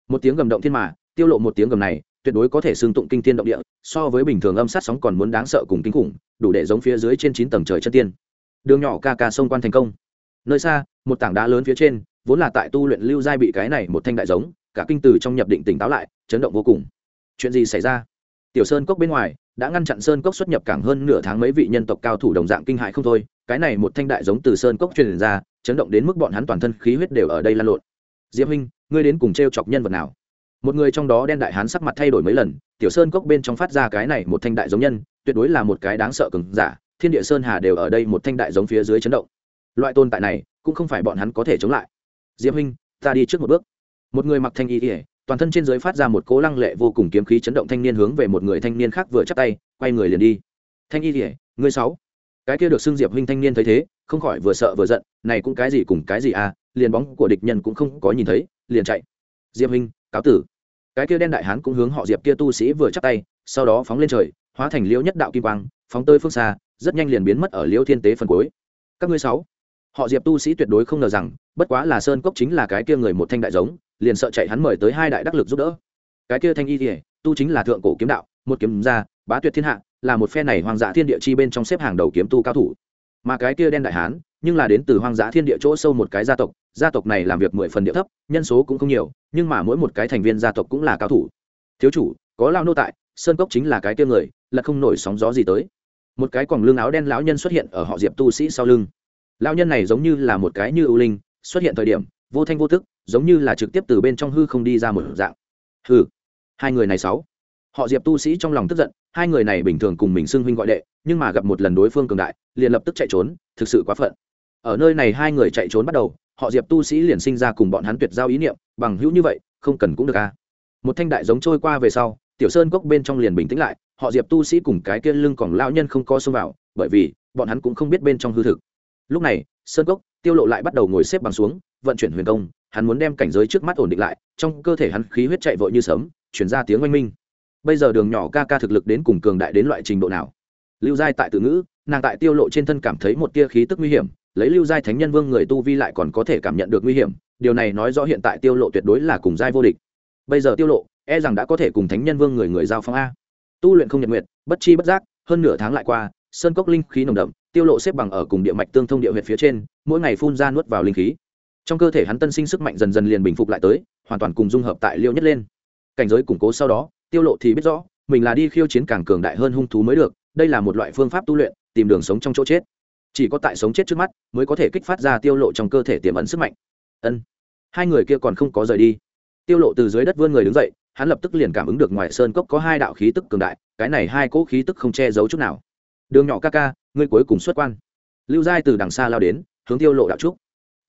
Một tiếng gầm động thiên mà, tiêu lộ một tiếng gầm này tuyệt đối có thể xương tụng kinh thiên động địa, so với bình thường âm sát sóng còn muốn đáng sợ cùng kinh khủng, đủ để giống phía dưới trên chín tầng trời chân tiên. Đường nhỏ ca ca sông quan thành công. Nơi xa, một tảng đá lớn phía trên, vốn là tại tu luyện lưu giai bị cái này một thanh đại giống, cả kinh từ trong nhập định tỉnh táo lại, chấn động vô cùng. Chuyện gì xảy ra? Tiểu sơn cốc bên ngoài, đã ngăn chặn sơn cốc xuất nhập cảng hơn nửa tháng mấy vị nhân tộc cao thủ đồng dạng kinh hại không thôi, cái này một thanh đại giống từ sơn cốc truyền ra, chấn động đến mức bọn hắn toàn thân khí huyết đều ở đây lan lộn. Diệp huynh, ngươi đến cùng t r e o chọc nhân vật nào? Một người trong đó đen đại hán sắc mặt thay đổi mấy lần, tiểu sơn cốc bên trong phát ra cái này một thanh đại giống nhân, tuyệt đối là một cái đáng sợ cứng giả, thiên địa sơn hà đều ở đây một thanh đại giống phía dưới chấn động. Loại tồn tại này, cũng không phải bọn hắn có thể chống lại. Diệp huynh, ta đi trước một bước. Một người mặc thanh y ỉa toàn thân trên giới phát ra một cố lăng lệ vô cùng kiếm khí chấn động thanh niên hướng về một người thanh niên khác vừa chắp tay, quay người liền đi. Thanh y ỉa ngươi sáu. Cái kia được xưng diệp huynh thanh niên thấy thế, không khỏi vừa sợ vừa giận, này cũng cái gì cùng cái gì à liền bóng của địch nhân cũng không có nhìn thấy, liền chạy. Diệp huynh, cáo tử cái kia đen đại hán cũng hướng họ diệp kia tu sĩ vừa chắc tay, sau đó phóng lên trời, hóa thành liễu nhất đạo kim quang, phóng tơi phương xa, rất nhanh liền biến mất ở liễu thiên tế phần cuối. Các ngươi sáu, họ diệp tu sĩ tuyệt đối không ngờ rằng, bất quá là sơn cốc chính là cái kia người một thanh đại giống, liền sợ chạy hắn mời tới hai đại đắc lực giúp đỡ. Cái kia thanh y kỉa tu chính là thượng cổ kiếm đạo, một kiếm gia bá tuyệt thiên hạ, là một phe này hoang dã thiên địa chi bên trong xếp hàng đầu kiếm tu cao thủ. Mà cái kia đen đại hán nhưng là đến từ hoang dã thiên địa chỗ sâu một cái gia tộc gia tộc này làm việc mười phần địa thấp, nhân số cũng không nhiều, nhưng mà mỗi một cái thành viên gia tộc cũng là cao thủ. Thiếu chủ, có lao nô tại, sơn cốc chính là cái kia người, là không nổi sóng gió gì tới. Một cái quòng lưng áo đen lão nhân xuất hiện ở họ diệp tu sĩ sau lưng. Lão nhân này giống như là một cái như ưu linh, xuất hiện thời điểm, vô thanh vô tức, giống như là trực tiếp từ bên trong hư không đi ra một dạng. Hư hai người này sáu. Họ diệp tu sĩ trong lòng tức giận, hai người này bình thường cùng mình xưng huynh gọi đệ, nhưng mà gặp một lần đối phương cường đại, liền lập tức chạy trốn, thực sự quá phận ở nơi này hai người chạy trốn bắt đầu, họ diệp tu sĩ liền sinh ra cùng bọn hắn tuyệt giao ý niệm, bằng hữu như vậy, không cần cũng được a một thanh đại giống trôi qua về sau, tiểu sơn cốc bên trong liền bình tĩnh lại, họ diệp tu sĩ cùng cái kia lưng còn lao nhân không co xông vào, bởi vì, bọn hắn cũng không biết bên trong hư thực. Lúc này, sơn cốc, tiêu lộ lại bắt đầu ngồi xếp bằng xuống, vận chuyển huyền công, hắn muốn đem cảnh giới trước mắt ổn định lại, trong cơ thể hắn khí huyết chạy vội như sớm chuyển ra tiếng oanh minh. Bây giờ đường nhỏ ca ca thực lực đến cùng cường đại đến loại trình độ nào? Lưu giai tại tự ngữ, nàng tại tiêu lộ trên thân cảm thấy một tia khí tức nguy hiểm lấy lưu giai thánh nhân vương người tu vi lại còn có thể cảm nhận được nguy hiểm, điều này nói rõ hiện tại tiêu lộ tuyệt đối là cùng giai vô địch. Bây giờ tiêu lộ e rằng đã có thể cùng thánh nhân vương người người giao phong a. Tu luyện không nhật nguyện bất chi bất giác, hơn nửa tháng lại qua, sơn cốc linh khí nồng đậm, tiêu lộ xếp bằng ở cùng địa mạch tương thông địa huyệt phía trên, mỗi ngày phun ra nuốt vào linh khí. Trong cơ thể hắn tân sinh sức mạnh dần dần liền bình phục lại tới, hoàn toàn cùng dung hợp tại liêu nhất lên. Cảnh giới củng cố sau đó, tiêu lộ thì biết rõ, mình là đi khiêu chiến càng cường đại hơn hung thú mới được, đây là một loại phương pháp tu luyện, tìm đường sống trong chỗ chết chỉ có tại sống chết trước mắt mới có thể kích phát ra tiêu lộ trong cơ thể tiềm ẩn sức mạnh. Ân, hai người kia còn không có rời đi. Tiêu lộ từ dưới đất vươn người đứng dậy, hắn lập tức liền cảm ứng được ngoài sơn cốc có hai đạo khí tức cường đại, cái này hai cỗ khí tức không che giấu chút nào. Đường nhỏ ca ca, ngươi cuối cùng xuất quan. Lưu giai từ đằng xa lao đến, hướng tiêu lộ đạo trúc.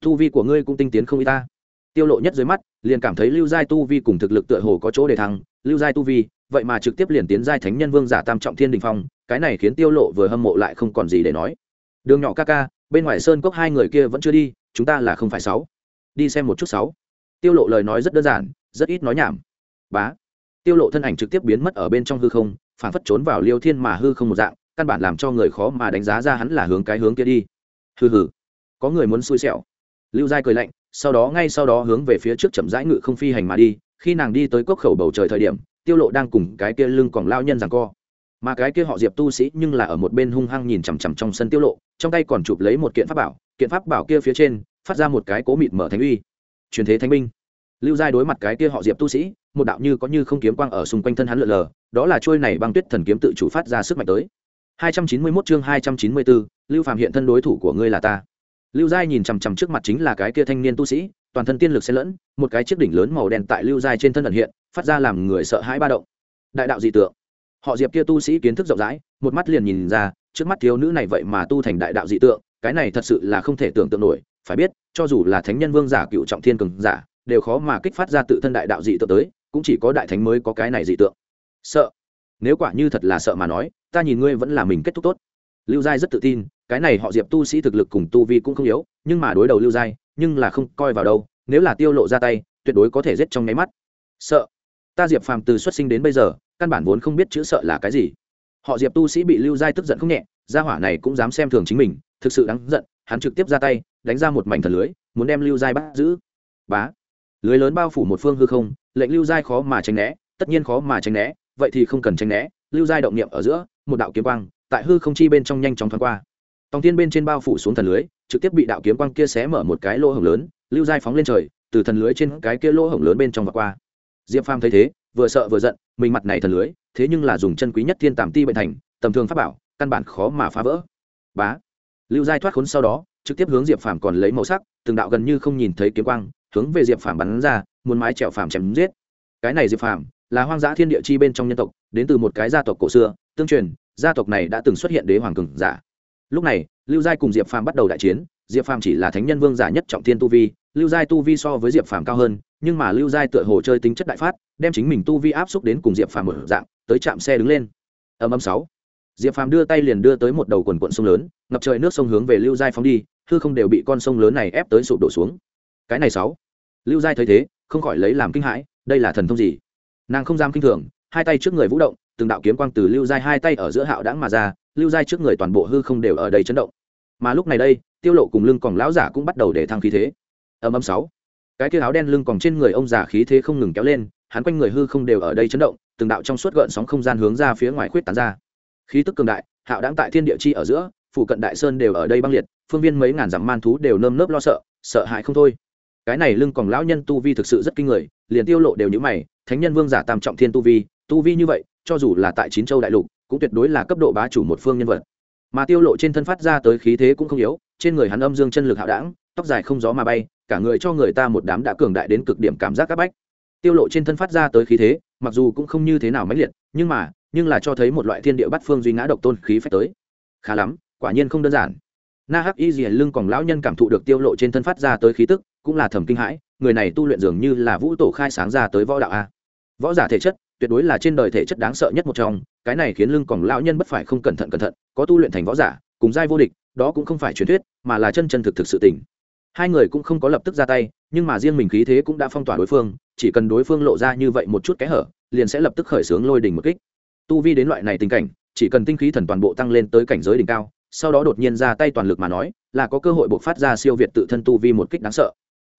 Tu vi của ngươi cũng tinh tiến không y ta. Tiêu lộ nhất dưới mắt, liền cảm thấy lưu giai tu vi cùng thực lực tựa hồ có chỗ để thăng. Lưu giai tu vi, vậy mà trực tiếp liền tiến giai thánh nhân vương giả tam trọng thiên đình phong, cái này khiến tiêu lộ vừa hâm mộ lại không còn gì để nói đường nhỏ ca ca, bên ngoài sơn cốc hai người kia vẫn chưa đi, chúng ta là không phải sáu. Đi xem một chút sáu. Tiêu lộ lời nói rất đơn giản, rất ít nói nhảm. Bá. Tiêu lộ thân ảnh trực tiếp biến mất ở bên trong hư không, phản phất trốn vào liêu thiên mà hư không một dạng, căn bản làm cho người khó mà đánh giá ra hắn là hướng cái hướng kia đi. Hừ hừ. Có người muốn xui xẻo. Lưu giai cười lạnh, sau đó ngay sau đó hướng về phía trước chậm rãi ngự không phi hành mà đi, khi nàng đi tới cốc khẩu bầu trời thời điểm, tiêu lộ đang cùng cái kia lưng còn lao nhân rằng co mà cái kia họ diệp tu sĩ nhưng là ở một bên hung hăng nhìn chằm chằm trong sân tiêu lộ trong tay còn chụp lấy một kiện pháp bảo kiện pháp bảo kia phía trên phát ra một cái cố mịt mở thánh uy. Truyền thế thánh binh. Lưu giai đối mặt cái kia họ diệp tu sĩ một đạo như có như không kiếm quang ở xung quanh thân hắn lượn lờ đó là trôi này băng tuyết thần kiếm tự chủ phát ra sức mạnh tới. 291 chương 294, lưu phàm hiện thân đối thủ của ngươi là ta. Lưu giai nhìn chằm chằm trước mặt chính là cái kia thanh niên tu sĩ toàn thân tiên lực xen lẫn một cái chiếc đỉnh lớn màu đen tại lưu giai trên thân ẩn hiện phát ra làm người sợ hãi ba động. Đại đạo dị tượng họ diệp kia tu sĩ kiến thức rộng rãi, một mắt liền nhìn ra, trước mắt thiếu nữ này vậy mà tu thành đại đạo dị tượng, cái này thật sự là không thể tưởng tượng nổi. Phải biết, cho dù là thánh nhân vương giả cựu trọng thiên cường giả, đều khó mà kích phát ra tự thân đại đạo dị tượng tới, cũng chỉ có đại thánh mới có cái này dị tượng. Sợ. Nếu quả như thật là sợ mà nói, ta nhìn ngươi vẫn là mình kết thúc tốt. Lưu giai rất tự tin, cái này họ diệp tu sĩ thực lực cùng tu vi cũng không yếu, nhưng mà đối đầu lưu giai, nhưng là không coi vào đâu, nếu là tiêu lộ ra tay, tuyệt đối có thể giết trong nháy mắt. Sợ. Ta diệp phàm từ xuất sinh đến bây giờ căn bản vốn không biết chữ sợ là cái gì. Họ diệp tu sĩ bị lưu giai tức giận không nhẹ, gia hỏa này cũng dám xem thường chính mình, thực sự đáng giận, hắn trực tiếp ra tay, đánh ra một mảnh thần lưới, muốn đem lưu giai bắt giữ. Bá. Lưới lớn bao phủ một phương hư không, lệnh lưu giai khó mà tránh né, tất nhiên khó mà tránh né, vậy thì không cần tránh né, lưu giai động niệm ở giữa, một đạo kiếm quang, tại hư không chi bên trong nhanh chóng thoáng qua. Tòng tiên bên trên bao phủ xuống thần lưới, trực tiếp bị đạo kiếm quang kia xé mở một cái lỗ hổng lớn, lưu giai phóng lên trời, từ thần lưới trên cái kia lỗ hổng lớn bên trong và qua diệp phàm thấy thế, vừa sợ vừa giận, mình mặt này thần lưới, thế nhưng là dùng chân quý nhất thiên tàm ti bệnh thành, tầm thường pháp bảo, căn bản khó mà phá vỡ. Bá. Lưu giai thoát khốn sau đó, trực tiếp hướng diệp phàm còn lấy màu sắc, từng đạo gần như không nhìn thấy kiếm quang, hướng về diệp phàm bắn ra, muốn mái trèo phàm chém giết. Cái này diệp phàm là hoang dã thiên địa chi bên trong nhân tộc, đến từ một cái gia tộc cổ xưa, tương truyền, gia tộc này đã từng xuất hiện đế hoàng cường giả. Lúc này, lưu giai cùng diệp phàm bắt đầu đại chiến, diệp phàm chỉ là thánh nhân vương giả nhất trọng thiên tu vi, lưu giai tu vi so với diệp phàm cao hơn nhưng mà lưu giai tựa hồ chơi tính chất đại phát, đem chính mình tu vi áp xúc đến cùng diệp phàm mở dạng, tới chạm xe đứng lên. Âm âm sáu. Diệp phàm đưa tay liền đưa tới một đầu quần quận sông lớn, ngập trời nước sông hướng về lưu giai phóng đi, hư không đều bị con sông lớn này ép tới sụp đổ xuống. Cái này sáu. Lưu giai thấy thế, không khỏi lấy làm kinh hãi, đây là thần thông gì? Nàng không dám kinh thường, hai tay trước người vũ động, từng đạo kiếm quang từ lưu giai hai tay ở giữa hạo đãng mà ra, lưu giai trước người toàn bộ hư không đều ở đây chấn động. Mà lúc này đây, tiêu lộ cùng lưng còn lão giả cũng bắt đầu để thăng khí thế. Âm âm sáu cái kia áo đen lưng còn trên người ông già khí thế không ngừng kéo lên, hắn quanh người hư không đều ở đây chấn động, từng đạo trong suốt gợn sóng không gian hướng ra phía ngoài khuyết tán ra. Khí tức cường đại, hạo đáng tại thiên địa chi ở giữa phụ cận đại sơn đều ở đây băng liệt, phương viên mấy ngàn dặm man thú đều nơm nớp lo sợ sợ hãi không thôi. Cái này lưng còn lão nhân tu vi thực sự rất kinh người, liền tiêu lộ đều như mày, thánh nhân vương giả tam trọng thiên tu vi tu vi như vậy, cho dù là tại chín châu đại lục, cũng tuyệt đối là cấp độ bá chủ một phương nhân vật. Mà tiêu lộ trên thân phát ra tới khí thế cũng không yếu, trên người hắn âm dương chân lực hạo đảng tóc dài không gió mà bay, cả người cho người ta một đám đã cường đại đến cực điểm cảm giác các bách. Tiêu lộ trên thân phát ra tới khí thế, mặc dù cũng không như thế nào mãnh liệt, nhưng mà, nhưng là cho thấy một loại thiên địa bắt phương duy ngã độc tôn khí phách tới. Khá lắm, quả nhiên không đơn giản. Na hắc y dì lưng còn lão nhân cảm thụ được tiêu lộ trên thân phát ra tới khí tức, cũng là thầm kinh hãi, người này tu luyện dường như là vũ tổ khai sáng ra tới võ đạo a. Võ giả thể chất, tuyệt đối là trên đời thể chất đáng sợ nhất một trong, cái này khiến lưng còn lão nhân bất phải không cẩn thận cẩn thận, có tu luyện thành võ giả, cùng giai vô địch, đó cũng không phải truyền thuyết, mà là chân chân thực thực sự tình hai người cũng không có lập tức ra tay, nhưng mà riêng mình khí thế cũng đã phong tỏa đối phương, chỉ cần đối phương lộ ra như vậy một chút kẽ hở, liền sẽ lập tức khởi xướng lôi đỉnh một kích. Tu vi đến loại này tình cảnh, chỉ cần tinh khí thần toàn bộ tăng lên tới cảnh giới đỉnh cao, sau đó đột nhiên ra tay toàn lực mà nói, là có cơ hội buộc phát ra siêu việt tự thân tu vi một kích đáng sợ.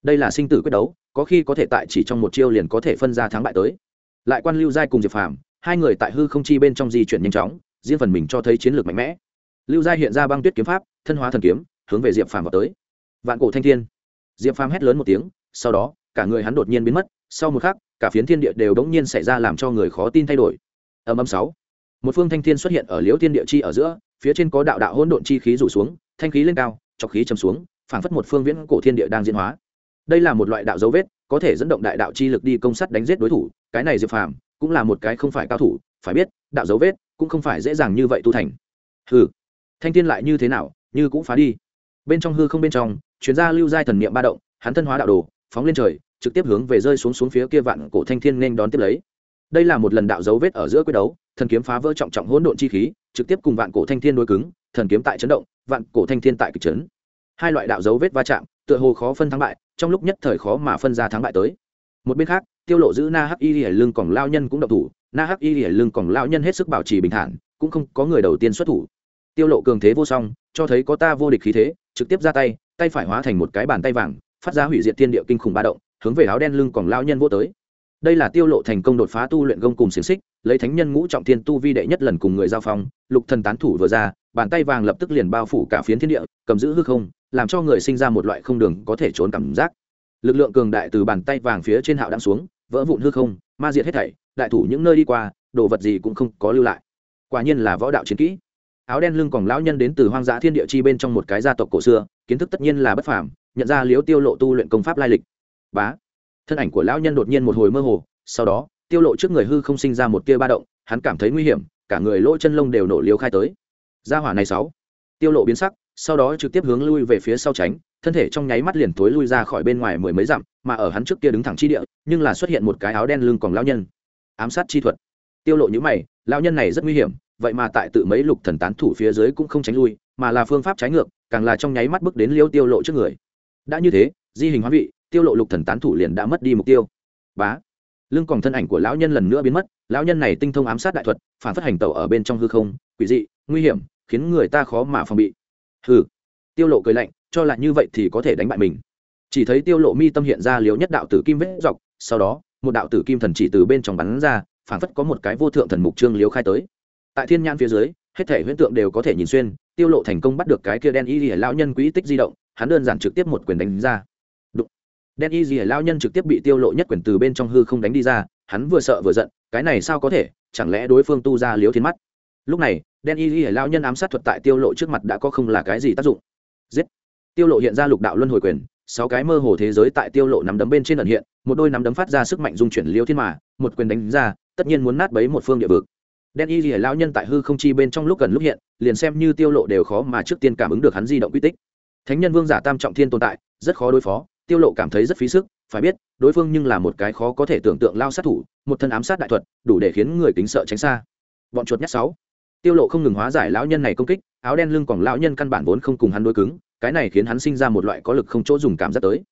Đây là sinh tử quyết đấu, có khi có thể tại chỉ trong một chiêu liền có thể phân ra thắng bại tới. Lại quan lưu giai cùng diệp phàm, hai người tại hư không chi bên trong di chuyển nhanh chóng, riêng phần mình cho thấy chiến lược mạnh mẽ. Lưu giai hiện ra băng tuyết kiếm pháp, thân hóa thần kiếm, hướng về diệp phàm vào tới vạn cổ thanh thiên. Diệp phàm hét lớn một tiếng, sau đó, cả người hắn đột nhiên biến mất, sau một khắc, cả phiến thiên địa đều đống nhiên xảy ra làm cho người khó tin thay đổi. Âm âm sáu. Một phương thanh thiên xuất hiện ở liễu thiên địa chi ở giữa, phía trên có đạo đạo hỗn độn chi khí rủ xuống, thanh khí lên cao, chọc khí chầm xuống, phảng phất một phương viễn cổ thiên địa đang diễn hóa. Đây là một loại đạo dấu vết, có thể dẫn động đại đạo chi lực đi công sát đánh giết đối thủ, cái này diệp phàm cũng là một cái không phải cao thủ, phải biết, đạo dấu vết cũng không phải dễ dàng như vậy tu thành. Ừ thanh thiên lại như thế nào, như cũng phá đi bên trong hư không bên trong, chuyên gia lưu giai thần niệm ba động, hắn thân hóa đạo đồ, phóng lên trời, trực tiếp hướng về rơi xuống xuống phía kia vạn cổ thanh thiên nên đón tiếp lấy. Đây là một lần đạo dấu vết ở giữa quyết đấu, thần kiếm phá vỡ trọng trọng hỗn độn chi khí, trực tiếp cùng vạn cổ thanh thiên đối cứng, thần kiếm tại chấn động, vạn cổ thanh thiên tại kịch chấn. Hai loại đạo dấu vết va chạm, tựa hồ khó phân thắng bại, trong lúc nhất thời khó mà phân ra thắng bại tới. Một bên khác, tiêu lộ giữ na hắc y lìa lưng còn lao nhân cũng động thủ, na hắc y lìa lưng còn lao nhân hết sức bảo trì bình thản, cũng không có người đầu tiên xuất thủ. Tiêu lộ cường thế vô song, cho thấy có ta vô địch khí thế trực tiếp ra tay tay phải hóa thành một cái bàn tay vàng, phát ra hủy diệt thiên địa kinh khủng ba động, hướng về áo đen lưng còn lao nhân vô tới. Đây là tiêu lộ thành công đột phá tu luyện gông cùng xiềng xích, lấy thánh nhân ngũ trọng thiên tu vi đệ nhất lần cùng người giao phong, lục thần tán thủ vừa ra, bàn tay vàng lập tức liền bao phủ cả phiến thiên địa, cầm giữ hư không, làm cho người sinh ra một loại không đường có thể trốn cảm giác. Lực lượng cường đại từ bàn tay vàng phía trên hạo đang xuống, vỡ vụn hư không, ma diệt hết thảy, đại thủ những nơi đi qua, đồ vật gì cũng không có lưu lại. Quả nhiên là võ đạo chiến kỹ áo đen lưng còn lão nhân đến từ hoang dã thiên địa chi bên trong một cái gia tộc cổ xưa, kiến thức tất nhiên là bất phàm, nhận ra liếu tiêu lộ tu luyện công pháp lai lịch. Bá. Thân ảnh của lão nhân đột nhiên một hồi mơ hồ, sau đó, tiêu lộ trước người hư không sinh ra một tia ba động, hắn cảm thấy nguy hiểm, cả người lỗ chân lông đều nổ liếu khai tới. Gia hỏa này sáu. Tiêu lộ biến sắc, sau đó trực tiếp hướng lui về phía sau tránh, thân thể trong nháy mắt liền tối lui ra khỏi bên ngoài mười mấy dặm, mà ở hắn trước kia đứng thẳng chi địa, nhưng là xuất hiện một cái áo đen lưng còn lão nhân. Ám sát chi thuật. Tiêu lộ như mày, lão nhân này rất nguy hiểm vậy mà tại tự mấy lục thần tán thủ phía dưới cũng không tránh lui, mà là phương pháp trái ngược, càng là trong nháy mắt bước đến liêu tiêu lộ trước người. Đã như thế, di hình hóa vị, tiêu lộ lục thần tán thủ liền đã mất đi mục tiêu. Bá! Lưng còn thân ảnh của lão nhân lần nữa biến mất, lão nhân này tinh thông ám sát đại thuật, phản phất hành tẩu ở bên trong hư không, quỷ dị, nguy hiểm, khiến người ta khó mà phòng bị. Hừ! Tiêu lộ cười lạnh, cho là như vậy thì có thể đánh bại mình. Chỉ thấy tiêu lộ mi tâm hiện ra liếu nhất đạo tử kim vết dọc, sau đó, một đạo tử kim thần chỉ từ bên trong bắn ra, phản phất có một cái vô thượng thần mục trương liếu khai tới tại thiên nhãn phía dưới, hết thể huyễn tượng đều có thể nhìn xuyên, tiêu lộ thành công bắt được cái kia đen y rìa lão nhân quỹ tích di động, hắn đơn giản trực tiếp một quyền đánh ra. Đụng. đen y rìa lão nhân trực tiếp bị tiêu lộ nhất quyền từ bên trong hư không đánh đi ra, hắn vừa sợ vừa giận, cái này sao có thể, chẳng lẽ đối phương tu ra liếu thiên mắt? Lúc này, đen y rìa lão nhân ám sát thuật tại tiêu lộ trước mặt đã có không là cái gì tác dụng. Giết. Tiêu lộ hiện ra lục đạo luân hồi quyền, sáu cái mơ hồ thế giới tại tiêu lộ nắm đấm bên trên ẩn hiện, một đôi nắm đấm phát ra sức mạnh dung chuyển liêu thiên mà, một quyền đánh ra, tất nhiên muốn nát bấy một phương địa vực đen y lìa lão nhân tại hư không chi bên trong lúc gần lúc hiện, liền xem như tiêu lộ đều khó mà trước tiên cảm ứng được hắn di động quy tích. Thánh nhân vương giả tam trọng thiên tồn tại, rất khó đối phó, tiêu lộ cảm thấy rất phí sức, phải biết, đối phương nhưng là một cái khó có thể tưởng tượng lao sát thủ, một thân ám sát đại thuật, đủ để khiến người kính sợ tránh xa. Bọn chuột nhát sáu. Tiêu lộ không ngừng hóa giải lão nhân này công kích, áo đen lưng còn lão nhân căn bản vốn không cùng hắn đối cứng, cái này khiến hắn sinh ra một loại có lực không chỗ dùng cảm giác tới.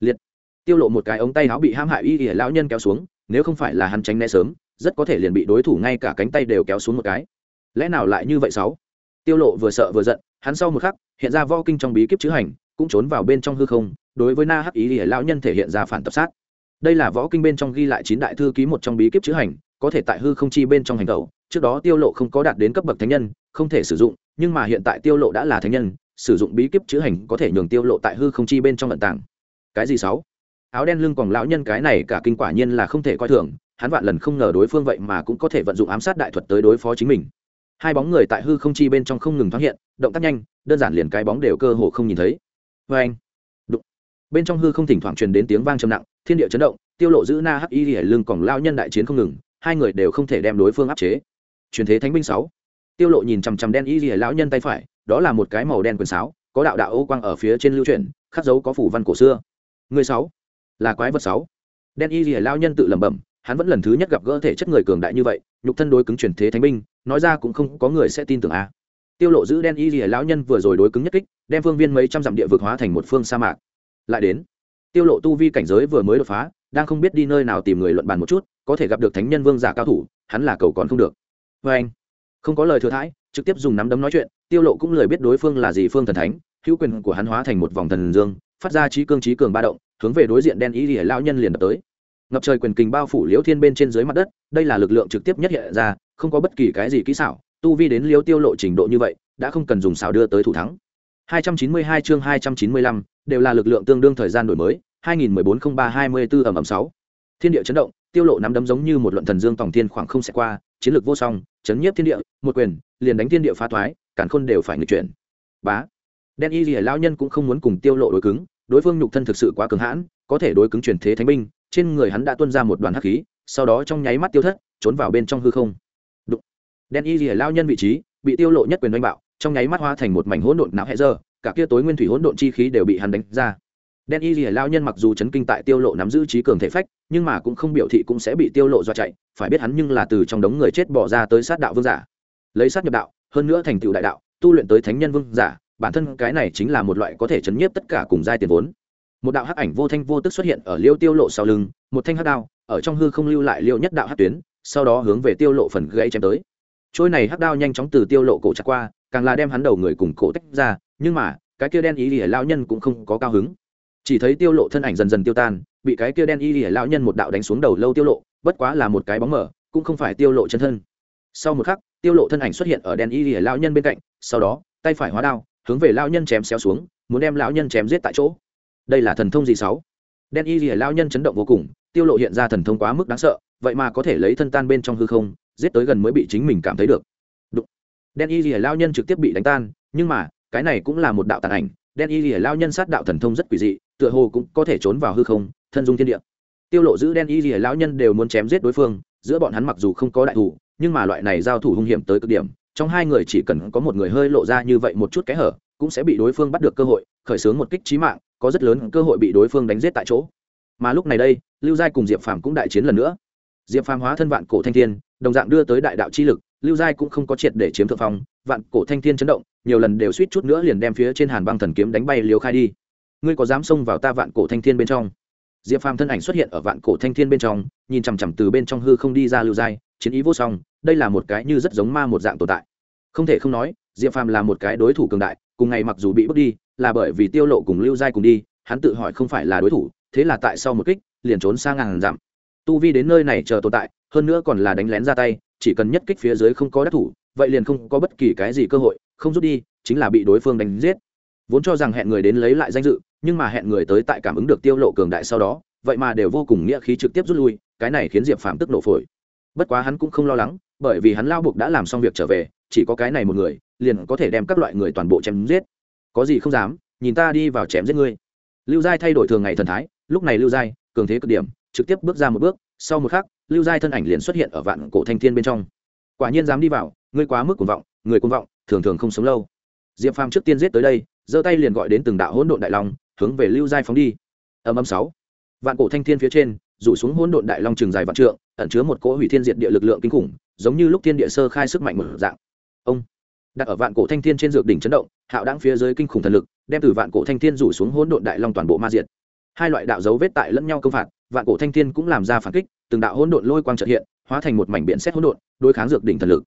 Liệt. Tiêu lộ một cái ống tay áo bị hãm hại y ỉa lão nhân kéo xuống, nếu không phải là hắn tránh né sớm rất có thể liền bị đối thủ ngay cả cánh tay đều kéo xuống một cái. Lẽ nào lại như vậy sáu? Tiêu lộ vừa sợ vừa giận, hắn sau một khắc, hiện ra vo kinh trong bí kíp chữ hành, cũng trốn vào bên trong hư không, đối với na hắc ý lìa lão nhân thể hiện ra phản tập sát. Đây là võ kinh bên trong ghi lại chín đại thư ký một trong bí kíp chữ hành, có thể tại hư không chi bên trong hành tẩu. Trước đó tiêu lộ không có đạt đến cấp bậc thánh nhân, không thể sử dụng, nhưng mà hiện tại tiêu lộ đã là thánh nhân, sử dụng bí kíp chữ hành có thể nhường tiêu lộ tại hư không chi bên trong vận tàng. Cái gì sáu? Áo đen lưng còn lão nhân cái này cả kinh quả nhiên là không thể coi thường hắn vạn lần không ngờ đối phương vậy mà cũng có thể vận dụng ám sát đại thuật tới đối phó chính mình. Hai bóng người tại hư không chi bên trong không ngừng thoáng hiện, động tác nhanh, đơn giản liền cái bóng đều cơ hồ không nhìn thấy. Vê anh, đụng. Bên trong hư không thỉnh thoảng truyền đến tiếng vang trầm nặng, thiên địa chấn động, tiêu lộ giữ na hắc y hải lưng còn lao nhân đại chiến không ngừng, hai người đều không thể đem đối phương áp chế. Truyền thế thánh binh sáu. Tiêu lộ nhìn chằm chằm đen y hải lão nhân tay phải, đó là một cái màu đen quyền sáo, có đạo đạo ô quang ở phía trên lưu truyền khắc dấu có phủ văn cổ xưa. Người sáu, là quái vật sáu. Đen y hải lão nhân tự lẩm bẩm hắn vẫn lần thứ nhất gặp gỡ thể chất người cường đại như vậy, nhục thân đối cứng truyền thế thánh binh, nói ra cũng không có người sẽ tin tưởng a. Tiêu lộ giữ đen y lìa lão nhân vừa rồi đối cứng nhất kích, đem phương viên mấy trăm dặm địa vực hóa thành một phương sa mạc. Lại đến, tiêu lộ tu vi cảnh giới vừa mới đột phá, đang không biết đi nơi nào tìm người luận bàn một chút, có thể gặp được thánh nhân vương giả cao thủ, hắn là cầu còn không được. Với anh, không có lời thừa thãi, trực tiếp dùng nắm đấm nói chuyện, tiêu lộ cũng lời biết đối phương là gì phương thần thánh, hữu quyền của hắn hóa thành một vòng thần dương, phát ra trí cương trí cường ba động, hướng về đối diện đen y lìa lão nhân liền đập tới ngập trời quyền kình bao phủ liễu thiên bên trên dưới mặt đất đây là lực lượng trực tiếp nhất hiện ra không có bất kỳ cái gì kỹ xảo tu vi đến liễu tiêu lộ trình độ như vậy đã không cần dùng xảo đưa tới thủ thắng. 292 chương 295, đều là lực lượng tương đương thời gian đổi mới 2014-03-24 ẩm ẩm 6. thiên địa chấn động tiêu lộ nắm đấm giống như một luận thần dương tổng thiên khoảng không sẽ qua chiến lược vô song chấn nhiếp thiên địa một quyền liền đánh thiên địa phá thoái cản khôn đều phải nghịch chuyển. Bá. Đen y lìa lão nhân cũng không muốn cùng tiêu lộ đối cứng đối phương nhục thân thực sự quá cường hãn có thể đối cứng truyền thế thánh binh trên người hắn đã tuôn ra một đoàn hắc khí sau đó trong nháy mắt tiêu thất trốn vào bên trong hư không. Đụng. đen y lìa lao nhân vị trí bị tiêu lộ nhất quyền đánh bạo trong nháy mắt hóa thành một mảnh hỗn độn não hệ giờ, cả kia tối nguyên thủy hỗn độn chi khí đều bị hắn đánh ra. Đen y lìa lao nhân mặc dù chấn kinh tại tiêu lộ nắm giữ trí cường thể phách nhưng mà cũng không biểu thị cũng sẽ bị tiêu lộ do chạy phải biết hắn nhưng là từ trong đống người chết bỏ ra tới sát đạo vương giả. Lấy sát nhập đạo hơn nữa thành tựu đại đạo tu luyện tới thánh nhân vương giả bản thân cái này chính là một loại có thể chấn nhiếp tất cả cùng giai tiền vốn một đạo hắc ảnh vô thanh vô tức xuất hiện ở liêu tiêu lộ sau lưng, một thanh hắc đao, ở trong hư không lưu lại liêu nhất đạo hắc tuyến, sau đó hướng về tiêu lộ phần gãy chém tới. Trôi này hắc đao nhanh chóng từ tiêu lộ cổ chặt qua, càng là đem hắn đầu người cùng cổ tách ra, nhưng mà, cái kia đen ý lìa lão nhân cũng không có cao hứng. Chỉ thấy tiêu lộ thân ảnh dần dần tiêu tan, bị cái kia đen y lìa lão nhân một đạo đánh xuống đầu lâu tiêu lộ, bất quá là một cái bóng mở cũng không phải tiêu lộ chân thân. Sau một khắc, tiêu lộ thân ảnh xuất hiện ở đen y lìa lão nhân bên cạnh, sau đó, tay phải hóa đao, hướng về lão nhân chém xéo xuống, muốn đem lão nhân chém giết tại chỗ đây là thần thông gì sáu? Đen y lìa lao nhân chấn động vô cùng, tiêu lộ hiện ra thần thông quá mức đáng sợ, vậy mà có thể lấy thân tan bên trong hư không, giết tới gần mới bị chính mình cảm thấy được. Đụng. đen y lìa lao nhân trực tiếp bị đánh tan, nhưng mà, cái này cũng là một đạo tàn ảnh, đen y lìa lao nhân sát đạo thần thông rất quỷ dị, tựa hồ cũng có thể trốn vào hư không, thân dung thiên địa. Tiêu lộ giữ đen y lìa lao nhân đều muốn chém giết đối phương, giữa bọn hắn mặc dù không có đại thủ, nhưng mà loại này giao thủ hung hiểm tới cực điểm, trong hai người chỉ cần có một người hơi lộ ra như vậy một chút kẽ hở, cũng sẽ bị đối phương bắt được cơ hội, khởi xướng một kích trí mạng có rất lớn cơ hội bị đối phương đánh giết tại chỗ. Mà lúc này đây, lưu giai cùng diệp phàm cũng đại chiến lần nữa. Diệp phàm hóa thân vạn cổ thanh thiên, đồng dạng đưa tới đại đạo chi lực, lưu giai cũng không có triệt để chiếm thượng phong, vạn cổ thanh thiên chấn động, nhiều lần đều suýt chút nữa liền đem phía trên hàn băng thần kiếm đánh bay liều khai đi. Ngươi có dám xông vào ta vạn cổ thanh thiên bên trong? Diệp phàm thân ảnh xuất hiện ở vạn cổ thanh thiên bên trong, nhìn chằm chằm từ bên trong hư không đi ra lưu giai, chiến ý vô song, đây là một cái như rất giống ma một dạng tồn tại. Không thể không nói, diệp phàm là một cái đối thủ cường đại, cùng ngày mặc dù bị bước đi là bởi vì tiêu lộ cùng lưu giai cùng đi, hắn tự hỏi không phải là đối thủ, thế là tại sau một kích, liền trốn sang ngàn dặm. Tu vi đến nơi này chờ tồn tại, hơn nữa còn là đánh lén ra tay, chỉ cần nhất kích phía dưới không có đắc thủ, vậy liền không có bất kỳ cái gì cơ hội, không rút đi, chính là bị đối phương đánh giết. Vốn cho rằng hẹn người đến lấy lại danh dự, nhưng mà hẹn người tới tại cảm ứng được tiêu lộ cường đại sau đó, vậy mà đều vô cùng nghĩa khí trực tiếp rút lui, cái này khiến diệp phàm tức nổ phổi. Bất quá hắn cũng không lo lắng, bởi vì hắn lao buộc đã làm xong việc trở về, chỉ có cái này một người, liền có thể đem các loại người toàn bộ chém giết có gì không dám, nhìn ta đi vào chém giết ngươi. Lưu giai thay đổi thường ngày thần thái, lúc này lưu giai, cường thế cực điểm, trực tiếp bước ra một bước, sau một khắc, lưu giai thân ảnh liền xuất hiện ở vạn cổ thanh thiên bên trong. Quả nhiên dám đi vào, ngươi quá mức cuồng vọng, người cuồng vọng, thường thường không sống lâu. Diệp phàm trước tiên giết tới đây, giơ tay liền gọi đến từng đạo hỗn độn đại long, hướng về lưu giai phóng đi. Âm âm sáu. Vạn cổ thanh thiên phía trên, rủ xuống hỗn độn đại long trường dài vạn trượng, ẩn chứa một cỗ hủy thiên diệt địa lực lượng kinh khủng, giống như lúc thiên địa sơ khai sức mạnh một dạng. Ông đặt ở vạn cổ thanh thiên trên dược đỉnh chấn động, hạo đáng phía dưới kinh khủng thần lực, đem từ vạn cổ thanh thiên rủ xuống hỗn độn đại long toàn bộ ma diệt. Hai loại đạo dấu vết tại lẫn nhau công phạt, vạn cổ thanh thiên cũng làm ra phản kích, từng đạo hỗn độn lôi quang trợ hiện, hóa thành một mảnh biển xét hỗn độn, đối kháng dược đỉnh thần lực.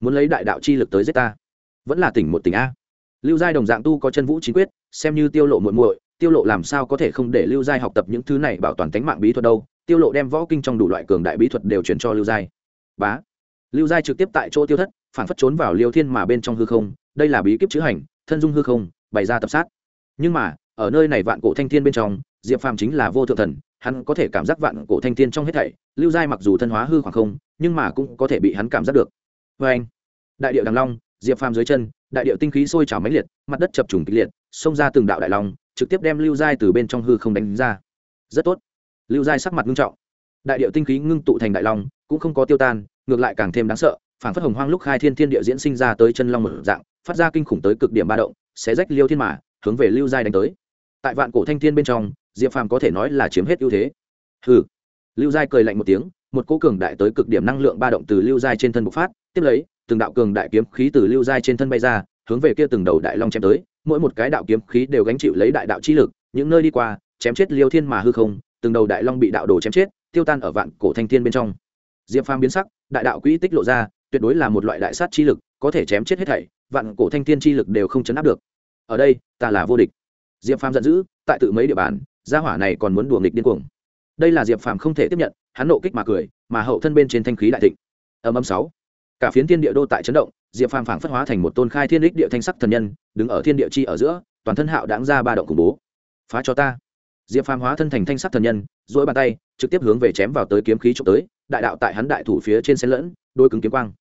Muốn lấy đại đạo chi lực tới giết ta? Vẫn là tỉnh một tỉnh a. Lưu giai đồng dạng tu có chân vũ chính quyết, xem như tiêu lộ muội muội, tiêu lộ làm sao có thể không để lưu giai học tập những thứ này bảo toàn tính mạng bí thuật đâu? Tiêu lộ đem võ kinh trong đủ loại cường đại bí thuật đều truyền cho lưu giai. Bá lưu giai trực tiếp tại chỗ tiêu thất phản phất trốn vào liêu thiên mà bên trong hư không, đây là bí kíp chữ hành, thân dung hư không, bày ra tập sát. Nhưng mà, ở nơi này vạn cổ thanh thiên bên trong, diệp phàm chính là vô thượng thần, hắn có thể cảm giác vạn cổ thanh thiên trong hết thảy, lưu giai mặc dù thân hóa hư khoảng không, nhưng mà cũng có thể bị hắn cảm giác được. Vê anh, đại điệu đằng long, diệp phàm dưới chân, đại điệu tinh khí sôi trào mãnh liệt, mặt đất chập trùng kịch liệt, xông ra từng đạo đại long, trực tiếp đem lưu giai từ bên trong hư không đánh ra. Rất tốt. Lưu giai sắc mặt nghiêm trọng. Đại điệu tinh khí ngưng tụ thành đại long, cũng không có tiêu tan ngược lại càng thêm đáng sợ phản phất hồng hoang lúc khai thiên thiên địa diễn sinh ra tới chân long một dạng phát ra kinh khủng tới cực điểm ba động sẽ rách liêu thiên mà, hướng về lưu giai đánh tới. Tại vạn cổ thanh thiên bên trong diệp phàm có thể nói là chiếm hết ưu thế. Hừ. Lưu giai cười lạnh một tiếng một cỗ cường đại tới cực điểm năng lượng ba động từ lưu giai trên thân bộc phát tiếp lấy từng đạo cường đại kiếm khí từ lưu giai trên thân bay ra hướng về kia từng đầu đại long chém tới mỗi một cái đạo kiếm khí đều gánh chịu lấy đại đạo chi lực những nơi đi qua chém chết liêu thiên mà hư không từng đầu đại long bị đạo đồ chém chết tiêu tan ở vạn cổ thanh thiên bên trong diệp phàm biến sắc, đại đạo quỹ tích lộ ra, tuyệt đối là một loại đại sát chi lực, có thể chém chết hết thảy, vạn cổ thanh thiên chi lực đều không chấn áp được. Ở đây, ta là vô địch. Diệp phàm giận dữ, tại tự mấy địa bàn, gia hỏa này còn muốn đùa nghịch điên cuồng. Đây là diệp phàm không thể tiếp nhận, hắn nộ kích mà cười, mà hậu thân bên trên thanh khí đại thịnh. Âm âm sáu. Cả phiến thiên địa đô tại chấn động, diệp phàm phảng phất hóa thành một tôn khai thiên đích địa thanh sắc thần nhân, đứng ở thiên địa chi ở giữa, toàn thân hạo đáng ra ba động khủng bố. Phá cho ta. Diệp phàm hóa thân thành thanh sắc thần nhân dỗi bàn tay, trực tiếp hướng về chém vào tới kiếm khí trộm tới đại đạo tại hắn đại thủ phía trên xen lẫn, đôi cứng kiếm quang.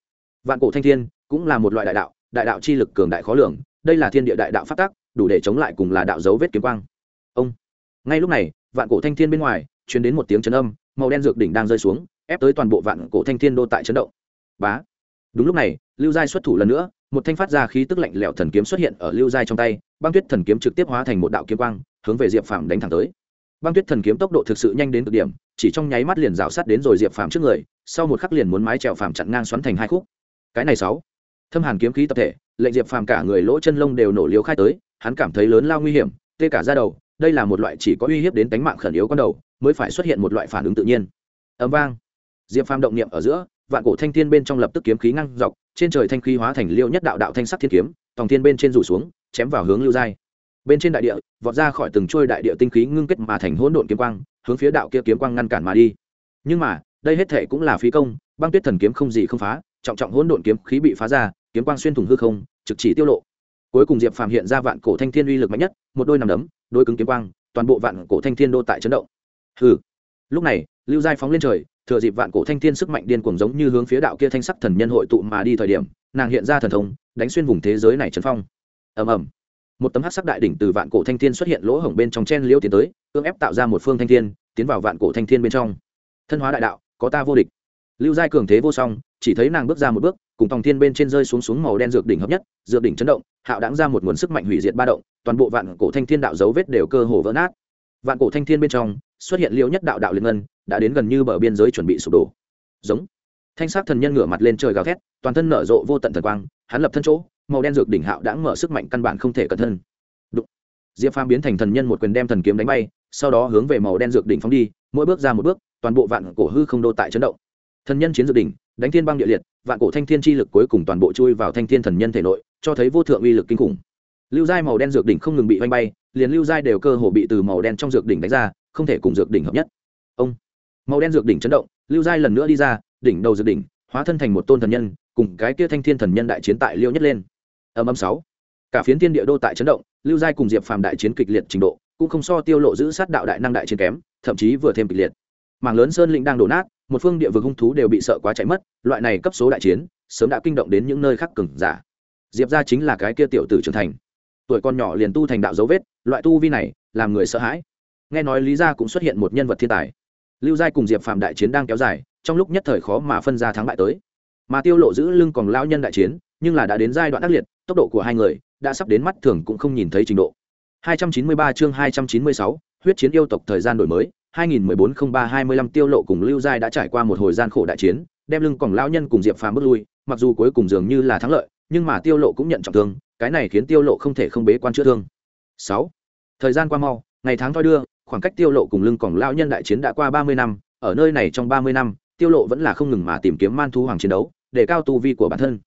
Vạn cổ thanh thiên cũng là một loại đại đạo đại đạo chi lực cường đại khó lường, đây là thiên địa đại đạo phát tác đủ để chống lại cùng là đạo dấu vết kiếm quang. Ông. Ngay lúc này, vạn cổ thanh thiên bên ngoài chuyển đến một tiếng chấn âm, màu đen dược đỉnh đang rơi xuống, ép tới toàn bộ vạn cổ thanh thiên đô tại chấn động. Bá. Đúng lúc này, lưu giai xuất thủ lần nữa, một thanh phát ra khí tức lạnh lẽo thần kiếm xuất hiện ở lưu giai trong tay, băng tuyết thần kiếm trực tiếp hóa thành một đạo kiếm quang, hướng về diệp phàm đánh thẳng tới. Băng tuyết thần kiếm tốc độ thực sự nhanh đến cực điểm chỉ trong nháy mắt liền rào sát đến rồi diệp phàm trước người, sau một khắc liền muốn mái trèo phàm chặn ngang xoắn thành hai khúc. Cái này sáu. Thâm hàn kiếm khí tập thể, lệnh diệp phàm cả người lỗ chân lông đều nổ liếu khai tới, hắn cảm thấy lớn lao nguy hiểm, tê cả ra đầu, đây là một loại chỉ có uy hiếp đến tánh mạng khẩn yếu con đầu, mới phải xuất hiện một loại phản ứng tự nhiên. Ấm vang. Diệp phàm động niệm ở giữa, vạn cổ thanh thiên bên trong lập tức kiếm khí ngăn dọc, trên trời thanh khí hóa thành liêu nhất đạo đạo thanh sắc thiên kiếm, tòng thiên bên trên rủ xuống, chém vào hướng lưu giai. Bên trên đại địa, vọt ra khỏi từng trôi đại địa tinh khí ngưng kết mà thành hỗn độn kiếm quang hướng phía đạo kia kiếm quang ngăn cản mà đi. Nhưng mà, đây hết thể cũng là phí công, băng tuyết thần kiếm không gì không phá, trọng trọng hỗn độn kiếm khí bị phá ra, kiếm quang xuyên thủng hư không, trực chỉ tiêu lộ. Cuối cùng diệp phàm hiện ra vạn cổ thanh thiên uy lực mạnh nhất, một đôi nằm đấm, đôi cứng kiếm quang, toàn bộ vạn cổ thanh thiên đô tại chấn động. Hừ. Lúc này, lưu giai phóng lên trời, thừa dịp vạn cổ thanh thiên sức mạnh điên cuồng giống như hướng phía đạo kia thanh sắc thần nhân hội tụ mà đi thời điểm, nàng hiện ra thần thông, đánh xuyên vùng thế giới này trấn phong. Ầm ầm một tấm hắc sắc đại đỉnh từ vạn cổ thanh thiên xuất hiện lỗ hổng bên trong chen liễu tiến tới, cưỡng ép tạo ra một phương thanh thiên, tiến vào vạn cổ thanh thiên bên trong. Thân hóa đại đạo, có ta vô địch. Lưu giai cường thế vô song, chỉ thấy nàng bước ra một bước, cùng tòng thiên bên trên rơi xuống xuống màu đen dược đỉnh hợp nhất, dược đỉnh chấn động, hạo đáng ra một nguồn sức mạnh hủy diệt ba động, toàn bộ vạn cổ thanh thiên đạo dấu vết đều cơ hồ vỡ nát. Vạn cổ thanh thiên bên trong, xuất hiện liêu nhất đạo đạo liên ngân, đã đến gần như bờ biên giới chuẩn bị sụp đổ. Giống. Thanh sắc thần nhân ngửa mặt lên trời gào thét, toàn thân nở rộ vô tận thần quang, hắn lập thân chỗ màu đen dược đỉnh hạo đã mở sức mạnh căn bản không thể cẩn thân Đụng. diệp phàm biến thành thần nhân một quyền đem thần kiếm đánh bay, sau đó hướng về màu đen dược đỉnh phóng đi, mỗi bước ra một bước, toàn bộ vạn cổ hư không đô tại chấn động. Thần nhân chiến dược đỉnh, đánh thiên băng địa liệt, vạn cổ thanh thiên chi lực cuối cùng toàn bộ chui vào thanh thiên thần nhân thể nội, cho thấy vô thượng uy lực kinh khủng. Lưu giai màu đen dược đỉnh không ngừng bị oanh bay, liền lưu giai đều cơ hồ bị từ màu đen trong dược đỉnh đánh ra, không thể cùng dược đỉnh hợp nhất. Ông. Màu đen dược đỉnh chấn động, lưu giai lần nữa đi ra, đỉnh đầu dược đỉnh, hóa thân thành một tôn thần nhân, cùng cái kia thanh thiên thần nhân đại chiến tại liêu nhất lên âm âm sáu. Cả phiến thiên địa đô tại chấn động, lưu giai cùng diệp phàm đại chiến kịch liệt trình độ, cũng không so tiêu lộ giữ sát đạo đại năng đại chiến kém, thậm chí vừa thêm kịch liệt. Mảng lớn sơn lĩnh đang đổ nát, một phương địa vực hung thú đều bị sợ quá chạy mất, loại này cấp số đại chiến, sớm đã kinh động đến những nơi khác cứng giả. Diệp ra chính là cái kia tiểu tử trưởng thành. Tuổi con nhỏ liền tu thành đạo dấu vết, loại tu vi này, làm người sợ hãi. Nghe nói lý gia cũng xuất hiện một nhân vật thiên tài. Lưu giai cùng diệp phạm đại chiến đang kéo dài, trong lúc nhất thời khó mà phân ra thắng bại tới. Mà tiêu lộ giữ lưng còn lão nhân đại chiến nhưng là đã đến giai đoạn ác liệt tốc độ của hai người đã sắp đến mắt thường cũng không nhìn thấy trình độ 293 chương 296, huyết chiến yêu tộc thời gian đổi mới 2014-03-25 tiêu lộ cùng lưu giai đã trải qua một hồi gian khổ đại chiến đem lưng còng lao nhân cùng diệp phàm bước lui mặc dù cuối cùng dường như là thắng lợi nhưng mà tiêu lộ cũng nhận trọng thương cái này khiến tiêu lộ không thể không bế quan chữa thương 6. thời gian qua mau ngày tháng thoi đưa khoảng cách tiêu lộ cùng lưng còng lao nhân đại chiến đã qua ba mươi năm ở nơi này trong ba mươi năm tiêu lộ vẫn là không ngừng mà tìm kiếm man thú hoàng chiến đấu để cao tu vi của bản thân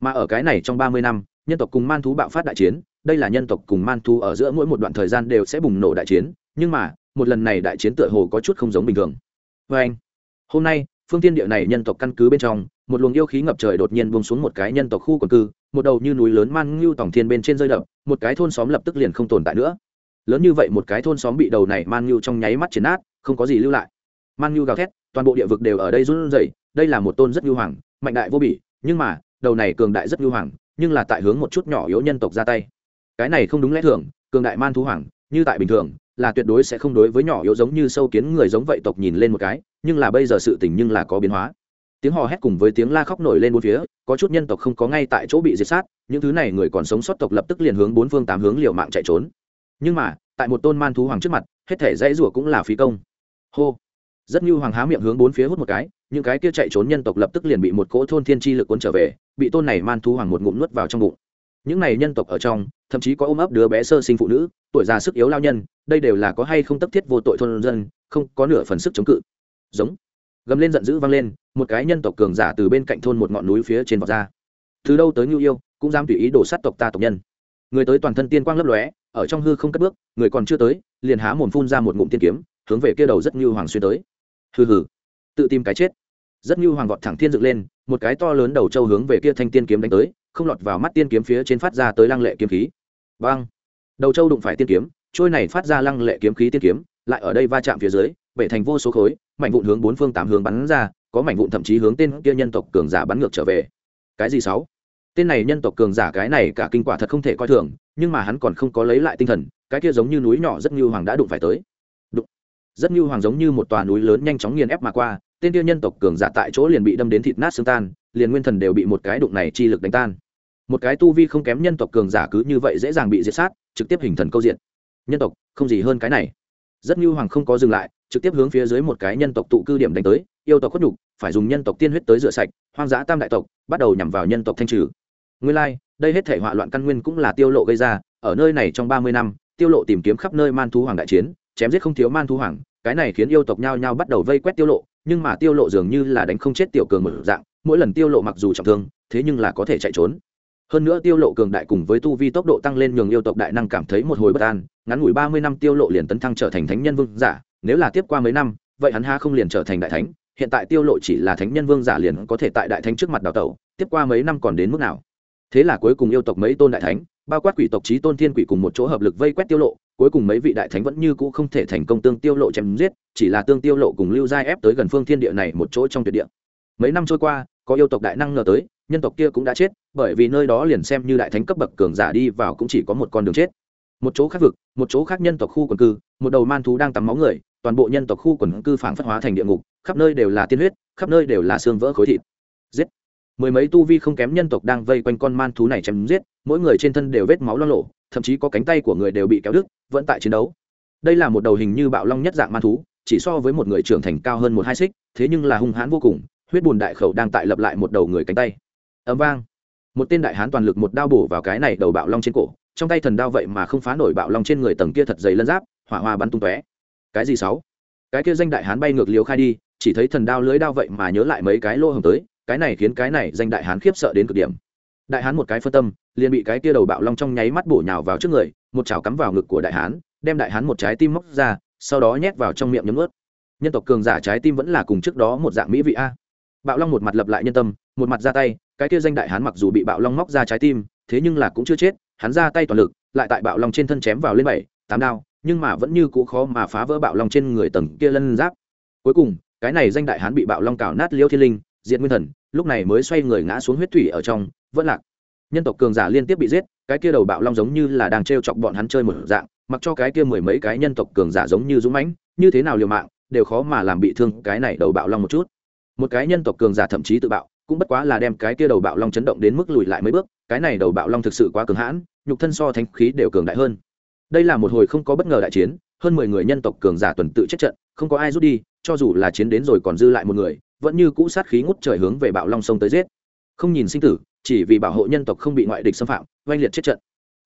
mà ở cái này trong ba mươi năm, nhân tộc cùng man thú bạo phát đại chiến, đây là nhân tộc cùng man thú ở giữa mỗi một đoạn thời gian đều sẽ bùng nổ đại chiến, nhưng mà, một lần này đại chiến tựa hồ có chút không giống bình thường. Với anh, hôm nay, phương tiên địa này nhân tộc căn cứ bên trong, một luồng yêu khí ngập trời đột nhiên buông xuống một cái nhân tộc khu quần cư, một đầu như núi lớn man ngưu tổng thiên bên trên rơi đập, một cái thôn xóm lập tức liền không tồn tại nữa. Lớn như vậy một cái thôn xóm bị đầu này man ngưu trong nháy mắt chiến nát, không có gì lưu lại. Man ngưu gào thét, toàn bộ địa vực đều ở đây run rẩy, đây là một tôn rất ngưu hoàng, mạnh đại vô bỉ, nhưng mà đầu này cường đại rất nhu hoàng, nhưng là tại hướng một chút nhỏ yếu nhân tộc ra tay. Cái này không đúng lẽ thường, cường đại man thú hoàng, như tại bình thường, là tuyệt đối sẽ không đối với nhỏ yếu giống như sâu kiến người giống vậy tộc nhìn lên một cái, nhưng là bây giờ sự tình nhưng là có biến hóa. Tiếng hò hét cùng với tiếng la khóc nổi lên bốn phía, có chút nhân tộc không có ngay tại chỗ bị diệt sát, những thứ này người còn sống sót tộc lập tức liền hướng bốn phương tám hướng liều mạng chạy trốn. Nhưng mà, tại một tôn man thú hoàng trước mặt, hết thể dãy rủa cũng là phí công. Hô rất như hoàng há miệng hướng bốn phía hút một cái, những cái kia chạy trốn nhân tộc lập tức liền bị một cỗ thôn thiên chi lực cuốn trở về, bị tôn này man thú hoàng một ngụm nuốt vào trong bụng. Những này nhân tộc ở trong, thậm chí có ôm ấp đứa bé sơ sinh phụ nữ, tuổi già sức yếu lao nhân, đây đều là có hay không tất thiết vô tội thôn dân, không có nửa phần sức chống cự. Giống. Gầm lên giận dữ vang lên, một cái nhân tộc cường giả từ bên cạnh thôn một ngọn núi phía trên vọt ra. Từ đâu tới ngưu yêu, cũng dám tùy ý đổ sát tộc ta tộc nhân. Người tới toàn thân tiên quang lấp lóe, ở trong hư không cất bước, người còn chưa tới, liền há mồm phun ra một ngụm tiên kiếm, hướng về kia đầu rất như hoàng xuyên tới hừ hừ. Tự tìm cái chết. Rất như hoàng vọt thẳng thiên dựng lên, một cái to lớn đầu trâu hướng về kia thanh tiên kiếm đánh tới, không lọt vào mắt tiên kiếm phía trên phát ra tới lăng lệ kiếm khí. Băng đầu trâu đụng phải tiên kiếm, trôi này phát ra lăng lệ kiếm khí tiên kiếm, lại ở đây va chạm phía dưới, bể thành vô số khối, mảnh vụn hướng bốn phương tám hướng bắn ra, có mảnh vụn thậm chí hướng tên kia nhân tộc cường giả bắn ngược trở về. Cái gì sáu? Tên này nhân tộc cường giả cái này cả kinh quả thật không thể coi thường, nhưng mà hắn còn không có lấy lại tinh thần, cái kia giống như núi nhỏ rất như hoàng đã đụng phải tới rất như hoàng giống như một tòa núi lớn nhanh chóng nghiền ép mà qua tên tiêu nhân tộc cường giả tại chỗ liền bị đâm đến thịt nát xương tan liền nguyên thần đều bị một cái đụng này chi lực đánh tan. Một cái tu vi không kém nhân tộc cường giả cứ như vậy dễ dàng bị diệt sát trực tiếp hình thần câu diện nhân tộc không gì hơn cái này. Rất như hoàng không có dừng lại trực tiếp hướng phía dưới một cái nhân tộc tụ cư điểm đánh tới yêu tộc khuất nhục phải dùng nhân tộc tiên huyết tới rửa sạch hoang dã tam đại tộc bắt đầu nhằm vào nhân tộc thanh trừ. Nguyên lai、like, đây hết thể họa loạn căn nguyên cũng là tiêu lộ gây ra ở nơi này trong ba mươi năm tiêu lộ tìm kiếm khắp nơi man thú hoàng đại chiến chém giết không thiếu man thú hoàng, cái này khiến yêu tộc nhao nhao bắt đầu vây quét tiêu lộ, nhưng mà tiêu lộ dường như là đánh không chết tiểu cường một dạng, mỗi lần tiêu lộ mặc dù trọng thương, thế nhưng là có thể chạy trốn. Hơn nữa tiêu lộ cường đại cùng với tu vi tốc độ tăng lên nhường yêu tộc đại năng cảm thấy một hồi bất an, ngắn ngủi ba mươi năm tiêu lộ liền tấn thăng trở thành thánh nhân vương giả, nếu là tiếp qua mấy năm, vậy hắn ha không liền trở thành đại thánh, hiện tại tiêu lộ chỉ là thánh nhân vương giả liền có thể tại đại thánh trước mặt đào tẩu, tiếp qua mấy năm còn đến mức nào? Thế là cuối cùng yêu tộc mấy tôn đại thánh, bao quát quỷ tộc trí tôn thiên quỷ cùng một chỗ hợp lực vây quét tiêu lộ cuối cùng mấy vị đại thánh vẫn như cũ không thể thành công tương tiêu lộ chém giết, chỉ là tương tiêu lộ cùng lưu giai ép tới gần phương thiên địa này một chỗ trong tuyệt địa. Mấy năm trôi qua, có yêu tộc đại năng ngờ tới, nhân tộc kia cũng đã chết, bởi vì nơi đó liền xem như đại thánh cấp bậc cường giả đi vào cũng chỉ có một con đường chết. Một chỗ khác vực, một chỗ khác nhân tộc khu quần cư, một đầu man thú đang tắm máu người, toàn bộ nhân tộc khu quần cư phảng phất hóa thành địa ngục, khắp nơi đều là tiên huyết, khắp nơi đều là xương vỡ khối thịt. Giết. Mười mấy tu vi không kém nhân tộc đang vây quanh con man thú này chém giết, mỗi người trên thân đều vết máu lo lộ thậm chí có cánh tay của người đều bị kéo đứt, vẫn tại chiến đấu. Đây là một đầu hình như bạo long nhất dạng man thú, chỉ so với một người trưởng thành cao hơn một hai xích, thế nhưng là hung hãn vô cùng, huyết bùn đại khẩu đang tại lập lại một đầu người cánh tay. Ấm vang. Một tên đại hán toàn lực một đao bổ vào cái này đầu bạo long trên cổ, trong tay thần đao vậy mà không phá nổi bạo long trên người tầng kia thật dày lân giáp, hỏa hoa bắn tung tóe. Cái gì sáu? Cái kia danh đại hán bay ngược liều khai đi, chỉ thấy thần đao lưới đao vậy mà nhớ lại mấy cái lô hồng tới, cái này khiến cái này danh đại hán khiếp sợ đến cực điểm đại hán một cái phân tâm, liền bị cái kia đầu bạo long trong nháy mắt bổ nhào vào trước người, một chảo cắm vào ngực của đại hán, đem đại hán một trái tim móc ra, sau đó nhét vào trong miệng nhấm ướt nhân tộc cường giả trái tim vẫn là cùng trước đó một dạng mỹ vị a. Bạo long một mặt lập lại nhân tâm, một mặt ra tay, cái kia danh đại hán mặc dù bị bạo long móc ra trái tim, thế nhưng là cũng chưa chết, hắn ra tay toàn lực, lại tại bạo long trên thân chém vào lên bảy, tám đao, nhưng mà vẫn như cũ khó mà phá vỡ bạo long trên người tầng kia lân giáp. Cuối cùng, cái này danh đại hán bị bạo long cào nát liêu thiên linh, diệt nguyên thần, lúc này mới xoay người ngã xuống huyết thủy ở trong vẫn lạc. Nhân tộc cường giả liên tiếp bị giết, cái kia đầu bạo long giống như là đang t chọc bọn hắn chơi một dạng, mặc cho cái kia mười mấy cái nhân tộc cường giả giống như dũng mãnh, như thế nào liều mạng, đều khó mà làm bị thương cái này đầu bạo long một chút. Một cái nhân tộc cường giả thậm chí tự bạo, cũng bất quá là đem cái kia đầu bạo long chấn động đến mức lùi lại mấy bước, cái này đầu bạo long thực sự quá cường hãn, nhục thân so thánh khí đều cường đại hơn. Đây là một hồi không có bất ngờ đại chiến, hơn mười người nhân tộc cường giả tuần tự chết trận, không có ai rút đi, cho dù là chiến đến rồi còn dư lại một người, vẫn như cũ sát khí ngút trời hướng về bạo long sông tới giết. Không nhìn sinh tử chỉ vì bảo hộ nhân tộc không bị ngoại địch xâm phạm, oanh liệt chết trận.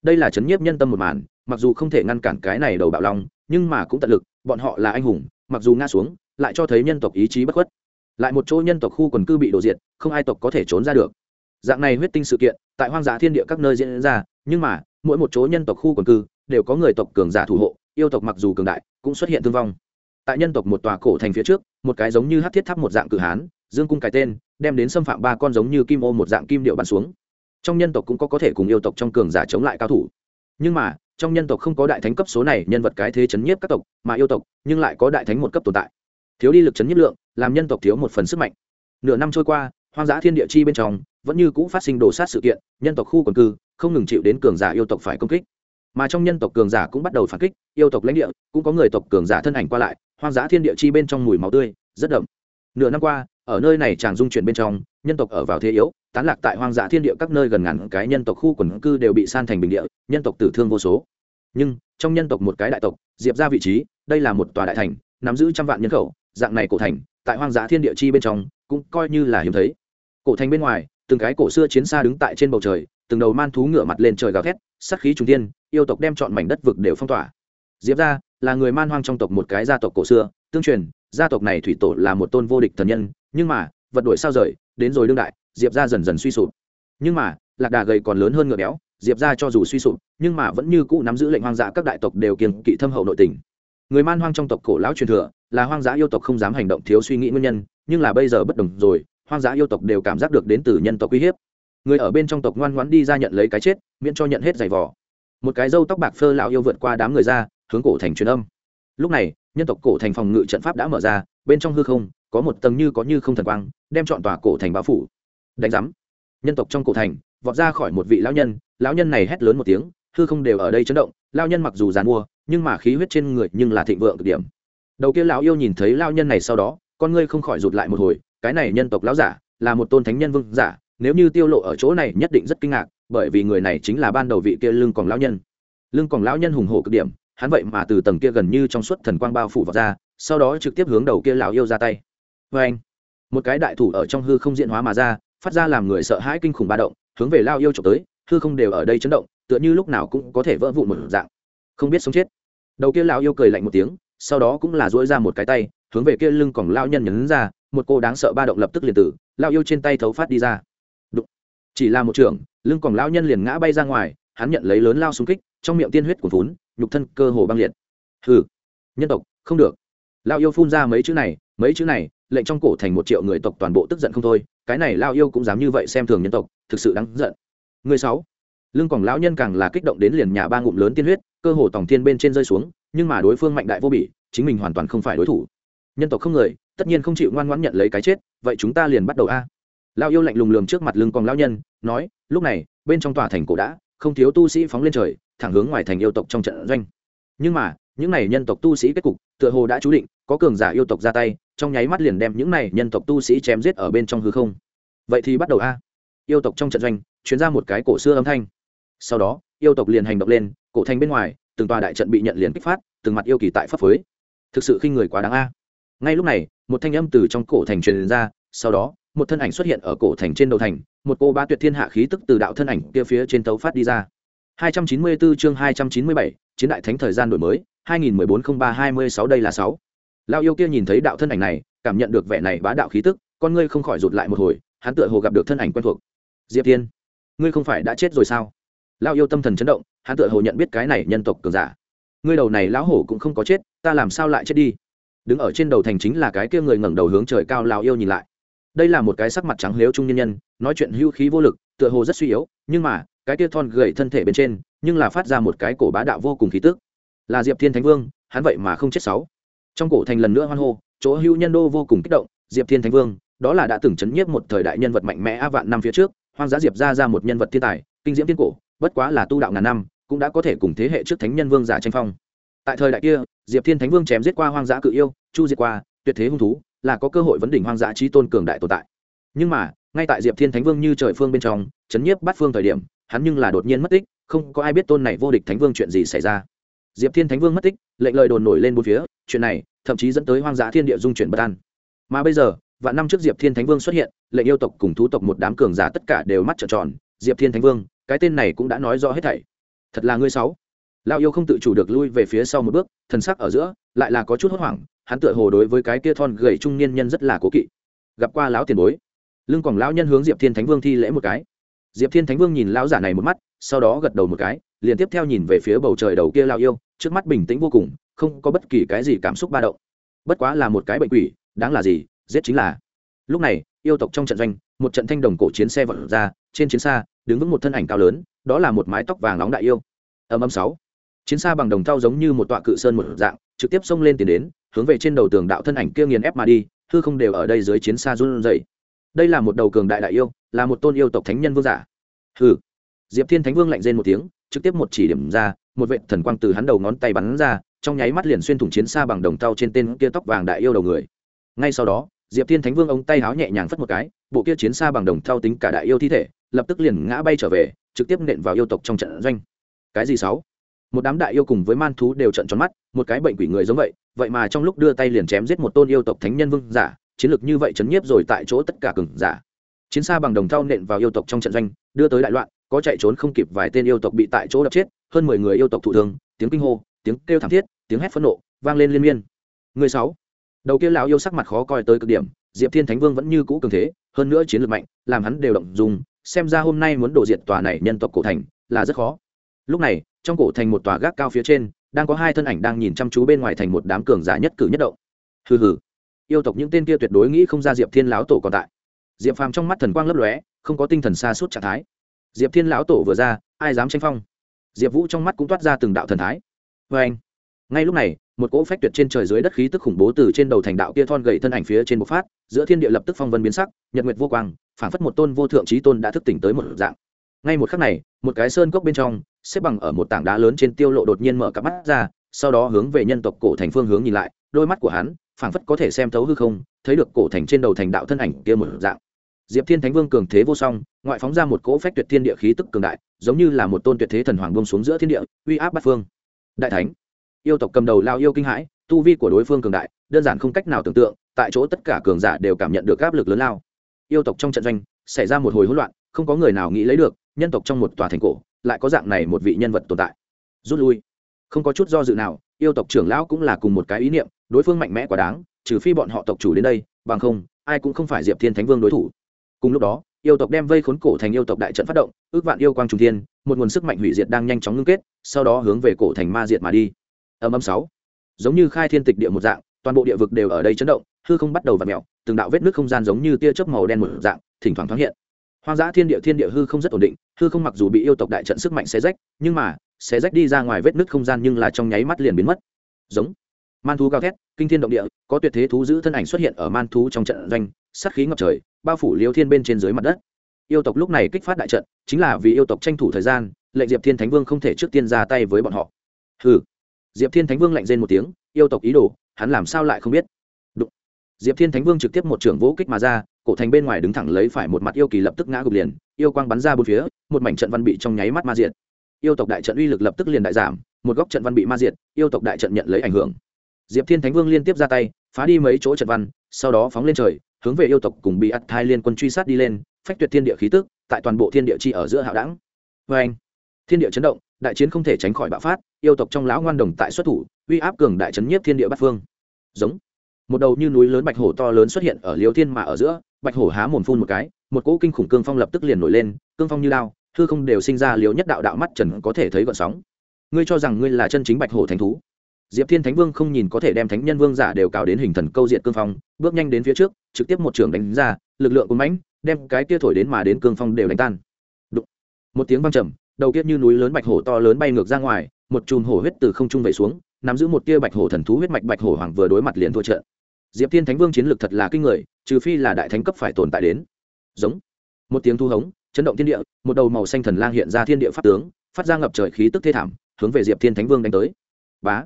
Đây là chấn nhiếp nhân tâm một màn, mặc dù không thể ngăn cản cái này đầu bạo long, nhưng mà cũng tận lực, bọn họ là anh hùng, mặc dù ngã xuống, lại cho thấy nhân tộc ý chí bất khuất. Lại một chỗ nhân tộc khu quần cư bị đổ diệt, không ai tộc có thể trốn ra được. Dạng này huyết tinh sự kiện, tại hoang dã thiên địa các nơi diễn ra, nhưng mà, mỗi một chỗ nhân tộc khu quần cư, đều có người tộc cường giả thủ hộ, yêu tộc mặc dù cường đại, cũng xuất hiện thương vong. Tại nhân tộc một tòa cổ thành phía trước, một cái giống như hát thiết tháp một dạng cử hán, dương cung cái tên đem đến xâm phạm ba con giống như kim ô một dạng kim điệu bắn xuống. Trong nhân tộc cũng có có thể cùng yêu tộc trong cường giả chống lại cao thủ. Nhưng mà, trong nhân tộc không có đại thánh cấp số này nhân vật cái thế chấn nhiếp các tộc, mà yêu tộc, nhưng lại có đại thánh một cấp tồn tại. Thiếu đi lực chấn nhiếp lượng, làm nhân tộc thiếu một phần sức mạnh. Nửa năm trôi qua, hoang dã thiên địa chi bên trong, vẫn như cũ phát sinh đổ sát sự kiện, nhân tộc khu quần cư, không ngừng chịu đến cường giả yêu tộc phải công kích. Mà trong nhân tộc cường giả cũng bắt đầu phản kích, yêu tộc lãnh địa, cũng có người tộc cường giả thân ảnh qua lại, hoang dã thiên địa chi bên trong mùi máu tươi, rất đậm. Nửa năm qua ở nơi này chàng dung chuyển bên trong, nhân tộc ở vào thế yếu, tán lạc tại hoang dã thiên địa các nơi gần ngàn cái nhân tộc khu quần cư đều bị san thành bình địa, nhân tộc tử thương vô số. Nhưng, trong nhân tộc một cái đại tộc, diệp ra vị trí, đây là một tòa đại thành, nắm giữ trăm vạn nhân khẩu, dạng này cổ thành, tại hoang dã thiên địa chi bên trong, cũng coi như là hiếm thấy. Cổ thành bên ngoài, từng cái cổ xưa chiến xa đứng tại trên bầu trời, từng đầu man thú ngựa mặt lên trời gào thét sắc khí trung tiên yêu tộc đem chọn mảnh đất vực đều phong tỏa. Diệp ra, là người man hoang trong tộc một cái gia tộc cổ xưa, tương truyền, gia tộc này thủy tổ là một tôn vô địch thần nhân nhưng mà, vật đổi sao rời, đến rồi đương đại, diệp ra dần dần suy sụp. Nhưng mà, lạc đà gầy còn lớn hơn ngựa béo, diệp ra cho dù suy sụp, nhưng mà vẫn như cũ nắm giữ lệnh hoang dã các đại tộc đều kiên kỵ thâm hậu nội tình. Người man hoang trong tộc cổ lão truyền thừa, là hoang dã yêu tộc không dám hành động thiếu suy nghĩ nguyên nhân, nhưng là bây giờ bất đồng rồi, hoang dã yêu tộc đều cảm giác được đến từ nhân tộc uy hiếp. Người ở bên trong tộc ngoan ngoãn đi ra nhận lấy cái chết, miễn cho nhận hết giày vò. Một cái râu tóc bạc phơ lão yêu vượt qua đám người ra, hướng cổ thành truyền âm. Lúc này, nhân tộc cổ thành phòng ngự trận pháp đã mở ra, bên trong hư không có một tầng như có như không thần quang, đem chọn tòa cổ thành bao phủ. Đánh giám. Nhân tộc trong cổ thành, vọt ra khỏi một vị lão nhân lão nhân này hét lớn một tiếng, hư không đều ở đây chấn động lao nhân mặc dù dàn mua, nhưng mà khí huyết trên người nhưng là thịnh vượng cực điểm. Đầu kia lão yêu nhìn thấy lao nhân này sau đó, con ngươi không khỏi rụt lại một hồi, cái này nhân tộc lão giả, là một tôn thánh nhân vương giả, nếu như tiêu lộ ở chỗ này nhất định rất kinh ngạc, bởi vì người này chính là ban đầu vị kia lưng còn lão nhân. Lưng còn lão nhân hùng hổ cực điểm, hắn vậy mà từ tầng kia gần như trong suốt thần quang bao phủ vào ra, sau đó trực tiếp hướng đầu kia lão yêu ra tay vê anh. Một cái đại thủ ở trong hư không diện hóa mà ra, phát ra làm người sợ hãi kinh khủng ba động, hướng về lao yêu trộm tới, hư không đều ở đây chấn động, tựa như lúc nào cũng có thể vỡ vụn một dạng. Không biết sống chết. Đầu kia lao yêu cười lạnh một tiếng, sau đó cũng là dỗi ra một cái tay, hướng về kia lưng còn lao nhân nhấn ra, một cô đáng sợ ba động lập tức liền tử lao yêu trên tay thấu phát đi ra. Đụng. chỉ là một trường, lưng còn lao nhân liền ngã bay ra ngoài, hắn nhận lấy lớn lao xung kích, trong miệng tiên huyết của vốn nhục thân cơ hồ băng liệt. Hừ. Nhân tộc, không được. Lao yêu phun ra mấy chữ này mấy chữ này, lệnh trong cổ thành một triệu người tộc toàn bộ tức giận không thôi, cái này lao yêu cũng dám như vậy xem thường nhân tộc, thực sự đáng giận. Người sáu, lưng còn lão nhân càng là kích động đến liền nhà ba ngụm lớn tiên huyết, cơ hồ tổng thiên bên trên rơi xuống, nhưng mà đối phương mạnh đại vô bỉ, chính mình hoàn toàn không phải đối thủ. Nhân tộc không người, tất nhiên không chịu ngoan ngoãn nhận lấy cái chết, vậy chúng ta liền bắt đầu a. Lao yêu lạnh lùng lườm trước mặt lưng còn lão nhân, nói, lúc này, bên trong tòa thành cổ đã, không thiếu tu sĩ phóng lên trời, thẳng hướng ngoài thành yêu tộc trong trận doanh. Nhưng mà, những này nhân tộc tu sĩ kết cục, tựa hồ đã chú định có cường giả yêu tộc ra tay trong nháy mắt liền đem những này nhân tộc tu sĩ chém giết ở bên trong hư không. Vậy thì bắt đầu a. Yêu tộc trong trận doanh chuyến ra một cái cổ xưa âm thanh. Sau đó yêu tộc liền hành động lên cổ thành bên ngoài từng tòa đại trận bị nhận liền kích phát từng mặt yêu kỳ tại pháp phối thực sự khinh người quá đáng a. Ngay lúc này một thanh âm từ trong cổ thành truyền ra sau đó một thân ảnh xuất hiện ở cổ thành trên đầu thành một cô ba tuyệt thiên hạ khí tức từ đạo thân ảnh kia phía trên tấu phát đi ra. 294 chương 297, chiến đại thánh thời gian đổi mới 2014-03-26 đây là 6. Lão yêu kia nhìn thấy đạo thân ảnh này, cảm nhận được vẻ này bá đạo khí tức, con ngươi không khỏi rụt lại một hồi, hắn tựa hồ gặp được thân ảnh quen thuộc. Diệp Thiên, ngươi không phải đã chết rồi sao? Lão yêu tâm thần chấn động, hắn tựa hồ nhận biết cái này nhân tộc cường giả. Ngươi đầu này lão hổ cũng không có chết, ta làm sao lại chết đi? Đứng ở trên đầu thành chính là cái kia người ngẩng đầu hướng trời cao lão yêu nhìn lại. Đây là một cái sắc mặt trắng liếu trung nhân nhân, nói chuyện hưu khí vô lực, tựa hồ rất suy yếu, nhưng mà, cái kia thon gầy thân thể bên trên, nhưng là phát ra một cái cổ bá đạo vô cùng khí tức là diệp thiên thánh vương hắn vậy mà không chết sáu trong cổ thành lần nữa hoan hô, chỗ hữu nhân đô vô cùng kích động, diệp thiên thánh vương, đó là đã từng chấn nhiếp một thời đại nhân vật mạnh mẽ a vạn năm phía trước, hoang giá diệp ra ra một nhân vật thiên tài, kinh diễm tiên cổ, bất quá là tu đạo ngàn năm, cũng đã có thể cùng thế hệ trước thánh nhân vương giả tranh phong. Tại thời đại kia, diệp thiên thánh vương chém giết qua hoang dã cự yêu, chu diệt qua, tuyệt thế hung thú, là có cơ hội vấn đỉnh hoang dã trí tôn cường đại tồn tại. Nhưng mà, ngay tại diệp thiên thánh vương như trời phương bên trong, chấn nhiếp bắt phương thời điểm, hắn nhưng là đột nhiên mất tích, không có ai biết tôn này vô địch thánh vương chuyện gì xảy ra. Diệp thiên thánh vương mất tích, lệnh lời đồn nổi lên bốn phía, chuyện này thậm chí dẫn tới hoang dã thiên địa dung chuyển bất an. Mà bây giờ, vạn năm trước diệp thiên thánh vương xuất hiện, lệnh yêu tộc cùng thú tộc một đám cường giả tất cả đều mắt trợn tròn, diệp thiên thánh vương, cái tên này cũng đã nói rõ hết thảy. Thật là ngươi sáu lao yêu không tự chủ được lui về phía sau một bước, thần sắc ở giữa lại là có chút hốt hoảng, hắn tựa hồ đối với cái kia thon gầy trung niên nhân rất là cố kỵ. Gặp qua lão tiền bối, lưng còn lão nhân hướng diệp thiên thánh vương thi lễ một cái. Diệp thiên thánh vương nhìn lão giả này một mắt, sau đó gật đầu một cái, liền tiếp theo nhìn về phía bầu trời đầu kia lao yêu, trước mắt bình tĩnh vô cùng không có bất kỳ cái gì cảm xúc ba động. Bất quá là một cái bệnh quỷ, đáng là gì, giết chính là. Lúc này, yêu tộc trong trận doanh, một trận thanh đồng cổ chiến xe vọt ra, trên chiến xa, đứng vững một thân ảnh cao lớn, đó là một mái tóc vàng nóng đại yêu. Âm âm sáu. Chiến xa bằng đồng thau giống như một tọa cự sơn một dạng, trực tiếp xông lên tiến đến, hướng về trên đầu tường đạo thân ảnh kia nghiền ép mà đi, hư không đều ở đây dưới chiến xa run rẩy. Đây là một đầu cường đại đại yêu, là một tôn yêu tộc thánh nhân vương giả. Hư diệp thiên thánh vương lạnh rên một tiếng, trực tiếp một chỉ điểm ra, một vệ thần quang từ hắn đầu ngón tay bắn ra trong nháy mắt liền xuyên thủng chiến xa bằng đồng thau trên tên kia tóc vàng đại yêu đầu người. Ngay sau đó, diệp thiên thánh vương ông tay háo nhẹ nhàng phất một cái, bộ kia chiến xa bằng đồng thau tính cả đại yêu thi thể, lập tức liền ngã bay trở về, trực tiếp nện vào yêu tộc trong trận doanh. Cái gì sáu? Một đám đại yêu cùng với man thú đều trận tròn mắt, một cái bệnh quỷ người giống vậy vậy mà trong lúc đưa tay liền chém giết một tôn yêu tộc thánh nhân vương giả, chiến lược như vậy chấn nhiếp rồi tại chỗ tất cả cường giả. Chiến xa bằng đồng thau nện vào yêu tộc trong trận doanh, đưa tới đại loạn, có chạy trốn không kịp vài tên yêu tộc bị tại chỗ đập chết, hơn mười người yêu tộc thụ thương, tiếng kinh hô tiếng kêu thảm thiết, tiếng hét phẫn nộ vang lên liên miên. Người sáu, đầu kia lão yêu sắc mặt khó coi tới cực điểm, diệp thiên thánh vương vẫn như cũ cường thế, hơn nữa chiến lược mạnh, làm hắn đều động dùng xem ra hôm nay muốn đổ diệt tòa này nhân tộc cổ thành là rất khó. Lúc này, trong cổ thành một tòa gác cao phía trên, đang có hai thân ảnh đang nhìn chăm chú bên ngoài thành một đám cường giả nhất cử nhất động. Hừ hừ, yêu tộc những tên kia tuyệt đối nghĩ không ra diệp thiên lão tổ còn tại. Diệp phàm trong mắt thần quang lấp lóe, không có tinh thần xa suốt trạng thái. Diệp thiên lão tổ vừa ra, ai dám tranh phong? Diệp vũ trong mắt cũng toát ra từng đạo thần thái vê anh. Ngay lúc này, một cỗ phách tuyệt trên trời dưới đất khí tức khủng bố từ trên đầu thành đạo kia thon gầy thân ảnh phía trên bộc phát, giữa thiên địa lập tức phong vân biến sắc, nhật nguyệt vô quang, phảng phất một tôn vô thượng trí tôn đã thức tỉnh tới một dạng. Ngay một khắc này, một cái sơn cốc bên trong, xếp bằng ở một tảng đá lớn trên tiêu lộ đột nhiên mở cặp mắt ra, sau đó hướng về nhân tộc cổ thành phương hướng nhìn lại, đôi mắt của hắn, phảng phất có thể xem thấu hư không, thấy được cổ thành trên đầu thành đạo thân ảnh kia một dạng. Diệp thiên thánh vương cường thế vô song, ngoại phóng ra một cỗ phách tuyệt thiên địa khí tức cường đại, giống như là một tôn tuyệt thế thần hoàng buông xuống giữa thiên địa, uy áp bát phương đại thánh. Yêu tộc cầm đầu lao yêu kinh hãi, tu vi của đối phương cường đại, đơn giản không cách nào tưởng tượng, tại chỗ tất cả cường giả đều cảm nhận được áp lực lớn lao. Yêu tộc trong trận doanh, xảy ra một hồi hỗn loạn, không có người nào nghĩ lấy được, nhân tộc trong một tòa thành cổ, lại có dạng này một vị nhân vật tồn tại. Rút lui. Không có chút do dự nào, yêu tộc trưởng lão cũng là cùng một cái ý niệm, đối phương mạnh mẽ quá đáng, trừ phi bọn họ tộc chủ đến đây, bằng không, ai cũng không phải diệp thiên thánh vương đối thủ. Cùng lúc đó, yêu tộc đem vây khốn cổ thành yêu tộc đại trận phát động, ước vạn yêu quang trung thiên một nguồn sức mạnh hủy diệt đang nhanh chóng ngưng kết, sau đó hướng về cổ thành ma diệt mà đi. Âm âm sáu. Giống như khai thiên tịch địa một dạng, toàn bộ địa vực đều ở đây chấn động, hư không bắt đầu và mèo, từng đạo vết nước không gian giống như tia chớp màu đen một dạng, thỉnh thoảng thoáng hiện. Hoang dã thiên địa thiên địa hư không rất ổn định, hư không mặc dù bị yêu tộc đại trận sức mạnh xé rách, nhưng mà, xé rách đi ra ngoài vết nứt không gian nhưng là trong nháy mắt liền biến mất. Giống. Man thú gào thét, kinh thiên động địa, có tuyệt thế thú giữ thân ảnh xuất hiện ở man thú trong trận doanh, sát khí ngập trời, bao phủ liêu thiên bên trên dưới mặt đất yêu tộc lúc này kích phát đại trận, chính là vì yêu tộc tranh thủ thời gian, lệnh diệp thiên thánh vương không thể trước tiên ra tay với bọn họ. Hừ. Diệp thiên thánh vương lạnh rên một tiếng, yêu tộc ý đồ, hắn làm sao lại không biết? Đụng. diệp thiên thánh vương trực tiếp một trưởng vỗ kích mà ra, cổ thành bên ngoài đứng thẳng lấy phải một mặt yêu kỳ lập tức ngã gục liền, yêu quang bắn ra bốn phía, một mảnh trận văn bị trong nháy mắt ma diệt. Yêu tộc đại trận uy lực lập tức liền đại giảm, một góc trận văn bị ma diệt, yêu tộc đại trận nhận lấy ảnh hưởng. Diệp thiên thánh vương liên tiếp ra tay, phá đi mấy chỗ trận văn, sau đó phóng lên trời, hướng về yêu tộc cùng bị ắt thai liên quân truy sát đi lên phách tuyệt thiên địa khí tức, tại toàn bộ thiên địa chi ở giữa hạo đẳng. Vê anh, thiên địa chấn động, đại chiến không thể tránh khỏi bạo phát, yêu tộc trong lão ngoan đồng tại xuất thủ, uy áp cường đại chấn nhiếp thiên địa bát phương. Giống, một đầu như núi lớn bạch hổ to lớn xuất hiện ở liêu thiên mà ở giữa, bạch hổ há mồm phun một cái, một cỗ kinh khủng cương phong lập tức liền nổi lên, cương phong như lao thư không đều sinh ra liều nhất đạo đạo mắt trần có thể thấy gọn sóng. Ngươi cho rằng ngươi là chân chính bạch hổ thánh thú? Diệp thiên thánh vương không nhìn có thể đem thánh nhân vương giả đều cào đến hình thần câu diện cương phong, bước nhanh đến phía trước, trực tiếp một trường đánh ra, lực lượng cuốn mãnh đem cái kia thổi đến mà đến cương phong đều đánh tan. Đụng. một tiếng vang trầm, đầu kiếp như núi lớn bạch hổ to lớn bay ngược ra ngoài, một chùm hổ huyết từ không trung vẩy xuống, nắm giữ một tia bạch hổ thần thú huyết mạch, bạch hổ hoàng vừa đối mặt liền thua trận. Diệp thiên thánh vương chiến lược thật là kinh người, trừ phi là đại thánh cấp phải tồn tại đến. Giống. Một tiếng thu hống, chấn động thiên địa, một đầu màu xanh thần lang hiện ra thiên địa pháp tướng, phát ra ngập trời khí tức thê thảm, hướng về diệp thiên thánh vương đánh tới. Bá.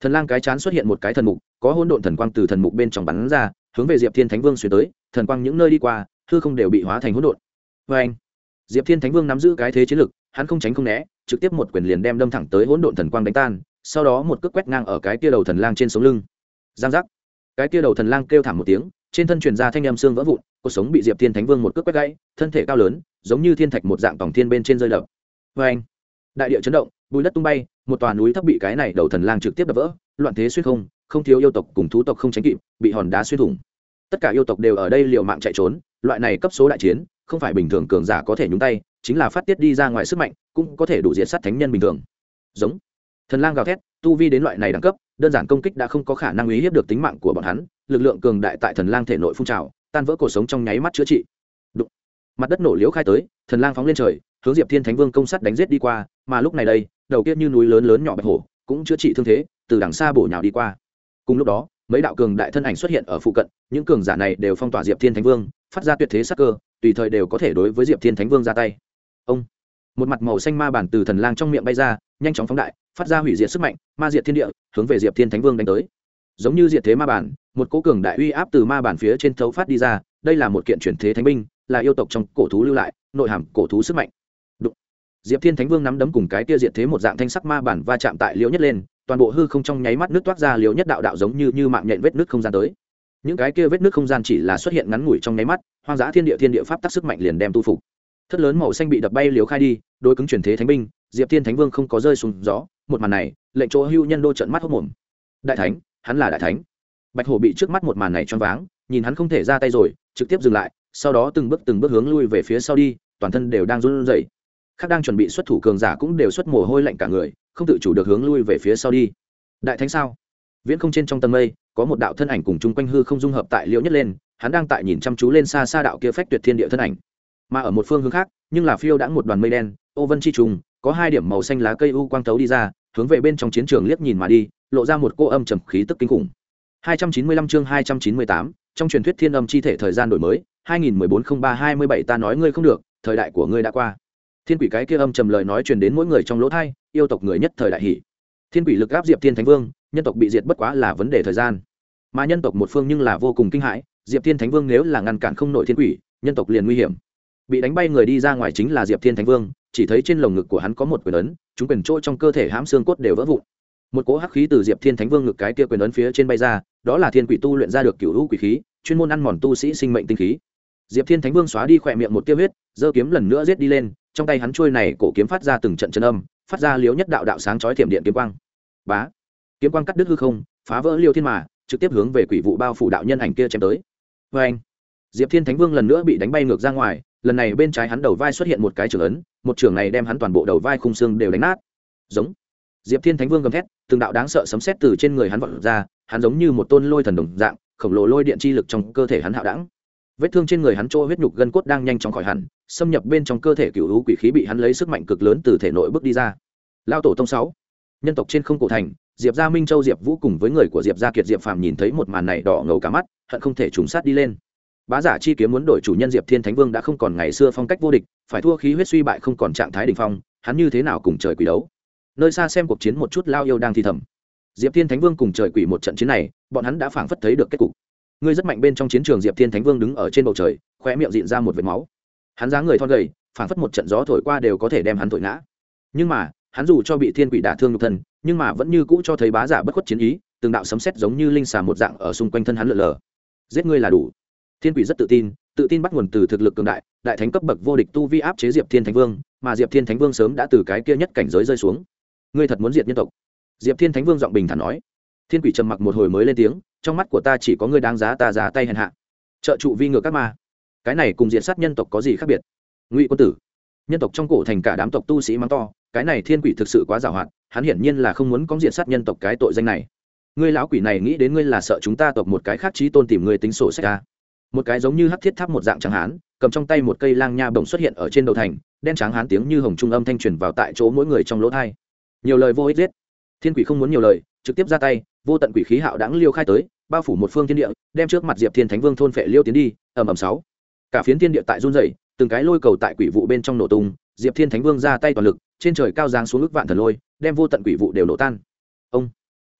Thần lang cái chán xuất hiện một cái thần mục, có hỗn độn thần quang từ thần mục bên trong bắn ra, hướng về diệp thiên thánh vương xuyên tới, thần quang những nơi đi qua hư không đều bị hóa thành hỗn độn. Vê anh, diệp thiên thánh vương nắm giữ cái thế chiến lực, hắn không tránh không né, trực tiếp một quyền liền đem đâm thẳng tới hỗn độn thần quang đánh tan, sau đó một cước quét ngang ở cái kia đầu thần lang trên sống lưng. Giang giác. Cái kia đầu thần lang kêu thảm một tiếng, trên thân truyền ra thanh âm xương vỡ vụn, cuộc sống bị diệp thiên thánh vương một cước quét gãy, thân thể cao lớn, giống như thiên thạch một dạng tổng thiên bên trên rơi đập. Vê anh, đại địa chấn động, bùi đất tung bay, một tòa núi thấp bị cái này đầu thần lang trực tiếp đập vỡ, loạn thế xuyên không không thiếu yêu tộc cùng thú tộc không tránh kịp, bị hòn đá xuyên thủng tất cả yêu tộc đều ở đây liều mạng chạy trốn, loại này cấp số đại chiến, không phải bình thường cường giả có thể nhúng tay, chính là phát tiết đi ra ngoài sức mạnh, cũng có thể đủ diệt sát thánh nhân bình thường. Giống. Thần lang gào thét, tu vi đến loại này đẳng cấp, đơn giản công kích đã không có khả năng uy hiếp được tính mạng của bọn hắn, lực lượng cường đại tại thần lang thể nội phun trào, tan vỡ cuộc sống trong nháy mắt chữa trị. Đụng. mặt đất nổ liễu khai tới, thần lang phóng lên trời, hướng diệp thiên thánh vương công sắt đánh giết đi qua, mà lúc này đây, đầu kia như núi lớn lớn nhỏ bạch hổ, cũng chữa trị thương thế, từ đằng xa bổ nhào đi qua. Cùng lúc đó mấy đạo cường đại thân ảnh xuất hiện ở phụ cận, những cường giả này đều phong tỏa diệp thiên thánh vương, phát ra tuyệt thế sắc cơ, tùy thời đều có thể đối với diệp thiên thánh vương ra tay. Ông, một mặt màu xanh ma bản từ thần lang trong miệng bay ra, nhanh chóng phóng đại, phát ra hủy diệt sức mạnh, ma diệt thiên địa, hướng về diệp thiên thánh vương đánh tới. Giống như diệt thế ma bản, một cố cường đại uy áp từ ma bản phía trên thấu phát đi ra, đây là một kiện chuyển thế thánh binh, là yêu tộc trong cổ thú lưu lại, nội hàm cổ thú sức mạnh. Đụng. diệp thiên thánh vương nắm đấm cùng cái tia diệt thế một dạng thanh sắc ma bản va chạm tại liễu nhất lên toàn bộ hư không trong nháy mắt nước toát ra liều nhất đạo đạo giống như như mạng nhện vết nước không gian tới. Những cái kia vết nước không gian chỉ là xuất hiện ngắn ngủi trong nháy mắt, hoang dã thiên địa thiên địa pháp tác sức mạnh liền đem tu phục. Thất lớn màu xanh bị đập bay liều khai đi đôi cứng chuyển thế thánh binh, diệp thiên thánh vương không có rơi xuống gió, một màn này, lệnh chỗ hưu nhân đô trận mắt hốc mồm. Đại thánh, hắn là đại thánh. Bạch hổ bị trước mắt một màn này choáng váng, nhìn hắn không thể ra tay rồi, trực tiếp dừng lại, sau đó từng bước từng bước hướng lui về phía sau đi, toàn thân đều đang run rẩy khác đang chuẩn bị xuất thủ cường giả cũng đều xuất mồ hôi lạnh cả người không tự chủ được hướng lui về phía sau đi. Đại thánh sao? Viễn không trên trong tầng mây có một đạo thân ảnh cùng chung quanh hư không dung hợp tại liễu nhất lên hắn đang tại nhìn chăm chú lên xa xa đạo kia phách tuyệt thiên địa thân ảnh. Mà ở một phương hướng khác nhưng là phiêu đã một đoàn mây đen ô vân chi trùng có hai điểm màu xanh lá cây u quang tấu đi ra hướng về bên trong chiến trường liếc nhìn mà đi lộ ra một cô âm trầm khí tức kinh khủng. 295 chương 298, trong truyền thuyết thiên âm chi thể thời gian đổi mới 2014-03-27 ta nói ngươi không được thời đại của ngươi đã qua thiên quỷ cái kia âm trầm lời nói truyền đến mỗi người trong lỗ thai, yêu tộc người nhất thời đại hỷ thiên quỷ lực áp diệp thiên thánh vương, nhân tộc bị diệt bất quá là vấn đề thời gian. Mà nhân tộc một phương nhưng là vô cùng kinh hãi, diệp thiên thánh vương nếu là ngăn cản không nổi thiên quỷ, nhân tộc liền nguy hiểm. Bị đánh bay người đi ra ngoài chính là diệp thiên thánh vương, chỉ thấy trên lồng ngực của hắn có một quyền ấn, chúng quyền trôi trong cơ thể hãm xương cốt đều vỡ vụn. Một cỗ hắc khí từ diệp thiên thánh vương ngực cái kia quyền ấn phía trên bay ra, đó là thiên quỷ tu luyện ra được cựu hữu quỷ khí, chuyên môn ăn mòn tu sĩ sinh mệnh tinh khí. Diệp thiên thánh vương xóa đi khỏe miệng một tiêu huyết, giơ kiếm lần nữa giết đi lên trong tay hắn trôi này cổ kiếm phát ra từng trận chân âm, phát ra liếu nhất đạo đạo sáng chói thiểm điện kiếm quang. Bá! Kiếm quang cắt đứt hư không, phá vỡ liêu thiên mà, trực tiếp hướng về quỷ vụ bao phủ đạo nhân ảnh kia chém tới. Vê anh diệp thiên thánh vương lần nữa bị đánh bay ngược ra ngoài, lần này bên trái hắn đầu vai xuất hiện một cái trường ấn, một trường này đem hắn toàn bộ đầu vai khung xương đều đánh nát. Giống! Diệp thiên thánh vương gầm thét, từng đạo đáng sợ sấm xét từ trên người hắn vọt ra, hắn giống như một tôn lôi thần đồng dạng, khổng lồ lôi điện chi lực trong cơ thể hắn hạo đẳng. Vết thương trên người hắn chỗ huyết nhục gân cốt đang nhanh chóng khỏi hẳn xâm nhập bên trong cơ thể cựu hữu quỷ khí bị hắn lấy sức mạnh cực lớn từ thể nội bước đi ra. Lao tổ tông sáu, nhân tộc trên không cổ thành, diệp gia minh châu diệp vũ cùng với người của diệp gia kiệt diệp phàm nhìn thấy một màn này đỏ ngầu cả mắt, hận không thể trùng sát đi lên. Bá giả chi kiếm muốn đổi chủ nhân diệp thiên thánh vương đã không còn ngày xưa phong cách vô địch, phải thua khí huyết suy bại không còn trạng thái đ ỉ n h phong, hắn như thế nào cùng trời quỷ đấu? Nơi xa xem cuộc chiến một chút lao yêu đang thi thầm. Diệp thiên thánh vương cùng trời quỷ một trận chiến này, bọn hắn đã phảng phất thấy được kết cục. Ngươi rất mạnh bên trong chiến trường diệp thiên thánh vương đứng ở trên bầu trời khoe miệng diện ra một vệt máu hắn dáng người thon gầy, phảng phất một trận gió thổi qua đều có thể đem hắn thổi ngã. Nhưng mà, hắn dù cho bị thiên quỷ đả thương nhục thân, nhưng mà vẫn như cũ cho thấy bá giả bất khuất chiến ý, từng đạo sấm sét giống như linh xà một dạng ở xung quanh thân hắn lượn lờ. Giết ngươi là đủ. Thiên quỷ rất tự tin tự tin bắt nguồn từ thực lực cường đại đại thánh cấp bậc vô địch tu vi áp chế diệp thiên thánh vương, mà diệp thiên thánh vương sớm đã từ cái kia nhất cảnh giới rơi xuống. Ngươi thật muốn diệt nhân tộc? Diệp thiên thánh vương giọng bình thản nói. Thiên quỷ trầm mặc một hồi mới lên tiếng, trong mắt của ta chỉ có ngươi đáng giá ta giá tay hèn hạ. Trợ trụ vi ngược các ma cái này cùng diện sát nhân tộc có gì khác biệt? Ngụy quân tử nhân tộc trong cổ thành cả đám tộc tu sĩ mắng to cái này thiên quỷ thực sự quá giàu hạn, hắn hiển nhiên là không muốn có diện sát nhân tộc cái tội danh này. Ngươi lão quỷ này nghĩ đến ngươi là sợ chúng ta tộc một cái khác trí tôn tìm ngươi tính sổ sách ra một cái giống như hắc thiết tháp một dạng tráng hán cầm trong tay một cây lang nha bổng xuất hiện ở trên đầu thành đen tráng hán tiếng như hồng trung âm thanh truyền vào tại chỗ mỗi người trong lỗ thai. Nhiều lời vô ích giết. Thiên quỷ không muốn nhiều lời trực tiếp ra tay vô tận quỷ khí hạo đáng liêu khai tới bao phủ một phương thiên địa đem trước mặt diệp thiên thánh vương thôn phệ liêu tiến đi ầm ầm sáu cả phiến thiên địa tại run rẩy, từng cái lôi cầu tại quỷ vụ bên trong nổ tung, diệp thiên thánh vương ra tay toàn lực, trên trời cao giáng xuống ước vạn thần lôi, đem vô tận quỷ vụ đều nổ tan. Ông,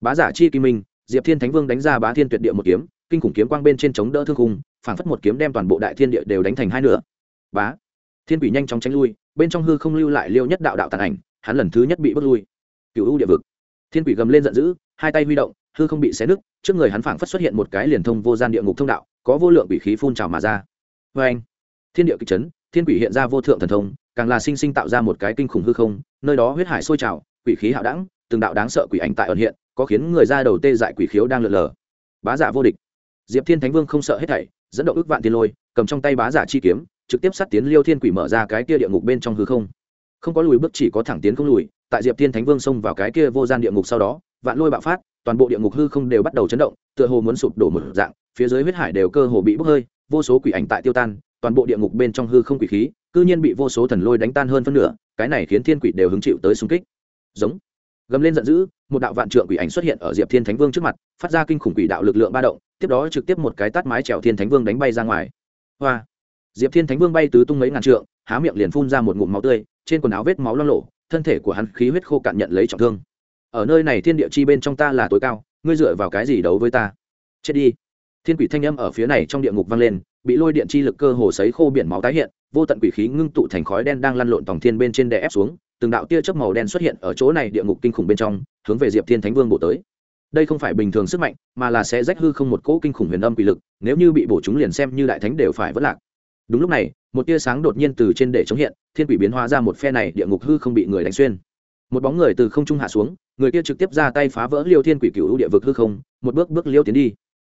bá giả chi kim minh, diệp thiên thánh vương đánh ra bá thiên tuyệt địa một kiếm, kinh khủng kiếm quang bên trên chống đỡ thương khung phảng phất một kiếm đem toàn bộ đại thiên địa đều đánh thành hai nửa. Bá, thiên quỷ nhanh chóng tránh lui, bên trong hư không lưu lại liêu nhất đạo đạo tàn ảnh, hắn lần thứ nhất bị bước lui. Cựu ưu địa vực. Thiên quỷ gầm lên giận dữ, hai tay huy động, hư không bị xé nứt, trước người hắn phảng phất xuất hiện một cái liền thông vô gian địa ngục thông đạo, có vô lượng quỷ khí phun trào mà ra vê anh, thiên địa kịch chấn, thiên quỷ hiện ra vô thượng thần thông, càng là sinh sinh tạo ra một cái kinh khủng hư không, nơi đó huyết hải sôi trào, quỷ khí hạo đẳng, từng đạo đáng sợ quỷ ảnh tại ẩn hiện, có khiến người ra đầu tê dại quỷ khiếu đang lượn lờ. Bá giả vô địch. Diệp thiên thánh vương không sợ hết thảy, dẫn động ước vạn tiên lôi, cầm trong tay bá giả chi kiếm, trực tiếp sát tiến liêu thiên quỷ mở ra cái kia địa ngục bên trong hư không. Không có lùi bước chỉ có thẳng tiến không lùi, tại diệp thiên thánh vương xông vào cái kia vô gian địa ngục sau đó, vạn lôi bạo phát, toàn bộ địa ngục hư không đều bắt đầu chấn động, tựa hồ muốn sụp đổ một dạng, phía dưới huyết hải đều cơ hồ bị bốc hơi vô số quỷ ảnh tại tiêu tan, toàn bộ địa ngục bên trong hư không quỷ khí, cư nhiên bị vô số thần lôi đánh tan hơn phân nửa, cái này khiến thiên quỷ đều hứng chịu tới xung kích. Giống. Gầm lên giận dữ, một đạo vạn trượng quỷ ảnh xuất hiện ở diệp thiên thánh vương trước mặt, phát ra kinh khủng quỷ đạo lực lượng ba động, tiếp đó trực tiếp một cái tát mái trèo thiên thánh vương đánh bay ra ngoài. Hoa. Diệp thiên thánh vương bay tứ tung mấy ngàn trượng, há miệng liền phun ra một ngụm máu tươi, trên quần áo vết máu lo lộ thân thể của hắn khí huyết khô cạn nhận lấy trọng thương. Ở nơi này thiên địa chi bên trong ta là tối cao, ngươi dựa vào cái gì đấu với ta? Chết đi thiên quỷ thanh âm ở phía này trong địa ngục vang lên, bị lôi điện chi lực cơ hồ sấy khô biển máu tái hiện, vô tận quỷ khí ngưng tụ thành khói đen đang lăn lộn tòng thiên bên trên đè ép xuống, từng đạo tia chớp màu đen xuất hiện ở chỗ này địa ngục kinh khủng bên trong, hướng về diệp thiên thánh vương bổ tới. Đây không phải bình thường sức mạnh, mà là sẽ rách hư không một cỗ kinh khủng huyền âm quỷ lực, nếu như bị bổ chúng liền xem như đại thánh đều phải vất lạc. Đúng lúc này, một tia sáng đột nhiên từ trên để chống hiện, thiên quỷ biến hóa ra một phe này địa ngục hư không bị người đánh xuyên. Một bóng người từ không trung hạ xuống, người kia trực tiếp ra tay phá vỡ liêu thiên quỷ cựu địa vực hư không, một bước bước liêu tiến đi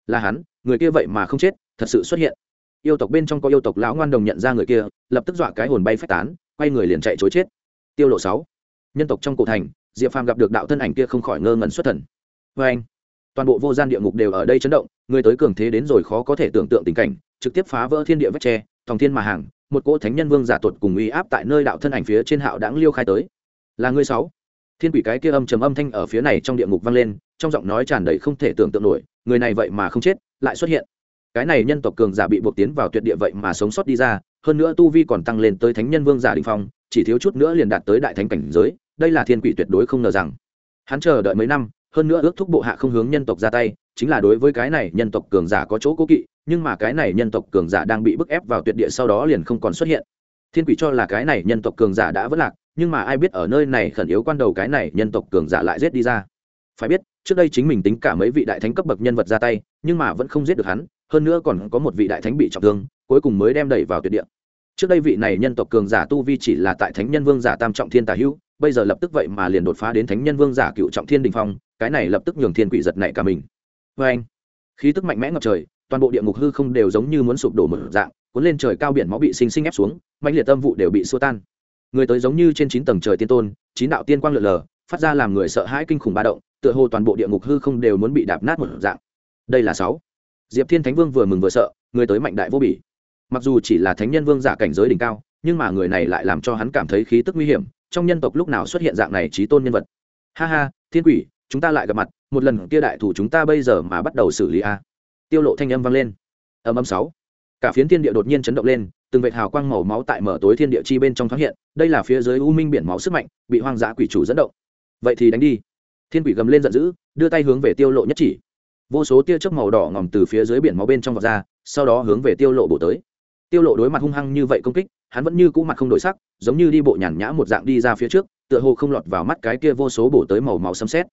là hắn, người kia vậy mà không chết, thật sự xuất hiện. Yêu tộc bên trong có yêu tộc lão ngoan đồng nhận ra người kia, lập tức dọa cái hồn bay phách tán, quay người liền chạy chối chết. Tiêu lộ sáu, nhân tộc trong cổ thành, diệp phàm gặp được đạo thân ảnh kia không khỏi ngơ ngẩn xuất thần. Vê anh, toàn bộ vô gian địa ngục đều ở đây chấn động, người tới cường thế đến rồi khó có thể tưởng tượng tình cảnh, trực tiếp phá vỡ thiên địa vách tre thòng thiên mà hàng, một cỗ thánh nhân vương giả tuột cùng uy áp tại nơi đạo thân ảnh phía trên hạo đãng liêu khai tới. Là ngươi sáu. Thiên quỷ cái kia âm trầm âm thanh ở phía này trong địa ngục vang lên, trong giọng nói tràn đầy không thể tưởng tượng nổi người này vậy mà không chết, lại xuất hiện. Cái này nhân tộc cường giả bị buộc tiến vào tuyệt địa vậy mà sống sót đi ra, hơn nữa tu vi còn tăng lên tới thánh nhân vương giả đình phong, chỉ thiếu chút nữa liền đạt tới đại thánh cảnh giới, đây là thiên quỷ tuyệt đối không ngờ rằng. Hắn chờ đợi mấy năm, hơn nữa ước thúc bộ hạ không hướng nhân tộc ra tay, chính là đối với cái này nhân tộc cường giả có chỗ cố kỵ, nhưng mà cái này nhân tộc cường giả đang bị bức ép vào tuyệt địa sau đó liền không còn xuất hiện. Thiên quỷ cho là cái này nhân tộc cường giả đã vất lạc, nhưng mà ai biết ở nơi này khẩn yếu quan đầu cái này nhân tộc cường giả lại giết đi ra. Phải biết trước đây chính mình tính cả mấy vị đại thánh cấp bậc nhân vật ra tay, nhưng mà vẫn không giết được hắn, hơn nữa còn có một vị đại thánh bị trọng thương, cuối cùng mới đem đẩy vào tuyệt địa. Trước đây vị này nhân tộc cường giả tu vi chỉ là tại thánh nhân vương giả tam trọng thiên tà hữu, bây giờ lập tức vậy mà liền đột phá đến thánh nhân vương giả cựu trọng thiên đình phong, cái này lập tức nhường thiên quỷ giật nảy cả mình. Vê anh, khí tức mạnh mẽ ngập trời, toàn bộ địa ngục hư không đều giống như muốn sụp đổ một dạng, cuốn lên trời cao biển máu bị sinh sinh ép xuống mạnh liệt tâm vụ đều bị xua tan. Người tới giống như trên chín tầng trời tiên tôn, chín đạo tiên quang lượn lờ, phát ra làm người sợ hãi kinh khủng ba động tựa hồ toàn bộ địa ngục hư không đều muốn bị đạp nát một dạng. Đây là sáu. Diệp thiên thánh vương vừa mừng vừa sợ, người tới mạnh đại vô bỉ. Mặc dù chỉ là thánh nhân vương giả cảnh giới đỉnh cao, nhưng mà người này lại làm cho hắn cảm thấy khí tức nguy hiểm, trong nhân tộc lúc nào xuất hiện dạng này trí tôn nhân vật. Ha ha, thiên quỷ, chúng ta lại gặp mặt, một lần kia đại thủ chúng ta bây giờ mà bắt đầu xử lý a. Tiêu lộ thanh âm vang lên. Âm âm sáu. Cả phiến thiên địa đột nhiên chấn động lên, từng vệt hào quang màu máu tại mở tối thiên địa chi bên trong thoáng hiện, đây là phía dưới u minh biển máu sức mạnh, bị hoang dã quỷ chủ dẫn động. Vậy thì đánh đi thiên quỷ gầm lên giận dữ, đưa tay hướng về tiêu lộ nhất chỉ. Vô số tia chớp màu đỏ ngòm từ phía dưới biển máu bên trong vọt ra, sau đó hướng về tiêu lộ bổ tới. Tiêu lộ đối mặt hung hăng như vậy công kích, hắn vẫn như cũ mặt không đổi sắc, giống như đi bộ nhàn nhã một dạng đi ra phía trước, tựa hồ không lọt vào mắt cái kia vô số bổ tới màu máu sấm sét.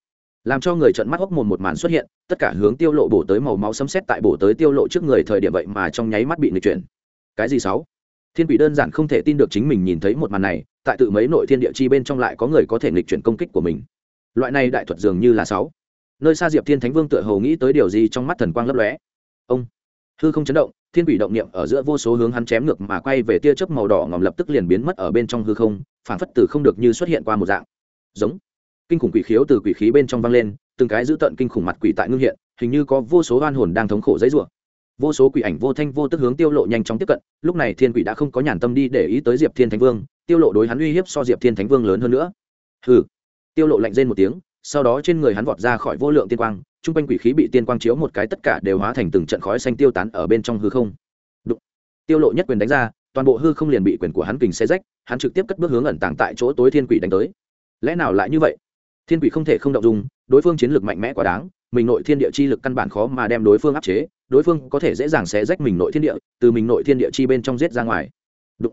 Làm cho người trợn mắt hốc mồm một màn xuất hiện, tất cả hướng tiêu lộ bổ tới màu máu sấm sét tại bổ tới tiêu lộ trước người thời điểm vậy mà trong nháy mắt bị nghịch chuyển. Cái gì sáu? Thiên quỷ đơn giản không thể tin được chính mình nhìn thấy một màn này, tại tự mấy nội thiên địa chi bên trong lại có người có thể nghịch chuyển công kích của mình loại này đại thuật dường như là sáu. Nơi xa diệp thiên thánh vương tựa hồ nghĩ tới điều gì trong mắt thần quang lấp lóe. Ông, hư không chấn động, thiên quỷ động niệm ở giữa vô số hướng hắn chém ngược mà quay về tia chớp màu đỏ ngòm lập tức liền biến mất ở bên trong hư không phản phất từ không được như xuất hiện qua một dạng. Giống, kinh khủng quỷ khiếu từ quỷ khí bên trong vang lên, từng cái giữ tận kinh khủng mặt quỷ tại ngưng hiện, hình như có vô số oan hồn đang thống khổ dãy rủa. Vô số quỷ ảnh vô thanh vô tức hướng tiêu lộ nhanh chóng tiếp cận, lúc này thiên quỷ đã không có nhàn tâm đi để ý tới diệp thiên thánh vương, tiêu lộ đối hắn uy hiếp so diệp thiên thánh vương lớn hơn nữa. Hừ tiêu lộ lạnh rên một tiếng, sau đó trên người hắn vọt ra khỏi vô lượng tiên quang trung quanh quỷ khí bị tiên quang chiếu một cái tất cả đều hóa thành từng trận khói xanh tiêu tán ở bên trong hư không. Đụng. tiêu lộ nhất quyền đánh ra, toàn bộ hư không liền bị quyền của hắn kình xé rách, hắn trực tiếp cất bước hướng ẩn tàng tại chỗ tối thiên quỷ đánh tới. Lẽ nào lại như vậy? Thiên quỷ không thể không động dung, đối phương chiến lược mạnh mẽ quá đáng, mình nội thiên địa chi lực căn bản khó mà đem đối phương áp chế, đối phương có thể dễ dàng xé rách mình nội thiên địa, từ mình nội thiên địa chi bên trong giết ra ngoài. Đụng.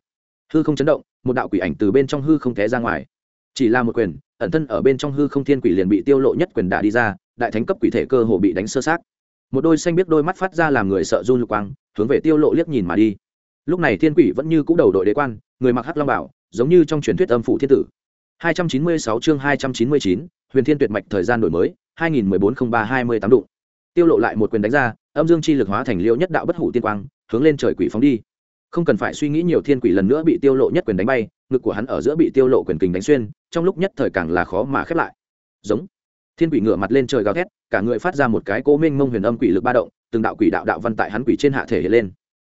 hư không chấn động, một đạo quỷ ảnh từ bên trong hư không té ra ngoài. Chỉ là một quyền ẩn thân ở bên trong hư không thiên quỷ liền bị tiêu lộ nhất quyền đả đi ra đại thánh cấp quỷ thể cơ hồ bị đánh sơ sát một đôi xanh biết đôi mắt phát ra làm người sợ run lục quang hướng về tiêu lộ liếc nhìn mà đi lúc này thiên quỷ vẫn như cũ đầu đội đế quan người mặc hắc long bảo giống như trong truyền thuyết âm phụ thiên tử 296 chương 299, Huyền Thiên Tuyệt Mạch thời gian đổi mới, 2014-03-28 đụng. Tiêu lộ lại một quyền đánh ra, âm dương chi lực hóa thành liêu nhất đạo bất hủ tiên quang, hướng lên trời quỷ phóng đi. Không cần phải suy nghĩ nhiều thiên quỷ lần nữa bị tiêu lộ nhất quyền đánh bay, ngực của hắn ở giữa bị tiêu lộ quyền kình đánh xuyên, trong lúc nhất thời càng là khó mà khép lại. Giống. Thiên quỷ ngửa mặt lên trời gào thét, cả người phát ra một cái cỗ minh mông huyền âm quỷ lực ba động, từng đạo quỷ đạo đạo văn tại hắn quỷ trên hạ thể hiện lên.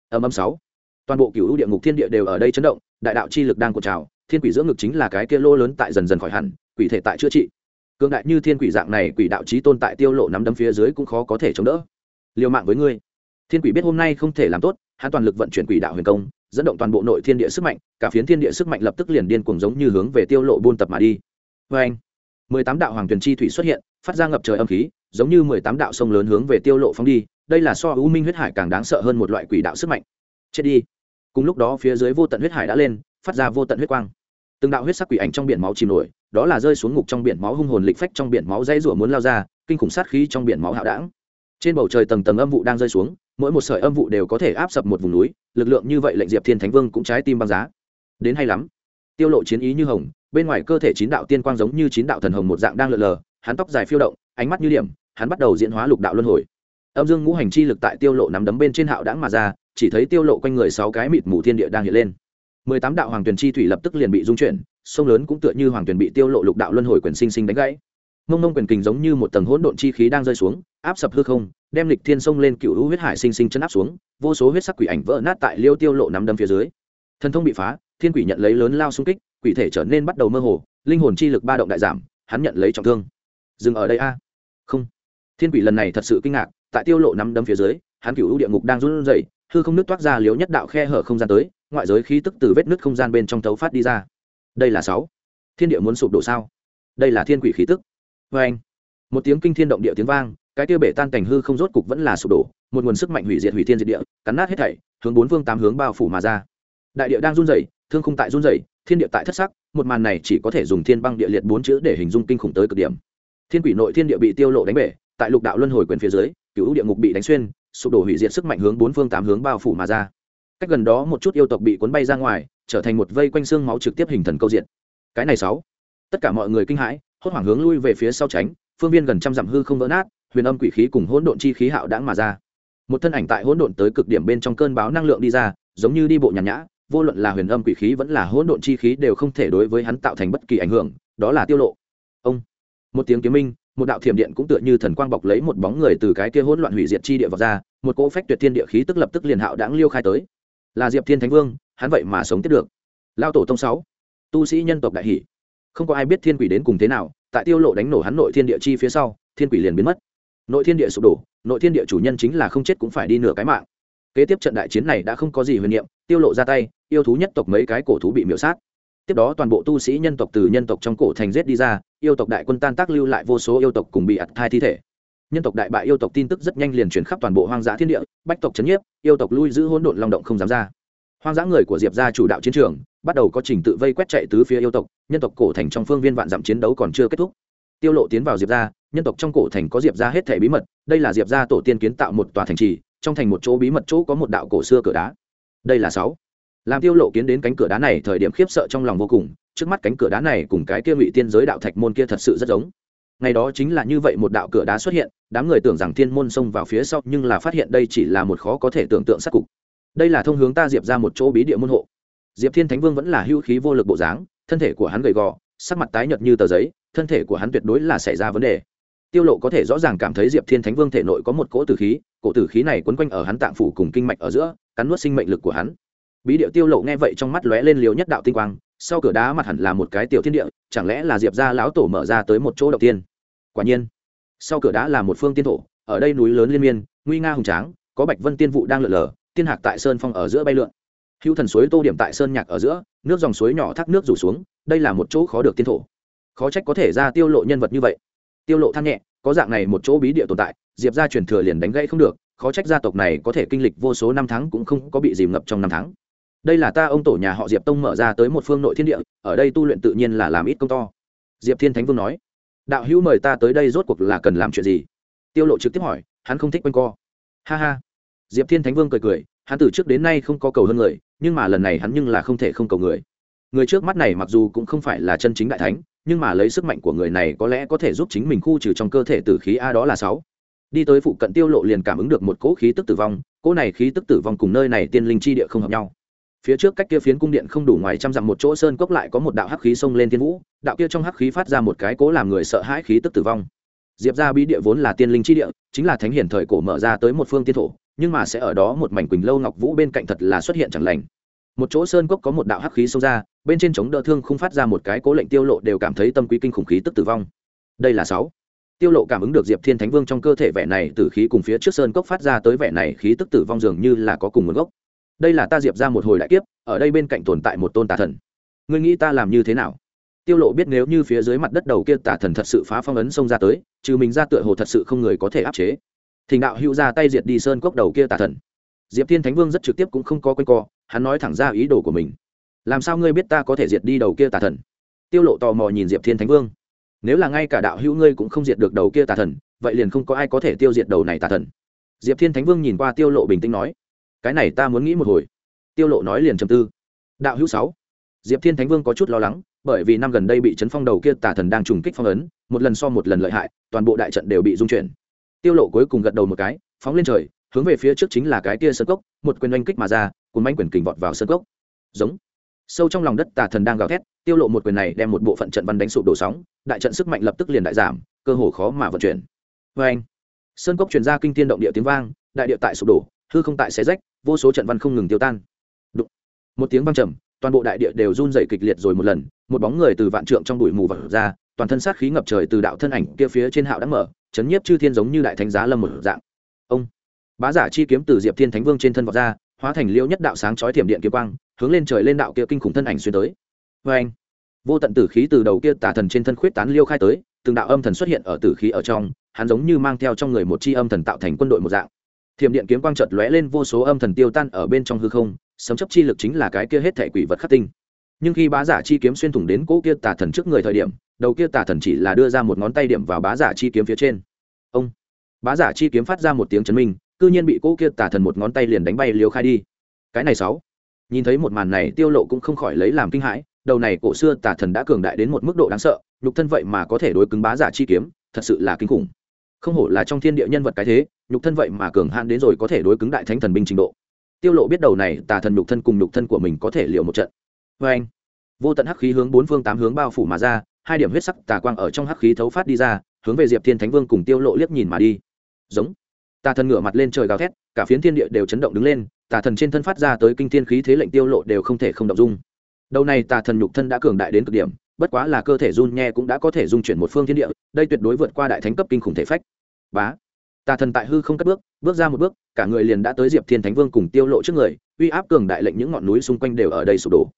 Âm âm sáu, Toàn bộ cửu địa ngục thiên địa đều ở đây chấn động, đại đạo chi lực đang cuộn trào, thiên quỷ giữa ngực chính là cái kia lô lớn tại dần dần khỏi hẳn quỷ thể tại chữa trị cương đại như thiên quỷ dạng này quỷ đạo trí tôn tại tiêu lộ nắm đấm phía dưới cũng khó có thể chống đỡ liều mạng với ngươi thiên quỷ biết hôm nay không thể làm tốt hắn toàn lực vận chuyển quỷ đạo huyền công dẫn động toàn bộ nội thiên địa sức mạnh, cả phiến thiên địa sức mạnh lập tức liền điên cuồng giống như hướng về tiêu lộ buôn tập mà đi. Với anh, mười tám đạo hoàng tuyển chi thủy xuất hiện, phát ra ngập trời âm khí, giống như mười tám đạo sông lớn hướng về tiêu lộ phóng đi, đây là so u minh huyết hải càng đáng sợ hơn một loại quỷ đạo sức mạnh. Chết đi. Cùng lúc đó phía dưới vô tận huyết hải đã lên, phát ra vô tận huyết quang. Từng đạo huyết sắc quỷ ảnh trong biển máu chìm nổi, đó là rơi xuống ngục trong biển máu hung hồn lịch phách trong biển máu dây rủa muốn lao ra, kinh khủng sát khí trong biển máu hạo đảng. Trên bầu trời tầng tầng âm vụ đang rơi xuống mỗi một sợi âm vụ đều có thể áp sập một vùng núi, lực lượng như vậy lệnh diệp thiên thánh vương cũng trái tim băng giá. Đến hay lắm. Tiêu lộ chiến ý như hồng, bên ngoài cơ thể chín đạo tiên quang giống như chín đạo thần hồng một dạng đang lượn lờ, hắn tóc dài phiêu động, ánh mắt như điểm, hắn bắt đầu diễn hóa lục đạo luân hồi. Âm dương ngũ hành chi lực tại tiêu lộ nắm đấm bên trên hạo đãng mà ra, chỉ thấy tiêu lộ quanh người sáu cái mịt mù thiên địa đang hiện lên. Mười tám đạo hoàng tuyển chi thủy lập tức liền bị dung chuyển, sông lớn cũng tựa như hoàng tuyển bị tiêu lộ lục đạo luân hồi quyền sinh sinh đánh gãy. Mông mông quyền kình giống như một tầng hỗn độn chi khí đang rơi xuống áp sập hư không, đem lịch thiên sông lên cựu hữu huyết hải sinh sinh chân áp xuống, vô số huyết sắc quỷ ảnh vỡ nát tại liêu tiêu lộ nắm đâm phía dưới. Thần thông bị phá, thiên quỷ nhận lấy lớn lao xung kích, quỷ thể trở nên bắt đầu mơ hồ, linh hồn chi lực ba động đại giảm, hắn nhận lấy trọng thương. Dừng ở đây a. Không. Thiên quỷ lần này thật sự kinh ngạc, tại tiêu lộ nắm đâm phía dưới, hắn cựu địa ngục đang run rẩy, hư không nước toát ra liếu nhất đạo khe hở không gian tới, ngoại giới khí tức từ vết nứt không gian bên trong tấu phát đi ra. Đây là sáu. Thiên địa muốn sụp đổ sao? Đây là thiên quỷ khí tức. Vô anh một tiếng kinh thiên động địa tiếng vang cái tiêu bể tan cảnh hư không rốt cục vẫn là sụp đổ, một nguồn sức mạnh hủy diệt hủy thiên diệt địa, cắn nát hết thảy, hướng bốn phương tám hướng bao phủ mà ra. Đại địa đang run rẩy, thương không tại run rẩy, thiên địa tại thất sắc, một màn này chỉ có thể dùng thiên băng địa liệt bốn chữ để hình dung kinh khủng tới cực điểm. Thiên quỷ nội thiên địa bị tiêu lộ đánh bể, tại lục đạo luân hồi quyền phía dưới, cựu địa ngục bị đánh xuyên, sụp đổ hủy diệt sức mạnh hướng bốn phương tám hướng bao phủ mà ra. Cách gần đó một chút yêu tộc bị cuốn bay ra ngoài, trở thành một vây quanh xương máu trực tiếp hình thần câu diện cái này sáu. Tất cả mọi người kinh hãi, hốt hoảng hướng lui về phía sau tránh, phương viên gần trăm dặm hư không vỡ nát huyền âm quỷ khí cùng hỗn độn chi khí hạo đãng mà ra. Một thân ảnh tại hỗn độn tới cực điểm bên trong cơn báo năng lượng đi ra, giống như đi bộ nhàn nhã, vô luận là huyền âm quỷ khí vẫn là hỗn độn chi khí đều không thể đối với hắn tạo thành bất kỳ ảnh hưởng, đó là tiêu lộ. Ông, một tiếng kiếm minh, một đạo thiểm điện cũng tựa như thần quang bọc lấy một bóng người từ cái kia hỗn loạn hủy diệt chi địa vào ra, một cỗ phách tuyệt thiên địa khí tức lập tức liền hạo đãng liêu khai tới. Là diệp thiên thánh vương, hắn vậy mà sống tiếp được. Lao tổ tông sáu, tu sĩ nhân tộc đại hỷ. Không có ai biết thiên quỷ đến cùng thế nào, tại tiêu lộ đánh nổ hắn nội thiên địa chi phía sau, thiên quỷ liền biến mất nội thiên địa sụp đổ, nội thiên địa chủ nhân chính là không chết cũng phải đi nửa cái mạng. Kế tiếp trận đại chiến này đã không có gì huyền niệm, tiêu lộ ra tay, yêu thú nhất tộc mấy cái cổ thú bị miễu sát. Tiếp đó toàn bộ tu sĩ nhân tộc từ nhân tộc trong cổ thành giết đi ra, yêu tộc đại quân tan tác lưu lại vô số yêu tộc cùng bị ặt thai thi thể. Nhân tộc đại bại yêu tộc tin tức rất nhanh liền truyền khắp toàn bộ hoang dã thiên địa, bách tộc chấn nhiếp, yêu tộc lui giữ hỗn độn long động không dám ra. Hoang dã người của diệp gia chủ đạo chiến trường, bắt đầu có trình tự vây quét chạy tứ phía yêu tộc, nhân tộc cổ thành trong phương viên vạn dặm chiến đấu còn chưa kết thúc tiêu lộ tiến vào diệp gia, nhân tộc trong cổ thành có diệp gia hết thể bí mật, đây là diệp gia tổ tiên kiến tạo một tòa thành trì, trong thành một chỗ bí mật chỗ có một đạo cổ xưa cửa đá. Đây là sáu. Làm tiêu lộ kiến đến cánh cửa đá này thời điểm khiếp sợ trong lòng vô cùng, trước mắt cánh cửa đá này cùng cái kia ngụy tiên giới đạo thạch môn kia thật sự rất giống. Ngày đó chính là như vậy một đạo cửa đá xuất hiện, đám người tưởng rằng thiên môn xông vào phía sau, nhưng là phát hiện đây chỉ là một khó có thể tưởng tượng sát cục. Đây là thông hướng ta diệp ra một chỗ bí địa môn hộ. Diệp thiên thánh vương vẫn là hữu khí vô lực bộ dáng, thân thể của hắn gầy gò sắc mặt tái nhợt như tờ giấy, thân thể của hắn tuyệt đối là xảy ra vấn đề. Tiêu lộ có thể rõ ràng cảm thấy diệp thiên thánh vương thể nội có một cỗ tử khí cỗ tử khí này quấn quanh ở hắn tạng phủ cùng kinh mạch ở giữa, cắn nuốt sinh mệnh lực của hắn. Bí điệu tiêu lộ nghe vậy trong mắt lóe lên liều nhất đạo tinh quang, sau cửa đá mặt hẳn là một cái tiểu thiên địa, chẳng lẽ là diệp gia lão tổ mở ra tới một chỗ đầu tiên? Quả nhiên, sau cửa đá là một phương tiên thổ, ở đây núi lớn liên miên, nguy nga hùng tráng, có bạch vân tiên vụ đang lượn lờ, tiên hạc tại sơn phong ở giữa bay lượn. Hữu thần suối tô điểm tại sơn nhạc ở giữa, nước dòng suối nhỏ thác nước rủ xuống đây là một chỗ khó được tiên thổ. Khó trách có thể ra tiêu lộ nhân vật như vậy. Tiêu lộ than nhẹ, có dạng này một chỗ bí địa tồn tại, diệp gia truyền thừa liền đánh gãy không được, khó trách gia tộc này có thể kinh lịch vô số năm tháng cũng không có bị dìm ngập trong năm tháng. Đây là ta ông tổ nhà họ diệp tông mở ra tới một phương nội thiên địa, ở đây tu luyện tự nhiên là làm ít công to. Diệp thiên thánh vương nói, đạo hữu mời ta tới đây rốt cuộc là cần làm chuyện gì? Tiêu lộ trực tiếp hỏi, hắn không thích quanh co. Ha ha. Diệp thiên thánh vương cười cười, hắn từ trước đến nay không có cầu hơn người, nhưng mà lần này hắn nhưng là không thể không cầu người người trước mắt này mặc dù cũng không phải là chân chính đại thánh, nhưng mà lấy sức mạnh của người này có lẽ có thể giúp chính mình khu trừ trong cơ thể tử khí a đó là sáu. Đi tới phụ cận tiêu lộ liền cảm ứng được một cỗ khí tức tử vong, cỗ này khí tức tử vong cùng nơi này tiên linh chi địa không hợp nhau. Phía trước cách kia phiến cung điện không đủ ngoài trăm dặm một chỗ sơn cốc lại có một đạo hắc khí xông lên thiên vũ, đạo kia trong hắc khí phát ra một cái cố làm người sợ hãi khí tức tử vong. Diệp ra bí địa vốn là tiên linh chi địa, chính là thánh hiển thời cổ mở ra tới một phương tiên thổ, nhưng mà sẽ ở đó một mảnh quỳnh lâu ngọc vũ bên cạnh thật là xuất hiện chẳng lành một chỗ sơn cốc có một đạo hắc khí xông ra, bên trên chống đỡ thương không phát ra một cái cố lệnh tiêu lộ đều cảm thấy tâm quý kinh khủng khí tức tử vong. Đây là sáu. Tiêu lộ cảm ứng được diệp thiên thánh vương trong cơ thể vẻ này tử khí cùng phía trước sơn cốc phát ra tới vẻ này khí tức tử vong dường như là có cùng nguồn gốc. Đây là ta diệp ra một hồi đại kiếp, ở đây bên cạnh tồn tại một tôn tà thần. Ngươi nghĩ ta làm như thế nào? Tiêu lộ biết nếu như phía dưới mặt đất đầu kia tà thần thật sự phá phong ấn xông ra tới, trừ mình ra tựa hồ thật sự không người có thể áp chế. Thỉnh đạo hữu ra tay diệt đi sơn cốc đầu kia tà thần diệp thiên thánh vương rất trực tiếp cũng không có quanh co, hắn nói thẳng ra ý đồ của mình. Làm sao ngươi biết ta có thể diệt đi đầu kia tà thần? Tiêu lộ tò mò nhìn diệp thiên thánh vương. Nếu là ngay cả đạo hữu ngươi cũng không diệt được đầu kia tà thần, vậy liền không có ai có thể tiêu diệt đầu này tà thần. Diệp thiên thánh vương nhìn qua tiêu lộ bình tĩnh nói, cái này ta muốn nghĩ một hồi. Tiêu lộ nói liền trầm tư. Đạo hữu sáu. Diệp thiên thánh vương có chút lo lắng, bởi vì năm gần đây bị chấn phong đầu kia tà thần đang trùng kích phong ấn, một lần so một lần lợi hại, toàn bộ đại trận đều bị dung chuyển. Tiêu lộ cuối cùng gật đầu một cái, phóng lên trời hướng về phía trước chính là cái kia sơn cốc, một quyền oanh kích mà ra cùng manh quyền kình vọt vào sơn cốc. Giống. Sâu trong lòng đất tà thần đang gào thét, tiêu lộ một quyền này đem một bộ phận trận văn đánh sụp đổ sóng, đại trận sức mạnh lập tức liền đại giảm, cơ hồ khó mà vận chuyển. Với anh sơn cốc truyền ra kinh thiên động địa tiếng vang, đại địa tại sụp đổ, hư không tại xé rách, vô số trận văn không ngừng tiêu tan. Đụng. một tiếng vang trầm, toàn bộ đại địa đều run rẩy kịch liệt rồi một lần, một bóng người từ vạn trượng trong bụi mù vật ra, toàn thân sát khí ngập trời từ đạo thân ảnh kia phía trên hạo đã mở, chấn nhiếp chư thiên giống như đại thánh giá lâm một dạng bá giả chi kiếm từ diệp thiên thánh vương trên thân vọt ra, hóa thành liêu nhất đạo sáng chói thiểm điện kiếm quang, hướng lên trời lên đạo kia kinh khủng thân ảnh xuyên tới. Vê anh, vô tận tử khí từ đầu kia tà thần trên thân khuyết tán liêu khai tới, từng đạo âm thần xuất hiện ở tử khí ở trong, hắn giống như mang theo trong người một chi âm thần tạo thành quân đội một dạng. Thiểm điện kiếm quang chợt lóe lên, vô số âm thần tiêu tan ở bên trong hư không, sấm chấp chi lực chính là cái kia hết thể quỷ vật khắc tinh. Nhưng khi bá giả chi kiếm xuyên thủng đến cỗ kia tà thần trước người thời điểm, đầu kia tà thần chỉ là đưa ra một ngón tay điểm vào bá giả chi kiếm phía trên. Ông, bá giả chi kiếm phát ra một tiếng chấn minh cư nhiên bị cỗ kia tà thần một ngón tay liền đánh bay liều khai đi. Cái này sáu. Nhìn thấy một màn này, tiêu lộ cũng không khỏi lấy làm kinh hãi, đầu này cổ xưa tà thần đã cường đại đến một mức độ đáng sợ, nhục thân vậy mà có thể đối cứng bá giả chi kiếm, thật sự là kinh khủng. Không hổ là trong thiên địa nhân vật cái thế, nhục thân vậy mà cường hạn đến rồi có thể đối cứng đại thánh thần binh trình độ. Tiêu lộ biết đầu này tà thần nhục thân cùng nhục thân của mình có thể liệu một trận. Với anh, vô tận hắc khí hướng bốn phương tám hướng bao phủ mà ra, hai điểm huyết sắc tà quang ở trong hắc khí thấu phát đi ra, hướng về diệp thiên thánh vương cùng tiêu lộ liếc nhìn mà đi. Giống tà thần ngửa mặt lên trời gào thét, cả phiến thiên địa đều chấn động đứng lên, tà thần trên thân phát ra tới kinh thiên khí thế lệnh tiêu lộ đều không thể không động dung. Đầu này tà thần nhục thân đã cường đại đến cực điểm, bất quá là cơ thể run nhẹ cũng đã có thể dung chuyển một phương thiên địa, đây tuyệt đối vượt qua đại thánh cấp kinh khủng thể phách. Bá! Tà thần tại hư không cất bước bước ra một bước, cả người liền đã tới diệp thiên thánh vương cùng tiêu lộ trước người, uy áp cường đại lệnh những ngọn núi xung quanh đều ở đây sụp đổ.